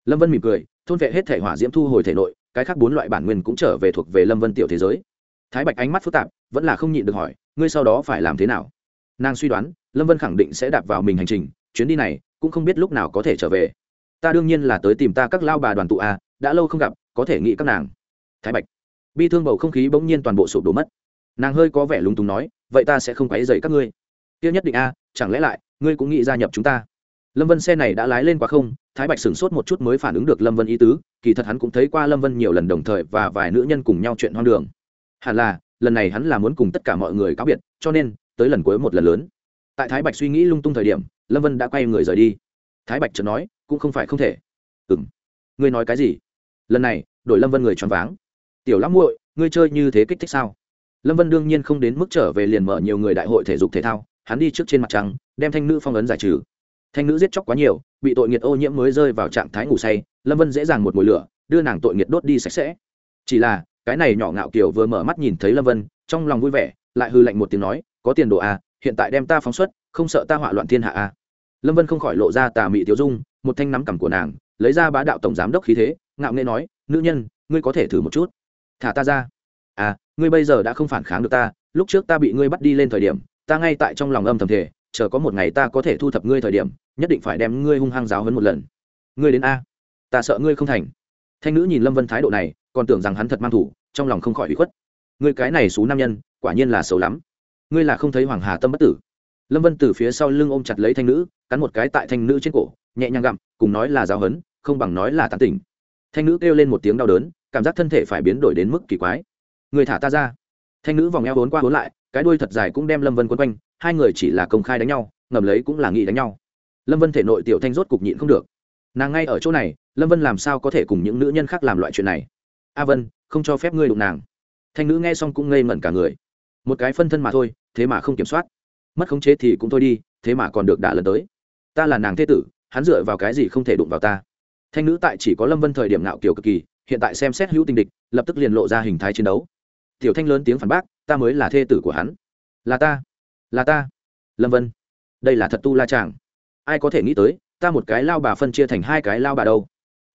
Lâm vân mỉm cười, thôn vệ hết thể hỏa diễm thu hồi thể nội, cái khác bốn loại bản nguyên cũng trở về thuộc về lâm vân tiểu thế giới thái bạch ánh mắt phức tạp, vẫn là không nhịn được hỏi, ngươi sau đó phải làm thế nào? Nàng suy đoán, lâm vân khẳng định sẽ đạp vào mình hành trình, chuyến đi này cũng không biết lúc nào có thể trở về. Ta đương nhiên là tới tìm ta các lao bà đoàn tụ a đã lâu không gặp, có thể nghĩ các nàng. Thái bạch. Bi thương bầu không khí bỗng nhiên toàn bộ sụp đổ mất. Nàng hơi có vẻ lúng túng nói, vậy ta sẽ không quấy dậy các ngươi. Tiêu nhất định a chẳng lẽ lại, ngươi cũng nghĩ gia nhập chúng ta? Lâm vân xe này đã lái lên quá không, thái bạch sửng sốt một chút mới phản ứng được lâm vân ý tứ, kỳ thật hắn cũng thấy qua lâm vân nhiều lần đồng thời và vài nữ nhân cùng nhau chuyện hoang đường hẳn là, lần này hắn là muốn cùng tất cả mọi người cáo biệt, cho nên, tới lần cuối một lần lớn. Tại thái bạch suy nghĩ lung tung thời điểm, lâm vân đã quay người rời đi. Thái bạch chợt nói, cũng không phải không thể. Ừ m ngươi nói cái gì? Lần này đổi lâm vân người choáng váng. Tiểu lắm muội, ngươi chơi như thế kích thích sao? Lâm vân đương nhiên không đến mức trở về liền mở nhiều người đại hội thể dục thể thao, hắn đi trước trên mặt trăng, đem thanh nữ phong ấn giải trừ. Thanh nữ giết chóc quá nhiều, bị tội nghiệt ô nhiễm mới rơi vào trạng thái ngủ say, lâm vân dễ dàng một mồi lửa, đưa nàng tội nghiệt đốt đi sạch sẽ. Chỉ là cái này nhỏ ngạo kiều vừa mở mắt nhìn thấy lâm vân, trong lòng vui vẻ, lại hư lạnh một tiếng nói, có tiền đồ à hiện tại đem ta phóng xuất, không sợ ta họa loạn thiên hạ à? Lâm vân không khỏi lộ ra tà mị tiêu dung, một thanh nắm cằm của nàng, lấy ra bá đạo tổng giám đốc khí thế, ngạo nghệ nói, nữ nhân, ngươi có thể thử một chút. Thả ta ra. À ngươi bây giờ đã không phản kháng được ta, lúc trước ta bị ngươi bắt đi lên thời điểm, ta ngay tại trong lòng âm thầm thể chờ có một ngày ta có thể thu thập ngươi thời điểm, nhất định phải đem ngươi hung hăng giáo hơn một lần. Ngươi đến a, ta sợ ngươi không thành. Thanh nữ nhìn lâm vân thái độ này còn tưởng rằng hắn thật mang thủ, trong lòng không khỏi bị khuất. Ngươi cái này xú nam nhân, quả nhiên là xấu lắm. Ngươi là không thấy hoàng hà tâm bất tử. Lâm vân từ phía sau lưng ôm chặt lấy thanh nữ, cắn một cái tại thanh nữ trên cổ, nhẹ nhàng gặm, cùng nói là giáo hấn, không bằng nói là tán tỉnh. Thanh nữ kêu lên một tiếng đau đớn, cảm giác thân thể phải biến đổi đến mức kỳ quái. Người thả ta ra. Thanh nữ vòng eo vốn qua vốn lại, cái đuôi thật dài cũng đem lâm vân quấn quanh, hai người chỉ là công khai đánh nhau, ngầm lấy cũng là nghị đánh nhau. Lâm vân thể nội tiểu thanh rốt cục nhịn không được. Nàng ngay ở chỗ này, lâm vân làm sao có thể cùng những nữ nhân khác làm loại chuyện này? A vân, không cho phép ngươi đụng nàng. Thanh nữ nghe xong cũng ngây ngẩn cả người. Một cái phân thân mà thôi, thế mà không kiểm soát. Mất khống chế thì cũng thôi đi, thế mà còn được đả lần tới. Ta là nàng thế tử, hắn dựa vào cái gì không thể đụng vào ta? Thanh nữ tại chỉ có lâm vân thời điểm nạo kiểu cực kỳ, hiện tại xem xét hữu tình địch, lập tức liền lộ ra hình thái chiến đấu. Tiểu thanh lớn tiếng phản bác, ta mới là thê tử của hắn. Là ta là ta. Lâm vân, đây là thật tu la chàng. Ai có thể nghĩ tới, ta một cái lao bà phân chia thành hai cái lao bà đâu.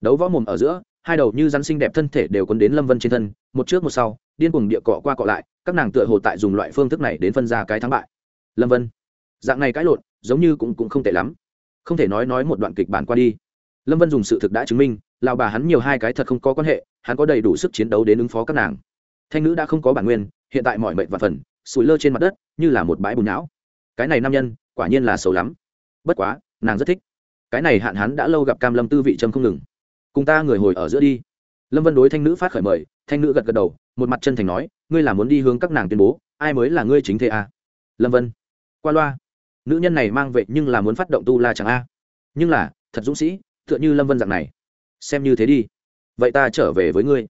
Đấu võ mồm ở giữa hai đầu như rắn xinh đẹp thân thể đều quấn đến lâm vân trên thân, một trước một sau, điên cuồng địa cọ qua cọ lại, các nàng tựa hồ tại dùng loại phương thức này đến phân ra cái thắng bại. Lâm vân, dạng này cãi lộn, giống như cũng cũng không tệ lắm. Không thể nói nói một đoạn kịch bản qua đi. Lâm vân dùng sự thực đã chứng minh lào bà hắn nhiều hai cái thật không có quan hệ, hắn có đầy đủ sức chiến đấu đến ứng phó các nàng. Thanh nữ đã không có bản nguyên, hiện tại mọi mệnh và phần, sủi lơ trên mặt đất, như là một bãi bùn não. Cái này nam nhân, quả nhiên là xấu lắm. Bất quá, nàng rất thích. Cái này hạn hắn đã lâu gặp cam lâm tư vị trâm không ngừng cùng ta người hồi ở giữa đi. Lâm vân đối thanh nữ phát khởi mời, thanh nữ gật gật đầu, một mặt chân thành nói, ngươi là muốn đi hướng các nàng tuyên bố, ai mới là ngươi chính thế à? lâm vân. Qua loa. Nữ nhân này mang vệ nhưng là muốn phát động tu la chẳng a. Nhưng là, thật dũng sĩ, tựa như lâm vân dạng này. Xem như thế đi. Vậy ta trở về với ngươi.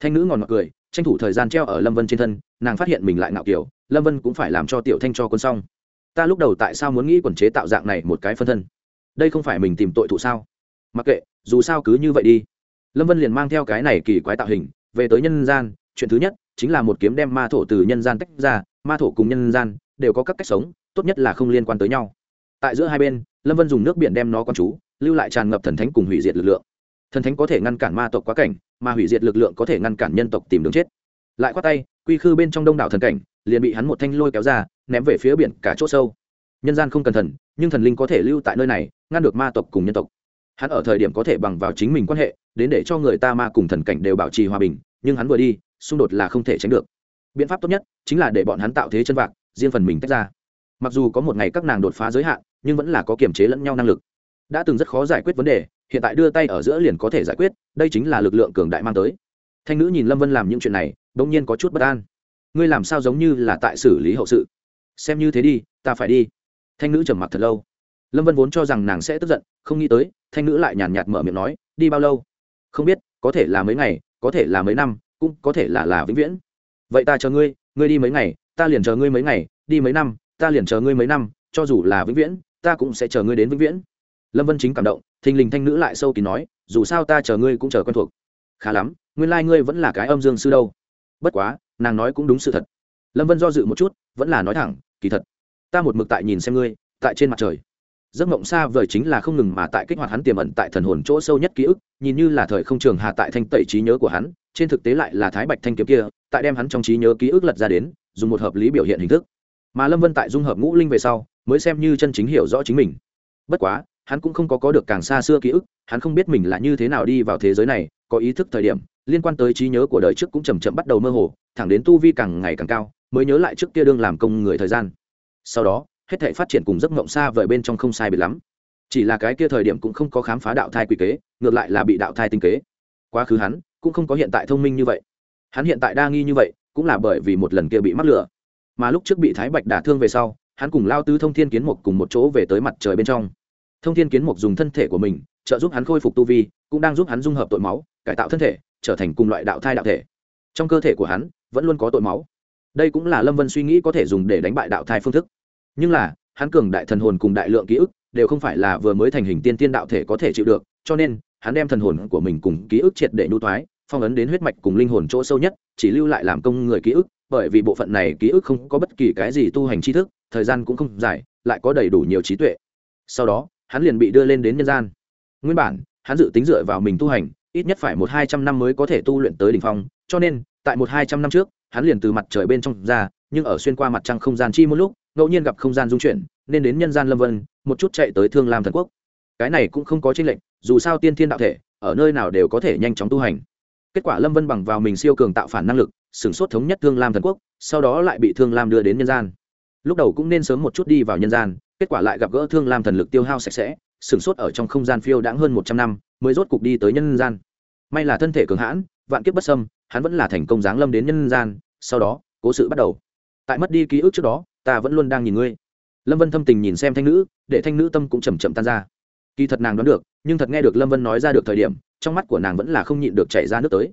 Thanh nữ ngòn ngọt cười, tranh thủ thời gian treo ở lâm vân trên thân, nàng phát hiện mình lại ngạo kiểu, lâm vân cũng phải làm cho tiểu thanh cho quân xong. Ta lúc đầu tại sao muốn nghĩ quần chế tạo dạng này một cái phân thân? Đây không phải mình tìm tội thụ sao? Mặc kệ, dù sao cứ như vậy đi. Lâm vân liền mang theo cái này kỳ quái tạo hình, về tới nhân gian, chuyện thứ nhất chính là một kiếm đem ma thổ từ nhân gian tách ra, ma thổ cùng nhân gian đều có các cách sống, tốt nhất là không liên quan tới nhau. Tại giữa hai bên, lâm vân dùng nước biển đem nó con chú, lưu lại tràn ngập thần thánh cùng hủy diệt lực lượng. Thần thánh có thể ngăn cản ma tộc quá cảnh, mà hủy diệt lực lượng có thể ngăn cản nhân tộc tìm đường chết. Lại khoát tay, quy khư bên trong đông đảo thần cảnh, liền bị hắn một thanh lôi kéo ra, ném về phía biển cả chỗ sâu. Nhân gian không cần thần, nhưng thần linh có thể lưu tại nơi này, ngăn được ma tộc cùng nhân tộc hắn ở thời điểm có thể bằng vào chính mình quan hệ, đến để cho người ta ma cùng thần cảnh đều bảo trì hòa bình, nhưng hắn vừa đi, xung đột là không thể tránh được. Biện pháp tốt nhất chính là để bọn hắn tạo thế chân vạc, riêng phần mình tách ra. Mặc dù có một ngày các nàng đột phá giới hạn, nhưng vẫn là có kiềm chế lẫn nhau năng lực. Đã từng rất khó giải quyết vấn đề, hiện tại đưa tay ở giữa liền có thể giải quyết, đây chính là lực lượng cường đại mang tới. Thanh nữ nhìn lâm vân làm những chuyện này đ ỗ n g nhiên có chút bất an. Ngươi làm sao giống như là tại xử lý hậu sự? Xem như thế đi, ta phải đi. Thanh nữ trầm mặc thật lâu lâm vân vốn cho rằng nàng sẽ tức giận, không nghĩ tới, thanh nữ lại nhàn nhạt mở miệng nói, đi bao lâu? Không biết, có thể là mấy ngày, có thể là mấy năm, cũng có thể là là vĩnh viễn. Vậy ta chờ ngươi ngươi đi mấy ngày, ta liền chờ ngươi mấy ngày, đi mấy năm, ta liền chờ ngươi mấy năm, cho dù là vĩnh viễn, ta cũng sẽ chờ ngươi đến vĩnh viễn. Lâm vân chính cảm động, thình lình thanh nữ lại sâu kín nói, dù sao ta chờ ngươi cũng chờ quen thuộc. Khá lắm, nguyên lai、like、ngươi vẫn là cái âm dương sư đâu. Bất quá, nàng nói cũng đúng sự thật. Lâm vân do dự một chút, vẫn là nói thẳng, kỳ thật, ta một mực tại nhìn xem ngươi, tại trên mặt trời giấc mộng xa vời chính là không ngừng mà tại kích hoạt hắn tiềm ẩn tại thần hồn chỗ sâu nhất ký ức, nhìn như là thời không trường hà tại thanh tẩy trí nhớ của hắn, trên thực tế lại là thái bạch thanh kiếm kia, tại đem hắn trong trí nhớ ký ức lật ra đến, dùng một hợp lý biểu hiện hình thức. Mà lâm vân tại dung hợp ngũ linh về sau, mới xem như chân chính hiểu rõ chính mình. Bất quá, hắn cũng không có có được càng xa xưa ký ức, hắn không biết mình là như thế nào đi vào thế giới này, có ý thức thời điểm, liên quan tới trí nhớ của đời trước cũng chầm chậm bắt đầu mơ hồ, thẳng đến tu vi càng ngày càng cao, mới nhớ lại trước kia đương làm công người thời gian. Sau đó hết thể phát triển cùng giấc mộng xa vời bên trong không sai biệt lắm. Chỉ là cái kia thời điểm cũng không có khám phá đạo thai quy kế, ngược lại là bị đạo thai tinh kế. Quá khứ hắn cũng không có hiện tại thông minh như vậy. Hắn hiện tại đa nghi như vậy cũng là bởi vì một lần kia bị mắc lửa mà lúc trước bị thái bạch đả thương về sau, hắn cùng lao tứ thông thiên kiến Mục cùng một chỗ về tới mặt trời bên trong. Thông thiên kiến mục dùng thân thể của mình trợ giúp hắn khôi phục tu vi, cũng đang giúp hắn dung hợp tội máu, cải tạo thân thể, trở thành cùng loại đạo thai đạo thể. Trong cơ thể của hắn vẫn luôn có tội máu. Đây cũng là lâm vân suy nghĩ có thể dùng để đánh bại đạo thai phương thức nhưng là, hắn cường đại thần hồn cùng đại lượng ký ức đều không phải là vừa mới thành hình tiên tiên đạo thể có thể chịu được, cho nên, hắn đem thần hồn của mình cùng ký ức triệt để nhu thoái, phong ấn đến huyết mạch cùng linh hồn chỗ sâu nhất, chỉ lưu lại làm công người ký ức, bởi vì bộ phận này ký ức không có bất kỳ cái gì tu hành tri thức, thời gian cũng không dài, lại có đầy đủ nhiều trí tuệ. Sau đó, hắn liền bị đưa lên đến nhân gian. Nguyên bản, hắn dự tính dựa vào mình tu hành, ít nhất phải một hai trăm năm mới có thể tu luyện tới đ ỉ n h phong, cho nên, tại một hai trăm năm trước, hắn liền từ mặt trời bên trong ra, nhưng ở xuyên qua mặt trăng không gian chi một lúc ngẫu nhiên gặp không gian dung chuyển, nên đến nhân gian lâm vân, một chút chạy tới thương lam thần quốc. Cái này cũng không có tranh lệnh dù sao tiên thiên đạo thể, ở nơi nào đều có thể nhanh chóng tu hành. Kết quả lâm vân bằng vào mình siêu cường tạo phản năng lực, sửng sốt thống nhất thương lam thần quốc, sau đó lại bị thương lam đưa đến nhân gian. Lúc đầu cũng nên sớm một chút đi vào nhân gian, kết quả lại gặp gỡ thương lam thần lực tiêu hao sạch sẽ, sửng sốt ở trong không gian phiêu đãng hơn một trăm năm, mới rốt cục đi tới nhân gian. May là thân thể cường hãn, vạn kiếp bất sâm hắn vẫn là thành công giáng lâm đến nhân gian, sau đó, cố sự bắt đầu. Tại mất đi ký ức trước đó ta vẫn luôn đang nhìn ngươi. Lâm vân thâm tình nhìn xem thanh nữ, để thanh nữ tâm cũng chầm chậm tan ra. Kỳ thật nàng đoán được, nhưng thật nghe được lâm vân nói ra được thời điểm, trong mắt của nàng vẫn là không nhịn được chảy ra nước tới.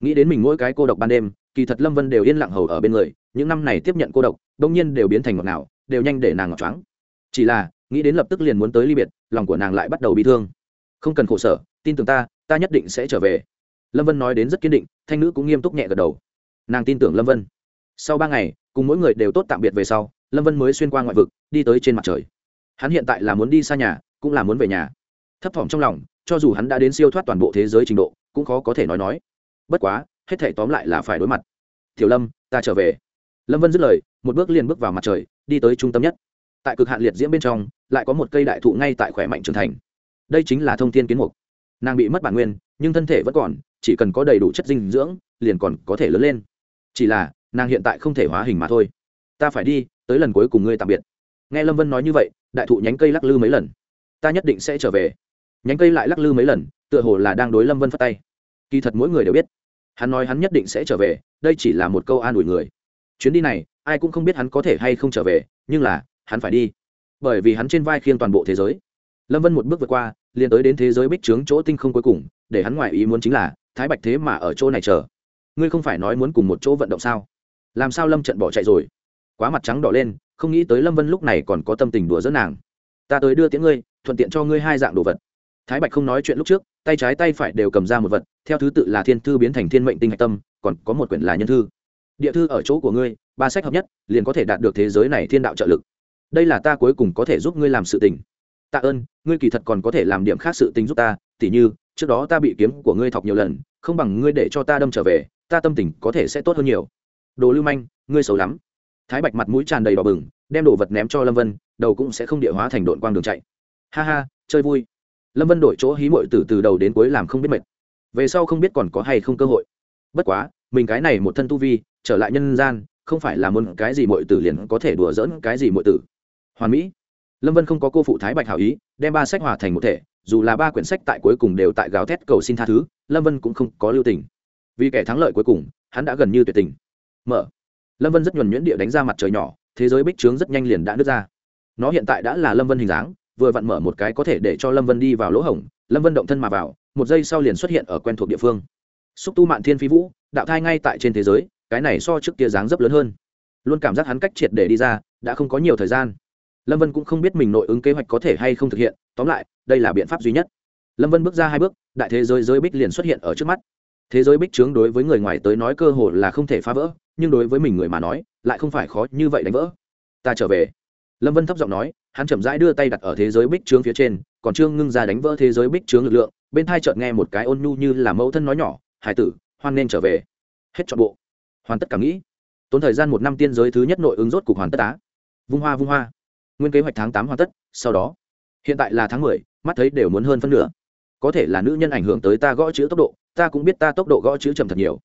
Nghĩ đến mình mỗi cái cô độc ban đêm, kỳ thật lâm vân đều yên lặng hầu ở bên người, những năm này tiếp nhận cô độc đông nhiên đều biến thành ngọt nào đều nhanh để nàng ngọt choáng. Chỉ là, nghĩ đến lập tức liền muốn tới ly biệt, lòng của nàng lại bắt đầu bị thương. Không cần khổ sở, tin tưởng ta ta nhất định sẽ trở về. Lâm vân nói đến rất kiên định, thanh nữ cũng nghiêm túc nhẹ gật đầu. Nàng tin tưởng lâm vân. Sau ba ngày, cùng mỗi người đều tốt tạm biệt về sau lâm vân mới xuyên qua ngoại vực đi tới trên mặt trời hắn hiện tại là muốn đi xa nhà cũng là muốn về nhà thấp thỏm trong lòng cho dù hắn đã đến siêu thoát toàn bộ thế giới trình độ cũng khó có thể nói nói bất quá hết thể tóm lại là phải đối mặt tiểu lâm ta trở về lâm vân dứt lời một bước liền bước vào mặt trời đi tới trung tâm nhất tại cực hạn liệt diễm bên trong lại có một cây đại thụ ngay tại khỏe mạnh trưởng thành đây chính là thông thiên kiến mục nàng bị mất bản nguyên nhưng thân thể vẫn còn chỉ cần có đầy đủ chất dinh dưỡng liền còn có thể lớn lên chỉ là nàng hiện tại không thể hóa hình mà thôi ta phải đi, tới lần cuối cùng ngươi tạm biệt. Nghe lâm vân nói như vậy, đại thụ nhánh cây lắc lư mấy lần. Ta nhất định sẽ trở về. Nhánh cây lại lắc lư mấy lần, tựa hồ là đang đối lâm vân phát tay. Kỳ thật mỗi người đều biết, hắn nói hắn nhất định sẽ trở về, đây chỉ là một câu an ủi người. Chuyến đi này, ai cũng không biết hắn có thể hay không trở về, nhưng là, hắn phải đi. Bởi vì hắn trên vai khiêng toàn bộ thế giới. Lâm vân một bước vượt qua, liền tới đến thế giới bích trướng chỗ tinh không cuối cùng, để hắn ngoài ý muốn chính là, thái bạch thế mà ở chỗ này chờ. Ngươi không phải nói muốn cùng một chỗ vận động sao? Làm sao lâm trận bỏ chạy rồi? Quá mặt trắng đỏ lên, không nghĩ tới lâm vân lúc này còn có tâm tình đùa dẫn nàng. Ta tới đưa tiễn ngươi, thuận tiện cho ngươi hai dạng đồ vật. Thái bạch không nói chuyện lúc trước, tay trái tay phải đều cầm ra một vật, theo thứ tự là thiên thư biến thành thiên mệnh tinh hạch tâm, còn có một quyển là nhân thư. Địa thư ở chỗ của ngươi, ba sách hợp nhất, liền có thể đạt được thế giới này thiên đạo trợ lực. Đây là ta cuối cùng có thể giúp ngươi làm sự tình. Tạ ơn, ngươi kỳ thật còn có thể làm điểm khác sự tình giúp ta, tỉ như, trước đó ta bị kiếm của ngươi thọc nhiều lần, không bằng ngươi để cho ta đâm trở về, ta tâm tình có thể sẽ tốt hơn nhiều. Đồ lưu manh, ngươi xấu lắm thái bạch mặt mũi tràn đầy đỏ bừng, đem đồ vật ném cho lâm vân, đầu cũng sẽ không địa hóa thành đội quang đường chạy. Ha ha, chơi vui. Lâm vân đổi chỗ hí mội từ từ đầu đến cuối làm không biết mệt. Về sau không biết còn có hay không cơ hội. Bất quá, mình cái này một thân tu vi, trở lại nhân gian, không phải là muốn cái gì mội tử liền có thể đùa dỡn cái gì mội tử. Hoàn mỹ. Lâm vân không có cô phụ thái bạch hảo ý, đem ba sách hòa thành một thể, dù là ba quyển sách tại cuối cùng đều tại gáo thét cầu xin tha thứ, lâm vân cũng không có lưu tình. Vì kẻ thắng lợi cuối cùng, hắn đã gần như tuyệt tình. Mở lâm vân rất nhuần nhuyễn địa đánh ra mặt trời nhỏ, thế giới bích trướng rất nhanh liền đã nứt ra. Nó hiện tại đã là lâm vân hình dáng, vừa vặn mở một cái có thể để cho lâm vân đi vào lỗ hổng, lâm vân động thân mà vào, một giây sau liền xuất hiện ở quen thuộc địa phương. Xúc tu mạn thiên phi vũ, đạo thai ngay tại trên thế giới, cái này so trước kia dáng dấp lớn hơn. Luôn cảm giác hắn cách triệt để đi ra, đã không có nhiều thời gian. Lâm vân cũng không biết mình nội ứng kế hoạch có thể hay không thực hiện, tóm lại, đây là biện pháp duy nhất. Lâm vân bước ra hai bước, đại thế giới giới bích liền xuất hiện ở trước mắt thế giới bích trướng đối với người ngoài tới nói cơ hội là không thể phá vỡ, nhưng đối với mình người mà nói, lại không phải khó như vậy đánh vỡ. Ta trở về. Lâm vân thấp giọng nói, hắn chậm rãi đưa tay đặt ở thế giới bích trướng phía trên, còn trương ngưng ra đánh vỡ thế giới bích trướng lực lượng, bên thai chợt nghe một cái ôn nhu như là mẫu thân nói nhỏ, hải tử, hoan nên trở về. Hết chọn bộ. Hoàn tất cả nghĩ. Tốn thời gian một năm tiên giới thứ nhất nội ứng rốt cục hoàn tất á. Vung hoa vung hoa. Nguyên kế hoạch tháng tám hoàn tất, sau đó. Hiện tại là tháng mười, mắt thấy đều muốn hơn phân nửa. Có thể là nữ nhân ảnh hưởng tới ta gõ chữ tốc độ ta cũng biết ta tốc độ gõ chữ chậm thật nhiều.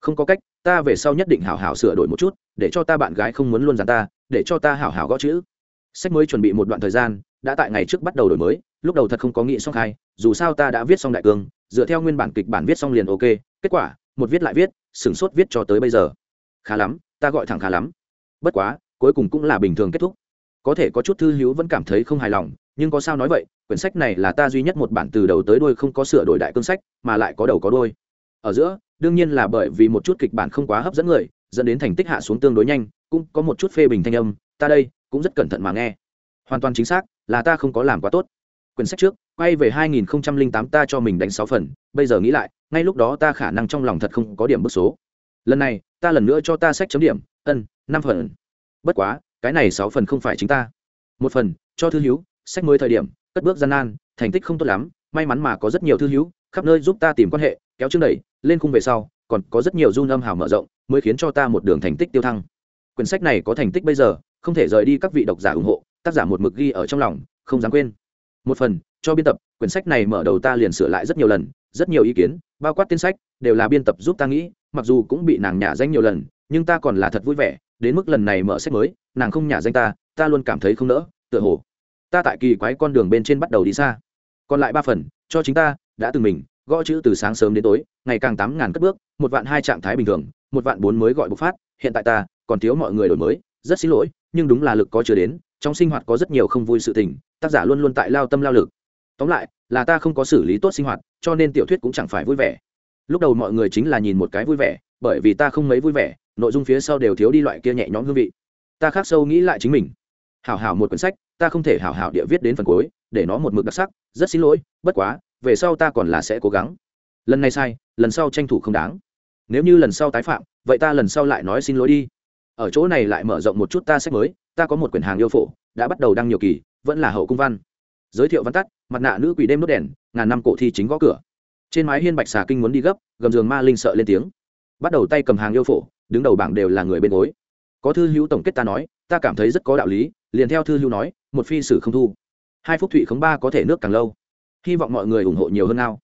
Không có cách, ta về sau nhất định hảo hảo sửa đổi một chút, để cho ta bạn gái không muốn luôn dàn ta, để cho ta hảo hảo gõ chữ. Sách mới chuẩn bị một đoạn thời gian, đã tại ngày trước bắt đầu đổi mới, lúc đầu thật không có nghĩ xong khai dù sao ta đã viết xong đại cương, dựa theo nguyên bản kịch bản viết xong liền ok, kết quả, một viết lại viết, sửng sốt viết cho tới bây giờ. Khá lắm, ta gọi thẳng khá lắm. Bất quá, cuối cùng cũng là bình thường kết thúc. Có thể có chút thư hữu vẫn cảm thấy không hài lòng nhưng có sao nói vậy, quyển sách này là ta duy nhất một bản từ đầu tới đôi không có sửa đổi đại cương sách, mà lại có đầu có đôi ở giữa, đương nhiên là bởi vì một chút kịch bản không quá hấp dẫn người, dẫn đến thành tích hạ xuống tương đối nhanh, cũng có một chút phê bình thanh âm, ta đây cũng rất cẩn thận mà nghe. Hoàn toàn chính xác, là ta không có làm quá tốt. Quyển sách trước, quay về 2008 ta cho mình đánh 6 phần, bây giờ nghĩ lại, ngay lúc đó ta khả năng trong lòng thật không có điểm bức số. Lần này, ta lần nữa cho ta sách chấm điểm, ân, năm phần. Bất quá, cái này sáu phần không phải chính ta. Một phần, cho thư hiếu sách mới thời điểm, cất bước gian nan, thành tích không tốt lắm, may mắn mà có rất nhiều thư hữu, khắp nơi giúp ta tìm quan hệ, kéo chương đẩy, lên khung về sau, còn có rất nhiều run âm hào mở rộng, mới khiến cho ta một đường thành tích tiêu thăng. Quyển sách này có thành tích bây giờ, không thể rời đi các vị độc giả ủng hộ, tác giả một mực ghi ở trong lòng, không dám quên. Một phần, cho biên tập, quyển sách này mở đầu ta liền sửa lại rất nhiều lần, rất nhiều ý kiến, bao quát tên sách, đều là biên tập giúp ta nghĩ, mặc dù cũng bị nàng nhả danh nhiều lần, nhưng ta còn là thật vui vẻ, đến mức lần này mở sách mới, nàng không nhả danh ta ta luôn cảm thấy không nỡ, tựa hồ ta tại kỳ quái con đường bên trên bắt đầu đi xa. Còn lại ba phần, cho chính ta, đã từng mình, gõ chữ từ sáng sớm đến tối, ngày càng tám ngàn cất bước, một vạn hai trạng thái bình thường, một vạn bốn mới gọi bộc phát, hiện tại ta, còn thiếu mọi người đổi mới, rất xin lỗi, nhưng đúng là lực có chưa đến, trong sinh hoạt có rất nhiều không vui sự tình, tác giả luôn luôn tại lao tâm lao lực. Tóm lại, là ta không có xử lý tốt sinh hoạt, cho nên tiểu thuyết cũng chẳng phải vui vẻ. Lúc đầu mọi người chính là nhìn một cái vui vẻ, bởi vì ta không mấy vui vẻ, nội dung phía sau đều thiếu đi loại kia nhẹ nhõm hương vị. Ta khác sâu nghĩ lại chính mình. Hảo hảo một quyển sách ta không thể hảo hảo địa viết đến phần cuối, để nó một mực đặc sắc, rất xin lỗi, bất quá, về sau ta còn là sẽ cố gắng. Lần này sai, lần sau tranh thủ không đáng. Nếu như lần sau tái phạm, vậy ta lần sau lại nói xin lỗi đi. Ở chỗ này lại mở rộng một chút ta sách mới, ta có một quyển hàng yêu phổ, đã bắt đầu đăng nhiều kỳ, vẫn là hậu cung văn. Giới thiệu văn tắt, mặt nạ nữ quỷ đêm nốt đèn, ngàn năm cổ thi chính gõ cửa. Trên mái hiên bạch xà kinh muốn đi gấp, gầm giường ma linh sợ lên tiếng. Bắt đầu tay cầm hàng yêu phổ, đứng đầu bảng đều là người bên gối. Có thư hữu tổng kết ta nói ta cảm thấy rất có đạo lý, liền theo thư lưu nói, một phi sử không thu. Hai phúc thụy khống ba có thể nước càng lâu. Hy vọng mọi người ủng hộ nhiều hơn nào